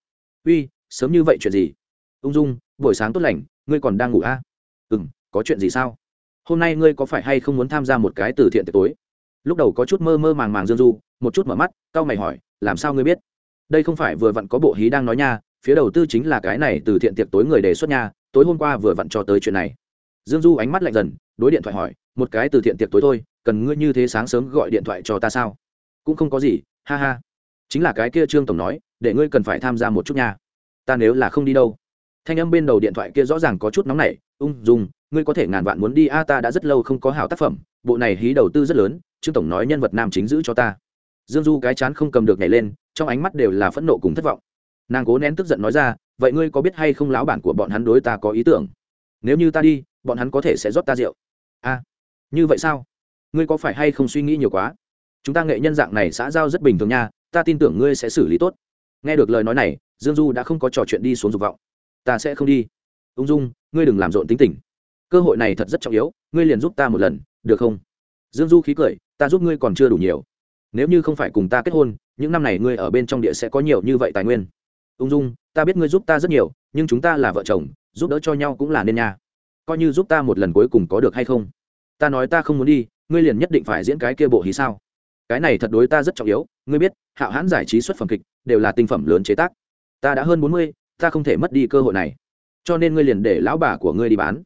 Uy, sớm như vậy chuyện gì? Ung dung, buổi sáng tốt lành, ngươi còn đang ngủ à? ừ m có chuyện gì sao? Hôm nay ngươi có phải hay không muốn tham gia một cái từ thiện tiệc tối? Lúc đầu có chút mơ mơ màng màng dương du, một chút mở mắt c a o mày hỏi, làm sao ngươi biết? Đây không phải vừa vặn có bộ hí đang nói nha phía đầu tư chính là cái này từ thiện tiệc tối người đề xuất nha, tối hôm qua vừa vặn cho tới chuyện này. Dương du ánh mắt lạnh dần, đối điện thoại hỏi, một cái từ thiện tiệc tối thôi, cần ngươi như thế sáng sớm gọi điện thoại cho ta sao? Cũng không có gì, ha ha. Chính là cái kia trương tổng nói, để ngươi cần phải tham gia một chút nha. Ta nếu là không đi đâu. Thanh âm bên đầu điện thoại kia rõ ràng có chút nóng nảy, ung dung, ngươi có thể ngàn vạn muốn đi, a, ta đã rất lâu không có hảo tác phẩm, bộ này hí đầu tư rất lớn, trương tổng nói nhân vật nam chính giữ cho ta. Dương du cái chán không cầm được nhảy lên, trong ánh mắt đều là phẫn nộ cùng thất vọng nàng cố nén tức giận nói ra, vậy ngươi có biết hay không lão bản của bọn hắn đối ta có ý tưởng? Nếu như ta đi, bọn hắn có thể sẽ rót ta rượu. A, như vậy sao? Ngươi có phải hay không suy nghĩ nhiều quá? Chúng ta nghệ nhân dạng này xã giao rất bình thường nha, ta tin tưởng ngươi sẽ xử lý tốt. Nghe được lời nói này, dương du đã không có trò chuyện đi xuống dục vọng. Ta sẽ không đi. Ung dung, ngươi đừng làm rộn tính tình. Cơ hội này thật rất trọng yếu, ngươi liền giúp ta một lần, được không? Dương du khí cười, ta giúp ngươi còn chưa đủ nhiều. Nếu như không phải cùng ta kết hôn, những năm này ngươi ở bên trong địa sẽ có nhiều như vậy tài nguyên ung dung, ta biết ngươi giúp ta rất nhiều, nhưng chúng ta là vợ chồng, giúp đỡ cho nhau cũng là nên nha. Coi như giúp ta một lần cuối cùng có được hay không? Ta nói ta không muốn đi, ngươi liền nhất định phải diễn cái kia bộ hí sao? Cái này thật đối ta rất trọng yếu, ngươi biết, hạo hãn giải trí xuất phẩm kịch, đều là tinh phẩm lớn chế tác. Ta đã hơn bốn mươi, ta không thể mất đi cơ hội này. Cho nên ngươi liền để lão bà của ngươi đi bán.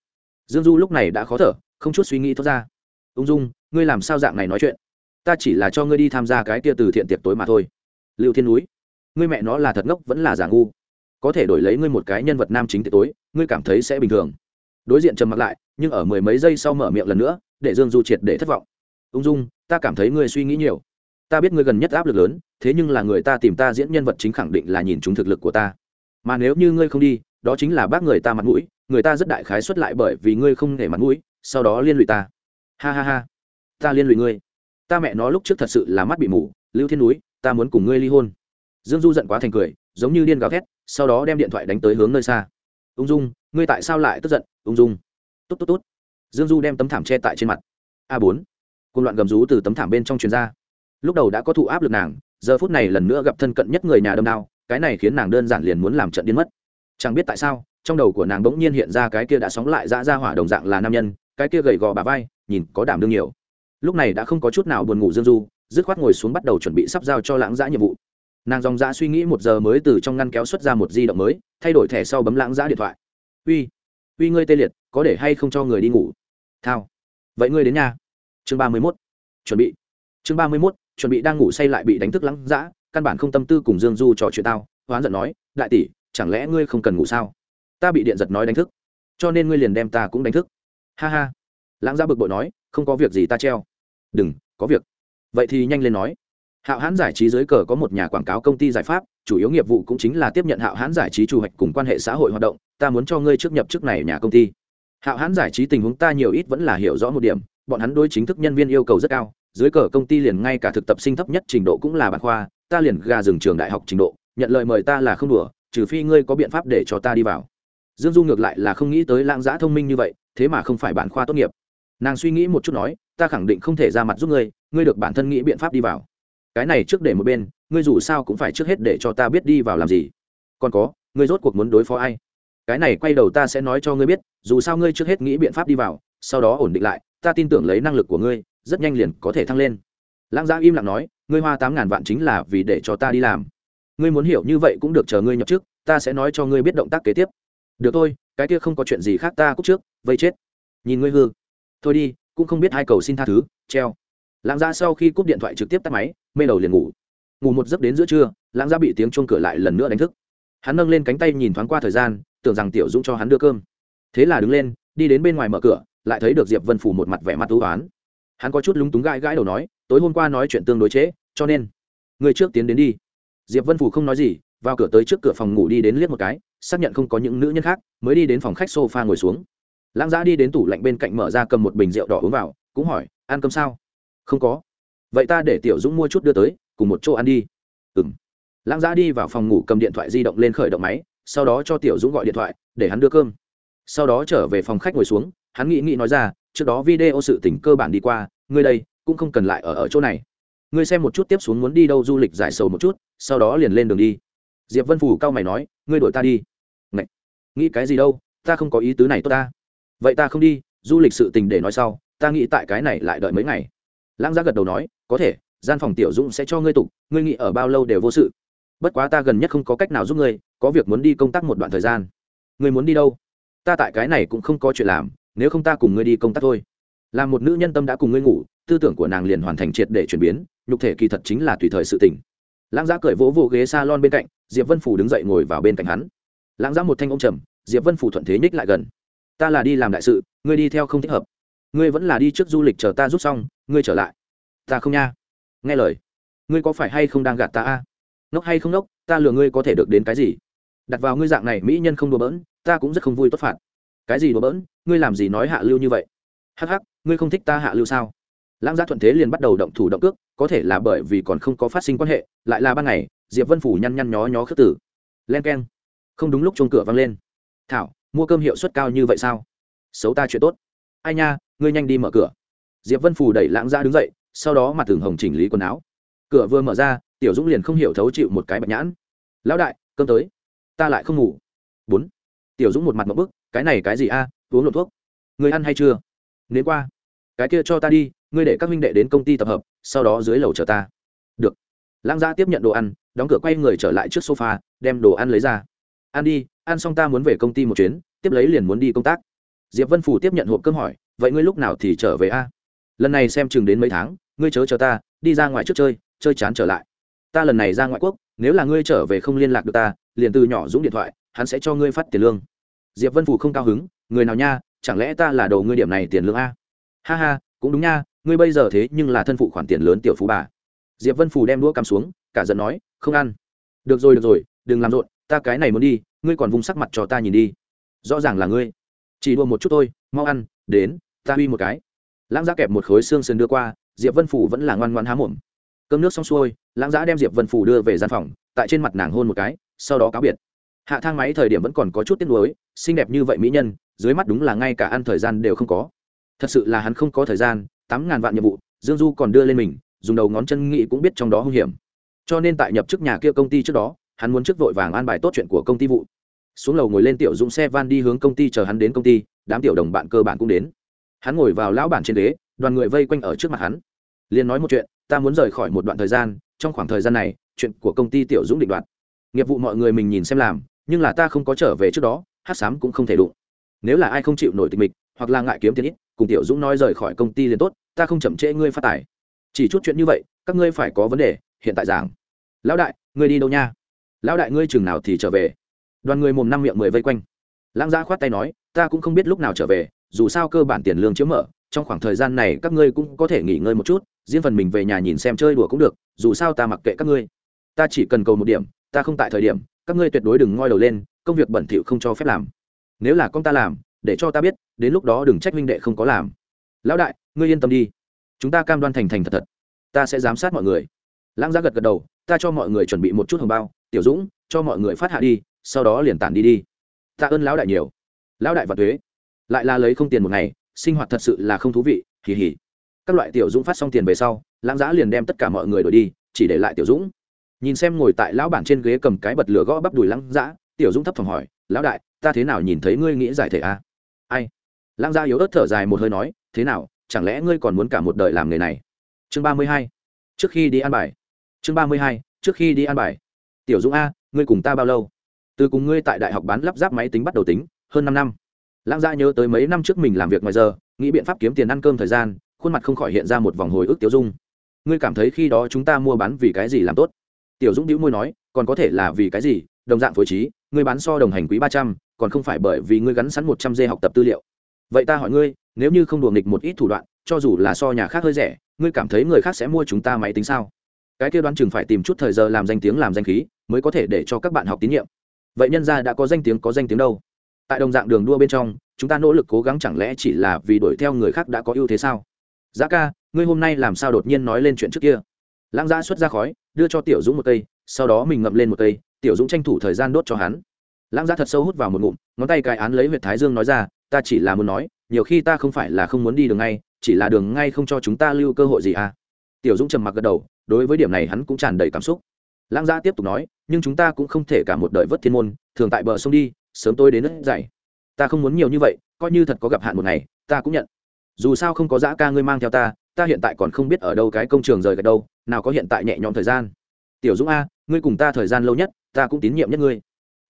Dương du lúc này đã khó thở, không chút suy nghĩ thoát ra. Ung dung, ngươi làm sao dạng này nói chuyện? Ta chỉ là cho ngươi đi tham gia cái kia từ thiện tiệc tối mà thôi. Lưu thiên núi ngươi mẹ nó là thật ngốc, vẫn là giả ngu. Có thể đổi lấy ngươi một cái nhân vật nam chính tệ tối, ngươi cảm thấy sẽ bình thường. Đối diện trầm mặc lại, nhưng ở mười mấy giây sau mở miệng lần nữa, để dương du triệt để thất vọng. Ung dung, ta cảm thấy ngươi suy nghĩ nhiều. Ta biết ngươi gần nhất áp lực lớn, thế nhưng là người ta tìm ta diễn nhân vật chính khẳng định là nhìn chúng thực lực của ta. Mà nếu như ngươi không đi, đó chính là bác người ta mặt mũi, người ta rất đại khái xuất lại bởi vì ngươi không để mặt mũi, sau đó liên lụy ta. Ha ha ha. Ta liên lụy ngươi. Ta mẹ nó lúc trước thật sự là mắt bị mù, lưu thiên núi, ta muốn cùng ngươi ly hôn dương du giận quá thành cười, giống như điên gào thét, sau đó đem điện thoại đánh tới hướng nơi xa. Ung dung, ngươi tại sao lại tức giận, ung dung? Tốt tốt tốt. Dương du đem tấm thảm che tại trên mặt. A bốn. Côn loạn gầm rú từ tấm thảm bên trong truyền ra. Lúc đầu đã có thụ áp lực nàng, giờ phút này lần nữa gặp thân cận nhất người nhà đâm đao, cái này khiến nàng đơn giản liền muốn làm trận điên mất. Chẳng biết tại sao, trong đầu của nàng bỗng nhiên hiện ra cái kia đã sóng lại dã ra hỏa đồng dạng là nam nhân, cái kia gầy gò bà vai, nhìn có đảm đương nhiều. Lúc này đã không có chút nào buồn ngủ dương du, dứt khoát ngồi xuống bắt đầu chuẩn bị sắp giao cho lãng dã nhiệm vụ nàng dòng dã suy nghĩ một giờ mới từ trong ngăn kéo xuất ra một di động mới, thay đổi thẻ sau bấm lãng giã điện thoại. Uy uy ngươi tê liệt, có để hay không cho người đi ngủ? Thao. Vậy ngươi đến nhà. Chương ba mươi mốt. Chuẩn bị. Chương ba mươi mốt. Chuẩn bị đang ngủ say lại bị đánh thức lãng giã, căn bản không tâm tư cùng dương du trò chuyện tao. Hoán giận nói, đại tỷ, chẳng lẽ ngươi không cần ngủ sao? Ta bị điện giật nói đánh thức, cho nên ngươi liền đem ta cũng đánh thức. Ha ha. Lãng giã bực bội nói, không có việc gì ta treo. Đừng, có việc. Vậy thì nhanh lên nói hạo hãn giải trí dưới cờ có một nhà quảng cáo công ty giải pháp, chủ yếu nghiệp vụ cũng chính là tiếp nhận hạo hãn giải trí chủ hoạch cùng quan hệ xã hội hoạt động, ta muốn cho ngươi trước nhập chức này nhà công ty. Hạo hãn giải trí tình huống ta nhiều ít vẫn là hiểu rõ một điểm, bọn hắn đối chính thức nhân viên yêu cầu rất cao, dưới cờ công ty liền ngay cả thực tập sinh thấp nhất trình độ cũng là bản khoa, ta liền gà rừng trường đại học trình độ, nhận lời mời ta là không đùa, trừ phi ngươi có biện pháp để cho ta đi vào. Dương du ngược lại là không nghĩ tới lãng giã thông minh như vậy, thế mà không phải bản khoa tốt nghiệp. Nàng suy nghĩ một chút nói, ta khẳng định không thể ra mặt giúp ngươi ngươi được bản thân nghĩ biện pháp đi vào cái này trước để một bên ngươi dù sao cũng phải trước hết để cho ta biết đi vào làm gì. Còn có ngươi rốt cuộc muốn đối phó ai? Cái này quay đầu ta sẽ nói cho ngươi biết dù sao ngươi trước hết nghĩ biện pháp đi vào sau đó ổn định lại ta tin tưởng lấy năng lực của ngươi rất nhanh liền có thể thăng lên. Lãng gia im lặng nói ngươi hoa tám ngàn vạn chính là vì để cho ta đi làm. Ngươi muốn hiểu như vậy cũng được chờ ngươi nhập trước, ta sẽ nói cho ngươi biết động tác kế tiếp. Được thôi cái kia không có chuyện gì khác ta cúc trước vây chết. Nhìn ngươi hư. Thôi đi cũng không biết hai cầu xin tha thứ treo lãng gia sau khi cúp điện thoại trực tiếp tắt máy mê đầu liền ngủ. Ngủ một giấc đến giữa trưa lãng gia bị tiếng chuông cửa lại lần nữa đánh thức. Hắn nâng lên cánh tay nhìn thoáng qua thời gian tưởng rằng tiểu dũng cho hắn đưa cơm. Thế là đứng lên đi đến bên ngoài mở cửa lại thấy được diệp vân phủ một mặt vẻ mặt thú oán. Hắn có chút lúng túng gãi gãi đầu nói tối hôm qua nói chuyện tương đối chế, cho nên người trước tiến đến đi. Diệp vân phủ không nói gì vào cửa tới trước cửa phòng ngủ đi đến liếc một cái xác nhận không có những nữ nhân khác mới đi đến phòng khách sofa ngồi xuống. Lãng giã đi đến tủ lạnh bên cạnh mở ra cầm một bình rượu đỏ uống vào cũng hỏi ăn cơm sao? Không có. Vậy ta để tiểu dũng mua chút đưa tới, cùng một chỗ ăn đi. Ừ m lãng giã đi vào phòng ngủ cầm điện thoại di động lên khởi động máy, sau đó cho tiểu dũng gọi điện thoại, để hắn đưa cơm. Sau đó trở về phòng khách ngồi xuống, hắn nghĩ nghĩ nói ra, trước đó video sự tỉnh cơ bản đi qua, ngươi đây, cũng không cần lại ở ở chỗ này. Ngươi xem một chút tiếp xuống muốn đi đâu du lịch giải sầu một chút, sau đó liền lên đường đi. Diệp vân phủ cao mày nói, ngươi đổi ta đi. Ngậy! nghĩ cái gì đâu, ta không có ý tứ này tốt ta. Vậy ta không đi, du lịch sự tình để nói sau, ta nghĩ tại cái này lại đợi mấy ngày lãng giá gật đầu nói, có thể, gian phòng tiểu dũng sẽ cho ngươi tục, ngươi nghĩ ở bao lâu đều vô sự. Bất quá ta gần nhất không có cách nào giúp ngươi, có việc muốn đi công tác một đoạn thời gian. Ngươi muốn đi đâu? Ta tại cái này cũng không có chuyện làm, nếu không ta cùng ngươi đi công tác thôi. Là một nữ nhân tâm đã cùng ngươi ngủ, tư tưởng của nàng liền hoàn thành triệt để chuyển biến, nhục thể kỳ thật chính là tùy thời sự tỉnh lãng giá cởi vỗ vỗ ghế s a lon bên cạnh, diệp vân phủ đứng dậy ngồi vào bên cạnh hắn. Lãng giá một thanh ông trầm, diệp vân phủ thuận thế nhích lại gần. Ta là đi làm đại sự, ngươi đi theo không thích hợp ngươi vẫn là đi trước du lịch chờ ta rút xong, ngươi trở lại. Ta không nha. Nghe lời. Ngươi có phải hay không đang gạt ta a? Ngốc hay không ngốc, ta lừa ngươi có thể được đến cái gì? Đặt vào ngươi dạng này, mỹ nhân không đùa bỡn, ta cũng rất không vui tốt phạt. Cái gì đùa bỡn? Ngươi làm gì nói hạ lưu như vậy? Hắc hắc, ngươi không thích ta hạ lưu sao? Lãng gia thuận thế liền bắt đầu động thủ động cước, có thể là bởi vì còn không có phát sinh quan hệ, lại là ban ngày, diệp vân phủ nhăn nhăn nhó nhó khước tử. Len k e n không đúng lúc chung cửa văng lên. Thảo, mua cơm hiệu suất cao như vậy sao? Xấu ta chuyện tốt. Ai nha ngươi nhanh đi mở cửa. Diệp vân Phù đẩy lãng ra đứng dậy, sau đó mặt thường hồng chỉnh lý quần áo. Cửa vừa mở ra, tiểu dũng liền không hiểu thấu chịu một cái bạch nhãn. Lão đại, cơm tới. Ta lại không ngủ. Bốn. Tiểu dũng một mặt một bức, cái này cái gì a, uống lộ thuốc. Người ăn hay chưa? Nếu qua. Cái kia cho ta đi, ngươi để các minh đệ đến công ty tập hợp, sau đó dưới lầu chờ ta. Được. Lãng gia tiếp nhận đồ ăn, đóng cửa quay người trở lại trước sofa, đem đồ ăn lấy ra. Ăn đi, ăn xong ta muốn về công ty một chuyến, tiếp lấy liền muốn đi công tác. Diệp vân phủ tiếp nhận hộp cơm hỏi vậy ngươi lúc nào thì trở về a? Lần này xem chừng đến mấy tháng, ngươi chớ chờ ta, đi ra ngoài trước chơi chơi chán trở lại. Ta lần này ra ngoại quốc, nếu là ngươi trở về không liên lạc được ta, liền từ nhỏ dũng điện thoại, hắn sẽ cho ngươi phát tiền lương. Diệp vân phủ không cao hứng, người nào nha, chẳng lẽ ta là đầu ngươi điểm này tiền lương a? Ha ha, cũng đúng nha, ngươi bây giờ thế nhưng là thân phụ khoản tiền lớn tiểu phú bà. Diệp vân phủ đem đũa cắm xuống, cả giận nói, không ăn. Được rồi được rồi, đừng làm rộn, ta cái này muốn đi, ngươi còn vung sắc mặt cho ta nhìn đi. Rõ ràng là ngươi. Chỉ đua một chút thôi, mau ăn, đến ta uy một cái. Lãng giá kẹp một khối xương sườn đưa qua, diệp vân phủ vẫn là ngoan ngoan há mồm. Cơm nước xong xuôi, lãng giá đem diệp vân phủ đưa về gian phòng, tại trên mặt nàng hôn một cái, sau đó cáo biệt. Hạ thang máy thời điểm vẫn còn có chút tiếc nuối, xinh đẹp như vậy mỹ nhân, dưới mắt đúng là ngay cả ăn thời gian đều không có. Thật sự là hắn không có thời gian, tám ngàn vạn nhiệm vụ, dương du còn đưa lên mình, dùng đầu ngón chân nghĩ cũng biết trong đó hung hiểm. Cho nên tại nhập chức nhà kia công ty trước đó, hắn muốn trước vội vàng an bài tốt chuyện của công ty vụ. Xuống lầu ngồi lên tiểu dũng xe van đi hướng công ty chờ hắn đến công ty, đám tiểu đồng bạn cơ bản cũng đến hắn ngồi vào lão bản trên ghế, đoàn người vây quanh ở trước mặt hắn. Liền nói một chuyện, ta muốn rời khỏi một đoạn thời gian, trong khoảng thời gian này, chuyện của công ty tiểu dũng định đoạt. Nghiệp vụ mọi người mình nhìn xem làm, nhưng là ta không có trở về trước đó, hát sám cũng không thể đụng. Nếu là ai không chịu nổi tình mịch hoặc là ngại kiếm tiền ít, cùng tiểu dũng nói rời khỏi công ty liền tốt, ta không chậm trễ ngươi phát tài. Chỉ chút chuyện như vậy, các ngươi phải có vấn đề, hiện tại giảng. Lão đại, ngươi đi đâu nha? Lão đại, ngươi chừng nào thì trở về? Đoàn người mồm năm miệng mười vây quanh. Lãng gia khoát tay nói, ta cũng không biết lúc nào trở về dù sao cơ bản tiền lương chiếu mở, trong khoảng thời gian này các ngươi cũng có thể nghỉ ngơi một chút, riêng phần mình về nhà nhìn xem chơi đùa cũng được, dù sao ta mặc kệ các ngươi. Ta chỉ cần cầu một điểm, ta không tại thời điểm, các ngươi tuyệt đối đừng ngoi đầu lên, công việc bẩn thỉu không cho phép làm. Nếu là con ta làm, để cho ta biết, đến lúc đó đừng trách minh đệ không có làm. Lão đại, ngươi yên tâm đi. Chúng ta cam đoan thành thành thật thật. Ta sẽ giám sát mọi người. Lãng giá gật gật đầu, ta cho mọi người chuẩn bị một chút hồng bao, tiểu dũng, cho mọi người phát hạ đi, sau đó liền tản đi đi. Tạ ơn lão đại nhiều. Lão đại và thuế lại là lấy không tiền một ngày, sinh hoạt thật sự là không thú vị, hì hì. Các loại tiểu dũng phát xong tiền về sau, lãng giã liền đem tất cả mọi người đổi đi, chỉ để lại tiểu dũng. Nhìn xem ngồi tại lão bản trên ghế cầm cái bật lửa gõ bắp đùi lãng giã, tiểu dũng thấp thỏm hỏi, lão đại, ta thế nào nhìn thấy ngươi nghĩ giải thể a à? ai? Lãng giã yếu ớt thở dài một hơi nói, thế nào, chẳng lẽ ngươi còn muốn cả một đời làm nghề này? Chương ba mươi hai, trước khi đi ăn bài. Chương ba mươi hai, trước khi đi ăn bài. Tiểu dũng a, ngươi cùng ta bao lâu? Từ cùng ngươi tại đại học bán lắp ráp máy tính bắt đầu tính, hơn năm năm lãng gia nhớ tới mấy năm trước mình làm việc ngoài giờ, nghĩ biện pháp kiếm tiền ăn cơm thời gian, khuôn mặt không khỏi hiện ra một vòng hồi ức tiểu dung. Ngươi cảm thấy khi đó chúng ta mua bán vì cái gì làm tốt? Tiểu dũng đĩu môi nói, còn có thể là vì cái gì? Đồng dạng phối trí, ngươi bán so đồng hành quý ba trăm, còn không phải bởi vì ngươi gắn sẵn một trăm dê học tập tư liệu. Vậy ta hỏi ngươi, nếu như không đùa nghịch một ít thủ đoạn, cho dù là so nhà khác hơi rẻ, ngươi cảm thấy người khác sẽ mua chúng ta máy tính sao? Cái kia đoán chừng phải tìm chút thời giờ làm danh tiếng làm danh khí, mới có thể để cho các bạn học tín nhiệm. Vậy nhân ra đã có danh tiếng có danh tiếng đâu? Tại đồng dạng đường đua bên trong, chúng ta nỗ lực cố gắng chẳng lẽ chỉ là vì đuổi theo người khác đã có ưu thế sao? Giá ca, ngươi hôm nay làm sao đột nhiên nói lên chuyện trước kia? Lãng giã xuất ra khói, đưa cho tiểu dũng một cây, sau đó mình ngậm lên một cây, tiểu dũng tranh thủ thời gian đốt cho hắn. Lãng giã thật sâu hút vào một ngụm, ngón tay cài án lấy huyện thái dương nói ra, ta chỉ là muốn nói, nhiều khi ta không phải là không muốn đi đường ngay, chỉ là đường ngay không cho chúng ta lưu cơ hội gì à? Tiểu dũng trầm mặc gật đầu, đối với điểm này hắn cũng tràn đầy cảm xúc. Lãng gia tiếp tục nói, nhưng chúng ta cũng không thể cả một đời vớt thiên môn, thường tại bờ sông đi sớm tôi đến đất dày ta không muốn nhiều như vậy, coi như thật có gặp hạn một ngày, ta cũng nhận. Dù sao không có dã ca ngươi mang theo ta ta hiện tại còn không biết ở đâu cái công trường rời gạch đâu, nào có hiện tại nhẹ nhõm thời gian. Tiểu dũng a, ngươi cùng ta thời gian lâu nhất, ta cũng tín nhiệm nhất ngươi.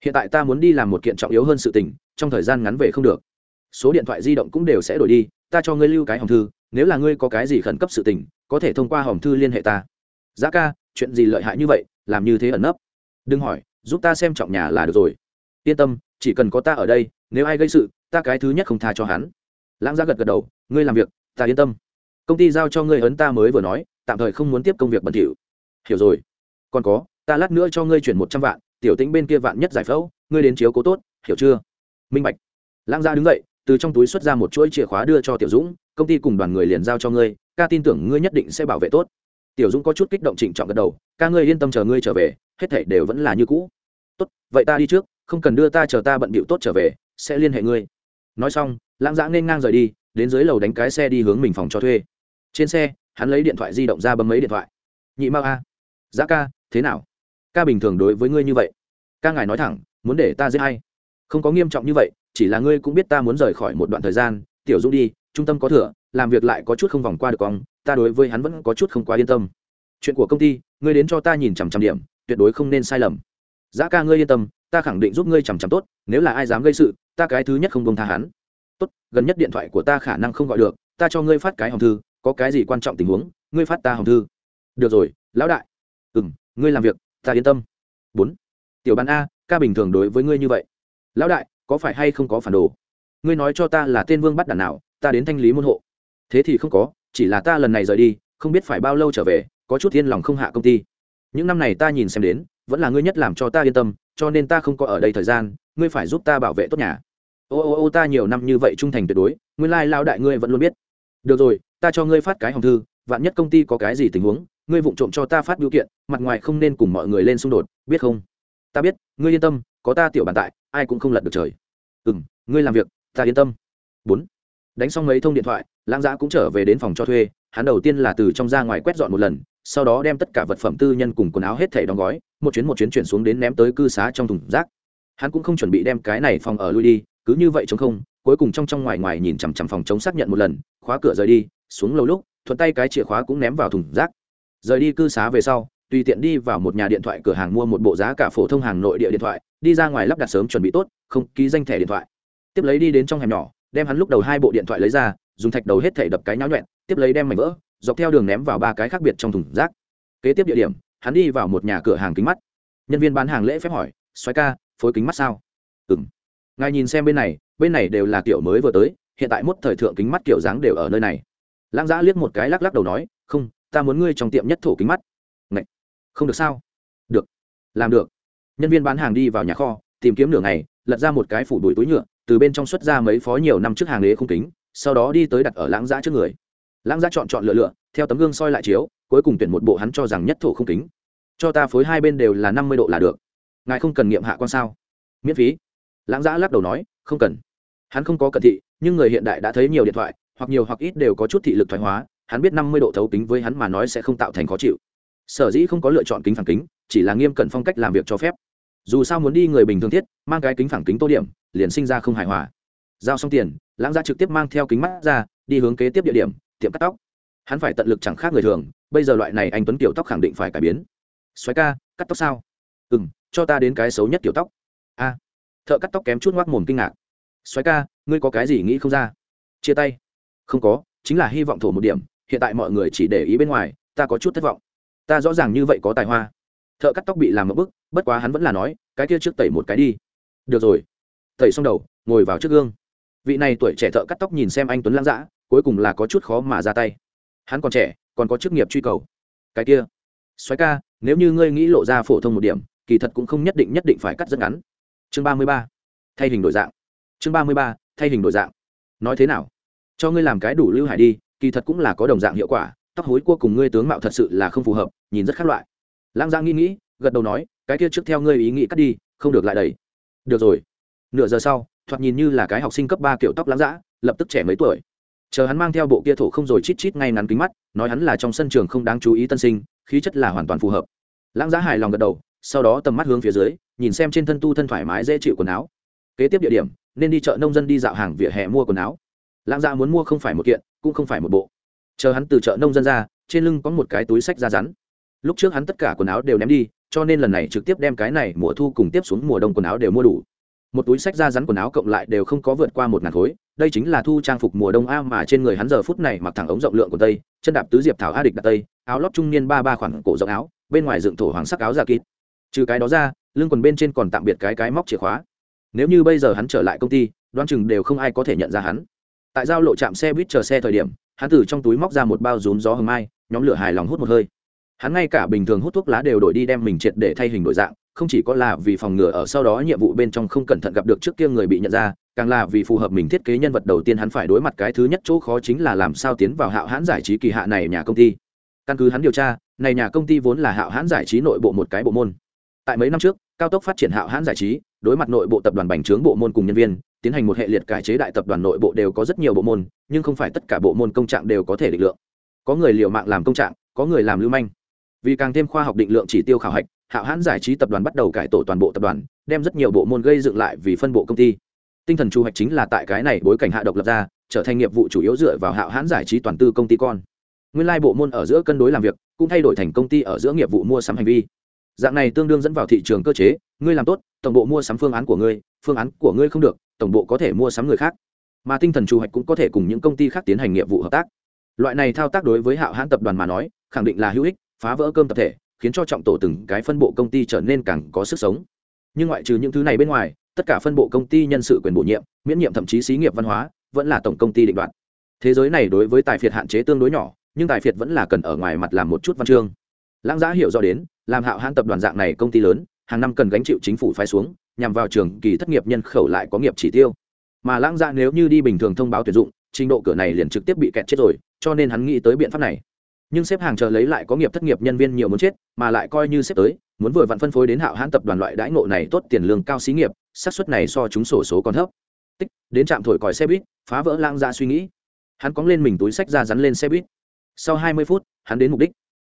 Hiện tại ta muốn đi làm một kiện trọng yếu hơn sự tình, trong thời gian ngắn về không được. Số điện thoại di động cũng đều sẽ đổi đi, ta cho ngươi lưu cái hòm thư, nếu là ngươi có cái gì khẩn cấp sự tình, có thể thông qua hòm thư liên hệ ta. Giá ca, chuyện gì lợi hại như vậy, làm như thế ẩn nấp? Đừng hỏi, giúp ta xem trọng nhà là được rồi. Yên tâm chỉ cần có ta ở đây, nếu ai gây sự, ta cái thứ nhất không tha cho hắn. Lãng gia gật gật đầu, ngươi làm việc, ta yên tâm. Công ty giao cho ngươi ấn ta mới vừa nói, tạm thời không muốn tiếp công việc bẩn thỉu. Hiểu rồi. Còn có, ta lát nữa cho ngươi chuyển một trăm vạn, tiểu tĩnh bên kia vạn nhất giải phẫu, ngươi đến chiếu cố tốt, hiểu chưa? Minh bạch. Lãng gia đứng dậy, từ trong túi xuất ra một chuỗi chìa khóa đưa cho tiểu dũng, công ty cùng đoàn người liền giao cho ngươi, ca tin tưởng ngươi nhất định sẽ bảo vệ tốt. Tiểu dũng có chút kích động trịnh trọng gật đầu, ca ngươi yên tâm chờ ngươi trở về, hết thảy đều vẫn là như cũ. Tốt, vậy ta đi trước không cần đưa ta chờ ta bận bịu tốt trở về, sẽ liên hệ ngươi. Nói xong, lãng giã nên ngang rời đi, đến dưới lầu đánh cái xe đi hướng mình phòng cho thuê. Trên xe, hắn lấy điện thoại di động ra bấm mấy điện thoại. Nhị mao a, giã ca, thế nào? Ca bình thường đối với ngươi như vậy. Ca ngài nói thẳng, muốn để ta giết hay không có nghiêm trọng như vậy, chỉ là ngươi cũng biết ta muốn rời khỏi một đoạn thời gian. Tiểu dũng đi, trung tâm có thừa làm việc lại có chút không vòng qua được cong, ta đối với hắn vẫn có chút không quá yên tâm. Chuyện của công ty, ngươi đến cho ta nhìn chằm chằm điểm, tuyệt đối không nên sai lầm. Giá ca, ngươi yên tâm ta khẳng định giúp ngươi chằm chằm tốt, nếu là ai dám gây sự, ta cái thứ nhất không bông tha hắn. Tốt, gần nhất điện thoại của ta khả năng không gọi được, ta cho ngươi phát cái hòm thư, có cái gì quan trọng tình huống, ngươi phát ta hòm thư. Được rồi, lão đại. Ừ m ngươi làm việc, ta yên tâm. Bốn. Tiểu Bàn a, ca bình thường đối với ngươi như vậy. Lão đại, có phải hay không có phản đồ? Ngươi nói cho ta là tên vương bắt đàn nào, ta đến thanh lý môn hộ. Thế thì không có, chỉ là ta lần này rời đi, không biết phải bao lâu trở về, có chút yên lòng không hạ công ty. Những năm này ta nhìn xem đến vẫn là ngươi nhất làm cho ta yên tâm, cho nên ta không có ở đây thời gian, ngươi phải giúp ta bảo vệ tốt nhà. Ô ô ô, ta nhiều năm như vậy trung thành tuyệt đối, nguyên lai lao đại ngươi vẫn luôn biết. Được rồi, ta cho ngươi phát cái hồng thư, vạn nhất công ty có cái gì tình huống, ngươi vụng trộm cho ta phát biểu kiện, mặt ngoài không nên cùng mọi người lên xung đột, biết không? Ta biết, ngươi yên tâm, có ta tiểu bàn tại, ai cũng không lật được trời. Ừ m ngươi làm việc, ta yên tâm. Bốn. Đánh xong mấy thông điện thoại, lãng giã cũng trở về đến phòng cho thuê, hắn đầu tiên là từ trong ra ngoài quét dọn một lần, sau đó đem tất cả vật phẩm tư nhân cùng quần áo hết thảy đóng gói một chuyến một chuyến chuyển xuống đến ném tới cư xá trong thùng rác. Hắn cũng không chuẩn bị đem cái này phòng ở lui đi, cứ như vậy chống không, cuối cùng trong trong ngoài ngoài nhìn chằm chằm phòng chống xác nhận một lần, khóa cửa rời đi, xuống lâu lúc, thuận tay cái chìa khóa cũng ném vào thùng rác. Rời đi cư xá về sau, tùy tiện đi vào một nhà điện thoại cửa hàng mua một bộ giá cả phổ thông hàng nội địa điện thoại, đi ra ngoài lắp đặt sớm chuẩn bị tốt, không ký danh thẻ điện thoại. Tiếp lấy đi đến trong hẻm nhỏ, đem hắn lúc đầu hai bộ điện thoại lấy ra, dùng thạch đầu hết thể đập cái nháo nhuẹn tiếp lấy đem mảnh vỡ, dọc theo đường ném vào ba cái khác biệt trong thùng rác. Kế tiếp địa điểm hắn đi vào một nhà cửa hàng kính mắt. Nhân viên bán hàng lễ phép hỏi xoáy ca, phối kính mắt sao? Ừ m ngài nhìn xem bên này bên này đều là kiểu mới vừa tới, hiện tại mốt thời thượng kính mắt kiểu dáng đều ở nơi này. Lãng giã liếc một cái lắc lắc đầu nói, không, ta muốn ngươi trong tiệm nhất thổ kính mắt. Ngậy! không được sao? Được. Làm được. Nhân viên bán hàng đi vào nhà kho, tìm kiếm nửa ngày, lật ra một cái phủ đuổi túi nhựa, từ bên trong xuất ra mấy phó nhiều năm trước hàng ghế không kính, sau đó đi tới đặt ở lãng giã trước người. Lãng giã chọn chọn lựa lựa, theo tấm gương soi lại chiếu cuối cùng tuyển một bộ hắn cho rằng nhất thổ không kính. Cho ta phối hai bên đều là năm mươi độ là được. Ngài không cần nghiệm hạ quan sao? Miễn phí. Lãng giã lắc đầu nói, không cần. Hắn không có cận thị, nhưng người hiện đại đã thấy nhiều điện thoại, hoặc nhiều hoặc ít đều có chút thị lực thoái hóa, hắn biết năm mươi độ thấu kính với hắn mà nói sẽ không tạo thành khó chịu. Sở dĩ không có lựa chọn kính phản kính, chỉ là nghiêm cẩn phong cách làm việc cho phép. Dù sao muốn đi người bình thường thiết, mang cái kính phản kính tô điểm, liền sinh ra không hài hòa. Giao xong tiền, lãng gia trực tiếp mang theo kính mắt ra, đi hướng kế tiếp địa điểm, tiệm cắt tóc hắn phải tận lực chẳng khác người thường, bây giờ loại này anh tuấn kiểu tóc khẳng định phải cải biến. Xoáy ca, cắt tóc sao? Ừ m cho ta đến cái xấu nhất kiểu tóc. A. À, thợ cắt tóc kém chút ngoác mồm kinh ngạc. Xoáy ca, ngươi có cái gì nghĩ không ra? Chia tay. Không có, chính là hy vọng thổ một điểm, hiện tại mọi người chỉ để ý bên ngoài, ta có chút thất vọng. Ta rõ ràng như vậy có tài hoa. Thợ cắt tóc bị làm một bức, bất quá hắn vẫn là nói, cái kia trước tẩy một cái đi. Được rồi. Tẩy xong đầu, ngồi vào trước gương. Vị này tuổi trẻ thợ cắt tóc nhìn xem anh tuấn lãng dã, cuối cùng là có chút khó mà ra tay hắn còn trẻ, còn có chức nghiệp truy cầu. Cái kia xoáy ca, nếu như ngươi nghĩ lộ ra phổ thông một điểm, kỳ thật cũng không nhất định nhất định phải cắt rất ngắn. Chương ba mươi ba, thay hình đổi dạng. Chương ba mươi ba, thay hình đổi dạng. Nói thế nào? Cho ngươi làm cái đủ lưu hải đi, kỳ thật cũng là có đồng dạng hiệu quả, tóc hối cua cùng ngươi tướng mạo thật sự là không phù hợp, nhìn rất khác loại. Lang giang nghĩ nghĩ, gật đầu nói, cái kia trước theo ngươi ý nghĩ cắt đi, không được lại đầy. Được rồi. Nửa giờ sau, thoạt nhìn như là cái học sinh cấp ba kiểu tóc lãng dã lập tức trẻ mấy tuổi chờ hắn mang theo bộ kia thổ không rồi chít chít ngay ngắn kính mắt, nói hắn là trong sân trường không đáng chú ý tân sinh, khí chất là hoàn toàn phù hợp. Lãng giá hài lòng gật đầu, sau đó tầm mắt hướng phía dưới, nhìn xem trên thân tu thân thoải mái dễ chịu quần áo. Kế tiếp địa điểm, nên đi chợ nông dân đi dạo hàng vỉa hè mua quần áo. Lãng giá muốn mua không phải một kiện, cũng không phải một bộ. Chờ hắn từ chợ nông dân ra, trên lưng có một cái túi sách da rắn. Lúc trước hắn tất cả quần áo đều ném đi, cho nên lần này trực tiếp đem cái này mùa thu cùng tiếp xuống mùa đông quần áo đều mua đủ. Một túi sách da rắn quần áo cộng lại đều không có vượt qua một ngàn khối đây chính là thu trang phục mùa đông a mà trên người hắn giờ phút này mặc thẳng ống rộng lượng của tây, chân đạp tứ diệp thảo a địch đặt tây, áo lót trung niên ba ba khoảng cổ rộng áo, bên ngoài dựng thổ hoàng sắc áo giả kín. trừ cái đó ra, lưng quần bên trên còn tạm biệt cái cái móc chìa khóa. Nếu như bây giờ hắn trở lại công ty, đoán chừng đều không ai có thể nhận ra hắn. Tại giao lộ trạm xe buýt chờ xe thời điểm, hắn từ trong túi móc ra một bao rúm gió hầm mai, nhóm lửa hài lòng hút một hơi. Hắn ngay cả bình thường hút thuốc lá đều đổi đi đem mình triệt để thay hình đổi dạng, không chỉ có là vì phòng ngừa ở sau đó nhiệm vụ bên trong không cẩn thận gặp được trước kia người bị nhận ra càng là vì phù hợp mình thiết kế nhân vật đầu tiên hắn phải đối mặt cái thứ nhất chỗ khó chính là làm sao tiến vào hạo hãn giải trí kỳ hạ này nhà công ty. Căn cứ hắn điều tra, này nhà công ty vốn là hạo hãn giải trí nội bộ một cái bộ môn. Tại mấy năm trước, cao tốc phát triển hạo hãn giải trí, đối mặt nội bộ tập đoàn bành trướng bộ môn cùng nhân viên, tiến hành một hệ liệt cải chế đại tập đoàn nội bộ đều có rất nhiều bộ môn, nhưng không phải tất cả bộ môn công trạng đều có thể định lượng. Có người liều mạng làm công trạng, có người làm lưu manh. Vì càng thêm khoa học định lượng chỉ tiêu khảo hạch, hạo hãn giải trí tập đoàn bắt đầu cải tổ toàn bộ tập đoàn, đem rất nhiều bộ môn gây dựng lại vì phân bộ công ty tinh thần chu hoạch chính là tại cái này bối cảnh hạ độc lập ra, trở thành nghiệp vụ chủ yếu dựa vào hạo hãn giải trí toàn tư công ty con. Nguyên lai bộ môn ở giữa cân đối làm việc, cũng thay đổi thành công ty ở giữa nghiệp vụ mua sắm hành vi. Dạng này tương đương dẫn vào thị trường cơ chế, ngươi làm tốt, tổng bộ mua sắm phương án của ngươi, phương án của ngươi không được, tổng bộ có thể mua sắm người khác. Mà tinh thần chu hoạch cũng có thể cùng những công ty khác tiến hành nghiệp vụ hợp tác. Loại này thao tác đối với hạo hãn tập đoàn mà nói, khẳng định là hữu ích, phá vỡ cơm tập thể, khiến cho trọng tổ từng cái phân bộ công ty trở nên càng có sức sống. Nhưng ngoại trừ những thứ này bên ngoài tất cả phân bộ công ty nhân sự quyền bổ nhiệm, miễn nhiệm thậm chí xí nghiệp văn hóa, vẫn là tổng công ty định đoạt. Thế giới này đối với tài phiệt hạn chế tương đối nhỏ, nhưng tài phiệt vẫn là cần ở ngoài mặt làm một chút văn chương. Lãng giã hiểu rõ đến, làm hạo hãn tập đoàn dạng này công ty lớn, hàng năm cần gánh chịu chính phủ phái xuống, nhằm vào trường kỳ thất nghiệp nhân khẩu lại có nghiệp chỉ tiêu. Mà lãng giã nếu như đi bình thường thông báo tuyển dụng, trình độ cửa này liền trực tiếp bị kẹt chết rồi, cho nên hắn nghĩ tới biện pháp này. Nhưng xếp hàng chờ lấy lại có nghiệp thất nghiệp nhân viên nhiều muốn chết, mà lại coi như xếp tới, muốn vừa vặn phân phối đến hạo hãn tập đoàn loại đãi ngộ này tốt tiền lương cao xí nghiệp xác suất này so chúng sổ số còn thấp. Tích, đến trạm thổi còi xe buýt, phá vỡ lang ra suy nghĩ. Hắn cóng lên mình túi sách ra rắn lên xe buýt. Sau hai mươi phút, hắn đến mục đích.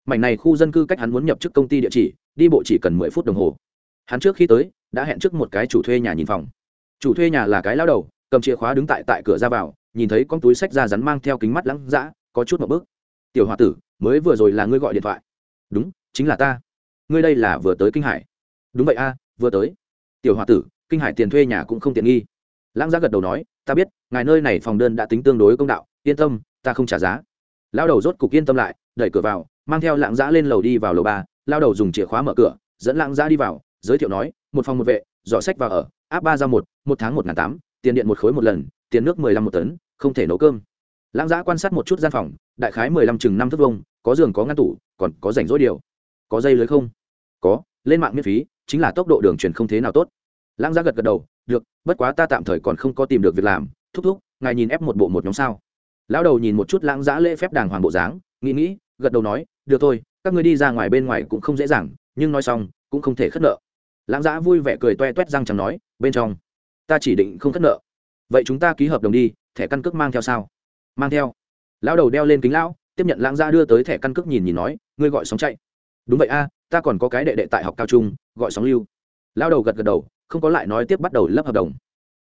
Mảnh này khu dân cư cách hắn muốn nhập chức công ty địa chỉ, đi bộ chỉ cần mười phút đồng hồ. Hắn trước khi tới, đã hẹn trước một cái chủ thuê nhà nhìn phòng. Chủ thuê nhà là cái lao đầu, cầm chìa khóa đứng tại tại cửa ra vào, nhìn thấy con túi sách ra rắn mang theo kính mắt lắng dã, có chút một bước. Tiểu h o a tử, mới vừa rồi là ngươi gọi điện thoại. Đúng, chính là ta. Ngươi đây là vừa tới kinh hải. Đúng vậy a, vừa tới. Tiểu h o a tử kinh hải tiền thuê nhà cũng không tiện nghi. Lãng giá gật đầu nói, ta biết, ngài nơi này phòng đơn đã tính tương đối công đạo, yên tâm, ta không trả giá. Lao đầu rốt cục yên tâm lại, đẩy cửa vào, mang theo lãng giá lên lầu đi vào lầu ba lao đầu dùng chìa khóa mở cửa, dẫn lãng giá đi vào, giới thiệu nói, một phòng một vệ, dọ sách vào ở, áp ba ra một một tháng một n g h n tám, tiền điện một khối một lần, tiền nước mười lăm một tấn, không thể nấu cơm. Lãng giá quan sát một chút gian phòng, đại khái mười lăm chừng năm thước vông có giường có ngăn tủ, còn có rảnh rỗi điều. Có dây lưới không? Có, lên mạng miễn phí, chính là tốc độ đường truyền không thế nào tốt lãng giá gật gật đầu, được, bất quá ta tạm thời còn không có tìm được việc làm. Thúc thúc, ngài nhìn ép một bộ một nhóm sao? Lão đầu nhìn một chút lãng giá lễ phép đàng hoàng bộ dáng, nghĩ nghĩ, gật đầu nói, được thôi, các ngươi đi ra ngoài bên ngoài cũng không dễ dàng, nhưng nói xong, cũng không thể khất nợ. Lãng giá vui vẻ cười toe toét răng chẳng nói, bên trong, ta chỉ định không khất nợ. Vậy chúng ta ký hợp đồng đi, thẻ căn cước mang theo sao? Mang theo. Lão đầu đeo lên kính lão, tiếp nhận lãng Giá đưa tới thẻ căn cước nhìn nhìn nói, ngươi gọi sóng chạy. Đúng vậy a, ta còn có cái đệ đệ tại học cao trung, gọi sóng lưu. Lão đầu gật gật đầu không có lại nói tiếp bắt đầu lấp hợp đồng.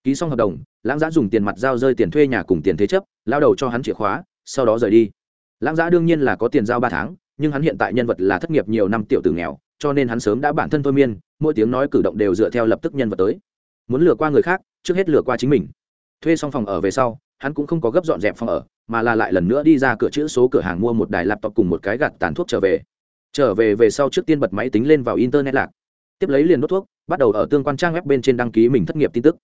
Ký xong hợp đồng, lãng giã dùng tiền mặt giao rơi tiền thuê nhà cùng tiền thế chấp, lao đầu cho hắn chìa khóa, sau đó rời đi. Lãng giã đương nhiên là có tiền giao ba tháng, nhưng hắn hiện tại nhân vật là thất nghiệp nhiều năm tiểu tử nghèo, cho nên hắn sớm đã bản thân thôi miên, mỗi tiếng nói cử động đều dựa theo lập tức nhân vật tới. Muốn lừa qua người khác, trước hết lừa qua chính mình. Thuê xong phòng ở về sau, hắn cũng không có gấp dọn dẹp phòng ở, mà là lại lần nữa đi ra cửa chữ số cửa hàng mua một đài laptop cùng một cái gạt tàn thuốc trở về. Trở về về sau trước tiên bật máy tính lên vào internet lạc. Tiếp lấy liền đốt thuốc bắt đầu ở tương quan trang web bên trên đăng ký mình thất nghiệp tin tức.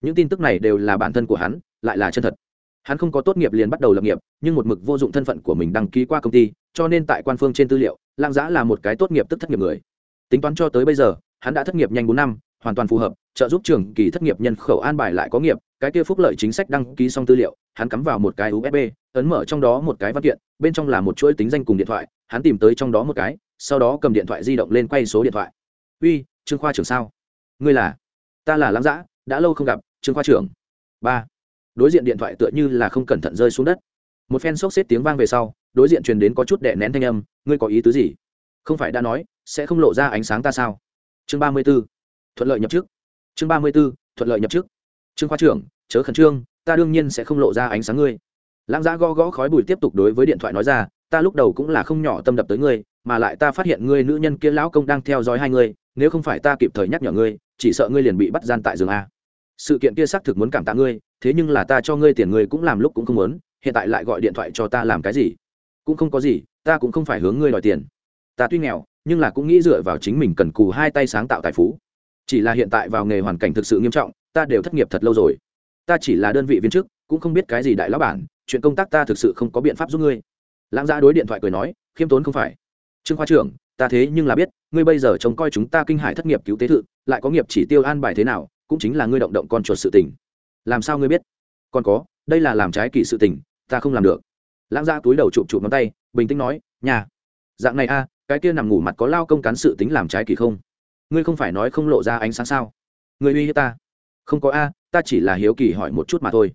Những tin tức này đều là bản thân của hắn, lại là chân thật. Hắn không có tốt nghiệp liền bắt đầu lập nghiệp, nhưng một mực vô dụng thân phận của mình đăng ký qua công ty, cho nên tại quan phương trên tư liệu lang giã là một cái tốt nghiệp tức thất nghiệp người. Tính toán cho tới bây giờ, hắn đã thất nghiệp nhanh bốn năm, hoàn toàn phù hợp, trợ giúp trường kỳ thất nghiệp nhân khẩu an bài lại có nghiệp, cái kia phúc lợi chính sách đăng ký xong tư liệu, hắn cắm vào một cái usb ấn mở trong đó một cái văn kiện, bên trong là một chuỗi tính danh cùng điện thoại, hắn tìm tới trong đó một cái, sau đó cầm điện thoại di động lên quay số điện thoại. Uy trương khoa trưởng sao? Ngươi là? Ta là lãng giã đã lâu không gặp, trương khoa trưởng. Ba. Đối diện điện thoại tựa như là không cẩn thận rơi xuống đất. Một phen sốc xếp tiếng vang về sau, đối diện truyền đến có chút đệ nén thanh âm, ngươi có ý tứ gì? Không phải đã nói, sẽ không lộ ra ánh sáng ta sao? Chương ba mươi b ố thuận lợi nhập chức chương ba mươi b ố thuận lợi nhập chức trương khoa trưởng, chớ khẩn trương, ta đương nhiên sẽ không lộ ra ánh sáng ngươi. Lãng giã gõ gõ khói bụi tiếp tục đối với điện thoại nói ra, ta lúc đầu cũng là không nhỏ tâm đập tới ngươi, mà lại ta phát hiện ngươi nữ nhân kia lão công đang theo dõi hai ngươi nếu không phải ta kịp thời nhắc nhở ngươi, chỉ sợ ngươi liền bị bắt gian tại giường a. Sự kiện kia xác thực muốn cảm tạ ngươi, thế nhưng là ta cho ngươi tiền ngươi cũng làm lúc cũng không muốn, hiện tại lại gọi điện thoại cho ta làm cái gì? Cũng không có gì, ta cũng không phải hướng ngươi đòi tiền. Ta tuy nghèo, nhưng là cũng nghĩ dựa vào chính mình cần cù hai tay sáng tạo tài phú. Chỉ là hiện tại vào nghề hoàn cảnh thực sự nghiêm trọng, ta đều thất nghiệp thật lâu rồi. Ta chỉ là đơn vị viên chức, cũng không biết cái gì đại lão bản, chuyện công tác ta thực sự không có biện pháp giúp ngươi. Lãng gia đối điện thoại cười nói, khiêm tốn không phải. Trương khoa trưởng ta thế nhưng là biết, ngươi bây giờ trông coi chúng ta kinh hải thất nghiệp cứu tế thự, lại có nghiệp chỉ tiêu an bài thế nào, cũng chính là ngươi động động con chuột sự tình. Làm sao ngươi biết? Còn có, đây là làm trái kỷ sự tình, ta không làm được. Lãng ra túi đầu chụp chụp ngón tay, bình tĩnh nói, nhà, dạng này a, cái kia nằm ngủ mặt có lao công cán sự tính làm trái kỷ không? Ngươi không phải nói không lộ ra ánh sáng sao? Ngươi uy hiếp ta. Không có a, ta chỉ là hiếu kỳ hỏi một chút mà thôi.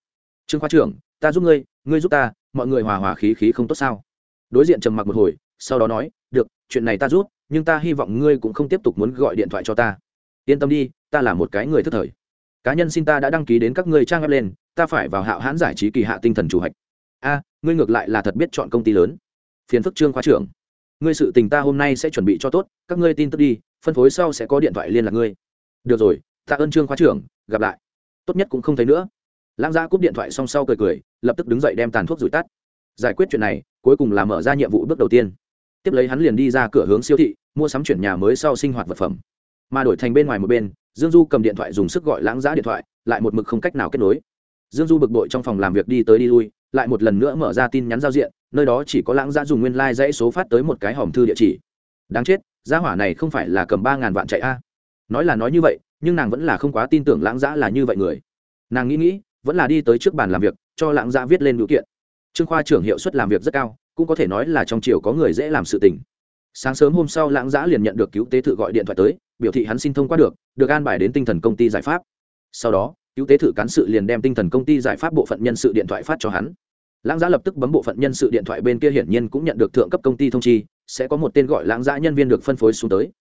Trương khoa trưởng, ta giúp ngươi ngươi giúp ta, mọi người hòa hòa khí khí không tốt sao? Đối diện trầm mặc một hồi, sau đó nói được, chuyện này ta rút, nhưng ta hy vọng ngươi cũng không tiếp tục muốn gọi điện thoại cho ta. Yên tâm đi, ta là một cái người thức thời. Cá nhân xin ta đã đăng ký đến các ngươi trang web lên, ta phải vào hạo hãn giải trí kỳ hạ tinh thần chủ hạch. A, ngươi ngược lại là thật biết chọn công ty lớn. Phiền phức trương khoa trưởng. Ngươi sự tình ta hôm nay sẽ chuẩn bị cho tốt, các ngươi tin tức đi, phân phối sau sẽ có điện thoại liên lạc ngươi. Được rồi, tạ ơn trương khoa trưởng, gặp lại. Tốt nhất cũng không thấy nữa. Lãng gia cúp điện thoại xong sau cười cười, lập tức đứng dậy đem tàn thuốc rủi tắt. Giải quyết chuyện này, cuối cùng là mở ra nhiệm vụ bước đầu tiên tiếp lấy hắn liền đi ra cửa hướng siêu thị, mua sắm chuyển nhà mới sau sinh hoạt vật phẩm. Mà đổi thành bên ngoài một bên, dương du cầm điện thoại dùng sức gọi lãng giã điện thoại, lại một mực không cách nào kết nối. Dương du bực bội trong phòng làm việc đi tới đi lui, lại một lần nữa mở ra tin nhắn giao diện, nơi đó chỉ có lãng giã dùng nguyên lai、like、dãy số phát tới một cái hòm thư địa chỉ. Đáng chết, giá hỏa này không phải là cầm ba ngàn vạn chạy a. Nói là nói như vậy, nhưng nàng vẫn là không quá tin tưởng lãng giã là như vậy người. Nàng nghĩ nghĩ, vẫn là đi tới trước bàn làm việc, cho lãng giã viết lên biểu kiện. Trương khoa trưởng hiệu suất làm việc rất cao cũng có thể nói là trong chiều có người dễ làm sự tình. Sáng sớm hôm sau, lãng giã liền nhận được cứu tế thự gọi điện thoại tới, biểu thị hắn xin thông qua được được an bài đến tinh thần công ty giải pháp. Sau đó, cứu tế thự cán sự liền đem tinh thần công ty giải pháp bộ phận nhân sự điện thoại phát cho hắn. Lãng giã lập tức bấm bộ phận nhân sự điện thoại bên kia, hiển nhiên cũng nhận được thượng cấp công ty thông chi, sẽ có một tên gọi lãng giã nhân viên được phân phối xuống tới.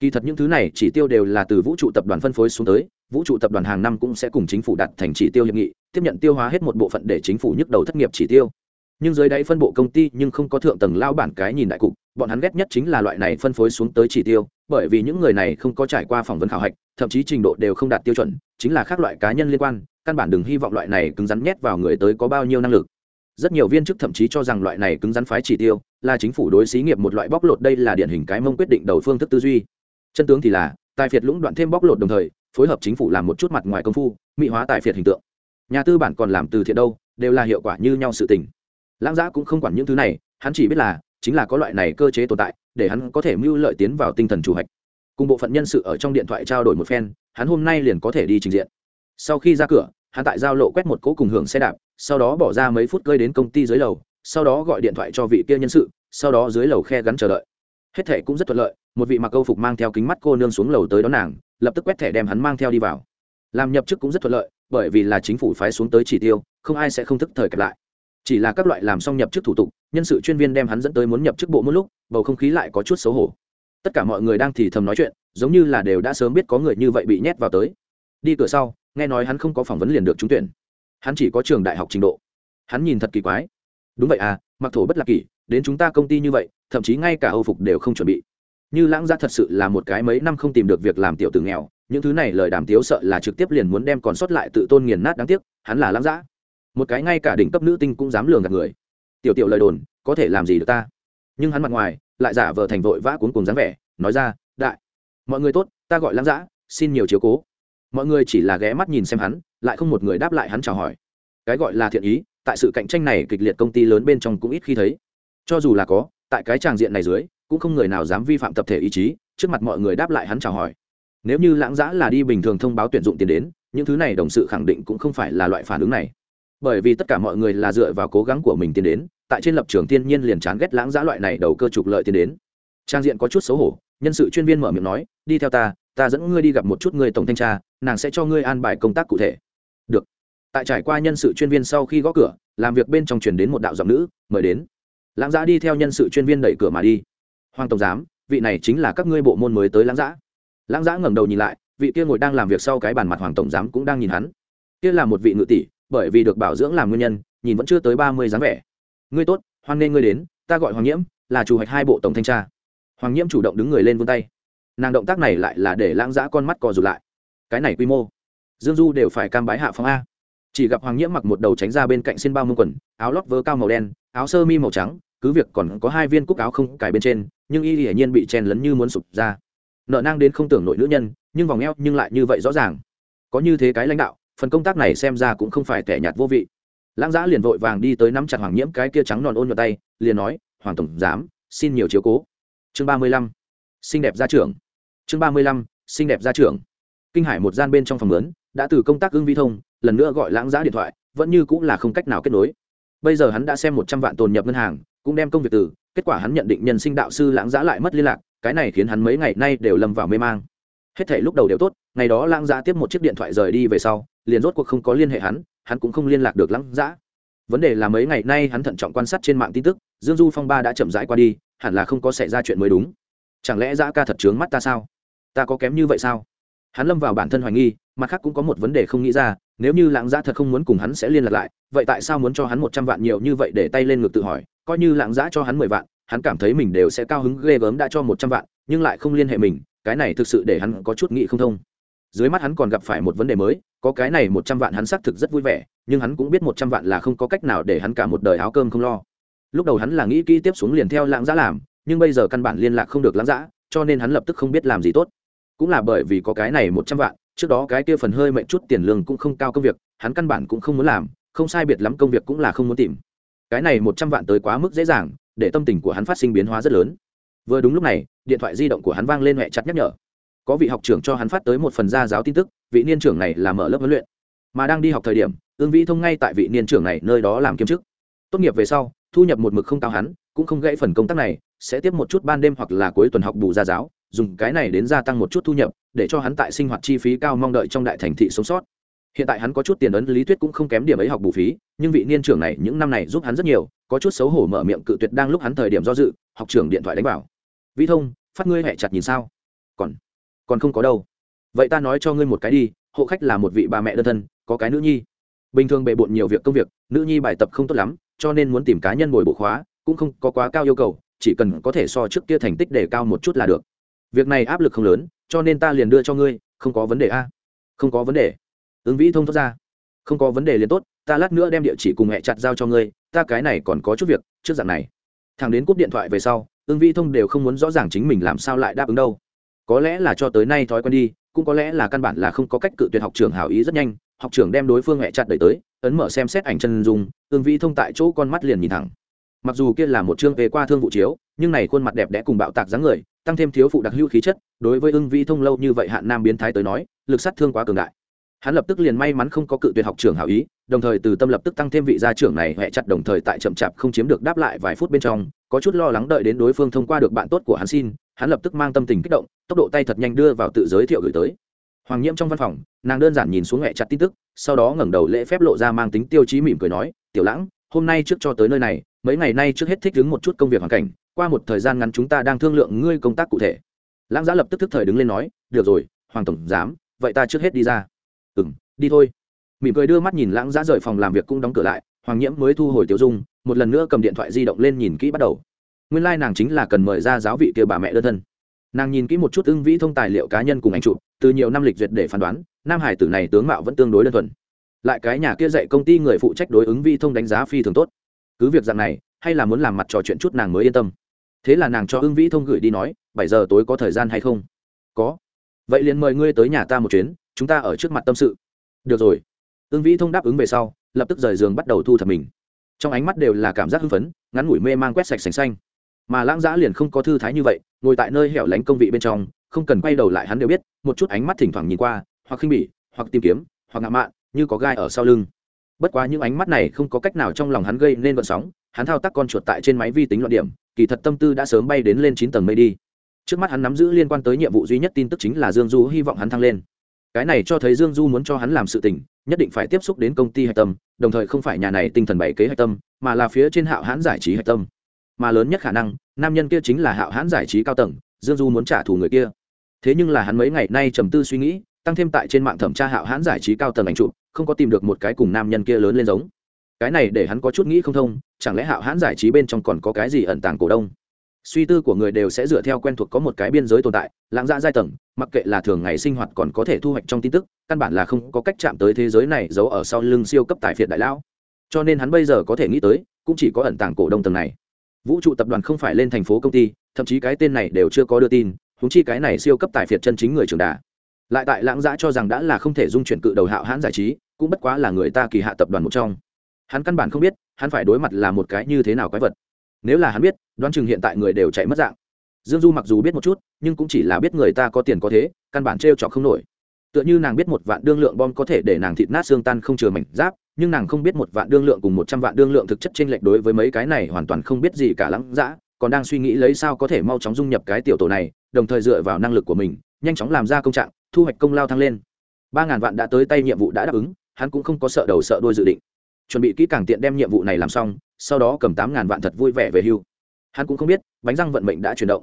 Kỳ thật những thứ này chỉ tiêu đều là từ vũ trụ tập đoàn phân phối xuống tới, vũ trụ tập đoàn hàng năm cũng sẽ cùng chính phủ đặt thành chỉ tiêu hiệp nghị, tiếp nhận tiêu hóa hết một bộ phận để chính phủ nhức đầu thất nghiệp chỉ tiêu nhưng dưới đáy phân bộ công ty nhưng không có thượng tầng lao bản cái nhìn đại cục, bọn hắn ghét nhất chính là loại này phân phối xuống tới chỉ tiêu, bởi vì những người này không có trải qua phỏng vấn khảo hạch, thậm chí trình độ đều không đạt tiêu chuẩn, chính là khác loại cá nhân liên quan, căn bản đừng hy vọng loại này cứng rắn nhét vào người tới có bao nhiêu năng lực. Rất nhiều viên chức thậm chí cho rằng loại này cứng rắn phái chỉ tiêu là chính phủ đối xí nghiệp một loại bóc lột đây là điển hình cái mông quyết định đầu phương thức tư duy. Chân tướng thì là, tài phiệt lũng đoạn thêm bóc lột đồng thời, phối hợp chính phủ làm một chút mặt ngoài công phu, mỹ hóa tài phiệt hình tượng. Nhà tư bản còn làm từ thiện đâu, đều là hiệu quả như nhau sự tình lãng giã cũng không quản những thứ này, hắn chỉ biết là, chính là có loại này cơ chế tồn tại, để hắn có thể mưu lợi tiến vào tinh thần chủ hạch. Cùng bộ phận nhân sự ở trong điện thoại trao đổi một phen, hắn hôm nay liền có thể đi trình diện. Sau khi ra cửa, hắn tại giao lộ quét một cỗ cùng hưởng xe đạp, sau đó bỏ ra mấy phút cơi đến công ty dưới lầu, sau đó gọi điện thoại cho vị kia nhân sự, sau đó dưới lầu khe gắn chờ đợi. Hết thẻ cũng rất thuận lợi, một vị mặc câu phục mang theo kính mắt cô nương xuống lầu tới đón nàng, lập tức quét thẻ đem hắn mang theo đi vào. Làm nhập chức cũng rất thuận lợi, bởi vì là chính phủ phái xuống tới chỉ tiêu, không ai sẽ không thức thời kẹp lại chỉ là các loại làm xong nhập chức thủ tục, nhân sự chuyên viên đem hắn dẫn tới muốn nhập chức bộ một lúc, bầu không khí lại có chút xấu hổ. Tất cả mọi người đang thì thầm nói chuyện, giống như là đều đã sớm biết có người như vậy bị nhét vào tới. Đi cửa sau, nghe nói hắn không có phỏng vấn liền được trúng tuyển. Hắn chỉ có trường đại học trình độ. Hắn nhìn thật kỳ quái. Đúng vậy à mặc thổ bất lạc kỷ, đến chúng ta công ty như vậy, thậm chí ngay cả âu phục đều không chuẩn bị. Như lãng gia thật sự là một cái mấy năm không tìm được việc làm tiểu tử nghèo, những thứ này lời đàm tiếu sợ là trực tiếp liền muốn đem còn sót lại tự tôn nghiền nát đáng tiếc, hắn là lãng giã một cái ngay cả đỉnh cấp nữ tinh cũng dám lường gạt người. Tiểu tiểu lời đồn, có thể làm gì được ta? Nhưng hắn mặt ngoài, lại giả vờ thành vội vã cuốn cùng dáng vẻ, nói ra, đại, mọi người tốt, ta gọi lãng giã xin nhiều chiếu cố. Mọi người chỉ là ghé mắt nhìn xem hắn, lại không một người đáp lại hắn chào hỏi. Cái gọi là thiện ý, tại sự cạnh tranh này kịch liệt công ty lớn bên trong cũng ít khi thấy. Cho dù là có, tại cái tràng diện này dưới, cũng không người nào dám vi phạm tập thể ý chí, trước mặt mọi người đáp lại hắn chào hỏi. Nếu như lãng giã là đi bình thường thông báo tuyển dụng tiền đến, những thứ này đồng sự khẳng định cũng không phải là loại phản ứng này bởi vì tất cả mọi người là dựa vào cố gắng của mình tiến đến, tại trên lập trường thiên nhiên liền chán ghét lãng giã loại này đầu cơ trục lợi tiến đến. Trang diện có chút xấu hổ, nhân sự chuyên viên mở miệng nói, đi theo ta ta dẫn ngươi đi gặp một chút người tổng thanh tra, nàng sẽ cho ngươi an bài công tác cụ thể. Được. Tại trải qua nhân sự chuyên viên sau khi gõ cửa, làm việc bên trong truyền đến một đạo giọng nữ, mời đến. Lãng giã đi theo nhân sự chuyên viên đẩy cửa mà đi. Hoàng tổng giám, vị này chính là các ngươi bộ môn mới tới lãng giã lãng giã ngẩng đầu nhìn lại, vị kia ngồi đang làm việc sau cái bàn mặt hoàng tổng giám cũng đang nhìn hắn. Kia là một vị ngự tỷ bởi vì được bảo dưỡng làm nguyên nhân, nhìn vẫn chưa tới ba mươi dáng vẻ. Ngươi tốt, hoan nghê ngươi đến, ta gọi hoàng nhiễm, là chủ hoạch hai bộ tổng thanh tra. Hoàng nhiễm chủ động đứng người lên vươn tay. Nàng động tác này lại là để lãng giã con mắt cò rụt lại. Cái này quy mô, dương du đều phải cam bái hạ phong a. Chỉ gặp hoàng nhiễm mặc một đầu tránh ra bên cạnh xin bao mông quần, áo lót vớ cao màu đen, áo sơ mi màu trắng, cứ việc còn có hai viên cúc áo không cài bên trên, nhưng y hiển nhiên bị chen lấn như muốn sụp ra. Nợ nang đến không tưởng nội nữ nhân, nhưng vòng eo nhưng lại như vậy rõ ràng. Có như thế cái lãnh đạo phần công tác này xem ra cũng không phải kẻ nhạt vô vị. Lãng giã liền vội vàng đi tới nắm chặt hoàng nhiễm cái kia trắng non ôn vào tay, liền nói, hoàng tổng giám, xin nhiều chiếu cố. Chương ba mươi lăm, xinh đẹp gia trưởng. Chương ba mươi lăm, xinh đẹp gia trưởng. Kinh hải một gian bên trong phòng lớn, đã từ công tác ưng vi thông, lần nữa gọi lãng giã điện thoại, vẫn như cũng là không cách nào kết nối. Bây giờ hắn đã xem một trăm vạn tồn nhập ngân hàng, cũng đem công việc từ, kết quả hắn nhận định nhân sinh đạo sư lãng giã lại mất liên lạc, cái này khiến hắn mấy ngày nay đều lâm vào mê mang. Hết thể lúc đầu đều tốt, ngày đó lãng giã tiếp một chiếc điện thoại rời đi về sau liền rốt cuộc không có liên hệ hắn hắn cũng không liên lạc được lãng dã. Vấn đề là mấy ngày nay hắn thận trọng quan sát trên mạng tin tức, dương du phong ba đã chậm rãi qua đi, hẳn là không có xảy ra chuyện mới đúng. Chẳng lẽ dã ca thật trướng mắt ta sao? Ta có kém như vậy sao? Hắn lâm vào bản thân hoài nghi, mặt khác cũng có một vấn đề không nghĩ ra, nếu như lãng giã thật không muốn cùng hắn sẽ liên lạc lại, vậy tại sao muốn cho hắn một trăm vạn nhiều như vậy để tay lên ngực tự hỏi, coi như lãng giã cho hắn mười vạn, hắn cảm thấy mình đều sẽ cao hứng ghê gớm đã cho một trăm vạn, nhưng lại không liên hệ mình, cái này thực sự để hắn có chút nghĩ không thông dưới mắt hắn còn gặp phải một vấn đề mới, có cái này một trăm vạn hắn xác thực rất vui vẻ, nhưng hắn cũng biết một trăm vạn là không có cách nào để hắn cả một đời áo cơm không lo. Lúc đầu hắn là nghĩ kỹ tiếp xuống liền theo lãng giã làm, nhưng bây giờ căn bản liên lạc không được lãng giã cho nên hắn lập tức không biết làm gì tốt. Cũng là bởi vì có cái này một trăm vạn, trước đó cái kia phần hơi mệnh chút tiền lương cũng không cao công việc, hắn căn bản cũng không muốn làm, không sai biệt lắm công việc cũng là không muốn tìm. Cái này một trăm vạn tới quá mức dễ dàng, để tâm tình của hắn phát sinh biến hóa rất lớn. Vừa đúng lúc này, điện thoại di động của hắn vang lên mẹ chặt nhắc nhở có vị học trưởng cho hắn phát tới một phần gia giáo tin tức, vị niên trưởng này là mở lớp huấn luyện. Mà đang đi học thời điểm, ương vĩ thông ngay tại vị niên trưởng này nơi đó làm kiêm chức. Tốt nghiệp về sau, thu nhập một mực không cao hắn, cũng không gãy phần công tác này, sẽ tiếp một chút ban đêm hoặc là cuối tuần học bù gia giáo, dùng cái này đến gia tăng một chút thu nhập, để cho hắn tại sinh hoạt chi phí cao mong đợi trong đại thành thị sống sót. Hiện tại hắn có chút tiền ấn lý thuyết cũng không kém điểm ấy học bù phí, nhưng vị niên trưởng này những năm này giúp hắn rất nhiều, có chút xấu hổ mở miệng cự tuyệt đang lúc hắn thời điểm do dự, học trưởng điện thoại đánh vào. Vĩ thông, phát ngươi hẹ chặt nhìn sao? Còn còn không có đâu. Vậy ta nói cho ngươi một cái đi, hộ khách là một vị bà mẹ đơn thân, có cái nữ nhi. Bình thường bề bộn nhiều việc công việc, nữ nhi bài tập không tốt lắm, cho nên muốn tìm cá nhân bồi bộ khóa, cũng không có quá cao yêu cầu, chỉ cần có thể so trước kia thành tích để cao một chút là được. Việc này áp lực không lớn, cho nên ta liền đưa cho ngươi, không có vấn đề a. Không có vấn đề. Ứng vĩ thông thoát ra. Không có vấn đề liền tốt, ta lát nữa đem địa chỉ cùng mẹ chặt giao cho ngươi, ta cái này còn có chút việc, trước dạng này. Thằng đến cúp điện thoại về sau, ứng vĩ thông đều không muốn rõ ràng chính mình làm sao lại đáp ứng đâu có lẽ là cho tới nay thói quen đi, cũng có lẽ là căn bản là không có cách cự tuyệt học trường hảo ý rất nhanh. Học trưởng đem đối phương hẹ chặt đẩy tới, ấn mở xem xét ảnh chân dung ương vĩ thông tại chỗ con mắt liền nhìn thẳng. Mặc dù kia là một chương về qua thương vụ chiếu, nhưng này khuôn mặt đẹp đẽ cùng bạo tạc dáng người, tăng thêm thiếu phụ đặc hữu khí chất, đối với ưng vĩ thông lâu như vậy hạn nam biến thái tới nói, lực sát thương quá cường đại. Hắn lập tức liền may mắn không có cự tuyệt học trưởng hảo ý, đồng thời từ tâm lập tức tăng thêm vị gia trưởng này hẹ chặt đồng thời tại chậm chạp không chiếm được đáp lại vài phút bên trong, có chút lo lắng đợi đến đối phương thông qua được bạn tốt của hắn xin hắn lập tức mang tâm tình kích động, tốc độ tay thật nhanh đưa vào tự giới thiệu gửi tới. Hoàng nhiễm trong văn phòng, nàng đơn giản nhìn xuống hẹ chặt tin tức, sau đó ngẩng đầu lễ phép lộ ra mang tính tiêu chí mỉm cười nói, tiểu lãng, hôm nay trước cho tới nơi này, mấy ngày nay trước hết thích đứng một chút công việc hoàn cảnh, qua một thời gian ngắn chúng ta đang thương lượng ngươi công tác cụ thể. Lãng giã lập tức thức thời đứng lên nói, được rồi, hoàng tổng giám, vậy ta trước hết đi ra. Ừ m đi thôi. Mỉm cười đưa mắt nhìn lãng giã rời phòng làm việc cũng đóng cửa lại, hoàng nhiễm mới thu hồi tiêu dung, một lần nữa cầm điện thoại di động lên nhìn kỹ bắt đầu nguyên lai nàng chính là cần mời ra giáo vị kia bà mẹ đơn thân. Nàng nhìn kỹ một chút ưng vĩ thông tài liệu cá nhân cùng anh chụp, từ nhiều năm lịch duyệt để phán đoán, nam hải tử này tướng mạo vẫn tương đối đơn thuần. Lại cái nhà kia dạy công ty người phụ trách đối ứng vi thông đánh giá phi thường tốt. Cứ việc dạng này, hay là muốn làm mặt trò chuyện chút nàng mới yên tâm. Thế là nàng cho ưng vĩ thông gửi đi nói, bảy giờ tối có thời gian hay không? Có. Vậy liền mời ngươi tới nhà ta một chuyến, chúng ta ở trước mặt tâm sự. Được rồi. Ưng vĩ thông đáp ứng về sau, lập tức rời giường bắt đầu thu thập mình. Trong ánh mắt đều là cảm giác hưng phấn, ngắn ngủi mê mang quét sạch sành xanh mà lãng giã liền không có thư thái như vậy, ngồi tại nơi hẻo lánh công vị bên trong, không cần quay đầu lại hắn đều biết, một chút ánh mắt thỉnh thoảng nhìn qua, hoặc khinh bỉ, hoặc tìm kiếm, hoặc ngạo mạn, như có gai ở sau lưng. Bất quá những ánh mắt này không có cách nào trong lòng hắn gây nên vận sóng, hắn thao tác con chuột tại trên máy vi tính loạn điểm, kỳ thật tâm tư đã sớm bay đến lên chín tầng mây đi. Trước mắt hắn nắm giữ liên quan tới nhiệm vụ duy nhất tin tức chính là dương du hy vọng hắn thăng lên. Cái này cho thấy dương du muốn cho hắn làm sự tình, nhất định phải tiếp xúc đến công ty hạch tâm, đồng thời không phải nhà này tinh thần bảy kế hạch tâm, mà là phía trên hạo hãn giải trí hạch tâm mà lớn nhất khả năng, nam nhân kia chính là hạo hãn giải trí cao tầng, dương du muốn trả thù người kia. Thế nhưng là hắn mấy ngày nay trầm tư suy nghĩ, tăng thêm tại trên mạng thẩm tra hạo hãn giải trí cao tầng ảnh chụp, không có tìm được một cái cùng nam nhân kia lớn lên giống. Cái này để hắn có chút nghĩ không thông, chẳng lẽ hạo hãn giải trí bên trong còn có cái gì ẩn tàng cổ đông? Suy tư của người đều sẽ dựa theo quen thuộc có một cái biên giới tồn tại, lãng dạ giai tầng, mặc kệ là thường ngày sinh hoạt còn có thể thu hoạch trong tin tức, căn bản là không có cách chạm tới thế giới này giấu ở sau lưng siêu cấp tài phiệt đại lão. Cho nên hắn bây giờ có thể nghĩ tới, cũng chỉ có ẩn tàng cổ đông tầng này vũ trụ tập đoàn không phải lên thành phố công ty, thậm chí cái tên này đều chưa có đưa tin húng chi cái này siêu cấp tài phiệt chân chính người trưởng đà. Lại tại lãng giã cho rằng đã là không thể dung chuyển cự đầu hạo hãn giải trí, cũng bất quá là người ta kỳ hạ tập đoàn một trong. Hắn căn bản không biết, hắn phải đối mặt là một cái như thế nào quái vật. Nếu là hắn biết, đoán chừng hiện tại người đều chạy mất dạng. Dương du mặc dù biết một chút, nhưng cũng chỉ là biết người ta có tiền có thế, căn bản t r e o trọc không nổi. Tựa như nàng biết một vạn đương lượng bom có thể để nàng thịt nát xương tan không chừa mảnh giáp nhưng nàng không biết một vạn đương lượng cùng một trăm vạn đương lượng thực chất t r ê n lệch đối với mấy cái này hoàn toàn không biết gì cả lắm, dã, còn đang suy nghĩ lấy sao có thể mau chóng dung nhập cái tiểu tổ này, đồng thời dựa vào năng lực của mình, nhanh chóng làm ra công trạng, thu hoạch công lao thăng lên. Ba ngàn vạn đã tới tay nhiệm vụ đã đáp ứng, hắn cũng không có sợ đầu sợ đôi dự định. Chuẩn bị kỹ càng tiện đem nhiệm vụ này làm xong, sau đó cầm tám ngàn vạn thật vui vẻ về hưu. Hắn cũng không biết, bánh răng vận mệnh đã chuyển động.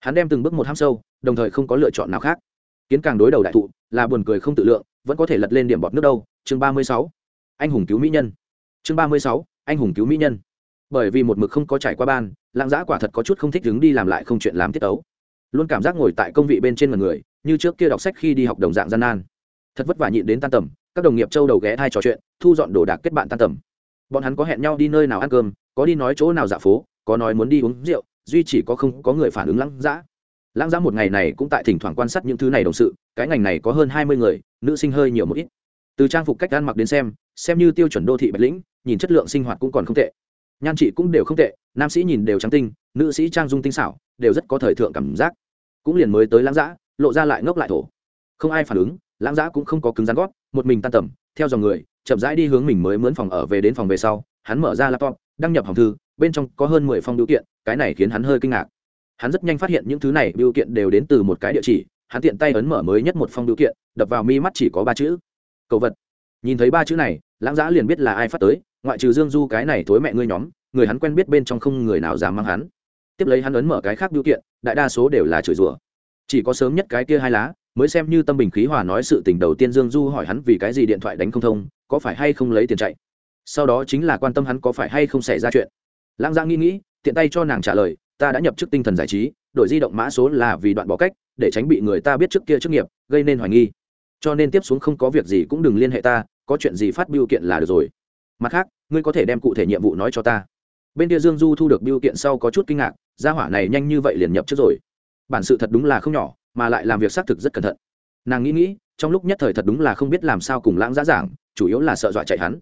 Hắn đem từng bước một ham sâu, đồng thời không có lựa chọn nào khác. Kiến càng đối đầu đại thụ, là buồn cười không tự lượng, vẫn có thể lật lên điểm bọt nước đâu. Chương ba mươi sáu anh hùng cứu mỹ nhân. Chương ba mươi sáu, anh hùng cứu mỹ nhân. Bởi vì một mực không có trải qua ban lãng giã quả thật có chút không thích đứng đi làm lại không chuyện làm tiết ấu luôn cảm giác ngồi tại công vị bên trên mặt người, như trước kia đọc sách khi đi học đồng dạng gian nan. Thật vất vả nhịn đến tan tầm, các đồng nghiệp châu đầu ghé thai trò chuyện, thu dọn đồ đạc kết bạn tan tầm. Bọn hắn có hẹn nhau đi nơi nào ăn cơm, có đi nói chỗ nào dạ phố, có nói muốn đi uống rượu, duy chỉ có không có người phản ứng lãng giã. lãng giã một ngày này cũng tại thỉnh thoảng quan sát những thứ này đồng sự, cái ngành này có hơn hai mươi người, nữ sinh hơi nhiều một ít. Từ trang phục cách ăn mặc đến xem xem như tiêu chuẩn đô thị bạch lĩnh, nhìn chất lượng sinh hoạt cũng còn không tệ. Nhan chị cũng đều không tệ, nam sĩ nhìn đều trắng tinh, nữ sĩ trang dung tinh xảo, đều rất có thời thượng cảm giác. Cũng liền mới tới lãng dã, lộ ra lại ngốc lại thổ. Không ai phản ứng, lãng dã cũng không có cứng rắn gót, một mình tan tầm, theo dòng người, chậm rãi đi hướng mình mới mướn phòng ở về đến phòng về sau, hắn mở ra laptop, đăng nhập hòng thư, bên trong có hơn mười phong biểu kiện, cái này khiến hắn hơi kinh ngạc. Hắn rất nhanh phát hiện những thứ này biểu kiện đều đến từ một cái địa chỉ, hắn tiện tay ấn mở mới nhất một phong biểu kiện, đập vào mi mắt chỉ có ba chữ. Cầu vật nhìn thấy ba chữ này, lãng giã liền biết là ai phát tới, ngoại trừ dương du cái này thối mẹ ngươi nhóm, người hắn quen biết bên trong không người nào dám mang hắn. Tiếp lấy hắn ấn mở cái khác biểu kiện, đại đa số đều là chửi rủa. Chỉ có sớm nhất cái kia hai lá, mới xem như tâm bình khí hòa nói sự tình đầu tiên dương du hỏi hắn vì cái gì điện thoại đánh không thông, có phải hay không lấy tiền chạy. Sau đó chính là quan tâm hắn có phải hay không xảy ra chuyện. Lãng giã nghĩ nghĩ, tiện tay cho nàng trả lời, ta đã nhập chức tinh thần giải trí, đổi di động mã số là vì đoạn bỏ cách, để tránh bị người ta biết trước kia chức nghiệp, gây nên hoài nghi. Cho nên tiếp xuống không có việc gì cũng đừng liên hệ ta có chuyện gì phát biểu kiện là được rồi. Mặt khác, ngươi có thể đem cụ thể nhiệm vụ nói cho ta. Bên kia dương du thu được biểu kiện sau có chút kinh ngạc, gia hỏa này nhanh như vậy liền nhập trước rồi. Bản sự thật đúng là không nhỏ, mà lại làm việc xác thực rất cẩn thận. Nàng nghĩ nghĩ, trong lúc nhất thời thật đúng là không biết làm sao cùng lãng giã giảng, chủ yếu là sợ dọa chạy hắn.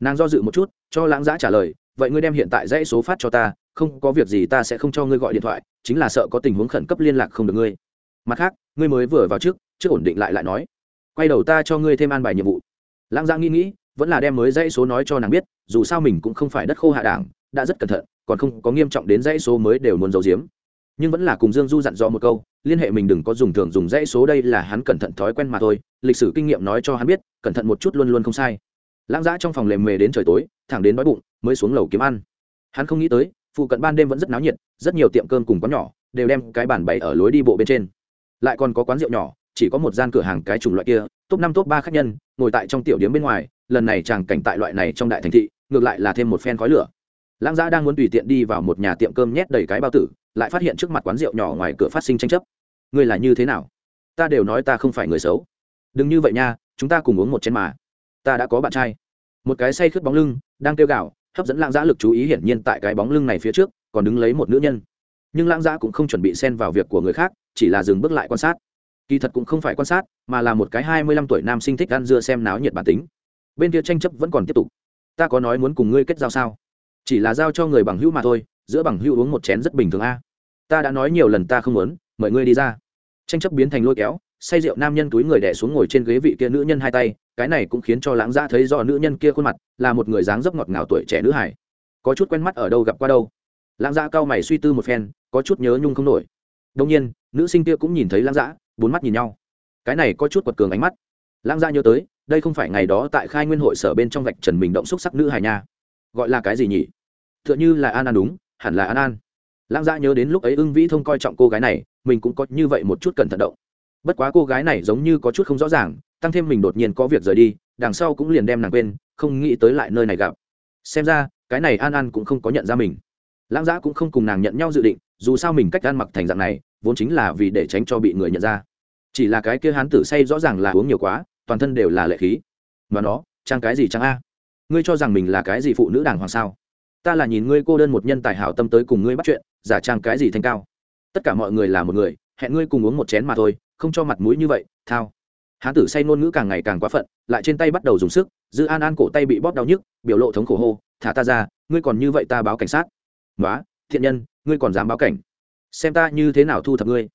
Nàng do dự một chút, cho lãng giã trả lời, vậy ngươi đem hiện tại dãy số phát cho ta, không có việc gì ta sẽ không cho ngươi gọi điện thoại, chính là sợ có tình huống khẩn cấp liên lạc không được ngươi. Mặt khác, ngươi mới vừa vào trước trước ổn định lại lại nói, quay đầu ta cho ngươi thêm an bài nhiệm vụ lãng Giang nghĩ nghĩ, vẫn là đem mới dãy số nói cho nàng biết, dù sao mình cũng không phải đất khô hạ đảng, đã rất cẩn thận, còn không có nghiêm trọng đến dãy số mới đều muốn giấu giếm. Nhưng vẫn là cùng dương du dặn dò một câu, liên hệ mình đừng có dùng thường dùng dãy số đây là hắn cẩn thận thói quen mà thôi, lịch sử kinh nghiệm nói cho hắn biết, cẩn thận một chút luôn luôn không sai. Lãng giã trong phòng lề mề đến trời tối, thẳng đến đói bụng, mới xuống lầu kiếm ăn. Hắn không nghĩ tới, phụ cận ban đêm vẫn rất náo nhiệt, rất nhiều tiệm cơm cùng quán nhỏ đều đem cái bàn bày ở lối đi bộ bên trên. Lại còn có quán rượu nhỏ, chỉ có một gian cửa hàng cái chủng loại kia, top năm, top ba khách nhân ngồi tại trong tiểu điếm bên ngoài, lần này chàng cảnh tại loại này trong đại thành thị, ngược lại là thêm một phen khói lửa. Lãng giã đang muốn tùy tiện đi vào một nhà tiệm cơm nhét đầy cái bao tử, lại phát hiện trước mặt quán rượu nhỏ ngoài cửa phát sinh tranh chấp. Ngươi là như thế nào? Ta đều nói ta không phải người xấu. Đừng như vậy nha, chúng ta cùng uống một chén mà. Ta đã có bạn trai. Một cái say khướt bóng lưng, đang kêu gạo hấp dẫn lãng giã lực chú ý hiển nhiên tại cái bóng lưng này phía trước, còn đứng lấy một nữ nhân. Nhưng lãng giã cũng không chuẩn bị xen vào việc của người khác, chỉ là dừng bước lại quan sát kỳ thật cũng không phải quan sát, mà là một cái hai mươi lăm tuổi nam sinh thích ăn dưa xem náo nhiệt bản tính. Bên kia tranh chấp vẫn còn tiếp tục. Ta có nói muốn cùng ngươi kết giao sao? Chỉ là giao cho người bằng hữu mà thôi, giữa bằng hữu uống một chén rất bình thường a. Ta đã nói nhiều lần ta không muốn, mời ngươi đi ra. Tranh chấp biến thành lôi kéo, say rượu nam nhân túi người đẻ xuống ngồi trên ghế vị kia nữ nhân hai tay, cái này cũng khiến cho lãng gia thấy do nữ nhân kia khuôn mặt, là một người dáng dấp ngọt ngào tuổi trẻ nữ hải có chút quen mắt ở đâu gặp qua đâu. Lãng gia cao mày suy tư một phen, có chút nhớ nhung không nổi. Đông nhiên, nữ sinh kia cũng nhìn thấy lãng gia bốn mắt nhìn nhau. Cái này có chút quật cường ánh mắt. Lãng gia nhớ tới, đây không phải ngày đó tại khai nguyên hội sở bên trong vạch trần mình động xúc sắc nữ hải nha. Gọi là cái gì nhỉ? T h ư ợ n h ư là an an đúng, hẳn là an an. Lãng gia nhớ đến lúc ấy ưng vĩ thông coi trọng cô gái này, mình cũng có như vậy một chút cẩn thận động. Bất quá cô gái này giống như có chút không rõ ràng, tăng thêm mình đột nhiên có việc rời đi, đằng sau cũng liền đem nàng quên, không nghĩ tới lại nơi này gặp. Xem ra, cái này an an cũng không có nhận ra mình. Lãng giã cũng không cùng nàng nhận nhau dự định dù sao mình cách ăn mặc thành dạng này, vốn chính là vì để tránh cho bị người nhận ra. Chỉ là cái kia hán tử say rõ ràng là uống nhiều quá, toàn thân đều là lệ khí. Mà nó, trang cái gì trang a? Ngươi cho rằng mình là cái gì phụ nữ đàng hoàng sao? Ta là nhìn ngươi cô đơn một nhân tài hảo tâm tới cùng ngươi bắt chuyện, giả trang cái gì thanh cao? Tất cả mọi người là một người, hẹn ngươi cùng uống một chén mà thôi, không cho mặt mũi như vậy, thao. Hán tử say ngôn ngữ càng ngày càng quá phận, lại trên tay bắt đầu dùng sức dư an an cổ tay bị bóp đau nhức, biểu lộ thống khổ hô, thả ta ra, ngươi còn như vậy ta báo cảnh sát. Nói thiện nhân ngươi còn dám báo cảnh? Xem ta như thế nào thu thập ngươi.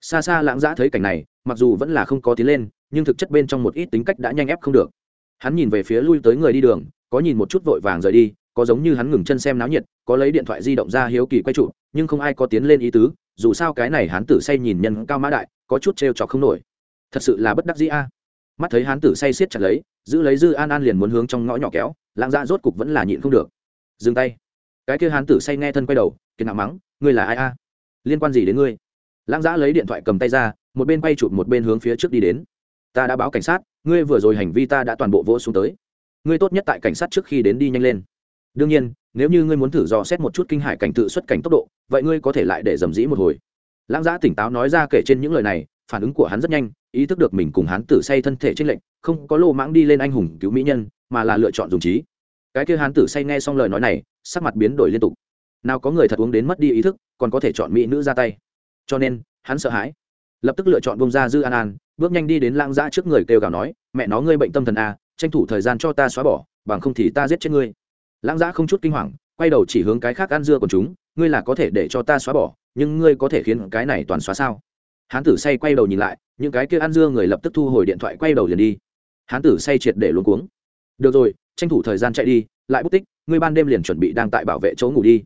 Xa xa lãng giã thấy cảnh này, mặc dù vẫn là không có tiến lên, nhưng thực chất bên trong một ít tính cách đã nhanh ép không được. Hắn nhìn về phía lui tới người đi đường, có nhìn một chút vội vàng rời đi, có giống như hắn ngừng chân xem náo nhiệt, có lấy điện thoại di động ra hiếu kỳ quay trụ, nhưng không ai có tiến lên ý tứ, dù sao cái này hắn tử say nhìn nhân cao mã đại, có chút trêu trọc không nổi. Thật sự là bất đắc dĩ a. Mắt thấy hắn tử say siết chặt lấy, giữ lấy dư an an liền muốn hướng trong ngõ nhỏ kéo, lãng dạ rốt cục vẫn là nhịn không được. Dừng tay. Cái kia hắn tử say nghe thân quay đầu kiệt nạo mắng, ngươi là ai a? Liên quan gì đến ngươi? Lãng giã lấy điện thoại cầm tay ra, một bên quay chụp một bên hướng phía trước đi đến. Ta đã báo cảnh sát, ngươi vừa rồi hành vi ta đã toàn bộ vỗ xuống tới. Ngươi tốt nhất tại cảnh sát trước khi đến đi nhanh lên. Đương nhiên, nếu như ngươi muốn thử dò xét một chút kinh hải cảnh tự xuất cảnh tốc độ, vậy ngươi có thể lại để dầm dĩ một hồi. Lãng giã tỉnh táo nói ra kể trên những lời này, phản ứng của hắn rất nhanh, ý thức được mình cùng hắn tử say thân thể trên lệnh không có lô mãng đi lên anh hùng cứu mỹ nhân, mà là lựa chọn dùng trí. Cái kia hắn tử say nghe xong lời nói này, sắc mặt biến đổi liên tục nào có người thật uống đến mất đi ý thức, còn có thể chọn mỹ nữ ra tay. Cho nên, hắn sợ hãi. Lập tức lựa chọn bông ra dư an an, bước nhanh đi đến lãng giã trước người kêu gào nói, mẹ nó, ngươi bệnh tâm thần à tranh thủ thời gian cho ta xóa bỏ, bằng không thì ta giết chết ngươi. Lãng giã không chút kinh hoàng, quay đầu chỉ hướng cái khác ăn dưa của chúng, ngươi là có thể để cho ta xóa bỏ, nhưng ngươi có thể khiến cái này toàn xóa sao? Hán tử say quay đầu nhìn lại, những cái kia ăn dưa người lập tức thu hồi điện thoại quay đầu liền đi. Hán tử say triệt để luôn cuống. Được rồi, tranh thủ thời gian chạy đi, lại bút tích, ngươi ban đêm liền chuẩn bị đang tại bảo vệ chỗ ngủ đi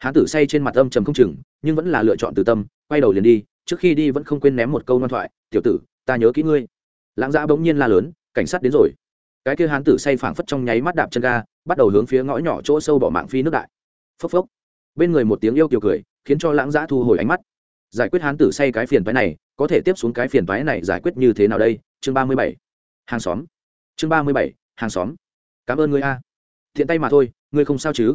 hán tử say trên mặt âm trầm không chừng, nhưng vẫn là lựa chọn từ tâm, quay đầu liền đi, trước khi đi vẫn không quên ném một câu ngoan thoại, tiểu tử, ta nhớ kỹ ngươi. Lãng giã bỗng nhiên la lớn, cảnh sát đến rồi. Cái kia hán tử say phảng phất trong nháy mắt đạp chân ga, bắt đầu hướng phía ngõ nhỏ chỗ sâu bỏ mạng phi nước đại. Phốc phốc. Bên người một tiếng yêu kiều cười, khiến cho lãng giã thu hồi ánh mắt. Giải quyết hán tử say cái phiền toái này, có thể tiếp xuống cái phiền toái này giải quyết như thế nào đây? Chương ba mươi bảy. Hàng xóm. Chương ba mươi bảy, hàng xóm. Cảm ơn ngươi a. Thiện tay mà thôi, ngươi không sao chứ?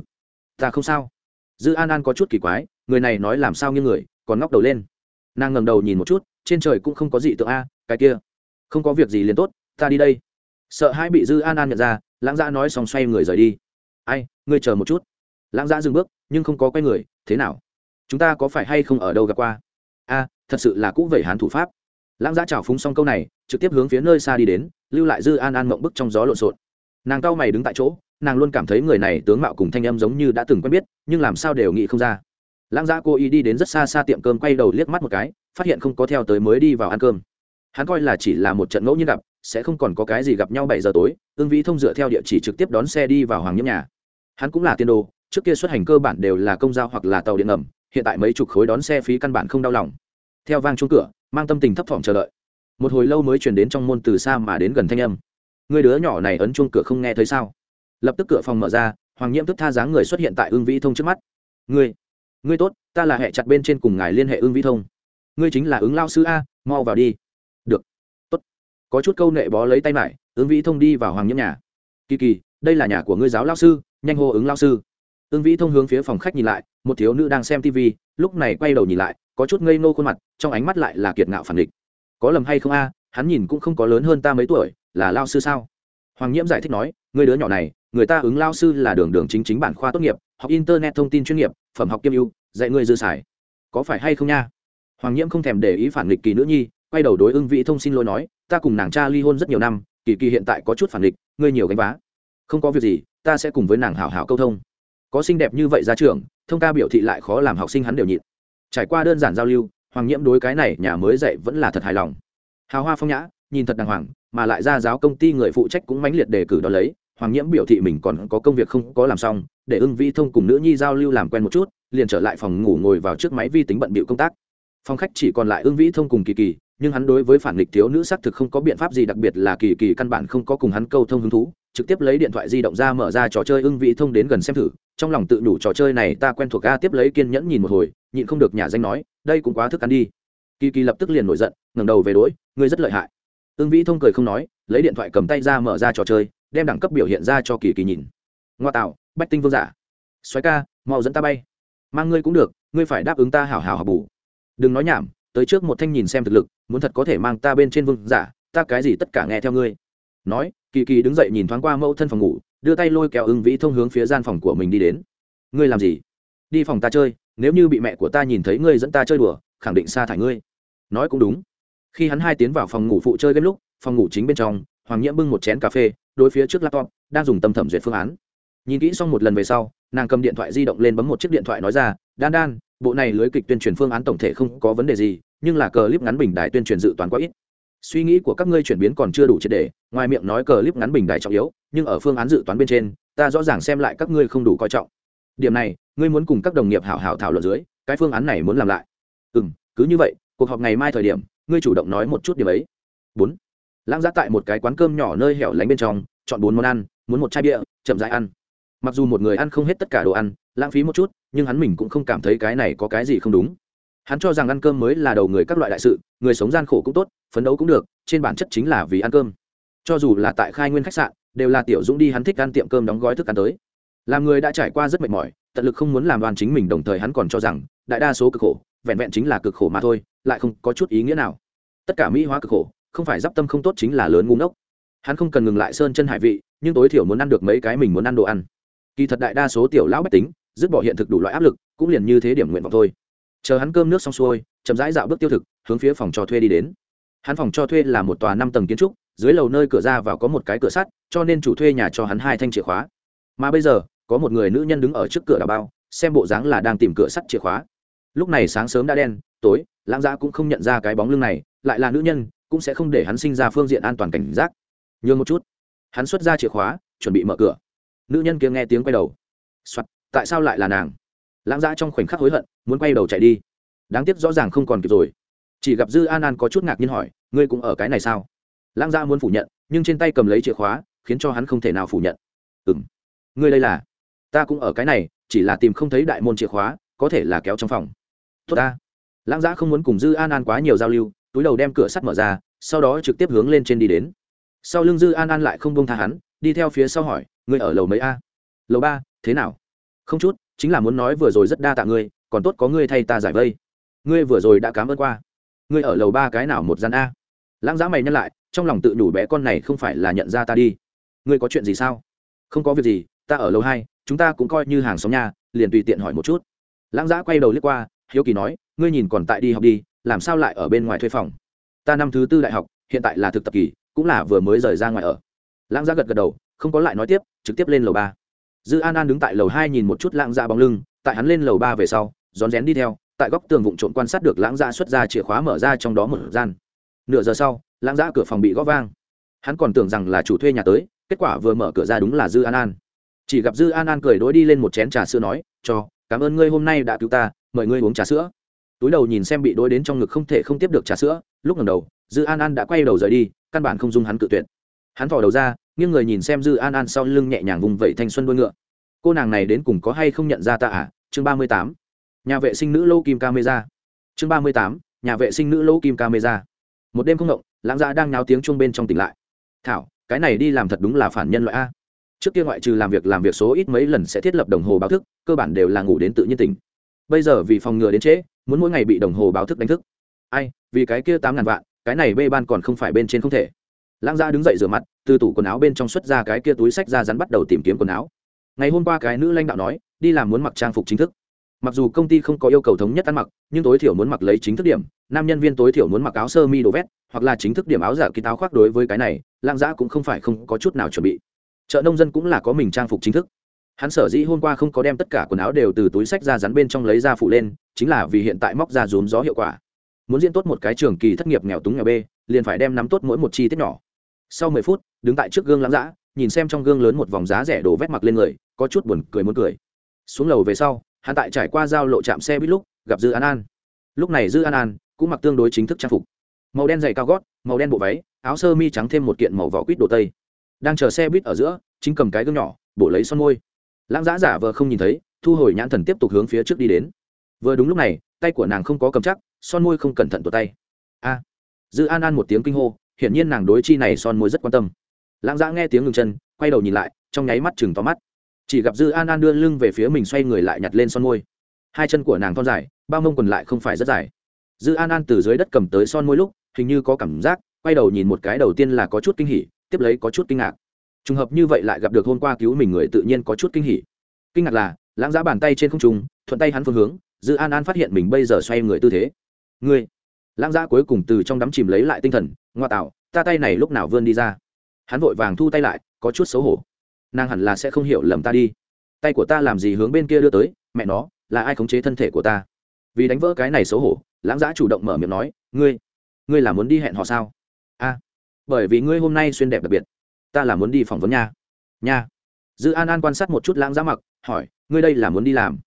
Ta không sao dư an an có chút kỳ quái, người này nói làm sao như người, còn ngóc đầu lên. Nàng ngẩng đầu nhìn một chút, trên trời cũng không có gì tượng a, cái kia. Không có việc gì liền tốt, ta đi đây. Sợ hai bị dư an an nhận ra, lãng giã nói xong xoay người rời đi. Ai, ngươi chờ một chút. Lãng giã dừng bước, nhưng không có quay người, thế nào? Chúng ta có phải hay không ở đâu gặp qua? A, thật sự là cũ vẩy hán thủ pháp. Lãng giã trào phúng xong câu này, trực tiếp hướng phía nơi xa đi đến, lưu lại dư an an mộng bức trong gió lộn xộn. Nàng cao mày đứng tại chỗ nàng luôn cảm thấy người này tướng mạo cùng thanh âm giống như đã từng quen biết, nhưng làm sao đều nghĩ không ra. Lãng giã cô ý đi đến rất xa xa tiệm cơm quay đầu liếc mắt một cái, phát hiện không có theo tới mới đi vào ăn cơm. Hắn coi là chỉ là một trận ngẫu nhiên gặp, sẽ không còn có cái gì gặp nhau bảy giờ tối ương vĩ thông dựa theo địa chỉ trực tiếp đón xe đi vào hoàng nhiễm nhà. Hắn cũng là tiên đồ, trước kia xuất hành cơ bản đều là công giao hoặc là tàu điện ngầm, hiện tại mấy chục khối đón xe phí căn bản không đau lòng. Theo vang chuông cửa, mang tâm tình thấp thỏm chờ đợi. Một hồi lâu mới chuyển đến trong môn từ xa mà đến gần thanh âm. Người đứa nhỏ này ấn chuông cửa không nghe thấy sao? Lập tức cửa phòng mở ra, hoàng nhiễm tức tha dáng người xuất hiện tại ương vĩ thông trước mắt. Ngươi ngươi tốt, ta là hệ chặt bên trên cùng ngài liên hệ ương vĩ thông. Ngươi chính là ứng lao sư a, mau vào đi. Được, tốt. Có chút câu nệ bó lấy tay mải ứng vĩ thông đi vào hoàng nhiễm nhà. Kỳ kỳ, đây là nhà của ngươi giáo lao sư, nhanh hô ứng lao sư. Ương vĩ thông hướng phía phòng khách nhìn lại, một thiếu nữ đang xem tv lúc này quay đầu nhìn lại, có chút ngây nô khuôn mặt, trong ánh mắt lại là kiệt ngạo phản địch có lầm hay không a, hắn nhìn cũng không có lớn hơn ta mấy tuổi, là lao sư sao? Hoàng nhiễm giải thích nói người đứa nhỏ này người ta ứng lao sư là đường đường chính chính bản khoa tốt nghiệp, học internet thông tin chuyên nghiệp, phẩm học kiêm ưu, dạy người dư xài. Có phải hay không nha? Hoàng nhiễm không thèm để ý phản nghịch kỳ nữ nhi, quay đầu đối ưng vị thông xin lỗi nói, ta cùng nàng cha ly hôn rất nhiều năm, kỳ kỳ hiện tại có chút phản nghịch, ngươi nhiều gánh vá. Không có việc gì, ta sẽ cùng với nàng hảo hảo câu thông. Có xinh đẹp như vậy ra trường, thông ca biểu thị lại khó làm học sinh hắn đều nhịn. Trải qua đơn giản giao lưu, hoàng nhiễm đối cái này nhà mới dạy vẫn là thật hài lòng. Hào hoa phong nhã, nhìn thật đàng hoàng, mà lại ra giáo công ty người phụ trách cũng mãnh liệt đề cử đó lấy hoàng nhiễm biểu thị mình còn có công việc không có làm xong, để ưng vi thông cùng nữ nhi giao lưu làm quen một chút, liền trở lại phòng ngủ ngồi vào trước máy vi tính bận bịu công tác. Phòng khách chỉ còn lại ưng vĩ thông cùng kỳ kỳ, nhưng hắn đối với phản nghịch thiếu nữ xác thực không có biện pháp gì đặc biệt là kỳ kỳ căn bản không có cùng hắn câu thông hứng thú, trực tiếp lấy điện thoại di động ra mở ra trò chơi ưng vĩ thông đến gần xem thử, trong lòng tự đủ trò chơi này ta quen thuộc ga tiếp lấy kiên nhẫn nhìn một hồi, nhịn không được nhà danh nói, đây cũng quá thức ăn đi. Kỳ kỳ lập tức liền nổi giận, ngẩng đầu về đỗi ngươi rất lợi hại. Ưng vĩ thông cười không nói, lấy điện thoại cầm tay ra mở ra trò chơi đem đẳng cấp biểu hiện ra cho kỳ kỳ nhìn. Ngoa tạo, bách tinh vương giả. Xoáy ca, mau dẫn ta bay. Mang ngươi cũng được, ngươi phải đáp ứng ta hảo hảo học bù. Đừng nói nhảm, tới trước một thanh nhìn xem thực lực, muốn thật có thể mang ta bên trên vương giả, ta cái gì tất cả nghe theo ngươi. Nói, kỳ kỳ đứng dậy nhìn thoáng qua mẫu thân phòng ngủ, đưa tay lôi kéo ưng vĩ thông hướng phía gian phòng của mình đi đến. Ngươi làm gì? Đi phòng ta chơi, nếu như bị mẹ của ta nhìn thấy ngươi dẫn ta chơi đùa, khẳng định sa thải ngươi. Nói cũng đúng. Khi hắn hai tiến vào phòng ngủ phụ chơi game lúc, phòng ngủ chính bên trong, hoàng nhiễm bưng một chén cà phê đối phía trước laptop, đang dùng tâm thẩm duyệt phương án. Nhìn kỹ xong một lần về sau, nàng cầm điện thoại di động lên bấm một chiếc điện thoại nói ra, đan đan, bộ này lưới kịch tuyên truyền phương án tổng thể không có vấn đề gì, nhưng là clip ngắn bình đài tuyên truyền dự toán quá ít. Suy nghĩ của các ngươi chuyển biến còn chưa đủ triệt đề ngoài miệng nói clip ngắn bình đài trọng yếu, nhưng ở phương án dự toán bên trên, ta rõ ràng xem lại các ngươi không đủ coi trọng. Điểm này, ngươi muốn cùng các đồng nghiệp hảo hảo thảo luận dưới, cái phương án này muốn làm lại. Ừ cứ như vậy, cuộc họp ngày mai thời điểm, ngươi chủ động nói một chút điểm ấy. Bốn lãng giá tại một cái quán cơm nhỏ nơi hẻo lánh bên trong, chọn bốn món ăn, muốn một chai bia, chậm dãi ăn. Mặc dù một người ăn không hết tất cả đồ ăn, lãng phí một chút, nhưng hắn mình cũng không cảm thấy cái này có cái gì không đúng. Hắn cho rằng ăn cơm mới là đầu người các loại đại sự, người sống gian khổ cũng tốt, phấn đấu cũng được, trên bản chất chính là vì ăn cơm. Cho dù là tại khai nguyên khách sạn, đều là tiểu dũng đi hắn thích ăn tiệm cơm đóng gói thức ăn tới. Làm người đã trải qua rất mệt mỏi, tận lực không muốn làm đoàn chính mình đồng thời hắn còn cho rằng, đại đa số cực khổ, vẹn vẹn chính là cực khổ mà thôi, lại không có chút ý nghĩa nào. Tất cả mỹ hóa cực khổ không phải d i p tâm không tốt chính là lớn ngu ngốc. Hắn không cần ngừng lại sơn chân hải vị, nhưng tối thiểu muốn ăn được mấy cái mình muốn ăn đồ ăn. Kỳ thật đại đa số tiểu lão bách tính, dứt bỏ hiện thực đủ loại áp lực, cũng liền như thế điểm nguyện vọng thôi. Chờ hắn cơm nước xong xuôi, chậm rãi dạo bước tiêu thực, hướng phía phòng cho thuê đi đến. Hắn phòng cho thuê là một tòa năm tầng kiến trúc, dưới lầu nơi cửa ra vào có một cái cửa sắt, cho nên chủ thuê nhà cho hắn hai thanh chìa khóa. Mà bây giờ, có một người nữ nhân đứng ở trước cửa đào bao, xem bộ dáng là đang tìm cửa sắt chìa khóa. Lúc này sáng sớm đã đen, tối, lãng giã cũng không nhận ra cái bóng lưng này, lại là nữ nhân cũng sẽ không để hắn sinh ra phương diện an toàn cảnh giác. Nhường một chút. Hắn xuất ra chìa khóa, chuẩn bị mở cửa. Nữ nhân kia nghe tiếng quay đầu. Soặt tại sao lại là nàng? Lãng giã trong khoảnh khắc hối hận, muốn quay đầu chạy đi. Đáng tiếc rõ ràng không còn kịp rồi. Chỉ gặp dư an an có chút ngạc nhiên hỏi, ngươi cũng ở cái này sao? Lãng giã muốn phủ nhận, nhưng trên tay cầm lấy chìa khóa, khiến cho hắn không thể nào phủ nhận. Ừ m ngươi đây là? Ta cũng ở cái này, chỉ là tìm không thấy đại môn chìa khóa, có thể là kéo trong phòng. Tốt ta. Lãng giã không muốn cùng dư an an quá nhiều giao lưu túi đầu đem cửa sắt mở ra, sau đó trực tiếp hướng lên trên đi đến. Sau lưng dư an an lại không bông tha hắn, đi theo phía sau hỏi, ngươi ở lầu mấy a? Lầu ba, thế nào? Không chút, chính là muốn nói vừa rồi rất đa tạ ngươi, còn tốt có ngươi thay ta giải vây. Ngươi vừa rồi đã cám ơn qua. Ngươi ở lầu ba cái nào một gian a? Lãng giá mày nhắc lại, trong lòng tự đủ bé con này không phải là nhận ra ta đi. Ngươi có chuyện gì sao? Không có việc gì, ta ở lầu hai, chúng ta cũng coi như hàng xóm nhà liền tùy tiện hỏi một chút. Lãng giá quay đầu liếc qua, hiếu kỳ nói, ngươi nhìn còn tại đi học đi làm sao lại ở bên ngoài thuê phòng? Ta năm thứ tư đại học, hiện tại là thực tập kỳ, cũng là vừa mới rời ra ngoài ở. Lãng gia gật gật đầu, không có lại nói tiếp, trực tiếp lên lầu ba. Dư an an đứng tại lầu hai nhìn một chút lãng dạ bóng lưng, tại hắn lên lầu ba về sau, rón rén đi theo, tại góc tường vụn trộn quan sát được lãng gia xuất ra chìa khóa mở ra trong đó một gian. Nửa giờ sau, lãng gia cửa phòng bị gõ vang. Hắn còn tưởng rằng là chủ thuê nhà tới, kết quả vừa mở cửa ra đúng là dư an an. Chỉ gặp dư an an cười đối đi lên một chén trà sữa nói, cho, cảm ơn ngươi hôm nay đã cứu ta, mời ngươi uống trà sữa túi đầu nhìn xem bị đối đến trong ngực không thể không tiếp được trà sữa, lúc ngầm đầu, dư an an đã quay đầu rời đi, căn bản không dung hắn cự tuyệt. Hắn thỏ đầu ra, nghiêng người nhìn xem dư an an sau lưng nhẹ nhàng vùng vẫy thanh xuân đuôi ngựa. Cô nàng này đến cùng có hay không nhận ra ta à? Chương ba mươi tám. Nhà vệ sinh nữ lô kim camera. Chương ba mươi tám. Nhà vệ sinh nữ lô kim camera. Một đêm không động, lãng gia đang náo tiếng chuông bên trong tỉnh lại. Thảo, cái này đi làm thật đúng là phản nhân loại a. Trước kia ngoại trừ làm việc làm việc số ít mấy lần sẽ thiết lập đồng hồ báo thức, cơ bản đều là ngủ đến tự nhiên tỉnh. Bây giờ vì phòng ngừa đến trễ muốn mỗi ngày bị đồng hồ báo thức đánh thức. Ai, vì cái kia tám ngàn vạn, cái này bê ban còn không phải bên trên không thể. Lãng gia đứng dậy rửa mặt, từ tủ quần áo bên trong xuất ra cái kia túi sách ra rắn bắt đầu tìm kiếm quần áo. Ngày hôm qua cái nữ lãnh đạo nói, đi làm muốn mặc trang phục chính thức. Mặc dù công ty không có yêu cầu thống nhất ăn mặc, nhưng tối thiểu muốn mặc lấy chính thức điểm, nam nhân viên tối thiểu muốn mặc áo sơ mi đồ vét, hoặc là chính thức điểm áo giả ký táo khoác đối với cái này, lãng giã cũng không phải không có chút nào chuẩn bị. Chợ nông dân cũng là có mình trang phục chính thức hắn sở dĩ hôm qua không có đem tất cả quần áo đều từ túi sách ra rắn bên trong lấy ra phụ lên, chính là vì hiện tại móc ra rốn gió hiệu quả. Muốn diễn tốt một cái trường kỳ thất nghiệp nghèo túng nghèo bê, liền phải đem nắm tốt mỗi một chi tiết nhỏ. Sau mười phút, đứng tại trước gương lãng giã nhìn xem trong gương lớn một vòng giá rẻ đồ vét mặc lên người, có chút buồn cười muốn cười. Xuống lầu về sau, hắn tại trải qua giao lộ trạm xe buýt lúc, gặp dư an an. Lúc này dư an an cũng mặc tương đối chính thức trang phục. Màu đen dày cao gót, màu đen bộ váy, áo sơ mi trắng thêm một kiện màu vỏ quýt đồ tây. Đang chờ xe buýt ở giữa, chính cầm cái gương nhỏ, bổ lấy son môi lãng giã giả vờ không nhìn thấy, thu hồi nhãn thần tiếp tục hướng phía trước đi đến. Vừa đúng lúc này, tay của nàng không có cầm chắc, son môi không cẩn thận tụt tay. A! Dư an an một tiếng kinh hô, hiển nhiên nàng đối chi này son môi rất quan tâm. Lãng giã nghe tiếng ngừng chân, quay đầu nhìn lại, trong nháy mắt chừng to mắt. Chỉ gặp dư an an đưa lưng về phía mình xoay người lại nhặt lên son môi. Hai chân của nàng thon dài, bao mông quần lại không phải rất dài. Dư an an từ dưới đất cầm tới son môi lúc, hình như có cảm giác, quay đầu nhìn một cái đầu tiên là có chút kinh hỉ, tiếp lấy có chút kinh ngạc trùng hợp như vậy lại gặp được hôm qua cứu mình người tự nhiên có chút kinh hỉ. Kinh ngạc là, lãng giá bàn tay trên không trung, thuận tay hắn phương hướng, dư an an phát hiện mình bây giờ xoay người tư thế. Ngươi! Lãng giá cuối cùng từ trong đắm chìm lấy lại tinh thần, ngoa tạo, ta tay này lúc nào vươn đi ra? Hắn vội vàng thu tay lại, có chút xấu hổ. Nàng hẳn là sẽ không hiểu lầm ta đi. Tay của ta làm gì hướng bên kia đưa tới, mẹ nó, là ai khống chế thân thể của ta? Vì đánh vỡ cái này xấu hổ, lãng giã chủ động mở miệng nói, ngươi ngươi là muốn đi hẹn họ sao? A, bởi vì ngươi hôm nay xuyên đẹp đặc biệt ta là muốn đi phỏng vấn nha. Nha. Dư an an quan sát một chút lãng giá mặc, hỏi, ngươi đây là muốn đi làm?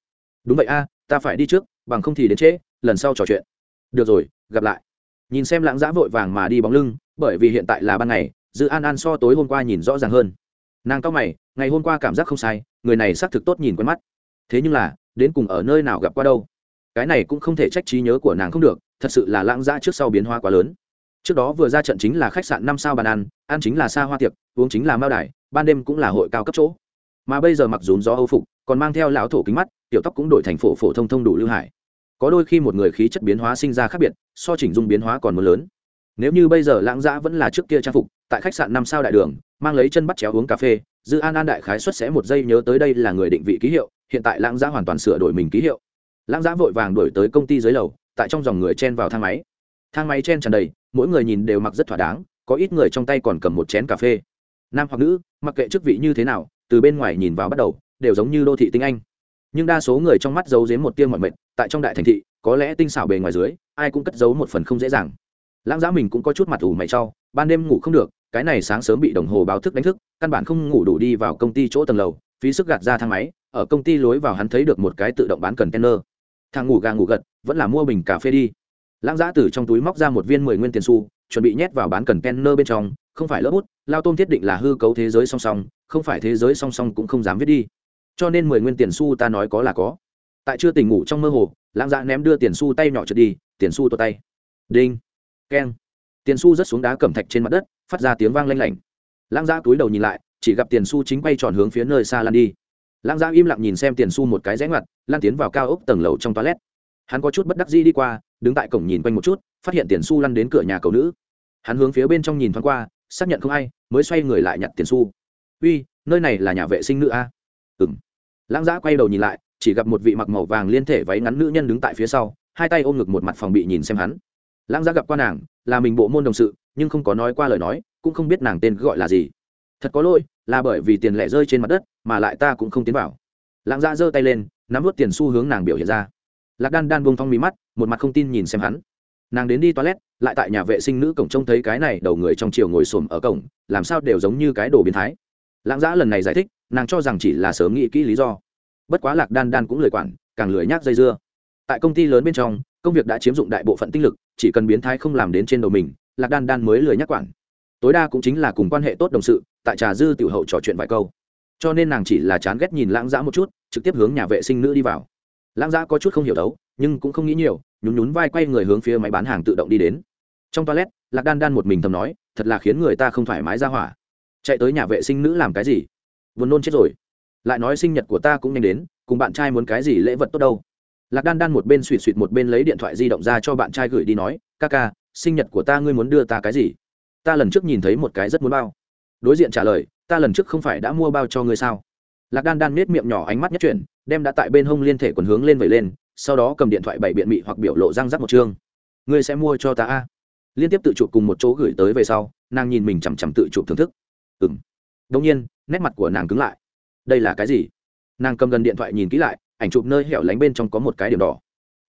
Đúng vậy a, ta phải đi trước, bằng không thì đến trễ, lần sau trò chuyện. Được rồi, gặp lại. Nhìn xem lãng giá vội vàng mà đi bóng lưng, bởi vì hiện tại là ban ngày, dư an an so tối hôm qua nhìn rõ ràng hơn. Nàng cao mày, ngày hôm qua cảm giác không sai, người này xác thực tốt nhìn quen mắt. Thế nhưng là, đến cùng ở nơi nào gặp qua đâu? Cái này cũng không thể trách trí nhớ của nàng không được, thật sự là lãng giá trước sau biến hóa quá lớn trước đó vừa ra trận chính là khách sạn năm sao bàn ăn ăn chính là xa hoa tiệc, uống chính là mao đài, ban đêm cũng là hội cao cấp chỗ. Mà bây giờ mặc dùm gió âu phục, còn mang theo lão thổ kính mắt, tiểu tóc cũng đổi thành phổ phổ thông thông đủ lưu hải. Có đôi khi một người khí chất biến hóa sinh ra khác biệt, so chỉnh dung biến hóa còn một lớn. Nếu như bây giờ lãng dã vẫn là trước kia trang phục, tại khách sạn năm sao đại đường, mang lấy chân bắt chéo uống cà phê, dư an an đại khái xuất sẽ một giây nhớ tới đây là người định vị ký hiệu, hiện tại lãng giã hoàn toàn sửa đổi mình ký hiệu. Lãng giã vội vàng đổi tới công ty dưới lầu, tại trong dòng người chen vào thang máy thang máy chen tràn đầy, mỗi người nhìn đều mặc rất thỏa đáng, có ít người trong tay còn cầm một chén cà phê. Nam hoặc nữ, mặc kệ chức vị như thế nào, từ bên ngoài nhìn vào bắt đầu, đều giống như đô thị tinh anh. Nhưng đa số người trong mắt giấu giếm một tiêm mọi mệt, tại trong đại thành thị, có lẽ tinh xảo bề ngoài dưới, ai cũng cất giấu một phần không dễ dàng. Lãng giã mình cũng có chút mặt ủ mày trau ban đêm ngủ không được, cái này sáng sớm bị đồng hồ báo thức đánh thức, căn bản không ngủ đủ đi vào công ty chỗ tầng lầu, phí sức gạt ra thang máy, ở công ty lối vào hắn thấy được một cái tự động bán cần tenner thằng ngủ gà ngủ gật, vẫn là mua bình cà phê đi lãng giã từ trong túi móc ra một viên mười nguyên tiền xu, chuẩn bị nhét vào bán cần penner bên trong, không phải lỡ bút, lao tôm thiết định là hư cấu thế giới song song, không phải thế giới song song cũng không dám viết đi. Cho nên mười nguyên tiền xu ta nói có là có. Tại chưa tỉnh ngủ trong mơ hồ, lãng giã ném đưa tiền xu tay nhỏ trượt đi, tiền xu tuột tay. Đinh. Keng. Tiền xu rớt xuống đá cẩm thạch trên mặt đất, phát ra tiếng vang lanh lảnh. Lãng giã túi đầu nhìn lại, chỉ gặp tiền xu chính quay tròn hướng phía nơi xa lan đi. Lãng giã im lặng nhìn xem tiền xu một cái rẽ ngoặt lan tiến vào cao ốc tầng lầu trong toilet hắn có chút bất đắc dĩ đi qua, đứng tại cổng nhìn quanh một chút, phát hiện tiền xu lăn đến cửa nhà cầu nữ. Hắn hướng phía bên trong nhìn thoáng qua, xác nhận không ai, mới xoay người lại nhặt tiền xu. Uy, nơi này là nhà vệ sinh nữ a? À? ừng lãng giã quay đầu nhìn lại, chỉ gặp một vị mặc màu vàng liên thể váy ngắn nữ nhân đứng tại phía sau, hai tay ôm ngực một mặt phòng bị nhìn xem hắn. Lãng giã gặp qua nàng, là mình bộ môn đồng sự, nhưng không có nói qua lời nói, cũng không biết nàng tên gọi là gì. Thật có lỗi, là bởi vì tiền lẻ rơi trên mặt đất, mà lại ta cũng không tiến vào. Lãng giã giơ tay lên, nắm vớt tiền xu hướng nàng biểu hiện ra lạc đan đan buông thong mí mắt, một mặt không tin nhìn xem hắn. Nàng đến đi toilet, lại tại nhà vệ sinh nữ cổng trông thấy cái này đầu người trong chiều ngồi xổm ở cổng, làm sao đều giống như cái đồ biến thái. Lãng giã lần này giải thích, nàng cho rằng chỉ là sớm nghĩ kỹ lý do. Bất quá lạc đan đan cũng lười quản, càng lười nhác dây dưa. Tại công ty lớn bên trong, công việc đã chiếm dụng đại bộ phận tinh lực, chỉ cần biến thái không làm đến trên đầu mình, lạc đan đan mới lười nhắc quản. Tối đa cũng chính là cùng quan hệ tốt đồng sự, tại trà dư tiểu hậu trò chuyện vài câu. Cho nên nàng chỉ là chán ghét nhìn lãng giã một chút, trực tiếp hướng nhà vệ sinh nữ đi vào lãng dã có chút không hiểu đấu, nhưng cũng không nghĩ nhiều, nhún nhún vai quay người hướng phía máy bán hàng tự động đi đến. Trong toilet, lạc đan đan một mình thầm nói, thật là khiến người ta không thoải mái ra hỏa. Chạy tới nhà vệ sinh nữ làm cái gì? Buồn nôn chết rồi. Lại nói sinh nhật của ta cũng nhanh đến, cùng bạn trai muốn cái gì lễ vật tốt đâu. Lạc đan đan một bên suỵt suỵt một bên lấy điện thoại di động ra cho bạn trai gửi đi nói, ca ca, sinh nhật của ta ngươi muốn đưa ta cái gì? Ta lần trước nhìn thấy một cái rất muốn bao. Đối diện trả lời, ta lần trước không phải đã mua bao cho ngươi sao? Lạc đan đan nết miệng nhỏ ánh mắt nhất chuyển, đem đã tại bên hông liên thể quần hướng lên vẩy lên, sau đó cầm điện thoại bảy biện mị hoặc biểu lộ răng rắc một chương. Ngươi sẽ mua cho ta a? Liên tiếp tự chụp cùng một chỗ gửi tới về sau, nàng nhìn mình chằm chằm tự chụp thưởng thức. Ừng đông nhiên, nét mặt của nàng cứng lại. Đây là cái gì? Nàng cầm gần điện thoại nhìn kỹ lại, ảnh chụp nơi hẻo lánh bên trong có một cái điểm đỏ.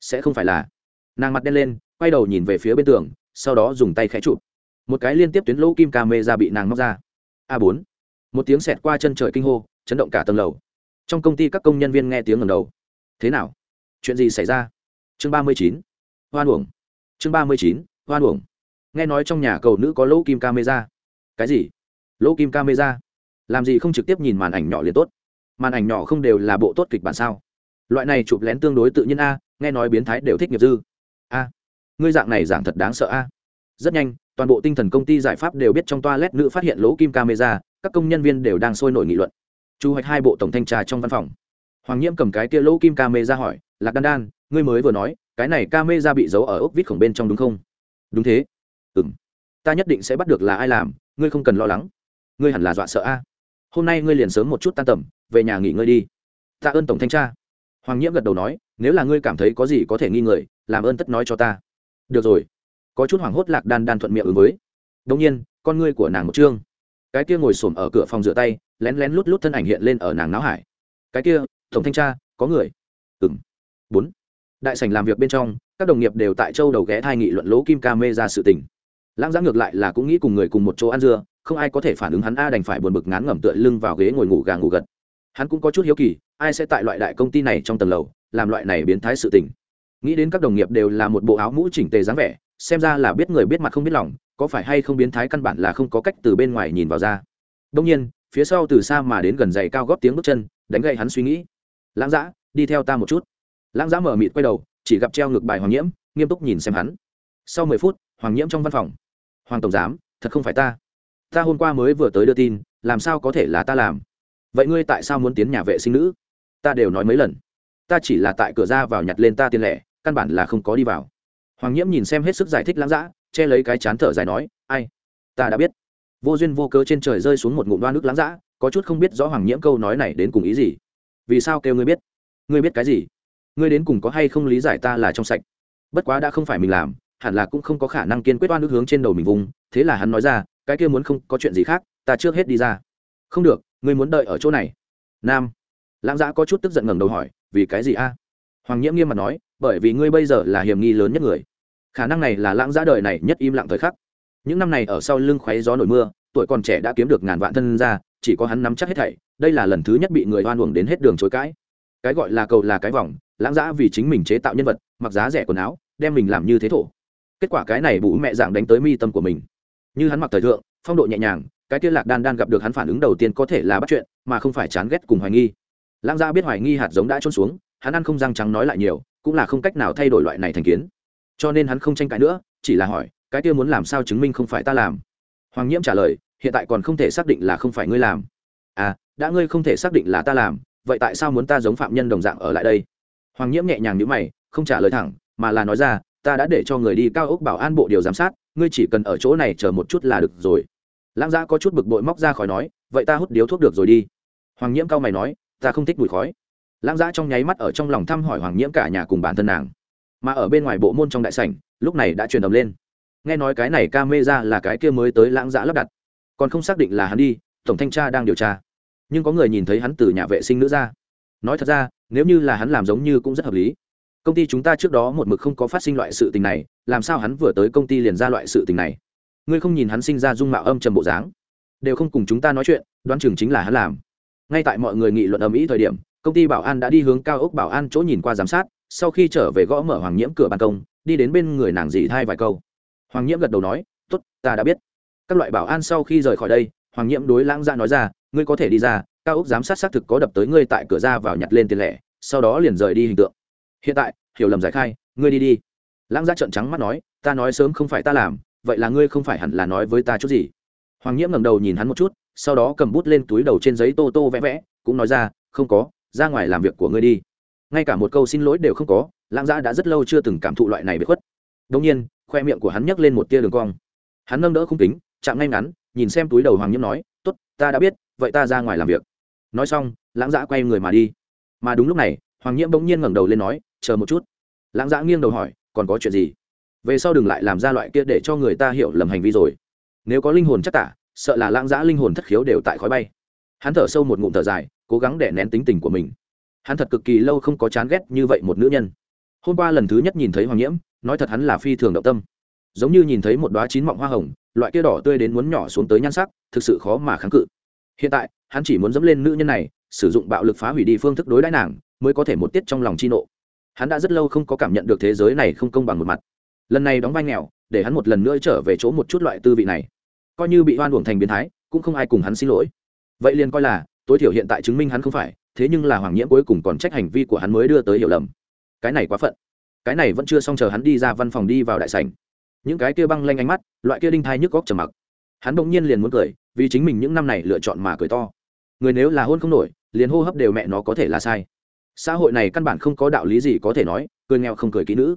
Sẽ không phải là. Nàng mặt đen lên, quay đầu nhìn về phía bên tường, sau đó dùng tay khẽ chụp. Một cái liên tiếp tuyến lỗ kim ca mê ra bị nàng móc ra. A bốn. Một tiếng xẹt qua chân trời kinh hô chấn động cả tầng lầu. Trong công ty các công nhân viên nghe tiếng ngầm đầu. Thế nào? Chuyện gì xảy ra? Chương ba mươi chín. Hoan uổng. Chương ba mươi chín. Hoan uổng. Nghe nói trong nhà cầu nữ có lỗ kim camera. Cái gì? Lỗ kim camera? Làm gì không trực tiếp nhìn màn ảnh nhỏ liền tốt? Màn ảnh nhỏ không đều là bộ tốt kịch bản sao? Loại này chụp lén tương đối tự nhiên a, nghe nói biến thái đều thích nghiệp dư. A. Ngươi dạng này dạng thật đáng sợ a. Rất nhanh, toàn bộ tinh thần công ty giải pháp đều biết trong toa lét nữ phát hiện lỗ kim camera, các công nhân viên đều đang sôi nổi nghị luận chu hoạch hai bộ tổng thanh tra trong văn phòng. Hoàng nhiễm cầm cái kia lỗ kim camera hỏi, lạc đan đan, ngươi mới vừa nói, cái này ca mê ra bị giấu ở ốc vít khổng bên trong đúng không? Đúng thế. Ừ m ta nhất định sẽ bắt được là ai làm, ngươi không cần lo lắng. Ngươi hẳn là dọa sợ a. Hôm nay ngươi liền sớm một chút tan tầm, về nhà nghỉ ngơi đi. Tạ ơn tổng thanh tra. Hoàng nhiễm gật đầu nói, nếu là ngươi cảm thấy có gì có thể nghi ngờ, làm ơn tất nói cho ta. Được rồi. Có chút hoảng hốt lạc đan đan thuận miệng ứng với. Đông nhiên, con ngươi của nàng một chương. Cái kia ngồi xổm ở cửa phòng rửa tay lén lén lút lút thân ảnh hiện lên ở nàng náo hải. Cái kia, tổng thanh tra, có người? Ừng bốn. Đại sảnh làm việc bên trong, các đồng nghiệp đều tại châu đầu ghé thai nghị luận lỗ kim ca mê ra sự tình. Lãng giã ngược lại là cũng nghĩ cùng người cùng một chỗ ăn dưa, không ai có thể phản ứng hắn a đành phải buồn bực ngán ngẩm tựa lưng vào ghế ngồi ngủ gà ngủ gật. Hắn cũng có chút hiếu kỳ, ai sẽ tại loại đại công ty này trong tầng lầu, làm loại này biến thái sự tình. Nghĩ đến các đồng nghiệp đều là một bộ áo mũ chỉnh tề dáng vẻ, xem ra là biết người biết mặt không biết lòng, có phải hay không biến thái căn bản là không có cách từ bên ngoài nhìn vào ra. Đông nhiên phía sau từ xa mà đến gần giày cao góp tiếng bước chân, đánh gậy hắn suy nghĩ. Lãng giã đi theo ta một chút. Lãng giã mở mịt quay đầu, chỉ gặp treo ngược bài hoàng nhiễm, nghiêm túc nhìn xem hắn. Sau mười phút, hoàng nhiễm trong văn phòng. Hoàng tổng giám, thật không phải ta. Ta hôm qua mới vừa tới đưa tin, làm sao có thể là ta làm? Vậy ngươi tại sao muốn tiến nhà vệ sinh nữ? Ta đều nói mấy lần. Ta chỉ là tại cửa ra vào nhặt lên ta tiền lẻ, căn bản là không có đi vào. Hoàng nhiễm nhìn xem hết sức giải thích lãng giã che lấy cái chán thở dài nói, ai? Ta đã biết vô duyên vô cớ trên trời rơi xuống một ngụm đoan nước lãng dã có chút không biết rõ hoàng nhiễm câu nói này đến cùng ý gì. Vì sao kêu ngươi biết? Ngươi biết cái gì? Ngươi đến cùng có hay không lý giải ta là trong sạch? Bất quá đã không phải mình làm, hẳn là cũng không có khả năng kiên quyết oan nước hướng trên đầu mình vùng, thế là hắn nói ra, cái kia muốn không có chuyện gì khác, ta trước hết đi ra. Không được, ngươi muốn đợi ở chỗ này. Nam. Lãng giã có chút tức giận ngẩng đầu hỏi, vì cái gì a? Hoàng nhiễm nghiêm mặt nói, bởi vì ngươi bây giờ là hiểm nghi lớn nhất người. Khả năng này là lãng giã đời này nhất im lặng thời khắc những năm này ở sau lưng khoáy gió nổi mưa, tuổi còn trẻ đã kiếm được ngàn vạn thân ra, chỉ có hắn nắm chắc hết thảy, đây là lần thứ nhất bị người oan uổng đến hết đường chối cãi. Cái gọi là cầu là cái vòng, lãng giã vì chính mình chế tạo nhân vật, mặc giá rẻ quần áo, đem mình làm như thế thổ. Kết quả cái này bụ mẹ dạng đánh tới mi tâm của mình. Như hắn mặc thời thượng, phong độ nhẹ nhàng, cái kia lạc đan đan gặp được hắn phản ứng đầu tiên có thể là bắt chuyện, mà không phải chán ghét cùng hoài nghi. Lãng gia biết hoài nghi hạt giống đã trôn xuống, hắn ăn không răng trắng nói lại nhiều, cũng là không cách nào thay đổi loại này thành kiến. Cho nên hắn không tranh cãi nữa, chỉ là hỏi cái kia muốn làm sao chứng minh không phải ta làm? Hoàng nhiễm trả lời, hiện tại còn không thể xác định là không phải ngươi làm. À đã ngươi không thể xác định là ta làm, vậy tại sao muốn ta giống phạm nhân đồng dạng ở lại đây? Hoàng nhiễm nhẹ nhàng nhữ mày, không trả lời thẳng, mà là nói ra, ta đã để cho người đi cao ốc bảo an bộ điều giám sát, ngươi chỉ cần ở chỗ này chờ một chút là được rồi. Lãng giã có chút bực bội móc ra khỏi nói, vậy ta hút điếu thuốc được rồi đi. Hoàng nhiễm cao mày nói, ta không thích mùi khói. Lãng giã trong nháy mắt ở trong lòng thăm hỏi hoàng nhiễm cả nhà cùng bản thân nàng. Mà ở bên ngoài bộ môn trong đại sảnh, lúc này đã truyền đầm lên nghe nói cái này ca mê ra là cái kia mới tới lãng giã lắp đặt. Còn không xác định là hắn đi, tổng thanh tra đang điều tra. Nhưng có người nhìn thấy hắn từ nhà vệ sinh nữ ra. Nói thật ra, nếu như là hắn làm giống như cũng rất hợp lý. Công ty chúng ta trước đó một mực không có phát sinh loại sự tình này, làm sao hắn vừa tới công ty liền ra loại sự tình này? Ngươi không nhìn hắn sinh ra dung mạo âm trầm bộ dáng, đều không cùng chúng ta nói chuyện, đoán chừng chính là hắn làm. Ngay tại mọi người nghị luận ầm ĩ thời điểm, công ty bảo an đã đi hướng cao ốc bảo an chỗ nhìn qua giám sát, sau khi trở về gõ mở hoàng nhiễm cửa ban công, đi đến bên người nàng dì thai vài câu hoàng nhiễm gật đầu nói t ố t ta đã biết. Các loại bảo an sau khi rời khỏi đây, hoàng nhiễm đối lãng ra nói ra, ngươi có thể đi ra, cao ốc giám sát xác thực có đập tới ngươi tại cửa ra vào nhặt lên tiền lẻ, sau đó liền rời đi hình tượng. Hiện tại, hiểu lầm giải khai, ngươi đi đi. Lãng ra trợn trắng mắt nói, ta nói sớm không phải ta làm, vậy là ngươi không phải hẳn là nói với ta chút gì? Hoàng nhiễm ngẩng đầu nhìn hắn một chút, sau đó cầm bút lên túi đầu trên giấy tô tô vẽ vẽ, cũng nói ra, không có, ra ngoài làm việc của ngươi đi. Ngay cả một câu xin lỗi đều không có, lãng giã đã rất lâu chưa từng cảm thụ loại này bị khuất. Đông nhiên khoe miệng của hắn nhấc lên một tia đường cong. Hắn nâng đỡ khung kính, chạm ngay ngắn, nhìn xem túi đầu hoàng nhiễm nói, tốt, ta đã biết, vậy ta ra ngoài làm việc. Nói xong, lãng giã quay người mà đi. Mà đúng lúc này, hoàng nhiễm bỗng nhiên ngẩng đầu lên nói, chờ một chút. Lãng giã nghiêng đầu hỏi, còn có chuyện gì? Về sau đừng lại làm ra loại kia để cho người ta hiểu lầm hành vi rồi. Nếu có linh hồn chắc tả, sợ là lãng giã linh hồn thất khiếu đều tại khói bay. Hắn thở sâu một ngụm thở dài, cố gắng để nén tính tình của mình. Hắn thật cực kỳ lâu không có chán ghét như vậy một nữ nhân. Hôm qua lần thứ nhất nhìn thấy hoàng nhiễm nói thật hắn là phi thường động tâm. Giống như nhìn thấy một đoá chín mọng hoa hồng, loại kia đỏ tươi đến muốn nhỏ xuống tới nhan sắc, thực sự khó mà kháng cự. Hiện tại, hắn chỉ muốn dẫm lên nữ nhân này, sử dụng bạo lực phá hủy đi phương thức đối đãi nàng, mới có thể một tiết trong lòng chi nộ. Hắn đã rất lâu không có cảm nhận được thế giới này không công bằng một mặt. Lần này đóng vai nghèo, để hắn một lần nữa trở về chỗ một chút loại tư vị này. Coi như bị oan uổng thành biến thái, cũng không ai cùng hắn xin lỗi. Vậy liền coi là, tối thiểu hiện tại chứng minh hắn không phải, thế nhưng là hoàng nhiễm cuối cùng còn trách hành vi của hắn mới đưa tới hiểu lầm. Cái này quá phận cái này vẫn chưa xong, chờ hắn đi ra văn phòng đi vào đại sảnh. Những cái kia băng lanh ánh mắt, loại kia đinh thai nhức góc trầm mặc. Hắn bỗng nhiên liền muốn cười, vì chính mình những năm này lựa chọn mà cười to. Người nếu là hôn không nổi, liền hô hấp đều mẹ nó có thể là sai. Xã hội này căn bản không có đạo lý gì có thể nói, cười nghèo không cười kỹ nữ.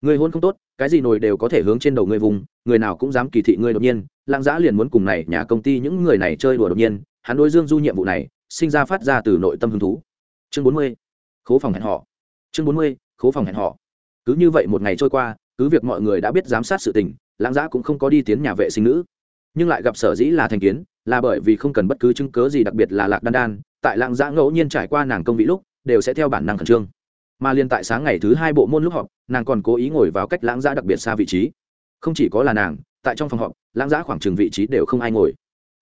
Người hôn không tốt, cái gì nồi đều có thể hướng trên đầu người vùng, người nào cũng dám kỳ thị ngươi đột nhiên. Lãng giã liền muốn cùng này nhà công ty những người này chơi đùa đột nhiên, hắn đối dương du nhiệm vụ này, sinh ra phát ra từ nội tâm hứng thú. Chương bốn mươi, khố phòng hẹn họ chương bốn mươi, khố phòng hẹn họ cứ như vậy một ngày trôi qua, cứ việc mọi người đã biết giám sát sự tình, lãng giã cũng không có đi tiến nhà vệ sinh nữ. Nhưng lại gặp sở dĩ là thành kiến, là bởi vì không cần bất cứ chứng cớ gì đặc biệt là lạc đan đan, tại lãng giã ngẫu nhiên trải qua nàng công vị lúc, đều sẽ theo bản năng khẩn trương. Mà liên tại sáng ngày thứ hai bộ môn lúc họp, nàng còn cố ý ngồi vào cách lãng giã đặc biệt xa vị trí. Không chỉ có là nàng, tại trong phòng họp, lãng giã khoảng chừng vị trí đều không ai ngồi.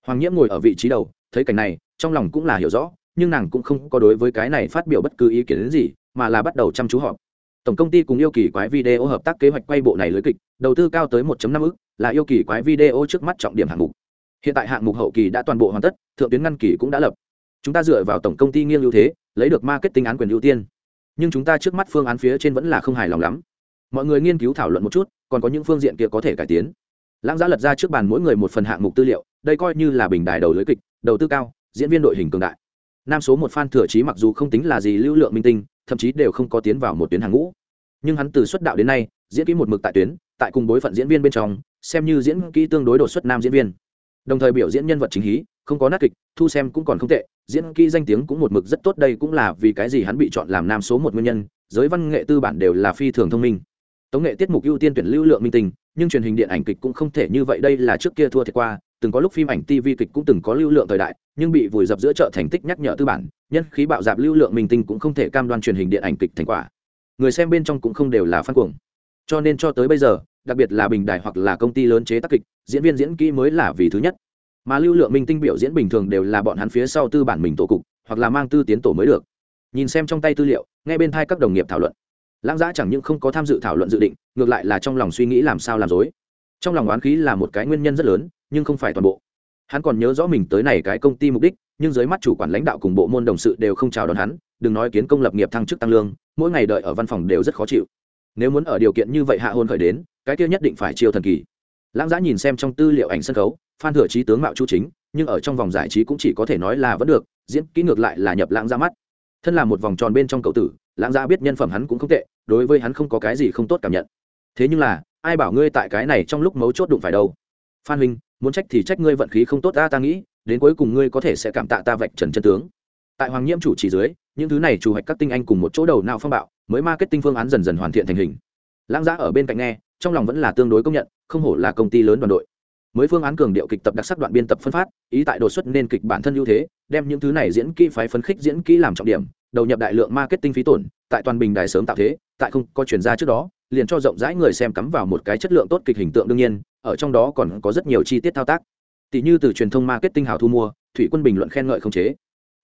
Hoàng nhiễm ngồi ở vị trí đầu, thấy cảnh này, trong lòng cũng là hiểu rõ, nhưng nàng cũng không có đối với cái này phát biểu bất cứ ý kiến gì, mà là bắt đầu chăm chú họp tổng công ty cùng yêu kỳ quái video hợp tác kế hoạch quay bộ này lưới kịch, đầu tư cao tới 1.5 ức, là yêu kỳ quái video trước mắt trọng điểm hạng mục. Hiện tại hạng mục hậu kỳ đã toàn bộ hoàn tất, thượng tuyến ngăn kỳ cũng đã lập. Chúng ta dựa vào tổng công ty nghiêng ưu thế, lấy được marketing án quyền ưu tiên. Nhưng chúng ta trước mắt phương án phía trên vẫn là không hài lòng lắm. Mọi người nghiên cứu thảo luận một chút, còn có những phương diện kia có thể cải tiến. Lãng giá lật ra trước bàn mỗi người một phần hạng mục tư liệu, đây coi như là bình đài đầu lưới kịch, đầu tư cao, diễn viên đội hình cường đại. Nam số một phan thừa trí mặc dù không tính là gì lưu lượng minh tinh thậm chí đều không có tiến vào một tuyến hàng ngũ. Nhưng hắn từ xuất đạo đến nay, diễn kỹ một mực tại tuyến, tại cùng bối phận diễn viên bên trong, xem như diễn kỹ tương đối đột xuất nam diễn viên. Đồng thời biểu diễn nhân vật chính hí, không có nát kịch, thu xem cũng còn không tệ, diễn kỹ danh tiếng cũng một mực rất tốt, đây cũng là vì cái gì hắn bị chọn làm nam số một nguyên nhân, giới văn nghệ tư bản đều là phi thường thông minh. Tống nghệ tiết mục ưu tiên tuyển lưu lượng minh tình, nhưng truyền hình điện ảnh kịch cũng không thể như vậy, đây là trước kia thua thiệt qua, từng có lúc phim ảnh tv kịch cũng từng có lưu lượng thời đại nhưng bị vùi dập giữa chợ thành tích nhắc nhở tư bản, nhân khí bạo dạp lưu lượng minh tinh cũng không thể cam đoan truyền hình điện ảnh kịch thành quả. Người xem bên trong cũng không đều là phát cuồng. Cho nên cho tới bây giờ, đặc biệt là bình đài hoặc là công ty lớn chế tác kịch, diễn viên diễn kỹ mới là vì thứ nhất. Mà lưu lượng minh tinh biểu diễn bình thường đều là bọn hắn phía sau tư bản mình tổ cục, hoặc là mang tư tiến tổ mới được. Nhìn xem trong tay tư liệu ngay bên thai các đồng nghiệp thảo luận. Lãng giã chẳng những không có tham dự thảo luận dự định, ngược lại là trong lòng suy nghĩ làm sao làm dối. Trong lòng oán khí là một cái nguyên nhân rất lớn, nhưng không phải toàn bộ hắn còn nhớ rõ mình tới này cái công ty mục đích, nhưng dưới mắt chủ quản lãnh đạo cùng bộ môn đồng sự đều không chào đón hắn, đừng nói kiến công lập nghiệp thăng chức tăng lương, mỗi ngày đợi ở văn phòng đều rất khó chịu. Nếu muốn ở điều kiện như vậy hạ hôn khởi đến, cái kia nhất định phải chiêu thần kỳ. Lãng giã nhìn xem trong tư liệu ảnh sân khấu, phan thừa trí tướng mạo chu chính, nhưng ở trong vòng giải trí cũng chỉ có thể nói là vẫn được, diễn kỹ ngược lại là nhập lãng ra mắt. Thân là một vòng tròn bên trong cậu tử, lãng giã biết nhân phẩm hắn cũng không tệ, đối với hắn không có cái gì không tốt cảm nhận. Thế nhưng là, ai bảo ngươi tại cái này trong lúc mấu chốt đụng phải đâu? Phan huynh muốn trách thì trách ngươi vận khí không tốt ta ta nghĩ, đến cuối cùng ngươi có thể sẽ cảm tạ ta vạch trần chân tướng. Tại hoàng nhiễm chủ chỉ dưới, những thứ này chủ hoạch các tinh anh cùng một chỗ đầu nào phong bạo, mới marketing phương án dần dần hoàn thiện thành hình. Lãng giã ở bên cạnh nghe, trong lòng vẫn là tương đối công nhận, không hổ là công ty lớn đoàn đội. Mới phương án cường điệu kịch tập đặc sắc đoạn biên tập phân phát, ý tại đột xuất nên kịch bản thân ưu thế, đem những thứ này diễn kỹ phái phấn khích diễn kỹ làm trọng điểm, đầu nhập đại lượng marketing phí tổn, tại toàn bình đài sớm tạo thế, tại không có chuyển ra trước đó, liền cho rộng rãi người xem cắm vào một cái chất lượng tốt kịch hình tượng đương nhiên ở trong đó còn có rất nhiều chi tiết thao tác. Tỷ như từ truyền thông marketing hào thu mua, thủy quân bình luận khen ngợi không chế.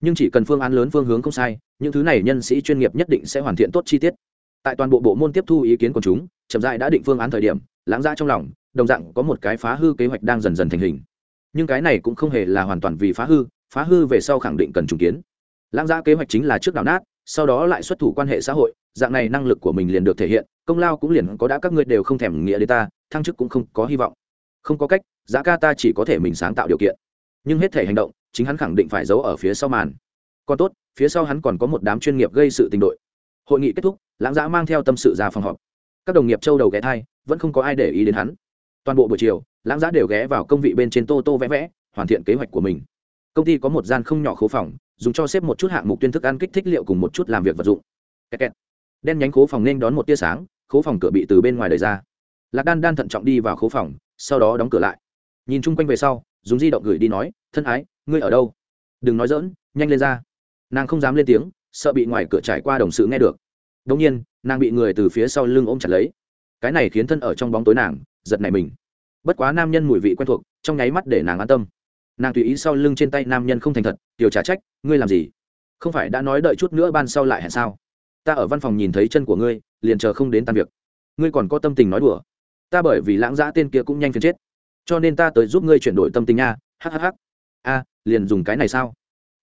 Nhưng chỉ cần phương án lớn phương hướng không sai, những thứ này nhân sĩ chuyên nghiệp nhất định sẽ hoàn thiện tốt chi tiết. Tại toàn bộ bộ môn tiếp thu ý kiến của chúng, chậm dại đã định phương án thời điểm, lãng ra trong lòng, đồng dạng có một cái phá hư kế hoạch đang dần dần thành hình. Nhưng cái này cũng không hề là hoàn toàn vì phá hư phá hư về sau khẳng định cần trùng kiến. Lãng ra kế hoạch chính là trước đảo nát, sau đó lại xuất thủ quan hệ xã hội, dạng này năng lực của mình liền được thể hiện, công lao cũng liền có đã các ngươi đều không thèm nghĩa đến ta thăng chức cũng không có hy vọng. Không có cách, giá ca ta chỉ có thể mình sáng tạo điều kiện. Nhưng hết thể hành động, chính hắn khẳng định phải giấu ở phía sau màn. Còn tốt, phía sau hắn còn có một đám chuyên nghiệp gây sự tình đội. Hội nghị kết thúc, lãng giã mang theo tâm sự ra phòng họp. Các đồng nghiệp châu đầu ghé thai, vẫn không có ai để ý đến hắn. Toàn bộ buổi chiều, lãng giã đều ghé vào công vị bên trên tô tô vẽ vẽ, hoàn thiện kế hoạch của mình. Công ty có một gian không nhỏ khố phòng, dùng cho xếp một chút hạng mục tuyên thức ăn kích thích liệu cùng một chút làm việc vật dụng. Đen nhánh khố phòng nên đón một tia sáng, khố phòng cửa bị từ bên ngoài đẩy ra lạc đan đan thận trọng đi vào khố phòng, sau đó đóng cửa lại. Nhìn chung quanh về sau dùng di động gửi đi nói, thân ái, ngươi ở đâu? Đừng nói dỡn nhanh lên ra. Nàng không dám lên tiếng, sợ bị ngoài cửa trải qua đồng sự nghe được. Đông nhiên, nàng bị người từ phía sau lưng ôm chặt lấy. Cái này khiến thân ở trong bóng tối nàng, giật nảy mình. Bất quá nam nhân mùi vị quen thuộc, trong nháy mắt để nàng an tâm. Nàng tùy ý sau lưng trên tay nam nhân không thành thật, tiểu trả trách, ngươi làm gì? Không phải đã nói đợi chút nữa ban sau lại hẹn sao? Ta ở văn phòng nhìn thấy chân của ngươi, liền chờ không đến tan việc. Ngươi còn có tâm tình nói đùa ta bởi vì lãng giã tên kia cũng nhanh phiền chết. Cho nên ta tới giúp ngươi chuyển đổi tâm tình nha hhh a, liền dùng cái này sao?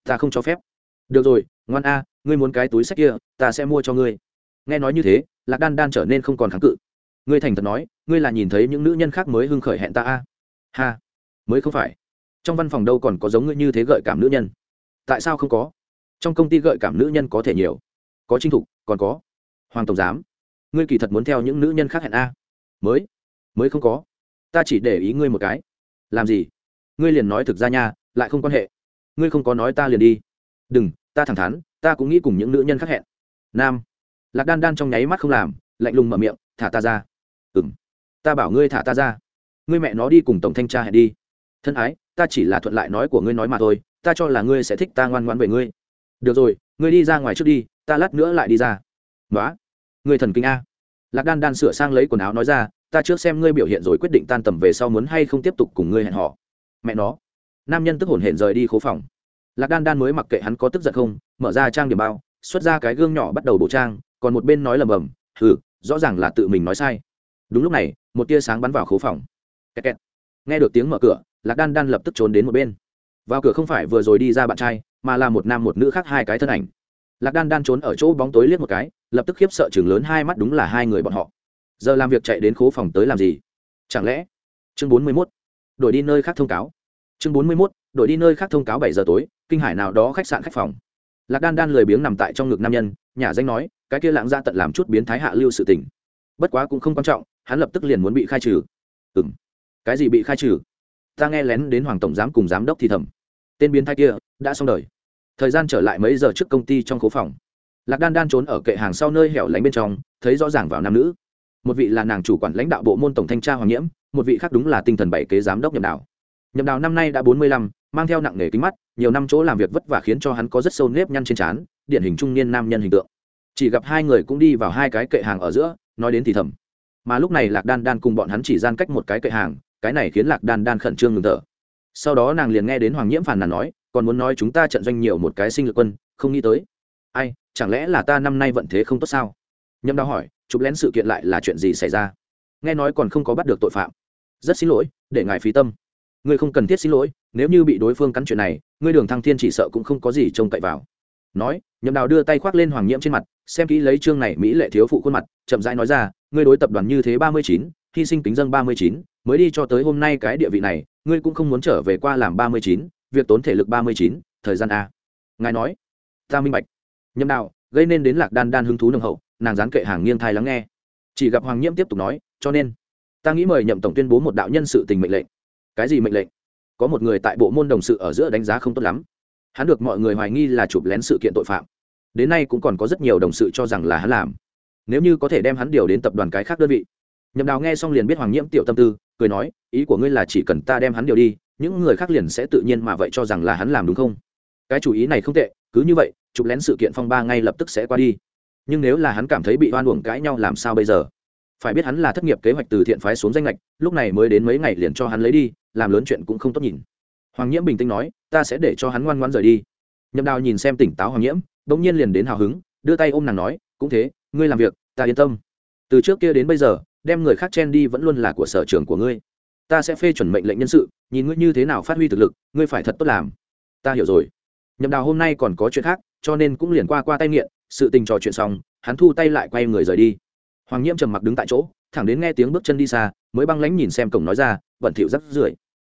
Ta không cho phép. Được rồi, ngoan a, ngươi muốn cái túi sách kia, ta sẽ mua cho ngươi. Nghe nói như thế, lạc đan đan trở nên không còn kháng cự. Ngươi thành thật nói, ngươi là nhìn thấy những nữ nhân khác mới hưng khởi hẹn ta a. Ha, mới không phải. Trong văn phòng đâu còn có giống ngươi như thế gợi cảm nữ nhân? Tại sao không có? Trong công ty gợi cảm nữ nhân có thể nhiều. Có trinh thục, còn có. Hoàng tổng giám, ngươi kỳ thật muốn theo những nữ nhân khác hẹn a. Mới mới không có. Ta chỉ để ý ngươi một cái. Làm gì? Ngươi liền nói thực ra nha, lại không quan hệ. Ngươi không có nói ta liền đi. Đừng, ta thẳng thắn, ta cũng nghĩ cùng những nữ nhân khác hẹn. Nam. Lạc đan đan trong nháy mắt không làm, lạnh lùng mở miệng, thả ta ra. Ừ m ta bảo ngươi thả ta ra. Ngươi mẹ nó đi cùng tổng thanh tra hẹn đi. Thân ái, ta chỉ là thuận lại nói của ngươi nói mà thôi, ta cho là ngươi sẽ thích ta ngoan ngoan về ngươi. Được rồi, ngươi đi ra ngoài trước đi, ta lát nữa lại đi ra. Nói ngươi thần kinh a. Lạc đan đan sửa sang lấy quần áo nói ra ta trước xem ngươi biểu hiện rồi quyết định tan tầm về sau muốn hay không tiếp tục cùng ngươi hẹn họ mẹ nó. Nam nhân tức hổn hển rời đi khố phòng. Lạc đan đan mới mặc kệ hắn có tức giận không, mở ra trang điểm bao, xuất ra cái gương nhỏ bắt đầu bổ trang, còn một bên nói lầm bầm, hừ, rõ ràng là tự mình nói sai. Đúng lúc này, một tia sáng bắn vào khố phòng. Kẹt kẹt. nghe được tiếng mở cửa, lạc đan đan lập tức trốn đến một bên. Vào cửa không phải vừa rồi đi ra bạn trai, mà là một nam một nữ khác hai cái thân ảnh. Lạc đan đan trốn ở chỗ bóng tối liếc một cái, lập tức khiếp sợ chừng lớn hai mắt đúng là hai người bọn họ giờ làm việc chạy đến khố phòng tới làm gì? Chẳng lẽ? Chương bốn mươi mốt, đổi đi nơi khác thông cáo. Chương bốn mươi mốt, đổi đi nơi khác thông cáo bảy giờ tối, kinh hải nào đó khách sạn khách phòng. Lạc đan đan lười biếng nằm tại trong ngực nam nhân, nhà danh nói, cái kia lãng ra tận làm chút biến thái hạ lưu sự tình. Bất quá cũng không quan trọng, hắn lập tức liền muốn bị khai trừ. Ừ m cái gì bị khai trừ? Ta nghe lén đến hoàng tổng giám cùng giám đốc thì thầm. Tên biến thái kia đã xong đời. Thời gian trở lại mấy giờ trước công ty trong khố phòng. Lạc đan đan trốn ở kệ hàng sau nơi hẻo lánh bên trong, thấy rõ ràng vào nam nữ một vị là nàng chủ quản lãnh đạo bộ môn tổng thanh tra hoàng nhiễm một vị khác đúng là tinh thần bảy kế giám đốc nhậm đào. Nhậm đào năm nay đã bốn mươi lăm, mang theo nặng nề kính mắt, nhiều năm chỗ làm việc vất vả khiến cho hắn có rất sâu nếp nhăn trên trán, điển hình trung niên nam nhân hình tượng. Chỉ gặp hai người cũng đi vào hai cái kệ hàng ở giữa, nói đến thì thầm. Mà lúc này lạc đan đan cùng bọn hắn chỉ gian cách một cái kệ hàng, cái này khiến lạc đan đan khẩn trương ngừng thở. Sau đó nàng liền nghe đến hoàng nhiễm phàn nàn nói, còn muốn nói chúng ta trận doanh nhiều một cái sinh lực quân, không nghĩ tới. Ai, chẳng lẽ là ta năm nay vận thế không tốt sao? Nhâm đào hỏi chụp lén sự kiện lại là chuyện gì xảy ra? Nghe nói còn không có bắt được tội phạm. Rất xin lỗi, để ngài phí tâm. Ngươi không cần thiết xin lỗi, nếu như bị đối phương cắn chuyện này, ngươi đường thăng thiên chỉ sợ cũng không có gì trông cậy vào. Nói, nhậm đào đưa tay khoác lên hoàng nhiễm trên mặt, xem kỹ lấy chương này mỹ lệ thiếu phụ khuôn mặt, chậm rãi nói ra, ngươi đối tập đoàn như thế ba mươi chín, hy sinh tính dân ba mươi chín, mới đi cho tới hôm nay cái địa vị này, ngươi cũng không muốn trở về qua làm ba mươi chín, việc tốn thể lực ba mươi chín, thời gian a. Ngài nói, ta minh bạch. Nhậm đào, gây nên đến lạc đan đan hứng thú nồng hậu nàng dán kệ hàng nghiêng thai lắng nghe. Chỉ gặp hoàng nhiễm tiếp tục nói, cho nên, ta nghĩ mời nhậm tổng tuyên bố một đạo nhân sự tình mệnh lệnh. Cái gì mệnh lệnh? Có một người tại bộ môn đồng sự ở giữa đánh giá không tốt lắm. Hắn được mọi người hoài nghi là chụp lén sự kiện tội phạm. Đến nay cũng còn có rất nhiều đồng sự cho rằng là hắn làm. Nếu như có thể đem hắn điều đến tập đoàn cái khác đơn vị. Nhậm đào nghe xong liền biết hoàng nhiễm tiểu tâm tư, cười nói, ý của ngươi là chỉ cần ta đem hắn điều đi, những người khác liền sẽ tự nhiên mà vậy cho rằng là hắn làm đúng không? Cái chủ ý này không tệ, cứ như vậy, chụp lén sự kiện phong ba ngay lập tức sẽ qua đi nhưng nếu là hắn cảm thấy bị oan uổng cãi nhau làm sao bây giờ? Phải biết hắn là thất nghiệp kế hoạch từ thiện phái xuống danh lệch lúc này mới đến mấy ngày liền cho hắn lấy đi, làm lớn chuyện cũng không tốt nhìn. Hoàng nhiễm bình tĩnh nói, ta sẽ để cho hắn ngoan ngoan rời đi. Nhậm đào nhìn xem tỉnh táo hoàng nhiễm, bỗng nhiên liền đến hào hứng, đưa tay ôm nàng nói, cũng thế, ngươi làm việc, ta yên tâm. Từ trước kia đến bây giờ, đem người khác chen đi vẫn luôn là của sở trường của ngươi. Ta sẽ phê chuẩn mệnh lệnh nhân sự, nhìn ngươi như thế nào phát huy thực lực, ngươi phải thật tốt làm. Ta hiểu rồi. Nhậm đào hôm nay còn có chuyện khác, cho nên cũng liền qua qua tay nghiện sự tình trò chuyện xong, hắn thu tay lại quay người rời đi. Hoàng nhiễm trầm mặc đứng tại chỗ, thẳng đến nghe tiếng bước chân đi xa, mới băng lánh nhìn xem cổng nói ra bẩn thỉu rắc rưởi.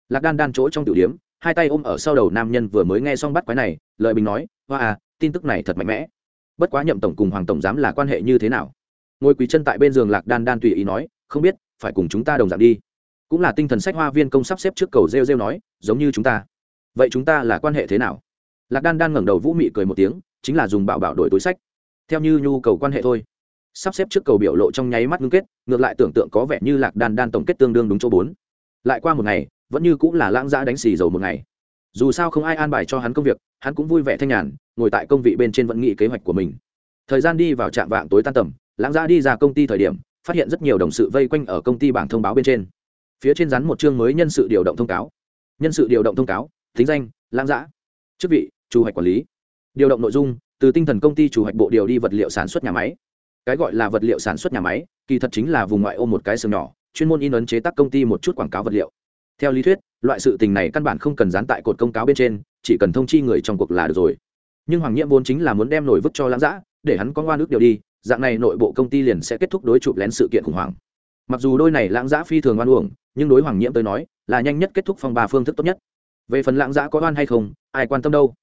Lạc đan đan chỗ trong tiểu điếm hai tay ôm ở sau đầu nam nhân vừa mới nghe xong bắt quái này lợi bình nói, hoa à tin tức này thật mạnh mẽ. Bất quá nhậm tổng cùng hoàng tổng giám là quan hệ như thế nào? Ngồi quý chân tại bên giường lạc đan đan tùy ý nói, không biết, phải cùng chúng ta đồng dạng đi. Cũng là tinh thần sách hoa viên công sắp xếp trước cầu rêu rêu nói, giống như chúng ta. Vậy chúng ta là quan hệ thế nào? Lạc đan đan ngẩng đầu vũ mị cười một tiếng, chính là dùng bảo bảo đổi túi sách theo như nhu cầu quan hệ thôi. Sắp xếp trước cầu biểu lộ trong nháy mắt ngưng kết, ngược lại tưởng tượng có vẻ như lạc đan đan tổng kết tương đương đúng chỗ bốn. Lại qua một ngày, vẫn như cũng là lãng giã đánh xì dầu một ngày. Dù sao không ai an bài cho hắn công việc, hắn cũng vui vẻ thanh nhàn, ngồi tại công vị bên trên vẫn nghĩ kế hoạch của mình. Thời gian đi vào trạm vạng tối tan tầm, lãng giã đi ra công ty thời điểm, phát hiện rất nhiều đồng sự vây quanh ở công ty bảng thông báo bên trên. Phía trên rắn một chương mới nhân sự điều động thông cáo. Nhân sự điều động thông cáo thính danh, lãng giã chức vị, chủ hoạch quản lý. Điều động nội dung từ tinh thần công ty chủ hoạch bộ điều đi vật liệu sản xuất nhà máy. Cái gọi là vật liệu sản xuất nhà máy, kỳ thật chính là vùng ngoại ô một cái sừng nhỏ, chuyên môn in ấn chế tác công ty một chút quảng cáo vật liệu. Theo lý thuyết, loại sự tình này căn bản không cần dán tại cột công cáo bên trên, chỉ cần thông chi người trong cuộc là được rồi. Nhưng hoàng nhiễm vốn chính là muốn đem nổi vứt cho lãng giã để hắn có ngoan ước điều đi, dạng này nội bộ công ty liền sẽ kết thúc đối chụp lén sự kiện khủng hoảng. Mặc dù đôi này lãng giã phi thường oan uổng, nhưng đối hoàng nhiễm tới nói, là nhanh nhất kết thúc phong ba phương thức tốt nhất. Về phần lãng giã có oan hay không, ai quan tâm đâu?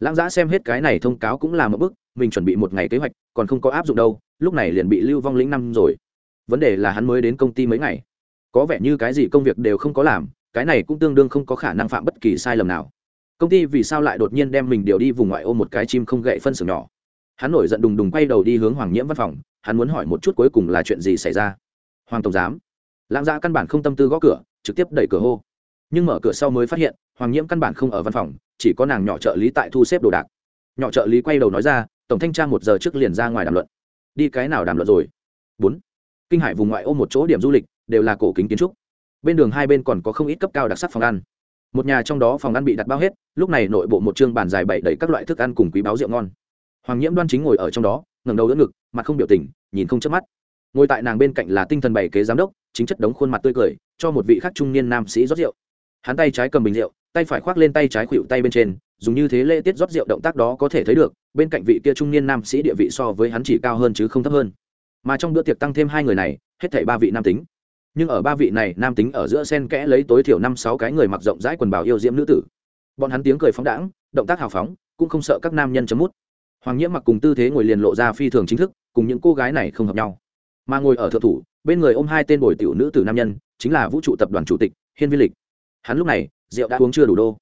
Lãng giã xem hết cái này thông cáo cũng là một bước mình chuẩn bị một ngày kế hoạch, còn không có áp dụng đâu, lúc này liền bị lưu vong lĩnh năm rồi. Vấn đề là hắn mới đến công ty mấy ngày. Có vẻ như cái gì công việc đều không có làm, cái này cũng tương đương không có khả năng phạm bất kỳ sai lầm nào. Công ty vì sao lại đột nhiên đem mình điều đi vùng ngoại ô một cái chim không gậy phân xưởng nhỏ? Hắn nổi giận đùng đùng quay đầu đi hướng hoàng nhiễm văn phòng, hắn muốn hỏi một chút cuối cùng là chuyện gì xảy ra. Hoàng tổng giám. Lãng giã căn bản không tâm tư gõ cửa, trực tiếp đẩy cửa hô nhưng mở cửa sau mới phát hiện, hoàng nhiễm căn bản không ở văn phòng, chỉ có nàng nhỏ trợ lý tại thu xếp đồ đạc. Nhỏ trợ lý quay đầu nói ra, tổng thanh tra một giờ trước liền ra ngoài đàm luận. Đi cái nào đàm luận rồi? Bốn. Kinh hải vùng ngoại ô một chỗ điểm du lịch, đều là cổ kính kiến trúc. Bên đường hai bên còn có không ít cấp cao đặc sắc phòng ăn. Một nhà trong đó phòng ăn bị đặt bao hết, lúc này nội bộ một chương bàn dài bậy đầy các loại thức ăn cùng quý báo rượu ngon. Hoàng nhiễm đoan chính ngồi ở trong đó, ngẩng đầu đỡ ngực, mặt không biểu tình, nhìn không chớp mắt. Ngồi tại nàng bên cạnh là tinh thần bảy kế giám đốc, chính chất đống khuôn mặt tươi cười, cho một vị khách trung niên nam sĩ rót rượu hắn tay trái cầm bình rượu, tay phải khoác lên tay trái khuỵu tay bên trên, dùng như thế lễ tiết rót rượu động tác đó có thể thấy được, bên cạnh vị kia trung niên nam sĩ địa vị so với hắn chỉ cao hơn chứ không thấp hơn. Mà trong bữa tiệc tăng thêm hai người này, hết thảy ba vị nam tính. Nhưng ở ba vị này, nam tính ở giữa sen kẽ lấy tối thiểu năm sáu cái người mặc rộng rãi quần bào yêu diễm nữ tử. Bọn hắn tiếng cười phóng đãng, động tác hào phóng, cũng không sợ các nam nhân chấm mút. Hoàng nhiễm mặc cùng tư thế ngồi liền lộ ra phi thường chính thức, cùng những cô gái này không hợp nhau. Mà ngồi ở thượng thủ, bên người ôm hai tên bồi tiểu nữ tử nam nhân, chính là vũ trụ tập đoàn chủ tịch hiên viên lịch hắn lúc này, rượu đã uống chưa đủ đô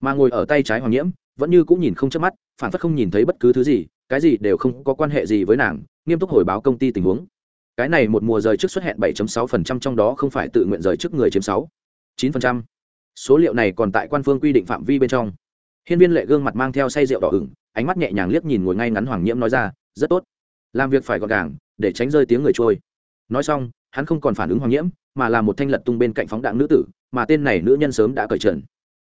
mà ngồi ở tay trái hoàng nhiễm, vẫn như cũng nhìn không chớp mắt phản phất không nhìn thấy bất cứ thứ gì, cái gì đều không có quan hệ gì với nàng, nghiêm túc hồi báo công ty tình huống cái này một mùa rời trước xuất hiện 7.6% trong đó không phải tự nguyện rời trước người chiếm 6. 9%. số liệu này còn tại quan phương quy định phạm vi bên trong hiên viên lệ gương mặt mang theo say rượu đỏ ửng, ánh mắt nhẹ nhàng liếc nhìn ngồi ngay ngắn hoàng nhiễm nói ra, rất tốt làm việc phải gọn gàng, để tránh rơi tiếng người trôi nói xong, hắn không còn phản ứng hoàng nhiễm, mà là một thanh lật tung bên cạnh phóng đạn nữ tử, mà tên này nữ nhân sớm đã cởi trần.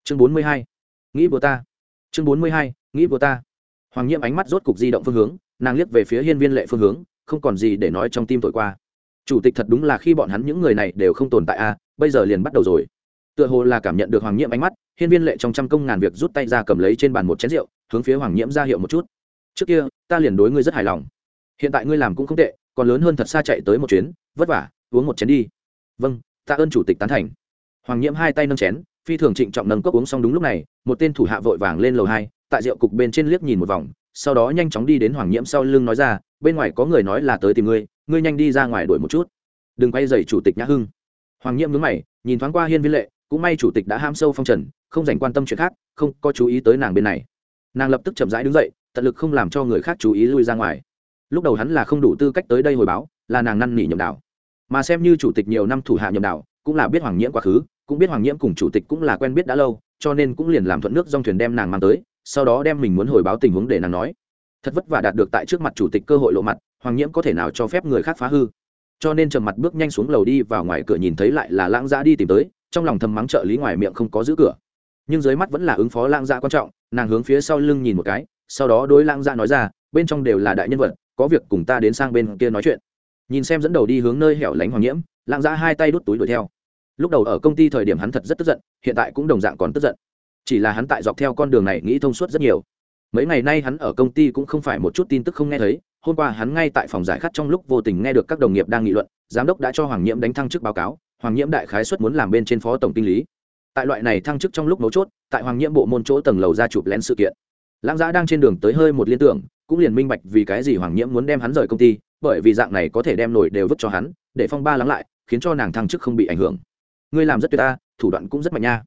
Chương 42. nghĩ bùa ta. Chương 42. nghĩ bùa ta. Hoàng nhiễm ánh mắt rốt cục di động phương hướng, nàng liếc về phía hiên viên lệ phương hướng, không còn gì để nói trong tim tội qua. Chủ tịch thật đúng là khi bọn hắn những người này đều không tồn tại a, bây giờ liền bắt đầu rồi. Tựa hồ là cảm nhận được hoàng nhiễm ánh mắt, hiên viên lệ trong trăm công ngàn việc rút tay ra cầm lấy trên bàn một chén rượu, hướng phía hoàng nhiễm ra hiệu một chút. Trước kia, ta liền đối ngươi rất hài lòng hiện tại ngươi làm cũng không tệ, còn lớn hơn thật xa chạy tới một chuyến, vất vả, uống một chén đi. Vâng tạ ơn chủ tịch tán thành. Hoàng nhiễm hai tay nâng chén, phi thường trịnh trọng nâng cốc uống xong đúng lúc này, một tên thủ hạ vội vàng lên lầu hai, tại rượu cục bên trên liếc nhìn một vòng, sau đó nhanh chóng đi đến hoàng nhiễm sau lưng nói ra, bên ngoài có người nói là tới tìm ngươi ngươi nhanh đi ra ngoài đuổi một chút. Đừng quay dày chủ tịch nhã hưng. Hoàng nhiễm nhướng mày, nhìn thoáng qua hiên viên lệ, cũng may chủ tịch đã ham sâu phong trần, không dành quan tâm chuyện khác, không có chú ý tới nàng bên này. Nàng lập tức chậm rãi đứng dậy, tận lực không làm cho người khác chú ý lui ra ngoài lúc đầu hắn là không đủ tư cách tới đây hồi báo, là nàng năn nỉ nhậm đạo. Mà xem như chủ tịch nhiều năm thủ hạ nhậm đạo, cũng là biết hoàng nhiễm quá khứ, cũng biết hoàng nhiễm cùng chủ tịch cũng là quen biết đã lâu, cho nên cũng liền làm thuận nước dòng thuyền đem nàng mang tới, sau đó đem mình muốn hồi báo tình huống để nàng nói. Thật vất vả đạt được tại trước mặt chủ tịch cơ hội lộ mặt, hoàng nhiễm có thể nào cho phép người khác phá hư. Cho nên trầm mặt bước nhanh xuống lầu đi vào ngoài cửa nhìn thấy lại là lãng giã đi tìm tới, trong lòng thầm mắng trợ lý ngoài miệng không có giữ cửa. Nhưng dưới mắt vẫn là ứng phó lãng giã quan trọng, nàng hướng phía sau lưng nhìn một cái, sau đó đối lãng giã nói ra, bên trong đều là đại nhân vật có việc cùng ta đến sang bên kia nói chuyện. Nhìn xem dẫn đầu đi hướng nơi hẻo lánh hoàng nhiễm lạng giã hai tay đút túi đuổi theo. Lúc đầu ở công ty thời điểm hắn thật rất tức giận, hiện tại cũng đồng dạng còn tức giận. Chỉ là hắn tại dọc theo con đường này nghĩ thông suốt rất nhiều. Mấy ngày nay hắn ở công ty cũng không phải một chút tin tức không nghe thấy, hôm qua hắn ngay tại phòng giải khát trong lúc vô tình nghe được các đồng nghiệp đang nghị luận, giám đốc đã cho hoàng nhiễm đánh thăng chức báo cáo, hoàng nhiễm đại khái xuất muốn làm bên trên phó tổng kinh lý. Tại loại này thăng chức trong lúc mấu chốt, tại hoàng nhiễm bộ môn chỗ tầng lầu ra chụp lén sự kiện. Lãng giã đang trên đường tới hơi một liên tưởng cũng liền minh bạch vì cái gì hoàng nhiễm muốn đem hắn rời công ty, bởi vì dạng này có thể đem nổi đều vứt cho hắn, để phong ba lắng lại, khiến cho nàng thăng chức không bị ảnh hưởng. Ngươi làm rất tuyệt ta, thủ đoạn cũng rất mạnh nha.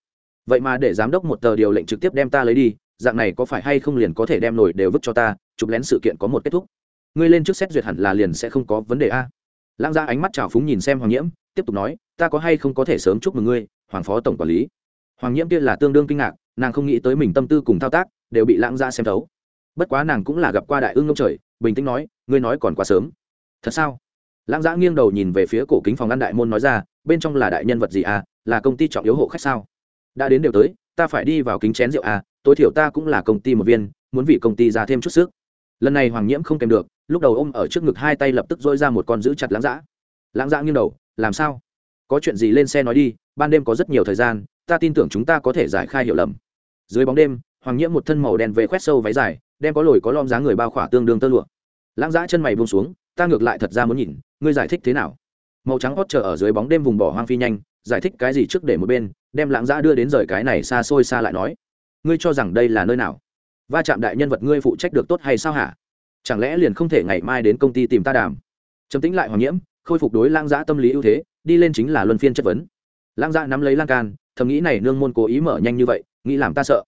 Vậy mà để giám đốc một tờ điều lệnh trực tiếp đem ta lấy đi, dạng này có phải hay không liền có thể đem nổi đều vứt cho ta, chụp lén sự kiện có một kết thúc. Ngươi lên trước xét duyệt hẳn là liền sẽ không có vấn đề a. Lãng ra ánh mắt trào phúng nhìn xem hoàng nhiễm, tiếp tục nói, ta có hay không có thể sớm chúc mừng ngươi, hoàng phó tổng quản lý. Hoàng nhiễm kia là tương đương kinh ngạc, nàng không nghĩ tới mình tâm tư cùng thao tác, đều bị lãng ra xem thấu bất quá nàng cũng là gặp qua đại ương ngông trời, bình tĩnh nói, ngươi nói còn quá sớm. Thật sao? Lãng giã nghiêng đầu nhìn về phía cổ kính phòng ăn đại môn nói ra, bên trong là đại nhân vật gì à? Là công ty trọng yếu hộ khách sao? Đã đến đều tới, ta phải đi vào kính chén rượu à? Tối thiểu ta cũng là công ty một viên, muốn vì công ty ra thêm chút sức. Lần này hoàng nhiễm không kèm được, lúc đầu ôm ở trước ngực hai tay lập tức dỗi ra một con giữ chặt lãng giã lãng giã nghiêng đầu, làm sao? Có chuyện gì lên xe nói đi, ban đêm có rất nhiều thời gian, ta tin tưởng chúng ta có thể giải khai hiểu lầm. Dưới bóng đêm, hoàng nhiễm một thân màu đen về khoét sâu váy dài đem có lồi có lom giá người bao khỏa tương đương tơ lụa. Lãng giã chân mày buông xuống, ta ngược lại thật ra muốn nhìn, ngươi giải thích thế nào? Màu trắng hót chờ ở dưới bóng đêm vùng bỏ hoang phi nhanh, giải thích cái gì trước để một bên, đem lãng giã đưa đến rời cái này xa xôi xa lại nói. Ngươi cho rằng đây là nơi nào? Va chạm đại nhân vật ngươi phụ trách được tốt hay sao hả? Chẳng lẽ liền không thể ngày mai đến công ty tìm ta đàm? Trầm tĩnh lại hoàng nhiễm, khôi phục đối lang giã tâm lý ưu thế, đi lên chính là luân phiên chất vấn. Lang giã nắm lấy lang can, thầm nghĩ này nương môn cố ý mở nhanh như vậy, nghĩ làm ta sợ.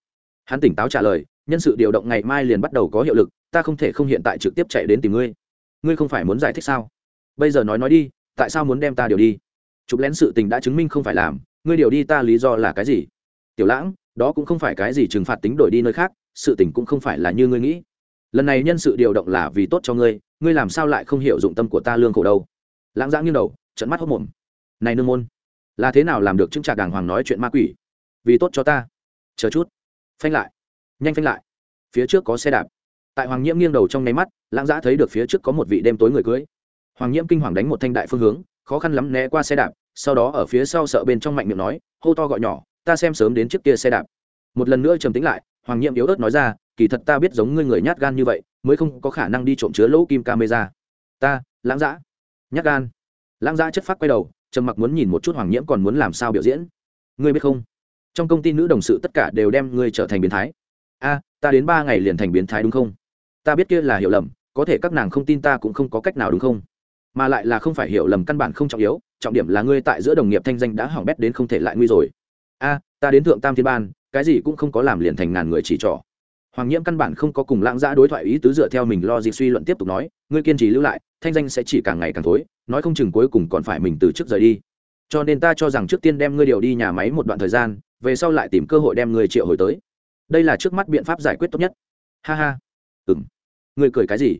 Hắn tỉnh táo trả lời nhân sự điều động ngày mai liền bắt đầu có hiệu lực, ta không thể không hiện tại trực tiếp chạy đến tìm ngươi. Ngươi không phải muốn giải thích sao? Bây giờ nói nói đi, tại sao muốn đem ta điều đi? Chụp lén sự tình đã chứng minh không phải làm, ngươi điều đi ta lý do là cái gì? Tiểu lãng, đó cũng không phải cái gì trừng phạt tính đổi đi nơi khác, sự tình cũng không phải là như ngươi nghĩ. Lần này nhân sự điều động là vì tốt cho ngươi ngươi làm sao lại không hiểu dụng tâm của ta lương khổ đâu? Lãng giã nghiêng đầu trận mắt hốc mồm. Này nương môn, là thế nào làm được chứng trạc đàng hoàng nói chuyện ma quỷ? Vì tốt cho ta. Chờ chút. Phanh lại nhanh phanh lại. Phía trước có xe đạp. Tại hoàng nhiễm nghiêng đầu trong nháy mắt, lãng giã thấy được phía trước có một vị đêm tối người cưới. Hoàng nhiễm kinh hoàng đánh một thanh đại phương hướng, khó khăn lắm né qua xe đạp, sau đó ở phía sau sợ bên trong mạnh miệng nói, hô to gọi nhỏ, ta xem sớm đến trước kia xe đạp. Một lần nữa trầm tính lại, hoàng nhiệm yếu ớt nói ra, kỳ thật ta biết giống ngươi người nhát gan như vậy, mới không có khả năng đi trộm chứa lỗ kim camera. Ta, lãng giã. Nhát gan? Lãng giã chất phát quay đầu, trầm mặc muốn nhìn một chút hoàng nhiễm còn muốn làm sao biểu diễn. Ngươi biết không? Trong công ty nữ đồng sự tất cả đều đem ngươi trở thành biến thái a, ta đến ba ngày liền thành biến thái đúng không? Ta biết kia là hiểu lầm, có thể các nàng không tin ta cũng không có cách nào đúng không? Mà lại là không phải hiểu lầm căn bản không trọng yếu, trọng điểm là ngươi tại giữa đồng nghiệp thanh danh đã hỏng bét đến không thể lại nguy rồi. A, ta đến thượng tam thiên ban, cái gì cũng không có làm liền thành ngàn người chỉ trỏ. Hoàng nhiễm căn bản không có cùng lãng giã đối thoại ý tứ dựa theo mình lo gì suy luận tiếp tục nói, ngươi kiên trì lưu lại, thanh danh sẽ chỉ càng ngày càng thối, nói không chừng cuối cùng còn phải mình từ trước rời đi. Cho nên ta cho rằng trước tiên đem ngươi điều đi nhà máy một đoạn thời gian, về sau lại tìm cơ hội đem ngươi triệu hồi tới đây là trước mắt biện pháp giải quyết tốt nhất. Ha ha. Ừng ngươi cười cái gì?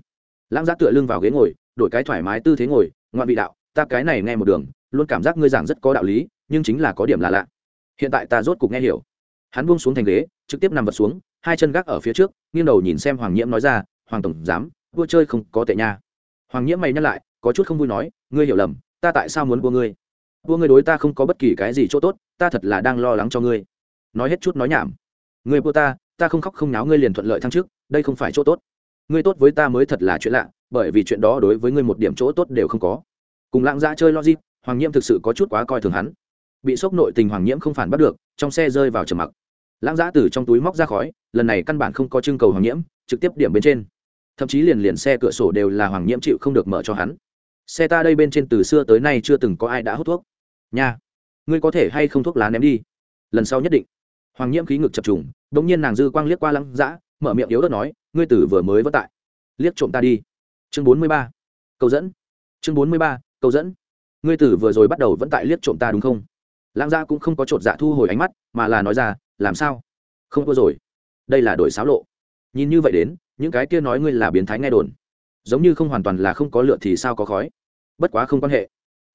Lãng giã tựa lưng vào ghế ngồi, đổi cái thoải mái tư thế ngồi, ngoạn vị đạo, ta cái này nghe một đường, luôn cảm giác ngươi giảng rất có đạo lý, nhưng chính là có điểm là lạ. Hiện tại ta rốt cục nghe hiểu. Hắn buông xuống thành ghế, trực tiếp nằm vật xuống, hai chân gác ở phía trước, nghiêng đầu nhìn xem hoàng nhiễm nói ra, hoàng tổng giám, vua chơi không có tệ nha. Hoàng nhiễm mày nhắc lại, có chút không vui nói, ngươi hiểu lầm, ta tại sao muốn vua ngươi? Vua ngươi đối ta không có bất kỳ cái gì chỗ tốt, ta thật là đang lo lắng cho ngươi. Nói hết chút nói nhảm ngươi vua ta ta không khóc không náo, ngươi liền thuận lợi thăng trước đây không phải chỗ tốt. Ngươi tốt với ta mới thật là chuyện lạ, bởi vì chuyện đó đối với ngươi một điểm chỗ tốt đều không có. Cùng lãng dã chơi logic, hoàng nhiễm thực sự có chút quá coi thường hắn. Bị sốc nội tình hoàng nhiễm không phản bắt được, trong xe rơi vào trầm mặc. Lãng giã từ trong túi móc ra khói, lần này căn bản không có trưng cầu hoàng nhiễm, trực tiếp điểm bên trên. Thậm chí liền liền xe cửa sổ đều là hoàng nhiễm chịu không được mở cho hắn. Xe ta đây bên trên từ xưa tới nay chưa từng có ai đã hút thuốc. Nha, ngươi có thể hay không thuốc lá ném đi? Lần sau nhất định hoàng nhiễm khí ngực chập trùng đ ỗ n g nhiên nàng dư quang liếc qua lăng dã, mở miệng yếu đất nói, ngươi tử vừa mới vất tại. Liếc trộm ta đi. Chương bốn mươi ba. Câu dẫn. Chương bốn mươi ba câu dẫn. Ngươi tử vừa rồi bắt đầu vẫn tại liếc trộm ta đúng không? Lăng gia cũng không có chột dạ thu hồi ánh mắt, mà là nói ra, làm sao? Không có rồi. Đây là đổi xáo lộ. Nhìn như vậy đến, những cái kia nói ngươi là biến thái nghe đồn, giống như không hoàn toàn là không có lựa thì sao có khói. Bất quá không quan hệ.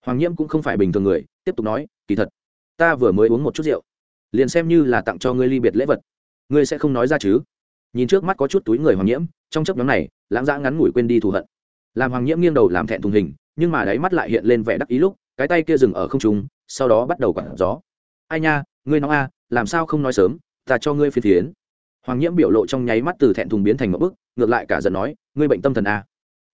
Hoàng nhiễm cũng không phải bình thường người, tiếp tục nói, kỳ thật, ta vừa mới uống một chút rượu liền xem như là tặng cho ngươi ly biệt lễ vật. Ngươi sẽ không nói ra chứ? Nhìn trước mắt có chút túi người hoàng nhiễm, trong chấp nhóm này, lãng dã ngắn ngủi quên đi thù hận. Làm hoàng nhiễm nghiêng đầu làm thẹn thùng hình, nhưng mà đáy mắt lại hiện lên vẻ đắc ý lúc, cái tay kia dừng ở không trung, sau đó bắt đầu quặn gió. Ai nha, ngươi nói a, làm sao không nói sớm, ta cho ngươi phiền phiến hoàng nhiễm biểu lộ trong nháy mắt từ thẹn thùng biến thành một bức, ngược lại cả giận nói, ngươi bệnh tâm thần a.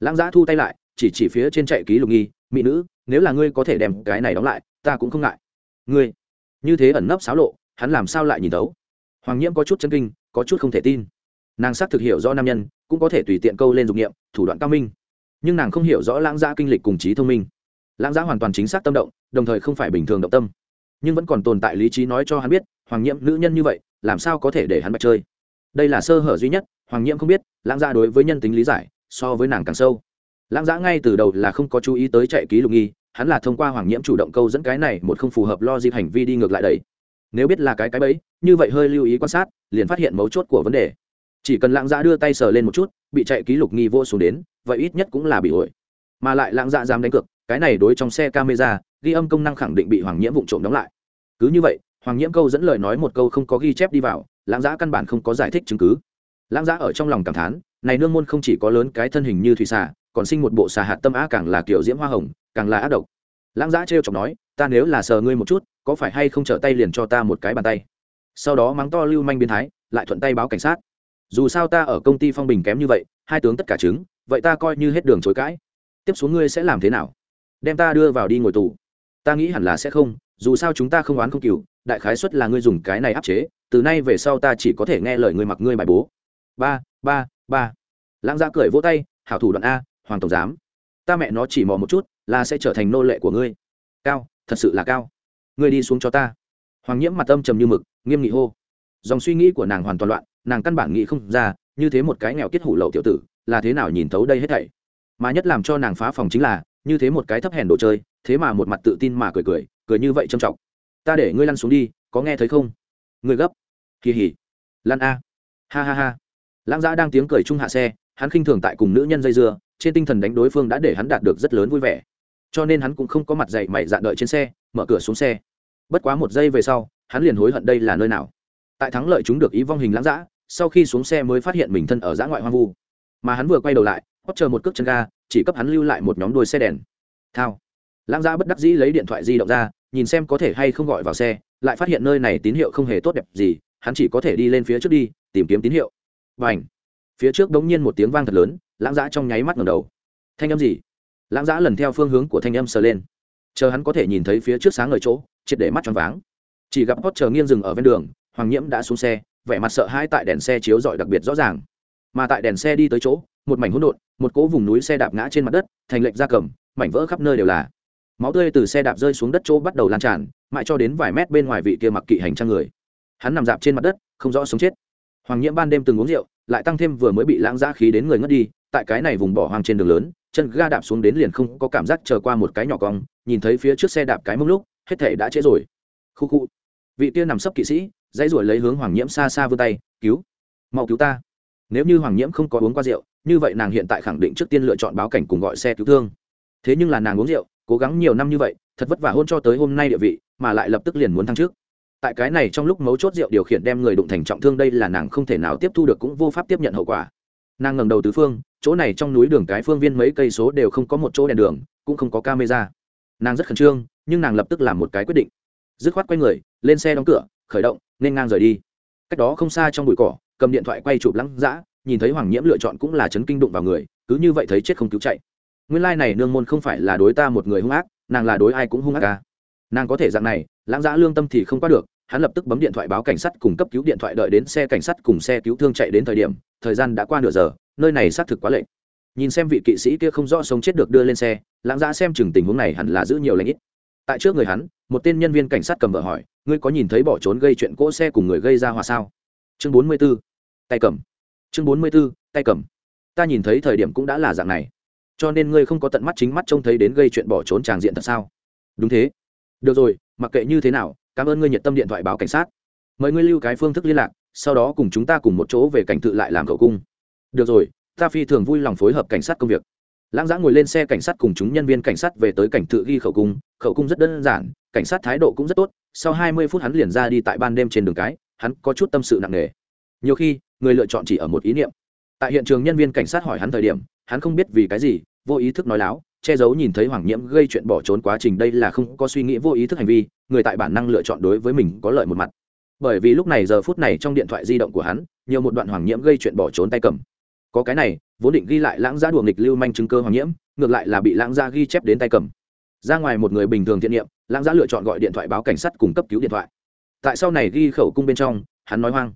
Lãng giã thu tay lại, chỉ chỉ phía trên chạy ký lục nghi, mỹ nữ, nếu là ngươi có thể đem cái này đóng lại, ta cũng không ngại. Ngươi? Như thế ẩn nấp xáo lộ hắn làm sao lại nhìn tấu hoàng nhiễm có chút chân kinh, có chút không thể tin. Nàng xác thực hiểu rõ nam nhân, cũng có thể tùy tiện câu lên dục nghiệm thủ đoạn cao minh. Nhưng nàng không hiểu rõ lãng gia kinh lịch cùng trí thông minh. Lãng gia hoàn toàn chính xác tâm động, đồng thời không phải bình thường động tâm. Nhưng vẫn còn tồn tại lý trí nói cho hắn biết, hoàng nhiễm nữ nhân như vậy, làm sao có thể để hắn bạch chơi? Đây là sơ hở duy nhất, hoàng nhiễm không biết, lãng gia đối với nhân tính lý giải, so với nàng càng sâu. Lãng giã ngay từ đầu là không có chú ý tới chạy ký lục nghi, hắn là thông qua hoàng nhiễm chủ động câu dẫn cái này một không phù hợp lo dịp hành vi đi ngược lại đấy nếu biết là cái cái bẫy, như vậy hơi lưu ý quan sát, liền phát hiện mấu chốt của vấn đề. Chỉ cần lãng dạ đưa tay sờ lên một chút, bị chạy ký lục nghi vô xuống đến, vậy ít nhất cũng là bị ổi mà lại lãng dạ dám đánh cược, cái này đối trong xe camera, ghi âm công năng khẳng định bị hoàng nhiễm vụ trộm đóng lại. Cứ như vậy, hoàng nhiễm câu dẫn lời nói một câu không có ghi chép đi vào lãng dạ căn bản không có giải thích chứng cứ. Lãng dạ ở trong lòng cảm thán, này nương môn không chỉ có lớn cái thân hình như thủy xà, còn sinh một bộ xà hạt tâm á càng là kiểu diễm hoa hồng, càng là ác độc. Lãng dạ trêu chọc nói ta nếu là sờ ngươi một chút, có phải hay không trở tay liền cho ta một cái bàn tay? Sau đó mắng to lưu manh biến thái, lại thuận tay báo cảnh sát. Dù sao ta ở công ty phong bình kém như vậy, hai tướng tất cả chứng, vậy ta coi như hết đường chối cãi. Tiếp xuống ngươi sẽ làm thế nào? Đem ta đưa vào đi ngồi tù. Ta nghĩ hẳn là sẽ không, dù sao chúng ta không oán không cừu, đại khái xuất là ngươi dùng cái này áp chế, từ nay về sau ta chỉ có thể nghe lời ngươi mặc ngươi bài bố. Ba ba ba. Lãng gia cười vỗ tay, hảo thủ đoạn a, hoàng tổng giám. Ta mẹ nó chỉ mò một chút, là sẽ trở thành nô lệ của ngươi. Cao thật sự là cao. Ngươi đi xuống cho ta. Hoàng nhiễm mặt âm trầm như mực, nghiêm nghị hô. Dòng suy nghĩ của nàng hoàn toàn loạn, nàng căn bản nghĩ không ra, như thế một cái nghèo kết hủ lậu tiểu tử, là thế nào nhìn thấu đây hết thảy. Mà nhất làm cho nàng phá phòng chính là, như thế một cái thấp hèn đồ chơi, thế mà một mặt tự tin mà cười cười cười như vậy trầm trọng. Ta để ngươi lăn xuống đi, có nghe thấy không? Ngươi gấp. Kỳ hỉ. Lăn a. Ha ha ha. Lãng giã đang tiếng cười chung hạ xe, hắn khinh thường tại cùng nữ nhân dây dưa, trên tinh thần đánh đối phương đã để hắn đạt được rất lớn vui vẻ cho nên hắn cũng không có mặt dậy mày dạn đợi trên xe, mở cửa xuống xe. Bất quá một giây về sau, hắn liền hối hận đây là nơi nào. Tại thắng lợi chúng được ý vong hình lãng dã, sau khi xuống xe mới phát hiện mình thân ở dã ngoại hoang vu. Mà hắn vừa quay đầu lại hót chờ một cước chân ga, chỉ cấp hắn lưu lại một nhóm đuôi xe đèn. Thao. Lãng dã bất đắc dĩ lấy điện thoại di động ra, nhìn xem có thể hay không gọi vào xe, lại phát hiện nơi này tín hiệu không hề tốt đẹp gì, hắn chỉ có thể đi lên phía trước đi, tìm kiếm tín hiệu. Và ảnh phía trước đống nhiên một tiếng vang thật lớn, lãng dã trong nháy mắt ngầm đầu. Thanh âm gì? Lãng giã lần theo phương hướng của thanh âm sờ lên. Chờ hắn có thể nhìn thấy phía trước sáng ở chỗ, triệt để mắt tròn váng. Chỉ gặp hót chờ nghiêng rừng ở ven đường, hoàng nhiễm đã xuống xe, vẻ mặt sợ hãi tại đèn xe chiếu rọi đặc biệt rõ ràng. Mà tại đèn xe đi tới chỗ, một mảnh hỗn độn, một cỗ vùng núi xe đạp ngã trên mặt đất, thành lệnh ra cầm, mảnh vỡ khắp nơi đều là. Máu tươi từ xe đạp rơi xuống đất chỗ bắt đầu lan tràn, mãi cho đến vài mét bên ngoài vị kia mặc kỵ hành trang người. Hắn nằm dạp trên mặt đất, không rõ sống chết. Hoàng nhiễm ban đêm từng uống rượu, lại tăng thêm vừa mới bị lãng giã khí đến người ngất đi tại cái này vùng bỏ hoang trên đường lớn, chân ga đạp xuống đến liền không có cảm giác chờ qua một cái nhỏ cong, nhìn thấy phía trước xe đạp cái mông lúc, hết thể đã trễ rồi. Khu khu. Vị tia nằm sấp kỵ sĩ, dãy ruổi lấy hướng hoàng nhiễm xa xa vươn tay, cứu, mau cứu ta. Nếu như hoàng nhiễm không có uống qua rượu, như vậy nàng hiện tại khẳng định trước tiên lựa chọn báo cảnh cùng gọi xe cứu thương. Thế nhưng là nàng uống rượu, cố gắng nhiều năm như vậy, thật vất vả hôn cho tới hôm nay địa vị, mà lại lập tức liền muốn thăng trước tại cái này trong lúc mấu chốt rượu điều khiển đem người đụng thành trọng thương đây là nàng không thể nào tiếp thu được cũng vô pháp tiếp nhận hậu quả nàng ngẩng đầu tứ phương, chỗ này trong núi đường cái phương viên mấy cây số đều không có một chỗ đèn đường, cũng không có camera. Nàng rất khẩn trương, nhưng nàng lập tức làm một cái quyết định. Dứt khoát quay người, lên xe đóng cửa, khởi động, nên ngang rời đi. Cách đó không xa trong bụi cỏ, cầm điện thoại quay chụp lăng dã, nhìn thấy hoàng nhiễm lựa chọn cũng là chấn kinh đụng vào người, cứ như vậy thấy chết không cứu chạy. Nguyên lai、like、này nương môn không phải là đối ta một người hung ác, nàng là đối ai cũng hung ác ca nàng có thể dạng này lãng giã lương tâm thì không qua được hắn lập tức bấm điện thoại báo cảnh sát cùng cấp cứu điện thoại đợi đến xe cảnh sát cùng xe cứu thương chạy đến thời điểm, thời gian đã qua nửa giờ, nơi này xác thực quá lệnh nhìn xem vị kỵ sĩ kia không rõ sống chết được đưa lên xe, lãng giã xem chừng tình huống này hẳn là giữ nhiều lãnh ít. Tại trước người hắn, một tên nhân viên cảnh sát cầm vợ hỏi, ngươi có nhìn thấy bỏ trốn gây chuyện cỗ xe cùng người gây ra hòa sao? Chương bốn mươi b ố tay cầm. Chương bốn mươi b ố tay cầm. Ta nhìn thấy thời điểm cũng đã là dạng này. Cho nên ngươi không có tận mắt chính mắt trông thấy đến gây chuyện bỏ trốn tràng diện thật sao? Đúng thế. Được rồi, mặc kệ như thế nào cảm ơn ngươi nhiệt tâm điện thoại báo cảnh sát. Mời ngươi lưu cái phương thức liên lạc, sau đó cùng chúng ta cùng một chỗ về cảnh tự lại làm khẩu cung. Được rồi, ta phi thường vui lòng phối hợp cảnh sát công việc. Lãng giã ngồi lên xe cảnh sát cùng chúng nhân viên cảnh sát về tới cảnh tự ghi khẩu cung. Khẩu cung rất đơn giản, cảnh sát thái độ cũng rất tốt. Sau hai mươi phút hắn liền ra đi tại ban đêm trên đường cái, hắn có chút tâm sự nặng nề. Nhiều khi, người lựa chọn chỉ ở một ý niệm. Tại hiện trường nhân viên cảnh sát hỏi hắn thời điểm, hắn không biết vì cái gì, vô ý thức nói láo che giấu nhìn thấy hoàng nhiễm gây chuyện bỏ trốn quá trình đây là không có suy nghĩ, vô ý thức hành vi, người tại bản năng lựa chọn đối với mình có lợi một mặt. Bởi vì lúc này giờ phút này trong điện thoại di động của hắn, nhiều một đoạn hoàng nhiễm gây chuyện bỏ trốn tay cầm. Có cái này, vốn định ghi lại lãng giá đùa nghịch lưu manh chứng cơ hoàng nhiễm, ngược lại là bị lãng gia ghi chép đến tay cầm. Ra ngoài một người bình thường thiện niệm, lãng giá lựa chọn gọi điện thoại báo cảnh sát cung cấp cứu điện thoại. Tại sau này ghi khẩu cung bên trong, hắn nói hoang.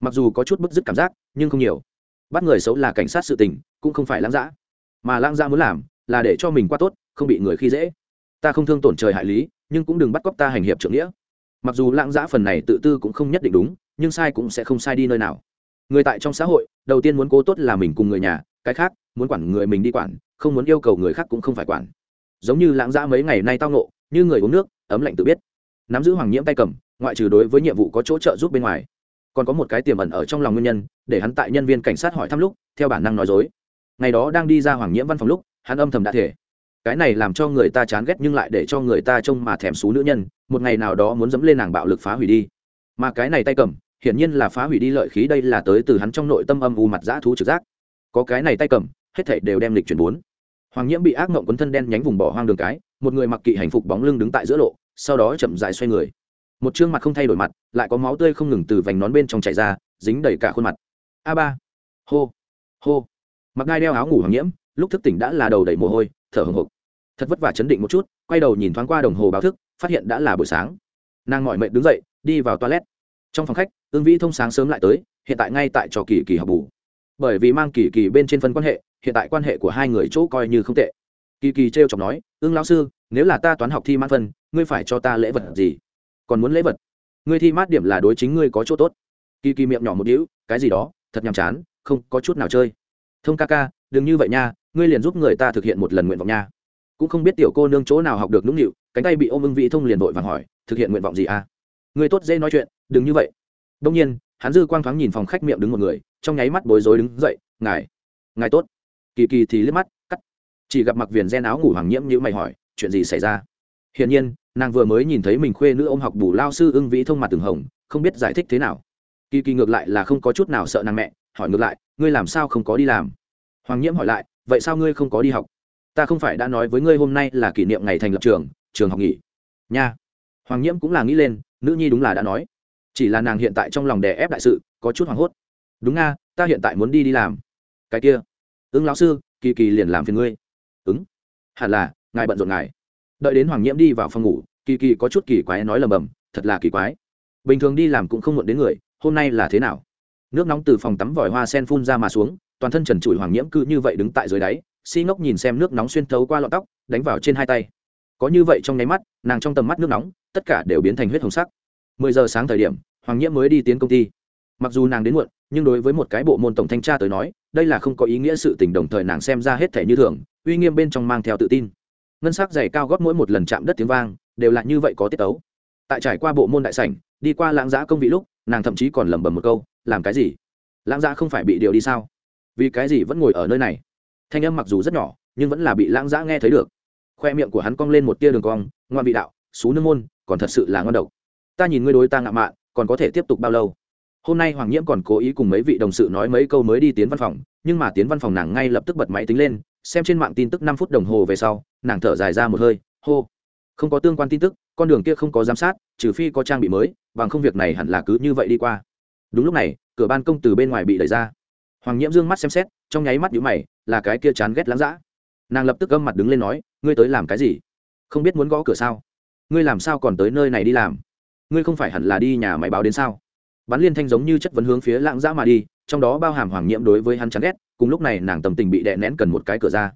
Mặc dù có chút bức dứt cảm giác, nhưng không nhiều. Bắt người xấu là cảnh sát sự tình, cũng không phải lãng giã mà lãng giã muốn làm là để cho mình qua tốt không bị người khi dễ. Ta không thương tổn trời hại lý nhưng cũng đừng bắt cóc ta hành hiệp trưởng nghĩa. Mặc dù lãng giã phần này tự tư cũng không nhất định đúng nhưng sai cũng sẽ không sai đi nơi nào. Người tại trong xã hội đầu tiên muốn cố tốt là mình cùng người nhà cái khác muốn quản người mình đi quản không muốn yêu cầu người khác cũng không phải quản. Giống như lãng giã mấy ngày nay tao ngộ, như người uống nước ấm lạnh tự biết. Nắm giữ hoàng nhiễm tay cầm ngoại trừ đối với nhiệm vụ có chỗ trợ giúp bên ngoài. Còn có một cái tiềm ẩn ở trong lòng nguyên nhân để hắn tại nhân viên cảnh sát hỏi thăm lúc theo bản năng nói dối. Ngày đó đang đi ra hoàng nhiễm văn phòng lúc hắn âm thầm đã thể cái này làm cho người ta chán ghét nhưng lại để cho người ta trông mà thèm xú nữ nhân, một ngày nào đó muốn dẫm lên nàng bạo lực phá hủy đi. Mà cái này tay cầm, hiển nhiên là phá hủy đi lợi khí đây là tới từ hắn trong nội tâm âm u mặt dã thú trực giác. Có cái này tay cầm, hết thảy đều đem lịch chuyển bốn. Hoàng nhiễm bị ác mộng quấn thân đen nhánh vùng bỏ hoang đường cái, một người mặc kỵ hành phục bóng lưng đứng tại giữa lộ, sau đó chậm dài xoay người. Một chương mặt không thay đổi mặt, lại có máu tươi không ngừng từ vành nón bên trong chảy ra, dính đầy cả khuôn mặt. A ba. Hô. Hô. Mặc ngai đeo áo ngủ hoàng nhiễm lúc thức tỉnh đã là đầu đầy mồ hôi, thở hồng hộc. Thật vất vả chấn định một chút, quay đầu nhìn thoáng qua đồng hồ báo thức, phát hiện đã là buổi sáng. Nàng mọi mệnh đứng dậy, đi vào toilet. Trong phòng khách ương vĩ thông sáng sớm lại tới, hiện tại ngay tại trò kỳ kỳ học bù. Bởi vì mang kỳ kỳ bên trên phân quan hệ, hiện tại quan hệ của hai người chỗ coi như không tệ. Kỳ kỳ t r e o chọc nói ương lão sư, nếu là ta toán học thi mãn phân, ngươi phải cho ta lễ vật gì? Còn muốn lễ vật? Ngươi thi mát điểm là đối chính ngươi có chỗ tốt. Kỳ kỳ miệng nhỏ một đĩu cái gì đó, thật nhàm chán, không có chút nào chơi. Thông ca ca, đừng như vậy nha ngươi liền giúp người ta thực hiện một lần nguyện vọng nha. Cũng không biết tiểu cô nương chỗ nào học được nũng nịu, cánh tay bị ôm ưng vị thông liền vội vàng hỏi, thực hiện nguyện vọng gì à? Người tốt dễ nói chuyện, đừng như vậy. Đông nhiên, hắn dư quang thoáng nhìn phòng khách miệng đứng một người, trong nháy mắt bối rối đứng dậy, ngài ngài tốt. Kỳ kỳ thì liếc mắt, cắt. Chỉ gặp mặc viền gen áo ngủ hoàng nhiễm như mày hỏi, chuyện gì xảy ra? Hiển nhiên, nàng vừa mới nhìn thấy mình khuê nữ ô m học bù lao sư ưng vĩ thông mặt từng hồng, không biết giải thích thế nào. Kỳ kỳ ngược lại là không có chút nào sợ nàng mẹ, hỏi ngược lại, ngươi làm sao không có đi làm? Hoàng nhiễm hỏi lại vậy sao ngươi không có đi học? Ta không phải đã nói với ngươi hôm nay là kỷ niệm ngày thành lập trường trường học nghỉ. Nha. Hoàng nhiễm cũng là nghĩ lên, nữ nhi đúng là đã nói. Chỉ là nàng hiện tại trong lòng đè ép đại sự, có chút hoảng hốt. Đúng nga, ta hiện tại muốn đi đi làm. Cái kia. Ứng lão sư, kỳ kỳ liền làm phiền ngươi. Ứng. Hẳn là, ngài bận rộn ngài. Đợi đến hoàng nhiễm đi vào phòng ngủ, kỳ kỳ có chút kỳ quái nói lầm bầm, thật là kỳ quái. Bình thường đi làm cũng không muộn đến người, hôm nay là thế nào? Nước nóng từ phòng tắm vòi hoa sen phun ra mà xuống toàn thân trần trụi hoàng nhiễm cứ như vậy đứng tại dưới đáy, si ngốc nhìn xem nước nóng xuyên thấu qua lọn tóc, đánh vào trên hai tay. Có như vậy trong nháy mắt, nàng trong tầm mắt nước nóng, tất cả đều biến thành huyết hồng sắc. Mười giờ sáng thời điểm, hoàng nhiễm mới đi tiến công ty. Mặc dù nàng đến muộn, nhưng đối với một cái bộ môn tổng thanh tra tới nói, đây là không có ý nghĩa sự tình đồng thời nàng xem ra hết thể như thường, uy nghiêm bên trong mang theo tự tin. Ngân sắc dày cao gót mỗi một lần chạm đất tiếng vang, đều là như vậy có tiết tấu. Tại trải qua bộ môn đại sảnh, đi qua lãng giã công vị lúc, nàng thậm chí còn lẩm bẩm một câu, làm cái gì? Lãng giã không phải bị điều đi sao? Vì cái gì vẫn ngồi ở nơi này? Thanh âm mặc dù rất nhỏ, nhưng vẫn là bị lãng giã nghe thấy được. Khoe miệng của hắn cong lên một tia đường cong, ngoan vị đạo, xú nương môn, còn thật sự là ngon độc. Ta nhìn ngươi đối ta ngạo mạn, còn có thể tiếp tục bao lâu? Hôm nay hoàng nhiễm còn cố ý cùng mấy vị đồng sự nói mấy câu mới đi tiến văn phòng, nhưng mà tiến văn phòng nàng ngay lập tức bật máy tính lên, xem trên mạng tin tức năm phút đồng hồ về sau, nàng thở dài ra một hơi, hô, không có tương quan tin tức, con đường kia không có giám sát, trừ phi có trang bị mới, bằng không việc này hẳn là cứ như vậy đi qua. Đúng lúc này, cửa ban công từ bên ngoài bị đẩy ra hoàng nhiễm dương mắt xem xét, trong nháy mắt nhũ mày, là cái kia chán ghét lãng dã. Nàng lập tức gâm mặt đứng lên nói, ngươi tới làm cái gì? Không biết muốn gõ cửa sao? Ngươi làm sao còn tới nơi này đi làm? Ngươi không phải hẳn là đi nhà máy báo đến sao? Bắn liên thanh giống như chất vấn hướng phía lãng dã mà đi, trong đó bao hàm hoàng nhiễm đối với hắn chán ghét, cùng lúc này nàng tầm tình bị đè nén cần một cái cửa ra.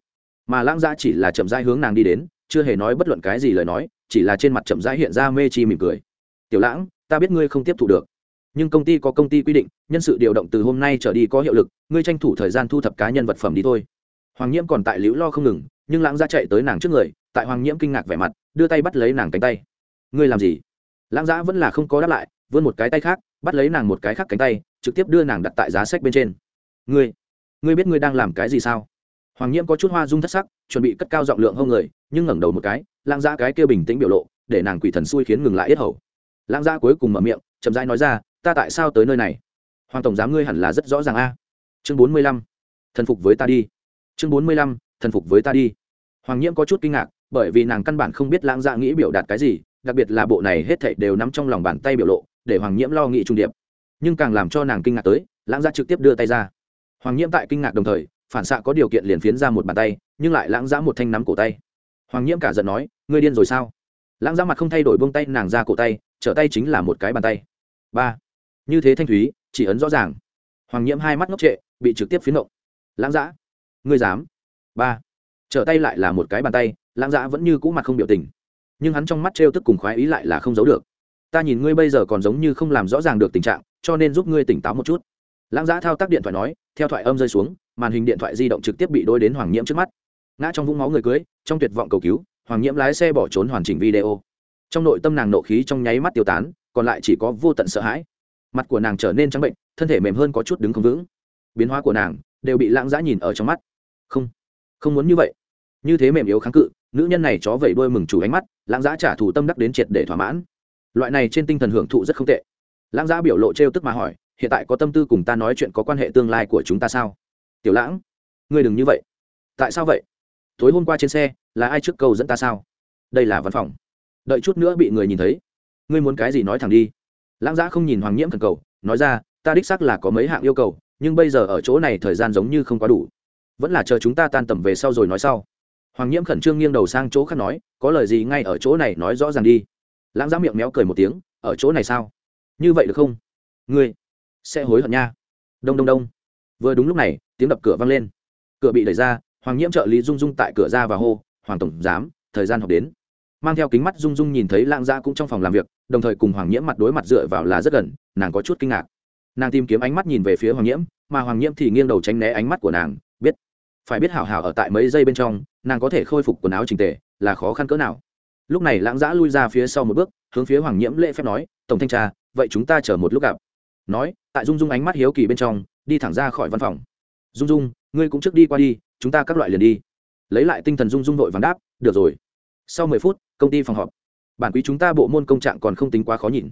Mà lãng dã chỉ là chậm rãi hướng nàng đi đến, chưa hề nói bất luận cái gì lời nói, chỉ là trên mặt chậm rãi hiện ra mê chi mỉm cười. Tiểu lãng, ta biết ngươi không tiếp thu được nhưng công ty có công ty quy định, nhân sự điều động từ hôm nay trở đi có hiệu lực, ngươi tranh thủ thời gian thu thập cá nhân vật phẩm đi thôi. Hoàng nhiễm còn tại liễu lo không ngừng, nhưng lãng gia chạy tới nàng trước người, tại hoàng nhiễm kinh ngạc vẻ mặt, đưa tay bắt lấy nàng cánh tay. Ngươi làm gì? Lãng giã vẫn là không có đáp lại, vươn một cái tay khác, bắt lấy nàng một cái khác cánh tay, trực tiếp đưa nàng đặt tại giá sách bên trên. Ngươi ngươi biết ngươi đang làm cái gì sao? Hoàng nhiễm có chút hoa dung thất sắc, chuẩn bị cất cao giọng lượng hơn người, nhưng ngẩng đầu một cái, lãng giã cái kia bình tĩnh biểu lộ, để nàng quỷ thần xui khiến ngừng lại yết hầu. Lãng giã cuối cùng mở miệng, chậm rãi nói ra ta tại sao tới nơi này? Hoàng tổng giám ngươi hẳn là rất rõ ràng a. Chương bốn mươi lăm, thần phục với ta đi. Chương bốn mươi lăm, thần phục với ta đi. Hoàng nhiễm có chút kinh ngạc, bởi vì nàng căn bản không biết lãng dạ nghĩ biểu đạt cái gì, đặc biệt là bộ này hết thảy đều nắm trong lòng bàn tay biểu lộ, để hoàng nhiễm lo nghĩ trung điệp. Nhưng càng làm cho nàng kinh ngạc tới, lãng dạ trực tiếp đưa tay ra. Hoàng nhiễm tại kinh ngạc đồng thời, phản xạ có điều kiện liền phiến ra một bàn tay, nhưng lại lãng dạ một thanh nắm cổ tay. Hoàng nhiễm cả giận nói, ngươi điên rồi sao? Lãng dạ mặt không thay đổi buông tay nàng ra cổ tay, trở tay chính là một cái bàn tay. Ba như thế thanh thúy, chỉ ấn rõ ràng. Hoàng nhiễm hai mắt ngốc trệ, bị trực tiếp phiến động. Lãng dã, ngươi dám? Ba. Trở tay lại là một cái bàn tay, lãng dã vẫn như cũ mặt không biểu tình. Nhưng hắn trong mắt trêu tức cùng khoái ý lại là không giấu được. Ta nhìn ngươi bây giờ còn giống như không làm rõ ràng được tình trạng, cho nên giúp ngươi tỉnh táo một chút. Lãng dã thao tác điện thoại nói, theo thoại âm rơi xuống, màn hình điện thoại di động trực tiếp bị đôi đến hoàng nhiễm trước mắt. Ngã trong vũng máu người cưới, trong tuyệt vọng cầu cứu, hoàng nhiễm lái xe bỏ trốn hoàn chỉnh video. Trong nội tâm nàng nộ khí trong nháy mắt tiêu tán, còn lại chỉ có vô tận sợ hãi mặt của nàng trở nên trắng bệnh, thân thể mềm hơn có chút đứng không vững. Biến hóa của nàng đều bị lãng giã nhìn ở trong mắt. Không không muốn như vậy. Như thế mềm yếu kháng cự, nữ nhân này chó vẩy đuôi mừng chủ ánh mắt, lãng giã trả thù tâm đắc đến triệt để thỏa mãn. Loại này trên tinh thần hưởng thụ rất không tệ. Lãng giã biểu lộ t r e o tức mà hỏi, hiện tại có tâm tư cùng ta nói chuyện có quan hệ tương lai của chúng ta sao? Tiểu lãng, ngươi đừng như vậy. Tại sao vậy? Tối hôm qua trên xe, là ai trước câu dẫn ta sao? Đây là văn phòng. Đợi chút nữa bị người nhìn thấy. Ngươi muốn cái gì nói thẳng đi lãng giã không nhìn hoàng nhiễm thần cầu, nói ra, ta đích xác là có mấy hạng yêu cầu, nhưng bây giờ ở chỗ này thời gian giống như không quá đủ. Vẫn là chờ chúng ta tan tầm về sau rồi nói sau. Hoàng nhiễm khẩn trương nghiêng đầu sang chỗ khác nói, có lời gì ngay ở chỗ này nói rõ ràng đi. Lãng giã miệng méo cười một tiếng, ở chỗ này sao? Như vậy được không? Ngươi sẽ hối hận nha. Đông đông đông. Vừa đúng lúc này, tiếng đập cửa vang lên. Cửa bị đẩy ra, hoàng nhiễm trợ lý dung dung tại cửa ra và hô, hoàng tổng giám, thời gian học đến. Mang theo kính mắt dung dung nhìn thấy lãng giã cũng trong phòng làm việc đồng thời cùng hoàng nhiễm mặt đối mặt dựa vào là rất gần, nàng có chút kinh ngạc. Nàng tìm kiếm ánh mắt nhìn về phía hoàng nhiễm, mà hoàng nhiễm thì nghiêng đầu tránh né ánh mắt của nàng, biết, phải biết hảo hảo ở tại mấy giây bên trong, nàng có thể khôi phục quần áo trình tề, là khó khăn cỡ nào. Lúc này lãng giã lui ra phía sau một bước, hướng phía hoàng nhiễm lễ phép nói, tổng thanh tra, vậy chúng ta chờ một lúc gặp. Nói, tại dung dung ánh mắt hiếu kỳ bên trong, đi thẳng ra khỏi văn phòng. Dung dung, ngươi cũng trước đi qua đi, chúng ta các loại liền đi. Lấy lại tinh thần dung dung vội vàng đáp, được rồi. Sau mười phút, công ty phòng họp bản quý chúng ta bộ môn công trạng còn không tính quá khó nhìn.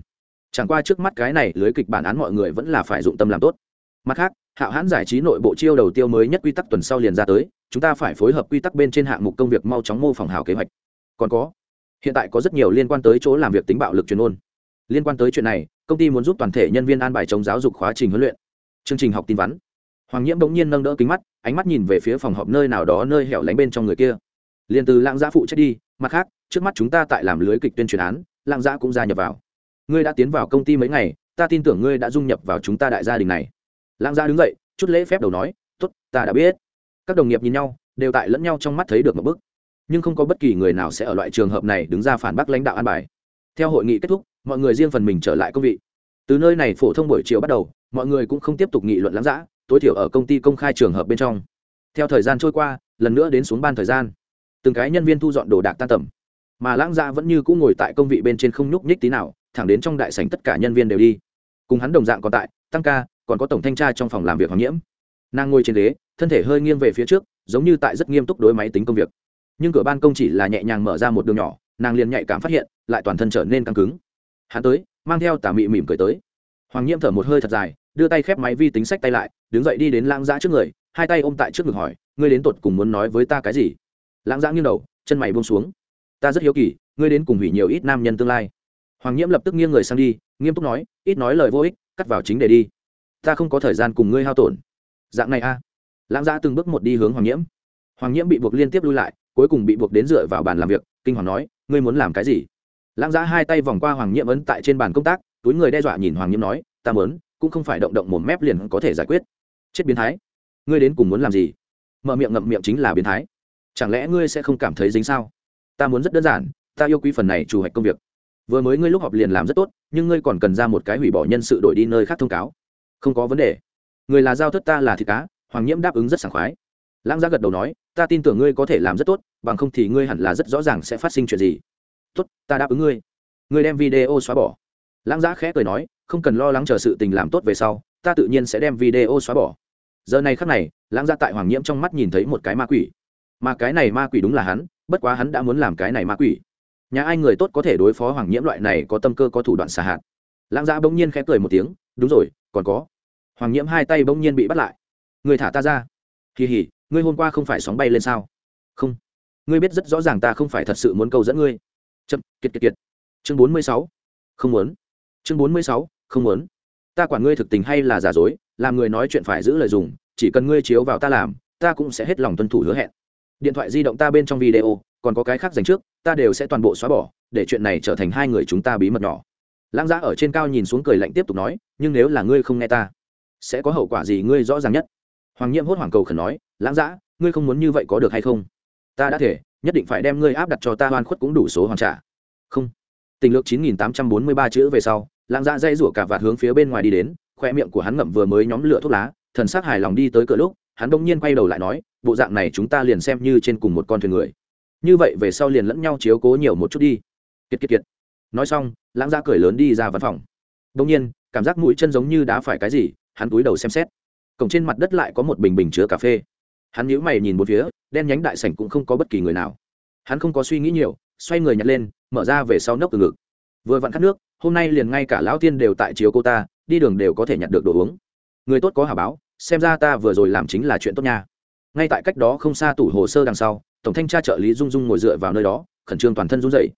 Chẳng qua trước mắt cái này lưới kịch bản án mọi người vẫn là phải dụng tâm làm tốt. Mặt khác, hạo hãn giải trí nội bộ chiêu đầu tiêu mới nhất quy tắc tuần sau liền ra tới, chúng ta phải phối hợp quy tắc bên trên hạng mục công việc mau chóng mô phỏng hào kế hoạch. Còn có, hiện tại có rất nhiều liên quan tới chỗ làm việc tính bạo lực chuyên môn. liên quan tới chuyện này, công ty muốn giúp toàn thể nhân viên an bài chống giáo dục khóa trình huấn luyện. Chương trình học tin vắn. Hoàng nhiễm bỗng nhiên nâng đỡ kính mắt, ánh mắt nhìn về phía phòng họp nơi nào đó nơi hẻo lánh bên trong người kia liền từ lãng giã phụ trách đi, mặt khác, trước mắt chúng ta tại làm lưới kịch tuyên truyền án lãng giã cũng gia nhập vào. Ngươi đã tiến vào công ty mấy ngày, ta tin tưởng ngươi đã dung nhập vào chúng ta đại gia đình này. Lãng giã đứng dậy, chút lễ phép đầu nói, tốt, ta đã biết. Các đồng nghiệp nhìn nhau, đều tại lẫn nhau trong mắt thấy được một bức. Nhưng không có bất kỳ người nào sẽ ở loại trường hợp này đứng ra phản bác lãnh đạo an bài. Theo hội nghị kết thúc, mọi người riêng phần mình trở lại công vị. Từ nơi này phổ thông buổi chiều bắt đầu, mọi người cũng không tiếp tục nghị luận lãng giã, tối thiểu ở công ty công khai trường hợp bên trong. Theo thời gian trôi qua, lần nữa đến xuống ban thời gian từng cái nhân viên thu dọn đồ đạc tan tầm. Mà lãng dạ vẫn như cũng ngồi tại công vị bên trên không nhúc nhích tí nào, thẳng đến trong đại sảnh tất cả nhân viên đều đi. Cùng hắn đồng dạng còn tại, tăng ca, còn có tổng thanh tra trong phòng làm việc hoàng nhiễm. Nàng ngồi trên ghế, thân thể hơi nghiêng về phía trước, giống như tại rất nghiêm túc đối máy tính công việc. Nhưng cửa ban công chỉ là nhẹ nhàng mở ra một đường nhỏ, nàng liền nhạy cảm phát hiện, lại toàn thân trở nên căng cứng. Hắn tới, mang theo tà mị mỉm cười tới. Hoàng nhiễm thở một hơi thật dài, đưa tay khép máy vi tính sách tay lại, đứng dậy đi đến lãng giã trước người, hai tay ôm tại trước ngực hỏi, ngươi đến tột cùng muốn nói với ta cái gì? Lãng giã nghiêng đầu, chân mày buông xuống. Ta rất hiếu kỳ, ngươi đến cùng hủy nhiều ít nam nhân tương lai. Hoàng nhiễm lập tức nghiêng người sang đi, nghiêm túc nói, ít nói lời vô ích, cắt vào chính để đi. Ta không có thời gian cùng ngươi hao tổn. Dạng này a. Lãng giã từng bước một đi hướng hoàng nhiễm. Hoàng nhiễm bị buộc liên tiếp lui lại, cuối cùng bị buộc đến dựa vào bàn làm việc, kinh hoàng nói, ngươi muốn làm cái gì? Lãng giã hai tay vòng qua hoàng nhiễm ấn tại trên bàn công tác, túi người đe dọa nhìn hoàng nhiễm nói, ta mớn cũng không phải động động một mép liền có thể giải quyết. Chết biến thái. Ngươi đến cùng muốn làm gì? Mở miệng ngậm miệng chính là biến thái chẳng lẽ ngươi sẽ không cảm thấy dính sao? Ta muốn rất đơn giản, ta yêu quý phần này chủ hoạch công việc. Vừa mới ngươi lúc họp liền làm rất tốt, nhưng ngươi còn cần ra một cái hủy bỏ nhân sự đổi đi nơi khác thông cáo. Không có vấn đề. Người là giao thất ta là thịt cá, hoàng nhiễm đáp ứng rất sảng khoái. Lãng gia gật đầu nói, ta tin tưởng ngươi có thể làm rất tốt, bằng không thì ngươi hẳn là rất rõ ràng sẽ phát sinh chuyện gì. Tốt, ta đáp ứng ngươi. Ngươi đem video xóa bỏ. Lãng gia khẽ cười nói, không cần lo lắng chờ sự tình làm tốt về sau, ta tự nhiên sẽ đem video xóa bỏ. Giờ này khắc này, lãng gia tại hoàng nhiễm trong mắt nhìn thấy một cái ma quỷ mà cái này ma quỷ đúng là hắn, bất quá hắn đã muốn làm cái này ma quỷ. Nhà ai người tốt có thể đối phó hoàng nhiễm loại này có tâm cơ có thủ đoạn xả hạt. Lãng giã bỗng nhiên khẽ cười một tiếng, đúng rồi, còn có. Hoàng nhiễm hai tay bỗng nhiên bị bắt lại. Người thả ta ra. Kỳ hỉ ngươi hôm qua không phải sóng bay lên sao? Không. Ngươi biết rất rõ ràng ta không phải thật sự muốn câu dẫn ngươi. Chậm, kiệt kiệt kiệt. Chương bốn mươi sáu. Không muốn. Chương bốn mươi sáu. Không muốn. Ta quản ngươi thực tình hay là giả dối, làm người nói chuyện phải giữ lời dùng, chỉ cần ngươi chiếu vào ta làm, ta cũng sẽ hết lòng tuân thủ hứa hẹn điện thoại di động ta bên trong video, còn có cái khác dành trước, ta đều sẽ toàn bộ xóa bỏ, để chuyện này trở thành hai người chúng ta bí mật nhỏ. Lãng giã ở trên cao nhìn xuống cười lạnh tiếp tục nói, nhưng nếu là ngươi không nghe ta, sẽ có hậu quả gì ngươi rõ ràng nhất? Hoàng nhiễm hốt hoàng cầu khẩn nói, lãng giã, ngươi không muốn như vậy có được hay không? Ta đã thể, nhất định phải đem ngươi áp đặt cho ta hoan khuất cũng đủ số hoàn trả. Không. Tình lược chín nghìn tám trăm bốn mươi ba chữ về sau, lãng giã dây rủa cả vạt hướng phía bên ngoài đi đến, khoe miệng của hắn ngậm vừa mới nhóm lửa thuốc lá, thần sắc hài lòng đi tới cửa lúc, hắn đông nhiên quay đầu lại nói bộ dạng này chúng ta liền xem như trên cùng một con thuyền người. Như vậy về sau liền lẫn nhau chiếu cố nhiều một chút đi. Kiệt kiệt kiệt. Nói xong, lãng ra cười lớn đi ra văn phòng. Đông nhiên, cảm giác mũi chân giống như đá phải cái gì, hắn túi đầu xem xét. Cổng trên mặt đất lại có một bình bình chứa cà phê. Hắn nhíu mày nhìn một phía, đen nhánh đại sảnh cũng không có bất kỳ người nào. Hắn không có suy nghĩ nhiều, xoay người nhặt lên, mở ra về sau nốc từ ngực. Vừa vặn khát nước, hôm nay liền ngay cả lão tiên đều tại chiếu cô ta, đi đường đều có thể nhặt được đồ uống. Người tốt có hà báo, xem ra ta vừa rồi làm chính là chuyện tốt nha ngay tại cách đó không xa tủ hồ sơ đằng sau, tổng thanh tra trợ lý dung dung ngồi dựa vào nơi đó, khẩn trương toàn thân run dậy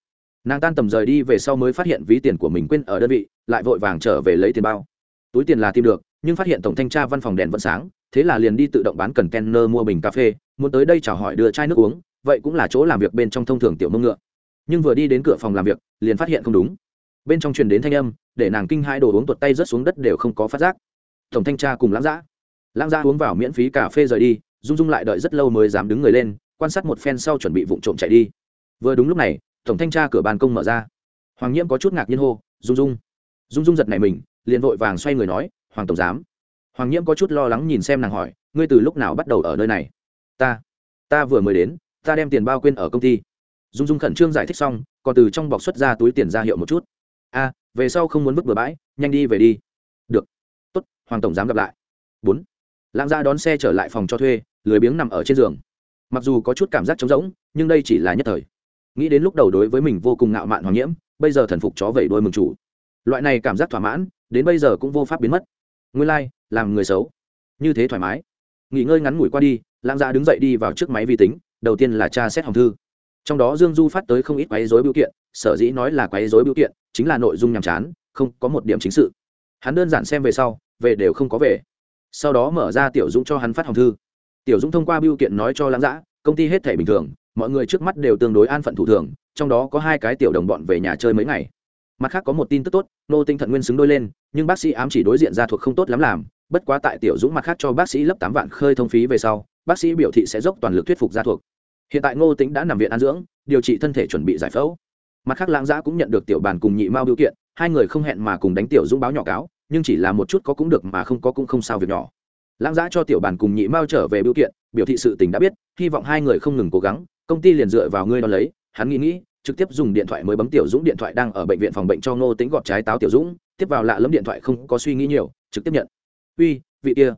nàng tan tầm rời đi về sau mới phát hiện ví tiền của mình quên ở đơn vị, lại vội vàng trở về lấy tiền bao. Túi tiền là tìm được, nhưng phát hiện tổng thanh tra văn phòng đèn vẫn sáng, thế là liền đi tự động bán cần kenner mua bình cà phê, muốn tới đây chào hỏi đưa chai nước uống, vậy cũng là chỗ làm việc bên trong thông thường tiểu mông ngựa. Nhưng vừa đi đến cửa phòng làm việc, liền phát hiện không đúng. Bên trong truyền đến thanh âm, để nàng kinh hai đồ uống tuột tay rớt xuống đất đều không có phát giác. Tổng thanh tra cùng lãng giã lãng giã uống vào miễn phí cà phê rời đi dung dung lại đợi rất lâu mới dám đứng người lên, quan sát một phen sau chuẩn bị vụ trộm chạy đi. Vừa đúng lúc này, tổng thanh tra cửa ban công mở ra. Hoàng nhiễm có chút ngạc nhiên hô, dung dung. Dung dung giật này mình, liền vội vàng xoay người nói, hoàng tổng giám. Hoàng nhiễm có chút lo lắng nhìn xem nàng hỏi, ngươi từ lúc nào bắt đầu ở nơi này? Ta ta vừa mới đến, ta đem tiền bao quên ở công ty. Dung dung khẩn trương giải thích xong, còn từ trong bọc xuất ra túi tiền ra hiệu một chút. A, về sau không muốn vứt bừa bãi, nhanh đi về đi. Được. Tốt, hoàng tổng giám gặp lại. Bốn lãng gia đón xe trở lại phòng cho thuê lười biếng nằm ở trên giường. Mặc dù có chút cảm giác trống rỗng nhưng đây chỉ là nhất thời. Nghĩ đến lúc đầu đối với mình vô cùng ngạo mạn hoàng nhiễm bây giờ thần phục chó vẩy đôi mừng chủ. Loại này cảm giác thỏa mãn đến bây giờ cũng vô pháp biến mất. Nguyên lai、like, làm người xấu. Như thế thoải mái. Nghỉ ngơi ngắn ngủi qua đi lãng gia đứng dậy đi vào trước máy vi tính đầu tiên là tra xét hòng thư. Trong đó dương du phát tới không ít quấy dối biểu kiện sở dĩ nói là quấy dối biểu kiện chính là nội dung nhàm chán không có một điểm chính sự. Hắn đơn giản xem về sau về đều không có về sau đó mở ra tiểu dũng cho hắn phát hồng thư. Tiểu dũng thông qua biêu kiện nói cho lãng giã công ty hết thể bình thường, mọi người trước mắt đều tương đối an phận thủ thường, trong đó có hai cái tiểu đồng bọn về nhà chơi mấy ngày. Mặt khác có một tin tức tốt, nô tinh thận nguyên xứng đôi lên, nhưng bác sĩ ám chỉ đối diện ra thuộc không tốt lắm làm, bất quá tại tiểu dũng mặt khác cho bác sĩ lấp tám vạn khơi thông phí về sau, bác sĩ biểu thị sẽ dốc toàn lực thuyết phục gia thuộc. Hiện tại ngô tính đã nằm viện an dưỡng, điều trị thân thể chuẩn bị giải phẫu. Mặt khác lãng giã cũng nhận được tiểu bàn cùng nhị mao biểu kiện, hai người không hẹn mà cùng đánh tiểu dũng báo nhỏ cáo nhưng chỉ là một chút có cũng được mà không có cũng không sao việc nhỏ. Lãng giã cho tiểu bàn cùng nhị mao trở về biểu kiện, biểu thị sự tình đã biết, hy vọng hai người không ngừng cố gắng, công ty liền dựa vào ngươi đón lấy. Hắn nghĩ nghĩ, trực tiếp dùng điện thoại mới bấm tiểu dũng điện thoại đang ở bệnh viện phòng bệnh cho ngô tính gọt trái táo tiểu dũng, tiếp vào lạ lẫm điện thoại không có suy nghĩ nhiều, trực tiếp nhận. Uy, vị kia,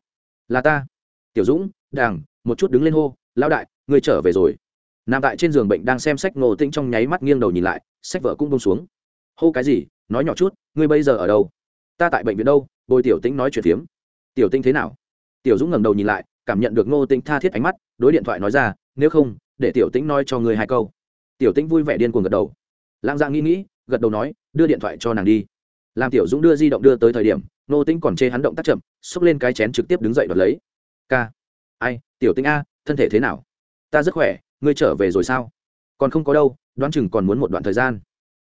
là ta. Tiểu dũng, đàng, một chút đứng lên hô, lão đại, ngươi trở về rồi. Nằm tại trên giường bệnh đang xem sách, ngô tĩnh trong nháy mắt nghiêng đầu nhìn lại, sách vợ cũng bông xuống. Hô cái gì? Nói nhỏ chút, ngươi bây giờ ở đâu? Ta tại bệnh viện đâu, bồi tiểu tĩnh nói chuyện phiếm. Tiểu Tinh thế nào? Tiểu dũng ngẩng đầu nhìn lại, cảm nhận được ngô tĩnh tha thiết ánh mắt, đối điện thoại nói ra, nếu không, để tiểu tĩnh nói cho người hai câu. Tiểu tĩnh vui vẻ điên cuồng gật đầu. Lãng Giang nghĩ nghĩ, gật đầu nói, đưa điện thoại cho nàng đi. Làm tiểu dũng đưa di động đưa tới thời điểm, ngô tĩnh còn chê hắn động tác chậm, xốc lên cái chén trực tiếp đứng dậy đoạt lấy. K ai, tiểu tĩnh a, thân thể thế nào? Ta rất khỏe, ngươi trở về rồi sao? Còn không có đâu, đoán chừng còn muốn một đoạn thời gian.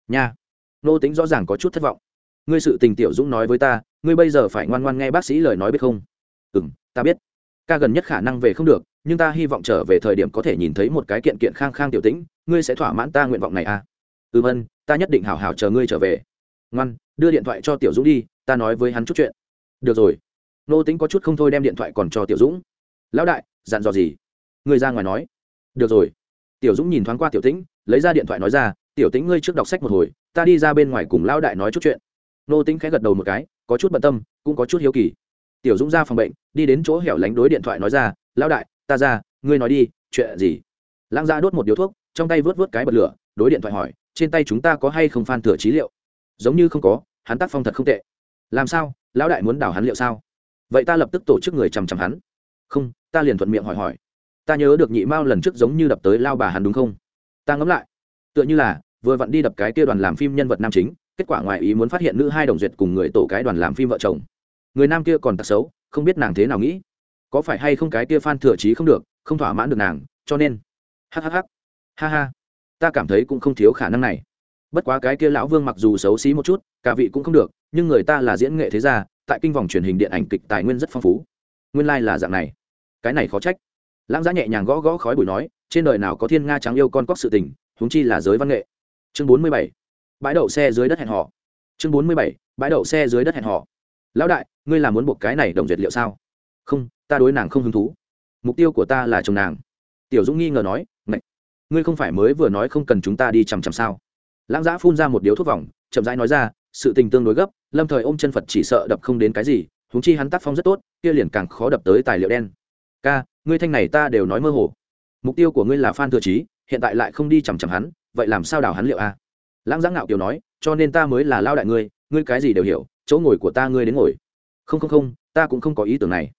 Nha. Nô tính rõ ràng có chút thất vọng ngươi sự tình tiểu dũng nói với ta, ngươi bây giờ phải ngoan ngoan nghe bác sĩ lời nói biết không? Ừ m ta biết. Ca gần nhất khả năng về không được, nhưng ta hy vọng trở về thời điểm có thể nhìn thấy một cái kiện kiện khang khang tiểu tĩnh, ngươi sẽ thỏa mãn ta nguyện vọng này à? Ừ vân, ta nhất định hào hào chờ ngươi trở về. Ngoan, đưa điện thoại cho tiểu dũng đi, ta nói với hắn chút chuyện. Được rồi. Nô tính có chút không thôi đem điện thoại còn cho tiểu dũng. Lão đại, dặn dò gì? Ngươi ra ngoài nói. Được rồi. Tiểu dũng nhìn thoáng qua tiểu tĩnh, lấy ra điện thoại nói ra, tiểu tĩnh ngươi trước đọc sách một hồi, ta đi ra bên ngoài cùng lão đại nói chút chuyện nô tính khẽ gật đầu một cái, có chút bận tâm, cũng có chút hiếu kỳ. Tiểu dũng ra phòng bệnh, đi đến chỗ hẻo lánh đối điện thoại nói ra, lão đại, ta ra, ngươi nói đi, chuyện gì? Lãng ra đốt một điếu thuốc, trong tay vớt vớt cái bật lửa, đối điện thoại hỏi, trên tay chúng ta có hay không phan thừa trí liệu? Giống như không có, hắn tác phong thật không tệ. Làm sao? Lão đại muốn đảo hắn liệu sao? Vậy ta lập tức tổ chức người chằm chằm hắn. Không, ta liền thuận miệng hỏi hỏi. Ta nhớ được nhị mao lần trước giống như đập tới lao bà hắn đúng không? Ta ngẫm lại. Tựa như là, vừa vặn đi đập cái kia đoàn làm phim nhân vật nam chính kết quả ngoài ý muốn phát hiện nữ hai đồng duyệt cùng người tổ cái đoàn làm phim vợ chồng. Người nam kia còn tật xấu, không biết nàng thế nào nghĩ. Có phải hay không cái kia phan thừa trí không được, không thỏa mãn được nàng, cho nên. Hhh ha ha. Ta cảm thấy cũng không thiếu khả năng này. Bất quá cái kia lão vương mặc dù xấu xí một chút, cả vị cũng không được, nhưng người ta là diễn nghệ thế gia, tại kinh vòng truyền hình điện ảnh kịch tài nguyên rất phong phú. Nguyên lai、like、là dạng này. Cái này khó trách. Lãng giá nhẹ nhàng gõ gõ khói bụi nói, trên đời nào có thiên nga trắng yêu con cóc sự tình húng chi là giới văn nghệ. Chương bốn mươi bảy bãi đậu xe dưới đất hẹn họ chương bốn mươi bảy, bãi đậu xe dưới đất hẹn họ lão đại, ngươi là muốn buộc cái này đồng duyệt liệu sao? Không, ta đối nàng không hứng thú. Mục tiêu của ta là chồng nàng. Tiểu dũng nghi ngờ nói Ngậy! ngươi không phải mới vừa nói không cần chúng ta đi chằm chằm sao? Lãng giã phun ra một điếu thuốc vòng, chậm rãi nói ra, sự tình tương đối gấp, lâm thời ôm chân phật chỉ sợ đập không đến cái gì húng chi hắn tác phong rất tốt, kia liền càng khó đập tới tài liệu đen. Ca, ngươi thanh này ta đều nói mơ hồ. Mục tiêu của ngươi là phan thừa trí hiện tại lại không đi chằm chằm hắn, vậy làm sao đào hắn liệu a? Lãng giã ngạo kiều nói, cho nên ta mới là lao đại ngươi ngươi cái gì đều hiểu, chỗ ngồi của ta ngươi đến ngồi. Không không không, ta cũng không có ý tưởng này.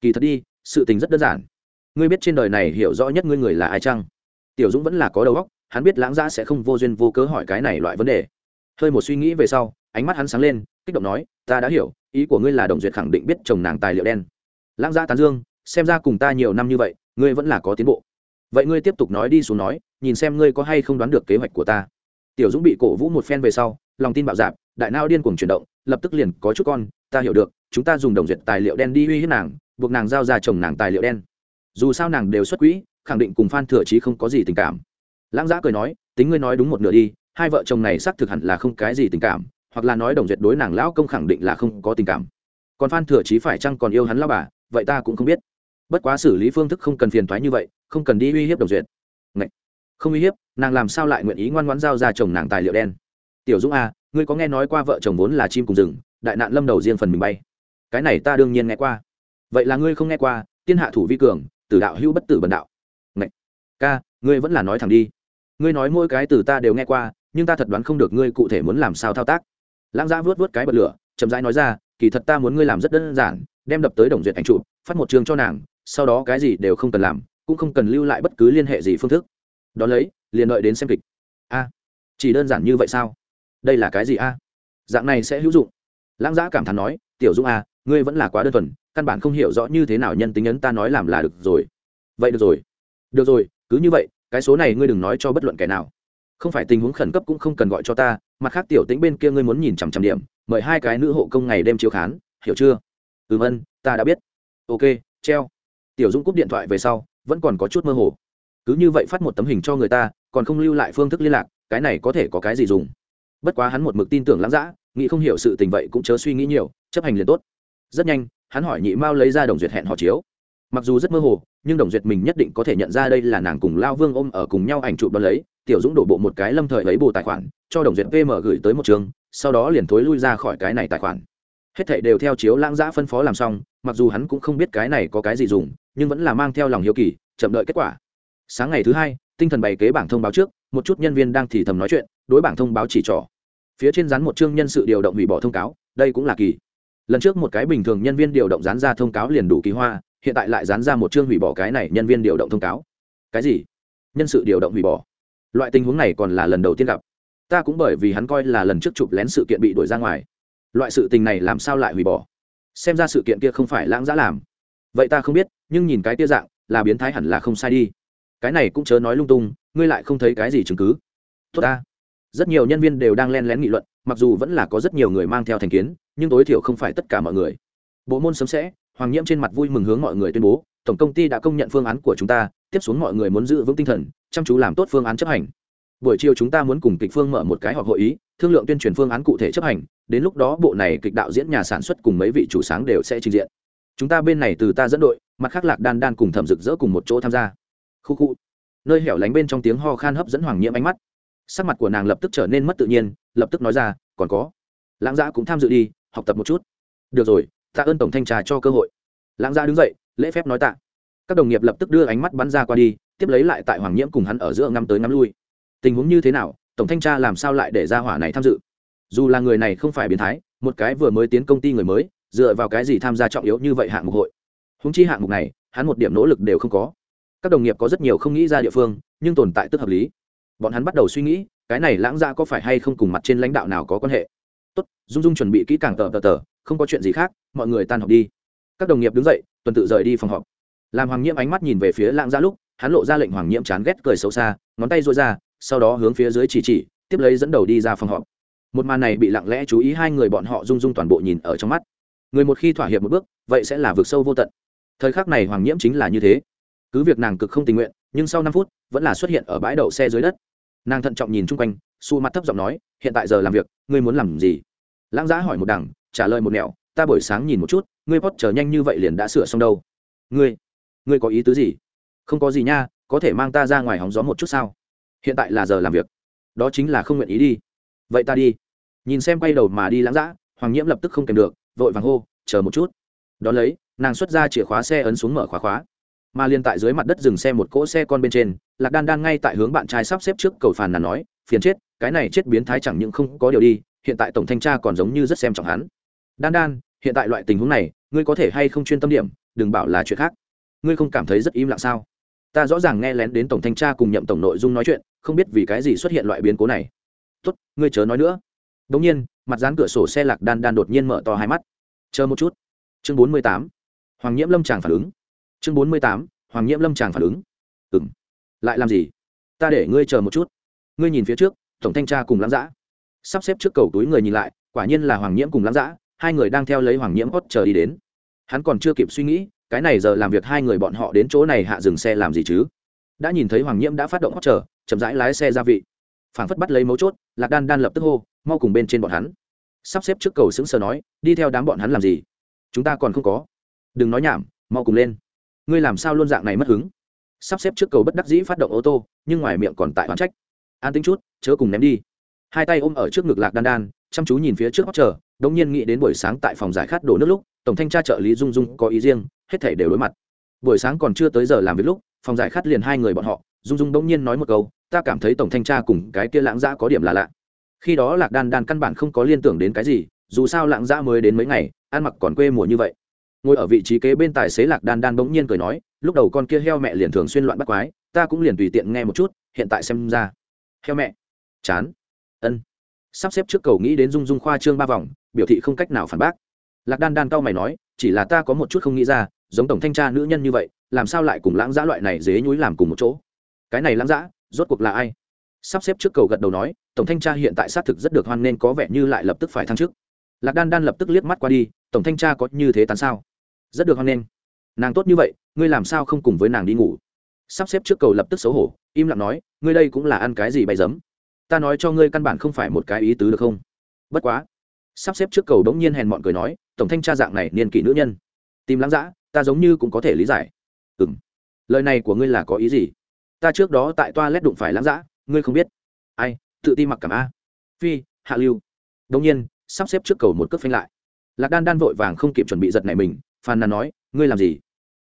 Kỳ thật đi, sự tình rất đơn giản. Ngươi biết trên đời này hiểu rõ nhất ngươi người là ai chăng? Tiểu dũng vẫn là có đầu óc, hắn biết lãng giã sẽ không vô duyên vô cớ hỏi cái này loại vấn đề. Hơi một suy nghĩ về sau, ánh mắt hắn sáng lên, kích động nói, ta đã hiểu, ý của ngươi là đồng duyệt khẳng định biết chồng nàng tài liệu đen. Lãng giã tán dương, xem ra cùng ta nhiều năm như vậy, ngươi vẫn là có tiến bộ. Vậy ngươi tiếp tục nói đi xuống nói, nhìn xem ngươi có hay không đoán được kế hoạch của ta tiểu dũng bị cổ vũ một phen về sau, lòng tin bạo dạp, đại nao điên cuồng chuyển động, lập tức liền, có chút con, ta hiểu được, chúng ta dùng đồng duyệt tài liệu đen đi uy hiếp nàng, buộc nàng giao ra chồng nàng tài liệu đen. Dù sao nàng đều xuất quỹ, khẳng định cùng phan thừa trí không có gì tình cảm. Lãng giã cười nói, tính ngươi nói đúng một nửa đi, hai vợ chồng này xác thực hẳn là không cái gì tình cảm, hoặc là nói đồng duyệt đối nàng lão công khẳng định là không có tình cảm. Còn phan thừa trí phải chăng còn yêu hắn lao bà, vậy ta cũng không biết. Bất quá xử lý phương thức không cần phiền thoái như vậy, không cần đi uy hiếp đồng duyệt. Ngậy! không uy hiếp nàng làm sao lại nguyện ý ngoan ngoãn giao ra chồng nàng tài liệu đen? Tiểu dũng a ngươi có nghe nói qua vợ chồng vốn là chim cùng rừng, đại nạn lâm đầu riêng phần mình bay. Cái này ta đương nhiên nghe qua. Vậy là ngươi không nghe qua, tiên hạ thủ vi cường, tử đạo hữu bất tử bần đạo. Ngậy! ca, ngươi vẫn là nói thẳng đi. Ngươi nói mỗi cái từ ta đều nghe qua, nhưng ta thật đoán không được ngươi cụ thể muốn làm sao thao tác. Lãng giã vớt vớt cái bật lửa, chậm rãi nói ra, kỳ thật ta muốn ngươi làm rất đơn giản, đem đập tới đồng duyệt ảnh trụ, phát một trường cho nàng, sau đó cái gì đều không cần làm, cũng không cần lưu lại bất cứ liên hệ gì phương thức. Đón lấy liền đợi đến xem kịch. A, chỉ đơn giản như vậy sao? Đây là cái gì a? Dạng này sẽ hữu dụng. Lãng giã cảm thán nói, tiểu dung a à, ngươi vẫn là quá đơn thuần, căn bản không hiểu rõ như thế nào nhân tính ấn ta nói làm là được rồi. Vậy được rồi. Được rồi, cứ như vậy, cái số này ngươi đừng nói cho bất luận kẻ nào. Không phải tình huống khẩn cấp cũng không cần gọi cho ta, mặt khác tiểu tĩnh bên kia ngươi muốn nhìn chằm chằm điểm, mời hai cái nữ hộ công ngày đêm chiếu khán, hiểu chưa? Ừm, ân, ta đã biết. Ok, treo. Tiểu dũng cúp điện thoại về sau, vẫn còn có chút mơ hồ cứ như vậy phát một tấm hình cho người ta, còn không lưu lại phương thức liên lạc, cái này có thể có cái gì dùng? Bất quá hắn một mực tin tưởng lãng dã, nghĩ không hiểu sự tình vậy cũng chớ suy nghĩ nhiều, chấp hành liền tốt. Rất nhanh, hắn hỏi nhị mao lấy ra đồng duyệt hẹn họ chiếu. Mặc dù rất mơ hồ, nhưng đồng duyệt mình nhất định có thể nhận ra đây là nàng cùng lao vương ôm ở cùng nhau ảnh chụp đ ó lấy, tiểu dũng đổ bộ một cái lâm thời lấy bồ tài khoản, cho đồng duyệt vm gửi tới một trường, sau đó liền thối lui ra khỏi cái này tài khoản. Hết thảy đều theo chiếu lãng giã phân phó làm xong, mặc dù hắn cũng không biết cái này có cái gì dùng, nhưng vẫn là mang theo lòng hiếu kỳ, chậm đợi kết quả sáng ngày thứ hai, tinh thần bày kế bảng thông báo trước, một chút nhân viên đang thì thầm nói chuyện, đối bảng thông báo chỉ trỏ. Phía trên dán một chương nhân sự điều động hủy bỏ thông cáo, đây cũng là kỳ. Lần trước một cái bình thường nhân viên điều động dán ra thông cáo liền đủ kỳ hoa, hiện tại lại dán ra một chương hủy bỏ cái này nhân viên điều động thông cáo. Cái gì? Nhân sự điều động hủy bỏ. Loại tình huống này còn là lần đầu tiên gặp. Ta cũng bởi vì hắn coi là lần trước chụp lén sự kiện bị đuổi ra ngoài. Loại sự tình này làm sao lại hủy bỏ? Xem ra sự kiện kia không phải lãng giã làm. Vậy ta không biết, nhưng nhìn cái tia dạng, là biến thái hẳn là không sai đi cái này cũng chớ nói lung tung, ngươi lại không thấy cái gì chứng cứ. Tốt ta. Rất nhiều nhân viên đều đang len lén nghị luận, mặc dù vẫn là có rất nhiều người mang theo thành kiến, nhưng tối thiểu không phải tất cả mọi người. Bộ môn sớm sẽ, hoàng nhiễm trên mặt vui mừng hướng mọi người tuyên bố, tổng công ty đã công nhận phương án của chúng ta, tiếp xuống mọi người muốn giữ vững tinh thần, chăm chú làm tốt phương án chấp hành. Buổi chiều chúng ta muốn cùng kịch phương mở một cái họp hội ý, thương lượng tuyên truyền phương án cụ thể chấp hành, đến lúc đó bộ này kịch đạo diễn nhà sản xuất cùng mấy vị chủ sáng đều sẽ trình diện. Chúng ta bên này từ ta dẫn đội, mặt khác lạc đan đan cùng thẩm rực rỡ cùng một chỗ tham gia khu khu. Nơi hẻo lánh bên trong tiếng ho khan hấp dẫn hoàng nhiễm ánh mắt. Sắc mặt của nàng lập tức trở nên mất tự nhiên, lập tức nói ra, còn có. Lãng giã cũng tham dự đi, học tập một chút. Được rồi, tạ ơn tổng thanh trà cho cơ hội. Lãng giã đứng dậy, lễ phép nói tạ. Các đồng nghiệp lập tức đưa ánh mắt bắn ra qua đi, tiếp lấy lại tại hoàng nhiễm cùng hắn ở giữa ngắm tới ngắm lui. Tình huống như thế nào, tổng thanh tra làm sao lại để ra hỏa này tham dự? Dù là người này không phải biến thái, một cái vừa mới tiến công ty người mới, dựa vào cái gì tham gia trọng yếu như vậy hạng mục hội? Húng chi hạng mục này, hắn một điểm nỗ lực đều không có các đồng nghiệp có rất nhiều không nghĩ ra địa phương, nhưng tồn tại tức hợp lý. Bọn hắn bắt đầu suy nghĩ, cái này lãng ra có phải hay không cùng mặt trên lãnh đạo nào có quan hệ? Tốt, dung dung chuẩn bị kỹ càng tờ tờ tờ, không có chuyện gì khác, mọi người tan học đi. Các đồng nghiệp đứng dậy, tuần tự rời đi phòng họp. Làm hoàng nhiễm ánh mắt nhìn về phía lãng ra lúc, hắn lộ ra lệnh hoàng nhiễm chán ghét cười xấu xa, ngón tay rối ra, sau đó hướng phía dưới chỉ chỉ, tiếp lấy dẫn đầu đi ra phòng họp. Một màn này bị lặng lẽ chú ý hai người bọn họ rung rung toàn bộ nhìn ở trong mắt. Người một khi thỏa hiệp một bước, vậy sẽ là vực sâu vô tận. Thời khắc này hoàng nhiễm chính là như thế cứ việc nàng cực không tình nguyện, nhưng sau năm phút, vẫn là xuất hiện ở bãi đậu xe dưới đất. Nàng thận trọng nhìn chung quanh, su mặt thấp giọng nói, hiện tại giờ làm việc, ngươi muốn làm gì? Lãng giã hỏi một đằng, trả lời một nẻo, ta buổi sáng nhìn một chút, ngươi pot chờ nhanh như vậy liền đã sửa xong đâu. Ngươi ngươi có ý tứ gì? Không có gì nha, có thể mang ta ra ngoài hóng gió một chút sao? Hiện tại là giờ làm việc, đó chính là không nguyện ý đi. Vậy ta đi. Nhìn xem quay đầu mà đi lãng giã, hoàng nhiễm lập tức không kèm được, vội vàng hô, chờ một chút. Đón lấy, nàng xuất ra chìa khóa xe ấn xuống mở khóa khóa mà liên tại dưới mặt đất dừng xe một cỗ xe con bên trên, lạc đan đang ngay tại hướng bạn trai sắp xếp trước cầu phàn nàn nói, phiền chết, cái này chết biến thái chẳng những không có điều đi, hiện tại tổng thanh tra còn giống như rất xem trọng hắn. Đan đan, hiện tại loại tình huống này, ngươi có thể hay không chuyên tâm điểm, đừng bảo là chuyện khác. Ngươi không cảm thấy rất im lặng sao? Ta rõ ràng nghe lén đến tổng thanh tra cùng nhậm tổng nội dung nói chuyện, không biết vì cái gì xuất hiện loại biến cố này. Tốt, ngươi chớ nói nữa. Đ ỗ n g nhiên, mặt dán cửa sổ xe lạc đan đan đột nhiên mở to hai mắt. Chờ một chút. Chương bốn mươi tám. Hoàng nhiễm lâm tràng phản ứng chương bốn mươi tám, hoàng nhiễm lâm tràng phản ứng. Ừ m lại làm gì? Ta để ngươi chờ một chút. Ngươi nhìn phía trước, tổng thanh tra cùng lãng giã sắp xếp trước cầu túi người nhìn lại, quả nhiên là hoàng nhiễm cùng lãng giã hai người đang theo lấy hoàng nhiễm hót chờ đi đến. Hắn còn chưa kịp suy nghĩ, cái này giờ làm việc hai người bọn họ đến chỗ này hạ dừng xe làm gì chứ? Đã nhìn thấy hoàng nhiễm đã phát động hót chờ, chậm rãi lái xe ra vị. Phảng phất bắt lấy mấu chốt, lạc đan đan lập tức hô, mau cùng bên trên bọn hắn. Sắp xếp trước cầu xứng sờ nói, đi theo đám bọn hắn làm gì? Chúng ta còn không có. Đừng nói nhảm, mau cùng lên ngươi làm sao luôn dạng này mất hứng? Sắp xếp trước cầu bất đắc dĩ phát động ô tô, nhưng ngoài miệng còn tại hoán trách. An tính chút, chớ cùng ném đi. Hai tay ôm ở trước ngực lạc đan đan, chăm chú nhìn phía trước hót chờ đống nhiên nghĩ đến buổi sáng tại phòng giải khát đổ nước lúc, tổng thanh tra trợ lý dung dung có ý riêng, hết thể đều đối mặt. Buổi sáng còn chưa tới giờ làm việc lúc, phòng giải khát liền hai người bọn họ, dung dung đống nhiên nói một câu, ta cảm thấy tổng thanh tra cùng cái kia lãng giã có điểm là lạ. Khi đó lạc đan đan căn bản không có liên tưởng đến cái gì, dù sao lãng giã mới đến mấy ngày, ăn mặc còn quê mùa như vậy ngồi ở vị trí kế bên tài xế lạc đan đan bỗng nhiên cười nói, lúc đầu con kia heo mẹ liền thường xuyên loạn bắt quái, ta cũng liền tùy tiện nghe một chút, hiện tại xem ra. Heo mẹ? Chán. Ân. Sắp xếp trước cầu nghĩ đến dung dung khoa trương ba vòng, biểu thị không cách nào phản bác. Lạc đan đan cau mày nói, chỉ là ta có một chút không nghĩ ra, giống tổng thanh tra nữ nhân như vậy, làm sao lại cùng lãng giã loại này dế nhúi làm cùng một chỗ? Cái này lãng giã rốt cuộc là ai? Sắp xếp trước cầu gật đầu nói, tổng thanh tra hiện tại xác thực rất được hoan nên có vẻ như lại lập tức phải thăng chức. Lạc đan đan lập tức liếc mắt qua đi, tổng thanh tra có như thế tán sao? Rất được hoan nghênh. Nàng tốt như vậy, ngươi làm sao không cùng với nàng đi ngủ? Sắp xếp trước cầu lập tức xấu hổ, im lặng nói, ngươi đây cũng là ăn cái gì bay dấm? Ta nói cho ngươi căn bản không phải một cái ý tứ được không? Bất quá. Sắp xếp trước cầu đống nhiên hèn mọn cười nói, tổng thanh tra dạng này niên kỷ nữ nhân. Tìm lắng dã ta giống như cũng có thể lý giải. Ừ m lời này của ngươi là có ý gì? Ta trước đó tại toa lét đụng phải lắng dã ngươi không biết. Ai, tự ti mặc cảm a. Phi, hạ lưu. Đống nhiên, sắp xếp trước cầu một cước phanh lại. Lạc đan đan vội vàng không kịp chuẩn bị giật này mình phàn nàn nói, ngươi làm gì?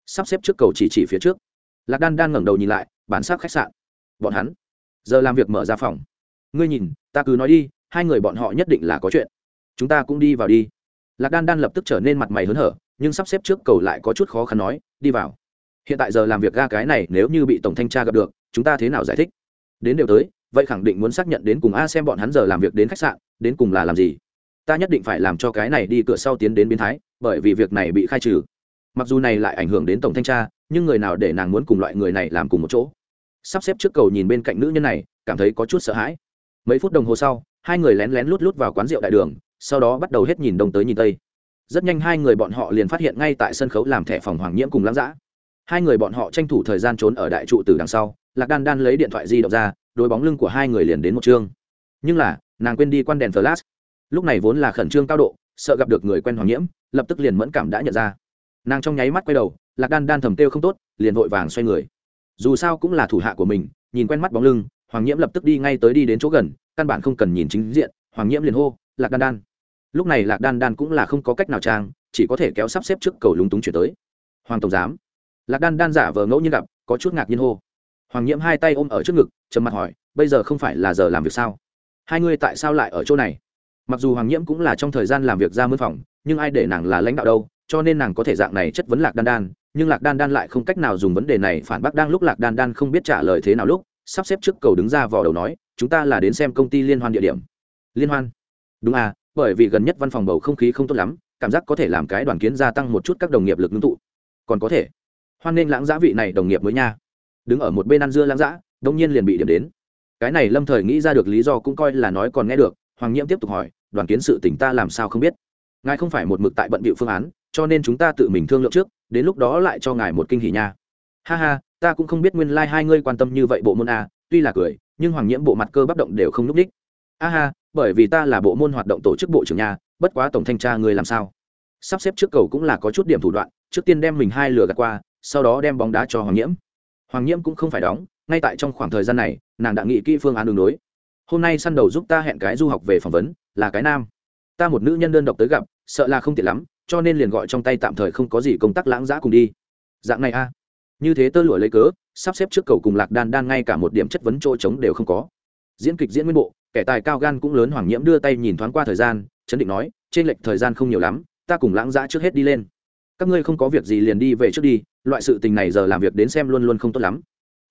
Sắp xếp trước cầu chỉ chỉ phía trước. Lạc đan đan ngẩng đầu nhìn lại bản sắc khách sạn. Bọn hắn giờ làm việc mở ra phòng. Ngươi nhìn, ta cứ nói đi, hai người bọn họ nhất định là có chuyện. Chúng ta cũng đi vào đi. Lạc đan đan lập tức trở nên mặt mày hớn hở, nhưng sắp xếp trước cầu lại có chút khó khăn nói, đi vào. Hiện tại giờ làm việc ga cái này nếu như bị tổng thanh tra gặp được, chúng ta thế nào giải thích? Đến đều tới, vậy khẳng định muốn xác nhận đến cùng a xem bọn hắn giờ làm việc đến khách sạn, đến cùng là làm gì? Ta nhất định phải làm cho cái này đi cửa sau tiến đến biến thái, bởi vì việc này bị khai trừ. Mặc dù này lại ảnh hưởng đến tổng thanh tra, nhưng người nào để nàng muốn cùng loại người này làm cùng một chỗ? Sắp xếp trước cầu nhìn bên cạnh nữ nhân này, cảm thấy có chút sợ hãi. Mấy phút đồng hồ sau, hai người lén lén lút lút vào quán rượu đại đường, sau đó bắt đầu hết nhìn đông tới nhìn tây. Rất nhanh hai người bọn họ liền phát hiện ngay tại sân khấu làm thẻ phòng hoàng nhiễm cùng lãng giã hai người bọn họ tranh thủ thời gian trốn ở đại trụ từ đằng sau, lạc đan đan lấy điện thoại di động ra đôi bóng lưng của hai người liền đến một chương. Nhưng là, nàng quên đi quan đèn flash lúc này vốn là khẩn trương cao độ, sợ gặp được người quen hoàng nhiễm, lập tức liền mẫn cảm đã nhận ra. Nàng trong nháy mắt quay đầu, lạc đan đan thầm têu không tốt, liền vội vàng xoay người. Dù sao cũng là thủ hạ của mình, nhìn quen mắt bóng lưng, hoàng nhiễm lập tức đi ngay tới đi đến chỗ gần, căn bản không cần nhìn chính diện, hoàng nhiễm liền hô, lạc đan đan. Lúc này lạc đan đan cũng là không có cách nào trang, chỉ có thể kéo sắp xếp trước cầu lúng túng chuyển tới. Hoàng tổng giám. Lạc đan đan giả vờ ngẫu nhiên gặp, có chút ngạc nhiên hô. Hoàng nhiễm hai tay ôm ở trước ngực, trầm mặt hỏi, bây giờ không phải là giờ làm việc sao? Hai ngươi tại sao lại ở chỗ này? Mặc dù hoàng nhiễm cũng là trong thời gian làm việc ra mướn phòng, nhưng ai để nàng là lãnh đạo đâu, cho nên nàng có thể dạng này chất vấn lạc đan đan, nhưng lạc đan đan lại không cách nào dùng vấn đề này phản bác đang lúc lạc đan đan không biết trả lời thế nào lúc, sắp xếp trước cầu đứng ra vò đầu nói, chúng ta là đến xem công ty liên hoan địa điểm. Liên hoan? Đúng à bởi vì gần nhất văn phòng bầu không khí không tốt lắm, cảm giác có thể làm cái đoàn kiến gia tăng một chút các đồng nghiệp lực ngưng tụ. Còn có thể. Hoan nên lãng giã vị này đồng nghiệp mới nha. Đứng ở một bên ăn dưa lãng giã, đông nhiên liền bị điểm đến. Cái này lâm thời nghĩ ra được lý do cũng coi là nói còn nghe được hoàng nhiễm tiếp tục hỏi, đoàn kiến sự tỉnh ta làm sao không biết? Ngài không phải một mực tại bận bịu phương án, cho nên chúng ta tự mình thương lượng trước, đến lúc đó lại cho ngài một kinh hỉ nha. Ha ha, ta cũng không biết nguyên lai、like、hai ngươi quan tâm như vậy bộ môn a tuy là cười, nhưng hoàng nhiễm bộ mặt cơ bắp động đều không n ú c ních a ha, bởi vì ta là bộ môn hoạt động tổ chức bộ trưởng nhà bất quá tổng thanh tra ngươi làm sao? Sắp xếp trước cầu cũng là có chút điểm thủ đoạn, trước tiên đem mình hai lừa gạt qua, sau đó đem bóng đá cho hoàng nhiễm. Hoàng nhiễm cũng không phải đóng, ngay tại trong khoảng thời gian này, nàng đã nghĩ kỹ phương án đường đối hôm nay săn đầu giúp ta hẹn cái du học về phỏng vấn, là cái nam. Ta một nữ nhân đơn độc tới gặp, sợ là không tiện lắm, cho nên liền gọi trong tay tạm thời không có gì công tác lãng giã cùng đi. Dạng này a. À. Như thế tơ lụa lấy cớ, sắp xếp trước cầu cùng lạc đan đan ngay cả một điểm chất vấn chỗ trống đều không có. Diễn kịch diễn nguyên bộ, kẻ tài cao gan cũng lớn hoàng nhiễm đưa tay nhìn thoáng qua thời gian, chấn định nói, trên lệch thời gian không nhiều lắm, ta cùng lãng giã trước hết đi lên. Các ngươi không có việc gì liền đi về trước đi, loại sự tình này giờ làm việc đến xem luôn luôn không tốt lắm.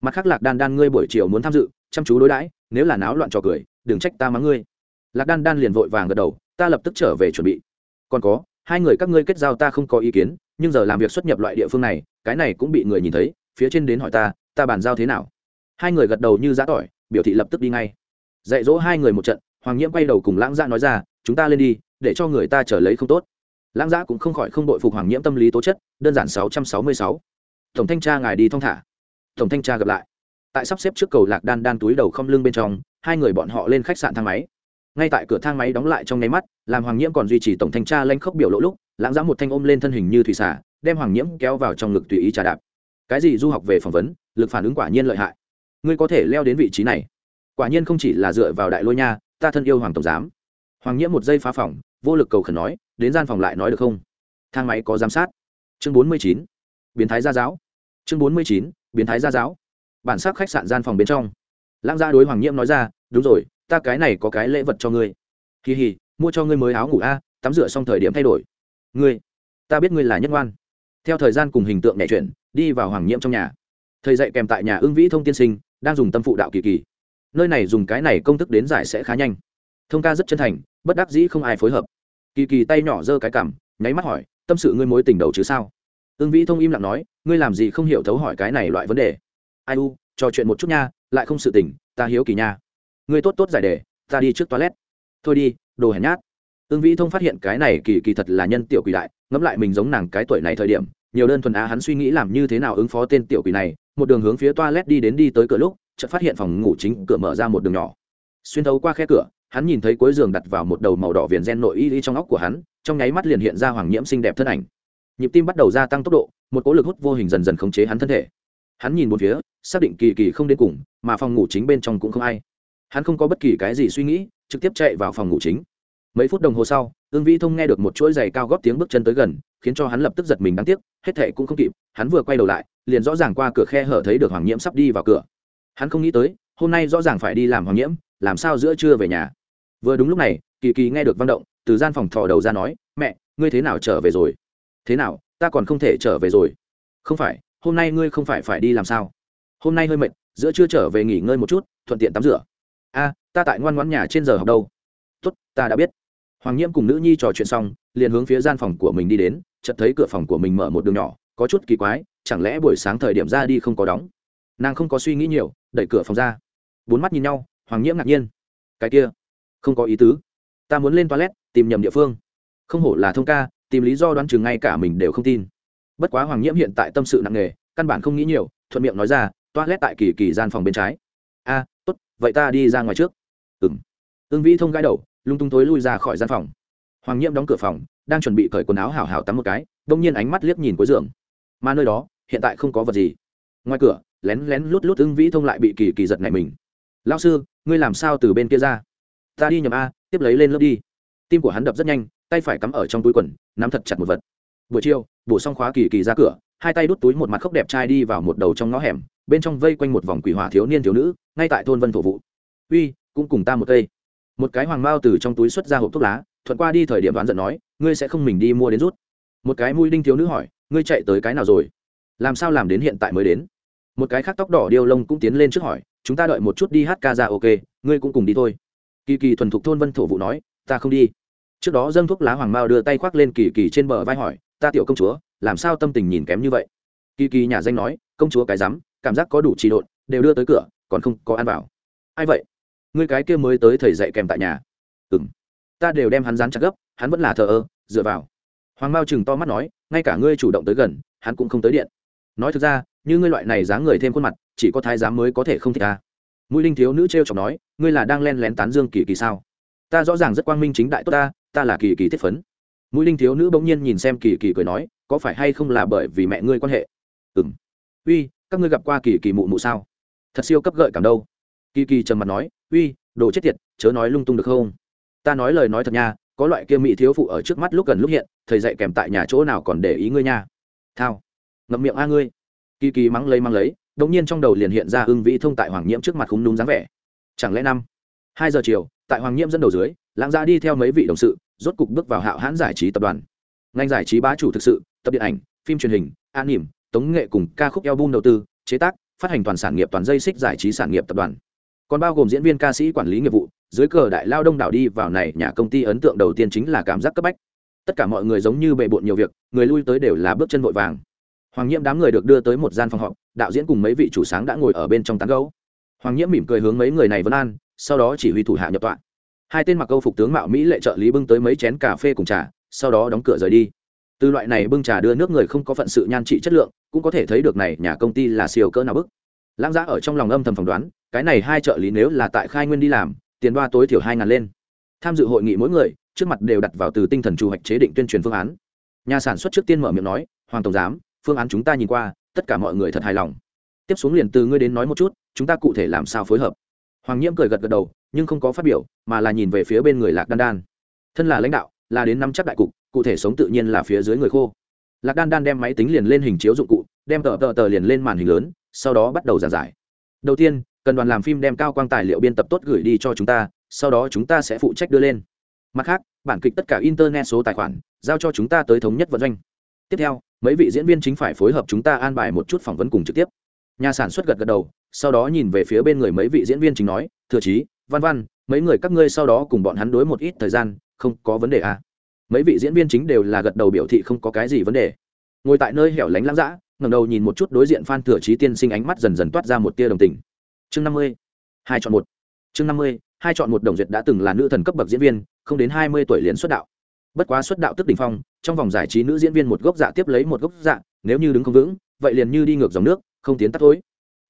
Mặt khác lạc đan đan ngươi buổi chiều muốn tham dự, chăm chú đối đãi nếu là náo loạn trò cười, đừng trách ta mắng ngươi. Lạc đan đan liền vội vàng gật đầu, ta lập tức trở về chuẩn bị. Còn có, hai người các ngươi kết giao ta không có ý kiến, nhưng giờ làm việc xuất nhập loại địa phương này, cái này cũng bị người nhìn thấy, phía trên đến hỏi ta ta bàn giao thế nào? Hai người gật đầu như giã tỏi, biểu thị lập tức đi ngay. Dạy dỗ hai người một trận, hoàng nhiễm quay đầu cùng lãng dạ nói ra, chúng ta lên đi, để cho người ta trở lấy không tốt. Lãng giã cũng không khỏi không đội phục hoàng nhiễm tâm lý tố chất, đơn giản sáu trăm sáu mươi sáu. Tổng thanh tra ngài đi thong thả. Tổng thanh tra gặp lại tại sắp xếp trước cầu lạc đan đan túi đầu không lưng bên trong, hai người bọn họ lên khách sạn thang máy. Ngay tại cửa thang máy đóng lại trong nháy mắt, làm hoàng nhiễm còn duy trì tổng thanh tra lanh khốc biểu lỗ lúc, lãng giã một thanh ôm lên thân hình như thủy xả, đem hoàng nhiễm kéo vào trong ngực tùy ý trà đạp. Cái gì du học về phỏng vấn, lực phản ứng quả nhiên lợi hại. Ngươi có thể leo đến vị trí này. Quả nhiên không chỉ là dựa vào đại lôi nha, ta thân yêu hoàng tổng giám. Hoàng nhiễm một giây phá phòng, vô lực cầu khẩn nói, đến gian phòng lại nói được không? Thang máy có giám sát. Chương bốn mươi chín. Biến thái gia giáo. Chương bốn mươi chín. Biến thái gia giáo bản sắc khách sạn gian phòng bên trong. Lãng gia đối hoàng nhiễm nói ra, đúng rồi, ta cái này có cái lễ vật cho ngươi. Kỳ hì, mua cho ngươi mới áo ngủ a, tắm rửa xong thời điểm thay đổi. Ngươi, ta biết ngươi là nhất ngoan. Theo thời gian cùng hình tượng nhảy chuyển, đi vào hoàng nhiễm trong nhà. Thầy dạy kèm tại nhà ưng vĩ thông tiên sinh, đang dùng tâm phụ đạo kỳ kỳ. Nơi này dùng cái này công thức đến giải sẽ khá nhanh. Thông ca rất chân thành, bất đắc dĩ không ai phối hợp. Kỳ kỳ tay nhỏ giơ cái cảm nháy mắt hỏi, tâm sự ngươi mối tình đầu chứ sao? Ưng vĩ thông im lặng nói, ngươi làm gì không hiểu thấu hỏi cái này loại vấn đề? Ai u, trò chuyện một chút nha, lại không sự tình, ta hiếu kỳ nha. Ngươi tốt tốt giải đề, ta đi trước toilet. Thôi đi, đồ hèn nhát. Ưng vĩ thông phát hiện cái này kỳ kỳ thật là nhân tiểu quỷ đại, ngẫm lại mình giống nàng cái tuổi này thời điểm, nhiều đơn thuần á hắn suy nghĩ làm như thế nào ứng phó tên tiểu quỷ này, một đường hướng phía toilet đi đến đi tới cửa lúc, chợt phát hiện phòng ngủ chính cửa mở ra một đường nhỏ. Xuyên thấu qua khe cửa, hắn nhìn thấy cuối giường đặt vào một đầu màu đỏ viền gen nội y y trong óc của hắn, trong nháy mắt liền hiện ra hoàng nhiễm xinh đẹp thân ảnh. Nhịp tim bắt đầu gia tăng tốc độ, một cỗ lực hút vô hình dần dần khống chế hắn thân thể hắn nhìn một phía, xác định kỳ kỳ không đến cùng, mà phòng ngủ chính bên trong cũng không ai. Hắn không có bất kỳ cái gì suy nghĩ, trực tiếp chạy vào phòng ngủ chính. Mấy phút đồng hồ sau, ương vĩ thông nghe được một chuỗi giày cao góp tiếng bước chân tới gần, khiến cho hắn lập tức giật mình đáng tiếc, hết thệ cũng không kịp, hắn vừa quay đầu lại, liền rõ ràng qua cửa khe hở thấy được hoàng nhiễm sắp đi vào cửa. Hắn không nghĩ tới, hôm nay rõ ràng phải đi làm hoàng nhiễm, làm sao giữa trưa về nhà. Vừa đúng lúc này, kỳ kỳ nghe được văn động, từ gian phòng thò đầu ra nói, mẹ, ngươi thế nào trở về rồi? Thế nào? Ta còn không thể trở về rồi. Không phải hôm nay ngươi không phải phải đi làm sao? Hôm nay hơi mệt, giữa trưa trở về nghỉ ngơi một chút, thuận tiện tắm rửa. A, ta tại ngoan ngoãn nhà trên giờ học đâu. Tốt, ta đã biết. Hoàng nhiễm cùng nữ nhi trò chuyện xong, liền hướng phía gian phòng của mình đi đến, chợt thấy cửa phòng của mình mở một đường nhỏ, có chút kỳ quái, chẳng lẽ buổi sáng thời điểm ra đi không có đóng? Nàng không có suy nghĩ nhiều, đẩy cửa phòng ra. Bốn mắt nhìn nhau, hoàng nhiễm ngạc nhiên. Cái kia, không có ý tứ. Ta muốn lên toilet, tìm nhầm địa phương. Không hổ là thông ca, tìm lý do đoán chừng ngay cả mình đều không tin bất quá hoàng nhiễm hiện tại tâm sự nặng nề, căn bản không nghĩ nhiều, thuận miệng nói ra, toilet tại kỳ kỳ gian phòng bên trái. A, tốt, vậy ta đi ra ngoài trước. Ừng ương vĩ thông gãi đầu, lung tung tối lui ra khỏi gian phòng. Hoàng nhiễm đóng cửa phòng, đang chuẩn bị cởi quần áo hào hào tắm một cái, đông nhiên ánh mắt liếc nhìn cuối giường. Mà nơi đó, hiện tại không có vật gì. Ngoài cửa, lén lén lút lút ưng vĩ thông lại bị kỳ kỳ giật này mình. Lao sư, ngươi làm sao từ bên kia ra? Ta đi nhầm a, tiếp lấy lên lớp đi. Tim của hắn đập rất nhanh, tay phải cắm ở trong túi quần, nắm thật chặt một vật buổi chiều, bổ xong khóa kỳ kỳ ra cửa, hai tay đút túi một mặt khóc đẹp trai đi vào một đầu trong ngõ hẻm, bên trong vây quanh một vòng quỷ hỏa thiếu niên thiếu nữ, ngay tại thôn vân thổ vụ uy, cũng cùng ta một cây một cái hoàng mao từ trong túi xuất ra hộp thuốc lá, thuận qua đi thời điểm đoán giận nói, ngươi sẽ không mình đi mua đến rút. Một cái mũi đinh thiếu nữ hỏi, ngươi chạy tới cái nào rồi? Làm sao làm đến hiện tại mới đến? Một cái khác tóc đỏ điêu lông cũng tiến lên trước hỏi, chúng ta đợi một chút đi hát ca ra ok, ngươi cũng cùng đi thôi. Kỳ kỳ thuần thục thôn vân thổ vụ nói, ta không đi. Trước đó dâng thuốc lá hoàng mao đưa tay khoác lên kỳ kỳ trên bờ vai hỏi ta tiểu công chúa, làm sao tâm tình nhìn kém như vậy? Kỳ kỳ nhà danh nói, công chúa cái rắm, cảm giác có đủ trị độn, đều đưa tới cửa, còn không có ăn vào. Ai vậy? Ngươi cái kia mới tới thầy dạy kèm tại nhà. Ừ m ta đều đem hắn dán chặt gấp, hắn vẫn là thờ ơ, dựa vào. Hoàng mao chừng to mắt nói, ngay cả ngươi chủ động tới gần, hắn cũng không tới điện. Nói thực ra, như ngươi loại này dáng người thêm khuôn mặt, chỉ có thái giám mới có thể không thích ta. Mũi linh thiếu nữ t r e o chọc nói, ngươi là đang len lén tán dương kỳ kỳ sao? Ta rõ ràng rất quang minh chính đại tốt ta ta là kỳ kỳ thiết phấn mũi linh thiếu nữ bỗng nhiên nhìn xem kỳ kỳ cười nói, có phải hay không là bởi vì mẹ ngươi quan hệ? Ừ m uy, các ngươi gặp qua kỳ kỳ mụ mụ sao? Thật siêu cấp gợi cảm đâu. Kỳ kỳ trầm mặt nói, uy, đồ chết tiệt, chớ nói lung tung được không? Ta nói lời nói thật nha, có loại kia mỹ thiếu phụ ở trước mắt lúc gần lúc hiện, thầy dạy kèm tại nhà chỗ nào còn để ý ngươi nha. Thao. Ngậm miệng a ngươi. Kỳ kỳ mắng lấy mắng lấy đống nhiên trong đầu liền hiện ra hưng vĩ thông tại hoàng nhiễm trước mặt khúng đúng dáng vẻ. Chẳng lẽ năm hai giờ chiều, tại hoàng nhiễm dẫn đầu dưới lãng gia đi theo mấy vị đồng sự, rốt cục bước vào hạo hãn giải trí tập đoàn. Ngành giải trí bá chủ thực sự, tập điện ảnh, phim truyền hình, an nỉm, tống nghệ cùng ca khúc album đầu tư, chế tác, phát hành toàn sản nghiệp toàn dây xích giải trí sản nghiệp tập đoàn. Còn bao gồm diễn viên ca sĩ quản lý nghiệp vụ, dưới cờ đại lao đông đảo đi vào này nhà công ty ấn tượng đầu tiên chính là cảm giác cấp bách. Tất cả mọi người giống như bề bộn nhiều việc, người lui tới đều là bước chân vội vàng. Hoàng nhiễm đám người được đưa tới một gian phòng họp, đạo diễn cùng mấy vị chủ sáng đã ngồi ở bên trong tán gấu hoàng nhiễm mỉm cười hướng mấy người này vân an, sau đó chỉ huy thủ hạ nhập tọa hai tên mặc câu phục tướng mạo mỹ lệ trợ lý bưng tới mấy chén cà phê cùng trà, sau đó đóng cửa rời đi. Từ loại này bưng trà đưa nước người không có phận sự nhan trị chất lượng, cũng có thể thấy được này nhà công ty là siêu cỡ nào bức. Lãng giã ở trong lòng âm thầm phỏng đoán, cái này hai trợ lý nếu là tại khai nguyên đi làm, tiền đoa tối thiểu hai ngàn lên. Tham dự hội nghị mỗi người, trước mặt đều đặt vào từ tinh thần chủ hoạch chế định tuyên truyền phương án. Nhà sản xuất trước tiên mở miệng nói, hoàng tổng giám, phương án chúng ta nhìn qua, tất cả mọi người thật hài lòng. Tiếp xuống liền từ ngươi đến nói một chút, chúng ta cụ thể làm sao phối hợp. Hoàng nhiễm cười gật gật đầu nhưng không có phát biểu, mà là nhìn về phía bên người lạc đan đan. Thân là lãnh đạo, là đến năm chắc đại cục, cụ thể sống tự nhiên là phía dưới người khô. Lạc đan đan đem máy tính liền lên hình chiếu dụng cụ, đem tờ tờ tờ liền lên màn hình lớn, sau đó bắt đầu giảng giải. Đầu tiên, cần đoàn làm phim đem cao quang tài liệu biên tập tốt gửi đi cho chúng ta, sau đó chúng ta sẽ phụ trách đưa lên. Mặt khác, bản kịch tất cả internet số tài khoản, giao cho chúng ta tới thống nhất vận doanh. Tiếp theo, mấy vị diễn viên chính phải phối hợp chúng ta an bài một chút phỏng vấn cùng trực tiếp. Nhà sản xuất gật gật đầu, sau đó nhìn về phía bên người mấy vị diễn viên chính nói thừa chí văn văn, mấy người các ngươi sau đó cùng bọn hắn đối một ít thời gian, không có vấn đề à. mấy vị diễn viên chính đều là gật đầu biểu thị không có cái gì vấn đề. Ngồi tại nơi hẻo lánh lãng dã, ngẩng đầu nhìn một chút đối diện phan thừa trí tiên sinh ánh mắt dần dần toát ra một tia đồng tình. Chương năm mươi, hai chọn một. Chương năm mươi, hai chọn một đồng duyệt đã từng là nữ thần cấp bậc diễn viên, không đến hai mươi tuổi liền xuất đạo. Bất quá xuất đạo tức đỉnh phong, trong vòng giải trí nữ diễn viên một gốc dạ tiếp lấy một gốc dạ nếu như đứng không vững, vậy liền như đi ngược dòng nước, không tiến tắt thối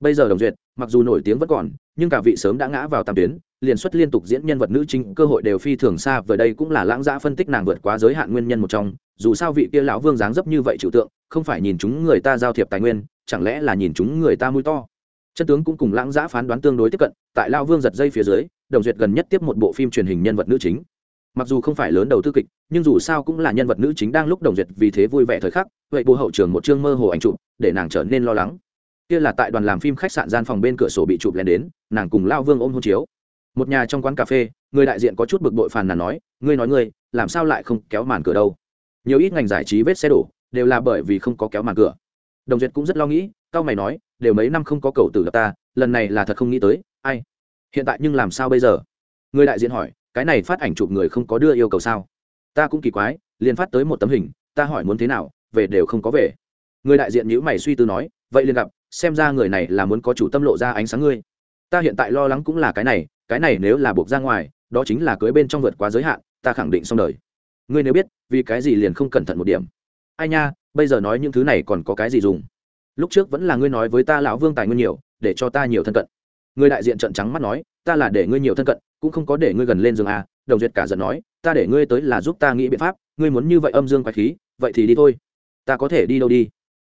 bây giờ đồng duyệt, mặc dù nổi tiếng vẫn còn, nhưng cả vị sớm đã ngã vào tam tuyến, liền xuất liên tục diễn nhân vật nữ chính, cơ hội đều phi thường xa, về đây cũng là lãng giã phân tích nàng vượt quá giới hạn nguyên nhân một trong. Dù sao vị kia lão vương dáng dấp như vậy trừu tượng, không phải nhìn chúng người ta giao thiệp tài nguyên, chẳng lẽ là nhìn chúng người ta mũi to? Chân tướng cũng cùng lãng giã phán đoán tương đối tiếp cận, tại lao vương giật dây phía dưới, đồng duyệt gần nhất tiếp một bộ phim truyền hình nhân vật nữ chính. Mặc dù không phải lớn đầu tư kịch, nhưng dù sao cũng là nhân vật nữ chính đang lúc đồng duyệt vì thế vui vẻ thời khắc, vậy bố hậu trường một chương mơ hồ ảnh chụp, để nàng trở nên lo lắng kia là tại đoàn làm phim khách sạn gian phòng bên cửa sổ bị chụp lên đến, nàng cùng lao vương ôm hôn chiếu. Một nhà trong quán cà phê, người đại diện có chút bực bội phàn nàn nói, ngươi nói ngươi, làm sao lại không kéo màn cửa đâu? Nhiều ít ngành giải trí vết xe đổ, đều là bởi vì không có kéo màn cửa. Đồng duyệt cũng rất lo nghĩ cao mày nói, đều mấy năm không có cầu tử gặp ta, lần này là thật không nghĩ tới, ai? Hiện tại nhưng làm sao bây giờ? Người đại diện hỏi, cái này phát ảnh chụp người không có đưa yêu cầu sao? Ta cũng kỳ quái, liền phát tới một tấm hình, ta hỏi muốn thế nào, về đều không có về. Người đại diện nhữ mày suy tư nói, vậy liền gặp xem ra người này là muốn có chủ tâm lộ ra ánh sáng ngươi. Ta hiện tại lo lắng cũng là cái này cái này nếu là buộc ra ngoài, đó chính là cưới bên trong vượt quá giới hạn, ta khẳng định xong đời. Ngươi nếu biết, vì cái gì liền không cẩn thận một điểm. Ai nha, bây giờ nói những thứ này còn có cái gì dùng? Lúc trước vẫn là ngươi nói với ta lão vương tài nguyên nhiều, để cho ta nhiều thân cận. Người đại diện trận trắng mắt nói, ta là để ngươi nhiều thân cận, cũng không có để ngươi gần lên giường à đồng duyệt cả giận nói, ta để ngươi tới là giúp ta nghĩ biện pháp, ngươi muốn như vậy âm dương quái khí, vậy thì đi thôi. Ta có thể đi đâu đi?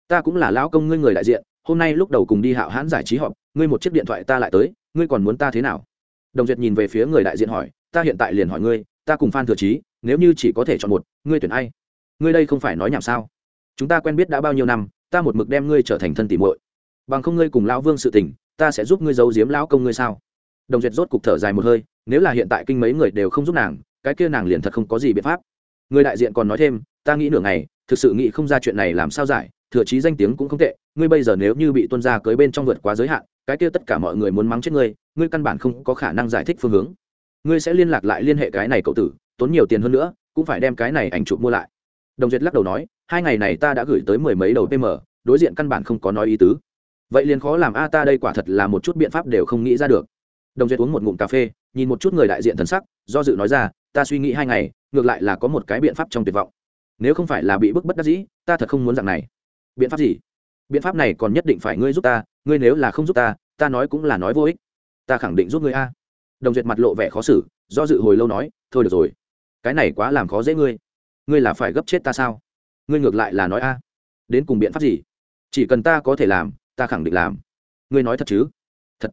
Ta cũng là lão công ngươi người đại diện hôm nay lúc đầu cùng đi hạo hãn giải trí họp, ngươi một chiếc điện thoại ta lại tới, ngươi còn muốn ta thế nào? Đồng duyệt nhìn về phía người đại diện hỏi, ta hiện tại liền hỏi ngươi, ta cùng phan thừa trí, nếu như chỉ có thể chọn một, ngươi tuyển ai? Ngươi đây không phải nói nhảm sao? Chúng ta quen biết đã bao nhiêu năm, ta một mực đem ngươi trở thành thân tỉ muội. Bằng không ngươi cùng lão vương sự tình, ta sẽ giúp ngươi giấu giếm lão công ngươi sao? Đồng duyệt rốt cục thở dài một hơi, nếu là hiện tại kinh mấy người đều không giúp nàng, cái kia nàng liền thật không có gì biện pháp. Người đại diện còn nói thêm, ta nghĩ nửa ngày, thực sự nghĩ không ra chuyện này làm sao giải, thừa trí danh tiếng cũng không tệ ngươi bây giờ nếu như bị tuân ra cưới bên trong vượt quá giới hạn, cái kia tất cả mọi người muốn mắng chết ngươi ngươi căn bản không có khả năng giải thích phương hướng. Ngươi sẽ liên lạc lại liên hệ cái này cậu tử, tốn nhiều tiền hơn nữa, cũng phải đem cái này ảnh chụp mua lại. Đồng duyệt lắc đầu nói, hai ngày này ta đã gửi tới mười mấy đầu pm đối diện căn bản không có nói ý tứ. Vậy liền khó làm a, ta đây quả thật là một chút biện pháp đều không nghĩ ra được. Đồng duyệt uống một ngụm cà phê, nhìn một chút người đại diện thần sắc, do dự nói ra, ta suy nghĩ hai ngày, ngược lại là có một cái biện pháp trong tuyệt vọng. Nếu không phải là bị bức bất đắc dĩ, ta thật không muốn dạng này. Biện pháp gì? Biện pháp này còn nhất định phải ngươi giúp ta, ngươi nếu là không giúp ta ta nói cũng là nói vô ích. Ta khẳng định giúp ngươi a. Đồng duyệt mặt lộ vẻ khó xử, do dự hồi lâu nói, thôi được rồi, cái này quá làm khó dễ ngươi. Ngươi là phải gấp chết ta sao? Ngươi ngược lại là nói a. Đến cùng biện pháp gì? Chỉ cần ta có thể làm, ta khẳng định làm. Ngươi nói thật chứ? Thật.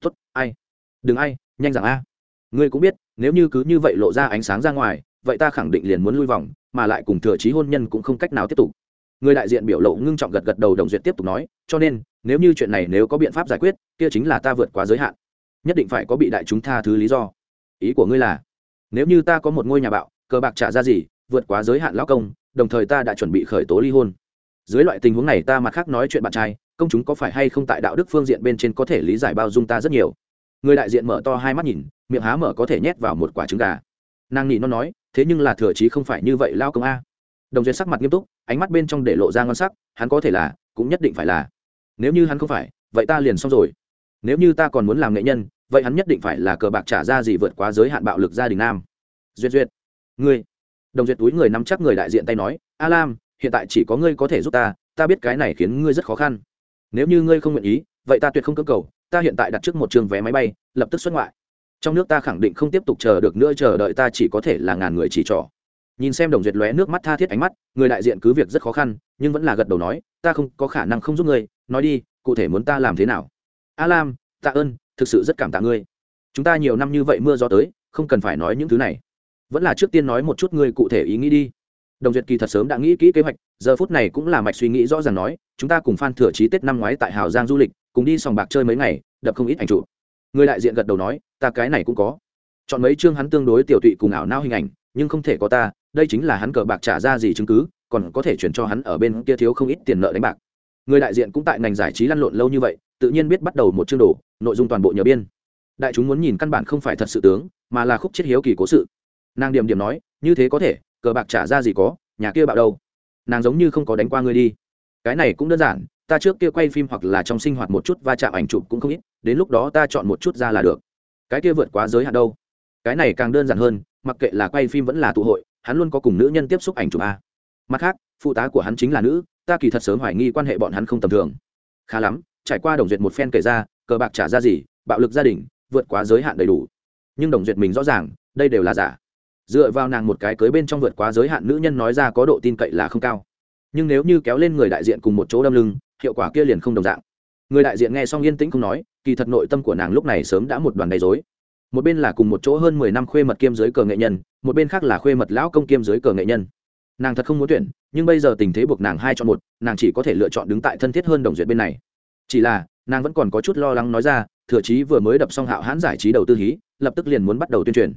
Tốt, ai? Đừng ai, nhanh rằng a. Ngươi cũng biết, nếu như cứ như vậy lộ ra ánh sáng ra ngoài, vậy ta khẳng định liền muốn lui vòng, mà lại cùng thừa trí hôn nhân cũng không cách nào tiếp tục người đại diện biểu lộ ngưng trọng gật gật đầu đồng duyệt tiếp tục nói, cho nên, nếu như chuyện này nếu có biện pháp giải quyết, kia chính là ta vượt quá giới hạn. Nhất định phải có bị đại chúng tha thứ lý do. Ý của ngươi là, nếu như ta có một ngôi nhà bạo, cờ bạc trả ra gì, vượt quá giới hạn lão công, đồng thời ta đã chuẩn bị khởi tố ly hôn. Dưới loại tình huống này ta mặt khác nói chuyện bạn trai, công chúng có phải hay không tại đạo đức phương diện bên trên có thể lý giải bao dung ta rất nhiều. Người đại diện mở to hai mắt nhìn, miệng há mở có thể nhét vào một quả trứng gà. Nàng nhị nó nói, thế nhưng là thừa trí không phải như vậy lao công a. Đồng duyệt sắc mặt nghiêm túc ánh mắt bên trong để lộ ra ngon sắc, hắn có thể là, cũng nhất định phải là. Nếu như hắn không phải, vậy ta liền xong rồi. Nếu như ta còn muốn làm nghệ nhân, vậy hắn nhất định phải là cờ bạc trả ra gì vượt quá giới hạn bạo lực gia đình nam. Duyệt duyệt. Ngươi. Đồng duyệt túi người nắm chắc người đại diện tay nói a lam hiện tại chỉ có ngươi có thể giúp ta ta biết cái này khiến ngươi rất khó khăn. Nếu như ngươi không nguyện ý, vậy ta tuyệt không cơ cầu, ta hiện tại đặt trước một trường vé máy bay, lập tức xuất ngoại. Trong nước ta khẳng định không tiếp tục chờ được nữa, chờ đợi ta chỉ có thể là ngàn người chỉ trỏ nhìn xem đồng duyệt lóe nước mắt tha thiết ánh mắt, người đại diện cứ việc rất khó khăn, nhưng vẫn là gật đầu nói, ta không có khả năng không giúp ngươi, nói đi, cụ thể muốn ta làm thế nào? A lam, tạ ơn, thực sự rất cảm tạ ngươi. Chúng ta nhiều năm như vậy mưa gió tới, không cần phải nói những thứ này. Vẫn là trước tiên nói một chút ngươi cụ thể ý nghĩ đi. Đồng duyệt kỳ thật sớm đã nghĩ kỹ kế hoạch, giờ phút này cũng là mạch suy nghĩ rõ ràng nói, chúng ta cùng phan thừa trí tết năm ngoái tại hào giang du lịch, cùng đi sòng bạc chơi mấy ngày, đập không ít ảnh trụ người đại diện gật đầu nói, ta cái này cũng có. Chọn mấy chương hắn tương đối tiểu tụy cùng ảo nao hình ảnh, nhưng không thể có ta đây chính là hắn cờ bạc trả ra gì chứng cứ, còn có thể chuyển cho hắn ở bên kia thiếu không ít tiền nợ đánh bạc. Người đại diện cũng tại ngành giải trí lăn lộn lâu như vậy, tự nhiên biết bắt đầu một chương đồ, nội dung toàn bộ nhờ biên. Đại chúng muốn nhìn căn bản không phải thật sự tướng, mà là khúc chết hiếu kỳ cố sự. Nàng điểm điểm nói, như thế có thể, cờ bạc trả ra gì có, nhà kia bạo đâu? Nàng giống như không có đánh qua ngươi đi. Cái này cũng đơn giản, ta trước kia quay phim hoặc là trong sinh hoạt một chút va chạm ảnh chụp cũng không ít, đến lúc đó ta chọn một chút ra là được. Cái kia vượt quá giới hạn đâu? Cái này càng đơn giản hơn, mặc kệ là quay phim vẫn là tụ hội hắn luôn có cùng nữ nhân tiếp xúc ảnh chụp a. Mặt khác, phụ tá của hắn chính là nữ, ta kỳ thật sớm hoài nghi quan hệ bọn hắn không tầm thường. Khá lắm, trải qua đồng duyệt một phen kể ra, cờ bạc trả ra gì, bạo lực gia đình, vượt quá giới hạn đầy đủ. Nhưng đồng duyệt mình rõ ràng, đây đều là giả. Dựa vào nàng một cái cưới bên trong vượt quá giới hạn nữ nhân nói ra có độ tin cậy là không cao. Nhưng nếu như kéo lên người đại diện cùng một chỗ đâm lưng, hiệu quả kia liền không đồng dạng. Người đại diện nghe xong yên tĩnh không nói, kỳ thật nội tâm của nàng lúc này sớm đã một đoàn đầy dối một bên là cùng một chỗ hơn mười năm khuê mật kiêm giới cờ nghệ nhân, một bên khác là khuê mật lão công kiêm giới cờ nghệ nhân. Nàng thật không muốn tuyển, nhưng bây giờ tình thế buộc nàng hai chọn một, nàng chỉ có thể lựa chọn đứng tại thân thiết hơn đồng duyệt bên này. Chỉ là, nàng vẫn còn có chút lo lắng nói ra, thừa chí vừa mới đập xong hạo hãn giải trí đầu tư hí, lập tức liền muốn bắt đầu tuyên truyền.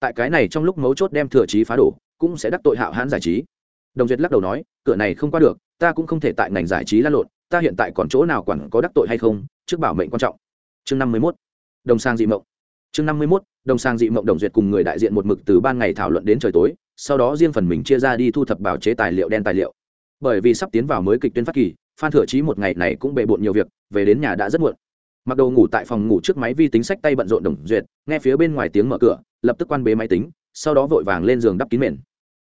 Tại cái này trong lúc mấu chốt đem thừa chí phá đổ, cũng sẽ đắc tội hạo hãn giải trí. Đồng duyệt lắc đầu nói, cửa này không qua được, ta cũng không thể tại ngành giải trí lăn lộn, ta hiện tại còn chỗ nào quản có đắc tội hay không, trước bảo mệnh quan trọng. Chương năm mươi mốt. Đồng sang dị mộng chương năm mươi mốt, đồng sang dị mộng đồng duyệt cùng người đại diện một mực từ ban ngày thảo luận đến trời tối, sau đó riêng phần mình chia ra đi thu thập bảo chế tài liệu đen tài liệu. Bởi vì sắp tiến vào mới kịch tuyên phát kỳ, phan thừa chí một ngày này cũng bề bộn nhiều việc, về đến nhà đã rất muộn. Mặc đồ ngủ tại phòng ngủ trước máy vi tính sách tay bận rộn đồng duyệt, nghe phía bên ngoài tiếng mở cửa, lập tức quan bế máy tính, sau đó vội vàng lên giường đắp kín mền.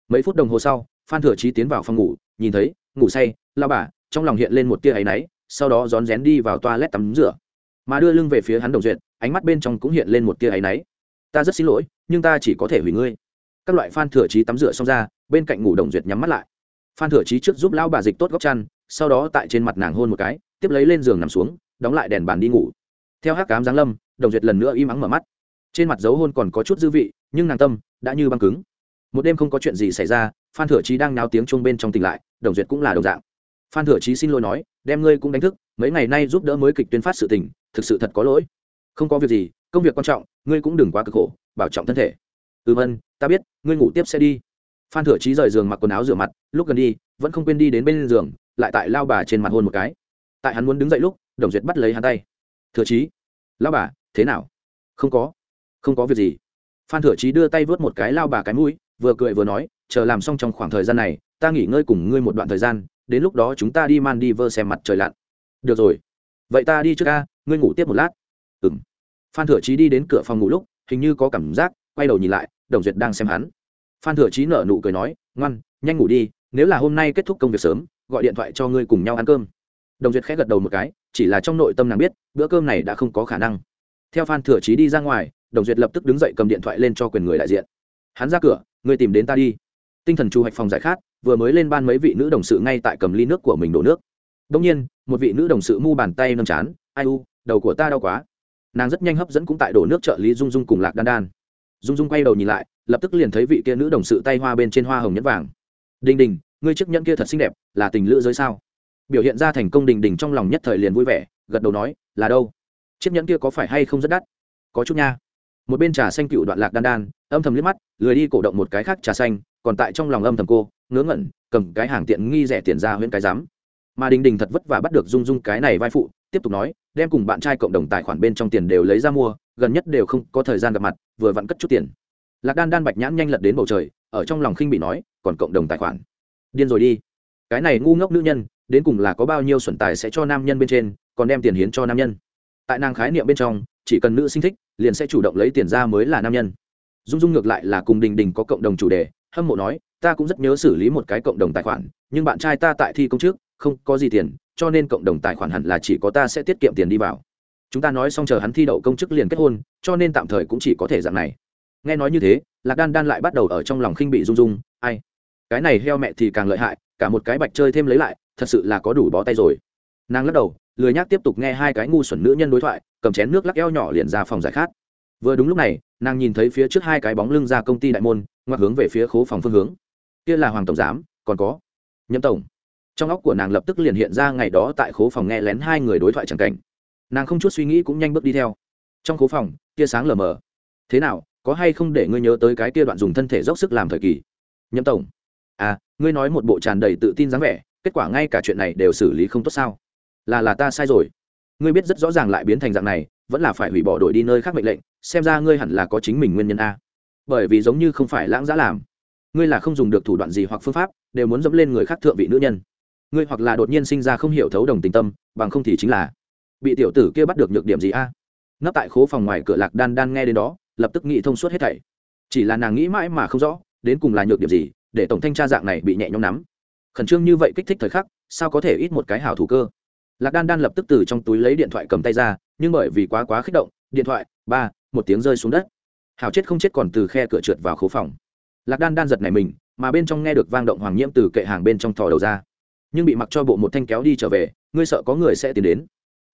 Mấy phút đồng hồ sau, phan thừa chí tiến vào phòng ngủ, nhìn thấy, ngủ say, lao bà, trong lòng hiện lên một tia áy náy, sau đó rón rén đi vào toa lét tắm rửa. Mà đưa lưng về phía hắn đồng duyệt ánh mắt bên trong cũng hiện lên một tia áy náy. Ta rất xin lỗi, nhưng ta chỉ có thể hủy ngươi. Các loại phan thừa trí tắm rửa xong ra, bên cạnh ngủ đồng duyệt nhắm mắt lại. Phan thừa trí trước giúp lão bà dịch tốt góc chăn, sau đó tại trên mặt nàng hôn một cái, tiếp lấy lên giường nằm xuống, đóng lại đèn bàn đi ngủ. Theo hát cám giáng lâm, đồng duyệt lần nữa im ắng mở mắt. Trên mặt dấu hôn còn có chút dư vị, nhưng nàng tâm đã như băng cứng. Một đêm không có chuyện gì xảy ra, phan thừa trí đang náo tiếng chung bên trong tỉnh lại, đồng duyệt cũng là đồng dạng. Phan thừa trí xin lỗi nói, đem ngươi cũng đánh thức, mấy ngày nay giúp đỡ mới kịch tuyên phát sự tình, thực sự thật có lỗi không có việc gì, công việc quan trọng, ngươi cũng đừng quá cực khổ, bảo trọng thân thể. Ừ vân, ta biết, ngươi ngủ tiếp sẽ đi. Phan thừa trí rời giường mặc quần áo rửa mặt, lúc gần đi, vẫn không quên đi đến bên giường, lại tại lao bà trên mặt hôn một cái. Tại hắn muốn đứng dậy lúc, đồng duyệt bắt lấy hắn tay. Thừa trí lao bà, thế nào? Không có không có việc gì. Phan thừa trí đưa tay vớt một cái lao bà cái mũi, vừa cười vừa nói, chờ làm xong trong khoảng thời gian này, ta nghỉ ngơi cùng ngươi một đoạn thời gian, đến lúc đó chúng ta đi man đi vơ xem mặt trời lặn. Được rồi. Vậy ta đi trước ca ngươi ngủ tiếp một lát. Ừ m phan thừa chí đi đến cửa phòng ngủ lúc, hình như có cảm giác, quay đầu nhìn lại, đồng duyệt đang xem hắn. Phan thừa chí nở nụ cười nói, ngoan, nhanh ngủ đi, nếu là hôm nay kết thúc công việc sớm, gọi điện thoại cho ngươi cùng nhau ăn cơm. Đồng duyệt khẽ gật đầu một cái, chỉ là trong nội tâm nàng biết, bữa cơm này đã không có khả năng. Theo phan thừa chí đi ra ngoài, đồng duyệt lập tức đứng dậy cầm điện thoại lên cho quyền người đại diện. Hắn ra cửa, ngươi tìm đến ta đi. Tinh thần chu hoạch phòng giải khát, vừa mới lên ban mấy vị nữ đồng sự ngay tại cầm ly nước của mình đổ nước. Đông nhiên, một vị nữ đồng sự mu bàn tay nâng chán, ai u, đầu của ta đau quá nàng rất nhanh hấp dẫn cũng tại đổ nước trợ lý dung dung cùng lạc đan đan. Dung dung quay đầu nhìn lại, lập tức liền thấy vị kia nữ đồng sự tay hoa bên trên hoa hồng nhẫn vàng. Đình đình, ngươi chiếc nhẫn kia thật xinh đẹp, là tình lữ giới sao? Biểu hiện ra thành công đình đình trong lòng nhất thời liền vui vẻ, gật đầu nói, là đâu? Chiếc nhẫn kia có phải hay không rất đắt? Có chút nha. Một bên trà xanh cựu đoạn lạc đan đan, âm thầm liếc mắt, lười đi cổ động một cái khác trà xanh, còn tại trong lòng âm thầm cô, ngớ ngẩn, cầm cái hàng tiện nghi rẻ tiền ra huyện cái dám mà đình đình thật vất vả bắt được dung dung cái này vai phụ, tiếp tục nói, đem cùng bạn trai cộng đồng tài khoản bên trong tiền đều lấy ra mua, gần nhất đều không có thời gian gặp mặt, vừa vặn cất chút tiền. Lạc đan đan bạch nhãn nhanh lật đến bầu trời, ở trong lòng khinh bị nói, còn cộng đồng tài khoản. Điên rồi đi. Cái này ngu ngốc nữ nhân, đến cùng là có bao nhiêu xuẩn tài sẽ cho nam nhân bên trên, còn đem tiền hiến cho nam nhân. Tại nàng khái niệm bên trong, chỉ cần nữ sinh thích, liền sẽ chủ động lấy tiền ra mới là nam nhân. Dung dung ngược lại là cùng đình đình có cộng đồng chủ đề, hâm mộ nói, ta cũng rất nhớ xử lý một cái cộng đồng tài khoản, nhưng bạn trai ta tại thi công trước không có gì tiền, cho nên cộng đồng tài khoản hẳn là chỉ có ta sẽ tiết kiệm tiền đi vào. Chúng ta nói xong chờ hắn thi đậu công chức liền kết hôn, cho nên tạm thời cũng chỉ có thể dạng này. Nghe nói như thế, lạc đan đan lại bắt đầu ở trong lòng khinh bị rung rung ai, cái này heo mẹ thì càng lợi hại, cả một cái bạch chơi thêm lấy lại, thật sự là có đủ bó tay rồi. Nàng lắc đầu, lười nhác tiếp tục nghe hai cái ngu xuẩn nữ nhân đối thoại, cầm chén nước lắc eo nhỏ liền ra phòng giải khát. Vừa đúng lúc này, nàng nhìn thấy phía trước hai cái bóng lưng ra công ty đại môn ngoặt hướng về phía khố phòng phương hướng. Kia là hoàng tổng giám, còn có? Nhậm tổng trong óc của nàng lập tức liền hiện ra ngày đó tại khố phòng nghe lén hai người đối thoại c cảnh. Nàng không chút suy nghĩ cũng nhanh bước đi theo. Trong khố phòng, tia sáng lờ mờ. Thế nào, có hay không để ngươi nhớ tới cái kia đoạn dùng thân thể dốc sức làm thời kỳ? Nhậm tổng. À ngươi nói một bộ tràn đầy tự tin dáng vẻ, kết quả ngay cả chuyện này đều xử lý không tốt sao? Là là ta sai rồi. Ngươi biết rất rõ ràng lại biến thành dạng này, vẫn là phải hủy bỏ đổi đi nơi khác mệnh lệnh, xem ra ngươi hẳn là có chính mình nguyên nhân a. Bởi vì giống như không phải lãng giã làm. Ngươi là không dùng được thủ đoạn gì hoặc phương pháp, đều muốn dẫm lên người khác thượng vị nữ nhân ngươi hoặc là đột nhiên sinh ra không hiểu thấu đồng tình tâm, bằng không thì chính là bị tiểu tử kia bắt được nhược điểm gì a? Nấp tại khố phòng ngoài cửa lạc đan đan nghe đến đó, lập tức nghĩ thông suốt hết thảy. Chỉ là nàng nghĩ mãi mà không rõ, đến cùng là nhược điểm gì, để tổng thanh tra dạng này bị nhẹ nhõm nắm. Khẩn trương như vậy kích thích thời khắc, sao có thể ít một cái hảo thủ cơ? Lạc đan đan lập tức từ trong túi lấy điện thoại cầm tay ra, nhưng bởi vì quá quá kích động, điện thoại, ba, một tiếng rơi xuống đất. Hảo chết không chết còn từ khe cửa trượt vào khố phòng. Lạc đan đan giật này mình, mà bên trong nghe được vang động hoàng nhiễm từ kệ hàng bên trong thò đầu ra nhưng bị mặc cho bộ một thanh kéo đi trở về, ngươi sợ có người sẽ tiến đến.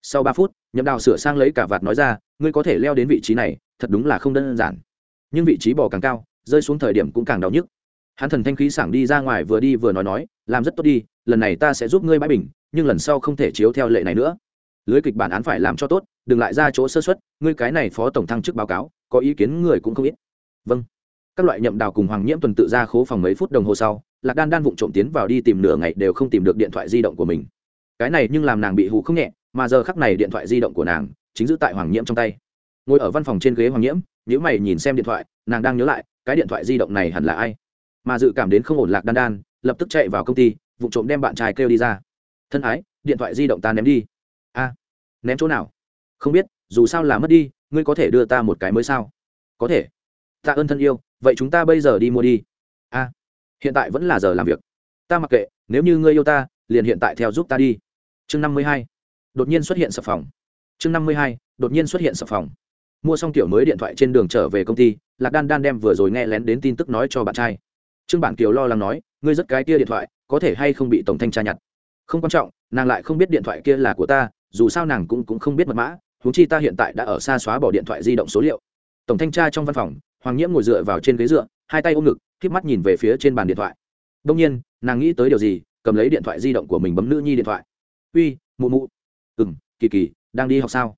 Sau ba phút, nhậm đào sửa sang lấy cả vạt nói ra, ngươi có thể leo đến vị trí này, thật đúng là không đơn giản. Nhưng vị trí bò càng cao, rơi xuống thời điểm cũng càng đau nhức. Hắn thần thanh khí sảng đi ra ngoài vừa đi vừa nói nói, làm rất tốt đi, lần này ta sẽ giúp ngươi bãi bình, nhưng lần sau không thể chiếu theo lệ này nữa. Lưới kịch bản án phải làm cho tốt, đừng lại ra chỗ sơ xuất ngươi cái này phó tổng thăng chức báo cáo, có ý kiến người cũng không ít. Vâng. Các loại nhậm đào cùng hoàng nhiễm tuần tự ra khố phòng mấy phút đồng hồ sau lạc đan đan vụng trộm tiến vào đi tìm nửa ngày đều không tìm được điện thoại di động của mình. Cái này nhưng làm nàng bị hụ không nhẹ, mà giờ khắc này điện thoại di động của nàng chính giữ tại hoàng nhiễm trong tay. Ngồi ở văn phòng trên ghế hoàng nhiễm nếu mày nhìn xem điện thoại, nàng đang nhớ lại, cái điện thoại di động này hẳn là ai? Mà dự cảm đến không ổn lạc đan đan, lập tức chạy vào công ty vụ trộm đem bạn trai kêu đi ra. Thân ái, điện thoại di động ta ném đi. A, ném chỗ nào? Không biết, dù sao là mất đi, ngươi có thể đưa ta một cái mới sao? Có thể. Tạ ơn thân yêu, vậy chúng ta bây giờ đi mua đi hiện tại vẫn là giờ làm việc. Ta mặc kệ nếu như ngươi yêu ta liền hiện tại theo giúp ta đi. Chương năm mươi hai. Đột nhiên xuất hiện sập phòng. Chương năm mươi hai đột nhiên xuất hiện sập phòng. Mua xong kiểu mới điện thoại trên đường trở về công ty lạc đan đan đem vừa rồi nghe lén đến tin tức nói cho bạn trai. Trương bản kiều lo lắng nói ngươi rất cái kia điện thoại có thể hay không bị tổng thanh tra nhặt? Không quan trọng nàng lại không biết điện thoại kia là của ta dù sao nàng cũng, cũng không biết mật mã huống chi ta hiện tại đã ở xa xóa bỏ điện thoại di động số liệu. Tổng thanh tra trong văn phòng hoàng nhiễm ngồi dựa vào trên ghế dựa hai tay ôm ngực k mắt nhìn về phía trên bàn điện thoại. Đông nhiên, nàng nghĩ tới điều gì, cầm lấy điện thoại di động của mình bấm nữ nhi điện thoại. Uy, mụ mụ. Ừ m kỳ kỳ, đang đi học sao?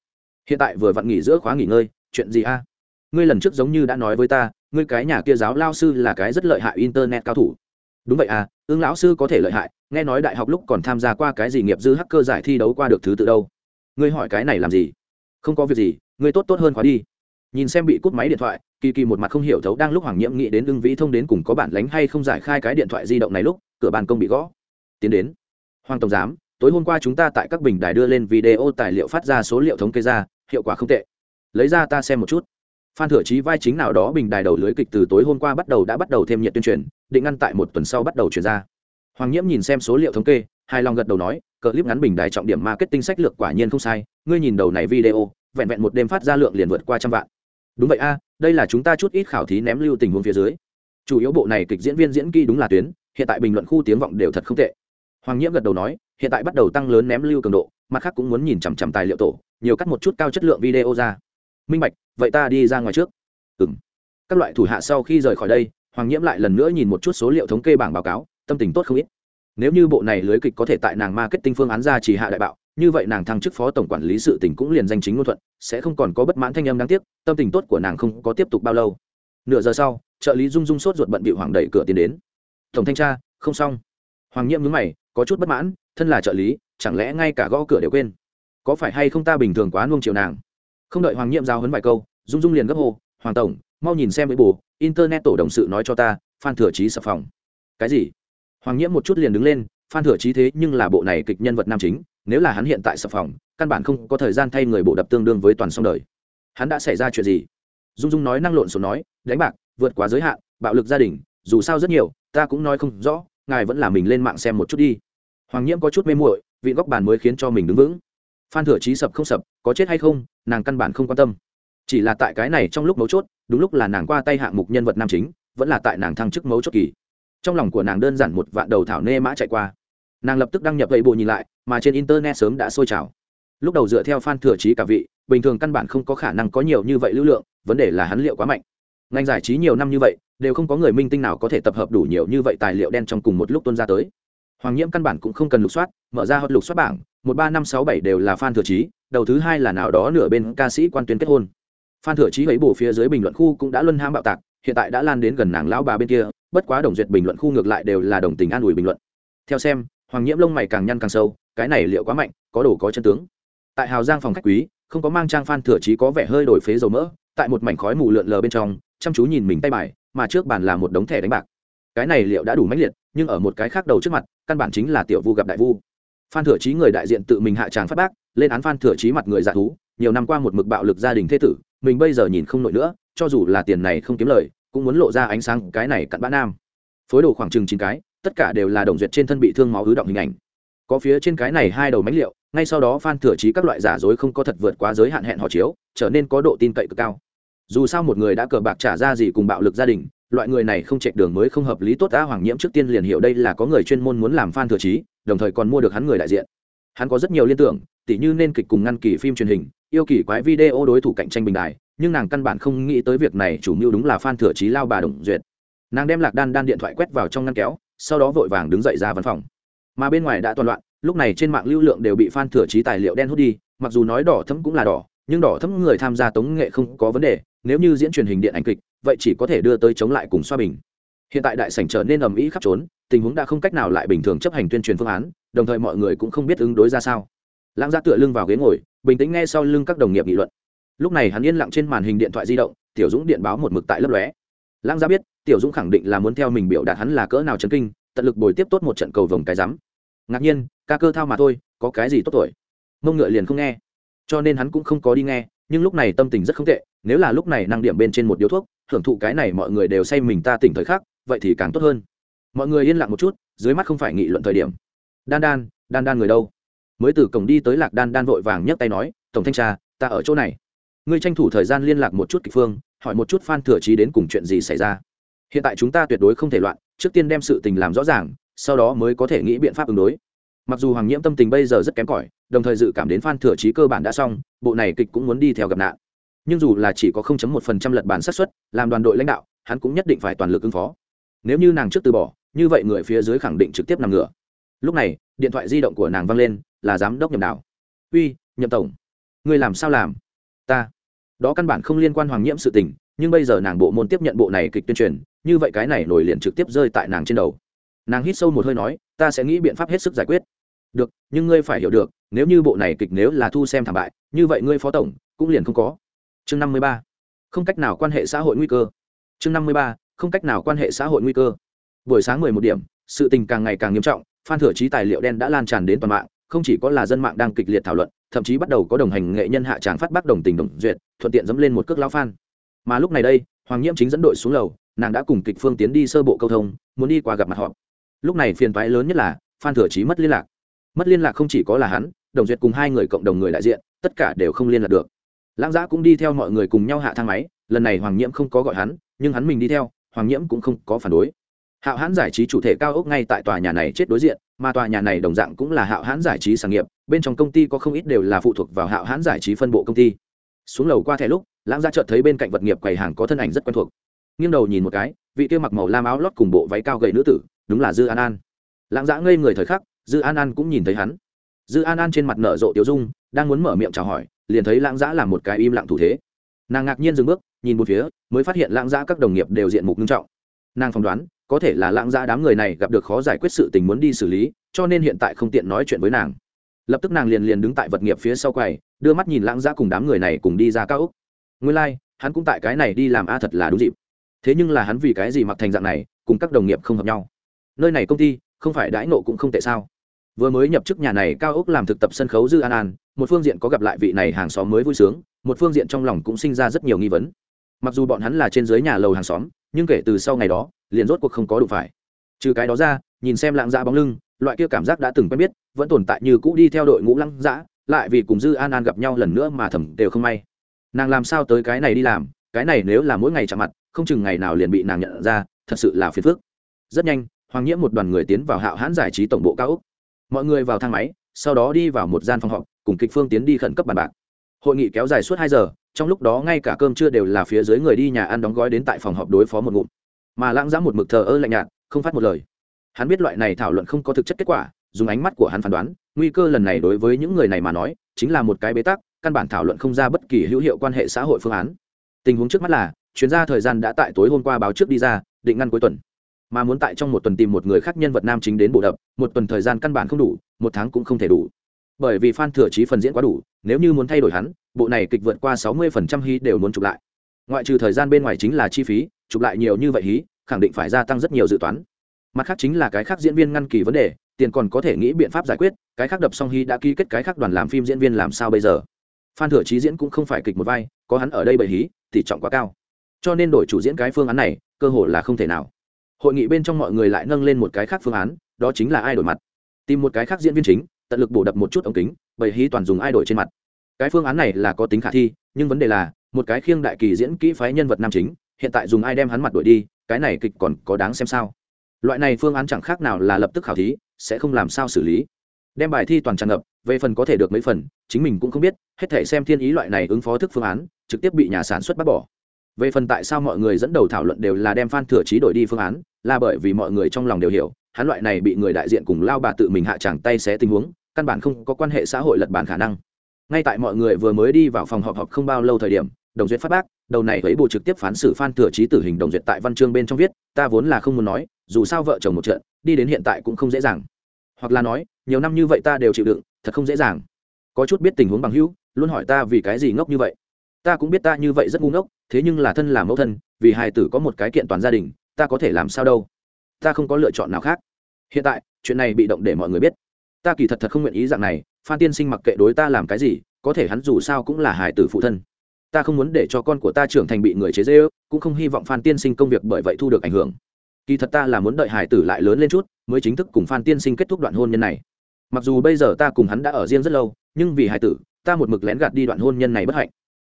Hiện tại vừa vặn nghỉ giữa khóa nghỉ ngơi, chuyện gì a? Ngươi lần trước giống như đã nói với ta, ngươi cái nhà kia giáo lao sư là cái rất lợi hại internet cao thủ. Đúng vậy à ương lão sư có thể lợi hại, nghe nói đại học lúc còn tham gia qua cái gì nghiệp dư hacker giải thi đấu qua được thứ tự đâu. Ngươi hỏi cái này làm gì? Không có việc gì, ngươi tốt tốt hơn khóa đi. Nhìn xem bị cút máy điện thoại kỳ kỳ một mặt không hiểu thấu đang lúc hoàng nhiễm nghĩ đến ưng vĩ thông đến cùng có bản lánh hay không giải khai cái điện thoại di động này lúc, cửa ban công bị gõ. Tiến đến. Hoàng tổng giám, tối hôm qua chúng ta tại các bình đài đưa lên video tài liệu phát ra số liệu thống kê ra, hiệu quả không tệ. Lấy ra ta xem một chút. Phan thừa trí vai chính nào đó bình đài đầu lưới kịch từ tối hôm qua bắt đầu đã bắt đầu thêm nhiệt tuyên truyền, định ngăn tại một tuần sau bắt đầu chuyển ra. Hoàng nhiễm nhìn xem số liệu thống kê, hài lòng gật đầu nói, clip ngắn bình đài trọng điểm marketing sách lược quả nhiên không sai, ngươi nhìn đầu này video, vẹn vẹn một đêm phát ra lượng liền vượt qua trăm vạn đúng vậy a, đây là chúng ta chút ít khảo thí ném lưu tình huống phía dưới. Chủ yếu bộ này kịch diễn viên diễn kỹ đúng là tuyến, hiện tại bình luận khu tiếng vọng đều thật không tệ. Hoàng nhiễm gật đầu nói, hiện tại bắt đầu tăng lớn ném lưu cường độ, mặt khác cũng muốn nhìn chằm chằm tài liệu tổ, nhiều cắt một chút cao chất lượng video ra. Minh bạch, vậy ta đi ra ngoài trước. Ừ m các loại thủ hạ sau khi rời khỏi đây, hoàng nhiễm lại lần nữa nhìn một chút số liệu thống kê bảng báo cáo, tâm tình tốt không ít. Nếu như bộ này lưới kịch có thể tại nàng marketing phương án ra chỉ hạ đại bạo như vậy nàng thăng chức phó tổng quản lý sự tỉnh cũng liền danh chính ngôn thuận, sẽ không còn có bất mãn thanh âm đáng tiếc, tâm tình tốt của nàng không có tiếp tục bao lâu. Nửa giờ sau, trợ lý dung dung sốt ruột bận bị hoàng đẩy cửa tiến đến. Tổng thanh tra, không xong. Hoàng nhiễm nhướng mày, có chút bất mãn, thân là trợ lý, chẳng lẽ ngay cả gõ cửa đều quên? Có phải hay không ta bình thường quá nuông chiều nàng? Không đợi hoàng nhiệm giao hấn vài câu dung dung liền gấp hô, hoàng tổng, mau nhìn xem với bù internet tổ đồng sự nói cho ta, phan thừa trí sập phòng. Cái gì? Hoàng nhiễm một chút liền đứng lên, phan thừa trí thế nhưng là bộ này kịch nhân vật nam chính nếu là hắn hiện tại sập phòng, căn bản không có thời gian thay người bộ đập tương đương với toàn song đời. Hắn đã xảy ra chuyện gì? Dung dung nói năng lộn xộn nói, đánh bạc, vượt quá giới hạn, bạo lực gia đình, dù sao rất nhiều, ta cũng nói không rõ, ngài vẫn là mình lên mạng xem một chút đi. Hoàng nhiễm có chút mê muội, vị góc bàn mới khiến cho mình đứng vững. Phan thừa trí sập không sập, có chết hay không, nàng căn bản không quan tâm. Chỉ là tại cái này trong lúc mấu chốt, đúng lúc là nàng qua tay hạng mục nhân vật nam chính, vẫn là tại nàng thăng chức mấu chốt kỳ. Trong lòng của nàng đơn giản một vạn đầu thảo nê mã chạy qua nàng lập tức đăng nhập vậy bộ nhìn lại, mà trên internet sớm đã sôi trào. Lúc đầu dựa theo phan thừa trí cả vị, bình thường căn bản không có khả năng có nhiều như vậy lưu lượng, vấn đề là hắn liệu quá mạnh. Ngành giải trí nhiều năm như vậy, đều không có người minh tinh nào có thể tập hợp đủ nhiều như vậy tài liệu đen trong cùng một lúc tuân ra tới. Hoàng nhiễm căn bản cũng không cần lục soát, mở ra hot lục soát bảng, một ba năm sáu bảy đều là phan thừa trí, đầu thứ hai là nào đó nửa bên ca sĩ quan tuyên kết hôn. Phan thừa trí ấy bổ phía dưới bình luận khu cũng đã luân ham bạo tạc, hiện tại đã lan đến gần nàng lão bà bên kia, bất quá đồng duyệt bình luận khu ngược lại đều là đồng tình an ủi bình luận. Theo xem hoàng nhiễm lông mày càng nhăn càng sâu, cái này liệu quá mạnh, có đồ có chân tướng. Tại hào giang phòng khách quý, không có mang trang phan thừa trí có vẻ hơi đổi phế dầu mỡ, tại một mảnh khói mù lượn lờ bên trong, chăm chú nhìn mình tay bài, mà trước bàn là một đống thẻ đánh bạc. Cái này liệu đã đủ mãnh liệt, nhưng ở một cái khác đầu trước mặt, căn bản chính là tiểu vu gặp đại vu. Phan thừa trí người đại diện tự mình hạ tràng phát bác, lên án phan thừa trí mặt người dạ thú, nhiều năm qua một mực bạo lực gia đình thế tử, mình bây giờ nhìn không nổi nữa, cho dù là tiền này không kiếm lời, cũng muốn lộ ra ánh sáng cái này cặn bã nam. Phối đồ khoảng chừng chín cái tất cả đều là đồng duyệt trên thân bị thương máu ứ động hình ảnh. Có phía trên cái này hai đầu mánh liệu, ngay sau đó phan thừa trí các loại giả dối không có thật vượt quá giới hạn hẹn họ chiếu, trở nên có độ tin cậy cực cao. Dù sao một người đã cờ bạc trả ra gì cùng bạo lực gia đình, loại người này không chạy đường mới không hợp lý tốt đã hoàng nhiễm trước tiên liền hiểu đây là có người chuyên môn muốn làm phan thừa trí đồng thời còn mua được hắn người đại diện. Hắn có rất nhiều liên tưởng, tỉ như nên kịch cùng ngăn kỳ phim truyền hình, yêu kỳ quái video đối thủ cạnh tranh bình đài nhưng nàng căn bản không nghĩ tới việc này chủ mưu đúng là phan thừa trí lao bà đồng duyệt. Nàng đem lạc đan đan điện thoại quét vào trong ngăn kéo sau đó vội vàng đứng dậy ra văn phòng. Mà bên ngoài đã toàn loạn, lúc này trên mạng lưu lượng đều bị phan thừa trí tài liệu đen hút đi, mặc dù nói đỏ thấm cũng là đỏ, nhưng đỏ thấm người tham gia tống nghệ không có vấn đề, nếu như diễn truyền hình điện ảnh kịch, vậy chỉ có thể đưa tới chống lại cùng xoa bình. Hiện tại đại sảnh trở nên ầm ĩ khắp trốn, tình huống đã không cách nào lại bình thường chấp hành tuyên truyền phương án, đồng thời mọi người cũng không biết ứng đối ra sao. Lãng ra tựa lưng vào ghế ngồi, bình tĩnh nghe sau lưng các đồng nghiệp nghị luận. Lúc này hắn yên lặng trên màn hình điện thoại di động, tiểu dũng điện báo một mực tại lấp lóe. Lãng ra biết tiểu dũng khẳng định là muốn theo mình biểu đạt hắn là cỡ nào chấn kinh, tận lực bồi tiếp tốt một trận cầu vồng cái rắm. Ngạc nhiên, ca cơ thao mà thôi, có cái gì tốt tuổi? Mông ngựa liền không nghe. Cho nên hắn cũng không có đi nghe, nhưng lúc này tâm tình rất không tệ, nếu là lúc này năng điểm bên trên một điếu thuốc hưởng thụ cái này mọi người đều say mình ta tỉnh thời khắc, vậy thì càng tốt hơn. Mọi người yên lặng một chút, dưới mắt không phải nghị luận thời điểm. Đan đan đan đan người đâu? Mới từ cổng đi tới lạc đan đan vội vàng nhấc tay nói, tổng thanh tra, ta ở chỗ này. Ngươi tranh thủ thời gian liên lạc một chút kịch phương, hỏi một chút phan thừa trí đến cùng chuyện gì xảy ra hiện tại chúng ta tuyệt đối không thể loạn, trước tiên đem sự tình làm rõ ràng, sau đó mới có thể nghĩ biện pháp ứng đối. Mặc dù hoàng nhiễm tâm tình bây giờ rất kém cỏi, đồng thời dự cảm đến phan thừa trí cơ bản đã xong, bộ này kịch cũng muốn đi theo gặp nạn. Nhưng dù là chỉ có 0.1% lật bản xác suất, làm đoàn đội lãnh đạo, hắn cũng nhất định phải toàn lực ứng phó. Nếu như nàng trước từ bỏ, như vậy người phía dưới khẳng định trực tiếp nằm ngửa. Lúc này, điện thoại di động của nàng văng lên, là giám đốc nhậm đảo. uy, nhậm tổng, ngươi làm sao làm? Ta. Đó căn bản không liên quan hoàng nhiễm sự tình, nhưng bây giờ nàng bộ môn tiếp nhận bộ này kịch tuyên truyền như vậy cái này nổi liền trực tiếp rơi tại nàng trên đầu. Nàng hít sâu một hơi nói, ta sẽ nghĩ biện pháp hết sức giải quyết. Được, nhưng ngươi phải hiểu được, nếu như bộ này kịch nếu là thu xem thảm bại, như vậy ngươi phó tổng cũng liền không có. Chương năm mươi ba. Không cách nào quan hệ xã hội nguy cơ. Chương năm mươi ba, không cách nào quan hệ xã hội nguy cơ. Buổi sáng mười một điểm, sự tình càng ngày càng nghiêm trọng, phan thừa trí tài liệu đen đã lan tràn đến toàn mạng, không chỉ có là dân mạng đang kịch liệt thảo luận, thậm chí bắt đầu có đồng hành nghệ nhân hạ tràng phát bác đồng tình đồng duyệt, thuận tiện dẫm lên một cước lao phan. Mà lúc này đây, hoàng nhiễm chính dẫn đội xuống lầu nàng đã cùng kịch phương tiến đi sơ bộ câu thông, muốn đi qua gặp mặt họ. Lúc này phiền toái lớn nhất là, phan thừa trí mất liên lạc. Mất liên lạc không chỉ có là hắn, đồng duyệt cùng hai người cộng đồng người đại diện, tất cả đều không liên lạc được. Lãng giã cũng đi theo mọi người cùng nhau hạ thang máy, lần này hoàng nhiễm không có gọi hắn, nhưng hắn mình đi theo, hoàng nhiễm cũng không có phản đối. Hạo hãn giải trí chủ thể cao ốc ngay tại tòa nhà này chết đối diện, mà tòa nhà này đồng dạng cũng là hạo hãn giải trí sản nghiệp, bên trong công ty có không ít đều là phụ thuộc vào hạo hãn giải trí phân bộ công ty. Xuống lầu qua thẻ lúc, lãng gia chợt thấy bên cạnh vật nghiệp quầy hàng có thân ảnh rất quen thuộc nghiêng đầu nhìn một cái vị kia mặc màu lam áo lót cùng bộ váy cao gầy nữ tử đúng là dư an an. Lãng giã ngây người thời khắc dư an an cũng nhìn thấy hắn. Dư an an trên mặt nở rộ tiểu dung đang muốn mở miệng chào hỏi liền thấy lãng giã làm một cái im lặng thủ thế. Nàng ngạc nhiên dừng bước nhìn một phía mới phát hiện lãng giã các đồng nghiệp đều diện mục nghiêm trọng. Nàng phỏng đoán có thể là lãng giã đám người này gặp được khó giải quyết sự tình muốn đi xử lý cho nên hiện tại không tiện nói chuyện với nàng. Lập tức nàng liền liền đứng tại vật nghiệp phía sau quầy đưa mắt nhìn lãng giã cùng đám người này cùng đi ra cao úc nguyên lai、like, hắn cũng tại cái này đi làm a thật là đúng dịp thế nhưng là hắn vì cái gì mặc thành dạng này, cùng các đồng nghiệp không hợp nhau? Nơi này công ty, không phải đãi nộ cũng không tệ sao? Vừa mới nhập chức nhà này cao úc làm thực tập sân khấu dư an an, một phương diện có gặp lại vị này hàng xóm mới vui sướng, một phương diện trong lòng cũng sinh ra rất nhiều nghi vấn. Mặc dù bọn hắn là trên dưới nhà lầu hàng xóm, nhưng kể từ sau ngày đó, liền rốt cuộc không có đủ phải. Trừ cái đó ra, nhìn xem lãng dã bóng lưng, loại kia cảm giác đã từng quen biết, vẫn tồn tại như cũ đi theo đội ngũ lãng dã, lại vì cùng dư an an gặp nhau lần nữa mà thầm đều không may. Nàng làm sao tới cái này đi làm, cái này nếu là mỗi ngày chạm mặt không chừng ngày nào liền bị nàng nhận ra, thật sự là phiền phức. Rất nhanh, hoàng nhiễm một đoàn người tiến vào hạo hãn giải trí tổng bộ cao úc mọi người vào thang máy, sau đó đi vào một gian phòng họp, cùng kịch phương tiến đi khẩn cấp bàn bạc. Hội nghị kéo dài suốt hai giờ, trong lúc đó ngay cả cơm trưa đều là phía dưới người đi nhà ăn đóng gói đến tại phòng họp đối phó một ngụm. Mà lãng giã một mực thờ ơ lạnh nhạt, không phát một lời. Hắn biết loại này thảo luận không có thực chất kết quả, dùng ánh mắt của hắn phán đoán, nguy cơ lần này đối với những người này mà nói, chính là một cái bế tắc, căn bản thảo luận không ra bất kỳ hữu hiệu quan hệ xã hội phương án. Tình huống trước mắt là chuyên gia thời gian đã tại tối hôm qua báo trước đi ra, định ngăn cuối tuần. Mà muốn tại trong một tuần tìm một người khác nhân vật nam chính đến bổ đập, một tuần thời gian căn bản không đủ, một tháng cũng không thể đủ. Bởi vì phan thừa trí phần diễn quá đủ, nếu như muốn thay đổi hắn, bộ này kịch vượt qua sáu mươi phần trăm hí đều muốn chụp lại. Ngoại trừ thời gian bên ngoài chính là chi phí, chụp lại nhiều như vậy hí, khẳng định phải gia tăng rất nhiều dự toán. Mặt khác chính là cái khác diễn viên ngăn kỳ vấn đề, tiền còn có thể nghĩ biện pháp giải quyết, cái khác đập xong hí đã ký kết cái khác đoàn làm phim diễn viên làm sao bây giờ? Phan thừa trí diễn cũng không phải kịch một vai, có hắn ở đây bởi hí, tỷ trọng quá cao cho nên đổi chủ diễn cái phương án này, cơ hội là không thể nào. Hội nghị bên trong mọi người lại nâng lên một cái khác phương án, đó chính là ai đổi mặt. Tìm một cái khác diễn viên chính, tận lực bổ đập một chút ống kính bởi hí toàn dùng ai đổi trên mặt. Cái phương án này là có tính khả thi, nhưng vấn đề là, một cái khiêng đại kỳ diễn kỹ phái nhân vật nam chính, hiện tại dùng ai đem hắn mặt đổi đi, cái này kịch còn có đáng xem sao? Loại này phương án chẳng khác nào là lập tức khảo thí, sẽ không làm sao xử lý. Đem bài thi toàn tràn ngập, về phần có thể được mấy phần, chính mình cũng không biết, hết thể xem thiên ý loại này ứng phó thức phương án, trực tiếp bị nhà sản xuất bác bỏ về phần tại sao mọi người dẫn đầu thảo luận đều là đem phan thừa trí đổi đi phương án, là bởi vì mọi người trong lòng đều hiểu, hắn loại này bị người đại diện cùng lao bà tự mình hạ tràng tay xé tình huống, căn bản không có quan hệ xã hội lật bản khả năng. Ngay tại mọi người vừa mới đi vào phòng họp họp không bao lâu thời điểm, đồng duyệt phát bác, đầu này thấy bộ trực tiếp phán xử phan thừa trí tử hình đồng duyệt tại văn chương bên trong viết, ta vốn là không muốn nói, dù sao vợ chồng một trận, đi đến hiện tại cũng không dễ dàng. Hoặc là nói, nhiều năm như vậy ta đều chịu đựng, thật không dễ dàng. Có chút biết tình huống bằng hữu, luôn hỏi ta vì cái gì ngốc như vậy ta cũng biết ta như vậy rất ngu ngốc, thế nhưng là thân là mẫu thân, vì hài tử có một cái kiện toàn gia đình, ta có thể làm sao đâu? Ta không có lựa chọn nào khác. Hiện tại, chuyện này bị động để mọi người biết. Ta kỳ thật thật không nguyện ý dạng này, phan tiên sinh mặc kệ đối ta làm cái gì, có thể hắn dù sao cũng là hài tử phụ thân. Ta không muốn để cho con của ta trưởng thành bị người chế dễ ước cũng không hy vọng phan tiên sinh công việc bởi vậy thu được ảnh hưởng. Kỳ thật ta là muốn đợi hải tử lại lớn lên chút, mới chính thức cùng phan tiên sinh kết thúc đoạn hôn nhân này. Mặc dù bây giờ ta cùng hắn đã ở riêng rất lâu, nhưng vì hải tử, ta một mực lén gạt đi đoạn hôn nhân này bất hạnh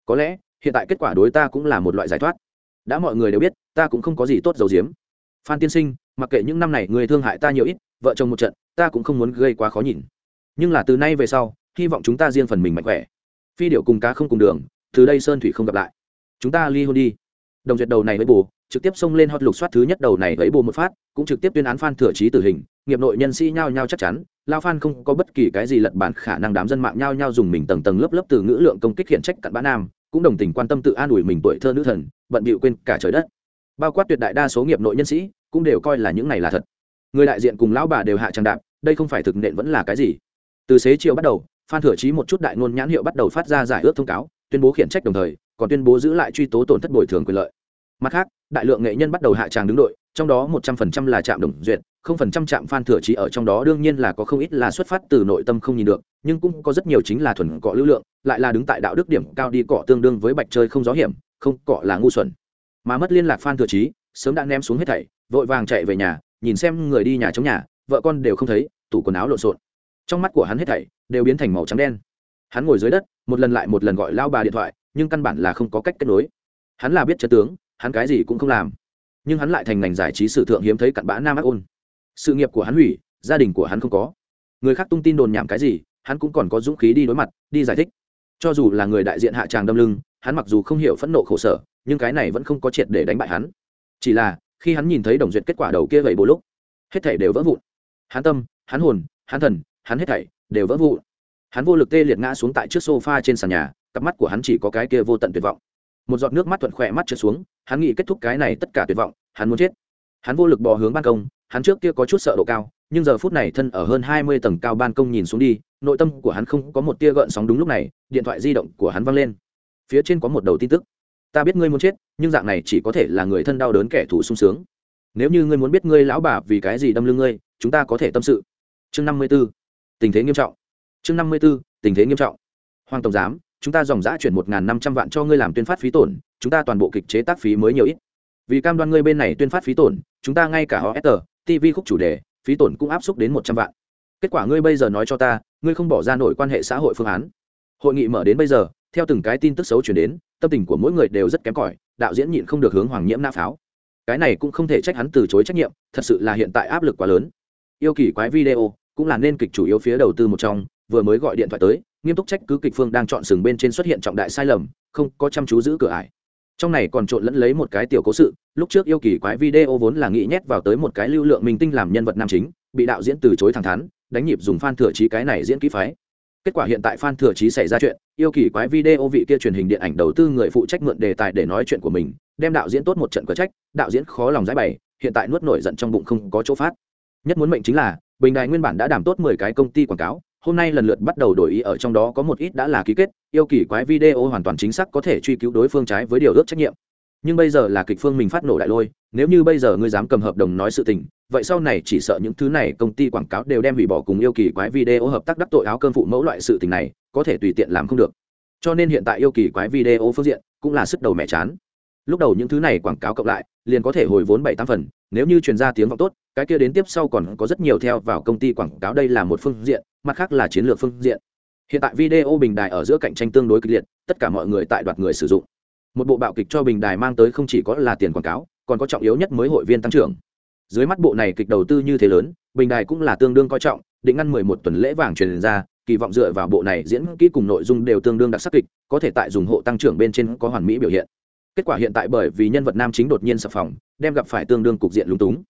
có lẽ, hiện tại kết quả đối ta cũng là một loại giải thoát. Đã mọi người đều biết, ta cũng không có gì tốt dầu diếm phan tiên sinh, mặc kệ những năm này người thương hại ta nhiều ít, vợ chồng một trận, ta cũng không muốn gây quá khó nhìn. Nhưng là từ nay về sau, hy vọng chúng ta riêng phần mình mạnh khỏe. Phi điệu cùng cá không cùng đường, từ đây sơn thủy không gặp lại. Chúng ta ly hôn đi. Đồng duyệt đầu này với bù trực tiếp xông lên hot lục soát thứ nhất đầu này với bù một phát, cũng trực tiếp tuyên án phan thừa trí tử hình, nghiệp nội nhân sĩ nhao nhao chắc chắn lao phan không có bất kỳ cái gì lật bản khả năng đám dân mạng nhao nhao dùng mình tầng tầng lớp lớp từ ngữ lượng công kích hiện trách cặn bã nam, cũng đồng tình quan tâm tự an ủi mình tuổi thơ nữ thần, bận bịu quên cả trời đất. Bao quát tuyệt đại đa số nghiệp nội nhân sĩ, cũng đều coi là những này là thật. Người đại diện cùng lão bà đều hạ trang đạp, đây không phải thực nện vẫn là cái gì. Từ xế chiều bắt đầu, phan thừa trí một chút đại ngôn nhãn hiệu bắt đầu phát ra giải ước thông cáo, tuyên bố khiển trách đồng thời, còn tuyên bố giữ lại truy tố tổn thất bồi thường quyền lợi. Mặt khác, đại lượng nghệ nhân bắt đầu hạ tràng đứng đội trong đó một trăm phần trăm là trạm đồng duyệt, không phần trăm trạm phan thừa trí ở trong đó, đương nhiên là có không ít là xuất phát từ nội tâm không nhìn được, nhưng cũng có rất nhiều chính là thuần cọ lưu lượng, lại là đứng tại đạo đức điểm cao đi cọ tương đương với bạch chơi không gió hiểm, không cọ là ngu xuẩn. Mà mất liên lạc phan thừa trí, sớm đã ném xuống hết thảy, vội vàng chạy về nhà, nhìn xem người đi nhà chống nhà, vợ con đều không thấy, tủ quần áo lộn xộn. Trong mắt của hắn hết thảy đều biến thành màu trắng đen. Hắn ngồi dưới đất, một lần lại một lần gọi lao bà điện thoại, nhưng căn bản là không có cách kết nối. Hắn là biết chân tướng, hắn cái gì cũng không làm nhưng hắn lại thành ngành giải trí sử thượng hiếm thấy cặn bã nam ác ôn. Sự nghiệp của hắn hủy, gia đình của hắn không có. Người khác tung tin đồn nhảm cái gì, hắn cũng còn có dũng khí đi đối mặt, đi giải thích. Cho dù là người đại diện hạ tràng đâm lưng, hắn mặc dù không hiểu phẫn nộ khổ sở, nhưng cái này vẫn không có triệt để đánh bại hắn. Chỉ là, khi hắn nhìn thấy đồng duyệt kết quả đầu kia vậy bố lúc, hết thảy đều vỡ vụn. Hắn tâm, hắn hồn, hắn thần, hắn hết thảy đều vỡ vụn. Hắn vô lực tê liệt ngã xuống tại trước sofa trên sàn nhà, cặp mắt của hắn chỉ có cái kia vô tận tuyệt vọng. Một giọt nước mắt thuận khỏe mắt trượt xuống hắn nghĩ kết thúc cái này tất cả tuyệt vọng, hắn muốn chết. Hắn vô lực bò hướng ban công, hắn trước kia có chút sợ độ cao, nhưng giờ phút này thân ở hơn hai mươi tầng cao ban công nhìn xuống đi, nội tâm của hắn không có một tia gợn sóng đúng lúc này, điện thoại di động của hắn văng lên. Phía trên có một đầu tin tức. Ta biết ngươi muốn chết, nhưng dạng này chỉ có thể là người thân đau đớn kẻ thù sung sướng. Nếu như ngươi muốn biết ngươi lão bà vì cái gì đâm lưng ngươi, chúng ta có thể tâm sự. Chương năm mươi b ố tình thế nghiêm trọng. Chương năm mươi b ố tình thế nghiêm trọng. Hoàng tổng giám chúng ta dòng giã chuyển một năm trăm vạn cho ngươi làm tuyên phát phí tổn chúng ta toàn bộ kịch chế tác phí mới nhiều ít. Vì cam đoan ngươi bên này tuyên phát phí tổn chúng ta ngay cả họ ester, tv khúc chủ đề phí tổn cũng áp xúc đến một trăm vạn. Kết quả ngươi bây giờ nói cho ta ngươi không bỏ ra nổi quan hệ xã hội phương án. Hội nghị mở đến bây giờ theo từng cái tin tức xấu chuyển đến tâm tình của mỗi người đều rất kém cỏi đạo diễn nhịn không được hướng hoàng nhiễm nã pháo. Cái này cũng không thể trách hắn từ chối trách nhiệm thật sự là hiện tại áp lực quá lớn. Yêu kỳ quái video cũng là nên kịch chủ yếu phía đầu tư một trong vừa mới gọi điện thoại tới nghiêm túc trách cứ kịch phương đang chọn sừng bên trên xuất hiện trọng đại sai lầm, không có chăm chú giữ cửa ải. Trong này còn trộn lẫn lấy một cái tiểu cố sự, lúc trước yêu kỳ quái video vốn là nghĩ nhét vào tới một cái lưu lượng minh tinh làm nhân vật nam chính, bị đạo diễn từ chối thẳng thắn, đánh nhịp dùng phan thừa trí cái này diễn kỹ phái. Kết quả hiện tại phan thừa trí xảy ra chuyện, yêu kỳ quái video vị kia truyền hình điện ảnh đầu tư người phụ trách mượn đề tài để nói chuyện của mình, đem đạo diễn tốt một trận có trách, đạo diễn khó lòng giải bày, hiện tại nuốt nổi giận trong bụng không có chỗ phát. Nhất muốn mệnh chính là, bình đài nguyên bản đã đảm tốt mười cái công ty quảng cáo hôm nay lần lượt bắt đầu đổi ý ở trong đó có một ít đã là ký kết, yêu kỳ quái video hoàn toàn chính xác có thể truy cứu đối phương trái với điều ước trách nhiệm. Nhưng bây giờ là kịch phương mình phát nổ đại lôi, nếu như bây giờ ngươi dám cầm hợp đồng nói sự tình, vậy sau này chỉ sợ những thứ này công ty quảng cáo đều đem hủy bỏ cùng yêu kỳ quái video hợp tác đắc tội áo cơn phụ mẫu loại sự tình này, có thể tùy tiện làm không được. Cho nên hiện tại yêu kỳ quái video phương diện cũng là sức đầu mẹ chán. Lúc đầu những thứ này quảng cáo cộng lại liền có thể hồi vốn bảy tám phần, nếu như truyền ra tiếng vọng tốt, cái kia đến tiếp sau còn có rất nhiều theo vào công ty quảng cáo đây là một phương diện, mặt khác là chiến lược phương diện. Hiện tại video bình đài ở giữa cạnh tranh tương đối kịch liệt, tất cả mọi người tại đoạt người sử dụng. Một bộ bạo kịch cho bình đài mang tới không chỉ có là tiền quảng cáo, còn có trọng yếu nhất mới hội viên tăng trưởng. Dưới mắt bộ này kịch đầu tư như thế lớn, bình đài cũng là tương đương coi trọng, định ngăn mười một tuần lễ vàng truyền ra, kỳ vọng dựa vào bộ này diễn kỹ cùng nội dung đều tương đương đặc sắc kịch, có thể tại dùng hộ tăng trưởng bên trên có hoàn mỹ biểu hiện kết quả hiện tại bởi vì nhân vật nam chính đột nhiên sập phòng, đem gặp phải tương đương cục diện lúng túng.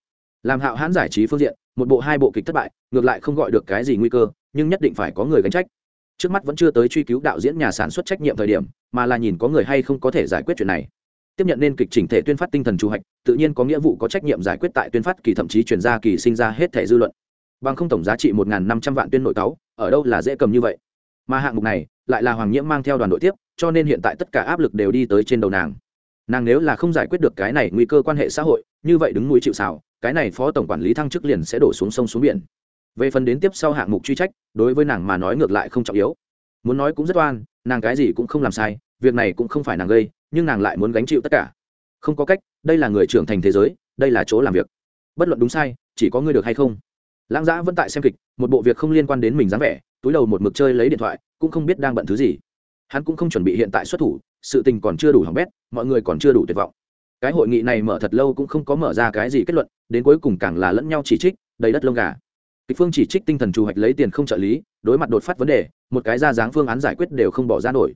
Làm hạo hãn giải trí phương diện, một bộ hai bộ kịch thất bại, ngược lại không gọi được cái gì nguy cơ, nhưng nhất định phải có người gánh trách. Trước mắt vẫn chưa tới truy cứu đạo diễn nhà sản xuất trách nhiệm thời điểm, mà là nhìn có người hay không có thể giải quyết chuyện này. Tiếp nhận nên kịch chỉnh thể tuyên phát tinh thần chủ hạch, tự nhiên có nghĩa vụ có trách nhiệm giải quyết tại tuyên phát kỳ thậm chí chuyển ra kỳ sinh ra hết thể dư luận. Bằng không tổng giá trị một năm trăm vạn tuyên nội cáo, ở đâu là dễ cầm như vậy? Mà hạng mục này, lại là hoàng nhiễm mang theo đoàn đội tiếp, cho nên hiện tại tất cả áp lực đều đi tới trên đầu nàng nàng nếu là không giải quyết được cái này nguy cơ quan hệ xã hội, như vậy đứng núi chịu xào cái này phó tổng quản lý thăng chức liền sẽ đổ xuống sông xuống biển. Về phần đến tiếp sau hạng mục truy trách, đối với nàng mà nói ngược lại không trọng yếu. Muốn nói cũng rất oan, nàng cái gì cũng không làm sai, việc này cũng không phải nàng gây, nhưng nàng lại muốn gánh chịu tất cả. Không có cách, đây là người trưởng thành thế giới, đây là chỗ làm việc. Bất luận đúng sai, chỉ có ngươi được hay không. Lãng giã vẫn tại xem kịch, một bộ việc không liên quan đến mình dáng vẻ, túi đầu một mực chơi lấy điện thoại, cũng không biết đang bận thứ gì hắn cũng không chuẩn bị hiện tại xuất thủ, sự tình còn chưa đủ hỏng bét, mọi người còn chưa đủ tuyệt vọng. Cái hội nghị này mở thật lâu cũng không có mở ra cái gì kết luận, đến cuối cùng càng là lẫn nhau chỉ trích, đầy đất lông gà. Kịch phương chỉ trích tinh thần trù hoạch lấy tiền không trợ lý, đối mặt đột phát vấn đề, một cái ra dáng phương án giải quyết đều không bỏ ra nổi.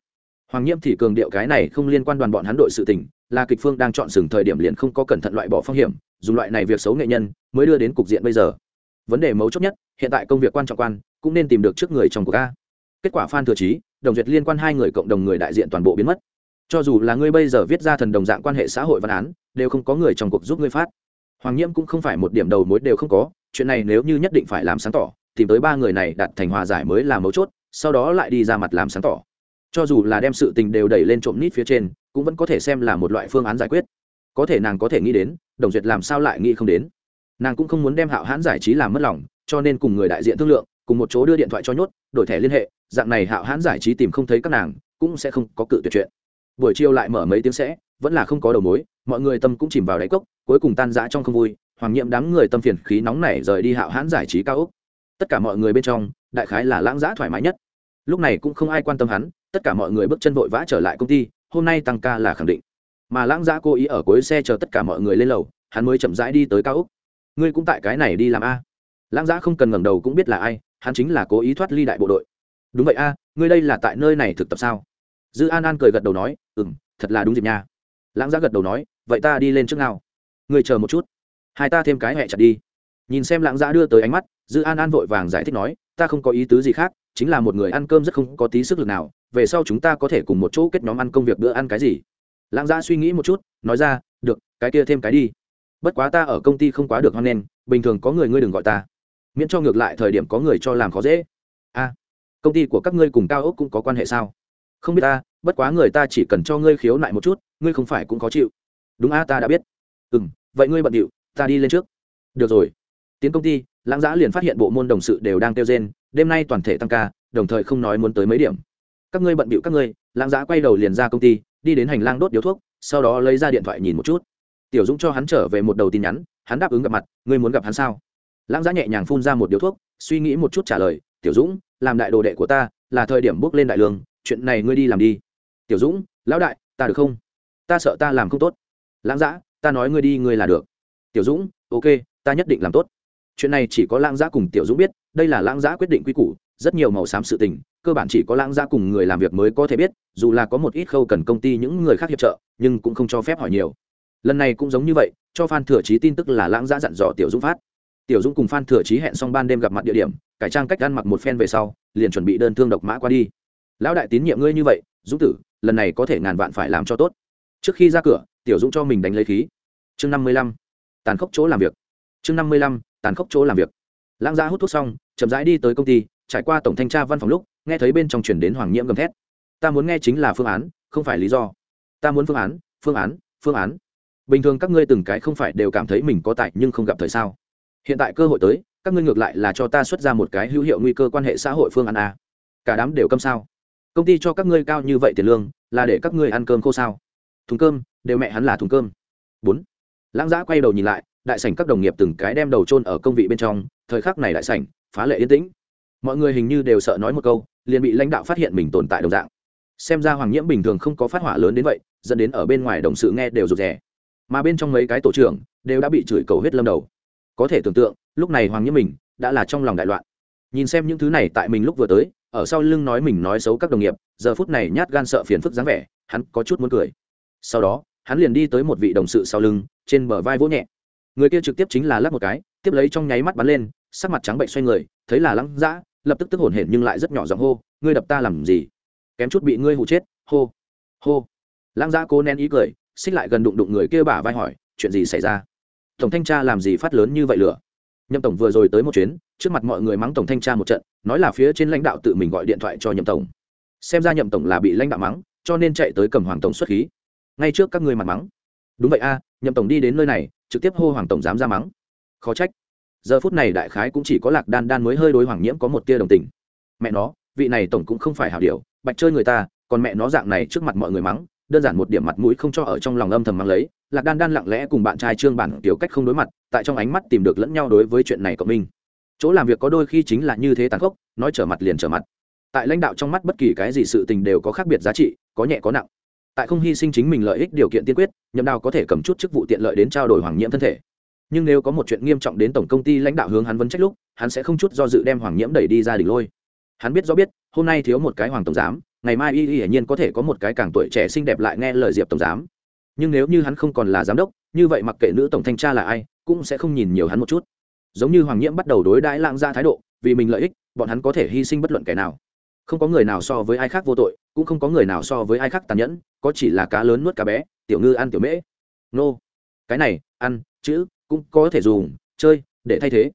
Hoàng nhiễm thì cường điệu cái này không liên quan đoàn bọn hắn đội sự tình, là kịch phương đang chọn sừng thời điểm liền không có cẩn thận loại bỏ phong hiểm, dùng loại này việc xấu nghệ nhân, mới đưa đến cục diện bây giờ. Vấn đề mấu chốt nhất, hiện tại công việc quan trọng quan, cũng nên tìm được trước người trong cuộc ca kết quả phan thừa trí đồng duyệt liên quan hai người cộng đồng người đại diện toàn bộ biến mất. Cho dù là ngươi bây giờ viết ra thần đồng dạng quan hệ xã hội văn án, đều không có người trong cuộc giúp ngươi phát. Hoàng nhiễm cũng không phải một điểm đầu mối đều không có, chuyện này nếu như nhất định phải làm sáng tỏ, tìm tới ba người này đặt thành hòa giải mới là mấu chốt, sau đó lại đi ra mặt làm sáng tỏ. Cho dù là đem sự tình đều đẩy lên trộm nít phía trên, cũng vẫn có thể xem là một loại phương án giải quyết. Có thể nàng có thể nghĩ đến, đồng duyệt làm sao lại nghĩ không đến. Nàng cũng không muốn đem hạo hãn giải trí làm mất lòng, cho nên cùng người đại diện thương lượng, cùng một chỗ đưa điện thoại cho nhốt, đổi thẻ liên hệ dạng này hạo hãn giải trí tìm không thấy các nàng, cũng sẽ không có cự tuyệt chuyện. Buổi chiều lại mở mấy tiếng sẽ, vẫn là không có đầu mối, mọi người tâm cũng chìm vào đáy cốc, cuối cùng tan rã trong không vui, hoàng nhiệm đám người tâm phiền khí nóng này rời đi hạo hãn giải trí cao úc tất cả mọi người bên trong, đại khái là lãng giã thoải mái nhất. Lúc này cũng không ai quan tâm hắn, tất cả mọi người bước chân vội vã trở lại công ty, hôm nay tăng ca là khẳng định. Mà lãng giã cố ý ở cuối xe chờ tất cả mọi người lên lầu, hắn mới chậm rãi đi tới cao úc ngươi cũng tại cái này đi làm a? Lãng giã không cần ngẩng đầu cũng biết là ai, hắn chính là cố ý thoát ly đại bộ đội đúng vậy a, ngươi đây là tại nơi này thực tập sao? Dư an an cười gật đầu nói ừ m thật là đúng dịp nha. Lãng giã gật đầu nói, vậy ta đi lên trước nào ngươi chờ một chút. Hai ta thêm cái hẹ chặt đi. Nhìn xem lãng giã đưa tới ánh mắt, dư an an vội vàng giải thích nói, ta không có ý tứ gì khác, chính là một người ăn cơm rất không có tí sức lực nào, về sau chúng ta có thể cùng một chỗ kết nhóm ăn công việc bữa ăn cái gì? Lãng giã suy nghĩ một chút, nói ra, được, cái kia thêm cái đi. Bất quá ta ở công ty không quá được hoan nghênh, bình thường có người ngươi đừng gọi ta. Miễn cho ngược lại thời điểm có người cho làm khó dễ. A công ty của các ngươi cùng cao ốc cũng có quan hệ sao? Không biết ta, bất quá người ta chỉ cần cho ngươi khiếu nại một chút, ngươi không phải cũng khó chịu. Đúng a, ta đã biết. Ừ m vậy ngươi bận điệu, ta đi lên trước. Được rồi. Tiến công ty, lãng giã liền phát hiện bộ môn đồng sự đều đang kêu gen. đêm nay toàn thể tăng ca, đồng thời không nói muốn tới mấy điểm. Các ngươi bận bịu các ngươi, lãng giã quay đầu liền ra công ty, đi đến hành lang đốt điếu thuốc, sau đó lấy ra điện thoại nhìn một chút. Tiểu dũng cho hắn trở về một đầu tin nhắn, hắn đáp ứng gặp mặt, ngươi muốn gặp hắn sao? Lãng giá nhẹ nhàng phun ra một điếu thuốc, suy nghĩ một chút trả lời, tiểu dũng làm đại đồ đệ của ta, là thời điểm bước lên đại lương, chuyện này ngươi đi làm đi. Tiểu dũng, lão đại, ta được không? Ta sợ ta làm không tốt. Lãng giã ta nói ngươi đi, ngươi là được. Tiểu dũng, ok, ta nhất định làm tốt. Chuyện này chỉ có lãng giã cùng tiểu dũng biết, đây là lãng giã quyết định quy củ, rất nhiều màu xám sự tình, cơ bản chỉ có lãng giã cùng người làm việc mới có thể biết, dù là có một ít khâu cần công ty những người khác hiệp trợ, nhưng cũng không cho phép hỏi nhiều. Lần này cũng giống như vậy, cho phan thừa trí tin tức là lãng giã dặn dò tiểu dũng phát tiểu dũng cùng phan thừa trí hẹn xong ban đêm gặp mặt địa điểm, cải trang cách ăn mặc một phen về sau, liền chuẩn bị đơn thương độc mã qua đi. Lão đại tín nhiệm ngươi như vậy, dũng tử, lần này có thể ngàn vạn phải làm cho tốt. Trước khi ra cửa, tiểu dũng cho mình đánh lấy khí. Chương năm mươi lăm, tàn khốc chỗ làm việc. Chương năm mươi lăm, tàn khốc chỗ làm việc. Lãng gia hút thuốc xong, chậm rãi đi tới công ty, trải qua tổng thanh tra văn phòng lúc, nghe thấy bên trong chuyển đến hoàng nhiễm gầm thét. Ta muốn nghe chính là phương án, không phải lý do. Ta muốn phương án phương án phương án. Bình thường các ngươi từng cái không phải đều cảm thấy mình có tại nhưng không gặp thời sao hiện tại cơ hội tới các ngươi ngược lại là cho ta xuất ra một cái hữu hiệu nguy cơ quan hệ xã hội phương ăn à, cả đám đều câm sao? Công ty cho các ngươi cao như vậy tiền lương là để các ngươi ăn cơm khô sao? Thùng cơm đều mẹ hắn là thùng cơm. Bốn. Lãng giã quay đầu nhìn lại đại sảnh các đồng nghiệp từng cái đem đầu trôn ở công vị bên trong thời khắc này đại sảnh phá lệ yên tĩnh. Mọi người hình như đều sợ nói một câu liền bị lãnh đạo phát hiện mình tồn tại đồng dạng. Xem ra hoàng nhiễm bình thường không có phát hỏa lớn đến vậy dẫn đến ở bên ngoài đồng sự nghe đều rụt rè. Mà bên trong mấy cái tổ trưởng đều đã bị chửi cầu hết lâm đầu có thể tưởng tượng, lúc này hoàng nhiễm mình đã là trong lòng đại loạn. Nhìn xem những thứ này tại mình lúc vừa tới, ở sau lưng nói mình nói xấu các đồng nghiệp, giờ phút này nhát gan sợ phiền phức dáng vẻ, hắn có chút muốn cười. Sau đó, hắn liền đi tới một vị đồng sự sau lưng, trên bờ vai vỗ nhẹ. Người kia trực tiếp chính là lắc một cái, tiếp lấy trong nháy mắt bắn lên, sắc mặt trắng bệnh xoay người, thấy là lăng dã, lập tức tức hổn hển nhưng lại rất nhỏ giọng hô, ngươi đập ta làm gì? Kém chút bị ngươi hụ chết, hô hô. Lăng dã cố nén ý cười, xích lại gần đụng đụng người kia bả vai hỏi, chuyện gì xảy ra? Tổng thanh tra làm gì phát lớn như vậy lửa? Nhậm tổng vừa rồi tới một chuyến, trước mặt mọi người mắng tổng thanh tra một trận, nói là phía trên lãnh đạo tự mình gọi điện thoại cho nhậm tổng. Xem ra nhậm tổng là bị lãnh đạo mắng, cho nên chạy tới cầm hoàng tổng xuất khí. Ngay trước các người mặt mắng. Đúng vậy a, nhậm tổng đi đến nơi này, trực tiếp hô hoàng tổng dám ra mắng. Khó trách. Giờ phút này đại khái cũng chỉ có lạc đan đan mới hơi đối hoàng nhiễm có một tia đồng tình. Mẹ nó, vị này tổng cũng không phải hảo điều, bạch chơi người ta, còn mẹ nó dạng này trước mặt mọi người mắng đơn giản một điểm mặt mũi không cho ở trong lòng âm thầm mang lấy, lạc đan đan lặng lẽ cùng bạn trai trương bản tiểu cách không đối mặt, tại trong ánh mắt tìm được lẫn nhau đối với chuyện này cộng mình chỗ làm việc có đôi khi chính là như thế tàn khốc, nói trở mặt liền trở mặt. Tại lãnh đạo trong mắt bất kỳ cái gì sự tình đều có khác biệt giá trị, có nhẹ có nặng. Tại không hy sinh chính mình lợi ích điều kiện tiên quyết, nhậm đào có thể cầm chút chức vụ tiện lợi đến trao đổi hoàng nhiễm thân thể. Nhưng nếu có một chuyện nghiêm trọng đến tổng công ty lãnh đạo hướng hắn vấn trách lúc, hắn sẽ không chút do dự đem hoàng nhiễm đẩy đi ra đỉnh lôi. Hắn biết rõ biết, hôm nay thiếu một cái hoàng tổng giám ngày mai y y hiển nhiên có thể có một cái càng tuổi trẻ xinh đẹp lại nghe lời diệp tổng giám. Nhưng nếu như hắn không còn là giám đốc, như vậy mặc kệ nữ tổng thanh tra là ai, cũng sẽ không nhìn nhiều hắn một chút. Giống như hoàng nhiễm bắt đầu đối đãi lãng ra thái độ, vì mình lợi ích, bọn hắn có thể hy sinh bất luận kẻ nào. Không có người nào so với ai khác vô tội, cũng không có người nào so với ai khác tàn nhẫn, có chỉ là cá lớn nuốt cá bé, tiểu ngư ăn tiểu mễ. Nô. Cái này, ăn, chữ, cũng có thể dùng, chơi, để thay thế.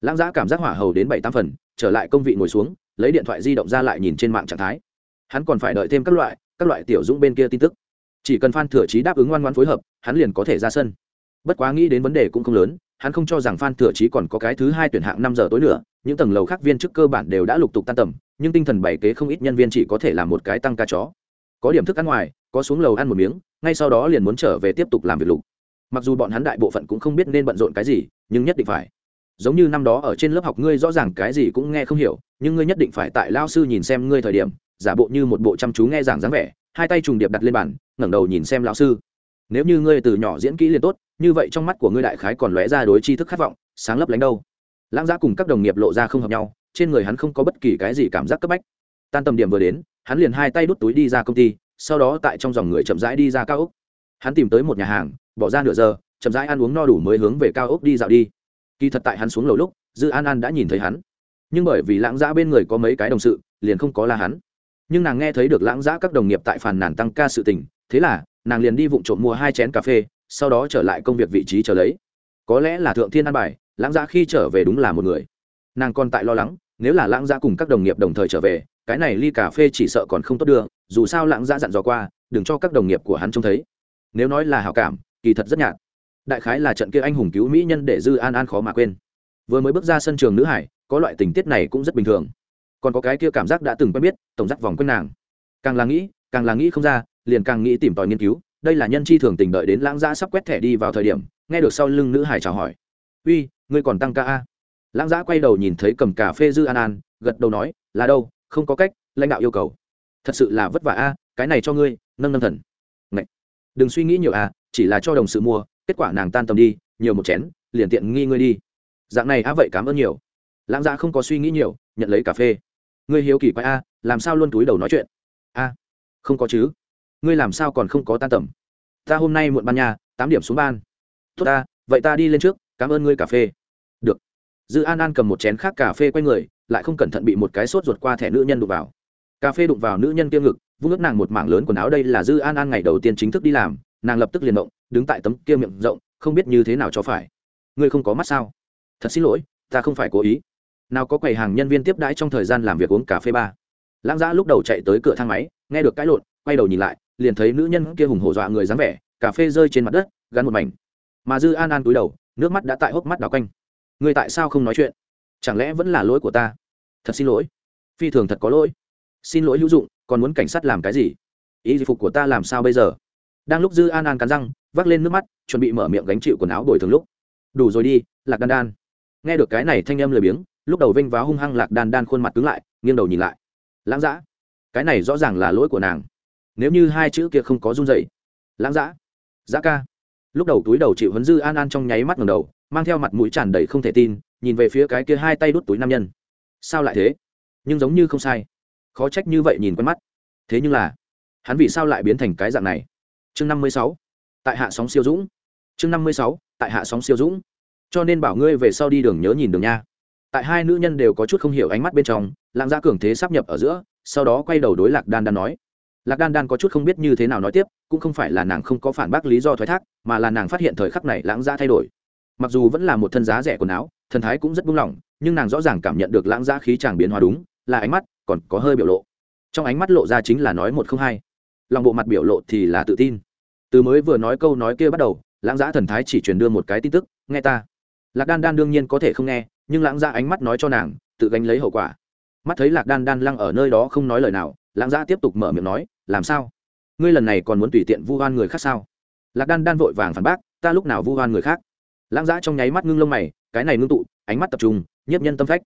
Lãng giã cảm giác hỏa hầu đến bảy tám phần, trở lại công vị ngồi xuống, lấy điện thoại di động ra lại nhìn trên mạng trạng thái hắn còn phải đợi thêm các loại các loại tiểu dũng bên kia tin tức. Chỉ cần phan thừa trí đáp ứng ngoan ngoan phối hợp, hắn liền có thể ra sân. Bất quá nghĩ đến vấn đề cũng không lớn, hắn không cho rằng phan thừa trí còn có cái thứ hai tuyển hạng năm giờ tối nữa, những tầng lầu khác viên chức cơ bản đều đã lục tục tan tầm, nhưng tinh thần bảy kế không ít nhân viên chỉ có thể làm một cái tăng ca chó. Có điểm thức ăn ngoài, có xuống lầu ăn một miếng, ngay sau đó liền muốn trở về tiếp tục làm việc lục. Mặc dù bọn hắn đại bộ phận cũng không biết nên bận rộn cái gì, nhưng nhất định phải. Giống như năm đó ở trên lớp học ngươi rõ ràng cái gì cũng nghe không hiểu, nhưng ngươi nhất định phải tại lao sư nhìn xem ngươi thời điểm giả bộ như một bộ chăm chú nghe giảng dáng vẻ, hai tay trùng điệp đặt lên bàn, ngẩng đầu nhìn xem lão sư. Nếu như ngươi từ nhỏ diễn kỹ liền tốt, như vậy trong mắt của ngươi đại khái còn lóe ra đối tri thức khát vọng, sáng lấp lánh đâu. Lãng giã cùng các đồng nghiệp lộ ra không hợp nhau, trên người hắn không có bất kỳ cái gì cảm giác cấp bách. Tan tầm điểm vừa đến, hắn liền hai tay đút túi đi ra công ty, sau đó tại trong dòng người chậm rãi đi ra cao ốc. Hắn tìm tới một nhà hàng, bỏ ra nửa giờ, chậm rãi ăn uống no đủ mới hướng về cao ốc đi dạo đi. Kỳ thật tại hắn xuống lầu lúc, dư an an đã nhìn thấy hắn. Nhưng bởi vì lãng giã bên người có mấy cái đồng sự, liền không có là hắn nhưng nàng nghe thấy được lãng giã các đồng nghiệp tại phàn nàn tăng ca sự tình, thế là, nàng liền đi vụng trộm mua hai chén cà phê, sau đó trở lại công việc vị trí chờ lấy. Có lẽ là thượng thiên an bài, lãng giã khi trở về đúng là một người. Nàng còn tại lo lắng, nếu là lãng giã cùng các đồng nghiệp đồng thời trở về, cái này ly cà phê chỉ sợ còn không tốt đưa, dù sao lãng giã dặn dò qua, đừng cho các đồng nghiệp của hắn trông thấy. Nếu nói là hảo cảm, kỳ thật rất nhạt. Đại khái là trận kia anh hùng cứu mỹ nhân để dư an an khó mà quên. Vừa mới bước ra sân trường nữ hải, có loại tình tiết này cũng rất bình thường còn có cái kia cảm giác đã từng quen biết, tổng dắt vòng quanh nàng. Càng là nghĩ, càng là nghĩ không ra, liền càng nghĩ tìm tòi nghiên cứu, đây là nhân chi thường tình đợi đến lãng giã sắp quét thẻ đi vào thời điểm, nghe được sau lưng nữ hải chào hỏi. Uy, ngươi còn tăng ca a? Lãng giã quay đầu nhìn thấy cầm cà phê dư an an, gật đầu nói, là đâu, không có cách, lãnh đạo yêu cầu. Thật sự là vất vả a, cái này cho ngươi, nâng nâng thần. Ngậy. đừng suy nghĩ nhiều a, chỉ là cho đồng sự mua, kết quả nàng tan tầm đi, nhiều một chén, liền tiện nghi ngươi đi. Dạng này a vậy cảm ơn nhiều. Lãng giã không có suy nghĩ nhiều, nhận lấy cà phê ngươi hiếu kỳ quái a, làm sao luôn túi đầu nói chuyện? A, không có chứ. Ngươi làm sao còn không có tan tầm? Ta hôm nay muộn ban nhà tám điểm xuống ban. Tốt ta, vậy ta đi lên trước, cảm ơn ngươi cà phê. Được. Dư an an cầm một chén khác cà phê q u a y người, lại không cẩn thận bị một cái sốt ruột qua thẻ nữ nhân đụng vào. Cà phê đụng vào nữ nhân kia ngực, vung ướt nàng một mảng lớn quần áo đây là dư an an ngày đầu tiên chính thức đi làm, nàng lập tức liền động, đứng tại tấm kia miệng rộng, không biết như thế nào cho phải. Ngươi không có mắt sao? Thật xin lỗi, ta không phải cố ý nào có quầy hàng nhân viên tiếp đãi trong thời gian làm việc uống cà phê ba. Lãng giã lúc đầu chạy tới cửa thang máy, nghe được cãi lộn, quay đầu nhìn lại, liền thấy nữ nhân kia hùng hổ dọa người dáng vẻ, cà phê rơi trên mặt đất, gắn một mảnh. Mà dư an an túi đầu, nước mắt đã tại hốc mắt đào quanh. Người tại sao không nói chuyện? Chẳng lẽ vẫn là lỗi của ta? Thật xin lỗi. Phi thường thật có lỗi. Xin lỗi hữu dụng, còn muốn cảnh sát làm cái gì? Ý phục của ta làm sao bây giờ? Đang lúc dư an an cắn răng, vác lên nước mắt, chuẩn bị mở miệng gánh chịu quần áo đổi thường lúc. Đủ rồi đi, lạc đan đan. Nghe được cái này thanh âm lười biếng lúc đầu vênh váo hung hăng lạc đan đan khuôn mặt cứng lại, nghiêng đầu nhìn lại. Lãng dã, cái này rõ ràng là lỗi của nàng. Nếu như hai chữ kia không có run dậy lãng dã dã ca. Lúc đầu túi đầu chịu huấn dư an an trong nháy mắt ngầm đầu, mang theo mặt mũi tràn đầy không thể tin, nhìn về phía cái kia hai tay đút túi nam nhân. Sao lại thế? Nhưng giống như không sai. Khó trách như vậy nhìn quen mắt. Thế nhưng là, hắn vì sao lại biến thành cái dạng này? Chương năm mươi sáu, tại hạ sóng siêu dũng. Chương năm mươi sáu, tại hạ sóng siêu dũng. Cho nên bảo ngươi về sau đi đường nhớ nhìn đường nha tại hai nữ nhân đều có chút không hiểu ánh mắt bên trong lãng gia cường thế sắp nhập ở giữa, sau đó quay đầu đối lạc đan đan nói. Lạc đan đan có chút không biết như thế nào nói tiếp, cũng không phải là nàng không có phản bác lý do thoái thác, mà là nàng phát hiện thời khắc này lãng gia thay đổi. Mặc dù vẫn là một thân giá rẻ quần áo, thần thái cũng rất buông lỏng, nhưng nàng rõ ràng cảm nhận được lãng gia khí chàng biến hóa đúng, là ánh mắt còn có hơi biểu lộ. Trong ánh mắt lộ ra chính là nói một không hai. Lòng bộ mặt biểu lộ thì là tự tin. Từ mới vừa nói câu nói kia bắt đầu lãng giã thần thái chỉ truyền đưa một cái tin tức, nghe ta. Lạc đan đan đương nhiên có thể không nghe nhưng lãng ra ánh mắt nói cho nàng, tự gánh lấy hậu quả. Mắt thấy lạc đan đan lăng ở nơi đó không nói lời nào, lãng ra tiếp tục mở miệng nói, làm sao? Ngươi lần này còn muốn tùy tiện vu oan người khác sao? Lạc đan đan vội vàng phản bác, ta lúc nào vu oan người khác? Lãng giã trong nháy mắt ngưng lông mày, cái này ngưng tụ, ánh mắt tập trung, nhiếp nhân tâm phách.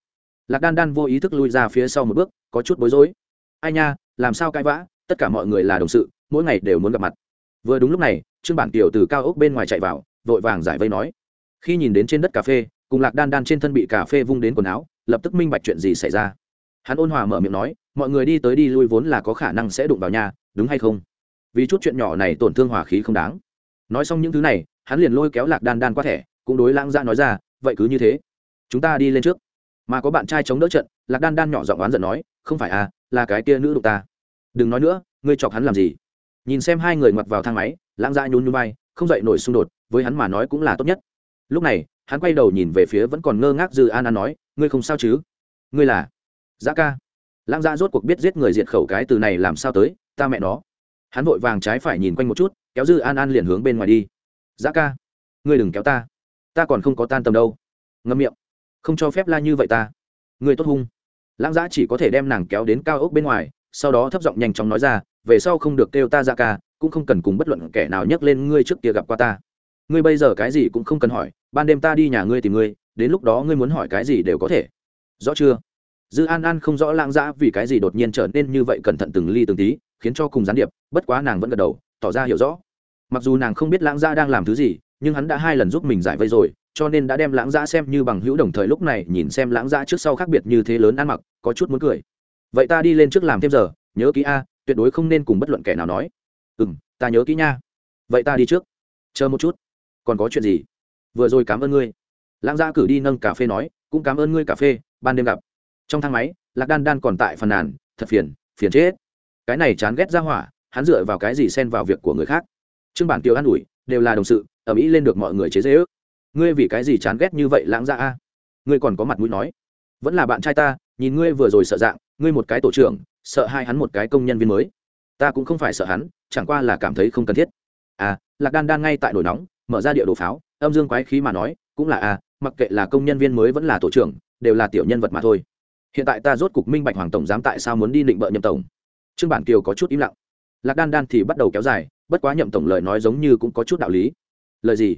Lạc đan đan vô ý thức lui ra phía sau một bước, có chút bối rối. Ai nha, làm sao cãi vã? Tất cả mọi người là đồng sự, mỗi ngày đều muốn gặp mặt. Vừa đúng lúc này, trương bản kiều từ cao ốc bên ngoài chạy vào, vội vàng giải vây nói. Khi nhìn đến trên đất cà phê cùng lạc đan đan trên thân bị cà phê vung đến quần áo, lập tức minh bạch chuyện gì xảy ra. Hắn ôn hòa mở miệng nói, mọi người đi tới đi lui vốn là có khả năng sẽ đụng vào nhà đúng hay không? Vì chút chuyện nhỏ này tổn thương hỏa khí không đáng. Nói xong những thứ này, hắn liền lôi kéo lạc đan đan qua thẻ, cũng đối lãng ra nói ra, vậy cứ như thế, chúng ta đi lên trước. Mà có bạn trai chống đỡ trận, lạc đan đan nhỏ giọng oán giận nói, không phải à là cái kia nữ đụng ta. Đừng nói nữa, ngươi chọc hắn làm gì? Nhìn xem hai người ngoặt vào thang máy, lãng ra nhún nhún vai, không dậy nổi xung đột, với hắn mà nói cũng là tốt nhất. Lúc này hắn quay đầu nhìn về phía vẫn còn ngơ ngác dư an an nói, ngươi không sao chứ? Ngươi là dã ca. Lãng dã rốt cuộc biết giết người diệt khẩu cái từ này làm sao tới, ta mẹ nó. Hắn vội vàng trái phải nhìn quanh một chút, kéo dư an an liền hướng bên ngoài đi. Dã ca, ngươi đừng kéo ta ta còn không có tan tầm đâu. Ngâm miệng. Không cho phép la như vậy ta. Ngươi tốt hung. Lãng dã chỉ có thể đem nàng kéo đến cao ốc bên ngoài, sau đó thấp giọng nhanh chóng nói ra, về sau không được kêu ta ra ca, cũng không cần cùng bất luận kẻ nào nhắc lên ngươi trước kia gặp qua ta. Ngươi bây giờ cái gì cũng không cần hỏi ban đêm ta đi nhà ngươi tìm ngươi, đến lúc đó ngươi muốn hỏi cái gì đều có thể. Rõ chưa? Dư an an không rõ lãng dã vì cái gì đột nhiên trở nên như vậy cẩn thận từng ly từng tí, khiến cho cùng gián điệp, bất quá nàng vẫn gật đầu, tỏ ra hiểu rõ. Mặc dù nàng không biết lãng dã đang làm thứ gì, nhưng hắn đã hai lần giúp mình giải vây rồi, cho nên đã đem lãng dã xem như bằng hữu đồng thời lúc này nhìn xem lãng dã trước sau khác biệt như thế lớn ăn mặc, có chút muốn cười. Vậy ta đi lên trước làm thêm giờ, nhớ kỹ a, tuyệt đối không nên cùng bất luận kẻ nào nói. Ừ m ta nhớ kỹ nha. Vậy ta đi trước. Chờ một chút. Còn có chuyện gì? Vừa rồi cảm ơn ngươi. Lãng gia cử đi nâng cà phê nói, cũng cảm ơn ngươi cà phê, ban đêm gặp. Trong thang máy, lạc đan đan còn tại phần nàn, thật phiền phiền chết. Cái này chán ghét ra hỏa, hắn dựa vào cái gì xen vào việc của người khác? Trương bản tiêu an ủi, đều là đồng sự ở mỹ lên được mọi người chế dễ ước ngươi vì cái gì chán ghét như vậy, lãng ra a? Ngươi còn có mặt mũi nói. Vẫn là bạn trai ta, nhìn ngươi vừa rồi sợ dạng, ngươi một cái tổ trưởng, sợ hai hắn một cái công nhân viên mới. Ta cũng không phải sợ hắn, chẳng qua là cảm thấy không cần thiết. À lạc đan đan ngay tại nổi nóng, mở ra địa đồ pháo âm dương quái khí mà nói, cũng là à mặc kệ là công nhân viên mới vẫn là tổ trưởng, đều là tiểu nhân vật mà thôi. Hiện tại ta rốt cục minh bạch hoàng tổng giám tại sao muốn đi định bợ nhậm tổng. Trương bản kiều có chút im lặng. Lạc đan đan thì bắt đầu kéo dài, bất quá nhậm tổng lời nói giống như cũng có chút đạo lý. Lời gì?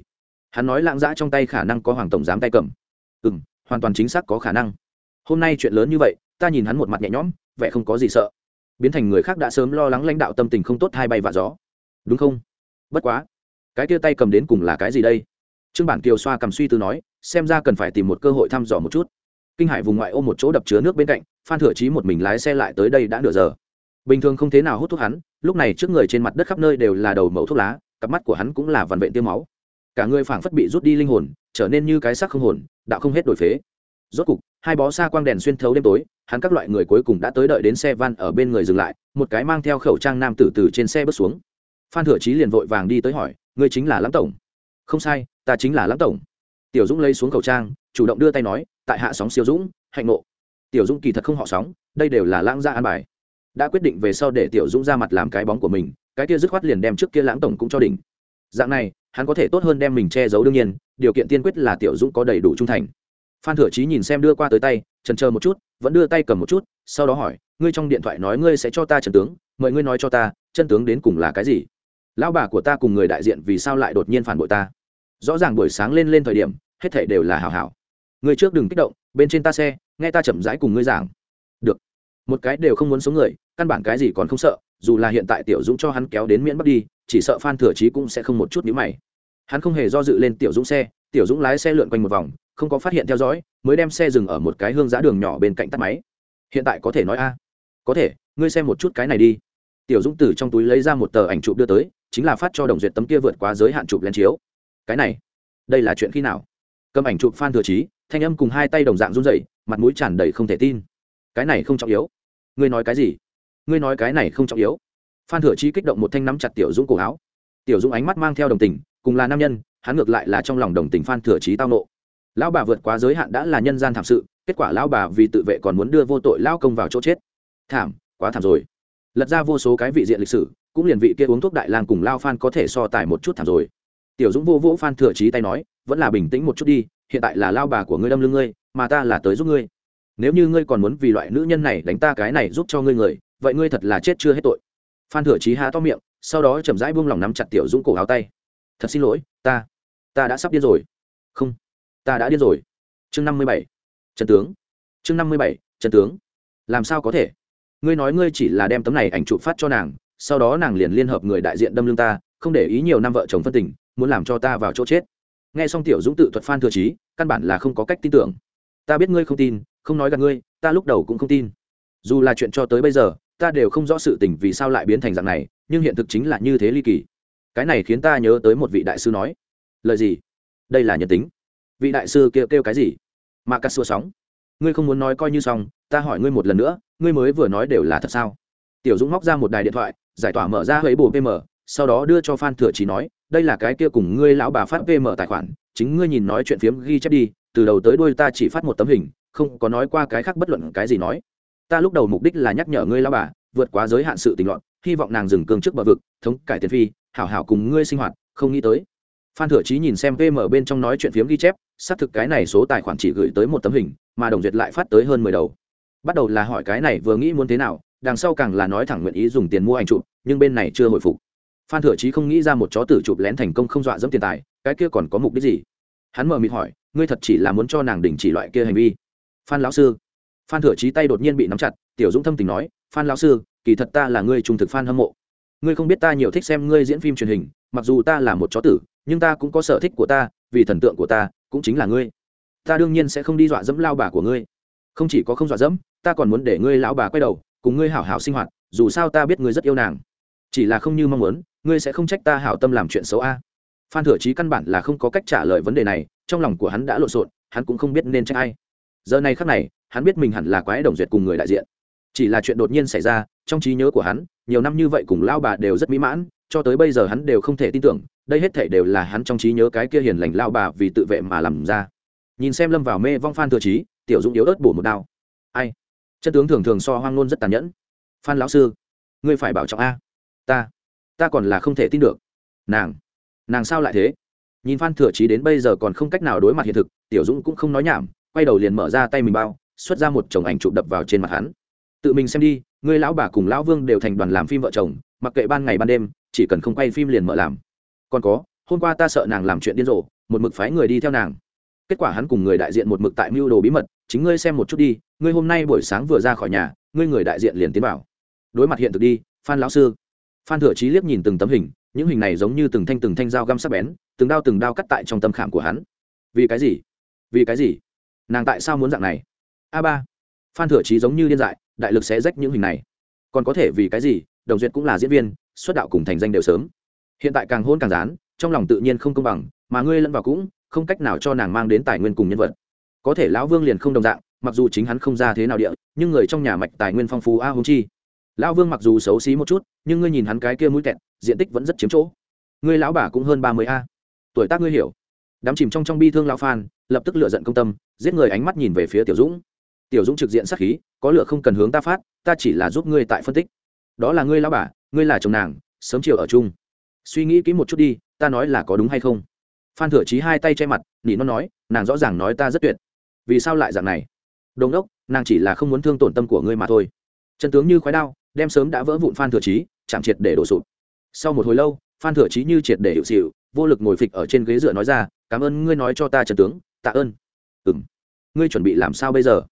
Hắn nói lãng giã trong tay khả năng có hoàng tổng dám tay cầm. Ừ m hoàn toàn chính xác có khả năng. Hôm nay chuyện lớn như vậy, ta nhìn hắn một mặt nhẹ nhõm, vẻ không có gì sợ. Biến thành người khác đã sớm lo lắng lãnh đạo tâm tình không tốt hai bay và gió. Đúng không? Bất quá, cái kia tay cầm đến cùng là cái gì đây? Trương bản kiều xoa cầm suy tư nói, xem ra cần phải tìm một cơ hội thăm dò một chút. Kinh hải vùng ngoại ô một chỗ đập chứa nước bên cạnh, phan thừa trí một mình lái xe lại tới đây đã nửa giờ. Bình thường không thế nào hút thuốc hắn, lúc này trước người trên mặt đất khắp nơi đều là đầu mẫu thuốc lá, cặp mắt của hắn cũng là vằn vện tiêu máu. Cả người phảng phất bị rút đi linh hồn, trở nên như cái xác không hồn, đạo không hết đổi phế. Rốt cục, hai bó xa quang đèn xuyên thấu đêm tối, hắn các loại người cuối cùng đã tới đợi đến xe van ở bên người dừng lại, một cái mang theo khẩu trang nam tử từ trên xe bước xuống. Phan thừa trí liền vội vàng đi tới hỏi, ngươi chính là lãng tổng? Không sai, ta chính là lãng tổng. Tiểu dũng lấy xuống khẩu trang, chủ động đưa tay nói, tại hạ sóng siêu dũng, hạnh nộ tiểu dũng kỳ thật không họ sóng, đây đều là lãng gia an bài. Đã quyết định về sau để tiểu dũng ra mặt làm cái bóng của mình, cái kia dứt khoát liền đem trước kia lãng tổng cũng cho đỉnh. Dạng này, hắn có thể tốt hơn đem mình che giấu đương nhiên, điều kiện tiên quyết là tiểu dũng có đầy đủ trung thành. Phan thừa chí nhìn xem đưa qua tới tay trần chờ một chút, vẫn đưa tay cầm một chút, sau đó hỏi, ngươi trong điện thoại nói ngươi sẽ cho ta trần tướng, mời ngươi nói cho ta, chân tướng đến cùng là cái gì? Lão bà của ta cùng người đại diện vì sao lại đột nhiên phản bội ta? Rõ ràng buổi sáng lên lên thời điểm, hết thể đều là hảo hảo. Ngươi trước đừng kích động, bên trên ta xe, nghe ta chậm rãi cùng ngươi giảng. Được. Một cái đều không muốn sống người, căn bản cái gì còn không sợ, dù là hiện tại tiểu dũng cho hắn kéo đến miễn bắt đi, chỉ sợ phan thừa trí cũng sẽ không một chút nhữ mày. Hắn không hề do dự lên tiểu dũng xe, tiểu dũng lái xe lượn quanh một vòng, không có phát hiện theo dõi, mới đem xe dừng ở một cái hương giã đường nhỏ bên cạnh tắt máy. Hiện tại có thể nói a? Có thể, ngươi xem một chút cái này đi. Tiểu dũng từ trong túi lấy ra một tờ ảnh chụp đưa tới chính là phát cho đồng duyệt tấm kia vượt quá giới hạn chụp lên chiếu. Cái này, đây là chuyện khi nào? Cầm ảnh chụp phan thừa trí thanh âm cùng hai tay đồng dạng run rẩy, mặt mũi tràn đầy không thể tin. Cái này không trọng yếu. Ngươi nói cái gì? Ngươi nói cái này không trọng yếu. Phan thừa trí kích động một thanh nắm chặt tiểu dũng cổ áo. Tiểu dũng ánh mắt mang theo đồng tình, cùng là nam nhân, hắn ngược lại là trong lòng đồng tình phan thừa trí tao nộ. Lão bà vượt quá giới hạn đã là nhân gian thảm sự, kết quả lão bà vì tự vệ còn muốn đưa vô tội lao công vào chỗ chết. Thảm, quá thảm rồi. Lật ra vô số cái vị diện lịch sử cũng liền vị kia uống thuốc đại lang cùng lao phan có thể so tài một chút thảm rồi. Tiểu dũng vô vỗ phan thừa trí tay nói, vẫn là bình tĩnh một chút đi, hiện tại là lao bà của ngươi đâm lưng ngươi, mà ta là tới giúp ngươi. Nếu như ngươi còn muốn vì loại nữ nhân này đánh ta cái này giúp cho ngươi người, vậy ngươi thật là chết chưa hết tội. Phan thừa trí há to miệng, sau đó chậm rãi buông lòng nắm chặt tiểu dũng cổ áo tay. Thật xin lỗi, ta ta đã sắp điên rồi. Không, ta đã điên rồi. Chương năm mươi bảy, trần tướng. Chương năm mươi bảy, trần tướng. Làm sao có thể? Ngươi nói ngươi chỉ là đem tấm này ảnh chụp phát cho nàng sau đó nàng liền liên hợp người đại diện đâm lưng ta, không để ý nhiều năm vợ chồng phân tình, muốn làm cho ta vào chỗ chết. Nghe xong tiểu dũng tự thuật phan thừa trí căn bản là không có cách tin tưởng. Ta biết ngươi không tin, không nói gặp ngươi, ta lúc đầu cũng không tin. Dù là chuyện cho tới bây giờ, ta đều không rõ sự tình vì sao lại biến thành dạng này, nhưng hiện thực chính là như thế ly kỳ. Cái này khiến ta nhớ tới một vị đại sư nói. Lời gì? Đây là nhân tính. Vị đại sư kêu kêu cái gì? Mà cắt xua sóng. Ngươi không muốn nói coi như xong, ta hỏi ngươi một lần nữa, ngươi mới vừa nói đều là thật sao? Tiểu dũng móc ra một đài điện thoại, giải tỏa mở ra hơi bồ pm sau đó đưa cho phan thừa trí nói, đây là cái kia cùng ngươi lão bà phát pm tài khoản, chính ngươi nhìn nói chuyện phiếm ghi chép đi, từ đầu tới đuôi ta chỉ phát một tấm hình, không có nói qua cái khác bất luận cái gì nói. Ta lúc đầu mục đích là nhắc nhở ngươi lão bà, vượt quá giới hạn sự tình loạn, hy vọng nàng dừng cương trước bờ vực, thống cải tiền phi, hảo hảo cùng ngươi sinh hoạt, không nghĩ tới. Phan thừa chí nhìn xem pm bên trong nói chuyện phiếm ghi chép, xác thực cái này số tài khoản chỉ gửi tới một tấm hình, mà đồng duyệt lại phát tới hơn mười đầu. Bắt đầu là hỏi cái này vừa nghĩ muốn thế nào đằng sau càng là nói thẳng nguyện ý dùng tiền mua ảnh chụp, nhưng bên này chưa hồi phục. Phan thừa chí không nghĩ ra một chó tử chụp lén thành công không dọa dẫm tiền tài, cái kia còn có mục đích gì? Hắn mờ mịt hỏi, ngươi thật chỉ là muốn cho nàng đình chỉ loại kia hành vi? Phan lão sư. Phan thừa chí tay đột nhiên bị nắm chặt, tiểu dũng thâm tình nói, phan lão sư, kỳ thật ta là ngươi trung thực phan hâm mộ. Ngươi không biết ta nhiều thích xem ngươi diễn phim truyền hình, mặc dù ta là một chó tử, nhưng ta cũng có sở thích của ta, vì thần tượng của ta, cũng chính là ngươi. Ta đương nhiên sẽ không đi dọa dẫm lao bà của ngươi. Không chỉ có không dọa dẫm, ta còn muốn để ngươi lão bà quay đầu cùng ngươi hảo hảo sinh hoạt, dù sao ta biết ngươi rất yêu nàng. Chỉ là không như mong muốn, ngươi sẽ không trách ta hảo tâm làm chuyện xấu a. Phan thừa chí căn bản là không có cách trả lời vấn đề này, trong lòng của hắn đã lộn xộn, hắn cũng không biết nên trách ai. Giờ này khắc này, hắn biết mình hẳn là quái đồng duyệt cùng người đại diện. Chỉ là chuyện đột nhiên xảy ra, trong trí nhớ của hắn, nhiều năm như vậy cùng lao bà đều rất mỹ mãn, cho tới bây giờ hắn đều không thể tin tưởng, đây hết thể đều là hắn trong trí nhớ cái kia hiền lành lao bà vì tự vệ mà làm ra. Nhìn xem lâm vào mê vong phan thừa trí tiểu dũng yếu ớt bổ một đao. Ai? Chân tướng thường thường so hoang ngôn rất tàn nhẫn. Phan lão sư, ngươi phải bảo trọng a. Ta ta còn là không thể tin được. Nàng nàng sao lại thế? Nhìn phan thừa trí đến bây giờ còn không cách nào đối mặt hiện thực, tiểu dũng cũng không nói nhảm, quay đầu liền mở ra tay mình bao, xuất ra một chồng ảnh chụp đập vào trên mặt hắn. Tự mình xem đi, ngươi lão bà cùng lão vương đều thành đoàn làm phim vợ chồng, mặc kệ ban ngày ban đêm, chỉ cần không quay phim liền mở làm. Còn có, hôm qua ta sợ nàng làm chuyện điên rồ, một mực phái người đi theo nàng. Kết quả hắn cùng người đại diện một mực tại mưu đồ bí mật chính ngươi xem một chút đi, ngươi hôm nay buổi sáng vừa ra khỏi nhà, ngươi người đại diện liền tiến vào. Đối mặt hiện thực đi, phan lão sư. Phan thừa trí liếc nhìn từng tấm hình, những hình này giống như từng thanh từng thanh dao găm sắc bén, từng đao từng đao cắt tại trong tâm khảm của hắn. Vì cái gì? Vì cái gì? Nàng tại sao muốn dạng này? A ba. Phan thừa trí giống như điên dại, đại lực sẽ rách những hình này. Còn có thể vì cái gì? Đồng duyệt cũng là diễn viên, xuất đạo cùng thành danh đều sớm. Hiện tại càng hôn càng rán trong lòng tự nhiên không công bằng, mà ngươi lẫn vào cũng không cách nào cho nàng mang đến tài nguyên cùng nhân vật có thể lão vương liền không đồng dạng, mặc dù chính hắn không ra thế nào địa, nhưng người trong nhà mạch tài nguyên phong phú a hùng chi. Lão vương mặc dù xấu xí một chút, nhưng ngươi nhìn hắn cái kia mũi kẹt, diện tích vẫn rất chiếm chỗ. Ngươi lão bà cũng hơn ba mươi a. Tuổi tác ngươi hiểu. Đám chìm trong trong bi thương lão phan, lập tức lựa giận công tâm, giết người ánh mắt nhìn về phía tiểu dũng. Tiểu dũng trực diện sát khí, có lựa không cần hướng ta phát, ta chỉ là giúp ngươi tại phân tích. Đó là ngươi lão bà, ngươi là chồng nàng, sớm chiều ở chung. Suy nghĩ kỹ một chút đi, ta nói là có đúng hay không? Phan thừa chí hai tay che mặt, nỉ nó nói, nàng rõ ràng nói ta rất tuyệt vì sao lại dạng này? Đồn đốc nàng chỉ là không muốn thương tổn tâm của ngươi mà thôi. Chân tướng như khói đao đem sớm đã vỡ vụn phan thừa trí, chạm triệt để đổ sụp. Sau một hồi lâu phan thừa trí như triệt để hiệu xịu vô lực ngồi phịch ở trên ghế dựa nói ra cảm ơn ngươi nói cho ta trần tướng tạ ơn. Ừ m ngươi chuẩn bị làm sao bây giờ?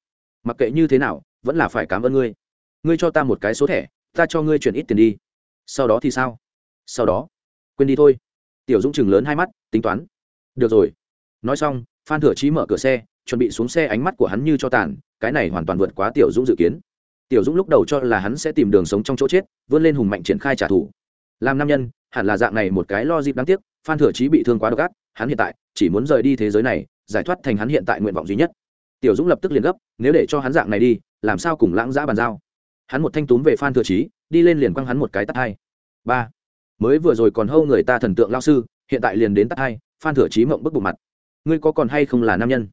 Mặc kệ như thế nào vẫn là phải cảm ơn ngươi. Ngươi cho ta một cái số thẻ ta cho ngươi chuyển ít tiền đi. Sau đó thì sao? Sau đó. Quên đi thôi. Tiểu dũng chừng lớn hai mắt tính toán. Được rồi. Nói xong phan thừa trí mở cửa xe chuẩn bị xuống xe ánh mắt của hắn như cho tàn, cái này hoàn toàn vượt quá tiểu dũng dự kiến. Tiểu dũng lúc đầu cho là hắn sẽ tìm đường sống trong chỗ chết, vươn lên hùng mạnh triển khai trả thù. Làm nam nhân, hẳn là dạng này một cái lo dịp đáng tiếc, phan thừa chí bị thương quá độc ác, hắn hiện tại chỉ muốn rời đi thế giới này, giải thoát thành hắn hiện tại nguyện vọng duy nhất. Tiểu dũng lập tức liền gấp, nếu để cho hắn dạng này đi, làm sao cùng lãng giã bàn giao? Hắn một thanh túm về phan thừa chí, đi lên liền quăng hắn một cái tắt hai. Ba. Mới vừa rồi còn hâu người ta thần tượng lao sư, hiện tại liền đến tắt hai, phan thừa chí mộng bức bụng mặt. Ngươi có còn hay không là nam nhân?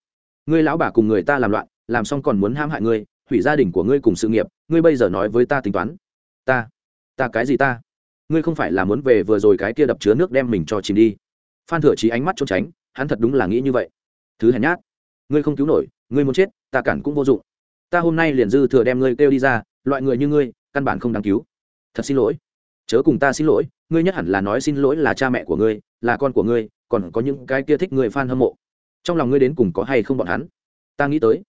Ngươi lão bà cùng người ta làm loạn, làm xong còn muốn ham hại ngươi, hủy gia đình của ngươi cùng sự nghiệp, ngươi bây giờ nói với ta tính toán. Ta ta cái gì ta? Ngươi không phải là muốn về vừa rồi cái kia đập chứa nước đem mình cho chìm đi. Phan thừa trí ánh mắt trốn tránh, hắn thật đúng là nghĩ như vậy. Thứ hèn nhát. Ngươi không cứu nổi, ngươi muốn chết, ta cản cũng vô dụng. Ta hôm nay liền dư thừa đem ngươi kêu đi ra, loại người như ngươi, căn bản không đáng cứu. Thật xin lỗi. Chớ cùng ta xin lỗi, ngươi nhất hẳn là nói xin lỗi là cha mẹ của ngươi, là con của ngươi, còn có những cái kia thích người f a n hâm mộ trong lòng ngươi đến cùng có hay không bọn hắn? Ta nghĩ tới.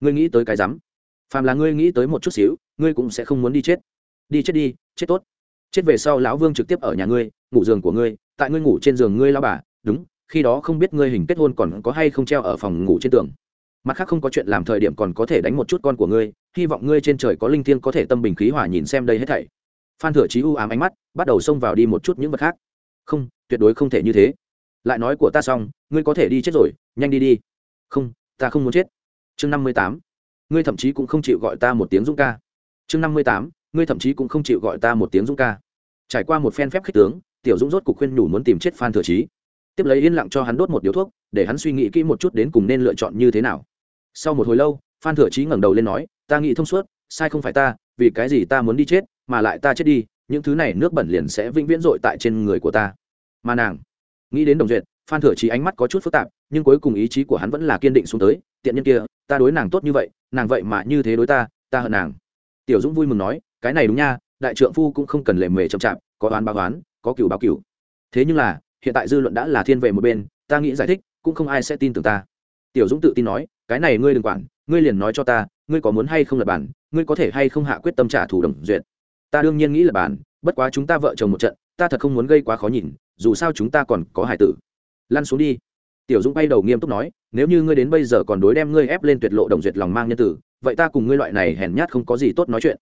Ngươi nghĩ tới cái rắm. Phàm là ngươi nghĩ tới một chút xíu, ngươi cũng sẽ không muốn đi chết. Đi chết đi, chết tốt. Chết về sau lão vương trực tiếp ở nhà ngươi, ngủ giường của ngươi, tại ngươi ngủ trên giường ngươi lao bà, đúng, khi đó không biết ngươi hình kết hôn còn có hay không treo ở phòng ngủ trên tường. Mặt khác không có chuyện làm thời điểm còn có thể đánh một chút con của ngươi, hy vọng ngươi trên trời có linh thiêng có thể tâm bình khí hòa nhìn xem đây hết thảy. Phan thừa trí u ám ánh mắt, bắt đầu xông vào đi một chút những vật khác. Không, tuyệt đối không thể như thế lại nói của ta xong, ngươi có thể đi chết rồi, nhanh đi đi. Không, ta không muốn chết. Chương năm mươi tám. Ngươi thậm chí cũng không chịu gọi ta một tiếng dũng ca. Chương năm mươi tám. Ngươi thậm chí cũng không chịu gọi ta một tiếng dũng ca. Trải qua một phen phép khích tướng, tiểu dũng rốt cuộc khuyên nhủ muốn tìm chết phan thừa trí tiếp lấy yên lặng cho hắn đốt một điếu thuốc, để hắn suy nghĩ kỹ một chút đến cùng nên lựa chọn như thế nào. Sau một hồi lâu, phan thừa trí ngẩng đầu lên nói, ta nghĩ thông suốt, sai không phải ta, vì cái gì ta muốn đi chết, mà lại ta chết đi, những thứ này nước bẩn liền sẽ vĩnh viễn dội tại trên người của ta. Mà nàng nghĩ đến đồng duyệt, phan thừa trí ánh mắt có chút phức tạp, nhưng cuối cùng ý chí của hắn vẫn là kiên định xuống tới, tiện nhân kia, ta đối nàng tốt như vậy, nàng vậy mà như thế đối ta ta hận nàng. Tiểu dũng vui mừng nói, cái này đúng nha, đại trượng phu cũng không cần lề mề chậm chạp, có oán báo oán, có cửu báo cửu. Thế nhưng là, hiện tại dư luận đã là thiên về một bên, ta nghĩ giải thích, cũng không ai sẽ tin tưởng ta. Tiểu dũng tự tin nói, cái này ngươi đừng quản, ngươi liền nói cho ta, ngươi có muốn hay không là bản, ngươi có thể hay không hạ quyết tâm trả thù đồng duyệt? Ta đương nhiên nghĩ là bản, bất quá chúng ta vợ chồng một trận ta thật không muốn gây quá khó nhìn, dù sao chúng ta còn có hải tử. Lăn xuống đi. Tiểu dũng bay đầu nghiêm túc nói, nếu như ngươi đến bây giờ còn đối đem ngươi ép lên tuyệt lộ đồng duyệt lòng mang nhân tử, vậy ta cùng ngươi loại này hèn nhát không có gì tốt nói chuyện.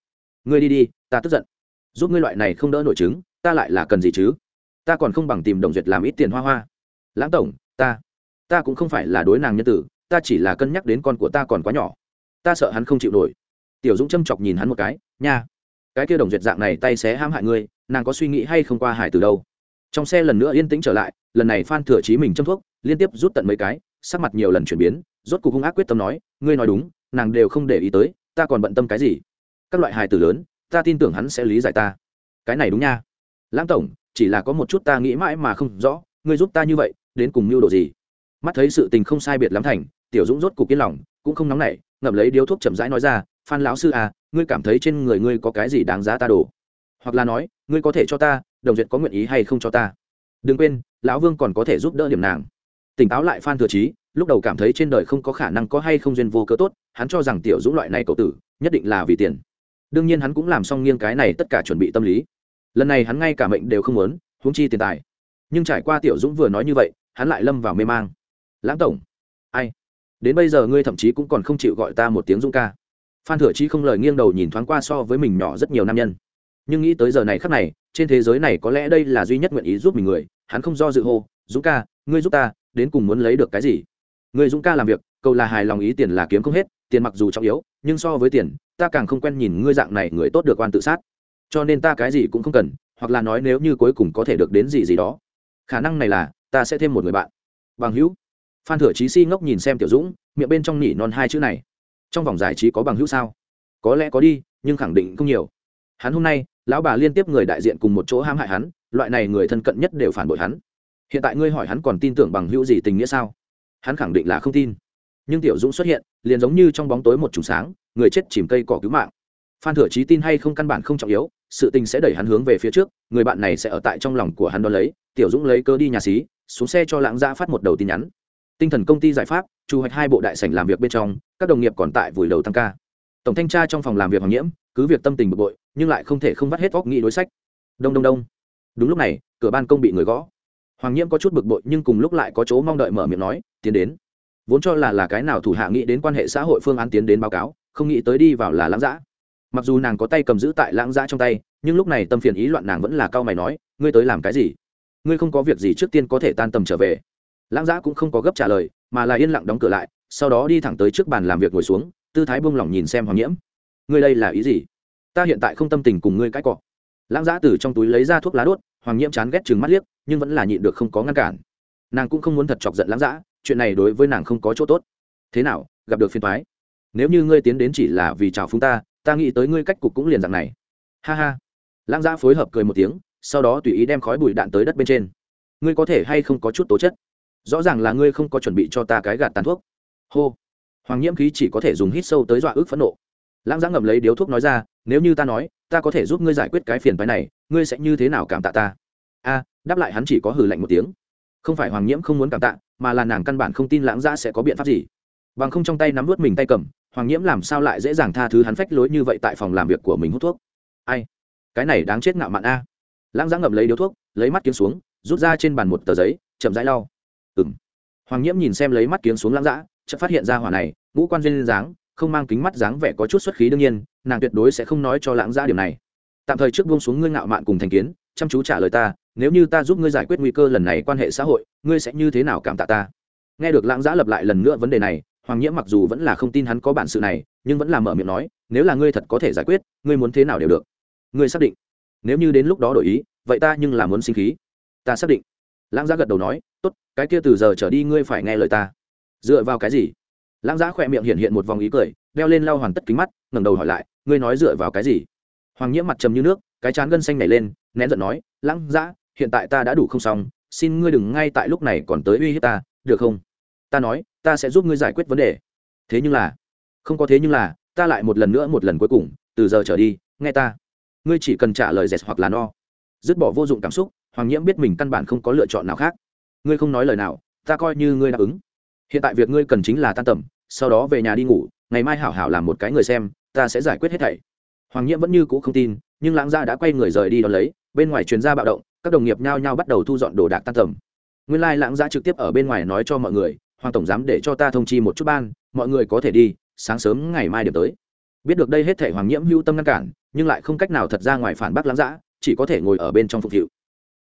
Ngươi đi đi, ta tức giận. Giúp ngươi loại này không đỡ nổi chứng, ta lại là cần gì chứ? Ta còn không bằng tìm đồng duyệt làm ít tiền hoa hoa. Lãng tổng, ta ta cũng không phải là đối nàng nhân tử, ta chỉ là cân nhắc đến con của ta còn quá nhỏ. Ta sợ hắn không chịu nổi. Tiểu dũng châm chọc nhìn hắn một cái, nha. Cái kia đồng duyệt dạng này tay xé hãm hại ngươi nàng có suy nghĩ hay không qua hải từ đâu. Trong xe lần nữa yên tĩnh trở lại, lần này phan thừa chí mình châm thuốc, liên tiếp rút tận mấy cái, sắc mặt nhiều lần chuyển biến, rốt cuộc hung ác quyết tâm nói, ngươi nói đúng, nàng đều không để ý tới, ta còn bận tâm cái gì? Các loại hài tử lớn, ta tin tưởng hắn sẽ lý giải ta. Cái này đúng nha. Lãng tổng, chỉ là có một chút ta nghĩ mãi mà không rõ, ngươi giúp ta như vậy, đến cùng mưu đồ gì? Mắt thấy sự tình không sai biệt lắm thành, tiểu dũng rốt cục yên lòng, cũng không nóng nảy, ngậm lấy điếu thuốc chậm rãi nói ra, phan lão sư à ngươi cảm thấy trên người ngươi có cái gì đáng giá ta đổ? Hoặc là nói, ngươi có thể cho ta, đồng duyệt có nguyện ý hay không cho ta? Đừng quên, lão vương còn có thể giúp đỡ điểm nàng. Tỉnh táo lại phan thừa trí lúc đầu cảm thấy trên đời không có khả năng có hay không duyên vô cớ tốt, hắn cho rằng tiểu dũng loại này cậu tử, nhất định là vì tiền. Đương nhiên hắn cũng làm xong nghiêng cái này tất cả chuẩn bị tâm lý. Lần này hắn ngay cả mệnh đều không muốn, huống chi tiền tài. Nhưng trải qua tiểu dũng vừa nói như vậy, hắn lại lâm vào mê mang. Lãng tổng, ai? Đến bây giờ ngươi thậm chí cũng còn không chịu gọi ta một tiếng dũng ca. Phan thừa chi không lời nghiêng đầu nhìn thoáng qua so với mình nhỏ rất nhiều nam nhân nhưng nghĩ tới giờ này khắc này, trên thế giới này có lẽ đây là duy nhất nguyện ý giúp mình người, hắn không do dự hô, dũng ca, ngươi giúp ta, đến cùng muốn lấy được cái gì? Người dũng ca làm việc câu là hài lòng ý tiền là kiếm không hết, tiền mặc dù trọng yếu, nhưng so với tiền, ta càng không quen nhìn ngươi dạng này người tốt được quan tự sát. Cho nên ta cái gì cũng không cần, hoặc là nói nếu như cuối cùng có thể được đến gì gì đó. Khả năng này là, ta sẽ thêm một người bạn. Bằng hữu. Phan thừa trí si ngốc nhìn xem tiểu dũng, miệng bên trong nỉ non hai chữ này. Trong vòng giải trí có bằng hữu sao? Có lẽ có đi, nhưng khẳng định không nhiều. Hắn hôm nay lão bà liên tiếp người đại diện cùng một chỗ hãm hại hắn, loại này người thân cận nhất đều phản bội hắn. Hiện tại ngươi hỏi hắn còn tin tưởng bằng hữu gì tình nghĩa sao? Hắn khẳng định là không tin. Nhưng tiểu dũng xuất hiện, liền giống như trong bóng tối một trùng sáng, người chết chìm cây cỏ cứu mạng. Phan thừa trí tin hay không căn bản không trọng yếu, sự tình sẽ đẩy hắn hướng về phía trước, người bạn này sẽ ở tại trong lòng của hắn đo lấy. Tiểu dũng lấy cơ đi nhà xí, xuống xe cho lãng gia phát một đầu tin nhắn. Tinh thần công ty giải pháp, chu hoạch hai bộ đại sảnh làm việc bên trong, các đồng nghiệp còn tại vùi đầu tăng ca. Tổng thanh tra trong phòng làm việc hoàng nhiễm cứ việc tâm tình bực bội, nhưng lại không thể không vắt hết óc nghĩ đối sách. Đông đông đông. Đúng lúc này, cửa ban công bị người gõ. Hoàng nhiễm có chút bực bội, nhưng cùng lúc lại có chỗ mong đợi mở miệng nói, tiến đến. Vốn cho là là cái nào thủ hạ nghĩ đến quan hệ xã hội phương án tiến đến báo cáo, không nghĩ tới đi vào là lãng giã mặc dù nàng có tay cầm giữ tại lãng giã trong tay, nhưng lúc này tâm phiền ý loạn nàng vẫn là cao mày nói, ngươi tới làm cái gì? Ngươi không có việc gì trước tiên có thể tan tầm trở về. Lãng giã cũng không có gấp trả lời, mà là yên lặng đóng cửa lại, sau đó đi thẳng tới trước bàn làm việc ngồi xuống, tư thái buông lỏng nhìn xem hoàng nhiễm ngươi đây là ý gì? Ta hiện tại không tâm tình cùng ngươi cãi cọ. Lãng giã từ trong túi lấy ra thuốc lá đốt, hoàng nhiễm chán ghét chừng mắt liếc, nhưng vẫn là nhịn được không có ngăn cản. Nàng cũng không muốn thật chọc giận lãng giã, chuyện này đối với nàng không có chỗ tốt. Thế nào, gặp được phiền thoái nếu như ngươi tiến đến chỉ là vì chào phúng ta ta nghĩ tới ngươi cách cục cũng liền dạng này. Ha ha. Lãng giã phối hợp cười một tiếng, sau đó tùy ý đem khói bụi đạn tới đất bên trên. Ngươi có thể hay không có chút tố chất? Rõ ràng là ngươi không có chuẩn bị cho ta cái gạt tàn thuốc. Hô. Hoàng nhiễm khí chỉ có thể dùng hít sâu tới dọa ước phẫn nộ lãng giã ngậm lấy điếu thuốc nói ra, nếu như ta nói, ta có thể giúp ngươi giải quyết cái phiền phái này, ngươi sẽ như thế nào cảm tạ ta? A, đáp lại hắn chỉ có hừ lạnh một tiếng. Không phải hoàng nhiễm không muốn cảm tạ, mà là nàng căn bản không tin lãng giã sẽ có biện pháp gì. Bằng không trong tay nắm vớt mình tay cầm, hoàng nhiễm làm sao lại dễ dàng tha thứ hắn phách lối như vậy tại phòng làm việc của mình hút thuốc? Ai? Cái này đáng chết ngạo mạn a. Lãng giã ngậm lấy điếu thuốc, lấy mắt kiếm xuống, rút ra trên bàn một tờ giấy, chậm rãi lau. Ừng hoàng nhiễm nhìn xem lấy mắt kiếm xuống lãng giã, chợt phát hiện ra hỏa này, ngũ quan duyên dáng không mang kính mắt dáng vẻ có chút xuất khí đương nhiên, nàng tuyệt đối sẽ không nói cho lãng giã điều này. Tạm thời trước buông xuống ngươi ngạo mạn cùng thành kiến, chăm chú trả lời ta, nếu như ta giúp ngươi giải quyết nguy cơ lần này quan hệ xã hội, ngươi sẽ như thế nào cảm tạ ta? Nghe được lãng giã lập lại lần nữa vấn đề này, hoàng nhiễm mặc dù vẫn là không tin hắn có bản sự này, nhưng vẫn là mở miệng nói, nếu là ngươi thật có thể giải quyết, ngươi muốn thế nào đều được. Ngươi xác định. Nếu như đến lúc đó đổi ý, vậy ta nhưng là muốn sinh khí. Ta xác định. Lãng giã gật đầu nói, tốt, cái kia từ giờ trở đi ngươi phải nghe lời ta. Dựa vào cái gì? Lãng giã khỏe miệng hiện hiện một vòng ý cười, đeo lên lau hoàn tất kính mắt, ngẩng đầu hỏi lại, ngươi nói dựa vào cái gì? Hoàng nhiễm mặt trầm như nước, cái chán gân xanh nảy lên, nén giận nói, lãng giã, hiện tại ta đã đủ không xong, xin ngươi đừng ngay tại lúc này còn tới uy hiếp ta, được không? Ta nói, ta sẽ giúp ngươi giải quyết vấn đề. Thế nhưng là, không có thế nhưng là, ta lại một lần nữa một lần cuối cùng, từ giờ trở đi, nghe ta. Ngươi chỉ cần trả lời dẹt hoặc là no. Dứt bỏ vô dụng cảm xúc, hoàng nhiễm biết mình căn bản không có lựa chọn nào khác. Ngươi không nói lời nào, ta coi như ngươi đáp ứng. Hiện tại việc ngươi cần chính là tan tầm sau đó về nhà đi ngủ, ngày mai hảo hảo làm một cái người xem, ta sẽ giải quyết hết thảy. Hoàng nhiễm vẫn như cũ không tin, nhưng lãng gia đã quay người rời đi đón lấy, bên ngoài truyền ra bạo động, các đồng nghiệp nhao nhao bắt đầu thu dọn đồ đạc tan tầm. Nguyên lai lãng gia trực tiếp ở bên ngoài nói cho mọi người, hoàng tổng giám để cho ta thông chi một chút ban, mọi người có thể đi, sáng sớm ngày mai điểm tới. Biết được đây hết thể hoàng nhiễm hưu tâm ngăn cản, nhưng lại không cách nào thật ra ngoài phản bác lãng giã chỉ có thể ngồi ở bên trong phục vụ